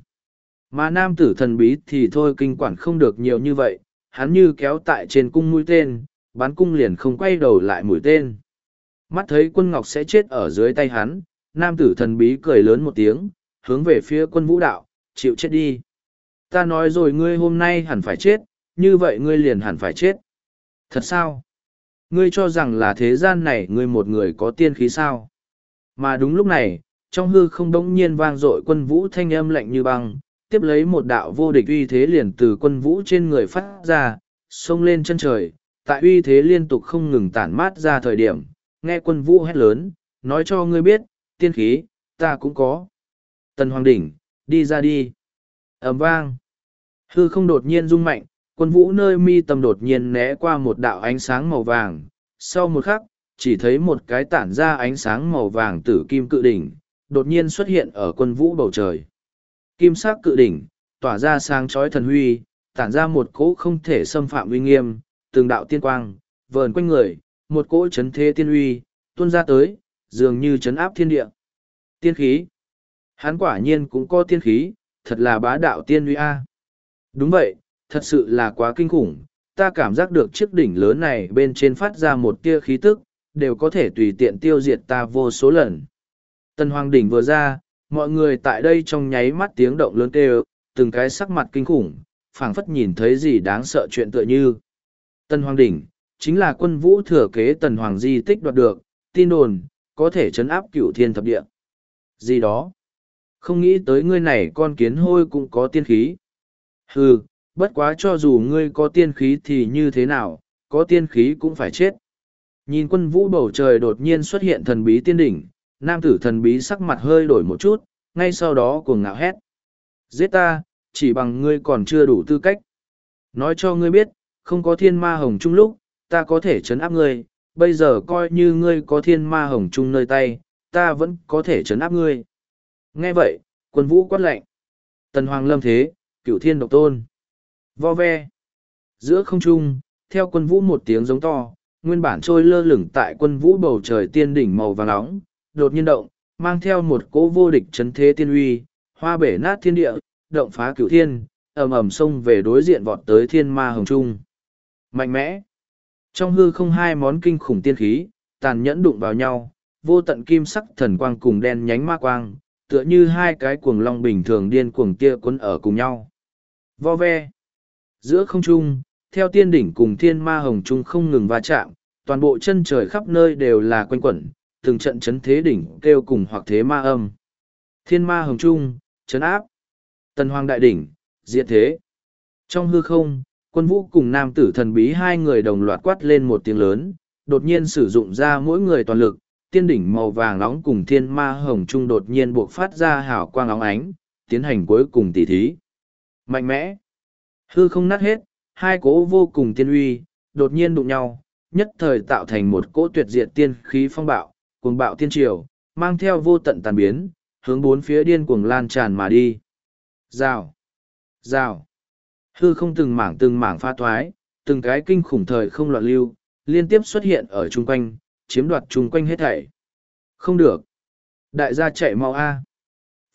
Mà nam tử thần bí thì thôi kinh quản không được nhiều như vậy, hắn như kéo tại trên cung mũi tên, bắn cung liền không quay đầu lại mũi tên. Mắt thấy quân ngọc sẽ chết ở dưới tay hắn, nam tử thần bí cười lớn một tiếng, hướng về phía quân vũ đạo, chịu chết đi. Ta nói rồi ngươi hôm nay hẳn phải chết, như vậy ngươi liền hẳn phải chết. Thật sao? Ngươi cho rằng là thế gian này ngươi một người có tiên khí sao? Mà đúng lúc này, trong hư không đống nhiên vang dội quân vũ thanh âm lạnh như băng, tiếp lấy một đạo vô địch uy thế liền từ quân vũ trên người phát ra, xông lên chân trời, tại uy thế liên tục không ngừng tản mát ra thời điểm, nghe quân vũ hét lớn, nói cho ngươi biết, tiên khí, ta cũng có. Tần Hoàng Đỉnh, đi ra đi. ầm vang. Hư không đột nhiên rung mạnh, quân vũ nơi mi tâm đột nhiên né qua một đạo ánh sáng màu vàng. Sau một khắc, chỉ thấy một cái tản ra ánh sáng màu vàng tử kim cự đỉnh, đột nhiên xuất hiện ở quân vũ bầu trời. Kim sắc cự đỉnh, tỏa ra sáng chói thần huy, tản ra một cỗ không thể xâm phạm uy nghiêm, từng đạo tiên quang, vờn quanh người, một cỗ chấn thế tiên uy, tuôn ra tới, dường như chấn áp thiên địa. Tiên khí. Hắn quả nhiên cũng có tiên khí, thật là bá đạo tiên uy a. Đúng vậy, thật sự là quá kinh khủng, ta cảm giác được chiếc đỉnh lớn này bên trên phát ra một tia khí tức, đều có thể tùy tiện tiêu diệt ta vô số lần. Tần Hoàng đỉnh vừa ra, mọi người tại đây trong nháy mắt tiếng động lớn kêu, từng cái sắc mặt kinh khủng, phảng phất nhìn thấy gì đáng sợ chuyện tựa như. Tần Hoàng đỉnh, chính là quân vũ thừa kế Tần Hoàng di tích đoạt được, tin đồn, có thể chấn áp cửu thiên thập địa. Gì đó? Không nghĩ tới ngươi này con kiến hôi cũng có tiên khí. Hừ, bất quá cho dù ngươi có tiên khí thì như thế nào, có tiên khí cũng phải chết. Nhìn quân vũ bầu trời đột nhiên xuất hiện thần bí tiên đỉnh, nam tử thần bí sắc mặt hơi đổi một chút, ngay sau đó cuồng ngạo hét. Giết ta, chỉ bằng ngươi còn chưa đủ tư cách. Nói cho ngươi biết, không có thiên ma hồng chung lúc, ta có thể chấn áp ngươi, bây giờ coi như ngươi có thiên ma hồng chung nơi tay, ta vẫn có thể chấn áp ngươi. Nghe vậy, quân vũ quát lệnh. Tần Hoàng lâm thế, cửu thiên độc tôn. Vo ve. Giữa không trung, theo quân vũ một tiếng giống to, nguyên bản trôi lơ lửng tại quân vũ bầu trời tiên đỉnh màu vàng nóng, đột nhiên động, mang theo một cỗ vô địch chấn thế tiên uy, hoa bể nát thiên địa, động phá cửu thiên, ầm ầm xông về đối diện vọt tới thiên ma hồng trung. Mạnh mẽ. Trong hư không hai món kinh khủng tiên khí, tàn nhẫn đụng vào nhau, vô tận kim sắc thần quang cùng đen nhánh ma quang, tựa như hai cái cuồng long bình thường điên cuồng kia quấn ở cùng nhau. Vo ve. Giữa không trung, theo tiên đỉnh cùng thiên ma hồng trung không ngừng va chạm, toàn bộ chân trời khắp nơi đều là quanh quẩn, từng trận chấn thế đỉnh kêu cùng hoặc thế ma âm. Thiên ma hồng trung, chấn áp. Tần hoàng đại đỉnh, diệt thế. Trong hư không, quân vũ cùng nam tử thần bí hai người đồng loạt quát lên một tiếng lớn, đột nhiên sử dụng ra mỗi người toàn lực, tiên đỉnh màu vàng nóng cùng thiên ma hồng trung đột nhiên buộc phát ra hào quang óng ánh, tiến hành cuối cùng tỉ thí. Mạnh mẽ. Hư không nát hết, hai cỗ vô cùng tiên uy, đột nhiên đụng nhau, nhất thời tạo thành một cỗ tuyệt diệt tiên khí phong bạo, cuồng bạo tiên triều, mang theo vô tận tàn biến, hướng bốn phía điên cuồng lan tràn mà đi. Rào! Rào! Hư không từng mảng từng mảng pha thoái, từng cái kinh khủng thời không loạn lưu, liên tiếp xuất hiện ở chung quanh, chiếm đoạt chung quanh hết thảy. Không được! Đại gia chạy mau A!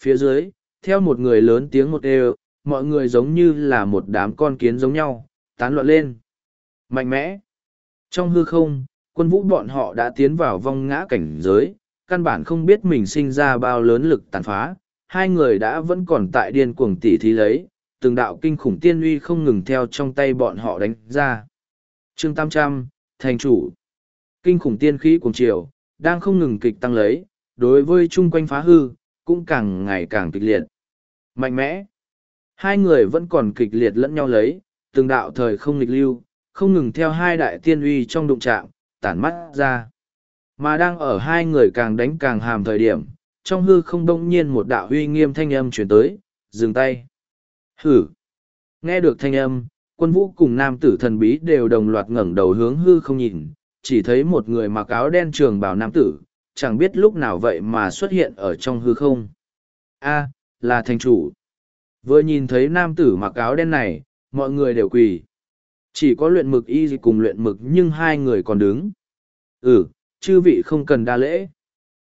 Phía dưới, theo một người lớn tiếng một đều, mọi người giống như là một đám con kiến giống nhau, tán loạn lên. Mạnh mẽ! Trong hư không, quân vũ bọn họ đã tiến vào vong ngã cảnh giới, căn bản không biết mình sinh ra bao lớn lực tàn phá, hai người đã vẫn còn tại điên cuồng tỉ thí lấy, từng đạo kinh khủng tiên uy không ngừng theo trong tay bọn họ đánh ra. trương tam trăm thành chủ. Kinh khủng tiên khí cuồng triều, đang không ngừng kịch tăng lấy, đối với chung quanh phá hư, cũng càng ngày càng kịch liệt. Mạnh mẽ. Hai người vẫn còn kịch liệt lẫn nhau lấy, từng đạo thời không nghịch lưu, không ngừng theo hai đại tiên uy trong đụng trạng tản mắt ra. Mà đang ở hai người càng đánh càng hàm thời điểm, trong hư không đông nhiên một đạo uy nghiêm thanh âm chuyển tới, dừng tay. Hử! Nghe được thanh âm, quân vũ cùng nam tử thần bí đều đồng loạt ngẩng đầu hướng hư không nhìn, chỉ thấy một người mặc áo đen trường bào nam tử, chẳng biết lúc nào vậy mà xuất hiện ở trong hư không. A, là thành chủ. Vừa nhìn thấy nam tử mặc áo đen này, mọi người đều quỳ. Chỉ có luyện mực y cùng luyện mực nhưng hai người còn đứng. Ừ, chư vị không cần đa lễ.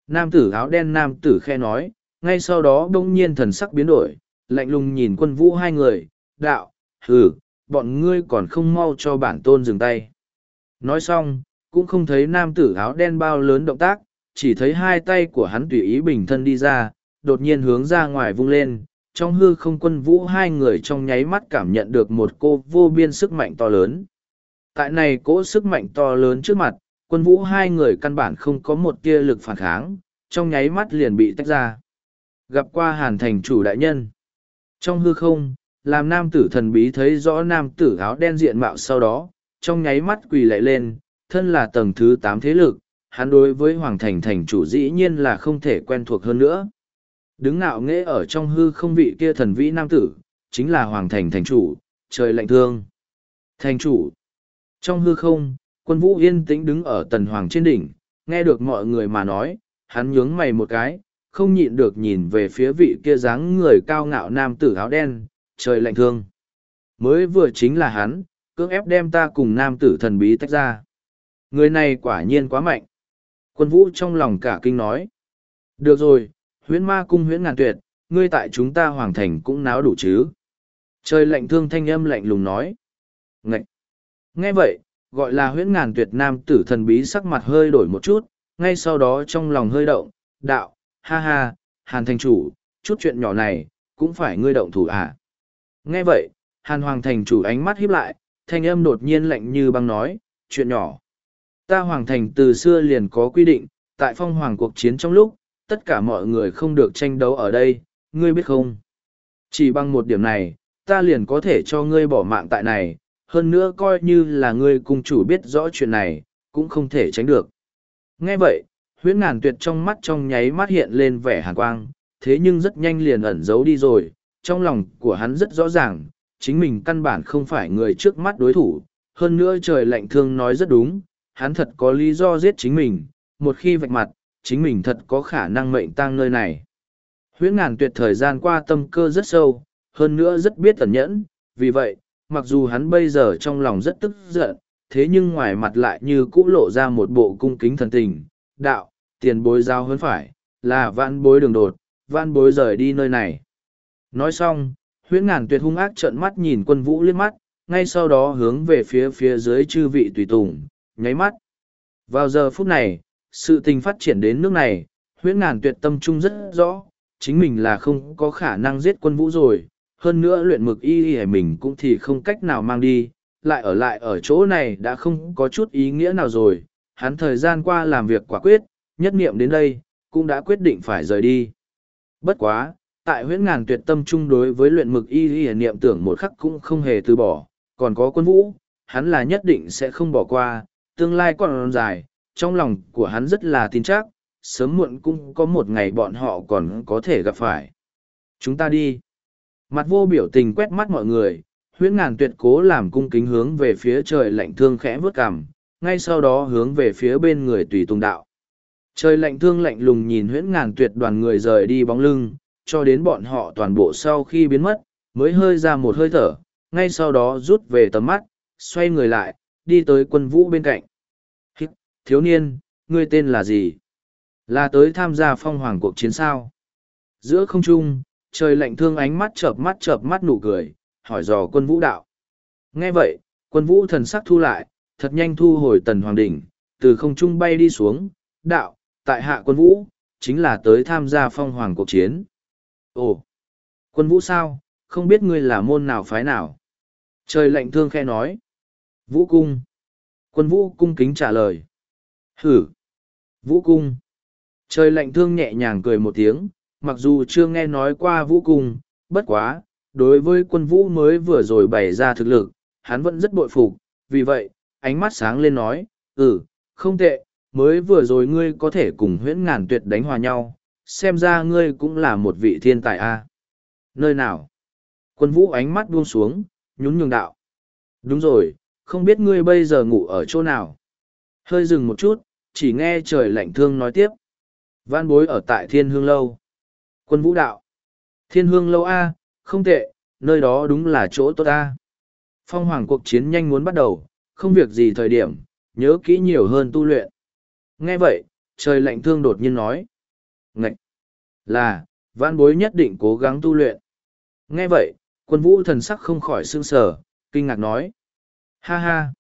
Nam tử áo đen nam tử khe nói, ngay sau đó đông nhiên thần sắc biến đổi, lạnh lùng nhìn quân vũ hai người, đạo, ừ, bọn ngươi còn không mau cho bản tôn dừng tay. Nói xong, cũng không thấy nam tử áo đen bao lớn động tác, chỉ thấy hai tay của hắn tùy ý bình thân đi ra, đột nhiên hướng ra ngoài vung lên, trong hư không quân vũ hai người trong nháy mắt cảm nhận được một cô vô biên sức mạnh to lớn. Tại này cỗ sức mạnh to lớn trước mặt, quân vũ hai người căn bản không có một tia lực phản kháng, trong nháy mắt liền bị tách ra. Gặp qua hàn thành chủ đại nhân. Trong hư không, làm nam tử thần bí thấy rõ nam tử áo đen diện mạo sau đó, trong nháy mắt quỳ lại lên, thân là tầng thứ tám thế lực, hắn đối với hoàng thành thành chủ dĩ nhiên là không thể quen thuộc hơn nữa. Đứng ngạo nghễ ở trong hư không vị kia thần vĩ nam tử, chính là hoàng thành thành chủ, trời lạnh thương. Thành chủ. Trong hư không, quân vũ yên tĩnh đứng ở tần hoàng trên đỉnh, nghe được mọi người mà nói, hắn nhướng mày một cái, không nhịn được nhìn về phía vị kia dáng người cao ngạo nam tử áo đen, trời lạnh thương. Mới vừa chính là hắn, cưỡng ép đem ta cùng nam tử thần bí tách ra. Người này quả nhiên quá mạnh. Quân vũ trong lòng cả kinh nói. Được rồi, huyễn ma cung huyễn ngàn tuyệt, ngươi tại chúng ta hoàng thành cũng náo đủ chứ. Trời lạnh thương thanh âm lạnh lùng nói. Ngậy! Nghe vậy, gọi là huyễn ngàn tuyệt nam tử thần bí sắc mặt hơi đổi một chút, ngay sau đó trong lòng hơi động, đạo, ha ha, hàn thành chủ, chút chuyện nhỏ này, cũng phải ngươi động thủ à. Nghe vậy, hàn hoàng thành chủ ánh mắt híp lại, thanh âm đột nhiên lạnh như băng nói, chuyện nhỏ. Ta hoàng thành từ xưa liền có quy định, tại phong hoàng cuộc chiến trong lúc, tất cả mọi người không được tranh đấu ở đây, ngươi biết không? Chỉ bằng một điểm này, ta liền có thể cho ngươi bỏ mạng tại này, hơn nữa coi như là ngươi cung chủ biết rõ chuyện này, cũng không thể tránh được. Nghe vậy, huyễn ngàn tuyệt trong mắt trong nháy mắt hiện lên vẻ hàn quang, thế nhưng rất nhanh liền ẩn giấu đi rồi, trong lòng của hắn rất rõ ràng, chính mình căn bản không phải người trước mắt đối thủ, hơn nữa trời lạnh thương nói rất đúng, hắn thật có lý do giết chính mình, một khi vạch mặt, chính mình thật có khả năng mệnh tang nơi này. Huyễn ngàn tuyệt thời gian qua tâm cơ rất sâu, hơn nữa rất biết tẩn nhẫn, vì vậy, mặc dù hắn bây giờ trong lòng rất tức giận, thế nhưng ngoài mặt lại như cũ lộ ra một bộ cung kính thần tình, đạo, tiền bối giao hơn phải, là vạn bối đường đột, vạn bối rời đi nơi này. Nói xong, huyễn ngàn tuyệt hung ác trợn mắt nhìn quân vũ liếc mắt, ngay sau đó hướng về phía phía dưới chư vị tùy tùng, nháy mắt. Vào giờ phút này, sự tình phát triển đến nước này, huyễn ngàn tuyệt tâm trung rất rõ, chính mình là không có khả năng giết quân vũ rồi, hơn nữa luyện mực y y mình cũng thì không cách nào mang đi, lại ở lại ở chỗ này đã không có chút ý nghĩa nào rồi, hắn thời gian qua làm việc quả quyết, nhất niệm đến đây, cũng đã quyết định phải rời đi. Bất quá, tại huyễn ngàn tuyệt tâm trung đối với luyện mực y y niệm tưởng một khắc cũng không hề từ bỏ, còn có quân vũ, hắn là nhất định sẽ không bỏ qua, tương lai còn dài, trong lòng của hắn rất là tin chắc, sớm muộn cũng có một ngày bọn họ còn có thể gặp phải. Chúng ta đi. Mặt vô biểu tình quét mắt mọi người, huyễn ngàn tuyệt cố làm cung kính hướng về phía trời lạnh thương khẽ vớt cằm, ngay sau đó hướng về phía bên người tùy tùng đạo. Trời lạnh thương lạnh lùng nhìn huyễn ngàn tuyệt đoàn người rời đi bóng lưng, cho đến bọn họ toàn bộ sau khi biến mất, mới hơi ra một hơi thở, ngay sau đó rút về tầm mắt, xoay người lại, đi tới quân vũ bên cạnh. Thiếu niên, ngươi tên là gì? Là tới tham gia phong hoàng cuộc chiến sao? Giữa không trung, trời lạnh thương ánh mắt chợp mắt chợp mắt nụ cười, hỏi dò quân vũ đạo. Nghe vậy, quân vũ thần sắc thu lại, thật nhanh thu hồi tần hoàng đỉnh, từ không trung bay đi xuống, đạo, tại hạ quân vũ, chính là tới tham gia phong hoàng cuộc chiến. Ồ, quân vũ sao, không biết ngươi là môn nào phái nào? Trời lạnh thương khe nói. Vũ cung. Quân vũ cung kính trả lời. Hử. Vũ cung. Trời lạnh thương nhẹ nhàng cười một tiếng, mặc dù chưa nghe nói qua vũ cung, bất quá, đối với quân vũ mới vừa rồi bày ra thực lực, hắn vẫn rất bội phục, vì vậy, ánh mắt sáng lên nói, ừ, không tệ, mới vừa rồi ngươi có thể cùng huyễn ngàn tuyệt đánh hòa nhau, xem ra ngươi cũng là một vị thiên tài a. Nơi nào? Quân vũ ánh mắt buông xuống, nhún nhường đạo. Đúng rồi, không biết ngươi bây giờ ngủ ở chỗ nào? Hơi dừng một chút, chỉ nghe trời lạnh thương nói tiếp. Văn bối ở tại thiên hương lâu. Quân vũ đạo. Thiên hương lâu A, không tệ, nơi đó đúng là chỗ tốt A. Phong hoàng cuộc chiến nhanh muốn bắt đầu, không việc gì thời điểm, nhớ kỹ nhiều hơn tu luyện. Nghe vậy, trời lạnh thương đột nhiên nói. Ngậy! Là, văn bối nhất định cố gắng tu luyện. Nghe vậy, quân vũ thần sắc không khỏi sương sờ kinh ngạc nói. Ha ha!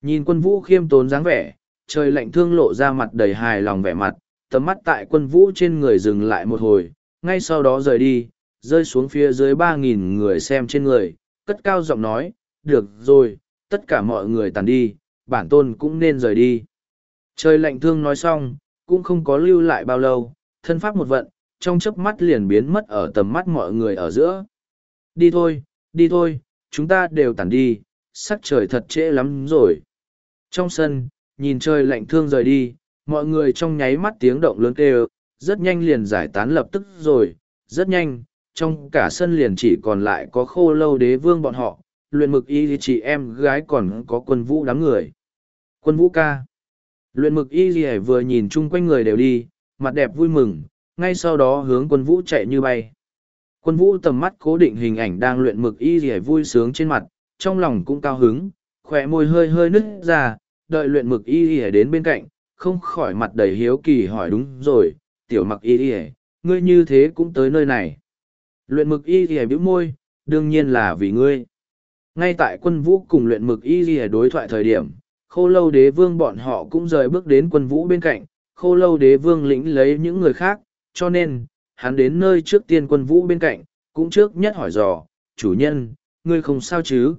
Nhìn quân vũ khiêm tốn dáng vẻ, trời lạnh thương lộ ra mặt đầy hài lòng vẻ mặt, tầm mắt tại quân vũ trên người dừng lại một hồi, ngay sau đó rời đi, rơi xuống phía dưới ba nghìn người xem trên người, cất cao giọng nói, được rồi, tất cả mọi người tàn đi, bản tôn cũng nên rời đi. Trời lạnh thương nói xong, cũng không có lưu lại bao lâu, thân pháp một vận, trong chớp mắt liền biến mất ở tầm mắt mọi người ở giữa. Đi thôi, đi thôi, chúng ta đều tàn đi, sắc trời thật trễ lắm rồi. Trong sân, nhìn trời lạnh thương rời đi, mọi người trong nháy mắt tiếng động lớn kêu, rất nhanh liền giải tán lập tức rồi, rất nhanh, trong cả sân liền chỉ còn lại có khô lâu đế vương bọn họ, luyện mực y chị em gái còn có quân vũ đám người. Quân vũ ca. Luyện mực y gì vừa nhìn chung quanh người đều đi, mặt đẹp vui mừng, ngay sau đó hướng quân vũ chạy như bay. Quân vũ tầm mắt cố định hình ảnh đang luyện mực y gì vui sướng trên mặt, trong lòng cũng cao hứng, khỏe môi hơi hơi nứt ra, đợi luyện mực y y đến bên cạnh, không khỏi mặt đầy hiếu kỳ hỏi đúng rồi, tiểu mặc y y, ngươi như thế cũng tới nơi này. Luyện mực y y bĩu môi, đương nhiên là vì ngươi. Ngay tại quân vũ cùng luyện mực y y đối thoại thời điểm, khô lâu đế vương bọn họ cũng rời bước đến quân vũ bên cạnh, khô lâu đế vương lĩnh lấy những người khác, cho nên, hắn đến nơi trước tiên quân vũ bên cạnh, cũng trước nhất hỏi dò, chủ nhân, ngươi không sao chứ?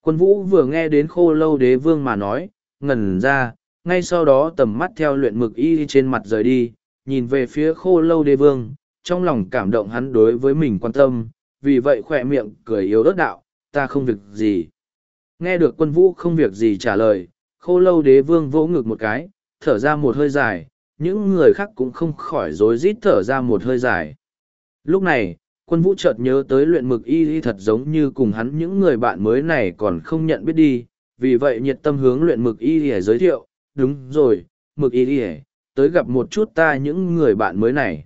Quân vũ vừa nghe đến khô lâu đế vương mà nói, ngẩn ra, ngay sau đó tầm mắt theo luyện mực y trên mặt rời đi, nhìn về phía khô lâu đế vương, trong lòng cảm động hắn đối với mình quan tâm, vì vậy khỏe miệng cười yếu ớt đạo, ta không việc gì. Nghe được quân vũ không việc gì trả lời, khô lâu đế vương vỗ ngực một cái, thở ra một hơi dài, những người khác cũng không khỏi rối rít thở ra một hơi dài. Lúc này, quân vũ chợt nhớ tới luyện mực y y thật giống như cùng hắn những người bạn mới này còn không nhận biết đi, vì vậy nhiệt tâm hướng luyện mực y ỉa giới thiệu, đúng rồi, mực y ỉa tới gặp một chút ta những người bạn mới này.